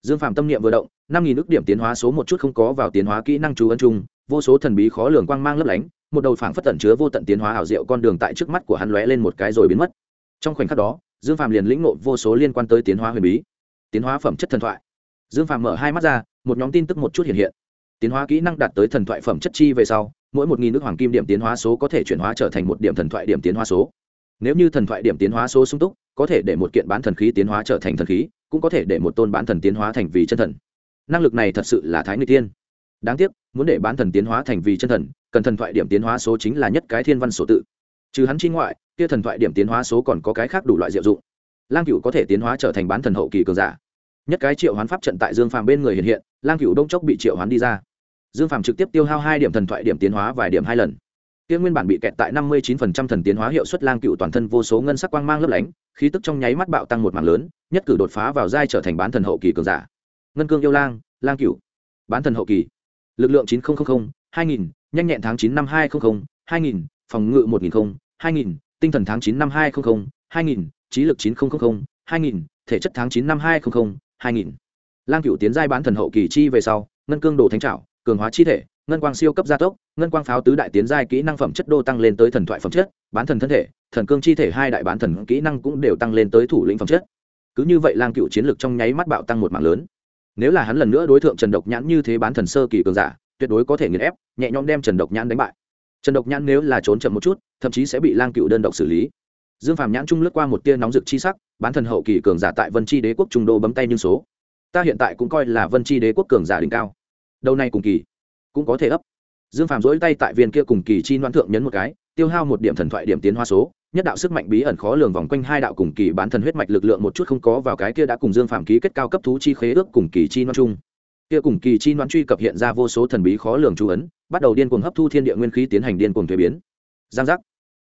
Speaker 1: Dương phàm tâm niệm vừa động, năm nghìn ước điểm tiến hóa số một chút không có vào tiến hóa kỹ năng chú ấn trung vô số thần bí khó lường quang mang lấp lánh một đầu phảng phất tẩn chứa vô tận tiến hóa ảo diệu con đường tại trước mắt của hắn lóe lên một cái rồi biến mất. Trong khoảnh khắc đó, dương phàm liền lĩnh ngộ vô số liên quan tới tiến hóa huyền bí, tiến hóa phẩm chất thần thoại. Dương phàm mở hai mắt ra, một nhóm tin tức một chút hiện hiện. Tiến hóa kỹ năng đạt tới thần thoại phẩm chất chi về sau, mỗi một nghìn nước hoàng kim điểm tiến hóa số có thể chuyển hóa trở thành một điểm thần thoại điểm tiến hóa số. Nếu như thần thoại điểm tiến hóa số sung túc, có thể để một kiện bán thần khí tiến hóa trở thành thần khí, cũng có thể để một tôn bán thần tiến hóa thành vì chân thần. Năng lực này thật sự là thái nguy tiên đáng tiếc, muốn để bán thần tiến hóa thành vì chân thần cần thần thoại điểm tiến hóa số chính là nhất cái thiên văn số tự. Trừ hắn chi ngoại, kia thần thoại điểm tiến hóa số còn có cái khác đủ loại diệu dụng. Lang cựu có thể tiến hóa trở thành bán thần hậu kỳ cường giả. Nhất cái triệu hoán pháp trận tại dương phàm bên người hiện hiện, lang cựu đông chốc bị triệu hoán đi ra. Dương phàm trực tiếp tiêu hao hai điểm thần thoại điểm tiến hóa vài điểm hai lần. Kia nguyên bản bị kẹt tại năm mươi chín phần trăm thần tiến hóa hiệu suất lang cựu toàn thân vô số ngân sắc quang mang lấp lánh, khí tức trong nháy mắt bạo tăng một mảng lớn, nhất cử đột phá vào giai trở thành bán thần hậu kỳ cường giả. Ngân cương yêu lang lang cựu bán thần hậu kỳ. Lực lượng chín nghìn hai nghìn nhanh nhẹn tháng chín năm hai trăm linh hai nghìn, phòng ngự một nghìn hai nghìn, tinh thần tháng chín năm hai trăm linh hai nghìn, trí lực chín nghìn hai nghìn, thể chất tháng chín năm hai trăm linh hai nghìn. Lang cựu tiến giai bán thần hậu kỳ chi về sau, ngân cương đồ thánh trảo, cường hóa chi thể, ngân quang siêu cấp gia tốc, ngân quang pháo tứ đại tiến giai kỹ năng phẩm chất đô tăng lên tới thần thoại phẩm chất, bán thần thân thể, thần cương chi thể hai đại bán thần kỹ năng cũng đều tăng lên tới thủ lĩnh phẩm chất. Cứ như vậy lang cựu chiến lược trong nháy mắt bạo tăng một mạng lớn. Nếu là hắn lần nữa đối tượng trần độc nhãn như thế bán thần sơ kỳ cường giả tuyệt đối có thể nghiền ép, nhẹ nhõm đem trần độc nhãn đánh bại. Trần độc nhãn nếu là trốn chậm một chút, thậm chí sẽ bị lang cựu đơn độc xử lý. Dương phàm nhãn trung lướt qua một tia nóng rực chi sắc, bán thần hậu kỳ cường giả tại vân chi đế quốc trung đô bấm tay nhưng số. Ta hiện tại cũng coi là vân chi đế quốc cường giả đỉnh cao. Đầu này cùng kỳ, cũng có thể ấp. Dương phàm dỗi tay tại viên kia cùng kỳ chi noan thượng nhấn một cái, tiêu hao một điểm thần thoại điểm tiến hoa số, nhất đạo sức mạnh bí ẩn khó lường vòng quanh hai đạo cùng kỳ bán thần huyết mạch lực lượng một chút không có vào cái kia đã cùng dương phàm ký kết cao cấp thú chi khế ước cùng kỳ chi noan chung kia cùng kỳ chi đoán truy cập hiện ra vô số thần bí khó lường chú ấn, bắt đầu điên cuồng hấp thu thiên địa nguyên khí tiến hành điên cuồng thuế biến. Giang giác.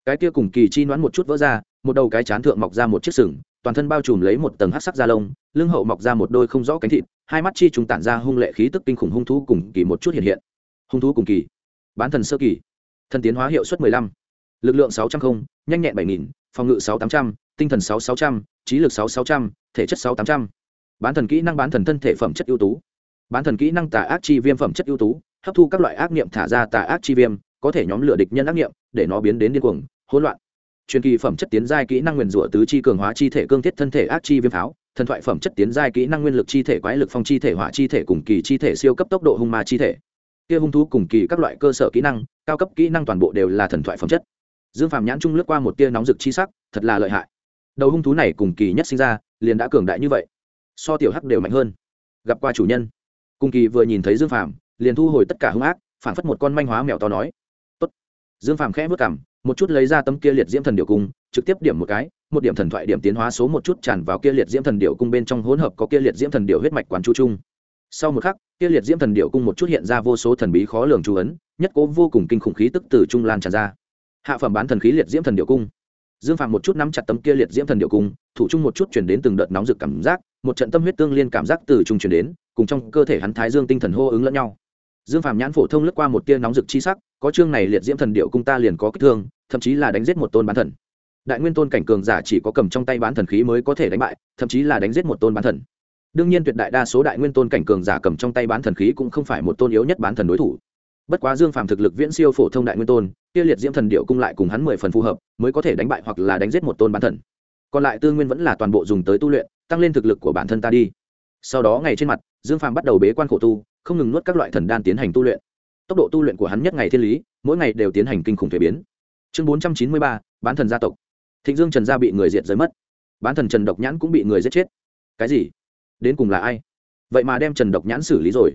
Speaker 1: Cái kia cùng kỳ chi đoán một chút vỡ ra, một đầu cái chán thượng mọc ra một chiếc sừng, toàn thân bao trùm lấy một tầng hát sắc da lông, lưng hậu mọc ra một đôi không rõ cánh thịt, hai mắt chi trùng tản ra hung lệ khí tức kinh khủng hung thú cùng kỳ một chút hiện hiện. Hung thú cùng kỳ. Bán thần sơ kỳ. Thần tiến hóa hiệu suất mười lăm. Lực lượng sáu trăm linh nhanh nhẹn bảy nghìn, phòng ngự sáu tám trăm, tinh thần sáu sáu trăm, trí lực sáu sáu trăm, thể chất sáu tám trăm. Bán thần kỹ năng bán thần thân thể phẩm chất ưu tú bán thần kỹ năng tà ác chi viêm phẩm chất ưu tú, hấp thu các loại ác niệm thả ra tà ác chi viêm, có thể nhóm lửa địch nhân ác niệm, để nó biến đến điên cuồng, hỗn loạn. Truyền kỳ phẩm chất tiến giai kỹ năng nguyền rủa tứ chi cường hóa chi thể cương thiết thân thể ác chi viêm pháo, thần thoại phẩm chất tiến giai kỹ năng nguyên lực chi thể quái lực phong chi thể hỏa chi thể cùng kỳ chi thể siêu cấp tốc độ hung ma chi thể. Kia hung thú cùng kỳ các loại cơ sở kỹ năng, cao cấp kỹ năng toàn bộ đều là thần thoại phẩm chất. Dương phàm nhãn trung lướt qua một tia nóng rực chi sắc, thật là lợi hại. Đầu hung thú này cùng kỳ nhất sinh ra, liền đã cường đại như vậy. So tiểu hắc đều mạnh hơn. Gặp qua chủ nhân. Cung kỳ vừa nhìn thấy dương Phàm, liền thu hồi tất cả hung ác phản phất một con manh hóa mèo to nói. Tốt. dương Phàm khẽ vất cảm một chút lấy ra tấm kia liệt diễm thần điệu cung trực tiếp điểm một cái một điểm thần thoại điểm tiến hóa số một chút tràn vào kia liệt diễm thần điệu cung bên trong hỗn hợp có kia liệt diễm thần điệu huyết mạch quán chú chung. Sau một khắc kia liệt diễm thần điệu cung một chút hiện ra vô số thần bí khó lường chú ấn nhất cố vô cùng kinh khủng khí tức từ trung lan tràn ra. Hạ phẩm bán thần khí liệt diễm thần điệu cung. Dương phạm một chút nắm chặt tấm kia liệt diễm thần điệu cung thủ chung một chút chuyển đến từng đợt nóng rực cảm giác một trận tâm huyết tương liên cảm giác từ trung chuyển đến, cùng trong cơ thể hắn thái dương tinh thần hô ứng lẫn nhau. Dương phạm nhãn phổ thông lướt qua một tia nóng rực chi sắc, có chương này liệt diễm thần điệu cung ta liền có kích thương, thậm chí là đánh giết một tôn bán thần. Đại nguyên tôn cảnh cường giả chỉ có cầm trong tay bán thần khí mới có thể đánh bại, thậm chí là đánh giết một tôn bán thần. Đương nhiên tuyệt đại đa số đại nguyên tôn cảnh cường giả cầm trong tay bán thần khí cũng không phải một tôn yếu nhất bán thần đối thủ. Bất quá dương phàm thực lực viễn siêu phổ thông đại nguyên tôn, kia liệt diễm thần điệu cung lại cùng hắn mười phần phù hợp, mới có thể đánh bại hoặc là đánh giết một tôn bán thần. Còn lại tư nguyên vẫn là toàn bộ dùng tới tu luyện tăng lên thực lực của bản thân ta đi. Sau đó ngày trên mặt, dương phàm bắt đầu bế quan khổ tu, không ngừng nuốt các loại thần đan tiến hành tu luyện. Tốc độ tu luyện của hắn nhất ngày thiên lý, mỗi ngày đều tiến hành kinh khủng thuế biến. Chương bốn trăm chín mươi ba, bán thần gia tộc. Thịnh dương trần gia bị người diệt giới mất. Bán thần trần độc nhãn cũng bị người giết chết. Cái gì? Đến cùng là ai? Vậy mà đem trần độc nhãn xử lý rồi.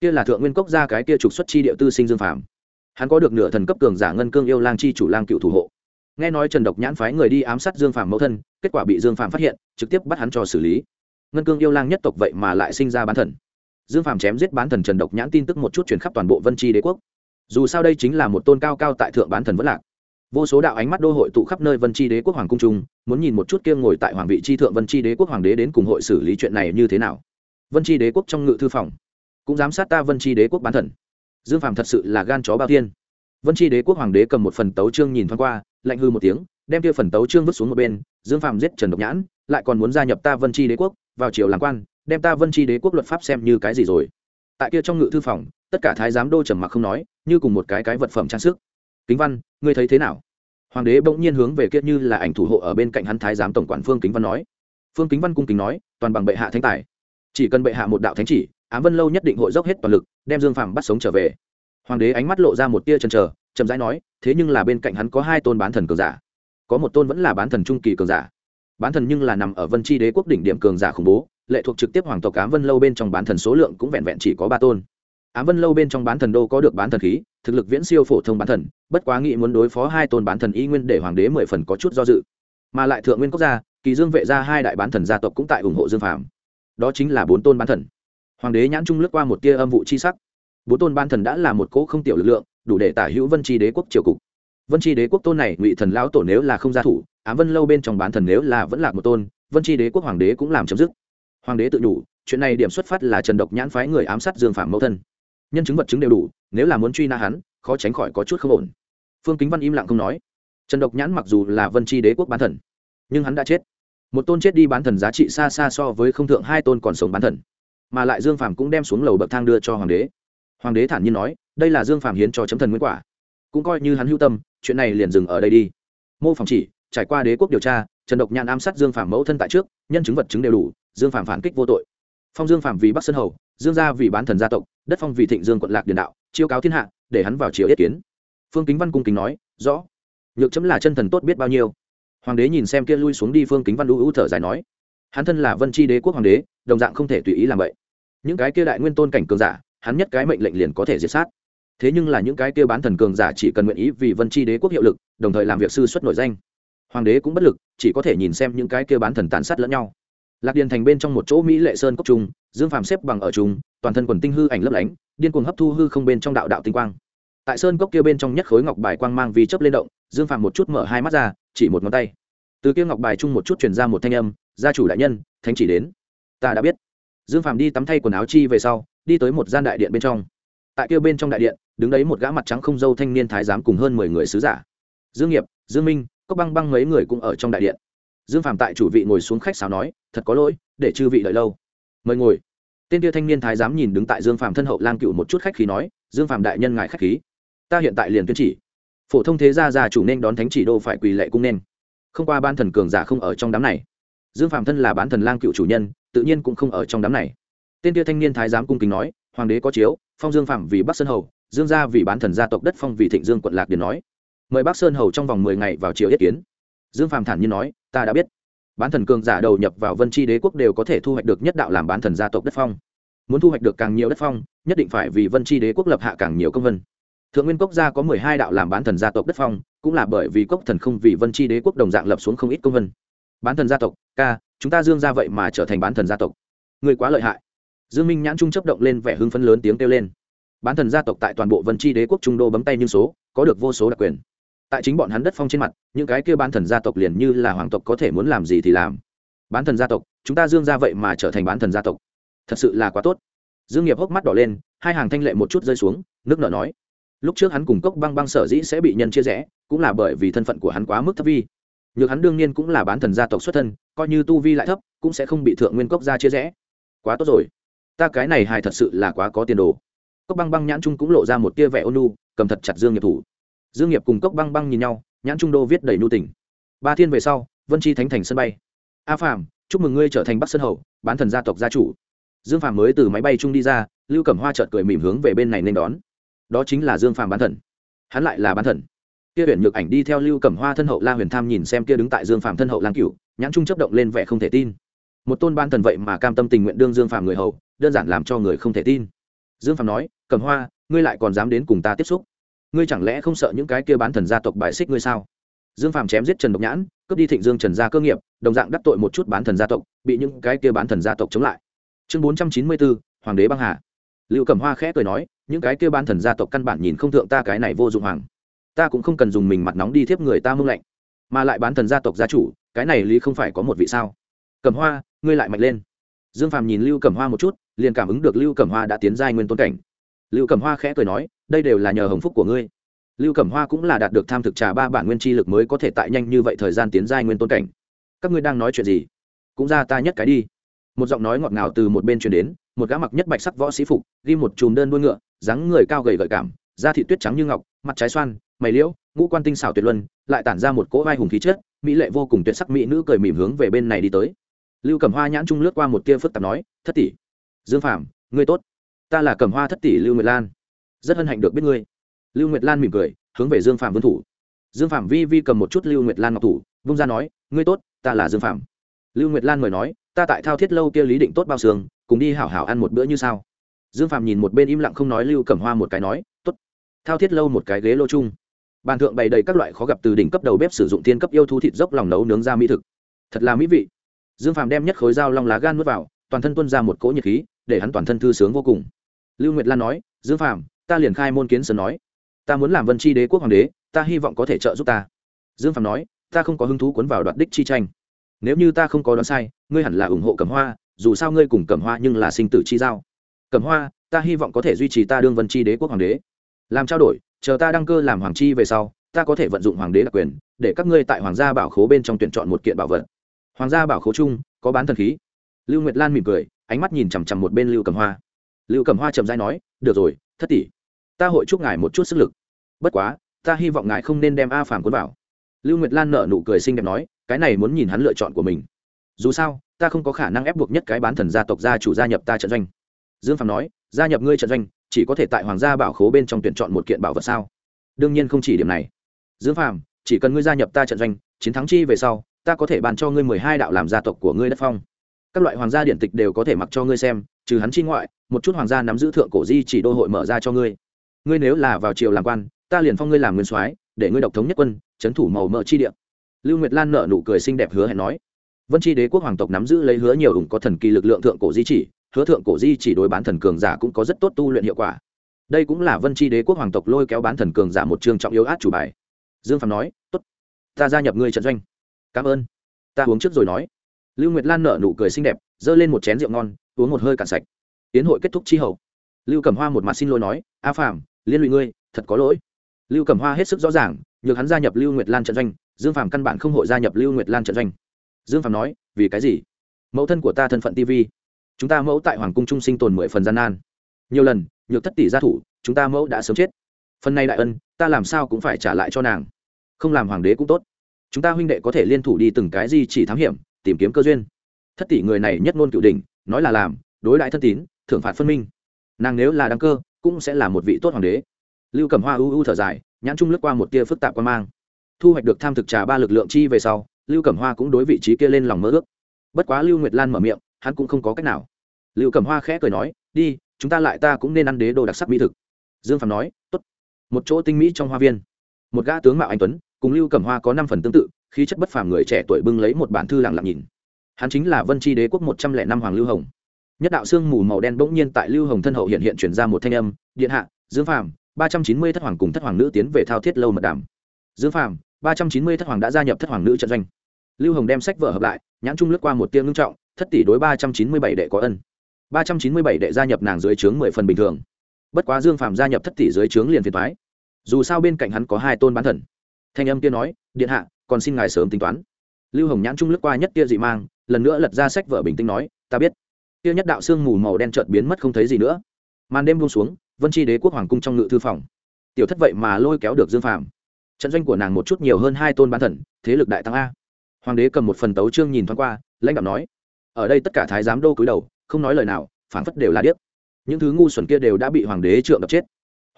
Speaker 1: Kia là thượng nguyên cốc ra cái kia trục xuất chi địa tư sinh dương phàm. Hắn có được nửa thần cấp cường giả ngân cương yêu lang chi chủ lang cựu thủ hộ. Nghe nói trần độc nhãn phái người đi ám sát dương phàm mẫu thân kết quả bị dương phàm phát hiện, trực tiếp bắt hắn cho xử lý. Ngân cương yêu lang nhất tộc vậy mà lại sinh ra bán thần. Dương phàm chém giết bán thần trần độc nhãn tin tức một chút chuyển khắp toàn bộ vân tri đế quốc. Dù sao đây chính là một tôn cao cao tại thượng bán thần vẫn lạc. Vô số đạo ánh mắt đô hội tụ khắp nơi vân tri đế quốc hoàng cung trung, muốn nhìn một chút kia ngồi tại hoàng vị tri thượng vân tri đế quốc hoàng đế đến cùng hội xử lý chuyện này như thế nào. Vân tri đế quốc trong ngự thư phòng, cũng giám sát ta vân tri đế quốc bán thần. Dương phàm thật sự là gan chó bao tiên vân tri đế quốc hoàng đế cầm một phần tấu trương nhìn thoáng qua, lạnh hư một tiếng đem kia phần tấu trương vứt xuống một bên, dương phàm giết trần độc nhãn, lại còn muốn gia nhập ta vân tri đế quốc, vào triều làm quan, đem ta vân tri đế quốc luật pháp xem như cái gì rồi. Tại kia trong ngự thư phòng, tất cả thái giám đô trầm mặc không nói, như cùng một cái cái vật phẩm trang sức. Kính văn, ngươi thấy thế nào? Hoàng đế bỗng nhiên hướng về kia như là ảnh thủ hộ ở bên cạnh hắn thái giám tổng quản phương kính văn nói. Phương kính văn cung kính nói, toàn bằng bệ hạ thánh tài. Chỉ cần bệ hạ một đạo thánh chỉ, ám vân lâu nhất định hội dốc hết toàn lực, đem dương phàm bắt sống trở về. Hoàng đế ánh mắt lộ ra một tia chần chờ, chậm rãi nói, thế nhưng là bên cạnh hắn có hai tôn bán thần cường giả có một tôn vẫn là bán thần trung kỳ cường giả. Bán thần nhưng là nằm ở vân tri đế quốc đỉnh điểm cường giả khủng bố, lệ thuộc trực tiếp hoàng tộc ám vân lâu bên trong bán thần số lượng cũng vẹn vẹn chỉ có ba tôn. Ám vân lâu bên trong bán thần đô có được bán thần khí, thực lực viễn siêu phổ thông bán thần, bất quá nghĩ muốn đối phó hai tôn bán thần y nguyên để hoàng đế mười phần có chút do dự. Mà lại thượng nguyên quốc gia, kỳ dương vệ gia hai đại bán thần gia tộc cũng tại ủng hộ dương phàm. Đó chính là bốn tôn bán thần. Hoàng đế nhãn trung lướt qua một tia âm vụ chi sắc. Bốn tôn bán thần đã là một cỗ không tiểu lực lượng, đủ để tả hữu vân tri đế quốc triều cục vân tri đế quốc tôn này, ngụy thần lão tổ nếu là không gia thủ, ám vân lâu bên trong bán thần nếu là vẫn là một tôn, vân tri đế quốc hoàng đế cũng làm chấm dứt. Hoàng đế tự đủ, chuyện này điểm xuất phát là trần độc nhãn phái người ám sát dương phạm mẫu thân. Nhân chứng vật chứng đều đủ, nếu là muốn truy na hắn, khó tránh khỏi có chút không ổn. Phương kính văn im lặng không nói. Trần độc nhãn mặc dù là vân tri đế quốc bán thần, nhưng hắn đã chết. Một tôn chết đi bán thần giá trị xa xa so với không thượng hai tôn còn sống bán thần. Mà lại dương phạm cũng đem xuống lầu bậc thang đưa cho hoàng đế. Hoàng đế thản nhiên nói, đây là dương phạm hiến cho chấm thần nguyên quả. Cũng coi như hắn hữu tâm chuyện này liền dừng ở đây đi. Mô phòng chỉ, trải qua đế quốc điều tra, trần độc nhạn ám sát dương phàm mẫu thân tại trước, nhân chứng vật chứng đều đủ, dương phàm phản kích vô tội. Phong dương phàm vì bắc sơn hầu, dương gia vì bán thần gia tộc, đất phong vì thịnh dương quận lạc điền đạo, chiêu cáo thiên hạ, để hắn vào triều yết kiến. Phương kính văn cung kính nói, rõ. Nhược chấm là chân thần tốt biết bao nhiêu. Hoàng đế nhìn xem kia lui xuống đi phương kính văn đũ hữu thở dài nói, hắn thân là vân tri đế quốc hoàng đế, đồng dạng không thể tùy ý làm vậy. Những cái kia đại nguyên tôn cảnh cường giả, hắn nhất cái mệnh lệnh liền có thể diệt sát thế nhưng là những cái kia bán thần cường giả chỉ cần nguyện ý vì vân tri đế quốc hiệu lực, đồng thời làm việc sư xuất nổi danh. Hoàng đế cũng bất lực, chỉ có thể nhìn xem những cái kia bán thần tàn sát lẫn nhau. Lạc điền thành bên trong một chỗ mỹ lệ sơn cốc trung, dương phàm xếp bằng ở trung, toàn thân quần tinh hư ảnh lấp lánh, điên cuồng hấp thu hư không bên trong đạo đạo tinh quang. Tại sơn cốc kia bên trong nhất khối ngọc bài quang mang vì chấp lên động, dương phàm một chút mở hai mắt ra, chỉ một ngón tay. Từ kia ngọc bài chung một chút truyền ra một thanh âm, gia chủ đại nhân, thánh chỉ đến. Ta đã biết. Dương phàm đi tắm thay quần áo chi về sau, đi tới một gian đại điện bên trong. Tại kia bên trong đại điện đứng đấy một gã mặt trắng không dâu thanh niên thái giám cùng hơn mười người sứ giả. Dương nghiệp, dương minh, cốc băng băng mấy người cũng ở trong đại điện. Dương Phạm tại chủ vị ngồi xuống khách sáo nói, thật có lỗi, để chư vị đợi lâu. Mời ngồi. Tên kia thanh niên thái giám nhìn đứng tại dương Phạm thân hậu lang cựu một chút khách khí nói, dương Phạm đại nhân ngài khách khí. Ta hiện tại liền tuyên chỉ. Phổ thông thế gia già chủ nên đón thánh chỉ đô phải quỳ lệ cung nên. Không qua ban thần cường giả không ở trong đám này. Dương Phạm thân là bán thần lang cựu chủ nhân, tự nhiên cũng không ở trong đám này. Tên kia thanh niên thái giám cung kính nói, hoàng đế có chiếu, phong dương phạm vì bắc sơn hầu dương gia vì bán thần gia tộc đất phong vì thịnh dương quận lạc điền nói, mời bắc sơn hầu trong vòng mười ngày vào triều yết kiến. Dương phàm thản nhiên nói, ta đã biết. Bán thần cường giả đầu nhập vào vân tri đế quốc đều có thể thu hoạch được nhất đạo làm bán thần gia tộc đất phong. Muốn thu hoạch được càng nhiều đất phong, nhất định phải vì vân tri đế quốc lập hạ càng nhiều công vân. Thượng nguyên quốc gia có mười hai đạo làm bán thần gia tộc đất phong, cũng là bởi vì cốc thần không vì vân tri đế quốc đồng dạng lập xuống không ít công vân. Bán thần gia tộc, ca, chúng ta dương ra vậy mà trở thành bán thần gia tộc. Người quá lợi hại. Dương minh nhãn trung chấp động lên vẻ hưng phấn lớn tiếng kêu lên bán thần gia tộc tại toàn bộ vân tri đế quốc trung đô bấm tay như số, có được vô số đặc quyền. Tại chính bọn hắn đất phong trên mặt, những cái kia bán thần gia tộc liền như là hoàng tộc có thể muốn làm gì thì làm. Bán thần gia tộc, chúng ta dương ra vậy mà trở thành bán thần gia tộc. Thật sự là quá tốt. Dương nghiệp hốc mắt đỏ lên, hai hàng thanh lệ một chút rơi xuống, nước nở nói. Lúc trước hắn cùng cốc băng băng sở dĩ sẽ bị nhân chia rẽ, cũng là bởi vì thân phận của hắn quá mức thấp vi. Nhược hắn đương nhiên cũng là bán thần gia tộc xuất thân, coi như tu vi lại thấp, cũng sẽ không bị thượng nguyên cốc gia chia rẽ. Quá tốt rồi. Ta cái này hài thật sự là quá có tiền đồ cốc băng băng nhãn trung cũng lộ ra một tia vẻ ôn nu cầm thật chặt dương nghiệp thủ. Dương nghiệp cùng cốc băng băng nhìn nhau, nhãn trung đô viết đầy nu tình. Ba thiên về sau, vân chi thánh thành sân bay. A phạm chúc mừng ngươi trở thành bắc sơn hầu, bán thần gia tộc gia chủ. Dương phạm mới từ máy bay trung đi ra, lưu cẩm hoa chợt cười mỉm hướng về bên này nên đón. Đó chính là dương phạm bán thần. Hắn lại là bán thần. Kia huyền nhược ảnh đi theo lưu cẩm hoa thân hậu la huyền tham nhìn xem kia đứng tại dương phạm thân hậu lang cửu, nhãn trung chấp động lên vẻ không thể tin. Một tôn ban thần vậy mà cam tâm tình nguyện đương dương phạm người hầu, đơn giản làm cho người không thể tin dương phạm nói cẩm hoa, ngươi lại còn dám đến cùng ta tiếp xúc? Ngươi chẳng lẽ không sợ những cái kia bán thần gia tộc bài xích ngươi sao? Dương phạm chém giết trần độc nhãn, cướp đi thịnh dương trần gia cơ nghiệp, đồng dạng đắc tội một chút bán thần gia tộc, bị những cái kia bán thần gia tộc chống lại. Chương bốn trăm chín mươi bốn, hoàng đế băng hà. Lưu cẩm hoa khẽ cười nói, những cái kia bán thần gia tộc căn bản nhìn không thượng ta cái này vô dụng hoàng. Ta cũng không cần dùng mình mặt nóng đi thiếp người ta mưng lạnh mà lại bán thần gia tộc gia chủ, cái này lý không phải có một vị sao? Cẩm hoa, ngươi lại mạnh lên. Dương phàm nhìn lưu cẩm hoa một chút liền cảm ứng được lưu cẩm hoa đã tiến giai nguyên tôn cảnh. Lưu cẩm hoa khẽ cười nói, đây đều là nhờ hồng phúc của ngươi. Lưu cẩm hoa cũng là đạt được tham thực trà ba bản nguyên chi lực mới có thể tại nhanh như vậy thời gian tiến giai nguyên tôn cảnh. Các ngươi đang nói chuyện gì? Cũng ra ta nhất cái đi. Một giọng nói ngọt ngào từ một bên truyền đến, một gã mặc nhất bạch sắc võ sĩ phục, ghi một chùm đơn đuôi ngựa, dáng người cao gầy gợi cảm, da thị tuyết trắng như ngọc, mặt trái xoan, mày liễu, ngũ quan tinh xảo tuyệt luân, lại tản ra một cỗ vai hùng khí chất, mỹ lệ vô cùng tuyệt sắc mỹ nữ cười mỉm hướng về bên này đi tới. Lưu cẩm hoa nhãn trung lướt qua một tia phức tạp nói, thất tỷ dương phạm ngươi tốt. Ta là cẩm hoa thất tỷ lưu nguyệt lan. Rất hân hạnh được biết ngươi. Lưu nguyệt lan mỉm cười, hướng về dương phạm vân thủ. Dương phạm vi vi cầm một chút lưu nguyệt lan ngọc thủ, vung ra nói, ngươi tốt, ta là dương phạm lưu nguyệt lan mời nói, ta tại thao thiết lâu kia lý định tốt bao sương cùng đi hảo hảo ăn một bữa như sao? Dương phạm nhìn một bên im lặng không nói lưu cẩm hoa một cái nói, tốt, thao thiết lâu một cái ghế lô chung. Bàn thượng bày đầy các loại khó gặp từ đỉnh cấp đầu bếp sử dụng tiên cấp yêu thú thịt dốc lòng nấu nướng ra mỹ thực. Thật là mỹ vị. Dương Phạm đem nhất khối dao long lá gan nuốt vào toàn thân tuân ra một cỗ nhiệt khí, để hắn toàn thân thư sướng vô cùng. Lưu nguyệt lan nói, dương phàm, ta liền khai môn kiến sơn nói. Ta muốn làm vân tri đế quốc hoàng đế, ta hy vọng có thể trợ giúp ta. Dương phàm nói, ta không có hứng thú cuốn vào đoạt đích chi tranh. Nếu như ta không có đoán sai, ngươi hẳn là ủng hộ cẩm hoa, dù sao ngươi cùng cẩm hoa nhưng là sinh tử chi giao. Cẩm hoa, ta hy vọng có thể duy trì ta đương vân tri đế quốc hoàng đế. Làm trao đổi, chờ ta đăng cơ làm hoàng chi về sau, ta có thể vận dụng hoàng đế đặc quyền, để các ngươi tại hoàng gia bảo khố bên trong tuyển chọn một kiện bảo vật. Hoàng gia bảo khố chung, có bán thần khí lưu nguyệt lan mỉm cười, ánh mắt nhìn chằm chằm một bên lưu cầm hoa. Lưu cầm hoa chậm dai nói, được rồi, thất tỷ, ta hội chúc ngài một chút sức lực. Bất quá, ta hy vọng ngài không nên đem a phàm cuốn vào. Lưu nguyệt lan nở nụ cười xinh đẹp nói, cái này muốn nhìn hắn lựa chọn của mình. Dù sao, ta không có khả năng ép buộc nhất cái bán thần gia tộc gia chủ gia nhập ta trận doanh. Dương phàm nói, gia nhập ngươi trận doanh, chỉ có thể tại hoàng gia bảo khố bên trong tuyển chọn một kiện bảo vật sao? Đương nhiên không chỉ điểm này. Dương phàm, chỉ cần ngươi gia nhập ta trận doanh, chiến thắng chi về sau, ta có thể bàn cho ngươi mười hai đạo làm gia tộc của ngươi đất phong các loại hoàng gia điện tịch đều có thể mặc cho ngươi xem, trừ hắn chi ngoại, một chút hoàng gia nắm giữ thượng cổ di chỉ đô hội mở ra cho ngươi. Ngươi nếu là vào triều làm quan, ta liền phong ngươi làm nguyên soái, để ngươi độc thống nhất quân, trấn thủ màu mỡ chi địa. lưu nguyệt lan nợ nụ cười xinh đẹp hứa hẹn nói. Vân tri đế quốc hoàng tộc nắm giữ lấy hứa nhiều ủng có thần kỳ lực lượng thượng cổ di chỉ, hứa thượng cổ di chỉ đối bán thần cường giả cũng có rất tốt tu luyện hiệu quả. Đây cũng là vân tri đế quốc hoàng tộc lôi kéo bán thần cường giả một chương trọng yếu át chủ bài. Dương phạm nói, tốt, ta gia nhập ngươi trận doanh. Cảm ơn. Ta uống trước rồi nói lưu nguyệt lan nở nụ cười xinh đẹp, giơ lên một chén rượu ngon, uống một hơi cạn sạch. Tiến hội kết thúc chi hậu. Lưu cẩm hoa một mặt xin lỗi nói, a phàm, liên lụy ngươi, thật có lỗi. Lưu cẩm hoa hết sức rõ ràng, nhược hắn gia nhập lưu nguyệt lan trận doanh, dương phàm căn bản không hội gia nhập lưu nguyệt lan trận doanh. Dương phàm nói, vì cái gì? Mẫu thân của ta thân phận tv chúng ta mẫu tại hoàng cung trung sinh tồn mười phần gian nan. Nhiều lần, nhược thất tỷ gia thủ, chúng ta mẫu đã sớm chết. Phần này đại ân, ta làm sao cũng phải trả lại cho nàng. Không làm hoàng đế cũng tốt. Chúng ta huynh đệ có thể liên thủ đi từng cái gì chỉ thám hiểm tìm kiếm cơ duyên. Thất tỷ người này nhất ngôn cựu đỉnh, nói là làm, đối đại thân tín, thưởng phạt phân minh. Nàng nếu là đăng cơ, cũng sẽ là một vị tốt hoàng đế. Lưu cẩm hoa u u thở dài, nhãn trung lướt qua một tia phức tạp quan mang. Thu hoạch được tham thực trà ba lực lượng chi về sau, lưu cẩm hoa cũng đối vị trí kia lên lòng mơ ước. Bất quá lưu nguyệt lan mở miệng, hắn cũng không có cách nào. Lưu cẩm hoa khẽ cười nói, đi, chúng ta lại ta cũng nên ăn đế đồ đặc sắc mỹ thực. Dương phạm nói t ố t một chỗ tinh mỹ trong hoa viên. Một gã tướng mạo anh tuấn, cùng lưu cẩm hoa có năm phần tương tự khí chất bất phàm người trẻ tuổi bưng lấy một bản thư lặng lặng nhìn. Hắn chính là vân tri đế quốc một trăm lẻ năm hoàng lưu hồng. Nhất đạo sương mù màu đen bỗng nhiên tại lưu hồng thân hậu hiện hiện chuyển ra một thanh âm, điện hạ, dương phàm, ba trăm chín mươi thất hoàng cùng thất hoàng nữ tiến về thao thiết lâu mật đàm. Dương phàm, ba trăm chín mươi thất hoàng đã gia nhập thất hoàng nữ trận doanh. Lưu hồng đem sách vở hợp lại, nhãn trung lướt qua một tiếng ngưng trọng, thất tỷ đối ba trăm chín mươi bảy đệ có ân. ba trăm chín mươi bảy đệ gia nhập nàng dưới trướng mười phần bình thường. Bất quá dương phàm gia nhập thất tỷ dưới trướng liền phiền thoái dù sao bên cạnh hắn có hai tôn bán thần. Thanh âm kia nói, điện hạ còn xin ngài sớm tính toán. Lưu hồng nhãn trung lướt qua nhất tia dị mang, lần nữa lật ra sách vở bình tĩnh nói, ta biết. Tia nhất đạo sương mù màu đen chợt biến mất không thấy gì nữa. Màn đêm buông xuống, vân tri đế quốc hoàng cung trong ngự thư phòng. Tiểu thất vậy mà lôi kéo được dương phàm. Trận doanh của nàng một chút nhiều hơn hai tôn bán thần, thế lực đại tăng a. Hoàng đế cầm một phần tấu trương nhìn thoáng qua, lãnh đạo nói, ở đây tất cả thái giám đô cúi đầu, không nói lời nào phản phất đều là điếc. Những thứ ngu xuẩn kia đều đã bị hoàng đế trượng đập chết.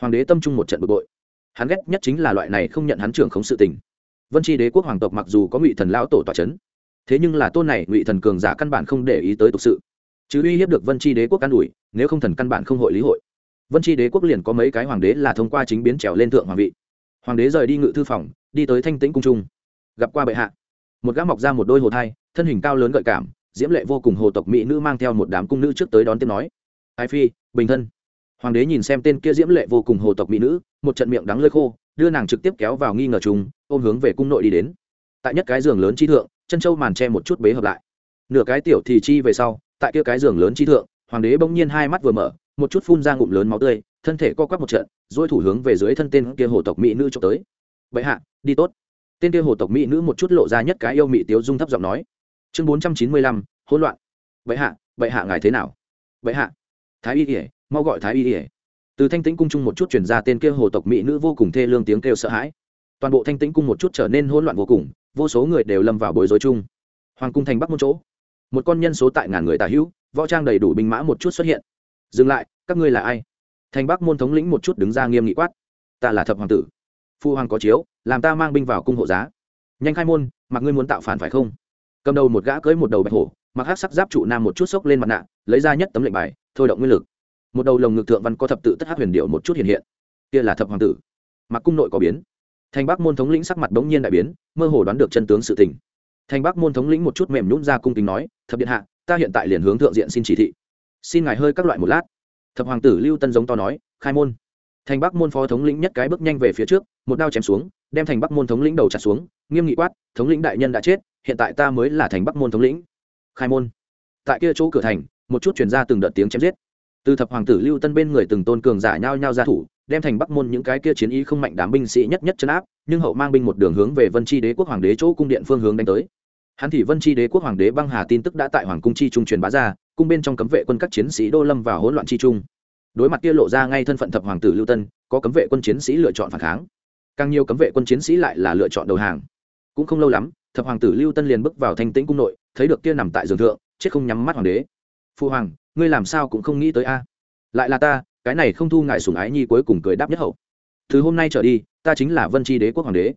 Speaker 1: Hoàng đế tâm trung một trận bực bội. Hắn ghét nhất chính là loại này không nhận hắn trưởng khống sự tình vân tri đế quốc hoàng tộc mặc dù có ngụy thần lão tổ tòa c h ấ n thế nhưng là tôn này ngụy thần cường giả căn bản không để ý tới tục sự. Chứ uy hiếp được vân tri đế quốc can ủi, nếu không thần căn bản không hội lý hội. Vân tri đế quốc liền có mấy cái hoàng đế là thông qua chính biến trèo lên thượng hoàng vị. Hoàng đế rời đi ngự thư phòng, đi tới thanh tĩnh cung trung, gặp qua bệ hạ. Một gã mọc ra một đôi hồ thai, thân hình cao lớn gợi cảm, diễm lệ vô cùng hồ tộc mỹ nữ mang theo một đám cung nữ trước tới đón tiếp nói. Ai phi, bình thân. Hoàng đế nhìn xem tên kia diễm lệ vô cùng hồ tộc mỹ nữ, một trận miệng đắng lơi khô đưa nàng trực tiếp kéo vào nghi ngờ chúng ôm hướng về cung nội đi đến. Tại nhất cái giường lớn chi thượng, chân châu màn che một chút bế hợp lại. Nửa cái tiểu thì chi về sau, tại kia cái giường lớn chi thượng, hoàng đế bỗng nhiên hai mắt vừa mở, một chút phun ra ngụm lớn máu tươi, thân thể co quắp một trận dỗi thủ hướng về dưới thân tên kia hồ tộc mỹ nữ cho tới. Bệ hạ, đi tốt. Tên kia hồ tộc mỹ nữ một chút lộ ra nhất cái yêu mỹ tiếu dung thấp giọng nói. Chương bốn trăm chín mươi lăm, hỗn loạn. Bệ hạ bệ hạ ngài thế nào? Bệ hạ. Thái y ỉa mau gọi thái y ỉa từ thanh tĩnh cung chung một chút chuyển ra tên kia hồ tộc mỹ nữ vô cùng thê lương tiếng kêu sợ hãi. Toàn bộ thanh tĩnh cung một chút trở nên hỗn loạn vô cùng, vô số người đều lâm vào bối rối chung. Hoàng cung thành bắc một chỗ. Một con nhân số tại ngàn người tà hữu, võ trang đầy đủ binh mã một chút xuất hiện. Dừng lại, các ngươi là ai? Thành bắc môn thống lĩnh một chút đứng ra nghiêm nghị quát. Ta là thập hoàng tử. Phu hoàng có chiếu, làm ta mang binh vào cung hộ giá. Nhanh khai môn, mặc ngươi muốn tạo phản phải không? Cầm đầu một gã cưới một đầu bạch hổ, mặc hát sắc giáp trụ nam một chút xốc lên mặt nạ, lấy ra nhất tấm lệnh bài, thôi động nguyên lực một đầu lồng ngực thượng văn có thập tự tất hát huyền điệu một chút hiện hiện. Kia là thập hoàng tử. Mặc cung nội có biến. Thành bắc môn thống lĩnh sắc mặt bỗng nhiên đại biến, mơ hồ đoán được chân tướng sự tình. Thành bắc môn thống lĩnh một chút mềm nhún ra cung kính nói, thập điện hạ, ta hiện tại liền hướng thượng diện xin chỉ thị. Xin ngài hơi các loại một lát. Thập hoàng tử lưu tân giống to nói, khai môn. Thành bắc môn phó thống lĩnh nhất cái bước nhanh về phía trước, một đao chém xuống, đem thành bắc môn thống lĩnh đầu chặt xuống, nghiêm nghị quát, thống lĩnh đại nhân đã chết, hiện tại ta mới là thành bắc môn thống lĩnh. Khai môn. Tại kia chỗ cửa thành, một chút chuyển ra từng đợt tiếng chém giết từ thập hoàng tử lưu tân bên người từng tôn cường giả nhao nhao ra thủ, đem thành bắc môn những cái kia chiến ý không mạnh đám binh sĩ nhất nhất chấn áp, nhưng hậu mang binh một đường hướng về vân tri đế quốc hoàng đế chỗ cung điện phương hướng đánh tới. Hắn thì vân tri đế quốc hoàng đế băng hà tin tức đã tại hoàng cung chi trung truyền bá ra, cung bên trong cấm vệ quân các chiến sĩ đô lâm vào hỗn loạn chi trung. Đối mặt kia lộ ra ngay thân phận thập hoàng tử lưu tân, có cấm vệ quân chiến sĩ lựa chọn phản kháng. Càng nhiều cấm vệ quân chiến sĩ lại là lựa chọn đầu hàng. Cũng không lâu lắm, thập hoàng tử lưu tân liền bước vào thanh tĩnh cung nội, thấy được kia nằm tại giường thượng, chết không nhắm mắt hoàng đế. Phu hoàng ngươi làm sao cũng không nghĩ tới a. Lại là ta, cái này không thu ngại sùng ái nhi cuối cùng cười đáp nhất hậu. Từ hôm nay trở đi, ta chính là vân tri đế quốc hoàng đế.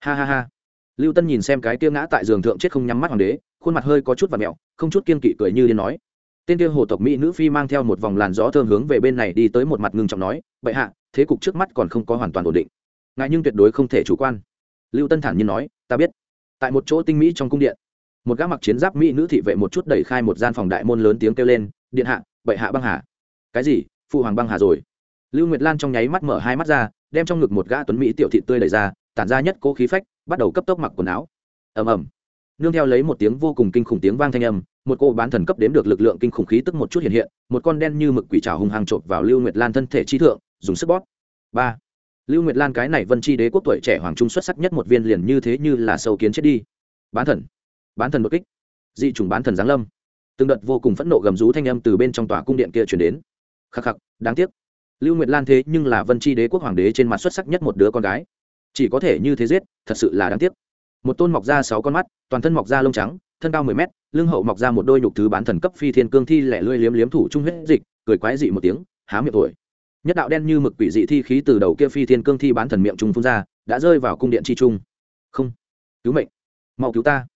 Speaker 1: Ha ha ha. Lưu tân nhìn xem cái kia ngã tại giường thượng chết không nhắm mắt hoàng đế, khuôn mặt hơi có chút và mẹo, không chút kiên kỵ cười như điên nói. Tên kia hồ tộc mỹ nữ phi mang theo một vòng làn gió thơm hướng về bên này đi tới một mặt ngưng trọng nói, bệ hạ, thế cục trước mắt còn không có hoàn toàn ổn định. Ngại nhưng tuyệt đối không thể chủ quan. Lưu tân thản nhiên nói, ta biết. Tại một chỗ tinh mỹ trong cung điện, một gã mặc chiến giáp mỹ nữ thị vệ một chút đẩy khai một gian phòng đại môn lớn tiếng kêu lên điện hạ, bệ hạ băng hà. Cái gì? Phụ hoàng băng hà rồi. Lưu nguyệt lan trong nháy mắt mở hai mắt ra, đem trong ngực một gã tuấn mỹ tiểu thị tươi đẩy ra, tản ra nhất cố khí phách, bắt đầu cấp tốc mặc quần áo. Ầm ầm. Nương theo lấy một tiếng vô cùng kinh khủng tiếng vang thanh âm, một cô bán thần cấp đếm được lực lượng kinh khủng khí tức một chút hiện hiện, một con đen như mực quỷ trào hung hăng trộm vào lưu nguyệt lan thân thể chi thượng, dùng sức bóp. Ba. Lưu nguyệt lan cái này vân chi đế quốc tuổi trẻ hoàng trung xuất sắc nhất một viên liền như thế như là sâu kiến chết đi. Bán thần. Bán thần đột kích. Dị chủng bán thần giáng lâm từng đợt vô cùng phẫn nộ gầm rú thanh âm từ bên trong tòa cung điện kia chuyển đến. Khắc khắc, đáng tiếc. Lưu nguyệt lan thế nhưng là vân chi đế quốc hoàng đế trên mặt xuất sắc nhất một đứa con gái. Chỉ có thể như thế giết, thật sự là đáng tiếc. Một tôn mọc ra sáu con mắt, toàn thân mọc ra lông trắng, thân cao mười mét, lưng hậu mọc ra một đôi nhục thứ bán thần cấp phi thiên cương thi lẻ lươi liếm liếm thủ trung huyết dịch, cười quái dị một tiếng, há miệng tuổi. Nhất đạo đen như mực quỷ dị thi khí từ đầu kia phi thiên cương thi bán thần miệng trung phun ra, đã rơi vào cung điện chi trung. Không. Cứu mệnh. Mau cứu ta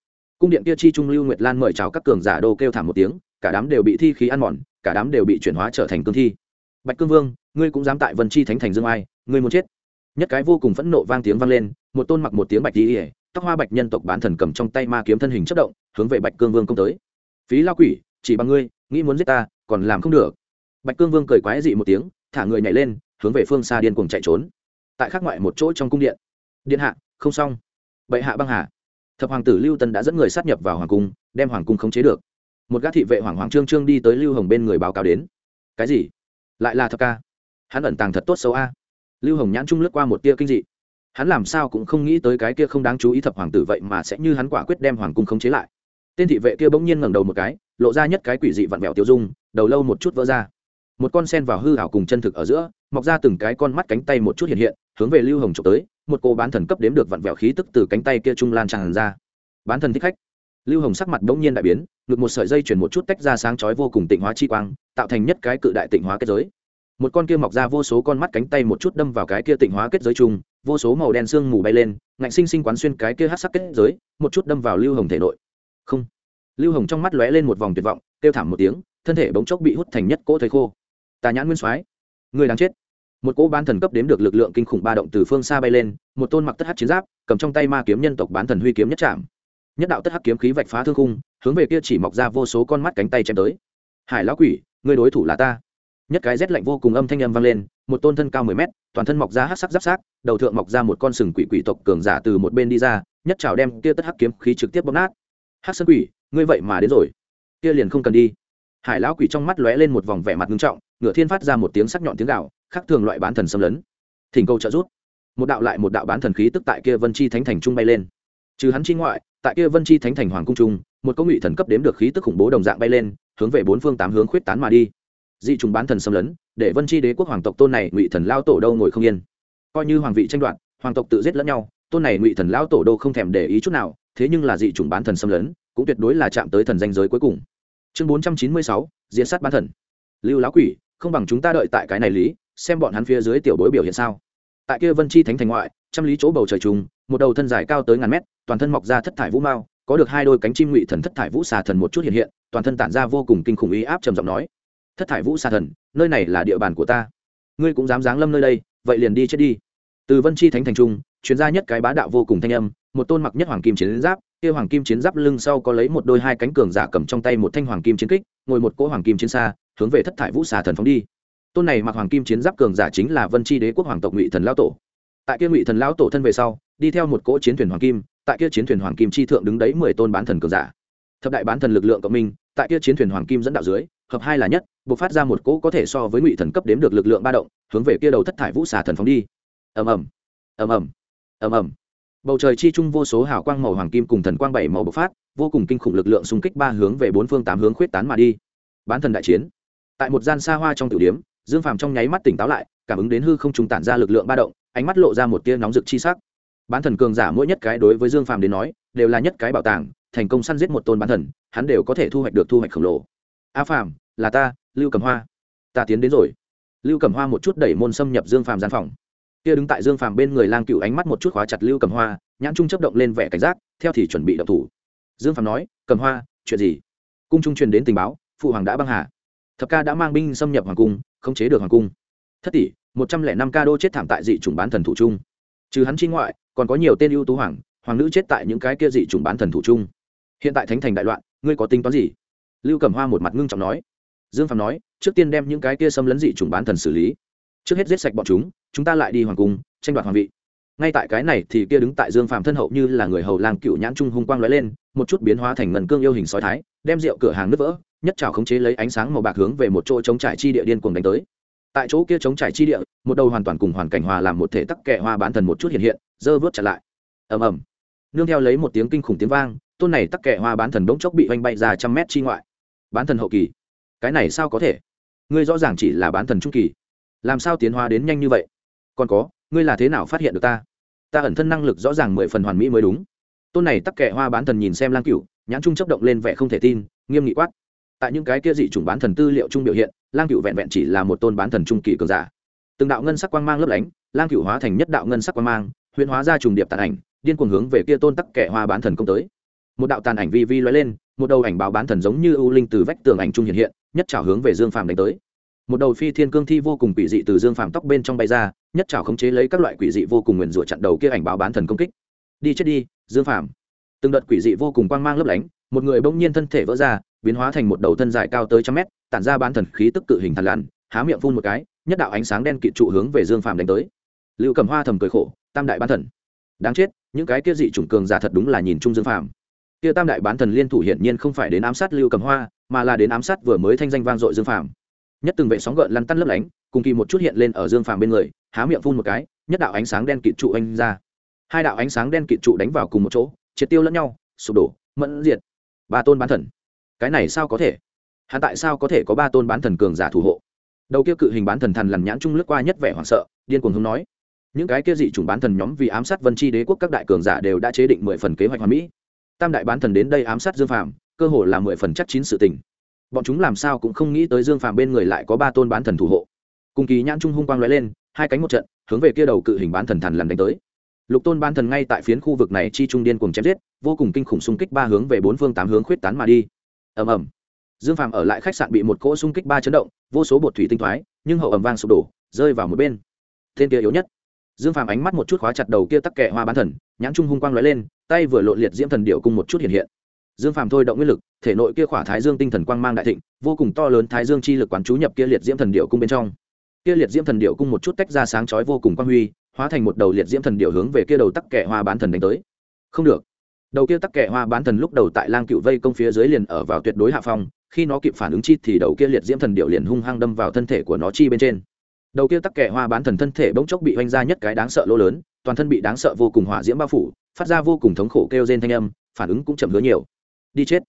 Speaker 1: cung điện kia chi trung lưu nguyệt lan mời chào các cường giả đô kêu thảm một tiếng, cả đám đều bị thi khí ăn mòn, cả đám đều bị chuyển hóa trở thành cương thi. Bạch cương vương, ngươi cũng dám tại vân chi thánh thành dương ai, ngươi muốn chết. Nhất cái vô cùng phẫn nộ vang tiếng vang lên, một tôn mặc một tiếng bạch đi tóc hoa bạch nhân tộc bán thần cầm trong tay ma kiếm thân hình chất động, hướng về bạch cương vương công tới. Phí lao quỷ, chỉ bằng ngươi, nghĩ muốn giết ta, còn làm không được. Bạch cương vương cười quái dị một tiếng, thả người nhảy lên, hướng về phương xa điên cuồng chạy trốn. Tại khác ngoại một chỗ trong cung điện. Điện hạ, không xong. Bệ hạ băng hà thập hoàng tử lưu tân đã dẫn người sát nhập vào hoàng cung, đem hoàng cung khống chế được. Một gã thị vệ hoàng hoàng trương trương đi tới lưu hồng bên người báo cáo đến. Cái gì? Lại là thập ca? Hắn ẩn tàng thật tốt xấu a. Lưu hồng nhãn trung lướt qua một tia kinh dị. Hắn làm sao cũng không nghĩ tới cái kia không đáng chú ý thập hoàng tử vậy mà sẽ như hắn quả quyết đem hoàng cung khống chế lại. Tên thị vệ kia bỗng nhiên ngẩng đầu một cái, lộ ra nhất cái quỷ dị vặn vẹo tiêu dung, đầu lâu một chút vỡ ra. Một con sen vào hư hảo cùng chân thực ở giữa, mọc ra từng cái con mắt cánh tay một chút hiện hiện, hướng về lưu hồng trộm tới một cô bán thần cấp đếm được vặn vẹo khí tức từ cánh tay kia trung lan tràn ra. Bán thần thích khách. Lưu hồng sắc mặt bỗng nhiên đại biến, ngực một sợi dây chuyển một chút tách ra sáng chói vô cùng tịnh hóa chi quang, tạo thành nhất cái cự đại tịnh hóa kết giới. Một con kia mọc ra vô số con mắt cánh tay một chút đâm vào cái kia tịnh hóa kết giới chung, vô số màu đen sương mù bay lên, ngạnh sinh sinh quán xuyên cái kia hát sắc kết giới, một chút đâm vào lưu hồng thể nội. Không. Lưu hồng trong mắt lóe lên một vòng tuyệt vọng, kêu thảm một tiếng, thân thể bỗng chốc bị hút thành nhất cỗ thầy khô. Tà nhãn nguyên soái, người đang chết một cỗ bán thần cấp đếm được lực lượng kinh khủng ba động từ phương xa bay lên, một tôn mặc tất hát chiến giáp, cầm trong tay ma kiếm nhân tộc bán thần huy kiếm nhất chạm nhất đạo tất hắc kiếm khí vạch phá thương khung, hướng về kia chỉ mọc ra vô số con mắt cánh tay chém tới. Hải lão quỷ người đối thủ là ta. Nhất cái rét lạnh vô cùng âm thanh âm vang lên, một tôn thân cao mười mét, toàn thân mọc ra hắc sắc giáp sát, đầu thượng mọc ra một con sừng quỷ quỷ tộc cường giả từ một bên đi ra, nhất trào đem kia tất hắc kiếm khí trực tiếp bóp nát. Hắc sơn quỷ, ngươi vậy mà đến rồi. Kia liền không cần đi. Hải lão quỷ trong mắt lóe lên một vòng vẻ mặt nghiêm trọng, ngựa thiên phát ra một tiếng sắc nhọn tiếng gạo khác thường loại bán thần xâm lấn. Thỉnh cầu trợ giúp, một đạo lại một đạo bán thần khí tức tại kia vân chi thánh thành trung bay lên. Trừ hắn chi ngoại tại kia vân chi thánh thành hoàng cung trung một công ngụy thần cấp đếm được khí tức khủng bố đồng dạng bay lên hướng về bốn phương tám hướng khuyết tán mà đi. Dị trùng bán thần xâm lấn để vân chi đế quốc hoàng tộc tôn này ngụy thần lao tổ đâu ngồi không yên. Coi như hoàng vị tranh đoạt hoàng tộc tự giết lẫn nhau tôn này ngụy thần lao tổ đâu không thèm để ý chút nào thế nhưng là dị trùng bán thần xâm lấn cũng tuyệt đối là chạm tới thần danh giới cuối cùng. Chương bốn trăm chín mươi sáu diễn sát bán thần. Lưu lão quỷ không bằng chúng ta đợi tại cái này lý xem bọn hắn phía dưới tiểu bối biểu hiện sao. Tại kia vân chi thánh thành ngoại, trăm lý chỗ bầu trời trùng, một đầu thân dài cao tới ngàn mét, toàn thân mọc ra thất thải vũ mao, có được hai đôi cánh chim ngụy thần thất thải vũ xà thần một chút hiện hiện, toàn thân tản ra vô cùng kinh khủng ý áp trầm giọng nói. Thất thải vũ xà thần, nơi này là địa bàn của ta. Ngươi cũng dám giáng lâm nơi đây, vậy liền đi chết đi. Từ vân chi thánh thành trung chuyên gia nhất cái bá đạo vô cùng thanh âm, một tôn mặc nhất hoàng kim chiến giáp, kia hoàng kim chiến giáp lưng sau có lấy một đôi hai cánh cường giả cầm trong tay một thanh hoàng kim chiến kích, ngồi một cỗ hoàng kim chiến xa, hướng về thất thải vũ xà thần phóng đi tôn này mặc hoàng kim chiến giáp cường giả chính là vân tri đế quốc hoàng tộc ngụy thần lão tổ. Tại kia ngụy thần lão tổ thân về sau, đi theo một cỗ chiến thuyền hoàng kim, tại kia chiến thuyền hoàng kim chi thượng đứng đấy mười tôn bán thần cường giả. Thập đại bán thần lực lượng cộng minh, tại kia chiến thuyền hoàng kim dẫn đạo dưới, hợp hai là nhất buộc phát ra một cỗ có thể so với ngụy thần cấp đếm được lực lượng ba động, hướng về kia đầu thất thải vũ xà thần phóng đi. Ầm ầm ầm ầm ầm ầm. Bầu trời chi chung vô số hào quang màu hoàng kim cùng thần quang bảy màu bộc phát, vô cùng kinh khủng lực lượng xung kích ba hướng về bốn phương tám hướng khuyết tán mà đi. Bán thần đại chiến. Tại một gian xa hoa trong tiểu điếm dương phàm trong nháy mắt tỉnh táo lại, cảm ứng đến hư không trùng tản ra lực lượng ba động, ánh mắt lộ ra một tia nóng rực chi sắc. Bán thần cường giả mỗi nhất cái đối với dương phàm đến nói, đều là nhất cái bảo tàng, thành công săn giết một tôn bán thần, hắn đều có thể thu hoạch được thu hoạch khổng lồ. A à phàm, là ta, lưu cầm hoa. Ta tiến đến rồi. Lưu cầm hoa một chút đẩy môn xâm nhập dương phàm gian phòng. Kia đứng tại dương phàm bên người lang cựu ánh mắt một chút khóa chặt lưu cầm hoa, nhãn trung chấp động lên vẻ cảnh giác, theo thì chuẩn bị động thủ. Dương phàm nói cầm hoa, chuyện gì? Cung trung truyền đến tình báo, phụ hoàng đã băng hà. Thập ca đã mang binh xâm nhập hoàng cung không chế được hoàng cung. Thất tỷ, một trăm lẻ năm ca đô chết thảm tại dị chủng bán thần thủ trung. Trừ hắn chi ngoại, còn có nhiều tên ưu tú hoàng hoàng nữ chết tại những cái kia dị chủng bán thần thủ trung. Hiện tại thánh thành đại loạn, ngươi có tính toán gì? Lưu cẩm hoa một mặt ngưng trọng nói. Dương phạm nói, trước tiên đem những cái kia xâm lấn dị chủng bán thần xử lý. Trước hết giết sạch bọn chúng chúng ta lại đi hoàng cung, tranh đoạt hoàng vị. Ngay tại cái này thì kia đứng tại dương phàm thân hậu như là người hầu lang cựu nhãn trung hung quang lóe lên, một chút biến hóa thành ngần cương yêu hình sói thái, đem rượu cửa hàng nứt vỡ nhất trào khống chế lấy ánh sáng màu bạc hướng về một chỗ chống trải chi địa điên cuồng đánh tới. Tại chỗ kia chống trải chi địa, một đầu hoàn toàn cùng hoàn cảnh hòa làm một thể tắc kẹ hoa bán thần một chút hiện hiện, dơ vớt chặt lại. Ầm ầm. Nương theo lấy một tiếng kinh khủng tiếng vang, tôn này tắc kẹ hoa bán thần bỗng chốc bị oanh bay ra trăm mét chi ngoại. Bán thần hậu kỳ. Cái này sao có thể? Ngươi rõ ràng chỉ là bán thần trung kỳ. Làm sao tiến hóa đến nhanh như vậy? Còn có, ngươi là thế nào phát hiện được ta? Ta ẩn thân năng lực rõ ràng mười phần hoàn mỹ mới đúng. Tôn này tắc kệ hoa bán thần nhìn xem lang cựu nhãn trung chấp động lên vẻ không thể tin, nghiêm nghị quát tại những cái kia dị chủng bán thần tư liệu trung biểu hiện, lang cựu vẹn vẹn chỉ là một tôn bán thần trung kỳ cường giả. Từng đạo ngân sắc quang mang lấp lánh, lang cựu hóa thành nhất đạo ngân sắc quang mang huyễn hóa ra trùng điệp tàn ảnh, điên cuồng hướng về kia tôn tắc kẻ hoa bán thần công tới. Một đạo tàn ảnh vi vi lóe lên, một đầu ảnh báo bán thần giống như ưu linh từ vách tường ảnh trung hiện hiện, nhất trào hướng về dương phàm đánh tới. Một đầu phi thiên cương thi vô cùng quỷ dị từ dương phàm tóc bên trong bay ra, nhất trào khống chế lấy các loại quỷ dị vô cùng nguyền rủa chặn đầu kia ảnh báo bán thần công kích. Đi chết đi, dương phàm. Từng đợt quỷ dị vô cùng quang mang lấp lánh một người bỗng nhiên thân thể vỡ ra, biến hóa thành một đầu thân dài cao tới trăm mét, tản ra bán thần khí tức cự hình thần lằn, há miệng phun một cái, nhất đạo ánh sáng đen kịt trụ hướng về dương phàm đánh tới. Lưu cầm hoa thầm cười khổ, tam đại bán thần. Đáng chết, những cái kia dị chủng cường giả thật đúng là nhìn chung dương phàm. Kia tam đại bán thần liên thủ hiển nhiên không phải đến ám sát lưu cầm hoa, mà là đến ám sát vừa mới thanh danh vang dội dương phàm. Nhất từng vệ sóng gợn lăn tăn lấp lánh, cùng kỳ một chút hiện lên ở dương phàm bên người, há miệng phun một cái, nhất đạo ánh sáng đen kịt trụ anh ra. Hai đạo ánh sáng đen kịt trụ đánh vào cùng một chỗ, triệt tiêu lẫn nhau, sụp đổ, mẫn diệt ba tôn bán thần. Cái này sao có thể? Hắn tại sao có thể có ba tôn bán thần cường giả thủ hộ? Đầu kia cự hình bán thần thần lằn nhãn trung lướt qua nhất vẻ hoảng sợ, điên cuồng hùng nói. Những cái kia dị chủng bán thần nhóm vì ám sát vân chi đế quốc các đại cường giả đều đã chế định mười phần kế hoạch hoàn mỹ. Tam đại bán thần đến đây ám sát dương phàm, cơ hồ là mười phần chắc chín sự tình. Bọn chúng làm sao cũng không nghĩ tới dương phàm bên người lại có ba tôn bán thần thủ hộ. Cùng kỳ nhãn trung hung quang l lên, hai cánh một trận, hướng về kia đầu cự hình bán thần thần lằn đánh tới lục tôn ban thần ngay tại phiến khu vực này chi trung điên cùng chém giết, vô cùng kinh khủng xung kích ba hướng về bốn phương tám hướng khuyết tán mà đi. Ầm ầm. Dương phàm ở lại khách sạn bị một cỗ xung kích ba chấn động, vô số bột thủy tinh thoái, nhưng hậu ầm vang sụp đổ, rơi vào một bên. Tên kia yếu nhất. Dương phàm ánh mắt một chút khóa chặt đầu kia tắc kẹ hoa bán thần, nhãn trung hung quang lóe lên, tay vừa lộn liệt diễm thần điệu cùng một chút hiện hiện. Dương phàm thôi động nguyên lực, thể nội kia khỏa thái dương tinh thần quang mang đại thịnh, vô cùng to lớn thái dương chi lực quán chú nhập kia liệt diễm thần điệu cung bên trong. Kia liệt diễm thần điệu cung một chút tách ra sáng chói vô cùng quang huy hóa thành một đầu liệt diễm thần điệu hướng về kia đầu tắc kẻ hoa bán thần đánh tới. Không được. Đầu kia tắc kẻ hoa bán thần lúc đầu tại lang cựu vây công phía dưới liền ở vào tuyệt đối hạ phong, khi nó kịp phản ứng chi thì đầu kia liệt diễm thần điệu liền hung hăng đâm vào thân thể của nó chi bên trên. Đầu kia tắc kẻ hoa bán thần thân thể bỗng chốc bị oanh ra nhất cái đáng sợ lỗ lớn, toàn thân bị đáng sợ vô cùng hỏa diễm bao phủ, phát ra vô cùng thống khổ kêu rên thanh âm, phản ứng cũng chậm hứa nhiều. Đi chết.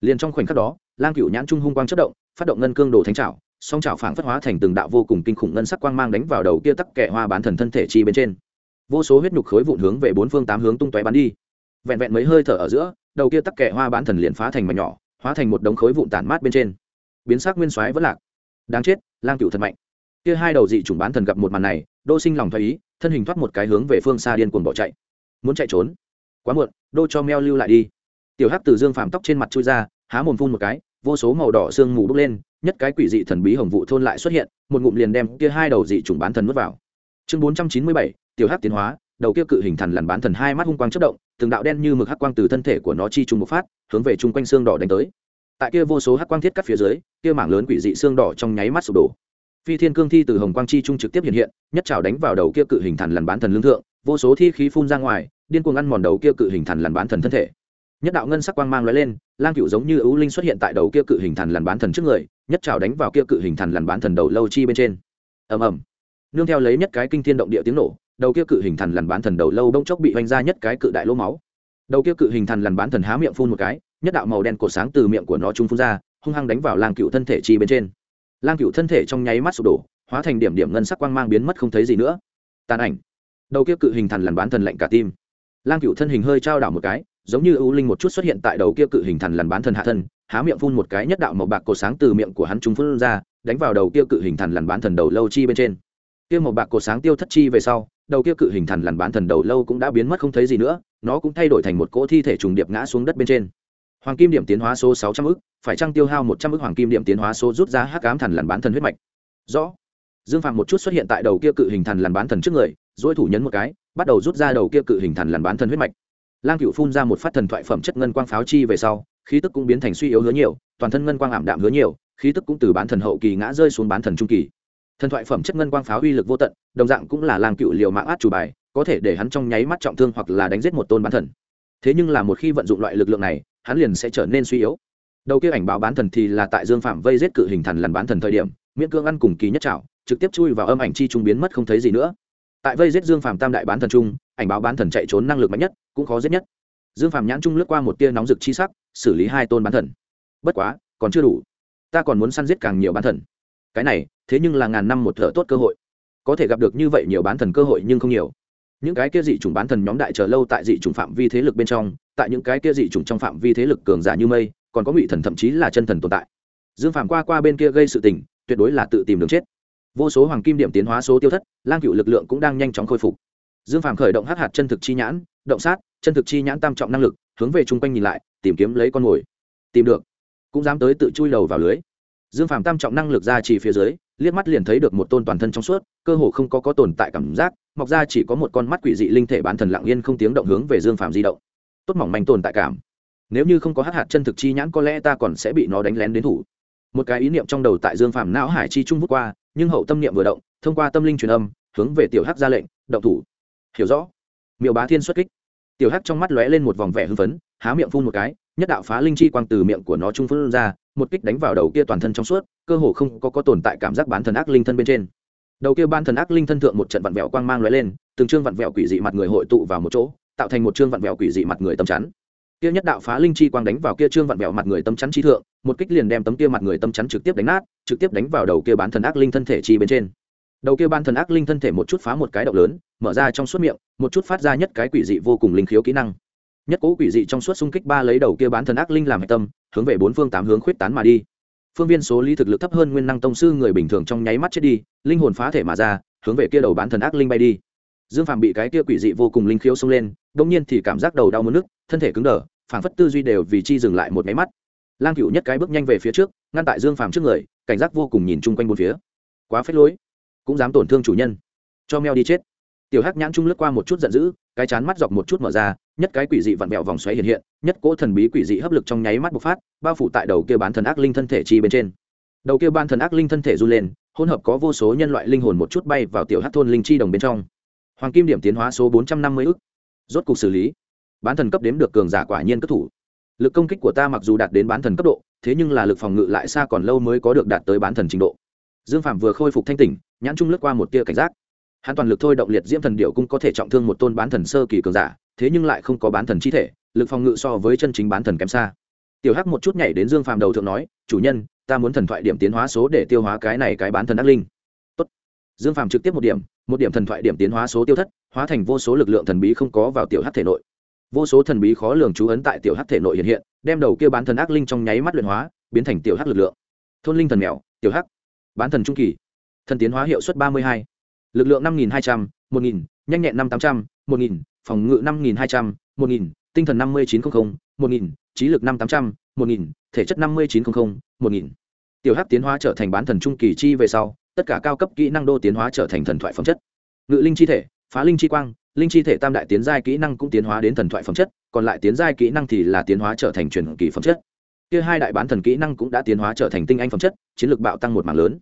Speaker 1: Liền trong khoảnh khắc đó, lang cựu nhãn trung hung quang chất động, phát động ngân cương đồ thánh trảo song trào phảng phất hóa thành từng đạo vô cùng kinh khủng ngân sắc quang mang đánh vào đầu kia tắc kẹ hoa bán thần thân thể chi bên trên. Vô số huyết nhục khối vụn hướng về bốn phương tám hướng tung tóe bắn đi. Vẹn vẹn mấy hơi thở ở giữa, đầu kia tắc kẹ hoa bán thần liền phá thành mảnh nhỏ, hóa thành một đống khối vụn tản mát bên trên. Biến sắc nguyên soái vẫn lạc. Đáng chết, lang cựu thật mạnh. Kia hai đầu dị chủng bán thần gặp một màn này, đô sinh lòng thoái ý, thân hình thoát một cái hướng về phương xa điên cuồng bỏ chạy. Muốn chạy trốn? Quá muộn, đô cho meo lưu lại đi. Tiểu hắc từ dương phàm tóc trên mặt chui ra, há mồm phun một cái vô số màu đỏ sương mù bốc lên, nhất cái quỷ dị thần bí hồng vụ thôn lại xuất hiện, một ngụm liền đem kia hai đầu dị trùng bán thần nuốt vào. Chương bốn trăm chín mươi bảy, tiểu hắc tiến hóa, đầu kia cự hình thần lằn bán thần hai mắt hung quang chất động, từng đạo đen như mực hắc quang từ thân thể của nó chi trùng một phát, hướng về chung quanh xương đỏ đánh tới. Tại kia vô số hắc quang thiết cắt phía dưới, kia mảng lớn quỷ dị xương đỏ trong nháy mắt sụp đổ. Phi thiên cương thi từ hồng quang chi trung trực tiếp hiện hiện, nhất trào đánh vào đầu kia cự hình thần lằn bán thần lương thượng, vô số thi khí phun ra ngoài, điên cuồng ăn mòn đầu kia cự hình thần lằn bán thần thân thể nhất đạo ngân sắc quang mang lóe lên, lang cựu giống như ưu linh xuất hiện tại đầu kia cự hình thần lằn bán thần trước người, nhất trào đánh vào kia cự hình thần lằn bán thần đầu lâu chi bên trên. Ầm ầm. Nương theo lấy nhất cái kinh thiên động địa tiếng nổ, đầu kia cự hình thần lằn bán thần đầu lâu bỗng chốc bị vanh ra nhất cái cự đại lỗ máu. Đầu kia cự hình thần lằn bán thần há miệng phun một cái, nhất đạo màu đen cổ sáng từ miệng của nó trung phun ra, hung hăng đánh vào lang cựu thân thể chi bên trên. Lang cựu thân thể trong nháy mắt sụp đổ, hóa thành điểm điểm ngân sắc quang mang biến mất không thấy gì nữa. Tàn ảnh. Đầu kia cự hình thần lằn bán thần lạnh cả tim. Lang cựu thân hình hơi trao đảo một cái giống như ưu linh một chút xuất hiện tại đầu kia cự hình thần lằn bán thần hạ thân, há miệng phun một cái nhất đạo màu bạc cổ sáng từ miệng của hắn trung phun ra, đánh vào đầu kia cự hình thần lằn bán thần đầu lâu chi bên trên. Kia màu bạc cổ sáng tiêu thất chi về sau, đầu kia cự hình thần lằn bán thần đầu lâu cũng đã biến mất không thấy gì nữa, nó cũng thay đổi thành một cỗ thi thể trùng điệp ngã xuống đất bên trên. Hoàng kim điểm tiến hóa số sáu trăm ức, phải trăng tiêu hao một trăm ức hoàng kim điểm tiến hóa số rút ra hắc ám thần lằn bán thần huyết mạch? Rõ. Dương phạm một chút xuất hiện tại đầu kia cự hình thần lằn bán thần trước người dỗi thủ nhấn một cái, bắt đầu rút ra đầu kia cự hình thần lằn bán thần huyết mạch lang cựu phun ra một phát thần thoại phẩm chất ngân quang pháo chi về sau, khí tức cũng biến thành suy yếu hứa nhiều, toàn thân ngân quang ảm đạm hứa nhiều, khí tức cũng từ bán thần hậu kỳ ngã rơi xuống bán thần trung kỳ. Thần thoại phẩm chất ngân quang pháo uy lực vô tận, đồng dạng cũng là lang cựu liều mạng át chủ bài, có thể để hắn trong nháy mắt trọng thương hoặc là đánh giết một tôn bán thần. Thế nhưng là một khi vận dụng loại lực lượng này, hắn liền sẽ trở nên suy yếu. Đầu kia ảnh báo bán thần thì là tại dương phạm vây giết cự hình thần lần bán thần thời điểm, miễn cương ăn cùng kỳ nhất trảo, trực tiếp chui vào âm ảnh chi trung biến mất không thấy gì nữa. Tại vây giết dương phạm tam đại bán thần trung ảnh báo bán thần chạy trốn năng lực mạnh nhất, cũng khó giết nhất. Dương phạm nhãn trung lướt qua một tia nóng rực chi sắc, xử lý hai tôn bán thần. Bất quá, còn chưa đủ. Ta còn muốn săn giết càng nhiều bán thần. Cái này, thế nhưng là ngàn năm một thợ tốt cơ hội. Có thể gặp được như vậy nhiều bán thần cơ hội nhưng không nhiều. Những cái kia dị chủng bán thần nhóm đại chờ lâu tại dị chủng phạm vi thế lực bên trong, tại những cái kia dị chủng trong phạm vi thế lực cường giả như mây, còn có ngụy thần thậm chí là chân thần tồn tại. Dương phạm qua qua bên kia gây sự tình, tuyệt đối là tự tìm đường chết. Vô số hoàng kim điểm tiến hóa số tiêu thất, lang cựu lực lượng cũng đang nhanh chóng khôi phục dương Phàm khởi động hát hạt chân thực chi nhãn, động sát, chân thực chi nhãn tam trọng năng lực, hướng về chung quanh nhìn lại, tìm kiếm lấy con mồi. Tìm được. Cũng dám tới tự chui đầu vào lưới. Dương Phàm tam trọng năng lực ra chỉ phía dưới, liếc mắt liền thấy được một tôn toàn thân trong suốt, cơ hồ không có có tồn tại cảm giác, mọc ra chỉ có một con mắt quỷ dị linh thể bán thần lặng yên không tiếng động hướng về dương Phàm di động. Tốt mỏng manh tồn tại cảm. Nếu như không có hát hạt chân thực chi nhãn có lẽ ta còn sẽ bị nó đánh lén đến thủ. Một cái ý niệm trong đầu tại dương Phàm não hải chi trung vút qua, nhưng hậu tâm niệm vừa động, thông qua tâm linh truyền âm, hướng về tiểu hắc ra lệnh, động thủ hiểu rõ. Miệu bá thiên xuất kích. Tiểu hắc trong mắt lóe lên một vòng vẻ hưng phấn há miệng phun một cái nhất đạo phá linh chi quang từ miệng của nó trung phun ra một kích đánh vào đầu kia toàn thân trong suốt cơ hồ không có, có tồn tại cảm giác bán thần ác linh thân bên trên. Đầu kia ban thần ác linh thân thượng một trận vặn vẹo quang mang lóe lên từng trương vặn vẹo quỷ dị mặt người hội tụ vào một chỗ tạo thành một trương vặn vẹo quỷ dị mặt người tâm chắn. Kia nhất đạo phá linh chi quang đánh vào kia trương vặn vẹo mặt người tâm chắn chi thượng một kích liền đem tấm kia mặt người tâm chắn trực tiếp đánh nát trực tiếp đánh vào đầu kia bán thần ác linh thân thể chi bên trên đầu kia ban thần ác linh thân thể một chút phá một cái động lớn, mở ra trong suốt miệng, một chút phát ra nhất cái quỷ dị vô cùng linh khiếu kỹ năng. Nhất cố quỷ dị trong suốt xung kích ba lấy đầu kia bán thần ác linh làm hạch tâm, hướng về bốn phương tám hướng khuyết tán mà đi. Phương viên số lý thực lực thấp hơn nguyên năng tông sư người bình thường trong nháy mắt chết đi, linh hồn phá thể mà ra, hướng về kia đầu bán thần ác linh bay đi. Dương phạm bị cái kia quỷ dị vô cùng linh khiếu xông lên đông nhiên thì cảm giác đầu đau mất nước thân thể cứng đờ phảng phất tư duy đều vì chi dừng lại một máy mắt. Lang cựu nhất cái bước nhanh về phía trước, ngăn tại dương phàm trước người, cảnh giác vô cùng nhìn chung quanh bốn phía. Quá phết lối cũng dám tổn thương chủ nhân. Cho mèo đi chết. Tiểu hắc nhãn trung lướt qua một chút giận dữ, cái chán mắt dọc một chút mở ra, nhất cái quỷ dị vặn vẹo vòng xoáy hiện hiện, nhất cỗ thần bí quỷ dị hấp lực trong nháy mắt bộc phát, bao phủ tại đầu kia bán thần ác linh thân thể chi bên trên. Đầu kia ban thần ác linh thân thể run lên, hỗn hợp có vô số nhân loại linh hồn một chút bay vào tiểu hắc thôn linh chi đồng bên trong. Hoàng kim điểm tiến hóa số bốn trăm năm mươi ức. Rốt cục xử lý. Bán thần cấp đếm được cường giả quả nhiên cất thủ. Lực công kích của ta mặc dù đạt đến bán thần cấp độ, thế nhưng là lực phòng ngự lại xa còn lâu mới có được đạt tới bán thần trình độ dương phạm vừa khôi phục thanh tỉnh, nhãn trung lướt qua một tia cảnh giác. Hắn toàn lực thôi động liệt diễm thần điệu cung có thể trọng thương một tôn bán thần sơ kỳ cường giả, thế nhưng lại không có bán thần chi thể, lực phòng ngự so với chân chính bán thần kém xa. Tiểu hắc một chút nhảy đến dương phàm đầu thượng nói, chủ nhân, ta muốn thần thoại điểm tiến hóa số để tiêu hóa cái này cái bán thần ác linh. Tốt. dương phàm trực tiếp một điểm một điểm thần thoại điểm tiến hóa số tiêu thất, hóa thành vô số lực lượng thần bí không có vào tiểu hắc thể nội. Vô số thần bí khó lường chú ấn tại tiểu hắc thể nội hiện hiện, đem đầu kia bán thần ác linh trong nháy mắt luyện hóa, biến thành tiểu hắc lực lượng. Thôn linh thần mèo, tiểu hắc bán thần trung kỳ. Thần tiến hóa hiệu suất ba mươi hai. Lực lượng năm nghìn hai trăm, một nghìn, nhanh nhẹn năm tám trăm, một nghìn, phòng ngự năm nghìn hai trăm, một nghìn, tinh thần năm mươi chín trăm linh một nghìn, trí lực năm tám trăm, một nghìn, thể chất năm mươi chín trăm linh một nghìn. Tiểu hắc tiến hóa trở thành bán thần trung kỳ chi về sau, tất cả cao cấp kỹ năng đô tiến hóa trở thành thần thoại phẩm chất. Ngự linh chi thể, phá linh chi quang, linh chi thể tam đại tiến giai kỹ năng cũng tiến hóa đến thần thoại phẩm chất, còn lại tiến giai kỹ năng thì là tiến hóa trở thành truyền kỳ phẩm chất kia hai đại bán thần kỹ năng cũng đã tiến hóa trở thành tinh anh phẩm chất, chiến lược bạo tăng một mảng lớn.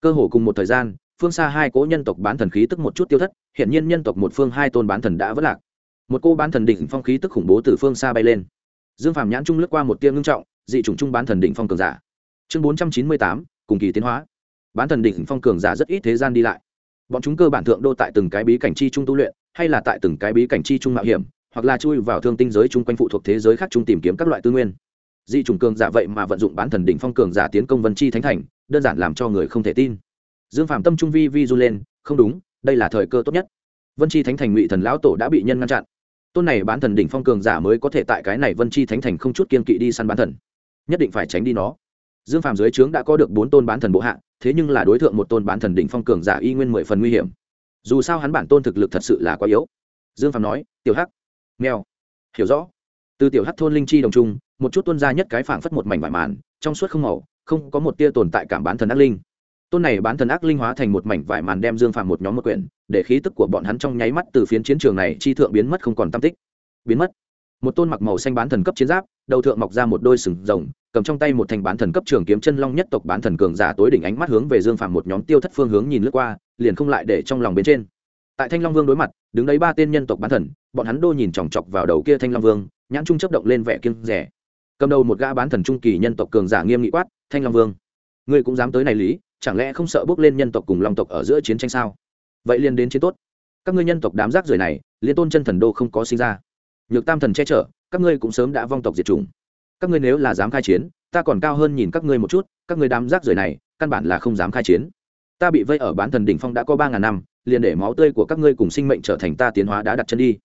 Speaker 1: Cơ hồ cùng một thời gian, phương xa hai cố nhân tộc bán thần khí tức một chút tiêu thất hiện nhiên nhân tộc một phương hai tôn bán thần đã vất lạc. Một cô bán thần đỉnh phong khí tức khủng bố từ phương xa bay lên. Dương phàm nhãn trung lướt qua một tia ngưng trọng, dị chủng trung bán thần đỉnh phong cường giả. Chương bốn trăm chín mươi tám, cùng kỳ tiến hóa. Bán thần đỉnh phong cường giả rất ít thế gian đi lại. Bọn chúng cơ bản thượng đô tại từng cái bí cảnh chi trung tu luyện, hay là tại từng cái bí cảnh chi trung mạo hiểm, hoặc là chui vào thương tinh giới chung quanh phụ thuộc thế giới khác chung tìm kiếm các loại tư nguyên dị chủng cường giả vậy mà vận dụng bán thần đỉnh phong cường giả tiến công vân chi thánh thành đơn giản làm cho người không thể tin. Dương phạm tâm trung vi vi du lên không đúng đây là thời cơ tốt nhất. Vân chi thánh thành ngụy thần lão tổ đã bị nhân ngăn chặn. Tôn này bán thần đỉnh phong cường giả mới có thể tại cái này vân chi thánh thành không chút kiên kỵ đi săn bán thần. Nhất định phải tránh đi nó. Dương phạm dưới trướng đã có được bốn tôn bán thần bộ hạ thế nhưng là đối tượng một tôn bán thần đỉnh phong cường giả y nguyên mười phần nguy hiểm. Dù sao hắn bản tôn thực lực thật sự là quá yếu. Dương phạm nói tiểu hắc. Nghèo, hiểu rõ. Từ tiểu hắc thôn linh chi đồng trung một chút tuân ra nhất cái phảng phất một mảnh vải màn, trong suốt không màu, không có một tia tồn tại cảm bán thần ác linh. Tôn này bán thần ác linh hóa thành một mảnh vải màn đem dương phạm một nhóm một quyển, để khí tức của bọn hắn trong nháy mắt từ phiến chiến trường này chi thượng biến mất không còn tam tích. Biến mất. Một tôn mặc màu xanh bán thần cấp chiến giáp, đầu thượng mọc ra một đôi sừng rồng, cầm trong tay một thành bán thần cấp trường kiếm chân long nhất tộc bán thần cường giả tối đỉnh ánh mắt hướng về dương phạm một nhóm tiêu thất phương hướng nhìn lướt qua, liền không lại để trong lòng bên trên. Tại thanh long vương đối mặt, đứng đấy ba tên nhân tộc bán thần, bọn hắn đô nhìn chòng chọc vào đầu kia thanh long vương, nhãn trung chấp động lên vẻ kiêng rẻ cầm đầu một gã bán thần trung kỳ nhân tộc cường giả nghiêm nghị quát, thanh long vương, ngươi cũng dám tới này lý, chẳng lẽ không sợ bước lên nhân tộc cùng long tộc ở giữa chiến tranh sao? Vậy liền đến chiến tốt. Các ngươi nhân tộc đám rác rưởi này, liên tôn chân thần đô không có sinh ra. Nhược tam thần che chở, các ngươi cũng sớm đã vong tộc diệt chủng. Các ngươi nếu là dám khai chiến, ta còn cao hơn nhìn các ngươi một chút, các ngươi đám rác rưởi này, căn bản là không dám khai chiến. Ta bị vây ở bán thần đỉnh phong đã có ba ngàn năm, liền để máu tươi của các ngươi cùng sinh mệnh trở thành ta tiến hóa đã đặt chân đi.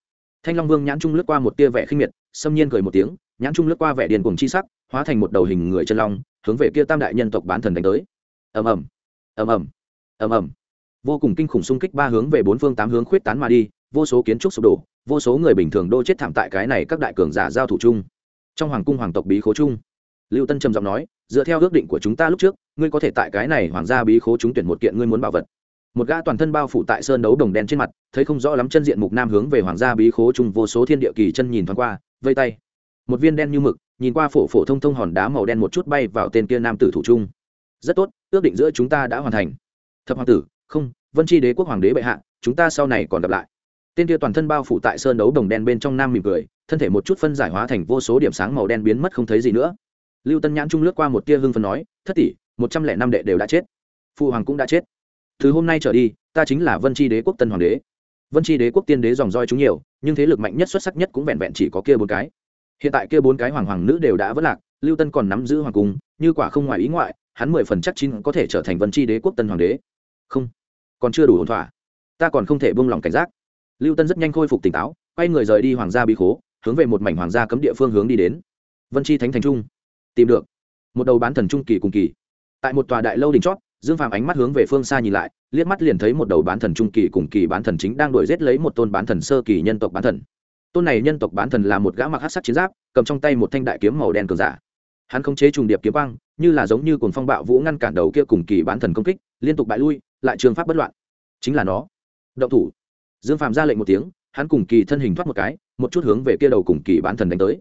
Speaker 1: Thanh long vương nhãn trung lướt qua một tia vẻ khinh miệt, xâm nhiên cười một tiếng nhãn trung lướt qua vẻ điền cùng chi sắc, hóa thành một đầu hình người chân long, hướng về kia tam đại nhân tộc bán thần đánh tới. Ầm ầm ầm ầm ầm ầm. Vô cùng kinh khủng xung kích ba hướng về bốn phương tám hướng khuyết tán mà đi, vô số kiến trúc sụp đổ, vô số người bình thường đô chết thảm tại cái này các đại cường giả giao thủ chung. Trong hoàng cung hoàng tộc bí khố chung, lưu tân trầm giọng nói, dựa theo ước định của chúng ta lúc trước, ngươi có thể tại cái này hoàng gia bí khố trúng tuyển một kiện ngươi muốn bảo vật. Một gã toàn thân bao phủ tại sơn đấu đồng đen trên mặt, thấy không rõ lắm chân diện mục nam hướng về hoàng gia bí khố chung vô số thiên địa kỳ chân nhìn thoáng qua, vây tay một viên đen như mực, nhìn qua phổ phổ thông thông hòn đá màu đen một chút bay vào tên kia nam tử thủ trung. Rất tốt, ước định giữa chúng ta đã hoàn thành. Thập hoàng tử, không, vân tri đế quốc hoàng đế bệ hạ, chúng ta sau này còn gặp lại. Tên kia toàn thân bao phủ tại sơn đấu đồng đen bên trong nam mỉm cười, thân thể một chút phân giải hóa thành vô số điểm sáng màu đen biến mất không thấy gì nữa. Lưu tân nhãn trung lướt qua một tia hưng phân nói, thất tỷ, một trăm lẻ năm đệ đều đã chết. Phụ hoàng cũng đã chết. Từ hôm nay trở đi, ta chính là vân tri đế quốc tân hoàng đế. Vân tri đế quốc tiên đế dòng roi chúng nhiều, nhưng thế lực mạnh nhất xuất sắc nhất cũng vẹn vẹn chỉ có kia bốn cái hiện tại kia bốn cái hoàng hoàng nữ đều đã vất lạc, lưu tân còn nắm giữ hoàng cung, như quả không ngoài ý ngoại, hắn mười phần chắc chín có thể trở thành vân tri đế quốc tân hoàng đế. Không, còn chưa đủ ổn thỏa. Ta còn không thể buông lỏng cảnh giác. Lưu tân rất nhanh khôi phục tỉnh táo, quay người rời đi hoàng gia bí khố, hướng về một mảnh hoàng gia cấm địa phương hướng đi đến. Vân chi thánh thành trung. Tìm được. Một đầu bán thần trung kỳ cùng kỳ. Tại một tòa đại lâu đỉnh chót, dương phàm ánh mắt hướng về phương xa nhìn lại, liếc mắt liền thấy một đầu bán thần trung kỳ cùng kỳ bán thần chính đang đuổi giết lấy một tôn bán thần sơ kỳ nhân tộc bán thần tôn này nhân tộc bán thần là một gã mặc hát sắc chiến giáp, cầm trong tay một thanh đại kiếm màu đen cường giả. Hắn không chế trùng điệp kiếm băng như là giống như cồn phong bạo vũ ngăn cản đầu kia cùng kỳ bán thần công kích, liên tục bại lui, lại trường pháp bất loạn. Chính là nó. Động thủ. Dương phàm ra lệnh một tiếng, hắn cùng kỳ thân hình thoát một cái, một chút hướng về kia đầu cùng kỳ bán thần đánh tới.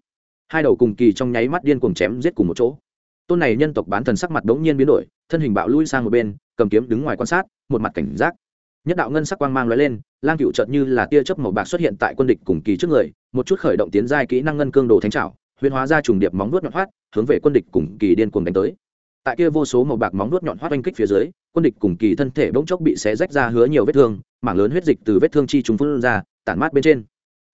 Speaker 1: Hai đầu cùng kỳ trong nháy mắt điên cuồng chém giết cùng một chỗ. Tôn này nhân tộc bán thần sắc mặt đ ố n g nhiên biến đổi, thân hình bạo lui sang một bên, cầm kiếm đứng ngoài quan sát, một mặt cảnh giác nhất đạo ngân sắc quang mang lóe lên, lang cựu chợt như là tia chớp màu bạc xuất hiện tại quân địch cùng kỳ trước người, một chút khởi động tiến giai kỹ năng ngân cương đồ thánh trảo, huyền hóa ra trùng điệp móng nuốt nhọn hoắt, hướng về quân địch cùng kỳ điên cuồng đánh tới. Tại kia vô số màu bạc móng nuốt nhọn hoắt oanh kích phía dưới, quân địch cùng kỳ thân thể bỗng chốc bị xé rách ra hứa nhiều vết thương, mảng lớn huyết dịch từ vết thương chi chúng phun ra, tản mát bên trên.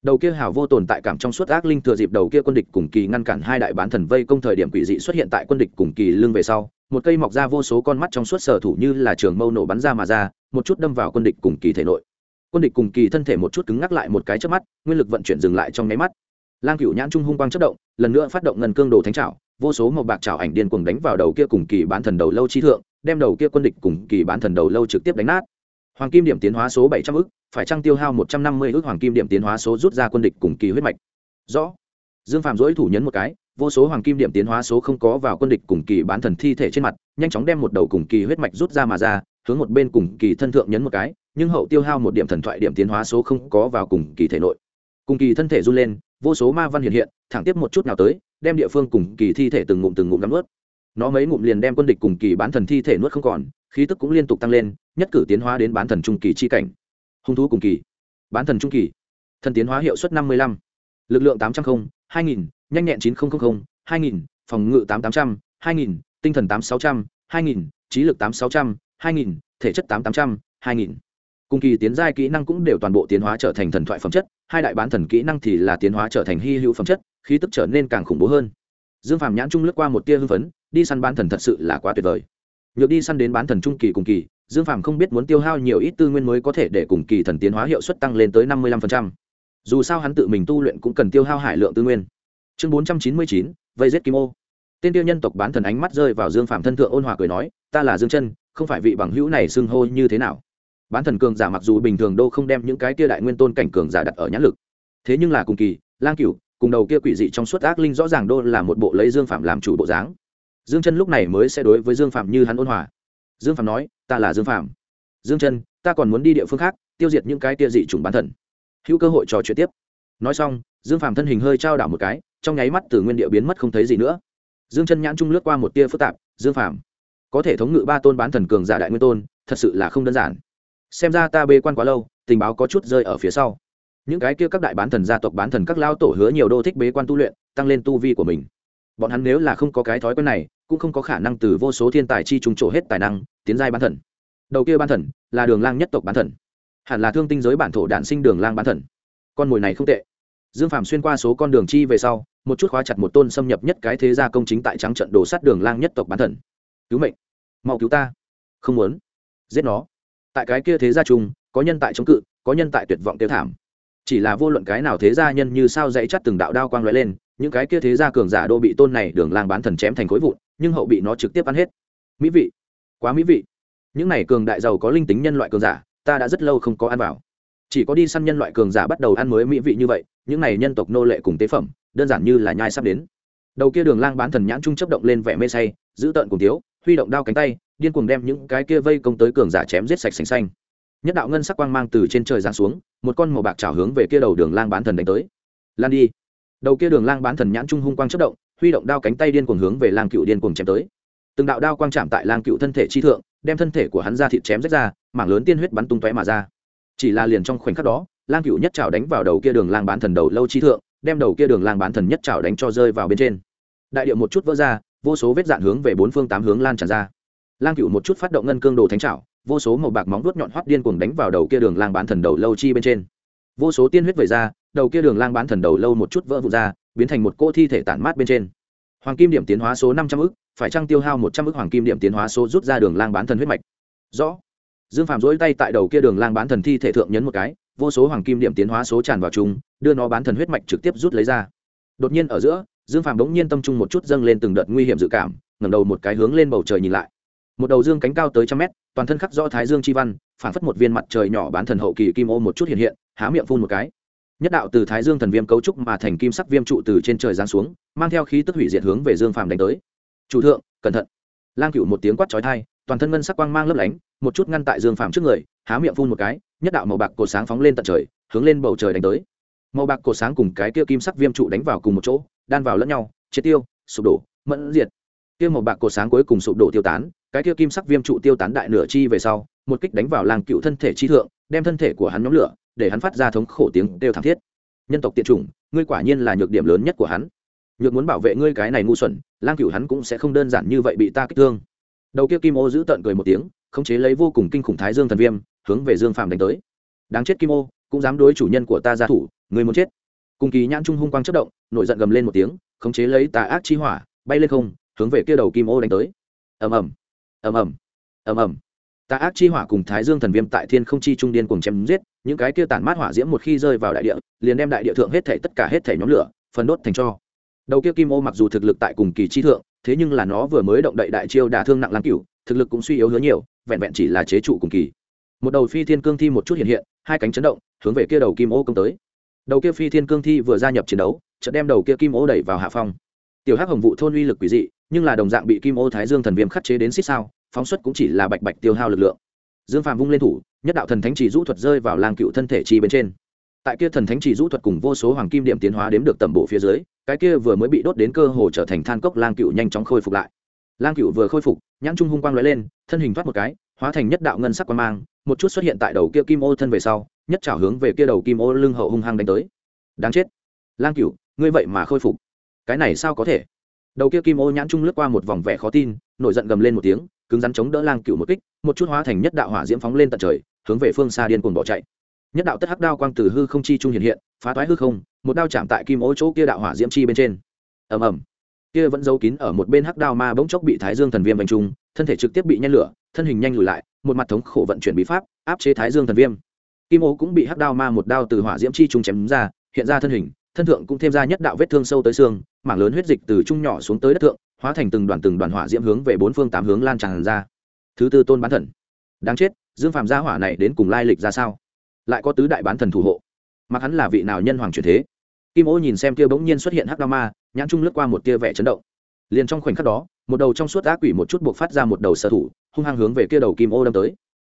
Speaker 1: Đầu kia hào vô tồn tại cảm trong suốt ác linh thừa dịp đầu kia quân địch cùng kỳ ngăn cản hai đại bán thần vây công thời điểm quỷ dị xuất hiện tại quân địch cùng kỳ lưng về sau một cây mọc ra vô số con mắt trong suốt sở thủ như là trường mâu nổ bắn ra mà ra, một chút đâm vào quân địch cùng kỳ thể nội. Quân địch cùng kỳ thân thể một chút cứng ngắc lại một cái trước mắt, nguyên lực vận chuyển dừng lại trong nháy mắt. Lang cửu nhãn trung hung quang chất động, lần nữa phát động ngân cương đồ thánh trảo, vô số màu bạc trảo ảnh điên cuồng đánh vào đầu kia cùng kỳ bán thần đầu lâu chi thượng, đem đầu kia quân địch cùng kỳ bán thần đầu lâu trực tiếp đánh nát. Hoàng kim điểm tiến hóa số bảy trăm ức, phải trăng tiêu hao một trăm năm mươi ức hoàng kim điểm tiến hóa số rút ra quân địch cùng kỳ huyết mạch? Rõ. Dương phạm dỗi thủ nhấn một cái vô số hoàng kim điểm tiến hóa số không có vào quân địch cùng kỳ bán thần thi thể trên mặt, nhanh chóng đem một đầu cùng kỳ huyết mạch rút ra mà ra, hướng một bên cùng kỳ thân thượng nhấn một cái, nhưng hậu tiêu hao một điểm thần thoại điểm tiến hóa số không có vào cùng kỳ thể nội. Cùng kỳ thân thể run lên, vô số ma văn hiện hiện, thẳng tiếp một chút nào tới, đem địa phương cùng kỳ thi thể từng ngụm từng ngụm đắm ướt nó mấy ngụm liền đem quân địch cùng kỳ bán thần thi thể nuốt không còn, khí tức cũng liên tục tăng lên, nhất cử tiến hóa đến bán thần trung kỳ chi cảnh. Hung thú cùng kỳ. Bán thần trung kỳ. Thần tiến hóa hiệu suất năm mươi lăm. Lực lượng tám trăm linh hai nghìn nhanh nhẹn chín nghìn hai nghìn, phòng ngự tám tám trăm linh hai nghìn, tinh thần tám sáu trăm linh hai nghìn, trí lực tám sáu trăm linh hai nghìn, thể chất tám tám trăm linh hai nghìn. Cùng kỳ tiến giai kỹ năng cũng đều toàn bộ tiến hóa trở thành thần thoại phẩm chất, hai đại bán thần kỹ năng thì là tiến hóa trở thành hy hữu phẩm chất, khí tức trở nên càng khủng bố hơn. Dương phàm nhãn trung lướt qua một tia hưng phấn, đi săn bán thần thật sự là quá tuyệt vời. Nhược đi săn đến bán thần trung kỳ cùng kỳ, dương phàm không biết muốn tiêu hao nhiều ít tư nguyên mới có thể để cùng kỳ thần tiến hóa hiệu suất tăng lên tới năm mươi lăm dù sao hắn tự mình tu luyện cũng cần tiêu hao hải lượng tư nguyên chương bốn trăm chín mươi chín, vây giết kim ô. Tên tiêu nhân tộc bán thần ánh mắt rơi vào dương phạm thân thượng ôn hòa cười nói, ta là dương chân, không phải vị bằng hữu này xưng hô như thế nào? Bán thần cường giả mặc dù bình thường đô không đem những cái kia đại nguyên tôn cảnh cường giả đặt ở nhãn lực. Thế nhưng là cùng kỳ, lang cửu, cùng đầu kia quỷ dị trong suốt ác linh rõ ràng đô là một bộ lấy dương phạm làm chủ bộ dáng. Dương chân lúc này mới sẽ đối với dương phạm như hắn ôn hòa. Dương phạm nói, ta là dương phạm dương chân, ta còn muốn đi địa phương khác, tiêu diệt những cái tia dị chủng bán thần. Hữu cơ hội trò chuyện tiếp. Nói xong, dương phạm thân hình hơi trao đảo một cái trong nháy mắt từ nguyên địa biến mất không thấy gì nữa. Dương chân nhãn trung lướt qua một tia phức tạp, dương phàm, có thể thống ngự ba tôn bán thần cường giả đại nguyên tôn, thật sự là không đơn giản. Xem ra ta bê quan quá lâu, tình báo có chút rơi ở phía sau. Những cái kia các đại bán thần gia tộc bán thần các lao tổ hứa nhiều đô thích bế quan tu luyện, tăng lên tu vi của mình. Bọn hắn nếu là không có cái thói quen này, cũng không có khả năng từ vô số thiên tài chi trùng trổ hết tài năng, tiến giai bán thần. Đầu kia bán thần, là đường lang nhất tộc bán thần. Hẳn là thương tinh giới bản thổ đản sinh đường lang bán thần. Con mồi này không tệ. Dương phạm xuyên qua số con đường chi về sau một chút khóa chặt một tôn xâm nhập nhất cái thế gia công chính tại trắng trận đồ sát đường lang nhất tộc bán thần. Cứu mệnh. Mau cứu ta. Không muốn. Giết nó. Tại cái kia thế gia chung có nhân tại chống cự, có nhân tại tuyệt vọng tiêu thảm. Chỉ là vô luận cái nào thế gia nhân như sao dãy chắt từng đạo đao quang lóe lên, những cái kia thế gia cường giả đô bị tôn này đường lang bán thần chém thành khối vụn, nhưng hậu bị nó trực tiếp ăn hết. Mỹ vị. Quá mỹ vị. Những này cường đại giàu có linh tính nhân loại cường giả, ta đã rất lâu không có ăn vào chỉ có đi săn nhân loại cường giả bắt đầu ăn mới mỹ vị như vậy, những này nhân tộc nô lệ cùng tế phẩm, đơn giản như là nhai sắp đến. Đầu kia đường lang bán thần nhãn trung chấp động lên vẻ mê say, giữ tợn cùng tiếu huy động đao cánh tay, điên cuồng đem những cái kia vây công tới cường giả chém giết sạch sành xanh. Nhất đạo ngân sắc quang mang từ trên trời giáng xuống, một con màu bạc trào hướng về kia đầu đường lang bán thần đánh tới. Lan đi. Đầu kia đường lang bán thần nhãn trung hung quang chất động, huy động đao cánh tay điên cuồng hướng về lang cựu điên cuồng chém tới. Từng đạo đao quang chạm tại lang cựu thân thể chi thượng, đem thân thể của hắn ra thịt chém rách ra, mảng lớn tiên huyết bắn tung tóe mà ra chỉ là liền trong khoảnh khắc đó, lang cựu nhất trào đánh vào đầu kia đường lang bán thần đầu lâu chi thượng, đem đầu kia đường lang bán thần nhất trào đánh cho rơi vào bên trên. Đại điệu một chút vỡ ra, vô số vết dạn hướng về bốn phương tám hướng lan tràn ra. Lang cựu một chút phát động ngân cương đồ thánh trào vô số màu bạc móng vuốt nhọn hoắt điên cuồng đánh vào đầu kia đường lang bán thần đầu lâu chi bên trên. Vô số tiên huyết vẩy ra, đầu kia đường lang bán thần đầu lâu một chút vỡ vụt ra, biến thành một cỗ thi thể tản mát bên trên. Hoàng kim điểm tiến hóa số năm trăm ức, phải trăng tiêu hao một trăm ức hoàng kim điểm tiến hóa số rút ra đường lang bán thần huyết mạch? Rõ dương phạm dỗi tay tại đầu kia đường lang bán thần thi thể thượng nhấn một cái, vô số hoàng kim điểm tiến hóa số tràn vào chung, đưa nó bán thần huyết mạch trực tiếp rút lấy ra. Đột nhiên ở giữa, dương phạm đống nhiên tâm trung một chút dâng lên từng đợt nguy hiểm dự cảm, ngẩng đầu một cái hướng lên bầu trời nhìn lại. Một đầu dương cánh cao tới trăm mét, toàn thân khắc do thái dương chi văn phản phất một viên mặt trời nhỏ bán thần hậu kỳ kim ô một chút hiện hiện, há miệng phun một cái. Nhất đạo từ thái dương thần viêm cấu trúc mà thành kim sắc viêm trụ từ trên trời giáng xuống, mang theo khí tức hủy diệt hướng về dương phàm đánh tới. Chủ thượng, cẩn thận. Lang cựu một tiếng quát trói thai toàn thân ngân sắc quang mang lấp lánh một chút ngăn tại dương phàm trước người, há miệng phun một cái, nhất đạo màu bạc cổ sáng phóng lên tận trời, hướng lên bầu trời đánh tới. Màu bạc cổ sáng cùng cái kia kim sắc viêm trụ đánh vào cùng một chỗ, đan vào lẫn nhau, triệt tiêu, sụp đổ, mẫn diệt. Kia màu bạc cổ sáng cuối cùng sụp đổ tiêu tán, cái kia kim sắc viêm trụ tiêu tán đại nửa chi về sau, một kích đánh vào lang cựu thân thể chi thượng, đem thân thể của hắn nhóm lửa, để hắn phát ra thống khổ tiếng đều thảm thiết. Nhân tộc tiện chủng, ngươi quả nhiên là nhược điểm lớn nhất của hắn. Nhược muốn bảo vệ ngươi cái này ngu xuẩn lang cửu hắn cũng sẽ không đơn giản như vậy bị ta kích thương. Đầu kia kim ô giữ tận cười một tiếng khống chế lấy vô cùng kinh khủng thái dương thần viêm, hướng về dương phàm đánh tới. Đáng chết kim ô, cũng dám đối chủ nhân của ta ra thủ, người muốn chết. Cùng kỳ nhãn trung hung quang chất động, nổi giận gầm lên một tiếng, khống chế lấy tà ác chi hỏa, bay lên không, hướng về kia đầu kim ô đánh tới. Ầm ầm ầm ầm ầm ầm. Tà ác chi hỏa cùng thái dương thần viêm tại thiên không chi trung điên cùng chém giết, những cái kia tản mát hỏa diễm một khi rơi vào đại địa, liền đem đại địa thượng hết thể tất cả hết thể nhóm lửa phần đốt thành cho. Đầu kia kim ô mặc dù thực lực tại cùng kỳ chi thượng, thế nhưng là nó vừa mới động đậy đại chiêu đả thương nặng lắm cửu, thực lực cũng suy yếu hứa nhiều vẹn vẹn chỉ là chế trụ cùng kỳ. Một đầu phi thiên cương thi một chút hiện hiện, hai cánh chấn động, hướng về kia đầu kim ô công tới. Đầu kia phi thiên cương thi vừa gia nhập chiến đấu, chợt đem đầu kia kim ô đẩy vào hạ phong. Tiểu hắc hồng vụ thôn uy lực quỷ dị, nhưng là đồng dạng bị kim ô thái dương thần viêm khắc chế đến xích sao, phóng xuất cũng chỉ là bạch bạch tiêu hao lực lượng. Dương phàm vung lên thủ, nhất đạo thần thánh chỉ rũ thuật rơi vào lang cựu thân thể chi bên trên. Tại kia thần thánh chỉ rũ thuật cùng vô số hoàng kim điểm tiến hóa đếm được tầm bộ phía dưới, cái kia vừa mới bị đốt đến cơ hồ trở thành than cốc lang cựu nhanh chóng khôi phục lại lang cựu vừa khôi phục, nhãn trung hung quang lóe lên, thân hình thoát một cái, hóa thành nhất đạo ngân sắc quang mang, một chút xuất hiện tại đầu kia kim ô thân về sau, nhất trảo hướng về kia đầu kim ô lưng hậu hung hăng đánh tới. Đáng chết. Lang cựu ngươi vậy mà khôi phục. Cái này sao có thể? Đầu kia kim ô nhãn trung lướt qua một vòng vẻ khó tin, nổi giận gầm lên một tiếng, cứng rắn chống đỡ lang cựu một kích, một chút hóa thành nhất đạo hỏa diễm phóng lên tận trời, hướng về phương xa điên cuồng bỏ chạy. Nhất đạo tất hắc đao quang từ hư không chi trung hiện hiện, phá toái hư không, một đao chạm tại kim ô chỗ kia đạo hỏa diễm chi bên trên. Ầm ầm kia vẫn giấu kín ở một bên hắc đao ma bỗng chốc bị thái dương thần viêm đánh trung thân thể trực tiếp bị nhen lửa, thân hình nhanh lùi lại, một mặt thống khổ vận chuyển bí pháp, áp chế thái dương thần viêm. Kim ô cũng bị hắc đao ma một đao từ hỏa diễm chi trung chém ra, hiện ra thân hình, thân thượng cũng thêm ra nhất đạo vết thương sâu tới xương, mảng lớn huyết dịch từ trung nhỏ xuống tới đất thượng, hóa thành từng đoàn từng đoàn hỏa diễm hướng về bốn phương tám hướng lan tràn ra. Thứ tư tôn bán thần. Đáng chết, dương phàm gia hỏa này đến cùng lai lịch ra sao? Lại có tứ đại bán thần thủ hộ. Mặc hắn là vị nào nhân hoàng truyền thế? Kim ô nhìn xem kia bỗng nhiên xuất hiện hắc đao ma nhãn trung lướt qua một tia vẻ chấn động. Liền trong khoảnh khắc đó, một đầu trong suốt ác quỷ một chút buộc phát ra một đầu sở thủ, hung hăng hướng về kia đầu kim ô đâm tới.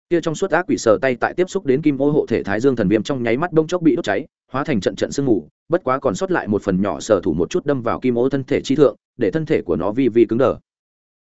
Speaker 1: Kia trong suốt ác quỷ sờ tay tại tiếp xúc đến kim ô hộ thể thái dương thần viêm trong nháy mắt đông chốc bị đốt cháy, hóa thành trận trận sương mù, bất quá còn sót lại một phần nhỏ sở thủ một chút đâm vào kim ô thân thể chi thượng, để thân thể của nó vi vi cứng đờ.